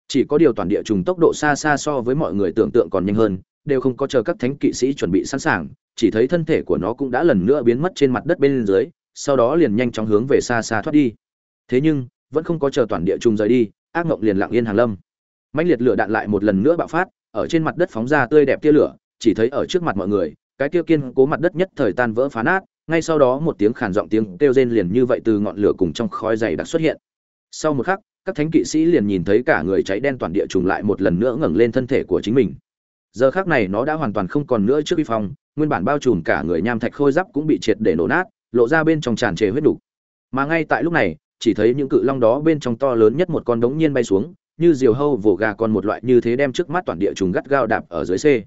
Chỉ có điều toàn địa trùng tốc độ xa xa so với mọi người tưởng tượng còn nhanh hơn đều không có chờ các thánh kỵ sĩ chuẩn bị sẵn sàng, chỉ thấy thân thể của nó cũng đã lần nữa biến mất trên mặt đất bên dưới, sau đó liền nhanh chóng hướng về xa xa thoát đi. Thế nhưng, vẫn không có chờ toàn địa trùng rời đi, ác ngộng liền lặng yên hàng lâm. Mãnh liệt lửa đạn lại một lần nữa bạo phát, ở trên mặt đất phóng ra tươi đẹp tia lửa, chỉ thấy ở trước mặt mọi người, cái kia kiên cố mặt đất nhất thời tan vỡ phá nát, ngay sau đó một tiếng khàn giọng tiếng kêu rên liền như vậy từ ngọn lửa cùng trong khói dày đặc xuất hiện. Sau một khắc, các thánh kỵ sĩ liền nhìn thấy cả người cháy đen toàn địa trùng lại một lần nữa ngẩng lên thân thể của chính mình giờ khác này nó đã hoàn toàn không còn nữa trước uy phong, nguyên bản bao trùm cả người nham thạch khôi giáp cũng bị triệt để nổ nát, lộ ra bên trong tràn trề huyết đủ. mà ngay tại lúc này, chỉ thấy những cự long đó bên trong to lớn nhất một con đống nhiên bay xuống, như diều hâu vồ gà con một loại như thế đem trước mắt toàn địa trùng gắt gao đạp ở dưới c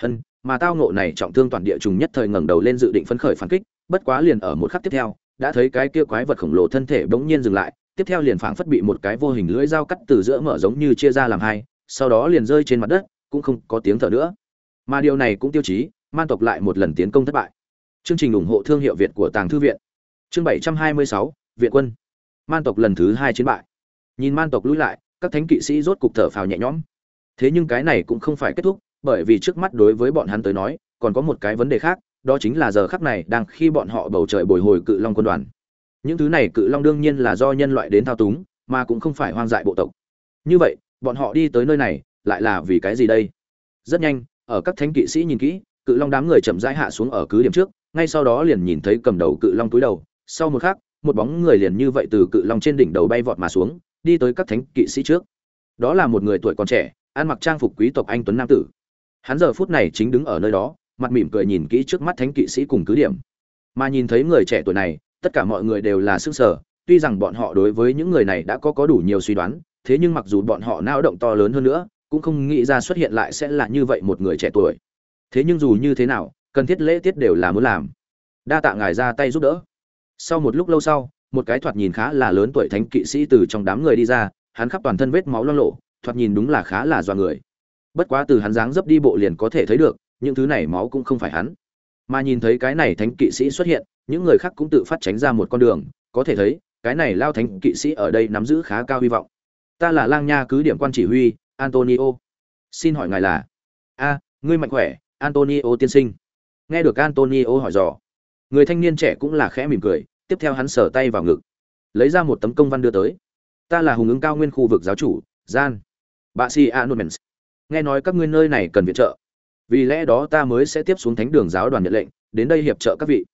hân, mà tao ngộ này trọng thương toàn địa trùng nhất thời ngẩng đầu lên dự định phấn khởi phản kích, bất quá liền ở một khắc tiếp theo, đã thấy cái kia quái vật khổng lồ thân thể bỗng nhiên dừng lại, tiếp theo liền phảng phất bị một cái vô hình lưỡi dao cắt từ giữa mở giống như chia ra làm hai, sau đó liền rơi trên mặt đất cũng không có tiếng thở nữa. Mà điều này cũng tiêu chí man tộc lại một lần tiến công thất bại. Chương trình ủng hộ thương hiệu việt của tàng thư viện. Chương 726, viện quân. Man tộc lần thứ hai chiến bại. Nhìn man tộc lùi lại các thánh kỵ sĩ rốt cục thở phào nhẹ nhõm. Thế nhưng cái này cũng không phải kết thúc bởi vì trước mắt đối với bọn hắn tới nói còn có một cái vấn đề khác đó chính là giờ khắc này đang khi bọn họ bầu trời bồi hồi cự long quân đoàn. Những thứ này cự long đương nhiên là do nhân loại đến thao túng mà cũng không phải hoang dại bộ tộc. Như vậy bọn họ đi tới nơi này lại là vì cái gì đây? Rất nhanh, ở các thánh kỵ sĩ nhìn kỹ, cự long đám người chậm rãi hạ xuống ở cứ điểm trước, ngay sau đó liền nhìn thấy cầm đầu cự long túi đầu. Sau một khắc, một bóng người liền như vậy từ cự long trên đỉnh đầu bay vọt mà xuống, đi tới các thánh kỵ sĩ trước. Đó là một người tuổi còn trẻ, ăn mặc trang phục quý tộc anh tuấn nam tử. Hắn giờ phút này chính đứng ở nơi đó, mặt mỉm cười nhìn kỹ trước mắt thánh kỵ sĩ cùng cứ điểm. Mà nhìn thấy người trẻ tuổi này, tất cả mọi người đều là sức sở tuy rằng bọn họ đối với những người này đã có có đủ nhiều suy đoán, thế nhưng mặc dù bọn họ nao động to lớn hơn nữa cũng không nghĩ ra xuất hiện lại sẽ là như vậy một người trẻ tuổi. Thế nhưng dù như thế nào, cần thiết lễ tiết đều là muốn làm. Đa tạ ngài ra tay giúp đỡ. Sau một lúc lâu sau, một cái thoạt nhìn khá là lớn tuổi thánh kỵ sĩ từ trong đám người đi ra, hắn khắp toàn thân vết máu lo lộ thoạt nhìn đúng là khá là do người. Bất quá từ hắn dáng dấp đi bộ liền có thể thấy được, những thứ này máu cũng không phải hắn. Mà nhìn thấy cái này thánh kỵ sĩ xuất hiện, những người khác cũng tự phát tránh ra một con đường, có thể thấy, cái này lao thánh kỵ sĩ ở đây nắm giữ khá cao hy vọng. Ta là lang nha cứ điểm quan chỉ huy antonio. Xin hỏi ngài là? A, ngươi mạnh khỏe, antonio tiên sinh. Nghe được antonio hỏi dò, người thanh niên trẻ cũng là khẽ mỉm cười, tiếp theo hắn sờ tay vào ngực, lấy ra một tấm công văn đưa tới. Ta là hùng ứng cao nguyên khu vực giáo chủ, gian. Bà si anomens nghe nói các ngươi nơi này cần viện trợ. Vì lẽ đó ta mới sẽ tiếp xuống thánh đường giáo đoàn nhận lệnh, đến đây hiệp trợ các vị.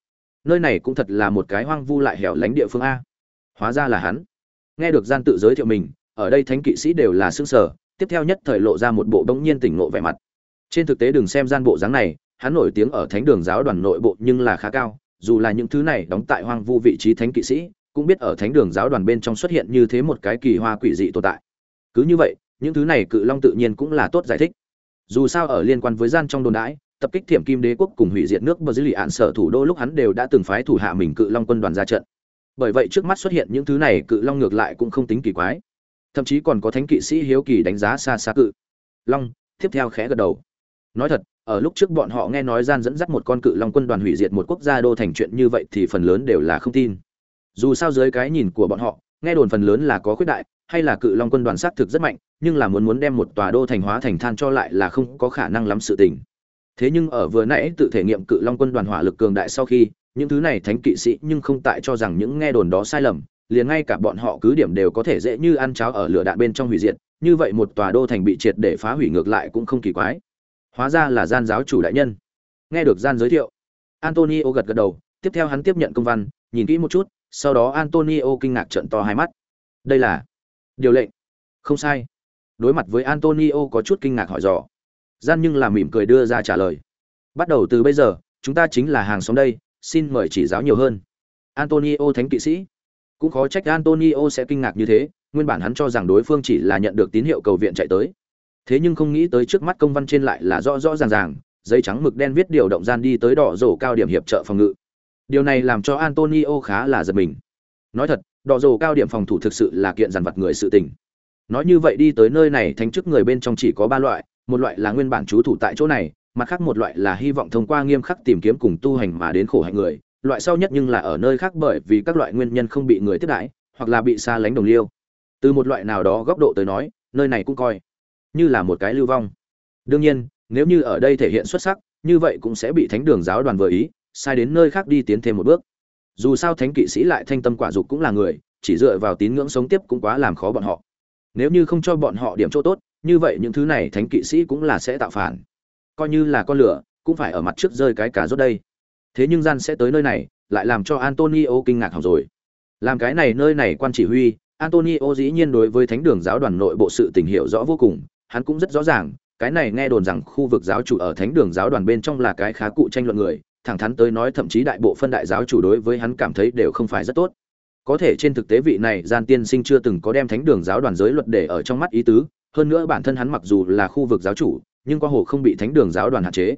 Nơi này cũng thật là một cái hoang vu lại hẻo lánh địa phương a. Hóa ra là hắn. Nghe được gian tự giới thiệu mình, ở đây thánh kỵ sĩ đều là xương sở tiếp theo nhất thời lộ ra một bộ bỗng nhiên tỉnh ngộ vẻ mặt. Trên thực tế đừng xem gian bộ dáng này, hắn nổi tiếng ở thánh đường giáo đoàn nội bộ nhưng là khá cao, dù là những thứ này đóng tại hoang vu vị trí thánh kỵ sĩ, cũng biết ở thánh đường giáo đoàn bên trong xuất hiện như thế một cái kỳ hoa quỷ dị tồn tại. Cứ như vậy, những thứ này cự long tự nhiên cũng là tốt giải thích. Dù sao ở liên quan với gian trong đồn đãi, tập kích thiểm kim đế quốc cùng hủy diệt nước bờ dưới lì ạn sở thủ đô lúc hắn đều đã từng phái thủ hạ mình cự long quân đoàn ra trận. Bởi vậy trước mắt xuất hiện những thứ này cự long ngược lại cũng không tính kỳ quái thậm chí còn có thánh kỵ sĩ hiếu kỳ đánh giá xa xa cự. Long, tiếp theo khẽ gật đầu. Nói thật, ở lúc trước bọn họ nghe nói gian dẫn dắt một con cự long quân đoàn hủy diệt một quốc gia đô thành chuyện như vậy thì phần lớn đều là không tin. Dù sao dưới cái nhìn của bọn họ, nghe đồn phần lớn là có khuyết đại, hay là cự long quân đoàn xác thực rất mạnh, nhưng là muốn muốn đem một tòa đô thành hóa thành than cho lại là không có khả năng lắm sự tình. Thế nhưng ở vừa nãy tự thể nghiệm cự long quân đoàn hỏa lực cường đại sau khi, những thứ này thánh kỵ sĩ nhưng không tại cho rằng những nghe đồn đó sai lầm liền ngay cả bọn họ cứ điểm đều có thể dễ như ăn cháo ở lửa đạn bên trong hủy diệt, như vậy một tòa đô thành bị triệt để phá hủy ngược lại cũng không kỳ quái. Hóa ra là gian giáo chủ đại nhân. Nghe được gian giới thiệu, antonio gật gật đầu, tiếp theo hắn tiếp nhận công văn, nhìn kỹ một chút, sau đó antonio kinh ngạc trợn to hai mắt. Đây là điều lệnh. Không sai. Đối mặt với antonio có chút kinh ngạc hỏi dò. Gian nhưng là mỉm cười đưa ra trả lời. Bắt đầu từ bây giờ, chúng ta chính là hàng xóm đây, xin mời chỉ giáo nhiều hơn. Antonio thánh kỵ sĩ cũng khó trách antonio sẽ kinh ngạc như thế, nguyên bản hắn cho rằng đối phương chỉ là nhận được tín hiệu cầu viện chạy tới. Thế nhưng không nghĩ tới trước mắt công văn trên lại là rõ rõ ràng ràng, giấy trắng mực đen viết điều động gian đi tới đỏ rổ cao điểm hiệp trợ phòng ngự. Điều này làm cho antonio khá là giật mình. Nói thật, đỏ rổ cao điểm phòng thủ thực sự là kiện dằn vặt người sự tình. Nói như vậy đi tới nơi này, thánh chức người bên trong chỉ có ba loại, một loại là nguyên bản trú thủ tại chỗ này, mặt khác một loại là hy vọng thông qua nghiêm khắc tìm kiếm cùng tu hành mà đến khổ hạnh người loại sau nhất nhưng là ở nơi khác bởi vì các loại nguyên nhân không bị người tiếp đãi, hoặc là bị xa lánh đồng liêu. Từ một loại nào đó góc độ tới nói, nơi này cũng coi như là một cái lưu vong. Đương nhiên, nếu như ở đây thể hiện xuất sắc, như vậy cũng sẽ bị thánh đường giáo đoàn vừa ý, sai đến nơi khác đi tiến thêm một bước. Dù sao thánh kỵ sĩ lại thanh tâm quả dục cũng là người, chỉ dựa vào tín ngưỡng sống tiếp cũng quá làm khó bọn họ. Nếu như không cho bọn họ điểm chỗ tốt, như vậy những thứ này thánh kỵ sĩ cũng là sẽ tạo phản. Coi như là con lửa, cũng phải ở mặt trước rơi cái cả rốt đây thế nhưng gian sẽ tới nơi này, lại làm cho antonio kinh ngạc hỏng rồi. Làm cái này nơi này quan chỉ huy, antonio dĩ nhiên đối với thánh đường giáo đoàn nội bộ sự tình hiểu rõ vô cùng, hắn cũng rất rõ ràng, cái này nghe đồn rằng khu vực giáo chủ ở thánh đường giáo đoàn bên trong là cái khá cụ tranh luận người, thẳng thắn tới nói thậm chí đại bộ phân đại giáo chủ đối với hắn cảm thấy đều không phải rất tốt. Có thể trên thực tế vị này gian tiên sinh chưa từng có đem thánh đường giáo đoàn giới luật để ở trong mắt ý tứ, hơn nữa bản thân hắn mặc dù là khu vực giáo chủ, nhưng qua hồ không bị thánh đường giáo đoàn hạn chế.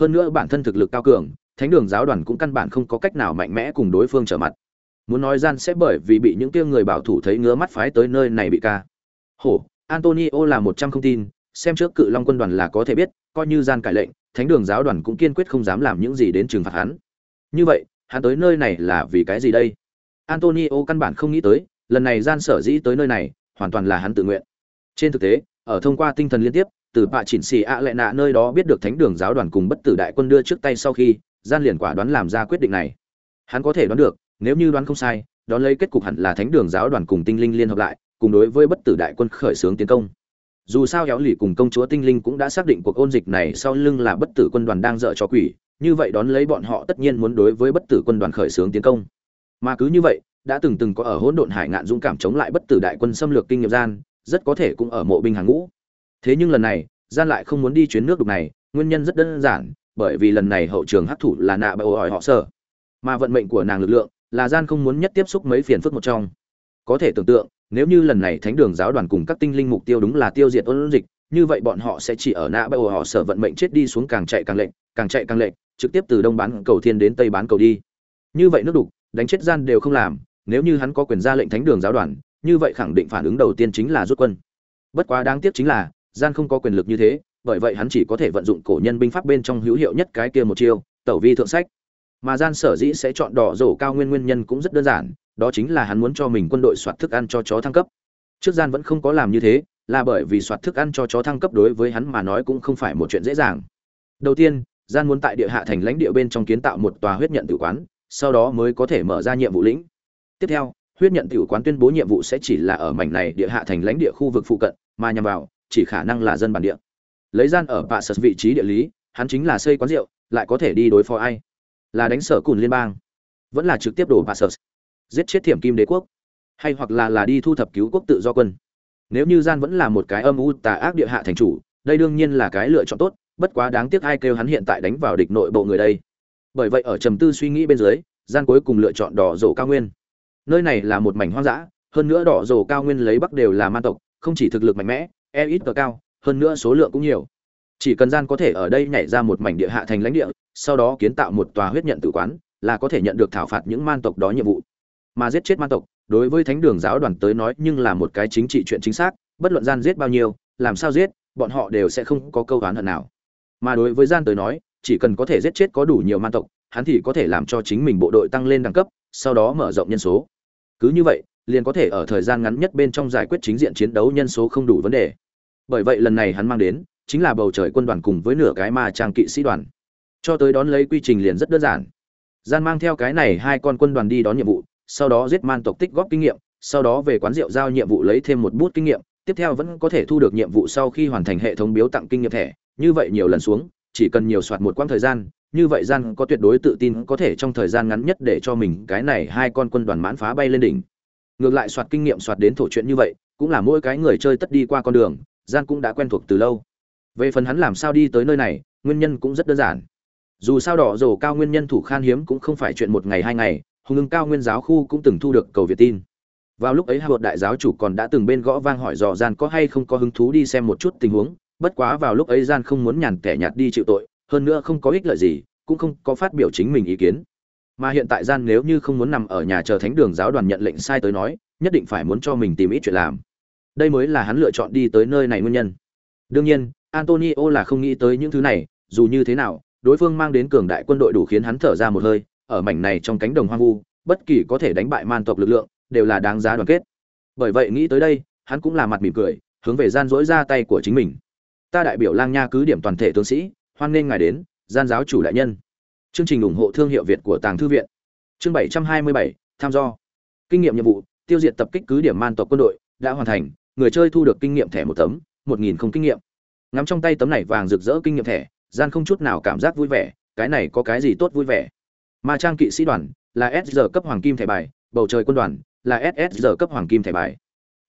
Hơn nữa bản thân thực lực cao cường thánh đường giáo đoàn cũng căn bản không có cách nào mạnh mẽ cùng đối phương trở mặt. Muốn nói gian sẽ bởi vì bị những kia người bảo thủ thấy ngứa mắt phái tới nơi này bị ca. Hổ, antonio là một trăm không tin, xem trước cự long quân đoàn là có thể biết, coi như gian cải lệnh, thánh đường giáo đoàn cũng kiên quyết không dám làm những gì đến trừng phạt hắn. Như vậy, hắn tới nơi này là vì cái gì đây? Antonio căn bản không nghĩ tới, lần này gian sở dĩ tới nơi này, hoàn toàn là hắn tự nguyện. Trên thực tế, ở thông qua tinh thần liên tiếp, từ bạ chỉnh xì ạ lệ nạ nơi đó biết được thánh đường giáo đoàn cùng bất tử đại quân đưa trước tay sau khi gian liền quả đoán làm ra quyết định này. Hắn có thể đoán được, nếu như đoán không sai, đón lấy kết cục hẳn là thánh đường giáo đoàn cùng tinh linh liên hợp lại, cùng đối với bất tử đại quân khởi xướng tiến công. Dù sao éo lì cùng công chúa tinh linh cũng đã xác định cuộc ôn dịch này sau lưng là bất tử quân đoàn đang dợ cho quỷ, như vậy đón lấy bọn họ tất nhiên muốn đối với bất tử quân đoàn khởi xướng tiến công. Mà cứ như vậy, đã từng từng có ở hỗn độn hải ngạn dũng cảm chống lại bất tử đại quân xâm lược kinh nghiệm gian, rất có thể cũng ở mộ binh hàng ngũ. Thế nhưng lần này, gian lại không muốn đi chuyến nước đục này, nguyên nhân rất đơn giản bởi vì lần này hậu trường hấp thụ là nạ bầu hỏi họ sở mà vận mệnh của nàng lực lượng là gian không muốn nhất tiếp xúc mấy phiền phức một trong. Có thể tưởng tượng, nếu như lần này thánh đường giáo đoàn cùng các tinh linh mục tiêu đúng là tiêu diệt ôn dịch, như vậy bọn họ sẽ chỉ ở nạ bầu họ sở vận mệnh chết đi xuống càng chạy càng lệnh càng chạy càng lệnh trực tiếp từ đông bán cầu thiên đến tây bán cầu đi. Như vậy nước đục, đánh chết gian đều không làm, nếu như hắn có quyền ra lệnh thánh đường giáo đoàn, như vậy khẳng định phản ứng đầu tiên chính là rút quân. Bất quá đáng tiếc chính là, gian không có quyền lực như thế bởi vậy hắn chỉ có thể vận dụng cổ nhân binh pháp bên trong hữu hiệu nhất cái kia một chiêu, tẩu vi thượng sách. Mà gian sở dĩ sẽ chọn đỏ rổ cao nguyên nguyên nhân cũng rất đơn giản, đó chính là hắn muốn cho mình quân đội soạt thức ăn cho chó thăng cấp. Trước gian vẫn không có làm như thế, là bởi vì soạt thức ăn cho chó thăng cấp đối với hắn mà nói cũng không phải một chuyện dễ dàng. Đầu tiên, gian muốn tại địa hạ thành lãnh địa bên trong kiến tạo một tòa huyết nhận tử quán, sau đó mới có thể mở ra nhiệm vụ lĩnh. Tiếp theo, huyết nhận tử quán tuyên bố nhiệm vụ sẽ chỉ là ở mảnh này địa hạ thành lãnh địa khu vực phụ cận, mà nhằm vào, chỉ khả năng là dân bản địa lấy gian ở bạ sật vị trí địa lý, hắn chính là xây quán rượu, lại có thể đi đối phó ai? Là đánh sở cùn liên bang, vẫn là trực tiếp đổ bạ sật giết chết thiểm kim đế quốc, hay hoặc là là đi thu thập cứu quốc tự do quân? Nếu như gian vẫn là một cái âm u tà ác địa hạ thành chủ, đây đương nhiên là cái lựa chọn tốt, bất quá đáng tiếc ai kêu hắn hiện tại đánh vào địch nội bộ người đây? Bởi vậy ở trầm tư suy nghĩ bên dưới, gian cuối cùng lựa chọn đỏ rổ cao nguyên. Nơi này là một mảnh hoang dã, hơn nữa đỏ rổ cao nguyên lấy bắc đều là man tộc, không chỉ thực lực mạnh mẽ e ít cao hơn nữa số lượng cũng nhiều. Chỉ cần gian có thể ở đây nhảy ra một mảnh địa hạ thành lãnh địa, sau đó kiến tạo một tòa huyết nhận tử quán, là có thể nhận được thảo phạt những man tộc đó nhiệm vụ. Mà giết chết man tộc, đối với thánh đường giáo đoàn tới nói nhưng là một cái chính trị chuyện chính xác, bất luận gian giết bao nhiêu, làm sao giết, bọn họ đều sẽ không có câu oán hận nào. Mà đối với gian tới nói, chỉ cần có thể giết chết có đủ nhiều man tộc, hắn thì có thể làm cho chính mình bộ đội tăng lên đẳng cấp, sau đó mở rộng nhân số. Cứ như vậy, liền có thể ở thời gian ngắn nhất bên trong giải quyết chính diện chiến đấu nhân số không đủ vấn đề bởi vậy lần này hắn mang đến, chính là bầu trời quân đoàn cùng với nửa cái ma trang kỵ sĩ đoàn. Cho tới đón lấy quy trình liền rất đơn giản. Gian mang theo cái này hai con quân đoàn đi đón nhiệm vụ, sau đó giết man tộc tích góp kinh nghiệm, sau đó về quán rượu giao nhiệm vụ lấy thêm một bút kinh nghiệm, tiếp theo vẫn có thể thu được nhiệm vụ sau khi hoàn thành hệ thống biếu tặng kinh nghiệm thẻ. Như vậy nhiều lần xuống, chỉ cần nhiều soạt một quãng thời gian, như vậy gian có tuyệt đối tự tin có thể trong thời gian ngắn nhất để cho mình cái này hai con quân đoàn mãn phá bay lên đỉnh. Ngược lại soạt kinh nghiệm soạt đến thổ chuyện như vậy, cũng là mỗi cái người chơi tất đi qua con đường gian cũng đã quen thuộc từ lâu. Về phần hắn làm sao đi tới nơi này, nguyên nhân cũng rất đơn giản. Dù sao đỏ rổ cao nguyên nhân thủ khan hiếm cũng không phải chuyện một ngày hai ngày, hùng ưng cao nguyên giáo khu cũng từng thu được cầu việt tin. Vào lúc ấy hai bột đại giáo chủ còn đã từng bên gõ vang hỏi dò gian có hay không có hứng thú đi xem một chút tình huống, bất quá vào lúc ấy gian không muốn nhàn tẻ nhạt đi chịu tội, hơn nữa không có ích lợi gì, cũng không có phát biểu chính mình ý kiến. Mà hiện tại gian nếu như không muốn nằm ở nhà chờ thánh đường giáo đoàn nhận lệnh sai tới nói, nhất định phải muốn cho mình tìm ít chuyện làm đây mới là hắn lựa chọn đi tới nơi này nguyên nhân. Đương nhiên antonio là không nghĩ tới những thứ này dù như thế nào đối phương mang đến cường đại quân đội đủ khiến hắn thở ra một hơi ở mảnh này trong cánh đồng hoang vu bất kỳ có thể đánh bại man tộc lực lượng đều là đáng giá đoàn kết. Bởi vậy nghĩ tới đây hắn cũng là mặt mỉm cười hướng về gian dỗi ra tay của chính mình. Ta đại biểu lang nha cứ điểm toàn thể tướng sĩ hoan nghênh ngài đến gian giáo chủ đại nhân. Chương trình ủng hộ thương hiệu việt của tàng thư viện. Chương 727, tham do. Kinh nghiệm nhiệm vụ tiêu diệt tập kích cứ điểm man tộc quân đội đã hoàn thành người chơi thu được kinh nghiệm thẻ một tấm, một nghìn không kinh nghiệm. Ngắm trong tay tấm này vàng rực rỡ kinh nghiệm thẻ, gian không chút nào cảm giác vui vẻ, cái này có cái gì tốt vui vẻ? Ma trang kỵ sĩ đoàn là s cấp hoàng kim thẻ bài, bầu trời quân đoàn là ss cấp hoàng kim thẻ bài.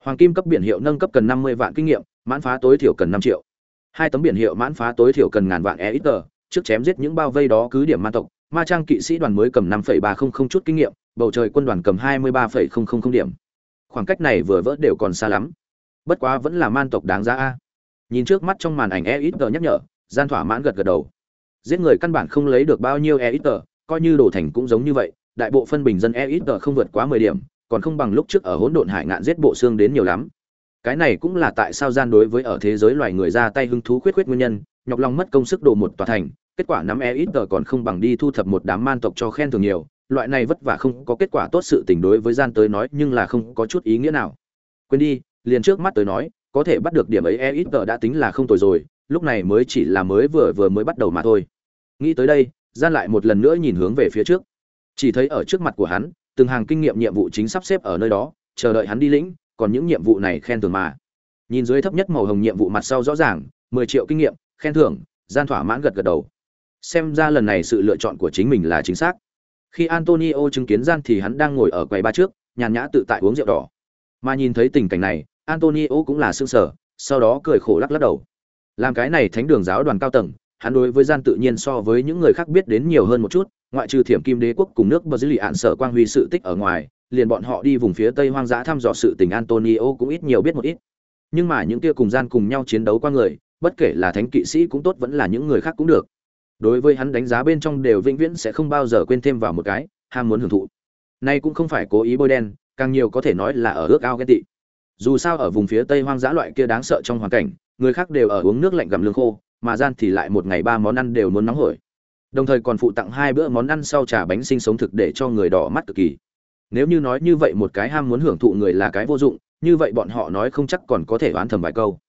Hoàng kim cấp biển hiệu nâng cấp cần năm mươi vạn kinh nghiệm, mãn phá tối thiểu cần năm triệu. Hai tấm biển hiệu mãn phá tối thiểu cần ngàn vạn e ít tờ trước chém giết những bao vây đó cứ điểm ma tộc. Ma trang kỵ sĩ đoàn mới cầm năm ba không không chút kinh nghiệm, bầu trời quân đoàn cầm hai mươi ba không không không điểm. Khoảng cách này vừa vỡ đều còn xa lắm bất quá vẫn là man tộc đáng giá a. Nhìn trước mắt trong màn ảnh e ít tờ nhắc nhở, gian thỏa mãn gật gật đầu. Giết người căn bản không lấy được bao nhiêu e ít tờ, coi như đồ thành cũng giống như vậy, đại bộ phân bình dân e ít tờ không vượt quá mười điểm, còn không bằng lúc trước ở hỗn độn hải ngạn giết bộ xương đến nhiều lắm. Cái này cũng là tại sao gian đối với ở thế giới loài người ra tay hứng thú khuyết khuyết nguyên nhân, nhọc lòng mất công sức đồ một tòa thành, kết quả nắm e ít tờ còn không bằng đi thu thập một đám man tộc cho khen thường nhiều, loại này vất vả không có kết quả tốt sự tình đối với gian tới nói nhưng là không có chút ý nghĩa nào. Quên đi liền trước mắt tới nói, có thể bắt được điểm ấy e ít tờ đã tính là không tồi rồi, lúc này mới chỉ là mới vừa vừa mới bắt đầu mà thôi. Nghĩ tới đây, gian lại một lần nữa nhìn hướng về phía trước. Chỉ thấy ở trước mặt của hắn, từng hàng kinh nghiệm nhiệm vụ chính sắp xếp ở nơi đó, chờ đợi hắn đi lĩnh, còn những nhiệm vụ này khen thưởng mà. Nhìn dưới thấp nhất màu hồng nhiệm vụ mặt sau rõ ràng, mười triệu kinh nghiệm, khen thưởng, gian thỏa mãn gật gật đầu. Xem ra lần này sự lựa chọn của chính mình là chính xác. Khi antonio chứng kiến gian thì hắn đang ngồi ở quầy ba trước, nhàn nhã tự tại uống rượu đỏ. Mà nhìn thấy tình cảnh này antonio cũng là sương sở sau đó cười khổ lắc lắc đầu. Làm cái này thánh đường giáo đoàn cao tầng, hắn đối với gian tự nhiên so với những người khác biết đến nhiều hơn một chút, ngoại trừ thiểm kim đế quốc cùng nước bờ dữ lì ạn sở quang huy sự tích ở ngoài, liền bọn họ đi vùng phía tây hoang dã thăm dò sự tình antonio cũng ít nhiều biết một ít. Nhưng mà những kia cùng gian cùng nhau chiến đấu qua người, bất kể là thánh kỵ sĩ cũng tốt vẫn là những người khác cũng được. Đối với hắn đánh giá bên trong đều vĩnh viễn sẽ không bao giờ quên thêm vào một cái, ham muốn hưởng thụ. Nay cũng không phải cố ý bôi đen, càng nhiều có thể nói là ở ước ao ghen tị dù sao ở vùng phía tây hoang dã loại kia đáng sợ trong hoàn cảnh, người khác đều ở uống nước lạnh gặm lương khô, mà gian thì lại một ngày ba món ăn đều muốn nóng hổi. Đồng thời còn phụ tặng hai bữa món ăn sau trà bánh sinh sống thực để cho người đỏ mắt cực kỳ. Nếu như nói như vậy một cái ham muốn hưởng thụ người là cái vô dụng, như vậy bọn họ nói không chắc còn có thể oán thầm vài câu.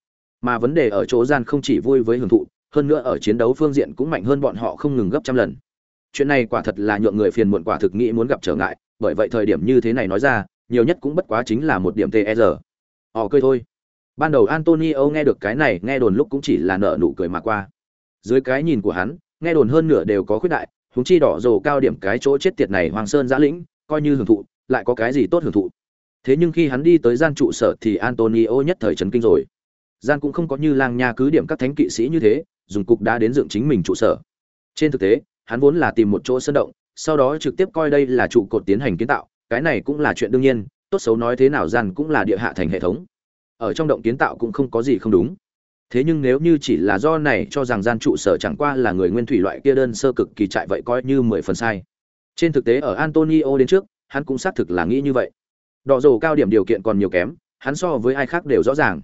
Mà vấn đề ở chỗ gian không chỉ vui với hưởng thụ, hơn nữa ở chiến đấu phương diện cũng mạnh hơn bọn họ không ngừng gấp trăm lần. Chuyện này quả thật là nhượng người phiền muộn quả thực nghĩ muốn gặp trở ngại, bởi vậy thời điểm như thế này nói ra, nhiều nhất cũng bất quá chính là một điểm ter họ cười thôi. Ban đầu antonio nghe được cái này, nghe đồn lúc cũng chỉ là nợ nụ cười mà qua. Dưới cái nhìn của hắn, nghe đồn hơn nửa đều có khuyết đại húng chi đỏ rồ cao điểm cái chỗ chết tiệt này hoàng sơn giã lĩnh, coi như hưởng thụ, lại có cái gì tốt hưởng thụ. Thế nhưng khi hắn đi tới gian trụ sở thì antonio nhất thời chấn kinh rồi. Gian cũng không có như lang nha cứ điểm các thánh kỵ sĩ như thế, dùng cục đá đến dựng chính mình trụ sở. Trên thực tế, hắn vốn là tìm một chỗ sân động, sau đó trực tiếp coi đây là trụ cột tiến hành kiến tạo, cái này cũng là chuyện đương nhiên tốt xấu nói thế nào gian cũng là địa hạ thành hệ thống. Ở trong động kiến tạo cũng không có gì không đúng. Thế nhưng nếu như chỉ là do này cho rằng gian trụ sở chẳng qua là người nguyên thủy loại kia đơn sơ cực kỳ trại vậy coi như mười phần sai. Trên thực tế ở antonio đến trước, hắn cũng xác thực là nghĩ như vậy. Đỏ dầu cao điểm điều kiện còn nhiều kém, hắn so với ai khác đều rõ ràng.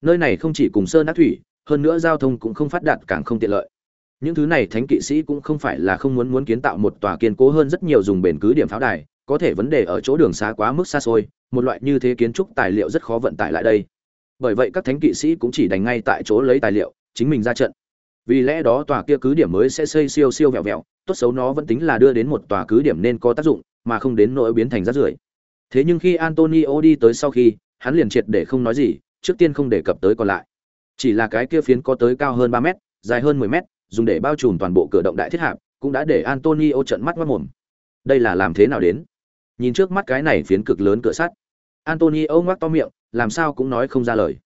Nơi này không chỉ cùng sơn đắc thủy, hơn nữa giao thông cũng không phát đạt càng không tiện lợi. Những thứ này thánh kỵ sĩ cũng không phải là không muốn muốn kiến tạo một tòa kiên cố hơn rất nhiều dùng bền cứ điểm pháo đài có thể vấn đề ở chỗ đường xá quá mức xa xôi, một loại như thế kiến trúc tài liệu rất khó vận tải lại đây. Bởi vậy các thánh kỵ sĩ cũng chỉ đánh ngay tại chỗ lấy tài liệu, chính mình ra trận. Vì lẽ đó tòa kia cứ điểm mới sẽ xây siêu siêu vẹo vẹo, tốt xấu nó vẫn tính là đưa đến một tòa cứ điểm nên có tác dụng, mà không đến nỗi biến thành rác rưởi. Thế nhưng khi antonio đi tới sau khi, hắn liền triệt để không nói gì, trước tiên không đề cập tới còn lại. Chỉ là cái kia phiến có tới cao hơn ba mét, dài hơn mười mét, dùng để bao trùm toàn bộ cửa động đại thiết hạp, cũng đã để antonio trợn mắt mất mồm. Đây là làm thế nào đến? Nhìn trước mắt cái này phiến cực lớn cửa sắt. Antonio ngoác to miệng, làm sao cũng nói không ra lời.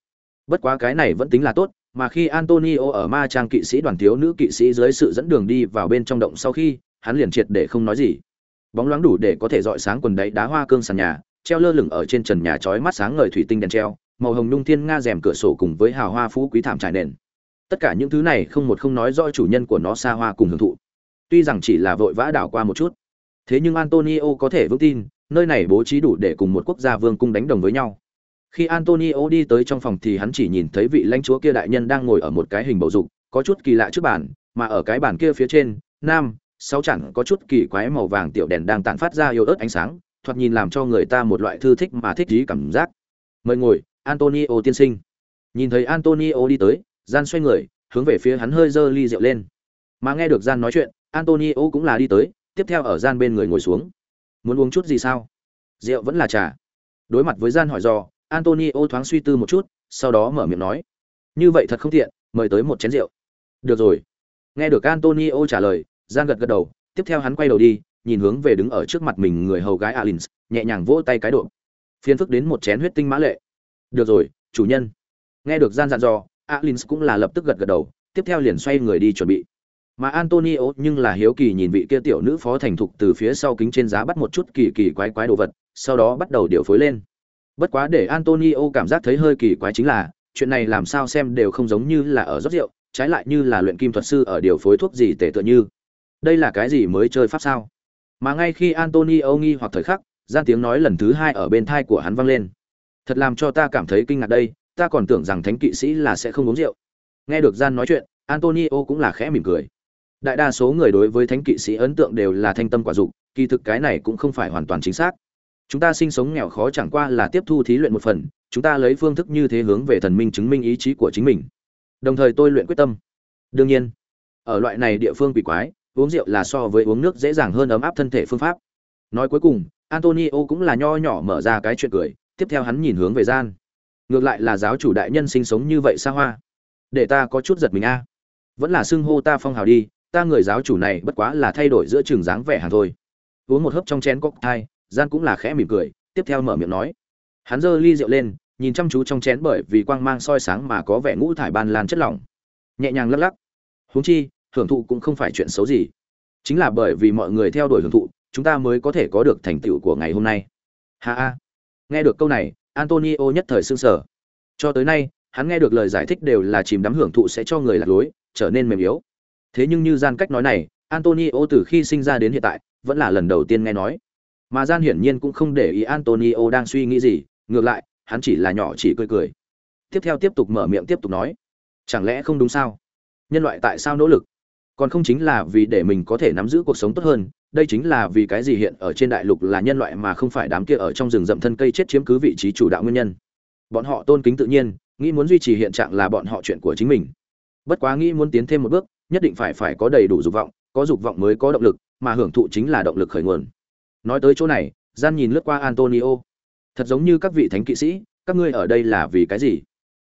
Bất quá cái này vẫn tính là tốt, mà khi antonio ở ma trang kỵ sĩ đoàn thiếu nữ kỵ sĩ dưới sự dẫn đường đi vào bên trong động sau khi, hắn liền triệt để không nói gì. Bóng loáng đủ để có thể dọi sáng quần đáy đá hoa cương sàn nhà, treo lơ lửng ở trên trần nhà chói mắt sáng ngời thủy tinh đèn treo, màu hồng nhung thiên nga rèm cửa sổ cùng với hào hoa phú quý thảm trải nền. Tất cả những thứ này không một không nói rõ chủ nhân của nó xa hoa cùng hưởng thụ. Tuy rằng chỉ là vội vã đảo qua một chút thế nhưng antonio có thể vững tin, nơi này bố trí đủ để cùng một quốc gia vương cung đánh đồng với nhau. Khi antonio đi tới trong phòng thì hắn chỉ nhìn thấy vị lãnh chúa kia đại nhân đang ngồi ở một cái hình bầu dục, có chút kỳ lạ trước bàn, mà ở cái bàn kia phía trên, nam, sáu chẳng có chút kỳ quái màu vàng tiểu đèn đang tản phát ra yếu ớt ánh sáng, thoạt nhìn làm cho người ta một loại thư thích mà thích trí cảm giác. Mời ngồi, antonio tiên sinh. Nhìn thấy antonio đi tới, gian xoay người, hướng về phía hắn hơi dơ ly rượu lên. Mà nghe được gian nói chuyện, antonio cũng là đi tới tiếp theo ở gian bên người ngồi xuống. Muốn uống chút gì sao? Rượu vẫn là trà. Đối mặt với gian hỏi do antonio thoáng suy tư một chút, sau đó mở miệng nói. Như vậy thật không tiện, mời tới một chén rượu. Được rồi. Nghe được antonio trả lời gian gật gật đầu, tiếp theo hắn quay đầu đi, nhìn hướng về đứng ở trước mặt mình người hầu gái alins, nhẹ nhàng vỗ tay cái độ. Phiền phức đến một chén huyết tinh mã lệ. Được rồi, chủ nhân. Nghe được gian dặn dò, alins cũng là lập tức gật gật đầu, tiếp theo liền xoay người đi chuẩn bị mà antonio nhưng là hiếu kỳ nhìn vị kia tiểu nữ phó thành thục từ phía sau kính trên giá bắt một chút kỳ kỳ quái quái đồ vật, sau đó bắt đầu điều phối lên. Bất quá để antonio cảm giác thấy hơi kỳ quái chính là, chuyện này làm sao xem đều không giống như là ở rót rượu, trái lại như là luyện kim thuật sư ở điều phối thuốc gì tệ tựa như. Đây là cái gì mới chơi pháp sao? Mà ngay khi antonio nghi hoặc thời khắc, gian tiếng nói lần thứ hai ở bên thai của hắn vang lên. Thật làm cho ta cảm thấy kinh ngạc đây, ta còn tưởng rằng thánh kỵ sĩ là sẽ không uống rượu. Nghe được gian nói chuyện, antonio cũng là khẽ mỉm cười đại đa số người đối với thánh kỵ sĩ ấn tượng đều là thanh tâm quả dục, kỳ thực cái này cũng không phải hoàn toàn chính xác. Chúng ta sinh sống nghèo khó chẳng qua là tiếp thu thí luyện một phần, chúng ta lấy phương thức như thế hướng về thần minh chứng minh ý chí của chính mình. Đồng thời tôi luyện quyết tâm. Đương nhiên, ở loại này địa phương quỷ quái, uống rượu là so với uống nước dễ dàng hơn ấm áp thân thể phương pháp. Nói cuối cùng, antonio cũng là nho nhỏ mở ra cái chuyện cười, tiếp theo hắn nhìn hướng về gian. Ngược lại là giáo chủ đại nhân sinh sống như vậy xa hoa. Để ta có chút giật mình a. Vẫn là xưng hô ta phong hào đi ta người giáo chủ này bất quá là thay đổi giữa trường dáng vẻ hàng thôi. Uống một hớp trong chén cocktail gian cũng là khẽ mỉm cười, tiếp theo mở miệng nói. Hắn giơ ly rượu lên, nhìn chăm chú trong chén bởi vì quang mang soi sáng mà có vẻ ngũ thải ban lan chất lỏng. Nhẹ nhàng lắc lắc. Huống chi, hưởng thụ cũng không phải chuyện xấu gì. Chính là bởi vì mọi người theo đuổi hưởng thụ, chúng ta mới có thể có được thành tựu của ngày hôm nay. Ha ha. Nghe được câu này, antonio nhất thời sưng sở cho tới nay, hắn nghe được lời giải thích đều là chìm đắm hưởng thụ sẽ cho người lạc lối, trở nên mềm yếu thế nhưng như gian cách nói này, antonio từ khi sinh ra đến hiện tại, vẫn là lần đầu tiên nghe nói. Mà gian hiển nhiên cũng không để ý antonio đang suy nghĩ gì, ngược lại, hắn chỉ là nhỏ chỉ cười cười. Tiếp theo tiếp tục mở miệng tiếp tục nói. Chẳng lẽ không đúng sao? Nhân loại tại sao nỗ lực? Còn không chính là vì để mình có thể nắm giữ cuộc sống tốt hơn, đây chính là vì cái gì hiện ở trên đại lục là nhân loại mà không phải đám kia ở trong rừng rậm thân cây chết chiếm cứ vị trí chủ đạo nguyên nhân. Bọn họ tôn kính tự nhiên, nghĩ muốn duy trì hiện trạng là bọn họ chuyện của chính mình. Bất quá nghĩ muốn tiến thêm một bước nhất định phải phải có đầy đủ dục vọng, có dục vọng mới có động lực, mà hưởng thụ chính là động lực khởi nguồn. Nói tới chỗ này, gian nhìn lướt qua antonio. Thật giống như các vị thánh kỵ sĩ, các ngươi ở đây là vì cái gì?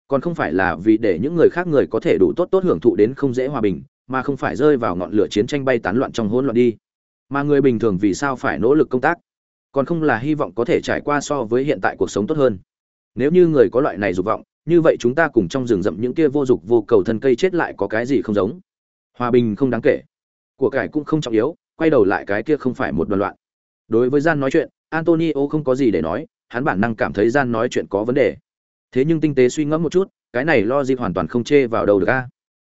Còn không phải là vì để những người khác người có thể đủ tốt tốt hưởng thụ đến không dễ hòa bình, mà không phải rơi vào ngọn lửa chiến tranh bay tán loạn trong hỗn loạn đi. Mà người bình thường vì sao phải nỗ lực công tác? Còn không là hy vọng có thể trải qua so với hiện tại cuộc sống tốt hơn. Nếu như người có loại này dục vọng, như vậy chúng ta cùng trong rừng rậm những kia vô dục vô cầu thân cây chết lại có cái gì không giống? Hòa bình không đáng kể. Của cải cũng không trọng yếu, quay đầu lại cái kia không phải một đoàn loạn. Đối với gian nói chuyện, antonio không có gì để nói, hắn bản năng cảm thấy gian nói chuyện có vấn đề. Thế nhưng tinh tế suy ngẫm một chút, cái này lo gì hoàn toàn không chê vào đầu được a.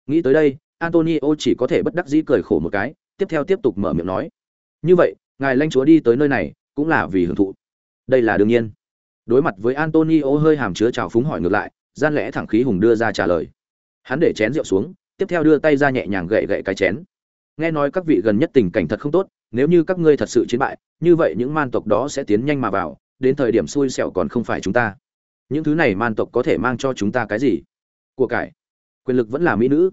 Nghĩ tới đây, antonio chỉ có thể bất đắc dĩ cười khổ một cái, tiếp theo tiếp tục mở miệng nói. Như vậy, ngài lãnh chúa đi tới nơi này, cũng là vì hưởng thụ. Đây là đương nhiên. Đối mặt với antonio hơi hàm chứa trào phúng hỏi ngược lại, gian lẽ thẳng khí hùng đưa ra trả lời. Hắn để chén rượu xuống tiếp theo đưa tay ra nhẹ nhàng gậy gậy cái chén. Nghe nói các vị gần nhất tình cảnh thật không tốt, nếu như các ngươi thật sự chiến bại, như vậy những man tộc đó sẽ tiến nhanh mà vào, đến thời điểm xui xẻo còn không phải chúng ta. Những thứ này man tộc có thể mang cho chúng ta cái gì? Của cải. Quyền lực vẫn là mỹ nữ.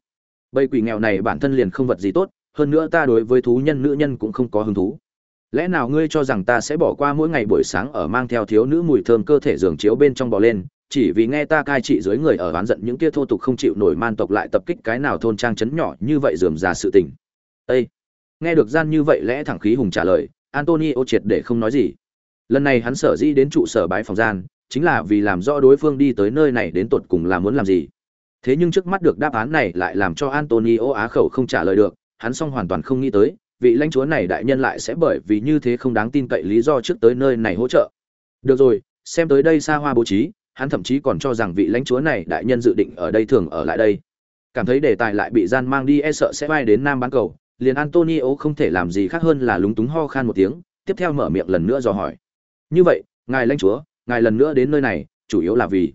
Bầy quỷ nghèo này bản thân liền không vật gì tốt, hơn nữa ta đối với thú nhân nữ nhân cũng không có hứng thú. Lẽ nào ngươi cho rằng ta sẽ bỏ qua mỗi ngày buổi sáng ở mang theo thiếu nữ mùi thơm cơ thể giường chiếu bên trong bò lên chỉ vì nghe ta cai trị dưới người ở oán giận những kia thô tục không chịu nổi man tộc lại tập kích cái nào thôn trang trấn nhỏ như vậy dườm già sự tình. Ê! nghe được gian như vậy lẽ thẳng khí hùng trả lời, antonio triệt để không nói gì. Lần này hắn sở dĩ đến trụ sở bãi phòng gian, chính là vì làm rõ đối phương đi tới nơi này đến tột cùng là muốn làm gì. Thế nhưng trước mắt được đáp án này lại làm cho antonio á khẩu không trả lời được, hắn song hoàn toàn không nghĩ tới, vị lãnh chúa này đại nhân lại sẽ bởi vì như thế không đáng tin cậy lý do trước tới nơi này hỗ trợ. Được rồi, xem tới đây xa hoa bố trí hắn thậm chí còn cho rằng vị lãnh chúa này đại nhân dự định ở đây thường ở lại đây. Cảm thấy đề tài lại bị gian mang đi e sợ sẽ bay đến nam bán cầu. Liền antonio không thể làm gì khác hơn là lúng túng ho khan một tiếng, tiếp theo mở miệng lần nữa dò hỏi. Như vậy, ngài lãnh chúa, ngài lần nữa đến nơi này, chủ yếu là vì